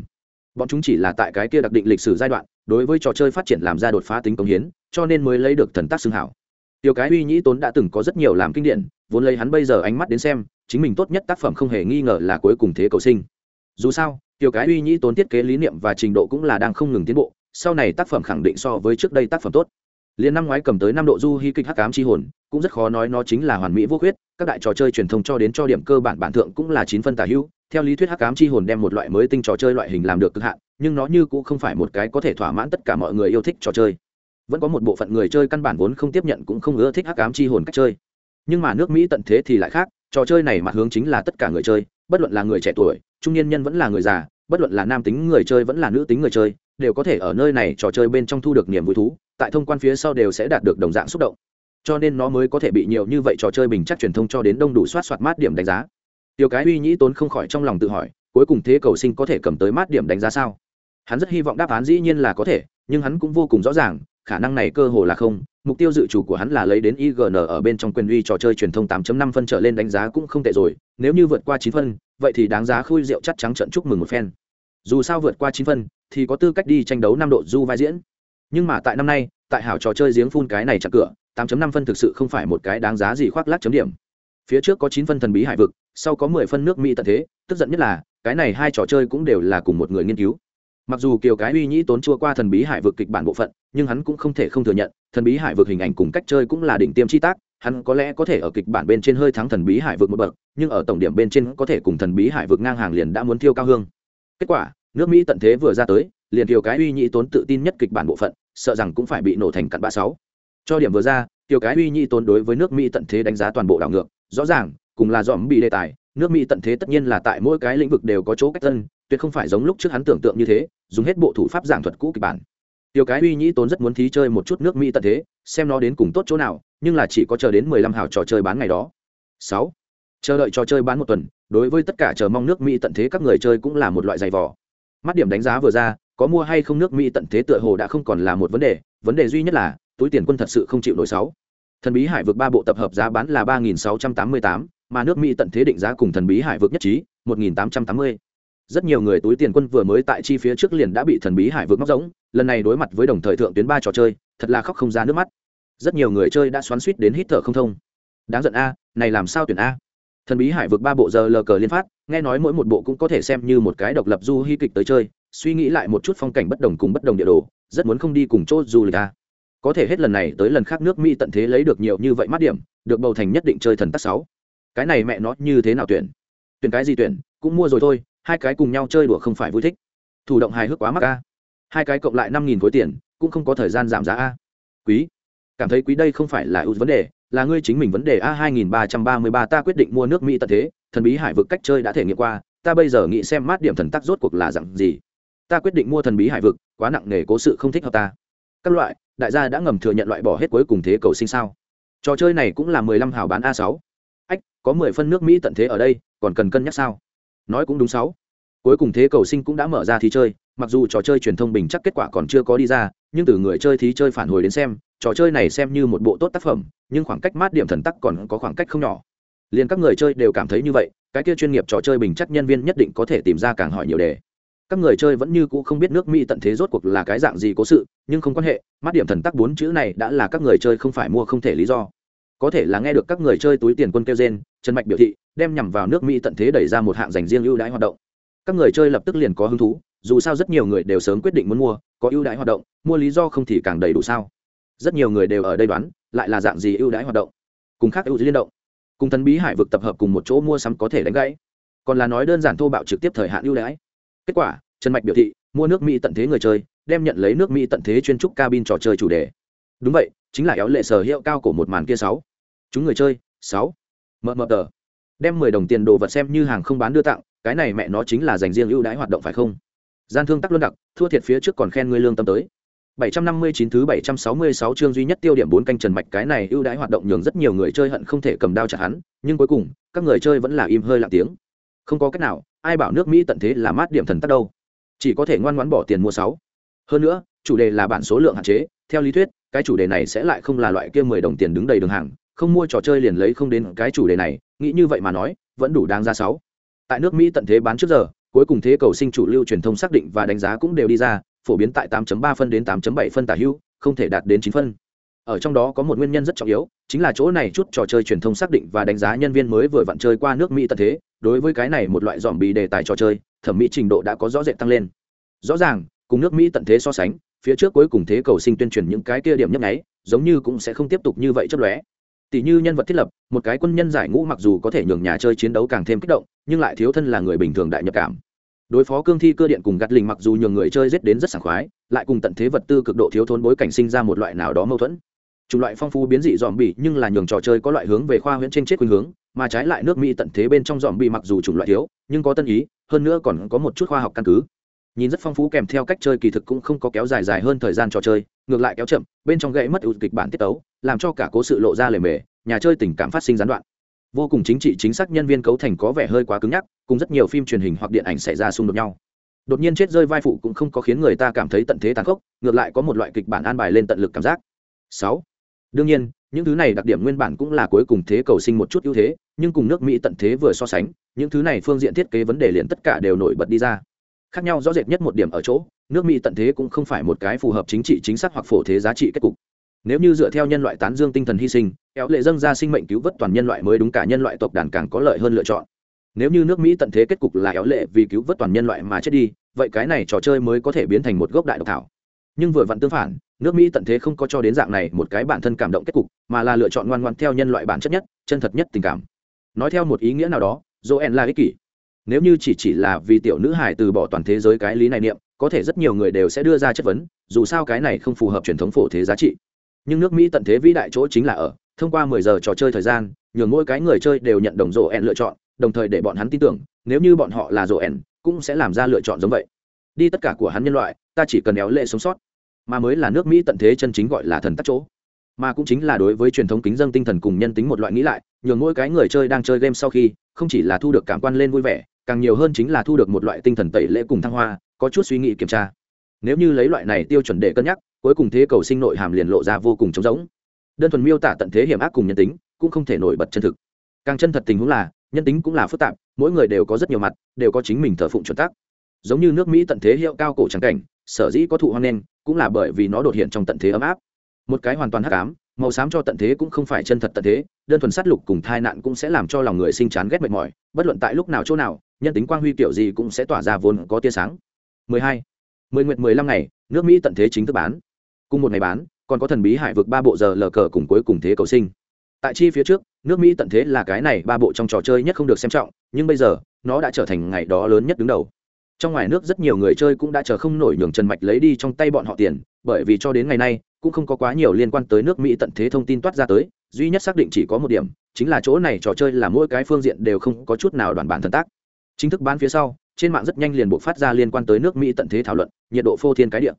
Bọn chúng chỉ là tại cái kia đặc định lịch sử giai đoạn, đối với trò chơi phát triển làm ra đột phá tính công hiến, cho nên mới lấy được thần tác xưng hảo. Tiểu cái uy nhĩ tốn đã từng có rất nhiều làm kinh điển, vốn lấy hắn bây giờ ánh mắt đến xem, chính mình tốt nhất tác phẩm không hề nghi ngờ là cuối cùng thế cầu sinh. Dù sao tiểu cái uy nhĩ tốn thiết kế lý niệm và trình độ cũng là đang không ngừng tiến bộ, sau này tác phẩm khẳng định so với trước đây tác phẩm tốt. Liền năm ngoái cầm tới năm độ du hy kịch hắc ám chi hồn, cũng rất khó nói nó chính là hoàn mỹ vô khuyết, các đại trò chơi truyền thông cho đến cho điểm cơ bản bản thượng cũng là chín phân tả hữu. Theo lý thuyết hắc ám chi hồn đem một loại mới tinh trò chơi loại hình làm được cực hạn, nhưng nó như cũng không phải một cái có thể thỏa mãn tất cả mọi người yêu thích trò chơi. Vẫn có một bộ phận người chơi căn bản vốn không tiếp nhận cũng không ưa thích hắc ám chi hồn cách chơi. Nhưng mà nước mỹ tận thế thì lại khác trò chơi này mặt hướng chính là tất cả người chơi, bất luận là người trẻ tuổi, trung niên nhân vẫn là người già, bất luận là nam tính người chơi vẫn là nữ tính người chơi, đều có thể ở nơi này trò chơi bên trong thu được niềm vui thú, tại thông quan phía sau đều sẽ đạt được đồng dạng xúc động. Cho nên nó mới có thể bị nhiều như vậy trò chơi bình chắc truyền thông cho đến đông đủ soát soát mát điểm đánh giá. Tiểu cái uy nhĩ tốn không khỏi trong lòng tự hỏi, cuối cùng thế cầu sinh có thể cầm tới mát điểm đánh giá sao? Hắn rất hy vọng đáp án dĩ nhiên là có thể, nhưng hắn cũng vô cùng rõ ràng, khả năng này cơ hồ là không mục tiêu dự chủ của hắn là lấy đến ign ở bên trong quyền uy trò chơi truyền thông 8.5 phân trở lên đánh giá cũng không tệ rồi, nếu như vượt qua 9 phân, vậy thì đáng giá khui rượu chắc trắng trận chúc mừng một phen. Dù sao vượt qua 9 phân, thì có tư cách đi tranh đấu năm độ du vai diễn. Nhưng mà tại năm nay, tại hảo trò chơi giếng phun cái này chặt cửa 8.5 phân thực sự không phải một cái đáng giá gì khoác lác chấm điểm. Phía trước có 9 phân thần bí hải vực, sau có 10 phân nước mỹ tận thế, tức giận nhất là, cái này hai trò chơi cũng đều là cùng một người nghiên cứu mặc dù kiều cái uy nhĩ tốn chua qua thần bí hải vực kịch bản bộ phận, nhưng hắn cũng không thể không thừa nhận, thần bí hải vực hình ảnh cùng cách chơi cũng là đỉnh tiêm chi tác, hắn có lẽ có thể ở kịch bản bên trên hơi thắng thần bí hải vực một bậc, nhưng ở tổng điểm bên trên có thể cùng thần bí hải vực ngang hàng liền đã muốn thiêu cao hương. Kết quả, nước mỹ tận thế vừa ra tới, liền kiều cái uy nhĩ tốn tự tin nhất kịch bản bộ phận, sợ rằng cũng phải bị nổ thành cặn bã sáu. Cho điểm vừa ra, kiều cái uy nhĩ tốn đối với nước mỹ tận thế đánh giá toàn bộ đảo ngược, rõ ràng, cùng là dòm bị đề tài, nước mỹ tận thế tất nhiên là tại mỗi cái lĩnh vực đều có chỗ cách thân tuyệt không phải giống lúc trước hắn tưởng tượng như thế, dùng hết bộ thủ pháp giảng thuật cũ kịch bản. Tiểu cái uy nhĩ tốn rất muốn thí chơi một chút nước mỹ tận thế, xem nó đến cùng tốt chỗ nào, nhưng là chỉ có chờ đến mười lăm hào trò chơi bán ngày đó. Sáu. Chờ đợi trò chơi bán một tuần, đối với tất cả chờ mong nước mỹ tận thế các người chơi cũng là một loại giày vò. Mắt điểm đánh giá vừa ra, có mua hay không nước mỹ tận thế tựa hồ đã không còn là một vấn đề vấn đề duy nhất là, túi tiền quân thật sự không chịu nổi sáu. Thần bí hải vực ba bộ tập hợp giá bán là ba nghìn sáu trăm tám mươi tám, mà nước mỹ tận thế định giá cùng thần bí hải vực nhất trí, một nghìn tám trăm tám mươi rất nhiều người túi tiền quân vừa mới tại chi phía trước liền đã bị thần bí hải vực móc giống, lần này đối mặt với đồng thời thượng tuyến ba trò chơi, thật là khóc không ra nước mắt. Rất nhiều người chơi đã xoắn suýt đến hít thở không thông. Đáng giận a, này làm sao tuyển a? Thần bí hải vực ba bộ giờ lờ cờ liên phát, nghe nói mỗi một bộ cũng có thể xem như một cái độc lập du hy kịch tới chơi, suy nghĩ lại một chút phong cảnh bất đồng cùng bất đồng địa đồ, rất muốn không đi cùng chốt du lịch a. Có thể hết lần này tới lần khác nước mỹ tận thế lấy được nhiều như vậy mắt điểm, được bầu thành nhất định chơi thần tắc sáu. Cái này mẹ nó như thế nào tuyển? Tuyển cái gì tuyển, cũng mua rồi thôi hai cái cùng nhau chơi đùa không phải vui thích. Thủ động hài hước quá mắc a. Hai cái cộng lại năm nghìn khối tiền, cũng không có thời gian giảm giá a. Quý, cảm thấy quý đây không phải là ưu vấn đề, là ngươi chính mình vấn đề a. hai nghìn ba trăm ba mươi ba ta quyết định mua nước mỹ tận thế, thần bí hải vực cách chơi đã thể nghiệm qua, ta bây giờ nghĩ xem mát điểm thần tắc rốt cuộc là dặn gì. Ta quyết định mua thần bí hải vực, quá nặng nề cố sự không thích hợp ta. Các loại, đại gia đã ngầm thừa nhận loại bỏ hết cuối cùng thế cầu sinh sao. Trò chơi này cũng là mười lăm hào bán a sáu. Ách, có mười phân nước mỹ tận thế ở đây, còn cần cân nhắc sao? Nói cũng đúng sáu. Cuối cùng thế cầu sinh cũng đã mở ra thí chơi, mặc dù trò chơi truyền thông bình chắc kết quả còn chưa có đi ra, nhưng từ người chơi thí chơi phản hồi đến xem, trò chơi này xem như một bộ tốt tác phẩm, nhưng khoảng cách mát điểm thần tắc còn có khoảng cách không nhỏ. Liền các người chơi đều cảm thấy như vậy, cái kia chuyên nghiệp trò chơi bình chắc nhân viên nhất định có thể tìm ra càng hỏi nhiều đề. Các người chơi vẫn như cũ không biết nước mỹ tận thế rốt cuộc là cái dạng gì cố sự, nhưng không quan hệ, mát điểm thần tắc bốn chữ này đã là các người chơi không phải mua không thể lý do có thể là nghe được các người chơi túi tiền quân kêu gen trần mạch biểu thị, đem nhằm vào nước mỹ tận thế đẩy ra một hạng dành riêng ưu đãi hoạt động. Các người chơi lập tức liền có hứng thú, dù sao rất nhiều người đều sớm quyết định muốn mua, có ưu đãi hoạt động, mua lý do không thì càng đầy đủ sao. Rất nhiều người đều ở đây đoán, lại là dạng gì ưu đãi hoạt động. Cùng khác ưu liên động. Cùng thần bí hải vực tập hợp cùng một chỗ mua sắm có thể đánh gãy. Còn là nói đơn giản thô bạo trực tiếp thời hạn ưu đãi. Kết quả, trần mạch biểu thị, mua nước mỹ tận thế người chơi, đem nhận lấy nước mỹ tận thế chuyên trúc cabin trò chơi chủ đề. Đúng vậy, chính là éo lệ sở hiệu cao của một màn kia sáu chúng người chơi sáu mờ mờ tờ đem mười đồng tiền đồ vật xem như hàng không bán đưa tặng cái này mẹ nó chính là dành riêng ưu đãi hoạt động phải không gian thương tắc luân đặc thua thiệt phía trước còn khen ngươi lương tâm tới 759 thứ 766 chương duy nhất tiêu điểm bốn canh trần mạch cái này ưu đãi hoạt động nhường rất nhiều người chơi hận không thể cầm đao chặt hắn, nhưng cuối cùng, các người chơi vẫn là im hơi lặng tiếng. Không có cách nào, ai bảo nước Mỹ tận thế là mát điểm thần tắc đâu. Chỉ có thể ngoan ngoãn bỏ tiền mua sáu. Hơn nữa, chủ đề là bản số lượng hạn chế, theo lý thuyết, cái chủ đề này sẽ lại không là loại kia 10 đồng tiền đứng đầy đường hàng, không mua trò chơi liền lấy không đến cái chủ đề này, nghĩ như vậy mà nói, vẫn đủ đáng ra sáu. Tại nước mỹ tận thế bán trước giờ cuối cùng thế cầu sinh chủ lưu truyền thông xác định và đánh giá cũng đều đi ra phổ biến tại 8.3 phân đến 8.7 phân tả hữu không thể đạt đến 9 phân. Ở trong đó có một nguyên nhân rất trọng yếu chính là chỗ này chút trò chơi truyền thông xác định và đánh giá nhân viên mới vừa vặn chơi qua nước mỹ tận thế đối với cái này một loại dòm bì đề tài trò chơi thẩm mỹ trình độ đã có rõ rệt tăng lên. Rõ ràng cùng nước mỹ tận thế so sánh phía trước cuối cùng thế cầu sinh tuyên truyền những cái kia điểm nhấp nháy giống như cũng sẽ không tiếp tục như vậy chấp lóe tỷ như nhân vật thiết lập, một cái quân nhân giải ngũ mặc dù có thể nhường nhà chơi chiến đấu càng thêm kích động, nhưng lại thiếu thân là người bình thường đại nhập cảm. Đối phó cương thi cơ điện cùng gạt lình mặc dù nhường người chơi giết đến rất sảng khoái, lại cùng tận thế vật tư cực độ thiếu thốn bối cảnh sinh ra một loại nào đó mâu thuẫn. Chủng loại phong phú biến dị dòm bỉ nhưng là nhường trò chơi có loại hướng về khoa huyễn trên chết khuynh hướng, mà trái lại nước mỹ tận thế bên trong dòm bỉ mặc dù chủng loại thiếu, nhưng có tân ý, hơn nữa còn có một chút khoa học căn cứ nhìn rất phong phú kèm theo cách chơi kỳ thực cũng không có kéo dài dài hơn thời gian trò chơi, ngược lại kéo chậm, bên trong gãy mất ưu kịch bản tiết tấu, làm cho cả cố sự lộ ra lề mề, nhà chơi tình cảm phát sinh gián đoạn. Vô cùng chính trị chính xác nhân viên cấu thành có vẻ hơi quá cứng nhắc, cùng rất nhiều phim truyền hình hoặc điện ảnh xảy ra xung đột nhau. Đột nhiên chết rơi vai phụ cũng không có khiến người ta cảm thấy tận thế tàn khốc, ngược lại có một loại kịch bản an bài lên tận lực cảm giác. Sáu. Đương nhiên, những thứ này đặc điểm nguyên bản cũng là cuối cùng thế cầu sinh một chút ưu thế, nhưng cùng nước mỹ tận thế vừa so sánh, những thứ này phương diện thiết kế vấn đề liền tất cả đều nổi bật đi ra khác nhau rõ rệt nhất một điểm ở chỗ, nước mỹ tận thế cũng không phải một cái phù hợp chính trị chính xác hoặc phổ thế giá trị kết cục. Nếu như dựa theo nhân loại tán dương tinh thần hy sinh, kéo lệ dâng ra sinh mệnh cứu vớt toàn nhân loại mới đúng cả nhân loại tộc đàn càng có lợi hơn lựa chọn. Nếu như nước mỹ tận thế kết cục là kéo lệ vì cứu vớt toàn nhân loại mà chết đi, vậy cái này trò chơi mới có thể biến thành một gốc đại độc thảo. Nhưng vừa vặn tương phản, nước mỹ tận thế không có cho đến dạng này một cái bản thân cảm động kết cục, mà là lựa chọn ngoan ngoan theo nhân loại bản chất nhất, chân thật nhất tình cảm. Nói theo một ý nghĩa nào đó, joel là ích kỷ nếu như chỉ chỉ là vì tiểu nữ hải từ bỏ toàn thế giới cái lý này niệm, có thể rất nhiều người đều sẽ đưa ra chất vấn, dù sao cái này không phù hợp truyền thống phổ thế giá trị. Nhưng nước mỹ tận thế vĩ đại chỗ chính là ở, thông qua mười giờ trò chơi thời gian, nhường mỗi cái người chơi đều nhận đồng rộ ẹn lựa chọn, đồng thời để bọn hắn tin tưởng, nếu như bọn họ là rộ ẹn, cũng sẽ làm ra lựa chọn giống vậy. Đi tất cả của hắn nhân loại, ta chỉ cần éo lệ sống sót. Mà mới là nước mỹ tận thế chân chính gọi là thần tắc chỗ. Mà cũng chính là đối với truyền thống kính dân tinh thần cùng nhân tính một loại nghĩ lại, nhường mỗi cái người chơi đang chơi game sau khi, không chỉ là thu được cảm quan lên vui vẻ càng nhiều hơn chính là thu được một loại tinh thần tẩy lễ cùng thăng hoa, có chút suy nghĩ kiểm tra. Nếu như lấy loại này tiêu chuẩn để cân nhắc, cuối cùng thế cầu sinh nội hàm liền lộ ra vô cùng trống rỗng. Đơn thuần miêu tả tận thế hiểm ác cùng nhân tính, cũng không thể nổi bật chân thực. Càng chân thật tình huống là, nhân tính cũng là phức tạp, mỗi người đều có rất nhiều mặt, đều có chính mình thờ phụng chuẩn tắc. Giống như nước mỹ tận thế hiệu cao cổ trắng cảnh, sở dĩ có thụ hoang nên cũng là bởi vì nó đột hiện trong tận thế ấm áp. Một cái hoàn toàn hắc ám, màu xám cho tận thế cũng không phải chân thật tận thế, đơn thuần sát lục cùng thai nạn cũng sẽ làm cho lòng người sinh chán ghét mệt mỏi, bất luận tại lúc nào chỗ nào nhân tính quang huy kiểu gì cũng sẽ tỏa ra vốn có tia sáng. 12. 10 nguyệt 15 ngày, nước mỹ tận thế chính thức bán. Cùng một ngày bán, còn có thần bí hải vực ba bộ giờ lờ cờ cùng cuối cùng thế cầu sinh. Tại chi phía trước, nước mỹ tận thế là cái này ba bộ trong trò chơi nhất không được xem trọng, nhưng bây giờ, nó đã trở thành ngày đó lớn nhất đứng đầu. Trong ngoài nước rất nhiều người chơi cũng đã chờ không nổi nhường trần mạch lấy đi trong tay bọn họ tiền, bởi vì cho đến ngày nay, cũng không có quá nhiều liên quan tới nước mỹ tận thế thông tin toát ra tới, duy nhất xác định chỉ có một điểm, chính là chỗ này trò chơi là mỗi cái phương diện đều không có chút nào đoàn bản thần tác chính thức bán phía sau, trên mạng rất nhanh liền buộc phát ra liên quan tới nước mỹ tận thế thảo luận, nhiệt độ phô thiên cái địa.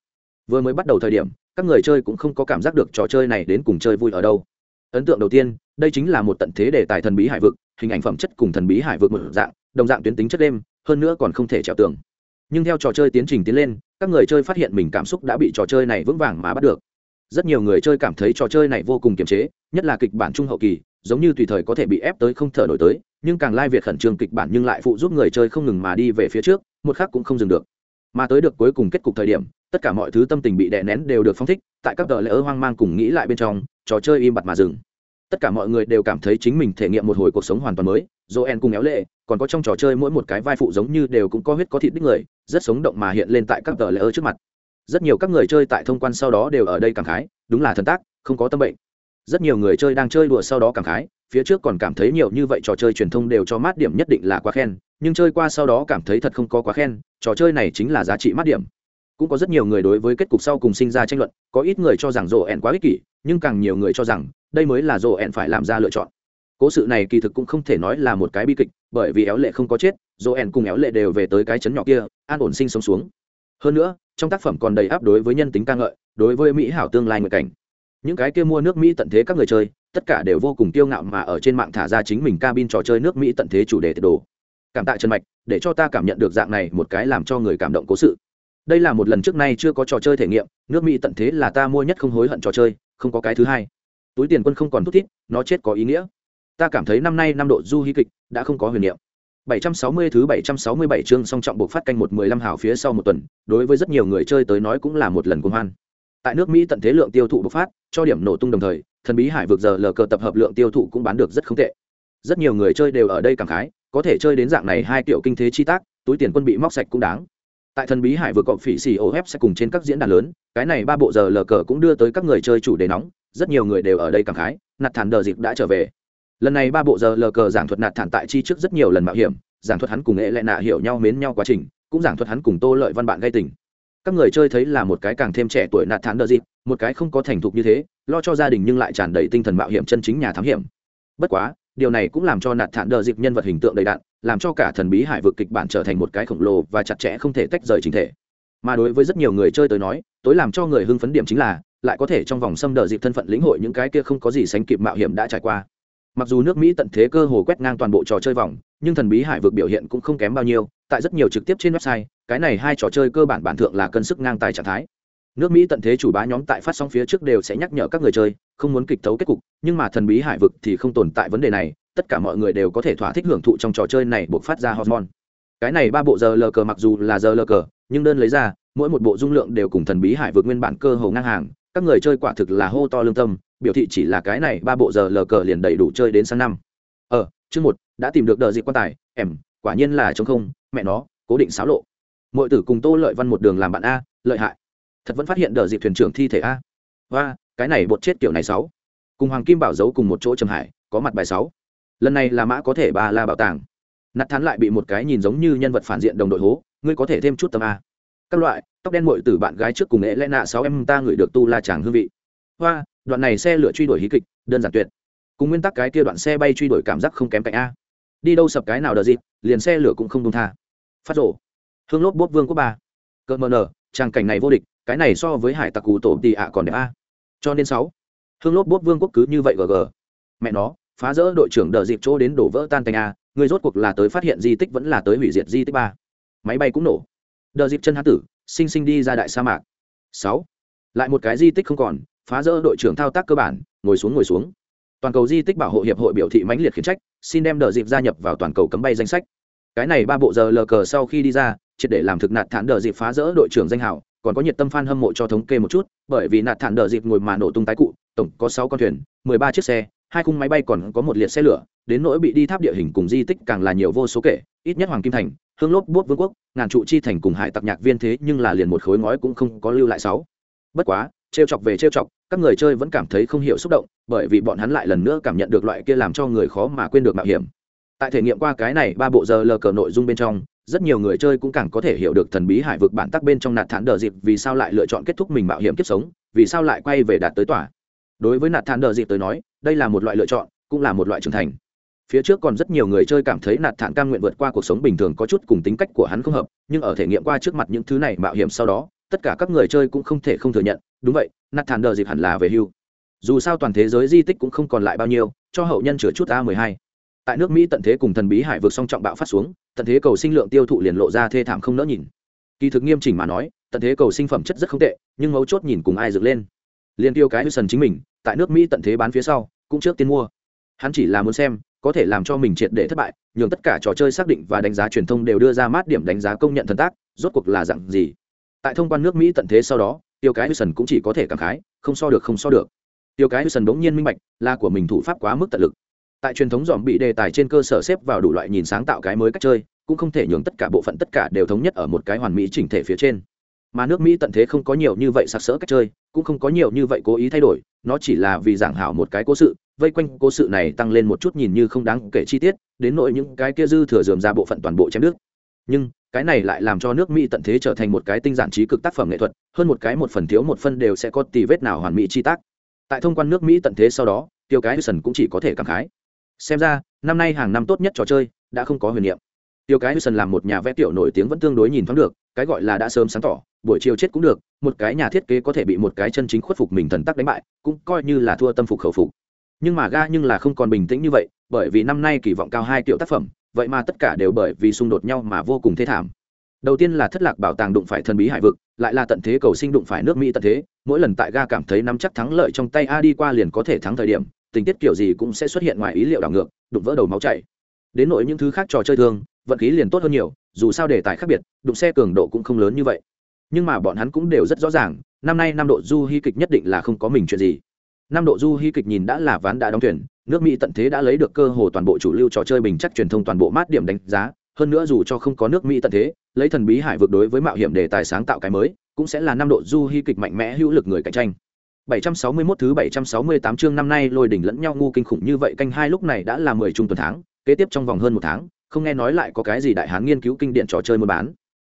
Vừa mới bắt đầu thời điểm, các người chơi cũng không có cảm giác được trò chơi này đến cùng chơi vui ở đâu. Ấn tượng đầu tiên, đây chính là một tận thế đề tài thần bí hải vực, hình ảnh phẩm chất cùng thần bí hải vực một dạng, đồng dạng tuyến tính chất đêm, hơn nữa còn không thể trèo tường. Nhưng theo trò chơi tiến trình tiến lên, các người chơi phát hiện mình cảm xúc đã bị trò chơi này vững vàng mà bắt được. Rất nhiều người chơi cảm thấy trò chơi này vô cùng kiềm chế, nhất là kịch bản trung hậu kỳ giống như tùy thời có thể bị ép tới không thở nổi tới, nhưng càng lai việt khẩn trương kịch bản nhưng lại phụ giúp người chơi không ngừng mà đi về phía trước, một khắc cũng không dừng được. Mà tới được cuối cùng kết cục thời điểm, tất cả mọi thứ tâm tình bị đè nén đều được phong thích, tại các tờ lễ ơ hoang mang cùng nghĩ lại bên trong, trò chơi im bặt mà dừng. Tất cả mọi người đều cảm thấy chính mình thể nghiệm một hồi cuộc sống hoàn toàn mới, joel cùng éo lệ, còn có trong trò chơi mỗi một cái vai phụ giống như đều cũng có huyết có thịt đích người, rất sống động mà hiện lên tại các tờ lễ ơ trước mặt. Rất nhiều các người chơi tại thông quan sau đó đều ở đây cảm khái, đúng là thần tác, không có tâm bệnh rất nhiều người chơi đang chơi đùa sau đó cảm khái, phía trước còn cảm thấy nhiều như vậy trò chơi truyền thông đều cho mát điểm nhất định là quá khen, nhưng chơi qua sau đó cảm thấy thật không có quá khen, trò chơi này chính là giá trị mát điểm. Cũng có rất nhiều người đối với kết cục sau cùng sinh ra tranh luận, có ít người cho rằng rộ ẹn quá ích kỷ, nhưng càng nhiều người cho rằng, đây mới là rộ ẹn phải làm ra lựa chọn. Cố sự này kỳ thực cũng không thể nói là một cái bi kịch, bởi vì éo lệ không có chết rộ ẹn cùng éo lệ đều về tới cái chấn nhỏ kia, an ổn sinh sống xuống. Hơn nữa, trong tác phẩm còn đầy áp đối với nhân tính ca ngợi, đối với mỹ hảo tương lai nguyện cảnh những cái kia mua nước mỹ tận thế các người chơi tất cả đều vô cùng kiêu ngạo mà ở trên mạng thả ra chính mình cabin trò chơi nước mỹ tận thế chủ đề tiệt đồ. Cảm tạ trần mạch để cho ta cảm nhận được dạng này một cái làm cho người cảm động cố sự. Đây là một lần trước nay chưa có trò chơi thể nghiệm nước mỹ tận thế là ta mua nhất không hối hận trò chơi không có cái thứ hai. Túi tiền quân không còn thút thít nó chết có ý nghĩa. Ta cảm thấy năm nay năm độ du hí kịch đã không có huyền niệm. 760 thứ 767 chương song trọng buộc phát canh một 15 hào phía sau một tuần, đối với rất nhiều người chơi tới nói cũng là một lần cuồng hoan. Tại nước Mỹ tận thế lượng tiêu thụ bộc phát, cho điểm nổ tung đồng thời, thần bí hải vực giờ lờ cờ tập hợp lượng tiêu thụ cũng bán được rất không tệ. Rất nhiều người chơi đều ở đây cảm khái, có thể chơi đến dạng này hai kiểu kinh thế chi tác, túi tiền quân bị móc sạch cũng đáng. Tại thần bí hải vực cọp phỉ xì ô hép sẽ cùng trên các diễn đàn lớn cái này ba bộ giờ lờ cờ cũng đưa tới các người chơi chủ đề nóng rất nhiều người đều ở đây cảm khái nạt thản đờ dịp đã trở về. Lần này ba bộ giờ lờ cờ giảng thuật nạt thản tại chi trước rất nhiều lần mạo hiểm giảng thuật hắn cùng nghệ lệ nạ hiểu nhau mến nhau quá trình cũng giảng thuật hắn cùng tô lợi văn bạn gây tình các người chơi thấy là một cái càng thêm trẻ tuổi nạt thán đờ dịp một cái không có thành thục như thế, lo cho gia đình nhưng lại tràn đầy tinh thần mạo hiểm chân chính nhà thám hiểm. Bất quá, điều này cũng làm cho nạt thản đờ dịp nhân vật hình tượng đầy đạn làm cho cả thần bí hải vực kịch bản trở thành một cái khổng lồ và chặt chẽ không thể tách rời chính thể. Mà đối với rất nhiều người chơi tới nói, tối làm cho người hưng phấn điểm chính là, lại có thể trong vòng xâm đờ dịp thân phận lĩnh hội những cái kia không có gì sánh kịp mạo hiểm đã trải qua. Mặc dù nước mỹ tận thế cơ hồ quét ngang toàn bộ trò chơi vòng, nhưng thần bí hải vực biểu hiện cũng không kém bao nhiêu, tại rất nhiều trực tiếp trên website cái này hai trò chơi cơ bản bản thượng là cân sức ngang tài trạng thái. Nước mỹ tận thế chủ bá nhóm tại phát sóng phía trước đều sẽ nhắc nhở các người chơi, không muốn kịch thấu kết cục, nhưng mà thần bí hải vực thì không tồn tại vấn đề này, tất cả mọi người đều có thể thỏa thích hưởng thụ trong trò chơi này buộc phát ra hormone. Cái này ba bộ giờ lờ cờ mặc dù là giờ lờ cờ, nhưng đơn lấy ra, mỗi một bộ dung lượng đều cùng thần bí hải vực nguyên bản cơ hồ ngang hàng, các người chơi quả thực là hô to lương tâm, biểu thị chỉ là cái này ba bộ giờ lờ cờ liền đầy đủ chơi đến sang năm. Ờ chương một, đã tìm được đợi dịp quan tài, em, quả nhiên là chống không, mẹ nó, cố định xáo lộ mọi tử cùng tô lợi văn một đường làm bạn a, lợi hại. Thật vẫn phát hiện đờ dịp thuyền trưởng thi thể a. Và cái này bột chết kiểu này sáu. Cùng hoàng kim bảo giấu cùng một chỗ trầm hải, có mặt bài sáu. Lần này là mã có thể ba la bảo tàng. Nạt thán lại bị một cái nhìn giống như nhân vật phản diện đồng đội hố, ngươi có thể thêm chút tâm a. Các loại, tóc đen mội từ bạn gái trước cùng nghệ lẽ nạ sáu em ta ngửi được tu la chàng hương vị. Hoa đoạn này xe lửa truy đuổi hí kịch, đơn giản tuyệt. Cùng nguyên tắc cái kia đoạn xe bay truy đuổi cảm giác không kém cạnh a. Đi đâu sập cái nào đờ dịp, liền xe lửa cũng không đông tha. Phát rổ hương lốp bốt vương quốc ba. Cỡ mờ nở, tràng cảnh này vô địch, cái này so với hải tặc cụ tổ tị ạ còn đẹp a. Cho nên sáu. Hương lốp bốt vương quốc cứ như vậy gg mẹ nó, phá rỡ đội trưởng đờ dịp chỗ đến đổ vỡ tan thành a, người rốt cuộc là tới phát hiện di tích vẫn là tới hủy diệt di tích ba. Máy bay cũng nổ. Đờ dịp chân hán tử sinh sinh đi ra đại sa mạc. Sáu. Lại một cái di tích không còn, phá rỡ đội trưởng thao tác cơ bản, ngồi xuống ngồi xuống. Toàn cầu di tích bảo hộ hiệp hội biểu thị mãnh liệt khiển trách, xin đem đờ dịp gia nhập vào toàn cầu cấm bay danh sách. Cái này ba bộ giờ lờ cờ sau khi đi ra triệt để làm thực nạt thản đờ dịp phá rỡ đội trưởng danh hào, còn có nhiệt tâm fan hâm mộ cho thống kê một chút bởi vì nạt thản đờ dịp ngồi mà nổ tung tái cụ tổng có sáu con thuyền mười ba chiếc xe hai khung máy bay còn có một liệt xe lửa đến nỗi bị đi tháp địa hình cùng di tích càng là nhiều vô số kể ít nhất hoàng kim thành hương lốp bút vương quốc ngàn trụ chi thành cùng hải tặc nhạc viên thế nhưng là liền một khối ngói cũng không có lưu lại sáu. Bất quá trêu chọc về trêu chọc các người chơi vẫn cảm thấy không hiểu xúc động bởi vì bọn hắn lại lần nữa cảm nhận được loại kia làm cho người khó mà quên được mạo hiểm tại thể nghiệm qua cái này ba bộ giờ lờ cờ nội dung bên trong, rất nhiều người chơi cũng càng có thể hiểu được thần bí hải vực bản tắc bên trong nạt thản đờ dịp vì sao lại lựa chọn kết thúc mình mạo hiểm kiếp sống, vì sao lại quay về đạt tới tỏa đối với nạt thản đờ dịp tới nói, đây là một loại lựa chọn, cũng là một loại trưởng thành. Phía trước còn rất nhiều người chơi cảm thấy nạt thản cam nguyện vượt qua cuộc sống bình thường có chút cùng tính cách của hắn không hợp, nhưng ở thể nghiệm qua trước mặt những thứ này mạo hiểm sau đó, tất cả các người chơi cũng không thể không thừa nhận, đúng vậy, nạt thản đờ dịp hẳn là về hưu. Dù sao toàn thế giới di tích cũng không còn lại bao nhiêu, cho hậu nhân chữa chút a mười hai tại nước mỹ tận thế cùng thần bí hải vượt song trọng bạo phát xuống, tận thế cầu sinh lượng tiêu thụ liền lộ ra thê thảm không nỡ nhìn. Kỳ thực nghiêm chỉnh mà nói, tận thế cầu sinh phẩm chất rất không tệ, nhưng mấu chốt nhìn cùng ai dựng lên. Liên tiêu cái hudson chính mình, tại nước mỹ tận thế bán phía sau, cũng trước tiên mua. Hắn chỉ là muốn xem, có thể làm cho mình triệt để thất bại, nhường tất cả trò chơi xác định và đánh giá truyền thông đều đưa ra mát điểm đánh giá công nhận thần tác, rốt cuộc là dạng gì. Tại thông quan nước mỹ tận thế sau đó, tiêu cái hudson cũng chỉ có thể cảm khái, không so được, không so được. Tiêu cái sần bỗng nhiên minh bạch, là của mình thủ pháp quá mức tận lực tại truyền thống dòm bị đề tài trên cơ sở xếp vào đủ loại nhìn sáng tạo cái mới cách chơi, cũng không thể nhường tất cả bộ phận tất cả đều thống nhất ở một cái hoàn mỹ chỉnh thể phía trên. Mà nước mỹ tận thế không có nhiều như vậy sặc sỡ cách chơi, cũng không có nhiều như vậy cố ý thay đổi, nó chỉ là vì giảng hảo một cái cố sự, vây quanh cố sự này tăng lên một chút nhìn như không đáng kể chi tiết, đến nội những cái kia dư thừa dườm ra bộ phận toàn bộ chém nước. Nhưng, cái này lại làm cho nước mỹ tận thế trở thành một cái tinh giản trí cực tác phẩm nghệ thuật, hơn một cái một phần thiếu một phân đều sẽ có tì vết nào hoàn mỹ chi tác. Tại thông quan nước mỹ tận thế sau đó, tiêu cái sần cũng chỉ có thể cảm khái xem ra, năm nay hàng năm tốt nhất trò chơi, đã không có huyền niệm. Tiêu cái hudson làm một nhà vẽ tiểu nổi tiếng vẫn tương đối nhìn thoáng được, cái gọi là đã sớm sáng tỏ, buổi chiều chết cũng được, một cái nhà thiết kế có thể bị một cái chân chính khuất phục mình thần tắc đánh bại, cũng coi như là thua tâm phục khẩu phục. Nhưng mà ga nhưng là không còn bình tĩnh như vậy, bởi vì năm nay kỳ vọng cao hai tiểu tác phẩm, vậy mà tất cả đều bởi vì xung đột nhau mà vô cùng thê thảm. Đầu tiên là thất lạc bảo tàng đụng phải thần bí hải vực, lại là tận thế cầu sinh đụng phải nước mỹ tận thế, mỗi lần tại ga cảm thấy nắm chắc thắng lợi trong tay a đi qua liền có thể thắng thời điểm tình tiết kiểu gì cũng sẽ xuất hiện ngoài ý liệu đảo ngược đụng vỡ đầu máu chảy. Đến nội những thứ khác trò chơi thương vận khí liền tốt hơn nhiều dù sao đề tài khác biệt đụng xe cường độ cũng không lớn như vậy. Nhưng mà bọn hắn cũng đều rất rõ ràng năm nay năm độ du hy kịch nhất định là không có mình chuyện gì. Năm độ du hy kịch nhìn đã là ván đã đóng thuyền, nước mỹ tận thế đã lấy được cơ hồ toàn bộ chủ lưu trò chơi bình chắc truyền thông toàn bộ mát điểm đánh giá hơn nữa dù cho không có nước mỹ tận thế lấy thần bí hải vượt đối với mạo hiểm đề tài sáng tạo cái mới cũng sẽ là năm độ du hy kịch mạnh mẽ hữu lực người cạnh tranh. 761 thứ 768 chương năm nay lôi đỉnh lẫn nhau ngu kinh khủng như vậy canh hai lúc này đã là 10 trung tuần tháng, kế tiếp trong vòng hơn một tháng, không nghe nói lại có cái gì đại hán nghiên cứu kinh điển trò chơi mua bán.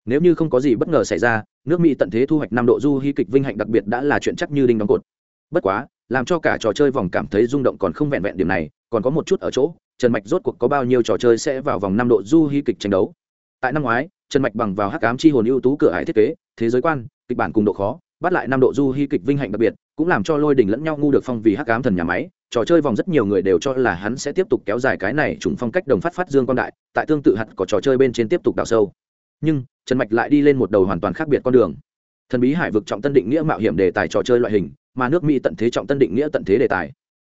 Nếu như không có gì bất ngờ xảy ra, nước Mỹ tận thế thu hoạch năm độ du hy kịch vinh hạnh đặc biệt đã là chuyện chắc như đinh đóng cột. Bất quá, làm cho cả trò chơi vòng cảm thấy rung động còn không vẹn vẹn điểm này, còn có một chút ở chỗ, Trần Mạch rốt cuộc có bao nhiêu trò chơi sẽ vào vòng năm độ du hy kịch tranh đấu. Tại năm ngoái, Trần Mạch bằng vào hắc ám chi hồn ưu tú cửa hải thiết kế, thế giới quan, kịch bản cùng độ khó, bắt lại năm độ du hy kịch vinh hạnh đặc biệt cũng làm cho lôi đình lẫn nhau ngu được phong vì hắc ám thần nhà máy, trò chơi vòng rất nhiều người đều cho là hắn sẽ tiếp tục kéo dài cái này trùng phong cách đồng phát phát dương quan đại, tại tương tự hạt có trò chơi bên trên tiếp tục đào sâu. Nhưng, trần mạch lại đi lên một đầu hoàn toàn khác biệt con đường. Thần bí hải vực trọng tân định nghĩa mạo hiểm đề tài trò chơi loại hình, mà nước mỹ tận thế trọng tân định nghĩa tận thế đề tài.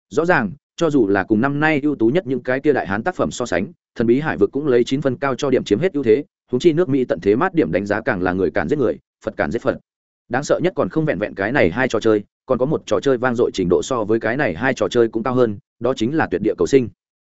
Rõ ràng, cho dù là cùng năm nay ưu tú nhất những cái tia đại hán tác phẩm so sánh, thần bí hải vực cũng lấy chín phân cao cho điểm chiếm hết ưu thế húng chi nước mỹ tận thế mát điểm đánh giá càng là người cản giết người, phật cản giết phật. Đáng sợ nhất còn không vẹn vẹn cái này hai trò chơi còn có một trò chơi vang dội trình độ so với cái này hai trò chơi cũng cao hơn đó chính là tuyệt địa cầu sinh.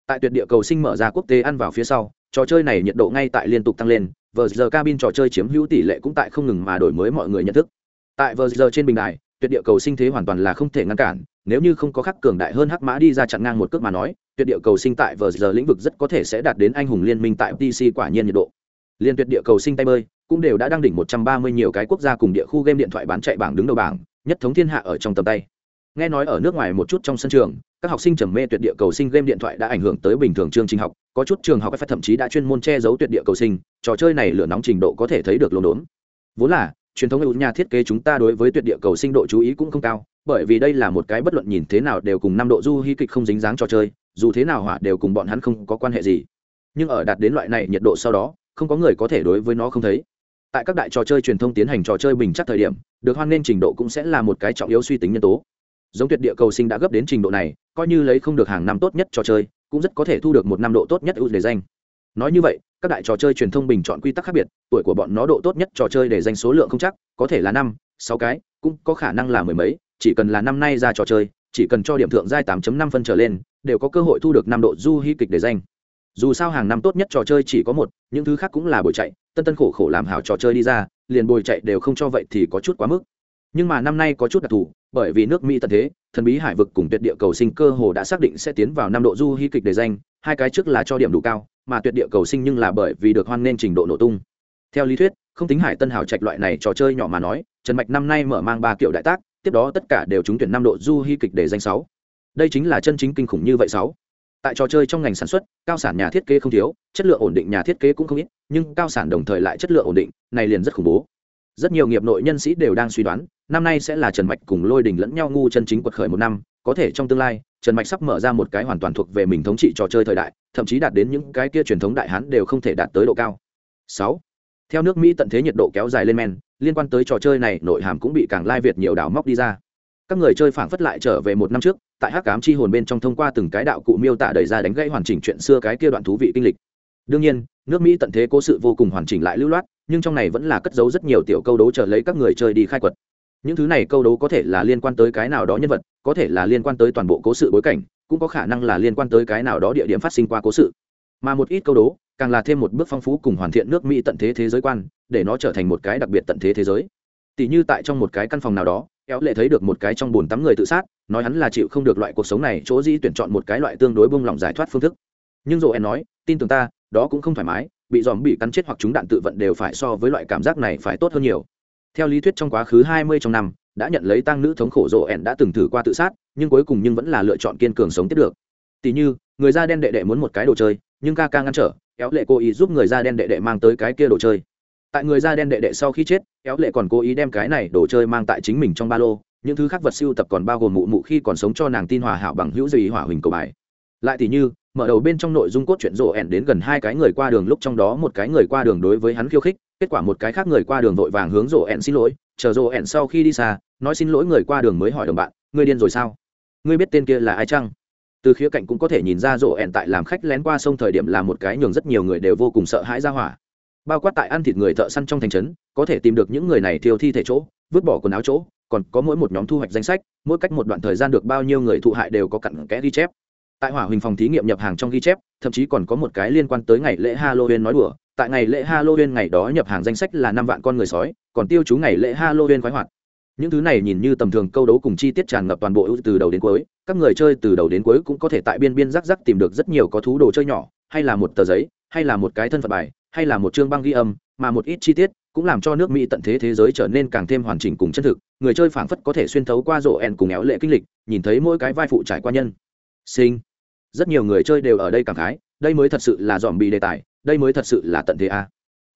Tại tuyệt địa cầu sinh mở ra quốc tế ăn vào phía sau trò chơi này nhiệt độ ngay tại liên tục tăng lên vờ giờ cabin trò chơi chiếm hữu tỷ lệ cũng tại không ngừng mà đổi mới mọi người nhận thức. Tại vờ giờ trên bình đài tuyệt địa cầu sinh thế hoàn toàn là không thể ngăn cản nếu như không có khắc cường đại hơn hắc mã đi ra chặn ngang một cước mà nói tuyệt địa cầu sinh tại vờ giờ lĩnh vực rất có thể sẽ đạt đến anh hùng liên minh tại pc quả nhiên nhiệt độ. Liên tuyệt địa cầu sinh tay bơi cũng đều đã đăng đỉnh 130 nhiều cái quốc gia cùng địa khu game điện thoại bán chạy bảng đứng đầu bảng, nhất thống thiên hạ ở trong tầm tay. Nghe nói ở nước ngoài một chút trong sân trường, các học sinh trầm mê tuyệt địa cầu sinh game điện thoại đã ảnh hưởng tới bình thường chương trình học, có chút trường học phải thậm chí đã chuyên môn che giấu tuyệt địa cầu sinh, trò chơi này lửa nóng trình độ có thể thấy được lồn đốn. Vốn là, truyền thống nhà thiết kế chúng ta đối với tuyệt địa cầu sinh độ chú ý cũng không cao, bởi vì đây là một cái bất luận nhìn thế nào đều cùng năm độ du hí kịch không dính dáng trò chơi, dù thế nào hỏa đều cùng bọn hắn không có quan hệ gì. Nhưng ở đạt đến loại này nhiệt độ sau đó, không có người có thể đối với nó không thấy tại các đại trò chơi truyền thông tiến hành trò chơi bình chắc thời điểm, được hoan nghênh trình độ cũng sẽ là một cái trọng yếu suy tính nhân tố. Giống tuyệt địa cầu sinh đã gấp đến trình độ này, coi như lấy không được hàng năm tốt nhất trò chơi, cũng rất có thể thu được một năm độ tốt nhất ưu đề danh. Nói như vậy, các đại trò chơi truyền thông bình chọn quy tắc khác biệt, tuổi của bọn nó độ tốt nhất trò chơi để danh số lượng không chắc, có thể là năm, sáu cái, cũng có khả năng là mười mấy, chỉ cần là năm nay ra trò chơi, chỉ cần cho điểm thượng giai 8 năm phân trở lên, đều có cơ hội thu được năm độ du hy kịch để danh. Dù sao hàng năm tốt nhất trò chơi chỉ có một, những thứ khác cũng là buổi chạy tân tân khổ khổ làm hảo trò chơi đi ra, liền bồi chạy đều không cho vậy thì có chút quá mức. Nhưng mà năm nay có chút đặc thù, bởi vì nước mỹ tận thế, thần bí hải vực cùng tuyệt địa cầu sinh cơ hồ đã xác định sẽ tiến vào năm độ du hy kịch đề danh, hai cái trước là cho điểm đủ cao, mà tuyệt địa cầu sinh nhưng là bởi vì được hoan nên trình độ nổ tung. Theo lý thuyết, không tính hải tân hảo trạch loại này trò chơi nhỏ mà nói, trần mạch năm nay mở mang ba kiểu đại tác, tiếp đó tất cả đều trúng tuyển năm độ du hy kịch đề danh sáu. Đây chính là chân chính kinh khủng như vậy sáu tại trò chơi trong ngành sản xuất, cao sản nhà thiết kế không thiếu, chất lượng ổn định nhà thiết kế cũng không ít, nhưng cao sản đồng thời lại chất lượng ổn định, này liền rất khủng bố. Rất nhiều nghiệp nội nhân sĩ đều đang suy đoán, năm nay sẽ là trần mạch cùng lôi đình lẫn nhau ngu chân chính quật khởi một năm, có thể trong tương lai, trần mạch sắp mở ra một cái hoàn toàn thuộc về mình thống trị trò chơi thời đại, thậm chí đạt đến những cái kia truyền thống đại hán đều không thể đạt tới độ cao. Sáu, theo nước mỹ tận thế nhiệt độ kéo dài lên men, liên quan tới trò chơi này, nội hàm cũng bị càng lai việt nhiều đảo móc đi ra các người chơi phảng phất lại trở về một năm trước, tại hắc cám chi hồn bên trong thông qua từng cái đạo cụ miêu tả đầy ra đánh gãy hoàn chỉnh chuyện xưa cái kia đoạn thú vị kinh lịch. Đương nhiên, nước mỹ tận thế cố sự vô cùng hoàn chỉnh lại lưu loát, nhưng trong này vẫn là cất giấu rất nhiều tiểu câu đố chờ lấy các người chơi đi khai quật. Những thứ này câu đố có thể là liên quan tới cái nào đó nhân vật, có thể là liên quan tới toàn bộ cố sự bối cảnh, cũng có khả năng là liên quan tới cái nào đó địa điểm phát sinh qua cố sự. Mà một ít câu đố, càng là thêm một bước phong phú cùng hoàn thiện nước mỹ tận thế thế giới quan, để nó trở thành một cái đặc biệt tận thế thế giới. Tỷ như tại trong một cái căn phòng nào đó kéo lệ thấy được một cái trong bồn tắm người tự sát, nói hắn là chịu không được loại cuộc sống này, chỗ di tuyển chọn một cái loại tương đối bông lỏng giải thoát phương thức. Nhưng rồi em nói, tin tưởng ta, đó cũng không thoải mái, bị dòm bị cắn chết hoặc chúng đạn tự vận đều phải so với loại cảm giác này phải tốt hơn nhiều. Theo lý thuyết trong quá khứ hai mươi trong năm, đã nhận lấy tăng nữ thống khổ rộ ẻn đã từng thử qua tự sát, nhưng cuối cùng nhưng vẫn là lựa chọn kiên cường sống tiếp được. Tỉ như, người da đen đệ đệ muốn một cái đồ chơi, nhưng ca ca ngăn trở, kéo lệ cố ý giúp người da đen đệ đệ mang tới cái kia đồ chơi tại người da đen đệ đệ sau khi chết kéo lệ còn cố ý đem cái này đồ chơi mang tại chính mình trong ba lô. Những thứ khác vật siêu tập còn bao gồm mụ mụ khi còn sống cho nàng tin hòa hảo bằng hữu dây hỏa huỳnh cầu bài. Lại thì như, mở đầu bên trong nội dung cốt truyện rộ ẻn đến gần hai cái người qua đường lúc trong đó một cái người qua đường đối với hắn khiêu khích, kết quả một cái khác người qua đường vội vàng hướng rộ ẻn xin lỗi, chờ rộ ẻn sau khi đi xa, nói xin lỗi người qua đường mới hỏi đồng bạn, ngươi điên rồi sao? Ngươi biết tên kia là ai chăng? Từ khía cạnh cũng có thể nhìn ra rộ ẻn tại làm khách lén qua sông thời điểm là một cái nhường rất nhiều người đều vô cùng sợ hãi ra hỏa bao quát tại ăn thịt người thợ săn trong thành trấn, có thể tìm được những người này thiêu thi thể chỗ, vứt bỏ quần áo chỗ, còn có mỗi một nhóm thu hoạch danh sách, mỗi cách một đoạn thời gian được bao nhiêu người thụ hại đều có cặn kẽ ghi chép. Tại hỏa huỳnh phòng thí nghiệm nhập hàng trong ghi chép, thậm chí còn có một cái liên quan tới ngày lễ halloween nói đùa, tại ngày lễ halloween ngày đó nhập hàng danh sách là năm vạn con người sói, còn tiêu chú ngày lễ halloween khoái hoạt. Những thứ này nhìn như tầm thường câu đấu cùng chi tiết tràn ngập toàn bộ từ đầu đến cuối, các người chơi từ đầu đến cuối cũng có thể tại biên biên rắc rắc tìm được rất nhiều có thú đồ chơi nhỏ, hay là một tờ giấy, hay là một cái thân phận bài hay là một chương băng ghi âm, mà một ít chi tiết cũng làm cho nước mỹ tận thế thế giới trở nên càng thêm hoàn chỉnh cùng chân thực. Người chơi phảng phất có thể xuyên thấu qua rổ ẹn cùng éo lệ kinh lịch, nhìn thấy mỗi cái vai phụ trải qua nhân, sinh. Rất nhiều người chơi đều ở đây cảm khái, đây mới thật sự là dòm bị đề tài, đây mới thật sự là tận thế a.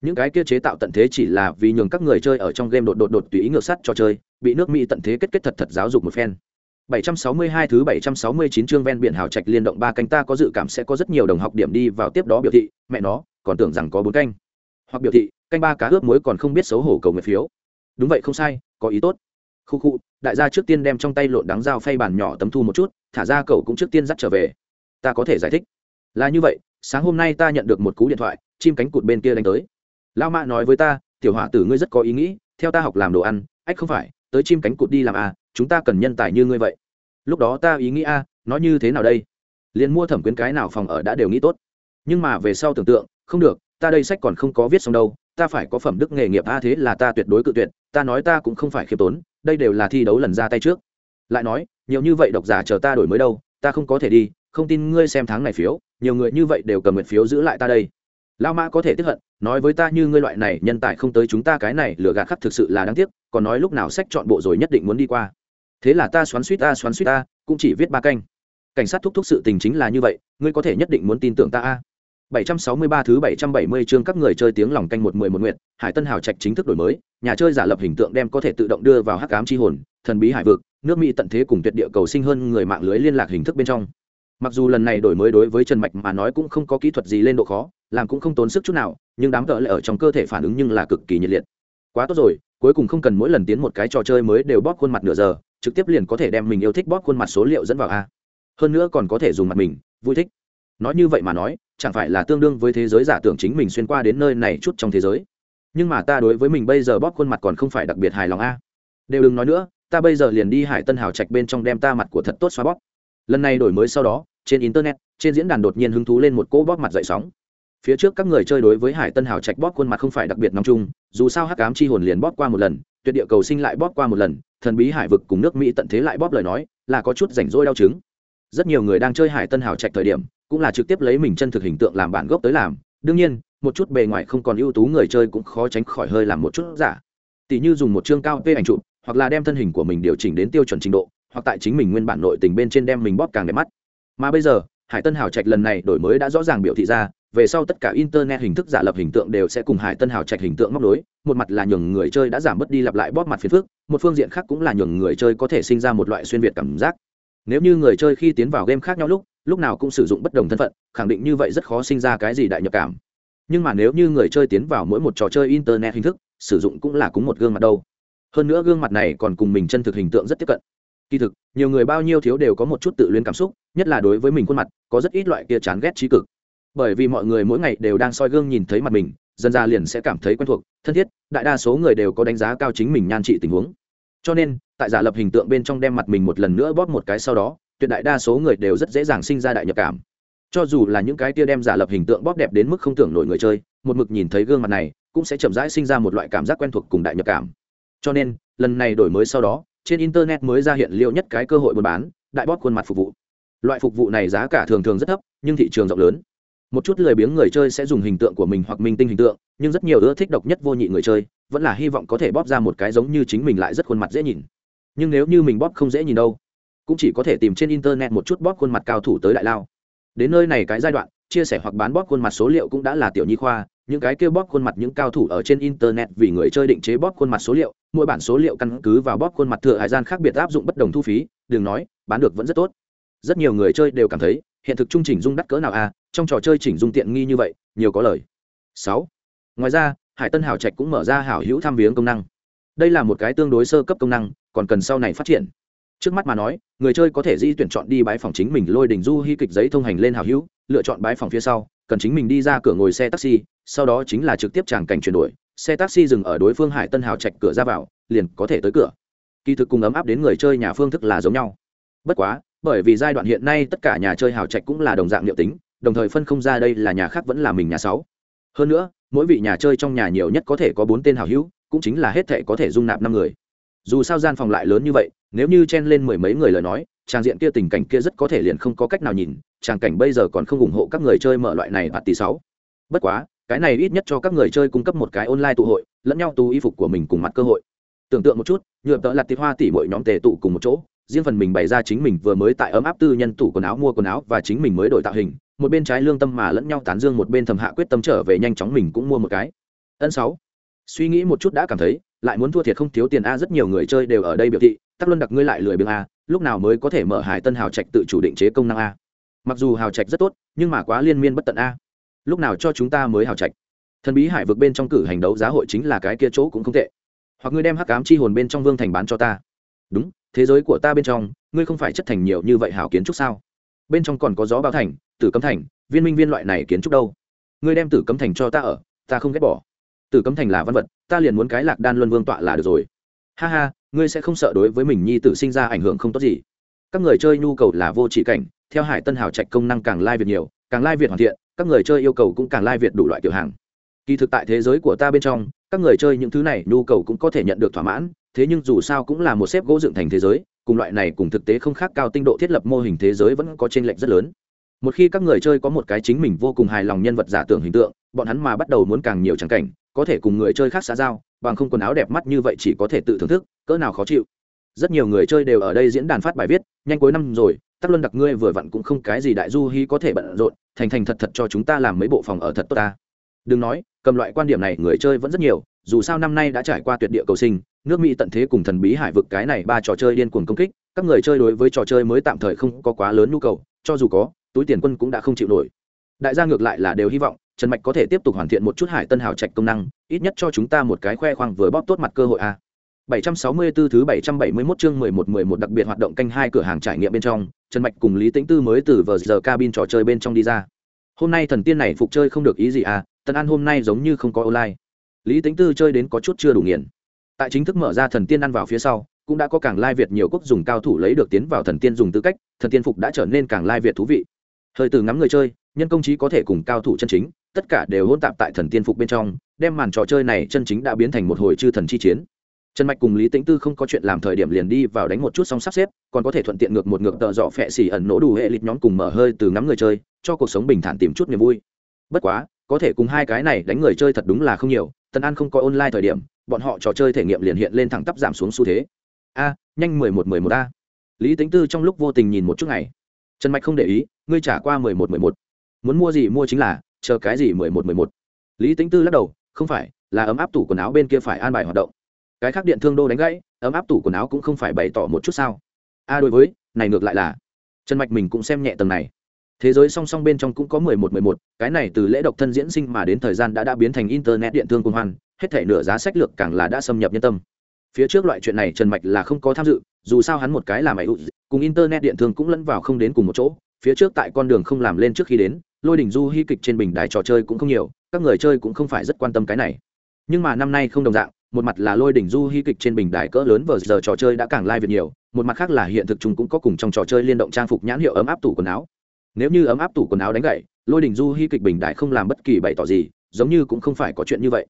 Những cái kia chế tạo tận thế chỉ là vì nhường các người chơi ở trong game đột đột đột tùy ý ngược sắt cho chơi, bị nước mỹ tận thế kết kết thật thật giáo dục một phen. 762 thứ 769 chương ven biển hào trạch liên động ba canh ta có dự cảm sẽ có rất nhiều đồng học điểm đi vào tiếp đó biểu thị, mẹ nó còn tưởng rằng có bốn canh. Hoặc biểu thị, canh ba cá ướp muối còn không biết xấu hổ cầu nguyện phiếu. Đúng vậy, không sai, có ý tốt. Khu khu, đại gia trước tiên đem trong tay lộn đắng dao phay bàn nhỏ tấm thu một chút, thả ra cậu cũng trước tiên dắt trở về. Ta có thể giải thích. Là như vậy, sáng hôm nay ta nhận được một cú điện thoại, chim cánh cụt bên kia đánh tới. Lao mạ nói với ta, tiểu hỏa tử, ngươi rất có ý nghĩ, theo ta học làm đồ ăn, ách không phải, tới chim cánh cụt đi làm à chúng ta cần nhân tài như ngươi vậy. Lúc đó ta ý nghĩ a nói như thế nào đây? Liền mua thẩm quyến cái nào phòng ở đã đều nghĩ tốt. Nhưng mà về sau tưởng tượng không được, ta đây sách còn không có viết xong đâu, ta phải có phẩm đức nghề nghiệp, a, thế là ta tuyệt đối cự tuyệt, ta nói ta cũng không phải khiêm tốn, đây đều là thi đấu lần ra tay trước. Lại nói, nhiều như vậy độc giả chờ ta đổi mới đâu, ta không có thể đi, không tin ngươi xem tháng này phiếu, nhiều người như vậy đều cầm nguyện phiếu giữ lại ta đây. Lao mã có thể tiếp hận, nói với ta như ngươi loại này nhân tài không tới chúng ta cái này, lừa gạt khắc thực sự là đáng tiếc, còn nói lúc nào sách chọn bộ rồi nhất định muốn đi qua. Thế là ta xoắn suýt ta xoắn suýt ta cũng chỉ viết ba canh. Cảnh sát thúc thúc sự tình chính là như vậy, ngươi có thể nhất định muốn tin tưởng ta a. 763 thứ 770 chương các người chơi tiếng lòng canh một mười một nguyện, Hải Tân Hào Trạch chính thức đổi mới, nhà chơi giả lập hình tượng đem có thể tự động đưa vào hắc ám chi hồn, thần bí hải vực, nước Mỹ tận thế cùng tuyệt địa cầu sinh hơn người mạng lưới liên lạc hình thức bên trong. Mặc dù lần này đổi mới đối với Trần Mạch mà nói cũng không có kỹ thuật gì lên độ khó, làm cũng không tốn sức chút nào, nhưng đám cỡ lại ở trong cơ thể phản ứng nhưng là cực kỳ nhiệt liệt. Quá tốt rồi, cuối cùng không cần mỗi lần tiến một cái trò chơi mới đều bóp khuôn mặt nửa giờ, trực tiếp liền có thể đem mình yêu thích bóp khuôn mặt số liệu dẫn vào a. Hơn nữa còn có thể dùng mặt mình, vui thích. Nói như vậy mà nói, chẳng phải là tương đương với thế giới giả tưởng chính mình xuyên qua đến nơi này chút trong thế giới. Nhưng mà ta đối với mình bây giờ bóp khuôn mặt còn không phải đặc biệt hài lòng a. Đều đừng nói nữa, ta bây giờ liền đi hải tân hào trạch bên trong đem ta mặt của thật tốt xóa bóp. Lần này đổi mới sau đó, trên internet, trên diễn đàn đột nhiên hứng thú lên một cỗ bóp mặt dậy sóng. Phía trước các người chơi đối với hải tân hào trạch bóp khuôn mặt không phải đặc biệt nóng chung, dù sao hắc ám chi hồn liền bóp qua một lần, tuyệt địa cầu sinh lại bóp qua một lần, thần bí hải vực cùng nước mỹ tận thế lại bóp lời nói, là có chút rảnh rỗi đau chứng. Rất nhiều người đang chơi hải tân hào trạch thời điểm cũng là trực tiếp lấy mình chân thực hình tượng làm bản gốc tới làm. Đương nhiên, một chút bề ngoài không còn ưu tú người chơi cũng khó tránh khỏi hơi làm một chút giả. Tỷ như dùng một chương cao p ảnh chụp, hoặc là đem thân hình của mình điều chỉnh đến tiêu chuẩn trình độ, hoặc tại chính mình nguyên bản nội tình bên trên đem mình bóp càng đẹp mắt. Mà bây giờ, hải tân hào trạch lần này đổi mới đã rõ ràng biểu thị ra, về sau tất cả internet hình thức giả lập hình tượng đều sẽ cùng hải tân hào trạch hình tượng móc đối một mặt là nhường người chơi đã giảm bớt đi lặp lại bóp mặt phiền phức, một phương diện khác cũng là nhường người chơi có thể sinh ra một loại xuyên việt cảm giác nếu như người chơi khi tiến vào game khác nhau lúc lúc nào cũng sử dụng bất đồng thân phận, khẳng định như vậy rất khó sinh ra cái gì đại nhập cảm. Nhưng mà nếu như người chơi tiến vào mỗi một trò chơi internet hình thức, sử dụng cũng là cúng một gương mặt đâu. Hơn nữa gương mặt này còn cùng mình chân thực hình tượng rất tiếp cận. Kỳ thực, nhiều người bao nhiêu thiếu đều có một chút tự luyến cảm xúc, nhất là đối với mình khuôn mặt, có rất ít loại kia chán ghét trí cực. Bởi vì mọi người mỗi ngày đều đang soi gương nhìn thấy mặt mình, dần ra liền sẽ cảm thấy quen thuộc, thân thiết, đại đa số người đều có đánh giá cao chính mình nhan trị tình huống cho nên, tại giả lập hình tượng bên trong đem mặt mình một lần nữa bóp một cái sau đó, tuyệt đại đa số người đều rất dễ dàng sinh ra đại nhập cảm. Cho dù là những cái tia đem giả lập hình tượng bóp đẹp đến mức không tưởng nổi người chơi, một mực nhìn thấy gương mặt này, cũng sẽ chậm rãi sinh ra một loại cảm giác quen thuộc cùng đại nhập cảm. Cho nên, lần này đổi mới sau đó, trên internet mới ra hiện liệu nhất cái cơ hội buôn bán, đại bóp khuôn mặt phục vụ. Loại phục vụ này giá cả thường thường rất thấp, nhưng thị trường rộng lớn một chút lười biếng người chơi sẽ dùng hình tượng của mình hoặc minh tinh hình tượng nhưng rất nhiều ưa thích độc nhất vô nhị người chơi vẫn là hy vọng có thể bóp ra một cái giống như chính mình lại rất khuôn mặt dễ nhìn. Nhưng nếu như mình bóp không dễ nhìn đâu cũng chỉ có thể tìm trên internet một chút bóp khuôn mặt cao thủ tới đại lao. Đến nơi này cái giai đoạn chia sẻ hoặc bán bóp khuôn mặt số liệu cũng đã là tiểu nhi khoa những cái kêu bóp khuôn mặt những cao thủ ở trên internet vì người chơi định chế bóp khuôn mặt số liệu mỗi bản số liệu căn cứ vào bóp khuôn mặt thừa hải gian khác biệt áp dụng bất đồng thu phí đừng nói bán được vẫn rất tốt. Rất nhiều người chơi đều cảm thấy hiện thực trung chỉnh dung đắt cỡ nào a à, trong trò chơi chỉnh dung tiện nghi như vậy, nhiều có lời. Sáu. Ngoài ra, hải tân hảo trạch cũng mở ra hảo hữu tham viếng công năng. Đây là một cái tương đối sơ cấp công năng, còn cần sau này phát triển. Trước mắt mà nói, người chơi có thể di tuyển chọn đi bãi phòng chính mình lôi đỉnh du hy kịch giấy thông hành lên Hảo hữu, lựa chọn bãi phòng phía sau, cần chính mình đi ra cửa ngồi xe taxi, sau đó chính là trực tiếp tràng cảnh chuyển đổi, xe taxi dừng ở đối phương hải tân hào trạch cửa ra vào, liền có thể tới cửa. Kỳ thực cùng ấm áp đến người chơi nhà phương thức là giống nhau. Bất quá, bởi vì giai đoạn hiện nay tất cả nhà chơi hào trạch cũng là đồng dạng liệu tính đồng thời phân không ra đây là nhà khác vẫn là mình nhà sáu. Hơn nữa, mỗi vị nhà chơi trong nhà nhiều nhất có thể có bốn tên hào hữu, cũng chính là hết thể có thể dung nạp năm người. Dù sao gian phòng lại lớn như vậy, nếu như chen lên mười mấy người lời nói, trang diện kia tình cảnh kia rất có thể liền không có cách nào nhìn, trang cảnh bây giờ còn không ủng hộ các người chơi mở loại này bạt tỷ sáu. Bất quá, cái này ít nhất cho các người chơi cung cấp một cái online tụ hội, lẫn nhau tú y phục của mình cùng mặt cơ hội. Tưởng tượng một chút, nhựa tợ lặt tiệp hoa tỉ mỗi nhóm tề tụ cùng một chỗ, riêng phần mình bày ra chính mình vừa mới tại ấm áp tư nhân tủ quần áo mua quần áo và chính mình mới đổi tạo hình một bên trái lương tâm mà lẫn nhau tán dương, một bên thầm hạ quyết tâm trở về nhanh chóng mình cũng mua một cái. Ân sáu. Suy nghĩ một chút đã cảm thấy, lại muốn thua thiệt không thiếu tiền a, rất nhiều người chơi đều ở đây biểu thị, tắc luân đặc ngươi lại lười biếng a, lúc nào mới có thể mở hải tân hào trạch tự chủ định chế công năng a? Mặc dù hào trạch rất tốt, nhưng mà quá liên miên bất tận a. Lúc nào cho chúng ta mới hào trạch? Thần bí hải vực bên trong cử hành đấu giá hội chính là cái kia chỗ cũng không tệ. Hoặc ngươi đem hắc ám chi hồn bên trong vương thành bán cho ta. Đúng, thế giới của ta bên trong, ngươi không phải chất thành nhiều như vậy hảo kiến trúc sao? Bên trong còn có gió bao thành tử cấm thành, viên minh viên loại này kiến trúc đâu? Ngươi đem tử cấm thành cho ta ở, ta không ghét bỏ. Tử cấm thành là văn vật, ta liền muốn cái lạc đan luân vương tọa là được rồi. Ha ha, ngươi sẽ không sợ đối với mình nhi tử sinh ra ảnh hưởng không tốt gì. Các người chơi nhu cầu là vô chỉ cảnh, theo hải tân hào trạch công năng càng lai việt nhiều, càng lai việt hoàn thiện, các người chơi yêu cầu cũng càng lai việt đủ loại tiểu hàng. Kỳ thực tại thế giới của ta bên trong, các người chơi những thứ này nhu cầu cũng có thể nhận được thỏa mãn, thế nhưng dù sao cũng là một xếp gỗ dựng thành thế giới, cùng loại này cùng thực tế không khác cao tinh độ thiết lập mô hình thế giới vẫn có t r ê n lệch rất lớn một khi các người chơi có một cái chính mình vô cùng hài lòng nhân vật giả tưởng hình tượng, bọn hắn mà bắt đầu muốn càng nhiều trắng cảnh, có thể cùng người chơi khác xã giao, bằng không quần áo đẹp mắt như vậy chỉ có thể tự thưởng thức, cỡ nào khó chịu. Rất nhiều người chơi đều ở đây diễn đàn phát bài viết, nhanh cuối năm rồi, tắc luân đặc ngươi vừa vặn cũng không cái gì đại du hy có thể bận rộn, thành thành thật thật cho chúng ta làm mấy bộ phòng ở thật tốt ta. Đừng nói, cầm loại quan điểm này người chơi vẫn rất nhiều, dù sao năm nay đã trải qua tuyệt địa cầu sinh, nước mỹ tận thế cùng thần bí hải vực cái này ba trò chơi điên cuồng công kích, các người chơi đối với trò chơi mới tạm thời không có quá lớn nhu cầu, cho dù có túi tiền quân cũng đã không chịu nổi đại gia ngược lại là đều hy vọng trần mạch có thể tiếp tục hoàn thiện một chút hải tân hào trạch công năng ít nhất cho chúng ta một cái khoe khoang vừa bóp tốt mặt cơ hội a 764 thứ 771 chương 1111 đặc biệt hoạt động canh hai cửa hàng trải nghiệm bên trong, Trần Mạch cùng Lý Tĩnh Tư mới từ vờ giờ cabin trò chơi bên trong đi ra. Hôm nay thần tiên này phục chơi không được ý gì à, Tần An hôm nay giống như không có online. Lý Tĩnh Tư chơi đến có chút chưa đủ nghiền tại chính thức mở ra thần tiên ăn vào phía sau cũng đã có càng lai việt nhiều quốc dùng cao thủ lấy được tiến vào thần tiên dùng tư cách thần tiên phục đã trở nên càng lai việt thú vị thời từ ngắm người chơi, nhân công trí có thể cùng cao thủ chân chính, tất cả đều hôn tạp tại thần tiên phục bên trong, đem màn trò chơi này chân chính đã biến thành một hồi chư thần chi chiến. Trần mạch cùng lý tĩnh tư không có chuyện làm thời điểm liền đi vào đánh một chút xong sắp xếp, còn có thể thuận tiện ngược một ngược tợ dọ phẹ xỉ ẩn nổ đủ hệ lịch nhóm cùng mở hơi từ ngắm người chơi, cho cuộc sống bình thản tìm chút niềm vui. Bất quá, có thể cùng hai cái này đánh người chơi thật đúng là không nhiều tần an không có online thời điểm, bọn họ trò chơi thể nghiệm liền hiện lên thẳng tắp giảm xuống xu thế. A, nhanh mười một mười một a. Lý tính tư trong lúc vô tình nhìn một chút ngày trần mạch không để ý, ngươi trả qua mười một mười một. Muốn mua gì mua chính là, chờ cái gì mười một mười một. Lý tính tư lắc đầu, không phải, là ấm áp tủ quần áo bên kia phải an bài hoạt động. Cái khác điện thương đô đánh gãy, ấm áp tủ quần áo cũng không phải bày tỏ một chút sao. A, đối với, này ngược lại là. Trần mạch mình cũng xem nhẹ tầng này. Thế giới song song bên trong cũng có mười một mười một, cái này từ lễ độc thân diễn sinh mà đến thời gian đã đã biến thành internet điện thương công hoan hết thể nửa giá sách lược càng là đã xâm nhập nhân tâm phía trước loại chuyện này trần mạch là không có tham dự, dù sao hắn một cái là mày cùng internet điện thương cũng lẫn vào không đến cùng một chỗ. Phía trước tại con đường không làm lên trước khi đến, lôi đỉnh du hy kịch trên bình đài trò chơi cũng không nhiều, các người chơi cũng không phải rất quan tâm cái này. Nhưng mà năm nay không đồng dạng, một mặt là lôi đỉnh du hy kịch trên bình đài cỡ lớn vờ giờ trò chơi đã càng lai việc nhiều, một mặt khác là hiện thực chúng cũng có cùng trong trò chơi liên động trang phục nhãn hiệu ấm áp tủ quần áo. Nếu như ấm áp tủ quần áo đánh gậy, lôi đỉnh du hy kịch bình đại không làm bất kỳ bày tỏ gì, giống như cũng không phải có chuyện như vậy.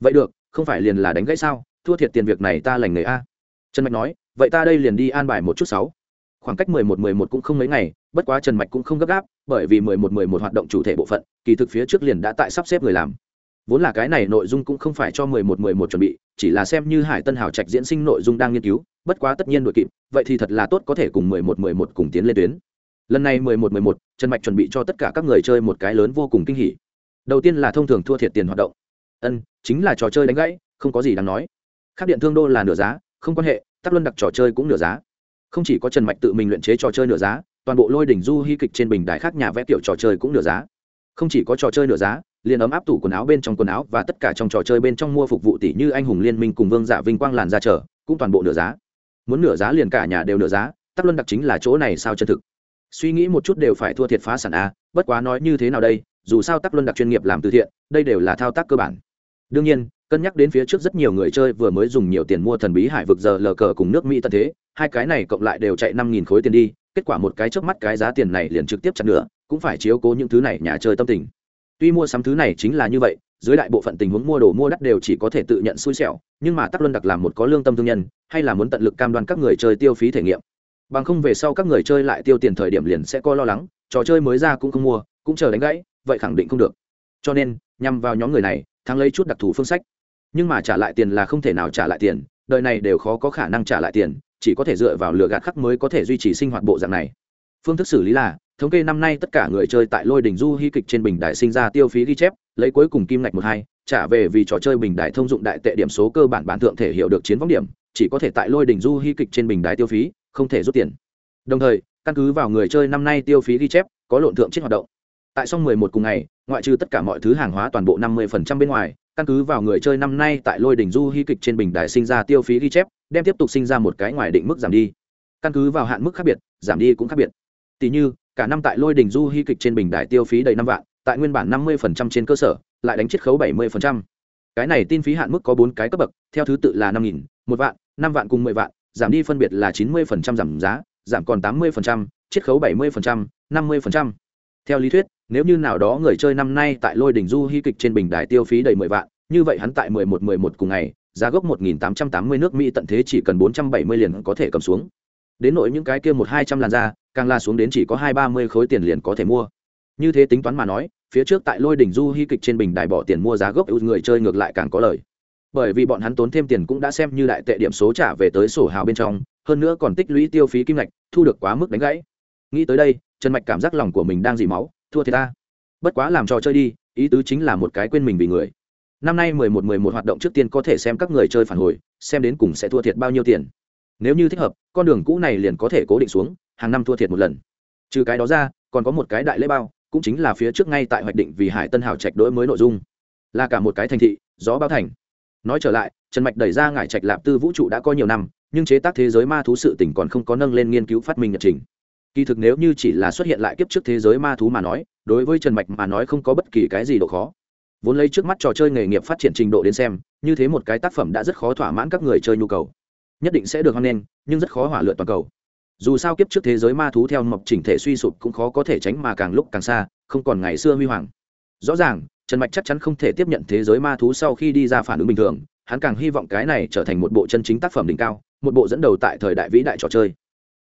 Vậy được, không phải liền là đánh gãy sao? Thua thiệt tiền việc này ta lành nghề a. Trần mạch nói, vậy ta đây liền đi an bài một chút sáu. Khoảng cách mười một mười một cũng không mấy ngày, bất quá trần mạch cũng không gấp gáp, bởi vì mười một mười một hoạt động chủ thể bộ phận, kỳ thực phía trước liền đã tại sắp xếp người làm. Vốn là cái này nội dung cũng không phải cho mười một mười một chuẩn bị, chỉ là xem như hải tân hào trạch diễn sinh nội dung đang nghiên cứu, bất quá tất nhiên đội kịp, vậy thì thật là tốt có thể cùng mười một mười một cùng tiến lên tuyến. Lần này mười một mười một, trần mạch chuẩn bị cho tất cả các người chơi một cái lớn vô cùng kinh hỉ. Đầu tiên là thông thường thua thiệt tiền hoạt động. Ân, chính là trò chơi đánh gãy, không có gì đáng nói khác điện thương đô là nửa giá, không quan hệ, tắc luân đặc trò chơi cũng nửa giá. Không chỉ có trần mạch tự mình luyện chế trò chơi nửa giá, toàn bộ lôi đỉnh du hy kịch trên bình đài khác nhà vẽ kiểu trò chơi cũng nửa giá. Không chỉ có trò chơi nửa giá, liền ấm áp tủ quần áo bên trong quần áo và tất cả trong trò chơi bên trong mua phục vụ tỷ như anh hùng liên minh cùng vương giả vinh quang làn ra trở cũng toàn bộ nửa giá. Muốn nửa giá liền cả nhà đều nửa giá, tắc luân đặc chính là chỗ này sao chân thực. Suy nghĩ một chút đều phải thua thiệt phá sản a, bất quá nói như thế nào đây, dù sao tắc luân đặc chuyên nghiệp làm từ thiện, đây đều là thao tác cơ bản. Đương nhiên cân nhắc đến phía trước rất nhiều người chơi vừa mới dùng nhiều tiền mua thần bí hải vực giờ lờ cờ cùng nước mỹ tận thế, hai cái này cộng lại đều chạy năm nghìn khối tiền đi, kết quả một cái trước mắt cái giá tiền này liền trực tiếp chặt nữa cũng phải chiếu cố những thứ này nhà chơi tâm tình. Tuy mua sắm thứ này chính là như vậy, dưới đại bộ phận tình huống mua đồ mua đắt đều chỉ có thể tự nhận xui xẻo, nhưng mà tắc luân đặc làm một có lương tâm thương nhân, hay là muốn tận lực cam đoan các người chơi tiêu phí thể nghiệm. Bằng không về sau các người chơi lại tiêu tiền thời điểm liền sẽ có lo lắng, trò chơi mới ra cũng không mua, cũng chờ đánh gãy, vậy khẳng định không được. Cho nên, nhằm vào nhóm người này, thắng lấy chút đặc thù phương sách nhưng mà trả lại tiền là không thể nào trả lại tiền, đời này đều khó có khả năng trả lại tiền, chỉ có thể dựa vào lừa gạt khắc mới có thể duy trì sinh hoạt bộ dạng này. Phương thức xử lý là, thống kê năm nay tất cả người chơi tại lôi đỉnh du hy kịch trên bình đại sinh ra tiêu phí ghi chép, lấy cuối cùng kim ngạch một hai, trả về vì trò chơi bình đại thông dụng đại tệ điểm số cơ bản bản thượng thể hiểu được chiến võng điểm, chỉ có thể tại lôi đỉnh du hy kịch trên bình đài tiêu phí, không thể rút tiền. Đồng thời, căn cứ vào người chơi năm nay tiêu phí ghi chép, có lộn thượng chết hoạt động. Tại xong mười một cùng ngày, ngoại trừ tất cả mọi thứ hàng hóa toàn bộ năm mươi phần trăm bên ngoài căn cứ vào người chơi năm nay tại lôi đỉnh du hy kịch trên bình đài sinh ra tiêu phí ghi chép, đem tiếp tục sinh ra một cái ngoài định mức giảm đi. Căn cứ vào hạn mức khác biệt, giảm đi cũng khác biệt. Tỷ như, cả năm tại lôi đỉnh du hy kịch trên bình đài tiêu phí đầy năm vạn, tại nguyên bản năm mươi phần trăm trên cơ sở, lại đánh chiết khấu bảy mươi phần trăm. Cái này tin phí hạn mức có bốn cái cấp bậc, theo thứ tự là năm nghìn, một vạn, năm vạn cùng mười vạn, giảm đi phân biệt là chín mươi phần trăm giảm giá, giảm còn tám mươi phần trăm, chiết khấu bảy mươi phần trăm, năm mươi phần trăm. Theo lý thuyết nếu như nào đó người chơi năm nay tại lôi đỉnh du hy kịch trên bình đài tiêu phí đầy mười vạn, như vậy hắn tại mười một mười một cùng ngày, giá gốc một nghìn tám trăm tám mươi nước mỹ tận thế chỉ cần bốn trăm bảy mươi liền có thể cầm xuống. Đến nội những cái kia một hai trăm làn ra, càng la xuống đến chỉ có hai ba mươi khối tiền liền có thể mua. Như thế tính toán mà nói, phía trước tại lôi đỉnh du hy kịch trên bình đài bỏ tiền mua giá gốc người chơi ngược lại càng có lời bởi vì bọn hắn tốn thêm tiền cũng đã xem như đại tệ điểm số trả về tới sổ hào bên trong, hơn nữa còn tích lũy tiêu phí kim ngạch, thu được quá mức đánh gãy. Nghĩ tới đây, trần mạch cảm giác lòng của mình đang dì máu thua thì ta. Bất quá làm trò chơi đi, ý tứ chính là một cái quên mình vì người. Năm nay mười một mười một hoạt động trước tiên có thể xem các người chơi phản hồi, xem đến cùng sẽ thua thiệt bao nhiêu tiền. Nếu như thích hợp, con đường cũ này liền có thể cố định xuống, hàng năm thua thiệt một lần. Trừ cái đó ra, còn có một cái đại lễ bao, cũng chính là phía trước ngay tại hoạch định vì hải tân hào trạch đổi mới nội dung. Là cả một cái thành thị, gió bao thành. Nói trở lại, trần mạch đẩy ra ngải trạch lạp tư vũ trụ đã có nhiều năm, nhưng chế tác thế giới ma thú sự tỉnh còn không có nâng lên nghiên cứu phát minh nhật trình kỳ thực nếu như chỉ là xuất hiện lại kiếp trước thế giới ma thú mà nói, đối với trần mạch mà nói không có bất kỳ cái gì độ khó. Vốn lấy trước mắt trò chơi nghề nghiệp phát triển trình độ đến xem, như thế một cái tác phẩm đã rất khó thỏa mãn các người chơi nhu cầu. Nhất định sẽ được hoan nghênh, nhưng rất khó hỏa lượn toàn cầu. Dù sao kiếp trước thế giới ma thú theo mộc chỉnh thể suy sụp cũng khó có thể tránh mà càng lúc càng xa, không còn ngày xưa huy hoàng. Rõ ràng, trần mạch chắc chắn không thể tiếp nhận thế giới ma thú sau khi đi ra phản ứng bình thường, hắn càng hy vọng cái này trở thành một bộ chân chính tác phẩm đỉnh cao, một bộ dẫn đầu tại thời đại vĩ đại trò chơi.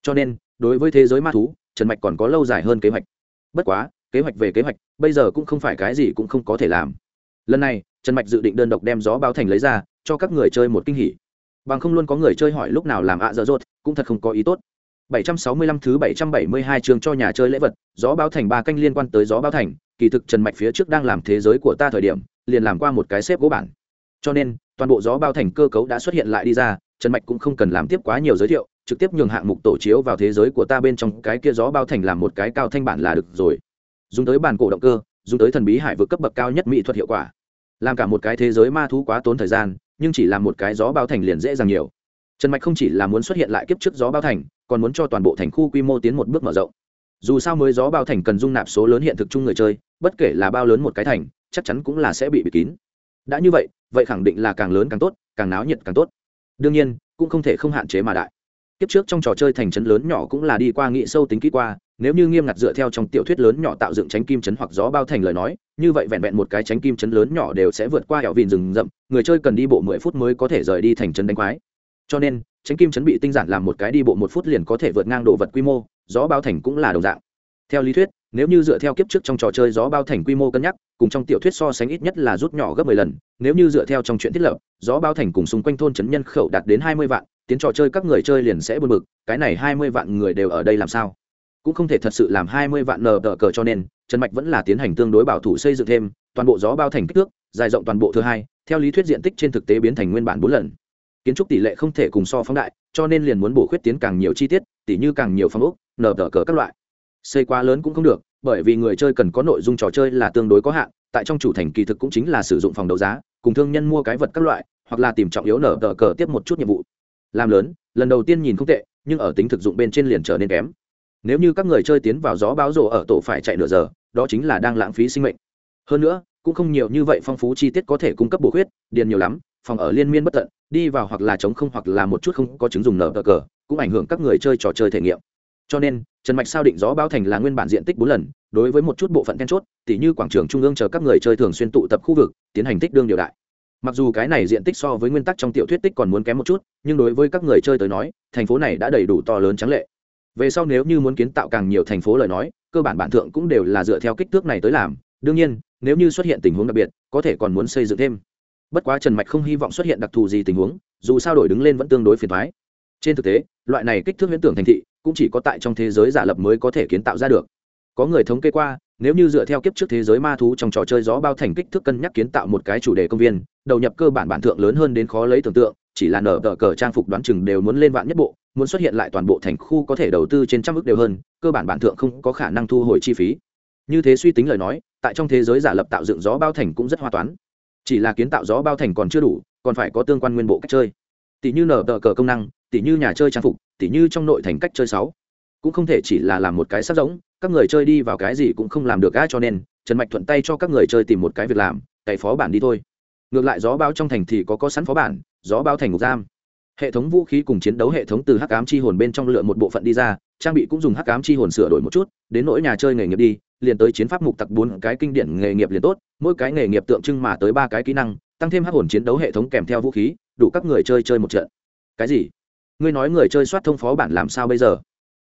Cho nên đối với thế giới ma thú trần mạch còn có lâu dài hơn kế hoạch. Bất quá kế hoạch về kế hoạch bây giờ cũng không phải cái gì cũng không có thể làm. Lần này trần mạch dự định đơn độc đem gió báo thành lấy ra cho các người chơi một kinh hỉ. Bằng không luôn có người chơi hỏi lúc nào làm ạ dở dột cũng thật không có ý tốt. 765 thứ 772 chương cho nhà chơi lễ vật, gió báo thành ba canh liên quan tới gió báo thành, kỳ thực Trần Mạch phía trước đang làm thế giới của ta thời điểm, liền làm qua một cái xếp gỗ bản. Cho nên, toàn bộ gió báo thành cơ cấu đã xuất hiện lại đi ra, Trần Mạch cũng không cần làm tiếp quá nhiều giới thiệu, trực tiếp nhường hạng mục tổ chiếu vào thế giới của ta bên trong cái kia gió bao thành làm một cái cao thanh bản là được rồi. Dùng tới bản cổ động cơ, dùng tới thần bí hải vực cấp bậc cao nhất mỹ thuật hiệu quả. Làm cả một cái thế giới ma thú quá tốn thời gian, nhưng chỉ làm một cái gió bao thành liền dễ dàng nhiều. Trần mạch không chỉ là muốn xuất hiện lại kiếp trước gió bao thành còn muốn cho toàn bộ thành khu quy mô tiến một bước mở rộng. Dù sao mới gió bao thành cần dung nạp số lớn hiện thực chung người chơi bất kể là bao lớn một cái thành chắc chắn cũng là sẽ bị bịt kín. Đã như vậy vậy khẳng định là càng lớn càng tốt càng náo nhiệt càng tốt. Đương nhiên cũng không thể không hạn chế mà đại kiếp trước trong trò chơi thành trấn lớn nhỏ cũng là đi qua nghị sâu tính kỹ qua, nếu như nghiêm ngặt dựa theo trong tiểu thuyết lớn nhỏ tạo dựng tránh kim trấn hoặc gió bao thành lời nói, như vậy vẹn vẹn một cái tránh kim trấn lớn nhỏ đều sẽ vượt qua hẻo vìn rừng rậm, người chơi cần đi bộ mười phút mới có thể rời đi thành trấn đánh quái. Cho nên, tránh kim trấn bị tinh giản làm một cái đi bộ một phút liền có thể vượt ngang đồ vật quy mô, gió bao thành cũng là đồng dạng. Theo lý thuyết, nếu như dựa theo kiếp trước trong trò chơi gió bao thành quy mô cân nhắc, cùng trong tiểu thuyết so sánh ít nhất là rút nhỏ gấp mười lần, nếu như dựa theo trong chuyện thiết lập, gió bao thành cùng xung quanh thôn trấn nhân khẩu đạt đến hai mươi vạn tiến trò chơi các người chơi liền sẽ buồn bực, cái này hai mươi vạn người đều ở đây làm sao? Cũng không thể thật sự làm hai mươi vạn nờ đỡ cờ cho nên, trần mạch vẫn là tiến hành tương đối bảo thủ xây dựng thêm, toàn bộ gió bao thành kích thước, dài rộng toàn bộ thứ hai, theo lý thuyết diện tích trên thực tế biến thành nguyên bản bốn lần. Kiến trúc tỷ lệ không thể cùng so phóng đại, cho nên liền muốn bổ khuyết tiến càng nhiều chi tiết, tỉ như càng nhiều phong ốc, nờ đỡ cờ các loại. Xây quá lớn cũng không được, bởi vì người chơi cần có nội dung trò chơi là tương đối có hạn, tại trong chủ thành kỳ thực cũng chính là sử dụng phòng đấu giá, cùng thương nhân mua cái vật các loại, hoặc là tìm trọng yếu nở tờ cờ tiếp một chút nhiệm vụ làm lớn, lần đầu tiên nhìn không tệ, nhưng ở tính thực dụng bên trên liền trở nên kém. Nếu như các người chơi tiến vào gió báo rồ ở tổ phải chạy nửa giờ, đó chính là đang lãng phí sinh mệnh. Hơn nữa, cũng không nhiều như vậy phong phú chi tiết có thể cung cấp bổ khuyết, điền nhiều lắm, phòng ở liên miên bất tận, đi vào hoặc là chống không hoặc là một chút không có chứng dùng nở cờ cờ, cũng ảnh hưởng các người chơi trò chơi thể nghiệm. Cho nên, trần mạch sao định gió bao thành là nguyên bản diện tích bốn lần, đối với một chút bộ phận then chốt, tỉ như quảng trường trung ương chờ các người chơi thường xuyên tụ tập khu vực, tiến hành tích đương điều đại mặc dù cái này diện tích so với nguyên tắc trong tiểu thuyết tích còn muốn kém một chút, nhưng đối với các người chơi tới nói, thành phố này đã đầy đủ to lớn trắng lệ. Về sau nếu như muốn kiến tạo càng nhiều thành phố lời nói, cơ bản bản thượng cũng đều là dựa theo kích thước này tới làm. Đương nhiên, nếu như xuất hiện tình huống đặc biệt, có thể còn muốn xây dựng thêm. Bất quá trần mạch không hy vọng xuất hiện đặc thù gì tình huống, dù sao đổi đứng lên vẫn tương đối phiền thoái trên thực tế, loại này kích thước huyễn tưởng thành thị, cũng chỉ có tại trong thế giới giả lập mới có thể kiến tạo ra được. Có người thống kê qua nếu như dựa theo kiếp trước thế giới ma thú trong trò chơi gió bao thành kích thước cân nhắc kiến tạo một cái chủ đề công viên, đầu nhập cơ bản bản thượng lớn hơn đến khó lấy tưởng tượng, chỉ là nở tờ cờ trang phục đoán chừng đều muốn lên vạn nhất bộ, muốn xuất hiện lại toàn bộ thành khu có thể đầu tư trên trăm ước đều hơn, cơ bản bản thượng không có khả năng thu hồi chi phí. Như thế suy tính lời nói, tại trong thế giới giả lập tạo dựng gió bao thành cũng rất hoa toán. Chỉ là kiến tạo gió bao thành còn chưa đủ, còn phải có tương quan nguyên bộ cách chơi. Tỷ như nở tờ cờ công năng, tỷ như nhà chơi trang phục, tỷ như trong nội thành cách chơi sáu cũng không thể chỉ là làm một cái sắc giống, các người chơi đi vào cái gì cũng không làm được gã cho nên, trần mạch thuận tay cho các người chơi tìm một cái việc làm, cày phó bản đi thôi. Ngược lại gió bao trong thành thì có có sẵn phó bản, gió bao thành ngục giam. Hệ thống vũ khí cùng chiến đấu hệ thống từ hắc ám chi hồn bên trong lựa một bộ phận đi ra, trang bị cũng dùng hắc ám chi hồn sửa đổi một chút, đến nỗi nhà chơi nghề nghiệp đi, liền tới chiến pháp mục tặc bốn cái kinh điển nghề nghiệp liền tốt, mỗi cái nghề nghiệp tượng trưng mà tới ba cái kỹ năng, tăng thêm hắc hồn chiến đấu hệ thống kèm theo vũ khí, đủ các người chơi chơi một trận. Cái gì? Ngươi nói người chơi soát thông phó bản làm sao bây giờ?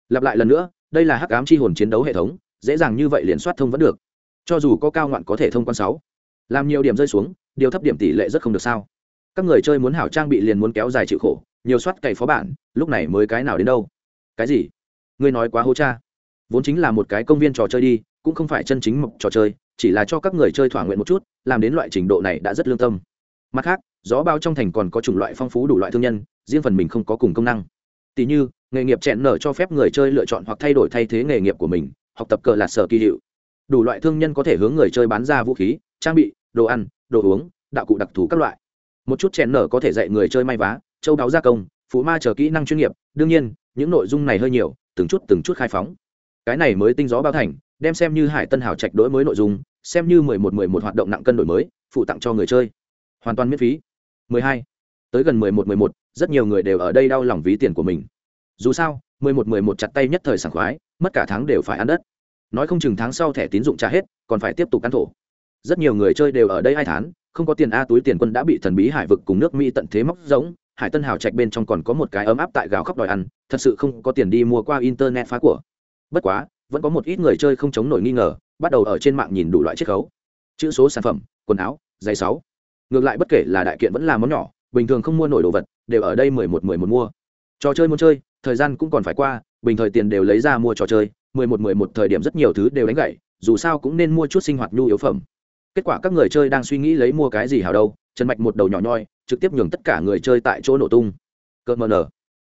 Lặp lại lần nữa, đây là hắc ám chi hồn chiến đấu hệ thống, dễ dàng như vậy liền soát thông vẫn được. Cho dù có cao ngoạn có thể thông quan sáu, làm nhiều điểm rơi xuống, điều thấp điểm tỷ lệ rất không được sao. Các người chơi muốn hảo trang bị liền muốn kéo dài chịu khổ, nhiều soát cày phó bản, lúc này mới cái nào đến đâu? Cái gì? Ngươi nói quá hô cha. Vốn chính là một cái công viên trò chơi đi, cũng không phải chân chính mộc trò chơi, chỉ là cho các người chơi thỏa nguyện một chút, làm đến loại trình độ này đã rất lương tâm. Mặt khác, gió bao trong thành còn có chủng loại phong phú đủ loại thương nhân, riêng phần mình không có cùng công năng. Tỷ như nghề nghiệp chẹn nở cho phép người chơi lựa chọn hoặc thay đổi thay thế nghề nghiệp của mình, học tập cờ lạt sở kỳ hiệu. Đủ loại thương nhân có thể hướng người chơi bán ra vũ khí, trang bị, đồ ăn, đồ uống, đạo cụ đặc thù các loại. Một chút chèn nở có thể dạy người chơi may vá, châu đáo gia công phụ ma chờ kỹ năng chuyên nghiệp. Đương nhiên, những nội dung này hơi nhiều, từng chút từng chút khai phóng. Cái này mới tinh gió bao thành, đem xem như hải tân hào trạch đổi mới nội dung, xem như mười một mười một hoạt động nặng cân đổi mới, phụ tặng cho người chơi. Hoàn toàn miễn phí. Mười hai. Tới gần mười một mười một, rất nhiều người đều ở đây đau lòng ví tiền của mình dù sao, mười một mười một chặt tay nhất thời sảng khoái, mất cả tháng đều phải ăn đất. Nói không chừng tháng sau thẻ tín dụng trả hết, còn phải tiếp tục ăn thổ. Rất nhiều người chơi đều ở đây hai tháng không có tiền a túi tiền quân đã bị thần bí hải vực cùng nước mỹ tận thế móc giống hải tân hào trạch bên trong còn có một cái ấm áp tại gào khóc đòi ăn, thật sự không có tiền đi mua qua internet phá của. Bất quá, vẫn có một ít người chơi không chống nổi nghi ngờ, bắt đầu ở trên mạng nhìn đủ loại chiết khấu. Chữ số sản phẩm, quần áo, giày sáu. Ngược lại bất kể là đại kiện vẫn là món nhỏ, bình thường không mua nổi đồ vật, đều ở đây mười một mười một mua. Trò chơi muốn chơi thời gian cũng còn phải qua, bình thời tiền đều lấy ra mua trò chơi, mười một mười một thời điểm rất nhiều thứ đều đánh gậy, dù sao cũng nên mua chút sinh hoạt nhu yếu phẩm. Kết quả các người chơi đang suy nghĩ lấy mua cái gì hào đâu, trần mạch một đầu nhỏ nhoi, trực tiếp nhường tất cả người chơi tại chỗ nổ tung. Cợt mờ nở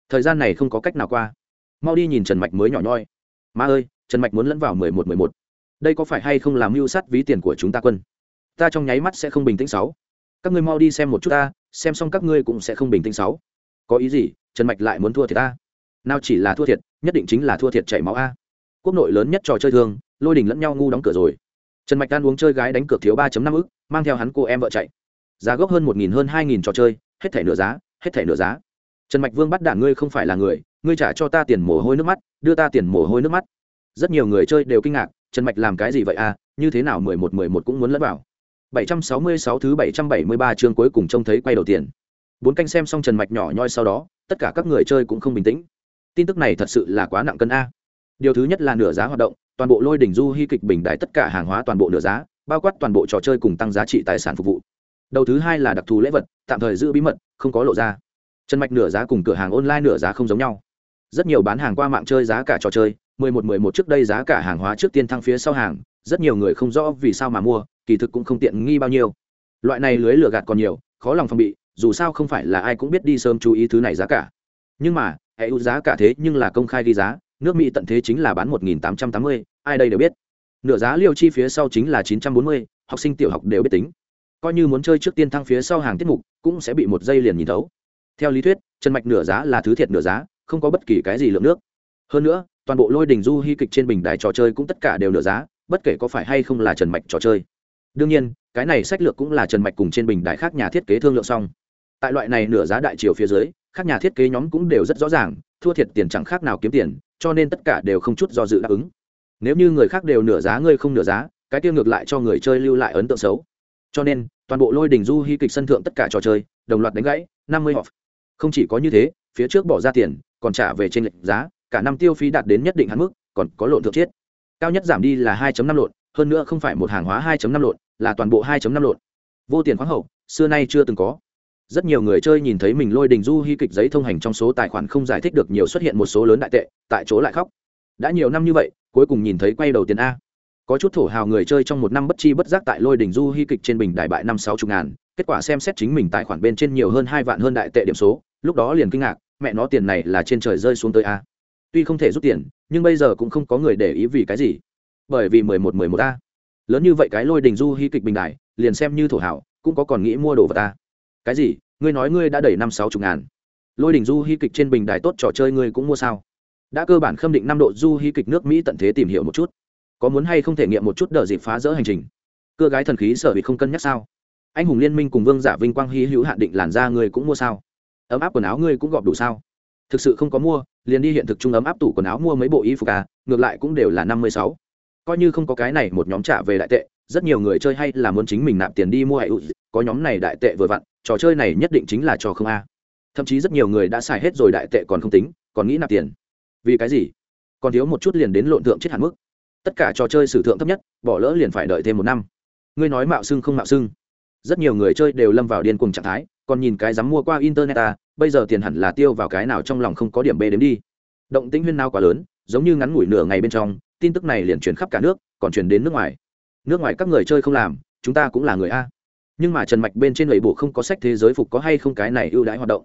thời gian này không có cách nào qua. Mau đi nhìn trần mạch mới nhỏ nhoi. Ma ơi, trần mạch muốn lẫn vào mười một mười một. Đây có phải hay không làm mưu sát ví tiền của chúng ta quân? Ta trong nháy mắt sẽ không bình tĩnh sáu. Các ngươi mau đi xem một chút ta, xem xong các ngươi cũng sẽ không bình tĩnh sáu. Có ý gì? Trần mạch lại muốn thua thì ta nào chỉ là thua thiệt, nhất định chính là thua thiệt chảy máu a. Quốc nội lớn nhất trò chơi thương lôi đình lẫn nhau ngu đóng cửa rồi. Trần mạch đang uống chơi gái đánh cược thiếu ba năm ức, mang theo hắn cô em vợ chạy. Giá gốc hơn một nghìn, hơn hai nghìn trò chơi, hết thẻ nửa giá, hết thẻ nửa giá. Trần mạch vương bắt đảng ngươi không phải là người, ngươi trả cho ta tiền mồ hôi nước mắt, đưa ta tiền mồ hôi nước mắt. Rất nhiều người chơi đều kinh ngạc, trần mạch làm cái gì vậy à như thế nào mười một mười một cũng muốn lẫn vào. Bảy trăm sáu mươi sáu thứ bảy trăm bảy mươi ba chương cuối cùng trông thấy quay đầu tiền. Bốn canh xem xong trần mạch nhỏ nhoi sau đó, tất cả các người chơi cũng không bình tĩnh tin tức này thật sự là quá nặng cân a. Điều thứ nhất là nửa giá hoạt động, toàn bộ lôi đỉnh du hy kịch bình đại tất cả hàng hóa toàn bộ nửa giá, bao quát toàn bộ trò chơi cùng tăng giá trị tài sản phục vụ. Đầu thứ hai là đặc thù lễ vật, tạm thời giữ bí mật, không có lộ ra. Chân mạch nửa giá cùng cửa hàng online nửa giá không giống nhau. Rất nhiều bán hàng qua mạng chơi giá cả trò chơi, mười một mười một trước đây giá cả hàng hóa trước tiên thăng phía sau hàng, rất nhiều người không rõ vì sao mà mua, kỳ thực cũng không tiện nghi bao nhiêu. Loại này lưới lừa gạt còn nhiều, khó lòng phòng bị, dù sao không phải là ai cũng biết đi sớm chú ý thứ này giá cả. Nhưng mà hệ ưu giá cả thế nhưng là công khai ghi giá, nước mỹ tận thế chính là bán một nghìn tám trăm tám mươi, ai đây đều biết. Nửa giá liều chi phía sau chính là chín trăm bốn mươi, học sinh tiểu học đều biết tính. Coi như muốn chơi trước tiên thăng phía sau hàng tiết mục, cũng sẽ bị một giây liền nhìn thấu. Theo lý thuyết chân mạch nửa giá là thứ thiệt nửa giá, không có bất kỳ cái gì lượng nước. Hơn nữa, toàn bộ lôi đình du hy kịch trên bình đài trò chơi cũng tất cả đều nửa giá, bất kể có phải hay không là trần mạch trò chơi. Đương nhiên, cái này sách lược cũng là trần mạch cùng trên bình đài khác nhà thiết kế thương lượng xong. Tại loại này nửa giá đại chiều phía dưới các nhà thiết kế nhóm cũng đều rất rõ ràng, thua thiệt tiền chẳng khác nào kiếm tiền, cho nên tất cả đều không chút do dự đáp ứng. Nếu như người khác đều nửa giá, ngươi không nửa giá, cái tiêu ngược lại cho người chơi lưu lại ấn tượng xấu. Cho nên, toàn bộ lôi đình du hy kịch sân thượng tất cả trò chơi, đồng loạt đánh gãy, năm mươi họ không chỉ có như thế, phía trước bỏ ra tiền, còn trả về trên lệnh giá, cả năm tiêu phí đạt đến nhất định hạn mức, còn có lộn thượng chiết cao nhất giảm đi là 2 năm lộn, hơn nữa không phải một hàng hóa 2 năm lộn, là toàn bộ 2 năm lộn. Vô tiền khoáng hậu, xưa nay chưa từng có rất nhiều người chơi nhìn thấy mình lôi đình du hy kịch giấy thông hành trong số tài khoản không giải thích được nhiều xuất hiện một số lớn đại tệ, tại chỗ lại khóc. Đã nhiều năm như vậy, cuối cùng nhìn thấy quay đầu tiền a. Có chút thổ hào người chơi trong một năm bất chi bất giác tại lôi đình du hy kịch trên bình đại bại năm sáu chục ngàn, kết quả xem xét chính mình tài khoản bên trên nhiều hơn hai vạn hơn đại tệ điểm số, lúc đó liền kinh ngạc, mẹ nó tiền này là trên trời rơi xuống tới a. Tuy không thể rút tiền, nhưng bây giờ cũng không có người để ý vì cái gì. Bởi vì mười một mười một a. Lớn như vậy cái lôi đình du hy kịch bình đại liền xem như thổ hào, cũng có còn nghĩ mua đồ vật ta cái gì? Ngươi nói ngươi đã đẩy năm sáu chục ngàn. Lôi đình du hy kịch trên bình đài tốt trò chơi ngươi cũng mua sao? Đã cơ bản khâm định năm độ du hy kịch nước mỹ tận thế tìm hiểu một chút. Có muốn hay không thể nghiệm một chút đợt dịp phá rỡ hành trình? Cưa gái thần khí sở bị không cân nhắc sao? Anh hùng liên minh cùng vương giả vinh quang hy hữu hạn định làn da ngươi cũng mua sao? Ấm áp quần áo ngươi cũng gọp đủ sao? Thực sự không có mua, liền đi hiện thực trung ấm áp tủ quần áo mua mấy bộ y phục à ngược lại cũng đều là năm mươi sáu. Coi như không có cái này một nhóm trả về đại tệ, rất nhiều người chơi hay là muốn chính mình nạp tiền đi mua hệ có nhóm này đại tệ vừa vặn trò chơi này nhất định chính là trò không a. Thậm chí rất nhiều người đã xài hết rồi đại tệ còn không tính, còn nghĩ nạp tiền. Vì cái gì? Còn thiếu một chút liền đến lộn thượng chết hạn mức. Tất cả trò chơi sử thượng thấp nhất, bỏ lỡ liền phải đợi thêm một năm. Ngươi nói mạo xưng không mạo xưng. Rất nhiều người chơi đều lâm vào điên cùng trạng thái, còn nhìn cái dám mua qua internet à bây giờ tiền hẳn là tiêu vào cái nào trong lòng không có điểm b đếm đi. Động tĩnh huyên nào quá lớn, giống như ngắn ngủi nửa ngày bên trong, tin tức này liền truyền khắp cả nước, còn truyền đến nước ngoài. Nước ngoài các người chơi không làm, chúng ta cũng là người a nhưng mà trần mạch bên trên lầy bộ không có sách thế giới phục có hay không cái này ưu đãi hoạt động.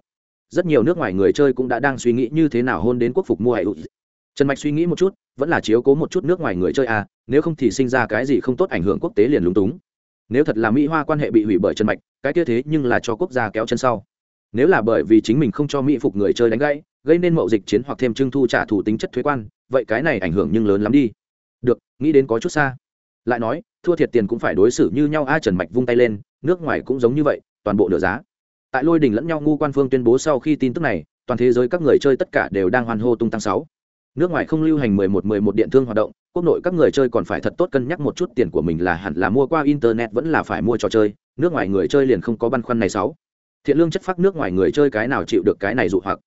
Rất nhiều nước ngoài người chơi cũng đã đang suy nghĩ như thế nào hôn đến quốc phục mua hệ trần mạch suy nghĩ một chút, vẫn là chiếu cố một chút nước ngoài người chơi a nếu không thì sinh ra cái gì không tốt ảnh hưởng quốc tế liền lúng túng. Nếu thật là mỹ hoa quan hệ bị hủy bởi trần mạch, cái kia thế nhưng là cho quốc gia kéo chân sau. Nếu là bởi vì chính mình không cho mỹ phục người chơi đánh gãy, gây nên mậu dịch chiến hoặc thêm trưng thu trả thủ tính chất thuế quan, vậy cái này ảnh hưởng nhưng lớn lắm đi. Được, nghĩ đến có chút xa. Lại nói, thua thiệt tiền cũng phải đối xử như nhau a, trần mạch vung tay lên nước ngoài cũng giống như vậy, toàn bộ nửa giá. Tại lôi đình lẫn nhau ngu quan phương tuyên bố sau khi tin tức này, toàn thế giới các người chơi tất cả đều đang hoan hô tung tăng sáu. Nước ngoài không lưu hành mười một mười một điện thương hoạt động, quốc nội các người chơi còn phải thật tốt cân nhắc một chút tiền của mình là hẳn là mua qua internet vẫn là phải mua trò chơi, nước ngoài người chơi liền không có băn khoăn này sáu. Thiện lương chất phác nước ngoài người chơi cái nào chịu được cái này dụ hoặc.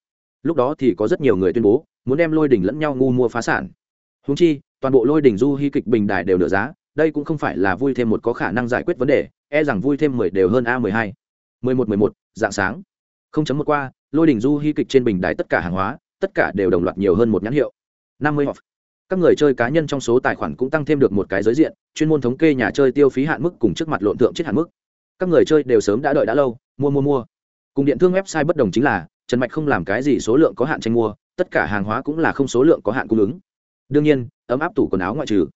Lúc đó thì có rất nhiều người tuyên bố, muốn đem lôi đỉnh lẫn nhau ngu mua phá sản. Húng chi, toàn bộ lôi đỉnh du hy kịch bình đài đều nửa giá đây cũng không phải là vui thêm một có khả năng giải quyết vấn đề e rằng vui thêm mười đều hơn a mười hai. mười một mười một, dạng sáng. Không chấm một qua, lôi đỉnh du hy kịch trên bình đài tất cả hàng hóa, tất cả đều đồng loạt nhiều hơn một nhãn hiệu. năm mươi off. Các người chơi cá nhân trong số tài khoản cũng tăng thêm được một cái giới diện, chuyên môn thống kê nhà chơi tiêu phí hạn mức cùng trước mặt lộn tượng chết hạn mức. Các người chơi đều sớm đã đợi đã lâu, mua mua mua. Cùng điện thương website bất đồng chính là, trần mạch không làm cái gì số lượng có hạn tranh mua, tất cả hàng hóa cũng là không số lượng có hạn cung ứng. Đương nhiên, ấm áp tủ quần áo ngoại trừ.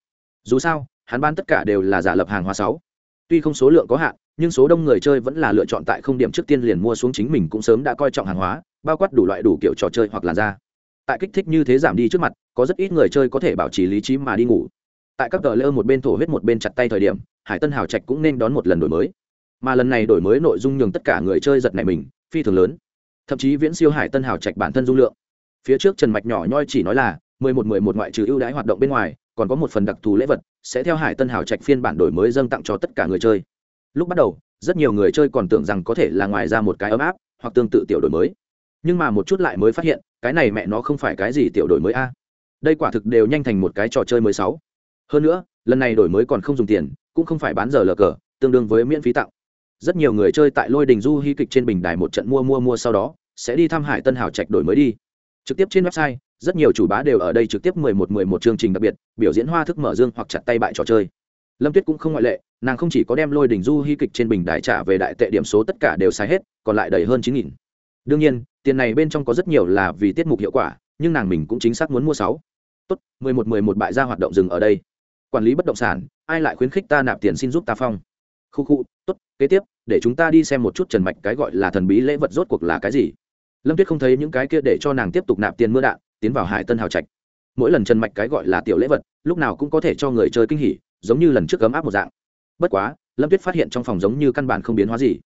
Dù sao hắn ban tất cả đều là giả lập hàng hóa sáu. Tuy không số lượng có hạn, nhưng số đông người chơi vẫn là lựa chọn tại không điểm trước tiên liền mua xuống chính mình cũng sớm đã coi trọng hàng hóa, bao quát đủ loại đủ kiểu trò chơi hoặc là ra tại kích thích như thế giảm đi trước mặt, có rất ít người chơi có thể bảo trì lý trí mà đi ngủ. Tại các tờ lơ một bên thổ huyết một bên chặt tay thời điểm, hải tân hào trạch cũng nên đón một lần đổi mới. Mà lần này đổi mới nội dung nhường tất cả người chơi giật này mình, phi thường lớn. Thậm chí viễn siêu hải tân hào trạch bản thân dung lượng. Phía trước trần mạch nhỏ nhoi chỉ nói là mười một mười một ngoại trừ ưu đãi hoạt động bên ngoài còn có một phần đặc thù lễ vật, sẽ theo hải tân hào trạch phiên bản đổi mới dâng tặng cho tất cả người chơi. Lúc bắt đầu, rất nhiều người chơi còn tưởng rằng có thể là ngoài ra một cái ấm áp, hoặc tương tự tiểu đổi mới. Nhưng mà một chút lại mới phát hiện, cái này mẹ nó không phải cái gì tiểu đổi mới a. Đây quả thực đều nhanh thành một cái trò chơi mới sáu. Hơn nữa, lần này đổi mới còn không dùng tiền, cũng không phải bán giờ lờ cờ, tương đương với miễn phí tặng. Rất nhiều người chơi tại lôi đình du hy kịch trên bình đài một trận mua mua mua sau đó, sẽ đi thăm hải tân hào trạch đổi mới đi. Trực tiếp trên website rất nhiều chủ bá đều ở đây trực tiếp 11-11 chương trình đặc biệt, biểu diễn hoa thức mở dương hoặc chặt tay bại trò chơi. Lâm tuyết cũng không ngoại lệ, nàng không chỉ có đem lôi đỉnh du hy kịch trên bình đài trả về đại tệ điểm số tất cả đều sai hết, còn lại đầy hơn chín nghìn. Đương nhiên, tiền này bên trong có rất nhiều là vì tiết mục hiệu quả, nhưng nàng mình cũng chính xác muốn mua sáu. Tốt, mười một mười một bại ra hoạt động dừng ở đây. Quản lý bất động sản, ai lại khuyến khích ta nạp tiền xin giúp ta phong? Khu khu, tốt, kế tiếp, để chúng ta đi xem một chút trần mạch cái gọi là thần bí lễ vật rốt cuộc là cái gì. Lâm tuyết không thấy những cái kia để cho nàng tiếp tục nạp tiền mưa đạn tiến vào hải tân hào trạch mỗi lần trần mạch cái gọi là tiểu lễ vật, lúc nào cũng có thể cho người chơi kinh hỉ, giống như lần trước cấm áp một dạng bất quá, lâm tuyết phát hiện trong phòng giống như căn bản không biến hóa gì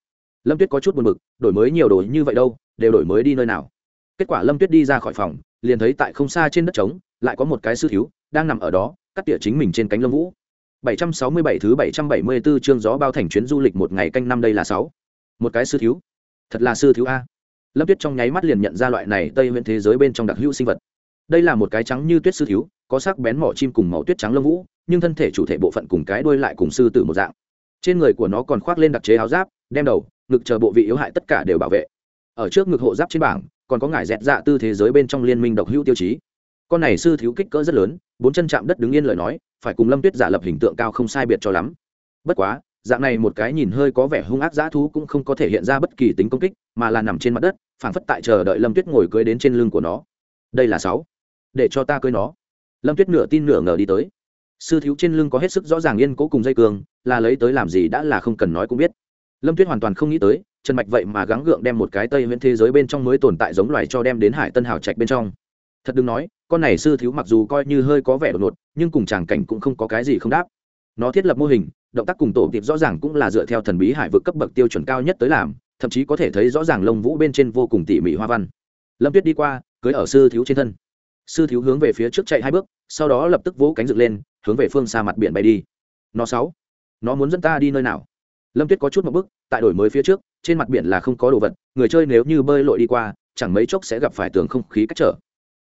lâm tuyết có chút buồn b ự c đổi mới nhiều đồ như vậy đâu, đều đổi mới đi nơi nào kết quả lâm tuyết đi ra khỏi phòng, liền thấy tại không xa trên đất trống, lại có một cái sư thiếu đang nằm ở đó, cắt tỉa chính mình trên cánh lông vũ 767 thứ 774 chương gió bao thành chuyến du lịch một ngày canh năm đây là 6. Một cái sư thiếu. Thật là sư thiếu a. Lâm Tuyết trong nháy mắt liền nhận ra loại này Tây Nguyên thế giới bên trong đặc hữu sinh vật. Đây là một cái trắng như tuyết sư thiếu, có sắc bén mỏ chim cùng màu tuyết trắng lông vũ, nhưng thân thể chủ thể bộ phận cùng cái đuôi lại cùng sư tử một dạng. Trên người của nó còn khoác lên đặc chế áo giáp, đem đầu, ngực chờ bộ vị yếu hại tất cả đều bảo vệ. Ở trước ngực hộ giáp trên bảng, còn có ngải dẹt dạ tư thế giới bên trong liên minh độc hữu tiêu chí con này sư thiếu kích cỡ rất lớn bốn chân chạm đất đứng yên lời nói phải cùng lâm tuyết giả lập hình tượng cao không sai biệt cho lắm bất quá dạng này một cái nhìn hơi có vẻ hung ác dã thú cũng không có thể hiện ra bất kỳ tính công kích mà là nằm trên mặt đất phảng phất tại chờ đợi lâm tuyết ngồi cưới đến trên lưng của nó đây là sáu để cho ta cưới nó. Lâm tuyết nửa tin nửa ngờ đi tới. Sư thiếu trên lưng có hết sức rõ ràng yên cố cùng dây cường, là lấy tới làm gì đã là không cần nói cũng biết. Lâm tuyết hoàn toàn không nghĩ tới, trần mạch vậy mà gắng gượng đem một cái tây viễn thế giới bên trong mới tồn tại giống loài cho đem đến hải tân hào trạch bên trong. Thật đừng nói, con này sư thiếu mặc dù coi như hơi có vẻ đột ngột, nhưng cùng tràng cảnh cũng không có cái gì không đáp. Nó thiết lập mô hình, động tác cùng tổ tiệp rõ ràng cũng là dựa theo thần bí hải vực cấp bậc tiêu chuẩn cao nhất tới làm, thậm chí có thể thấy rõ ràng lông vũ bên trên vô cùng tỉ mỉ hoa văn. Lâm tuyết đi qua, cưới ở sư thiếu trên thân sư thiếu hướng về phía trước chạy hai bước, sau đó lập tức vỗ cánh dựng lên, hướng về phương xa mặt biển bay đi. Nó sáu. Nó muốn dẫn ta đi nơi nào? Lâm tuyết có chút một bước, tại đổi mới phía trước, trên mặt biển là không có đồ vật, người chơi nếu như bơi lội đi qua, chẳng mấy chốc sẽ gặp phải tường không khí cách trở.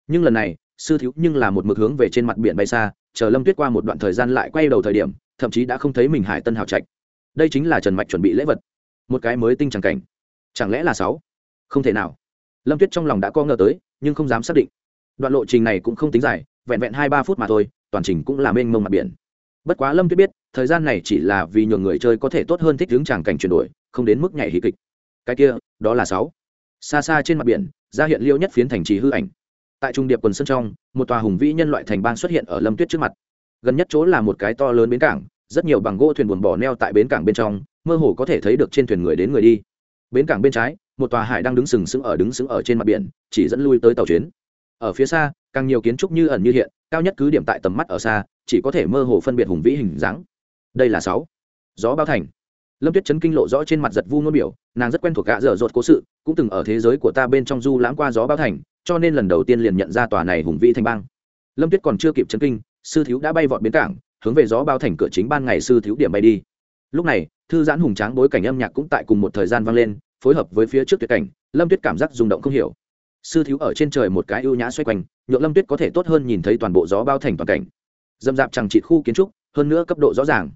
Nhưng lần này, sư thiếu nhưng là một mực hướng về trên mặt biển bay xa, chờ lâm tuyết qua một đoạn thời gian lại quay đầu thời điểm, thậm chí đã không thấy mình hải tân hào trạch. Đây chính là trần mạch chuẩn bị lễ vật. Một cái mới tinh chẳng cảnh. Chẳng lẽ là sáu? Không thể nào. Lâm tuyết trong lòng đã co ngờ tới, nhưng không dám xác định đoạn lộ trình này cũng không tính dài, vẹn vẹn hai ba phút mà thôi, toàn trình cũng là mênh mông mặt biển. Bất quá lâm tuyết biết, thời gian này chỉ là vì nhường người chơi có thể tốt hơn thích hướng tràng cảnh chuyển đổi, không đến mức nhảy hí kịch. Cái kia, đó là sáu. Xa xa trên mặt biển, ra hiện liêu nhất phiến thành trì hư ảnh. Tại trung điệp quần sân trong, một tòa hùng vĩ nhân loại thành bang xuất hiện ở lâm tuyết trước mặt. Gần nhất chỗ là một cái to lớn bến cảng, rất nhiều bằng gỗ thuyền buồn bỏ neo tại bến cảng bên trong, mơ hồ có thể thấy được trên thuyền người đến người đi. Bến cảng bên trái, một tòa hải đang đứng sừng sững ở đứng sững ở trên mặt biển, chỉ dẫn lui tới tàu chuyến ở phía xa, càng nhiều kiến trúc như ẩn như hiện, cao nhất cứ điểm tại tầm mắt ở xa, chỉ có thể mơ hồ phân biệt hùng vĩ hình dáng. Đây là sáu. Gió bao thành. Lâm tuyết chấn kinh lộ rõ trên mặt giật vu ngôn biểu, nàng rất quen thuộc gã dở dột cố sự, cũng từng ở thế giới của ta bên trong du lãng qua gió bao thành, cho nên lần đầu tiên liền nhận ra tòa này hùng vĩ thành bang. Lâm tuyết còn chưa kịp chấn kinh, sư thiếu đã bay vọt bến cảng, hướng về gió bao thành cửa chính ban ngày sư thiếu điểm bay đi. Lúc này, thư giãn hùng tráng bối cảnh âm nhạc cũng tại cùng một thời gian vang lên, phối hợp với phía trước tuyệt cảnh, lâm tuyết cảm giác rung động không hiểu sư thiếu ở trên trời một cái ưu nhã xoay quanh, nhượng lâm tuyết có thể tốt hơn nhìn thấy toàn bộ gió bao thành toàn cảnh. Dâm dạp chẳng trị khu kiến trúc, hơn nữa cấp độ rõ ràng.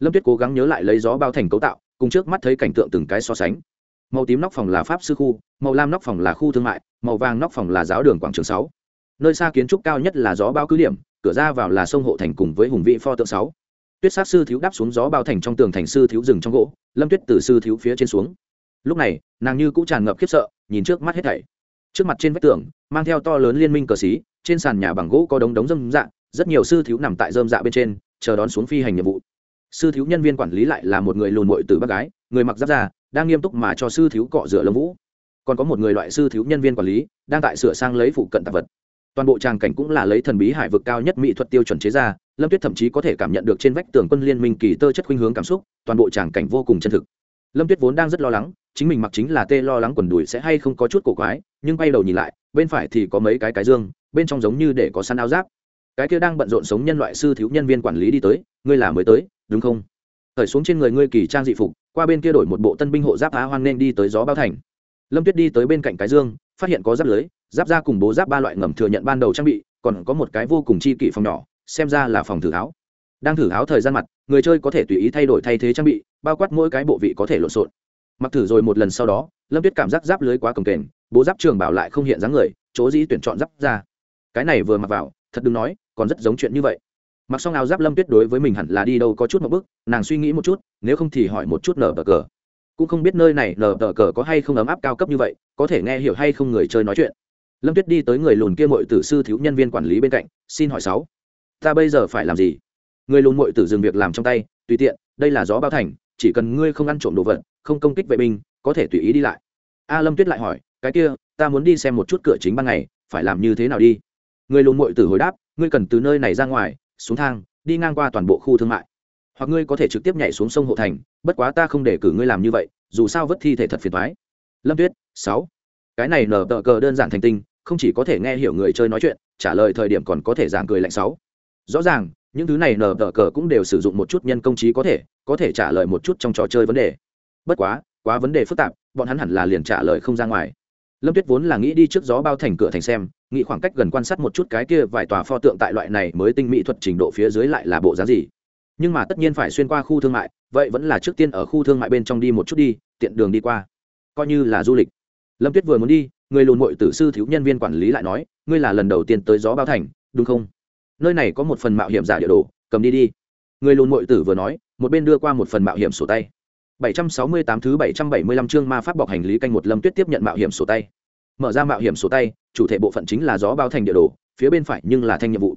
Lâm tuyết cố gắng nhớ lại lấy gió bao thành cấu tạo, cùng trước mắt thấy cảnh tượng từng cái so sánh. Màu tím nóc phòng là pháp sư khu, màu lam nóc phòng là khu thương mại, màu vàng nóc phòng là giáo đường quảng trường sáu. Nơi xa kiến trúc cao nhất là gió bao cứ điểm, cửa ra vào là sông hộ thành cùng với hùng vị pho tượng sáu. Tuyết sát sư thiếu đáp xuống gió bao thành trong tường thành sư thiếu rừng trong gỗ, lâm tuyết từ sư thiếu phía trên xuống. Lúc này, nàng như cũng tràn ngập khiếp sợ, nhìn trước mắt hết thảy trước mặt trên vách tường, mang theo to lớn liên minh cờ xí, trên sàn nhà bằng gỗ có đống đống dâm dạ rất nhiều sư thiếu nằm tại dơm dạ bên trên, chờ đón xuống phi hành nhiệm vụ. Sư thiếu nhân viên quản lý lại là một người lùn mội từ bác gái, người mặc giáp ra đang nghiêm túc mà cho sư thiếu cọ rửa lông vũ. Còn có một người loại sư thiếu nhân viên quản lý, đang tại sửa sang lấy phụ cận tạp vật. Toàn bộ tràng cảnh cũng là lấy thần bí hải vực cao nhất mỹ thuật tiêu chuẩn chế ra, lâm tuyết thậm chí có thể cảm nhận được trên vách tường quân liên minh kỳ tơ chất khuynh hướng cảm xúc, toàn bộ tràng cảnh vô cùng chân thực lâm tuyết vốn đang rất lo lắng, chính mình mặc chính là tê lo lắng quần đùi sẽ hay không có chút cổ quái, nhưng quay đầu nhìn lại, bên phải thì có mấy cái cái dương, bên trong giống như để có săn áo giáp. Cái kia đang bận rộn sống nhân loại sư thiếu nhân viên quản lý đi tới, ngươi là mới tới, đúng không? Khởi xuống trên người ngươi kỳ trang dị phục, qua bên kia đổi một bộ tân binh hộ giáp á hoan nên đi tới gió bao thành. Lâm tuyết đi tới bên cạnh cái dương, phát hiện có giáp lưới, giáp ra cùng bố giáp ba loại ngầm thừa nhận ban đầu trang bị, còn có một cái vô cùng chi kỷ phòng nhỏ, xem ra là phòng thử áo đang thử áo thời gian mặt, người chơi có thể tùy ý thay đổi thay thế trang bị, bao quát mỗi cái bộ vị có thể lộn xộn. Mặc thử rồi một lần sau đó, lâm tuyết cảm giác giáp lưới quá cồng kềnh, bố giáp trường bảo lại không hiện dáng người, chỗ dĩ tuyển chọn giáp ra. Cái này vừa mặc vào, thật đừng nói, còn rất giống chuyện như vậy. Mặc xong áo giáp lâm tuyết đối với mình hẳn là đi đâu có chút một bước, nàng suy nghĩ một chút, nếu không thì hỏi một chút nở bờ cờ. Cũng không biết nơi này nở bờ cờ có hay không ấm áp cao cấp như vậy, có thể nghe hiểu hay không người chơi nói chuyện. Lâm tuyết đi tới người lùn kia mội tử sư thiếu nhân viên quản lý bên cạnh, xin hỏi sáu, ta bây giờ phải làm gì? Người lùn mội tử dừng việc làm trong tay, tùy tiện, đây là gió bao thành, chỉ cần ngươi không ăn trộm đồ vật, không công kích vệ binh, có thể tùy ý đi lại. A lâm tuyết lại hỏi, cái kia, ta muốn đi xem một chút cửa chính ban ngày, phải làm như thế nào đi? Người lùn mội tử hồi đáp, ngươi cần từ nơi này ra ngoài, xuống thang, đi ngang qua toàn bộ khu thương mại. Hoặc ngươi có thể trực tiếp nhảy xuống sông hộ thành, bất quá ta không để cử ngươi làm như vậy, dù sao vất thi thể thật phiền thoái lâm tuyết, sáu. Cái này nở tờ cờ đơn giản thành tinh, không chỉ có thể nghe hiểu người chơi nói chuyện, trả lời thời điểm còn có thể giảng cười lạnh sáu. Rõ ràng những thứ này nờ tờ cờ cũng đều sử dụng một chút nhân công trí có thể có thể trả lời một chút trong trò chơi vấn đề. Bất quá quá vấn đề phức tạp, bọn hắn hẳn là liền trả lời không ra ngoài. Lâm tuyết vốn là nghĩ đi trước gió bao thành cửa thành xem, nghĩ khoảng cách gần quan sát một chút cái kia vài tòa pho tượng tại loại này mới tinh mỹ thuật trình độ phía dưới lại là bộ giá gì. Nhưng mà tất nhiên phải xuyên qua khu thương mại, vậy vẫn là trước tiên ở khu thương mại bên trong đi một chút đi, tiện đường đi qua. Coi như là du lịch. Lâm tuyết vừa muốn đi, người lùn mội tử sư thiếu nhân viên quản lý lại nói, ngươi là lần đầu tiên tới gió bao thành, đúng không? Nơi này có một phần mạo hiểm giả địa đồ, cầm đi đi. Người lùn mội tử vừa nói, một bên đưa qua một phần mạo hiểm sổ tay. 768 thứ 775 chương ma pháp bọc hành lý canh một lâm tuyết tiếp nhận mạo hiểm sổ tay. Mở ra mạo hiểm sổ tay, chủ thể bộ phận chính là gió bao thành địa đồ, phía bên phải nhưng là thanh nhiệm vụ.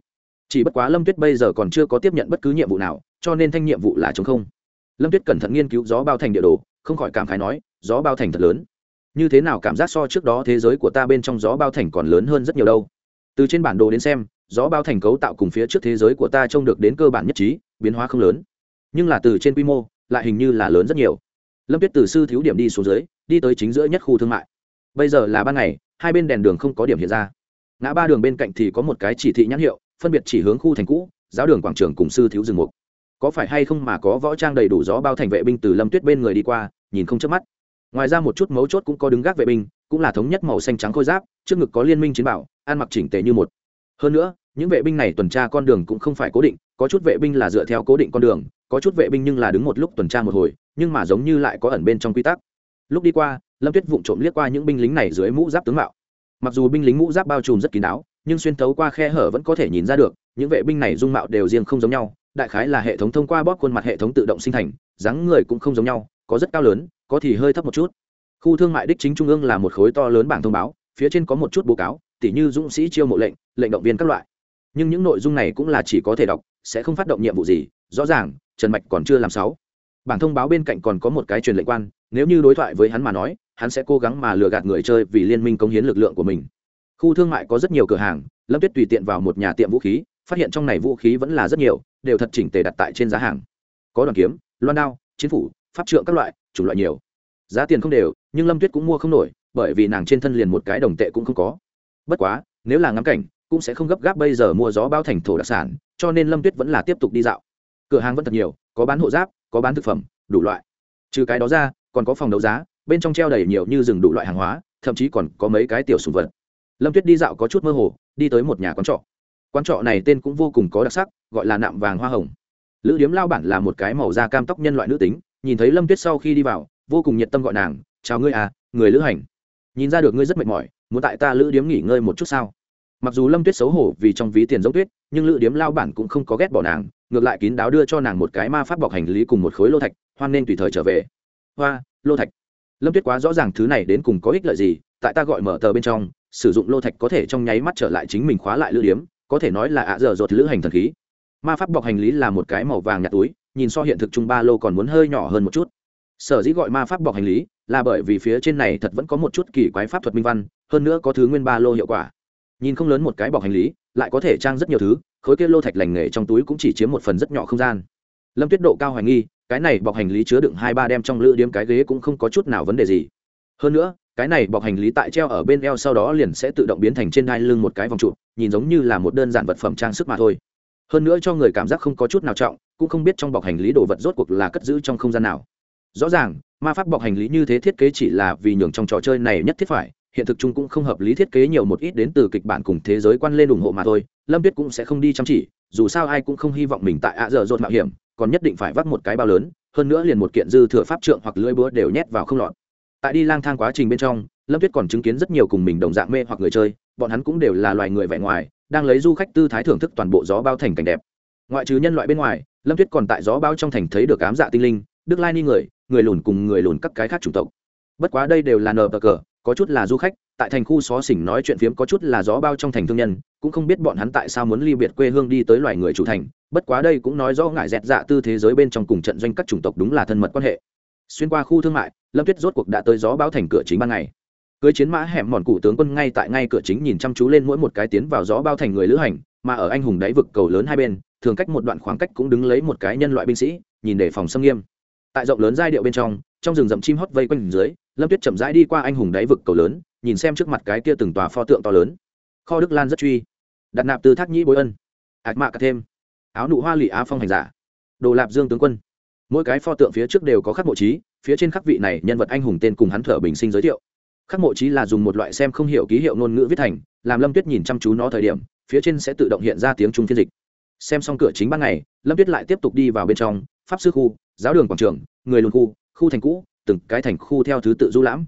Chỉ bất quá lâm tuyết bây giờ còn chưa có tiếp nhận bất cứ nhiệm vụ nào, cho nên thanh nhiệm vụ là chống không. Lâm tuyết cẩn thận nghiên cứu gió bao thành địa đồ, không khỏi cảm khái nói, gió bao thành thật lớn. Như thế nào cảm giác so trước đó thế giới của ta bên trong gió bao thành còn lớn hơn rất nhiều đâu? Từ trên bản đồ đến xem gió bao thành cấu tạo cùng phía trước thế giới của ta trông được đến cơ bản nhất trí, biến hóa không lớn. Nhưng là từ trên quy mô, lại hình như là lớn rất nhiều. Lâm tuyết từ sư thiếu điểm đi xuống dưới, đi tới chính giữa nhất khu thương mại. Bây giờ là ban ngày, hai bên đèn đường không có điểm hiện ra. Ngã ba đường bên cạnh thì có một cái chỉ thị nhãn hiệu, phân biệt chỉ hướng khu thành cũ, giáo đường quảng trường cùng sư thiếu rừng mục. Có phải hay không mà có võ trang đầy đủ gió bao thành vệ binh từ lâm tuyết bên người đi qua, nhìn không chớp mắt. Ngoài ra một chút mấu chốt cũng có đứng gác vệ binh, cũng là thống nhất màu xanh trắng khôi giáp, trước ngực có liên minh chiến bảo, ăn mặc chỉnh tề như một hơn nữa, những vệ binh này tuần tra con đường cũng không phải cố định, có chút vệ binh là dựa theo cố định con đường, có chút vệ binh nhưng là đứng một lúc tuần tra một hồi, nhưng mà giống như lại có ẩn bên trong quy tắc. Lúc đi qua, lâm tuyết vụng trộm liếc qua những binh lính này dưới mũ giáp tướng mạo. Mặc dù binh lính mũ giáp bao trùm rất kín đáo, nhưng xuyên thấu qua khe hở vẫn có thể nhìn ra được, những vệ binh này dung mạo đều riêng không giống nhau, đại khái là hệ thống thông qua bóp khuôn mặt hệ thống tự động sinh thành, dáng người cũng không giống nhau, có rất cao lớn, có thì hơi thấp một chút. Khu thương mại đích chính trung ương là một khối to lớn bảng thông báo, phía trên có một chút báo cáo tỉ như dũng sĩ chiêu mộ lệnh lệnh động viên các loại. Nhưng những nội dung này cũng là chỉ có thể đọc, sẽ không phát động nhiệm vụ gì, rõ ràng, trần mạch còn chưa làm sáu. Bản thông báo bên cạnh còn có một cái truyền lệnh quan, nếu như đối thoại với hắn mà nói, hắn sẽ cố gắng mà lừa gạt người chơi vì liên minh công hiến lực lượng của mình. Khu thương mại có rất nhiều cửa hàng, lâm tuyết tùy tiện vào một nhà tiệm vũ khí, phát hiện trong này vũ khí vẫn là rất nhiều, đều thật chỉnh tề đặt tại trên giá hàng. Có đoàn kiếm, loan đao, chiến phủ, pháp trượng các loại, chủng loại nhiều. Giá tiền không đều, nhưng lâm tuyết cũng mua không nổi, bởi vì nàng trên thân liền một cái đồng tệ cũng không có bất quá, nếu là ngắm cảnh, cũng sẽ không gấp gáp bây giờ mua gió bao thành thổ đặc sản, cho nên lâm tuyết vẫn là tiếp tục đi dạo. Cửa hàng vẫn thật nhiều, có bán hộ giáp, có bán thực phẩm, đủ loại. Trừ cái đó ra, còn có phòng đấu giá, bên trong treo đầy nhiều như rừng đủ loại hàng hóa, thậm chí còn có mấy cái tiểu sùng vật. Lâm tuyết đi dạo có chút mơ hồ, đi tới một nhà quán trọ. Quán trọ này tên cũng vô cùng có đặc sắc, gọi là nạm vàng hoa hồng. Lữ điếm lao bản là một cái màu da cam tóc nhân loại nữ tính, nhìn thấy lâm tuyết sau khi đi vào, vô cùng nhiệt tâm gọi nàng, chào ngươi à người lữ hành. Nhìn ra được ngươi rất mệt mỏi muốn tại ta lữ điếm nghỉ ngơi một chút sao? Mặc dù lâm tuyết xấu hổ vì trong ví tiền giống tuyết, nhưng lữ điếm lao bản cũng không có ghét bỏ nàng, ngược lại kín đáo đưa cho nàng một cái ma pháp bọc hành lý cùng một khối lô thạch, hoan nên tùy thời trở về. Hoa, lô thạch. Lâm tuyết quá rõ ràng thứ này đến cùng có ích lợi gì, tại ta gọi mở tờ bên trong, sử dụng lô thạch có thể trong nháy mắt trở lại chính mình khóa lại lữ điếm, có thể nói là ạ dở dột lữ hành thần khí. Ma pháp bọc hành lý là một cái màu vàng nhạt túi, nhìn so hiện thực chung ba lô còn muốn hơi nhỏ hơn một chút. Sở dĩ gọi ma pháp bọc hành lý là bởi vì phía trên này thật vẫn có một chút kỳ quái pháp thuật minh văn hơn nữa có thứ nguyên ba lô hiệu quả. Nhìn không lớn một cái bọc hành lý, lại có thể trang rất nhiều thứ, khối kia lô thạch lành nghề trong túi cũng chỉ chiếm một phần rất nhỏ không gian. Lâm tuyết độ cao hoài nghi, cái này bọc hành lý chứa đựng hai ba đem trong lữ điếm cái ghế cũng không có chút nào vấn đề gì. Hơn nữa, cái này bọc hành lý tại treo ở bên eo sau đó liền sẽ tự động biến thành trên đai lưng một cái vòng trụ, nhìn giống như là một đơn giản vật phẩm trang sức mà thôi. Hơn nữa cho người cảm giác không có chút nào trọng, cũng không biết trong bọc hành lý đồ vật rốt cuộc là cất giữ trong không gian nào. Rõ ràng, ma pháp bọc hành lý như thế thiết kế chỉ là vì nhường trong trò chơi này nhất thiết phải hiện thực chung cũng không hợp lý thiết kế nhiều một ít đến từ kịch bản cùng thế giới quan lên ủng hộ mà thôi, lâm biết cũng sẽ không đi chăm chỉ, dù sao ai cũng không hy vọng mình tại ạ dở dột mạo hiểm, còn nhất định phải vắt một cái bao lớn, hơn nữa liền một kiện dư thừa pháp trượng hoặc lưỡi búa đều nhét vào không lọt. Tại đi lang thang quá trình bên trong, lâm tuyết còn chứng kiến rất nhiều cùng mình đồng dạng mê hoặc người chơi, bọn hắn cũng đều là loài người vẻ ngoài, đang lấy du khách tư thái thưởng thức toàn bộ gió bao thành cảnh đẹp. Ngoại trừ nhân loại bên ngoài, lâm tuyết còn tại gió bao trong thành thấy được ám dạ tinh linh, đức lai ni người người lùn cùng người lùn các cái khác chủng tộc. Bất quá đây đều là nờ bờ cờ có chút là du khách, tại thành khu xó xỉnh nói chuyện phiếm có chút là gió bao trong thành thương nhân, cũng không biết bọn hắn tại sao muốn ly biệt quê hương đi tới loài người chủ thành, bất quá đây cũng nói rõ ngại dẹt dạ tư thế giới bên trong cùng trận doanh các chủng tộc đúng là thân mật quan hệ. Xuyên qua khu thương mại, lâm tuyết rốt cuộc đã tới gió bao thành cửa chính ban ngày. Cưới chiến mã hẻm mòn cụ tướng quân ngay tại ngay cửa chính nhìn chăm chú lên mỗi một cái tiến vào gió bao thành người lữ hành, mà ở anh hùng đáy vực cầu lớn hai bên, thường cách một đoạn khoảng cách cũng đứng lấy một cái nhân loại binh sĩ, nhìn để phòng xâm nghiêm. Tại rộng lớn giai điệu bên trong trong rừng rậm chim hót vây quanh dưới lâm tuyết chậm rãi đi qua anh hùng đáy vực cầu lớn, nhìn xem trước mặt cái kia từng tòa pho tượng to lớn. Kho đức lan rất truy. Đặt nạp từ thác nhĩ bối ân. Ạc mạ cả thêm. Áo nụ hoa lụy á phong hành giả. Đồ lạp dương tướng quân. Mỗi cái pho tượng phía trước đều có khắc mộ trí, phía trên khắc vị này nhân vật anh hùng tên cùng hắn thở bình sinh giới thiệu. Khắc mộ trí là dùng một loại xem không hiểu ký hiệu ngôn ngữ viết thành, làm lâm tuyết nhìn chăm chú nó thời điểm, phía trên sẽ tự động hiện ra tiếng trung phiên dịch. Xem xong cửa chính ban ngày, lâm tuyết lại tiếp tục đi vào bên trong, pháp sư khu, giáo đường quảng trường, người lùn khu khu thành cũ từng cái thành khu theo thứ tự du lãm.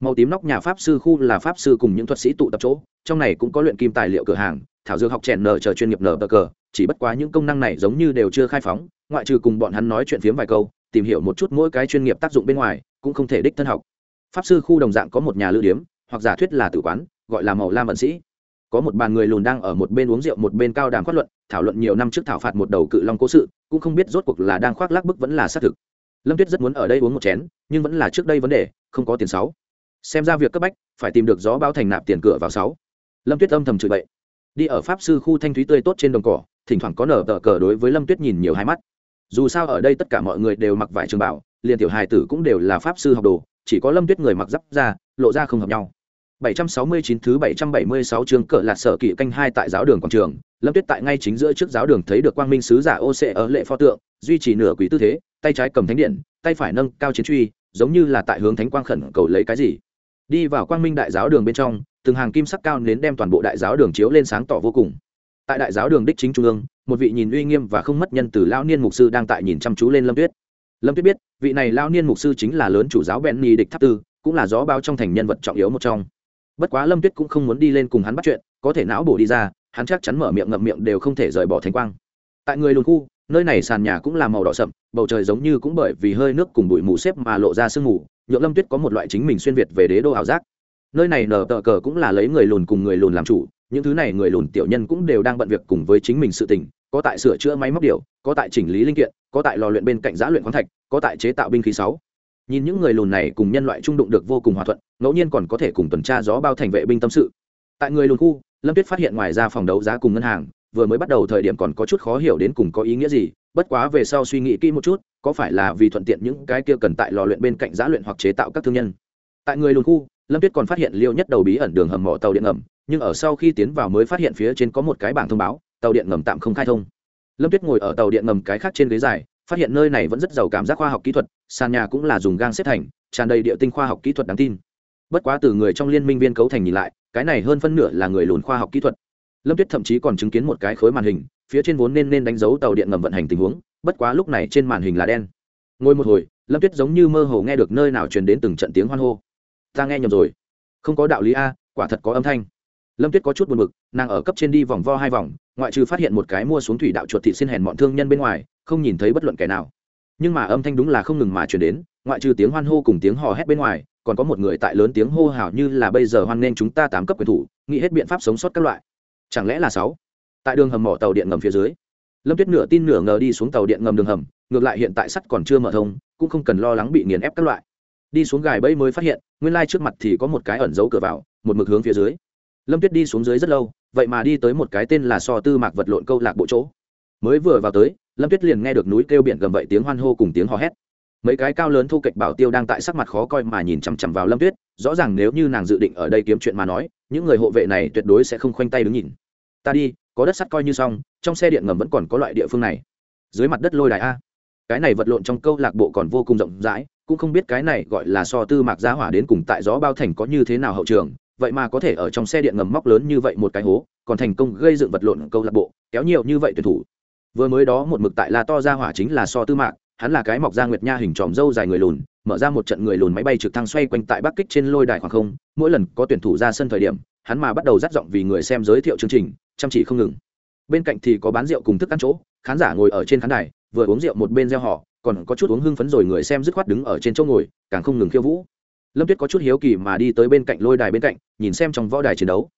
Màu tím nóc nhà pháp sư khu là pháp sư cùng những thuật sĩ tụ tập chỗ, trong này cũng có luyện kim tài liệu cửa hàng, thảo dược học chèn nờ chờ chuyên nghiệp nờ bờ cờ, chỉ bất quá những công năng này giống như đều chưa khai phóng, ngoại trừ cùng bọn hắn nói chuyện phiếm vài câu, tìm hiểu một chút mỗi cái chuyên nghiệp tác dụng bên ngoài, cũng không thể đích thân học. Pháp sư khu đồng dạng có một nhà lưu điếm, hoặc giả thuyết là tử quán, gọi là màu lam vận sĩ. Có một bàn người lùn đang ở một bên uống rượu một bên cao đàm khoát luận, thảo luận nhiều năm trước thảo phạt một đầu cự long cố sự, cũng không biết rốt cuộc là đang khoác lác bức vẫn là xác thực lâm tuyết rất muốn ở đây uống một chén nhưng vẫn là trước đây vấn đề không có tiền sáu. Xem ra việc cấp bách phải tìm được gió bao thành nạp tiền cửa vào sáu. Lâm tuyết âm thầm chửi bậy. Đi ở pháp sư khu thanh thúy tươi tốt trên đồng cỏ thỉnh thoảng có nở tờ cờ đối với lâm tuyết nhìn nhiều hai mắt. Dù sao ở đây tất cả mọi người đều mặc vải trường bảo liền tiểu hài tử cũng đều là pháp sư học đồ chỉ có lâm tuyết người mặc giáp ra lộ ra không hợp nhau. 769 thứ 776 chương cỡ lạt sở kỵ canh hai tại giáo đường quảng trường, Lâm Tuyết tại ngay chính giữa trước giáo đường thấy được quang minh sứ giả OC ở lệ pho tượng, duy trì nửa quỷ tư thế, tay trái cầm thánh điện, tay phải nâng cao chiến truy, giống như là tại hướng thánh quang khẩn cầu lấy cái gì. Đi vào quang minh đại giáo đường bên trong, từng hàng kim sắc cao nến đem toàn bộ đại giáo đường chiếu lên sáng tỏ vô cùng. Tại đại giáo đường đích chính trung ương, một vị nhìn uy nghiêm và không mất nhân từ lão niên mục sư đang tại nhìn chăm chú lên Lâm Tuyết. Lâm Tuyết biết, vị này lão niên mục sư chính là lớn chủ giáo Benny địch tháp tư, cũng là gió bao trong thành nhân vật trọng yếu một trong bất quá lâm tuyết cũng không muốn đi lên cùng hắn bắt chuyện có thể não bổ đi ra hắn chắc chắn mở miệng ngậm miệng đều không thể rời bỏ thánh quang. Tại người lùn khu, nơi này sàn nhà cũng là màu đỏ sậm, bầu trời giống như cũng bởi vì hơi nước cùng bụi mù xếp mà lộ ra sương mù, nhượng lâm tuyết có một loại chính mình xuyên việt về đế đô ảo giác. Nơi này nở tờ cờ cũng là lấy người lùn cùng người lùn làm chủ, những thứ này người lùn tiểu nhân cũng đều đang bận việc cùng với chính mình sự tình, có tại sửa chữa máy móc điều, có tại chỉnh lý linh kiện, có tại lò luyện bên cạnh giã luyện khoáng thạch, có tại chế tạo binh khí sáu. Nhìn những người lùn này cùng nhân loại trung đụng được vô cùng hòa thuận, ngẫu nhiên còn có thể cùng tuần tra gió bao thành vệ binh tâm sự. Tại người lùn khu lâm tuyết phát hiện ngoài ra phòng đấu giá cùng ngân hàng, vừa mới bắt đầu thời điểm còn có chút khó hiểu đến cùng có ý nghĩa gì, bất quá về sau suy nghĩ kỹ một chút, có phải là vì thuận tiện những cái kia cần tại lò luyện bên cạnh giá luyện hoặc chế tạo các thương nhân. Tại người lùn khu, lâm tuyết còn phát hiện liêu nhất đầu bí ẩn đường hầm mỏ tàu điện ngầm, nhưng ở sau khi tiến vào mới phát hiện phía trên có một cái bảng thông báo, tàu điện ngầm tạm không khai thông. Lâm tuyết ngồi ở tàu điện ngầm cái khác trên ghế dài, phát hiện nơi này vẫn rất giàu cảm giác khoa học kỹ thuật, sàn nhà cũng là dùng gang xếp thành, tràn đầy địa tinh khoa học kỹ thuật đáng tin. Bất quá từ người trong liên minh viên cấu thành nhìn lại cái này hơn phân nửa là người lùn khoa học kỹ thuật. Lâm tuyết thậm chí còn chứng kiến một cái khối màn hình, phía trên vốn nên nên đánh dấu tàu điện ngầm vận hành tình huống, bất quá lúc này trên màn hình là đen. Ngồi một hồi, lâm tuyết giống như mơ hồ nghe được nơi nào truyền đến từng trận tiếng hoan hô. Ta nghe nhầm rồi. Không có đạo lý a, quả thật có âm thanh. Lâm tuyết có chút buồn b ự c nàng ở cấp trên đi vòng vo hai vòng, ngoại trừ phát hiện một cái mua xuống thủy đạo chuột thị xin hèn bọn thương nhân bên ngoài, không nhìn thấy bất luận kẻ nào. Nhưng mà âm thanh đúng là không ngừng mà chuyển đến, ngoại trừ tiếng hoan hô cùng tiếng hò hét bên ngoài còn có một người tại lớn tiếng hô hào như là bây giờ hoan nghênh chúng ta tám cấp quyền thủ, nghĩ hết biện pháp sống sót các loại. Chẳng lẽ là sáu? Tại đường hầm mỏ tàu điện ngầm phía dưới, lâm tuyết nửa tin nửa ngờ đi xuống tàu điện ngầm đường hầm, ngược lại hiện tại sắt còn chưa mở thông, cũng không cần lo lắng bị nghiền ép các loại. Đi xuống gài bẫy mới phát hiện, nguyên lai trước mặt thì có một cái ẩn giấu cửa vào, một mực hướng phía dưới. Lâm tuyết đi xuống dưới rất lâu, vậy mà đi tới một cái tên là so tư mạc vật lộn câu lạc bộ chỗ. Mới vừa vào tới, lâm tuyết liền nghe được núi kêu biển gầm vậy tiếng hoan hô cùng tiếng hò hét mấy cái cao lớn thu kịch bảo tiêu đang tại sắc mặt khó coi mà nhìn chằm chằm vào lâm tuyết, rõ ràng nếu như nàng dự định ở đây kiếm chuyện mà nói, những người hộ vệ này tuyệt đối sẽ không khoanh tay đứng nhìn. Ta đi, có đất sắt coi như xong, trong xe điện ngầm vẫn còn có loại địa phương này. Dưới mặt đất lôi đài a. Cái này vật lộn trong câu lạc bộ còn vô cùng rộng rãi, cũng không biết cái này gọi là so tư mạc giá hỏa đến cùng tại gió bao thành có như thế nào hậu trường, vậy mà có thể ở trong xe điện ngầm móc lớn như vậy một cái hố, còn thành công gây dựng vật lộn câu lạc bộ, kéo nhiều như vậy tuyển thủ. Vừa mới đó một mực tại là to ra hỏa chính là so tư mạc hắn là cái mọc ra nguyệt nha hình tròm dâu dài người lùn, mở ra một trận người lùn máy bay trực thăng xoay quanh tại bắc kích trên lôi đài khoảng không, mỗi lần có tuyển thủ ra sân thời điểm, hắn mà bắt đầu dắt giọng vì người xem giới thiệu chương trình, chăm chỉ không ngừng. Bên cạnh thì có bán rượu cùng thức ăn chỗ, khán giả ngồi ở trên khán đài, vừa uống rượu một bên gieo họ, còn có chút uống hưng phấn rồi người xem dứt khoát đứng ở trên chỗ ngồi, càng không ngừng khiêu vũ. Lâm tuyết có chút hiếu kỳ mà đi tới bên cạnh lôi đài bên cạnh, nhìn xem trong võ đài chiến đấu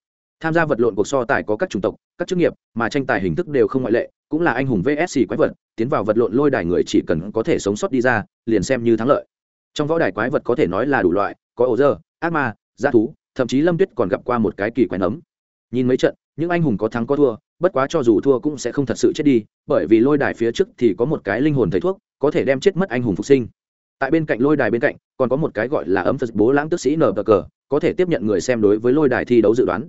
tham gia vật lộn cuộc so tài có các chủng tộc, các chức nghiệp, mà tranh tài hình thức đều không ngoại lệ, cũng là anh hùng vsc quái vật, tiến vào vật lộn lôi đài người chỉ cần có thể sống sót đi ra, liền xem như thắng lợi. Trong võ đài quái vật có thể nói là đủ loại, có ổ dơ, ác ma g thú, thậm chí lâm tuyết còn gặp qua một cái kỳ quái nấm. Nhìn mấy trận, những anh hùng có thắng có thua, bất quá cho dù thua cũng sẽ không thật sự chết đi, bởi vì lôi đài phía trước thì có một cái linh hồn thầy thuốc, có thể đem chết mất anh hùng phục sinh. Tại bên cạnh lôi đài bên cạnh, còn có một cái gọi là ấm phật bố lãng tức sĩ nờ cờ có thể tiếp nhận người xem đối với lôi đài thi đấu dự đoán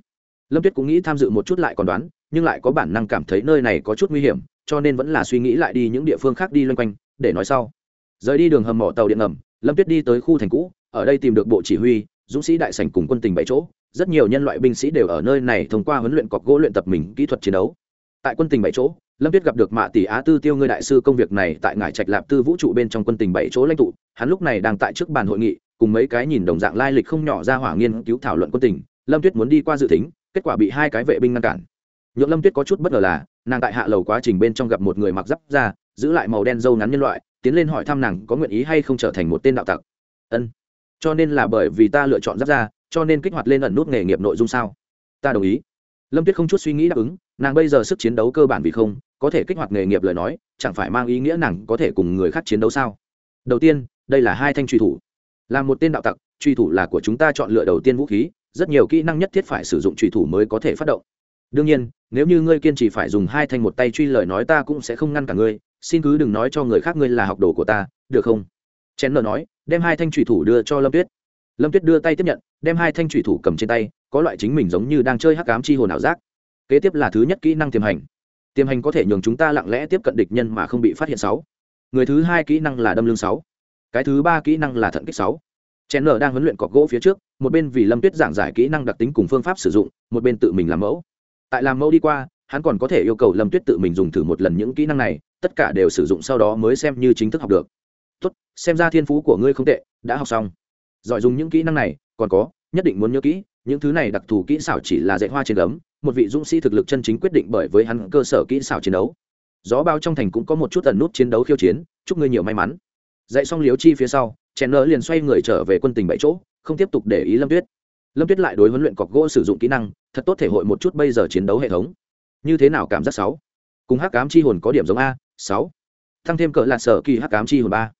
lâm tuyết cũng nghĩ tham dự một chút lại còn đoán, nhưng lại có bản năng cảm thấy nơi này có chút nguy hiểm, cho nên vẫn là suy nghĩ lại đi những địa phương khác đi loanh quanh, để nói sau. Rời đi đường hầm mỏ tàu điện ngầm, lâm tuyết đi tới khu thành cũ, ở đây tìm được bộ chỉ huy, dũng sĩ đại sảnh cùng quân tình bảy chỗ, rất nhiều nhân loại binh sĩ đều ở nơi này thông qua huấn luyện cọc gỗ luyện tập mình kỹ thuật chiến đấu. Tại quân tình bảy chỗ, lâm tuyết gặp được mạ tỷ á tư tiêu ngươi đại sư công việc này tại ngải trạch lạp tư vũ trụ bên trong quân tình bảy chỗ lãnh tụ, hắn lúc này đang tại trước bàn hội nghị, cùng mấy cái nhìn đồng dạng lai lịch không nhỏ ra hỏa nghiên cứu thảo luận quân tình. Lâm tuyết muốn đi qua dự tính kết quả bị hai cái vệ binh ngăn cản. Nhượng lâm tuyết có chút bất ngờ là, nàng tại hạ lầu quá trình bên trong gặp một người mặc giáp ra giữ lại màu đen dâu ngắn nhân loại, tiến lên hỏi thăm nàng có nguyện ý hay không trở thành một tên đạo tặc. Ân, cho nên là bởi vì ta lựa chọn giáp ra cho nên kích hoạt lên ẩn nút nghề nghiệp nội dung sao? Ta đồng ý. Lâm tuyết không chút suy nghĩ đáp ứng, nàng bây giờ sức chiến đấu cơ bản vì không, có thể kích hoạt nghề nghiệp lời nói, chẳng phải mang ý nghĩa nàng có thể cùng người khác chiến đấu sao? Đầu tiên, đây là hai thanh truy thủ. Là một tên đạo tặc, truy thủ là của chúng ta chọn lựa đầu tiên vũ khí rất nhiều kỹ năng nhất thiết phải sử dụng truy thủ mới có thể phát động. Đương nhiên, nếu như ngươi kiên trì phải dùng hai thanh một tay truy lời nói ta cũng sẽ không ngăn cả ngươi, xin cứ đừng nói cho người khác ngươi là học đồ của ta, được không? Chén nợ nói, đem hai thanh truy thủ đưa cho lâm tuyết. Lâm tuyết đưa tay tiếp nhận, đem hai thanh truy thủ cầm trên tay, có loại chính mình giống như đang chơi hắc cám chi hồn ảo giác. Kế tiếp là thứ nhất kỹ năng tiềm hành. Tiềm hành có thể nhường chúng ta lặng lẽ tiếp cận địch nhân mà không bị phát hiện sáu. Người thứ hai kỹ năng là đâm lưng sáu. Cái thứ ba kỹ năng là thận kích sáu. Chen nở đang huấn luyện cọc gỗ phía trước, một bên vì lâm tuyết giảng giải kỹ năng đặc tính cùng phương pháp sử dụng, một bên tự mình làm mẫu. Tại làm mẫu đi qua, hắn còn có thể yêu cầu lâm tuyết tự mình dùng thử một lần những kỹ năng này, tất cả đều sử dụng sau đó mới xem như chính thức học được. Tốt, xem ra thiên phú của ngươi không tệ, đã học xong. Giỏi dùng những kỹ năng này, còn có, nhất định muốn nhớ kỹ, những thứ này đặc thù kỹ xảo chỉ là dạy hoa trên gấm, một vị dũng sĩ thực lực chân chính quyết định bởi với hắn cơ sở kỹ xảo chiến đấu. Gió bao trong thành cũng có một chút tần nút chiến đấu khiêu chiến, chúc ngươi nhiều may mắn. Dạy xong liếu chi phía sau chèn nơ liền xoay người trở về quân tình bảy chỗ, không tiếp tục để ý lâm tuyết. Lâm tuyết lại đối huấn luyện cọc gỗ sử dụng kỹ năng, thật tốt thể hội một chút bây giờ chiến đấu hệ thống. Như thế nào cảm giác sáu? Cùng hắc cám chi hồn có điểm giống a, sáu. Tăng thêm cỡ lạt sở kỳ hắc cám chi hồn ba.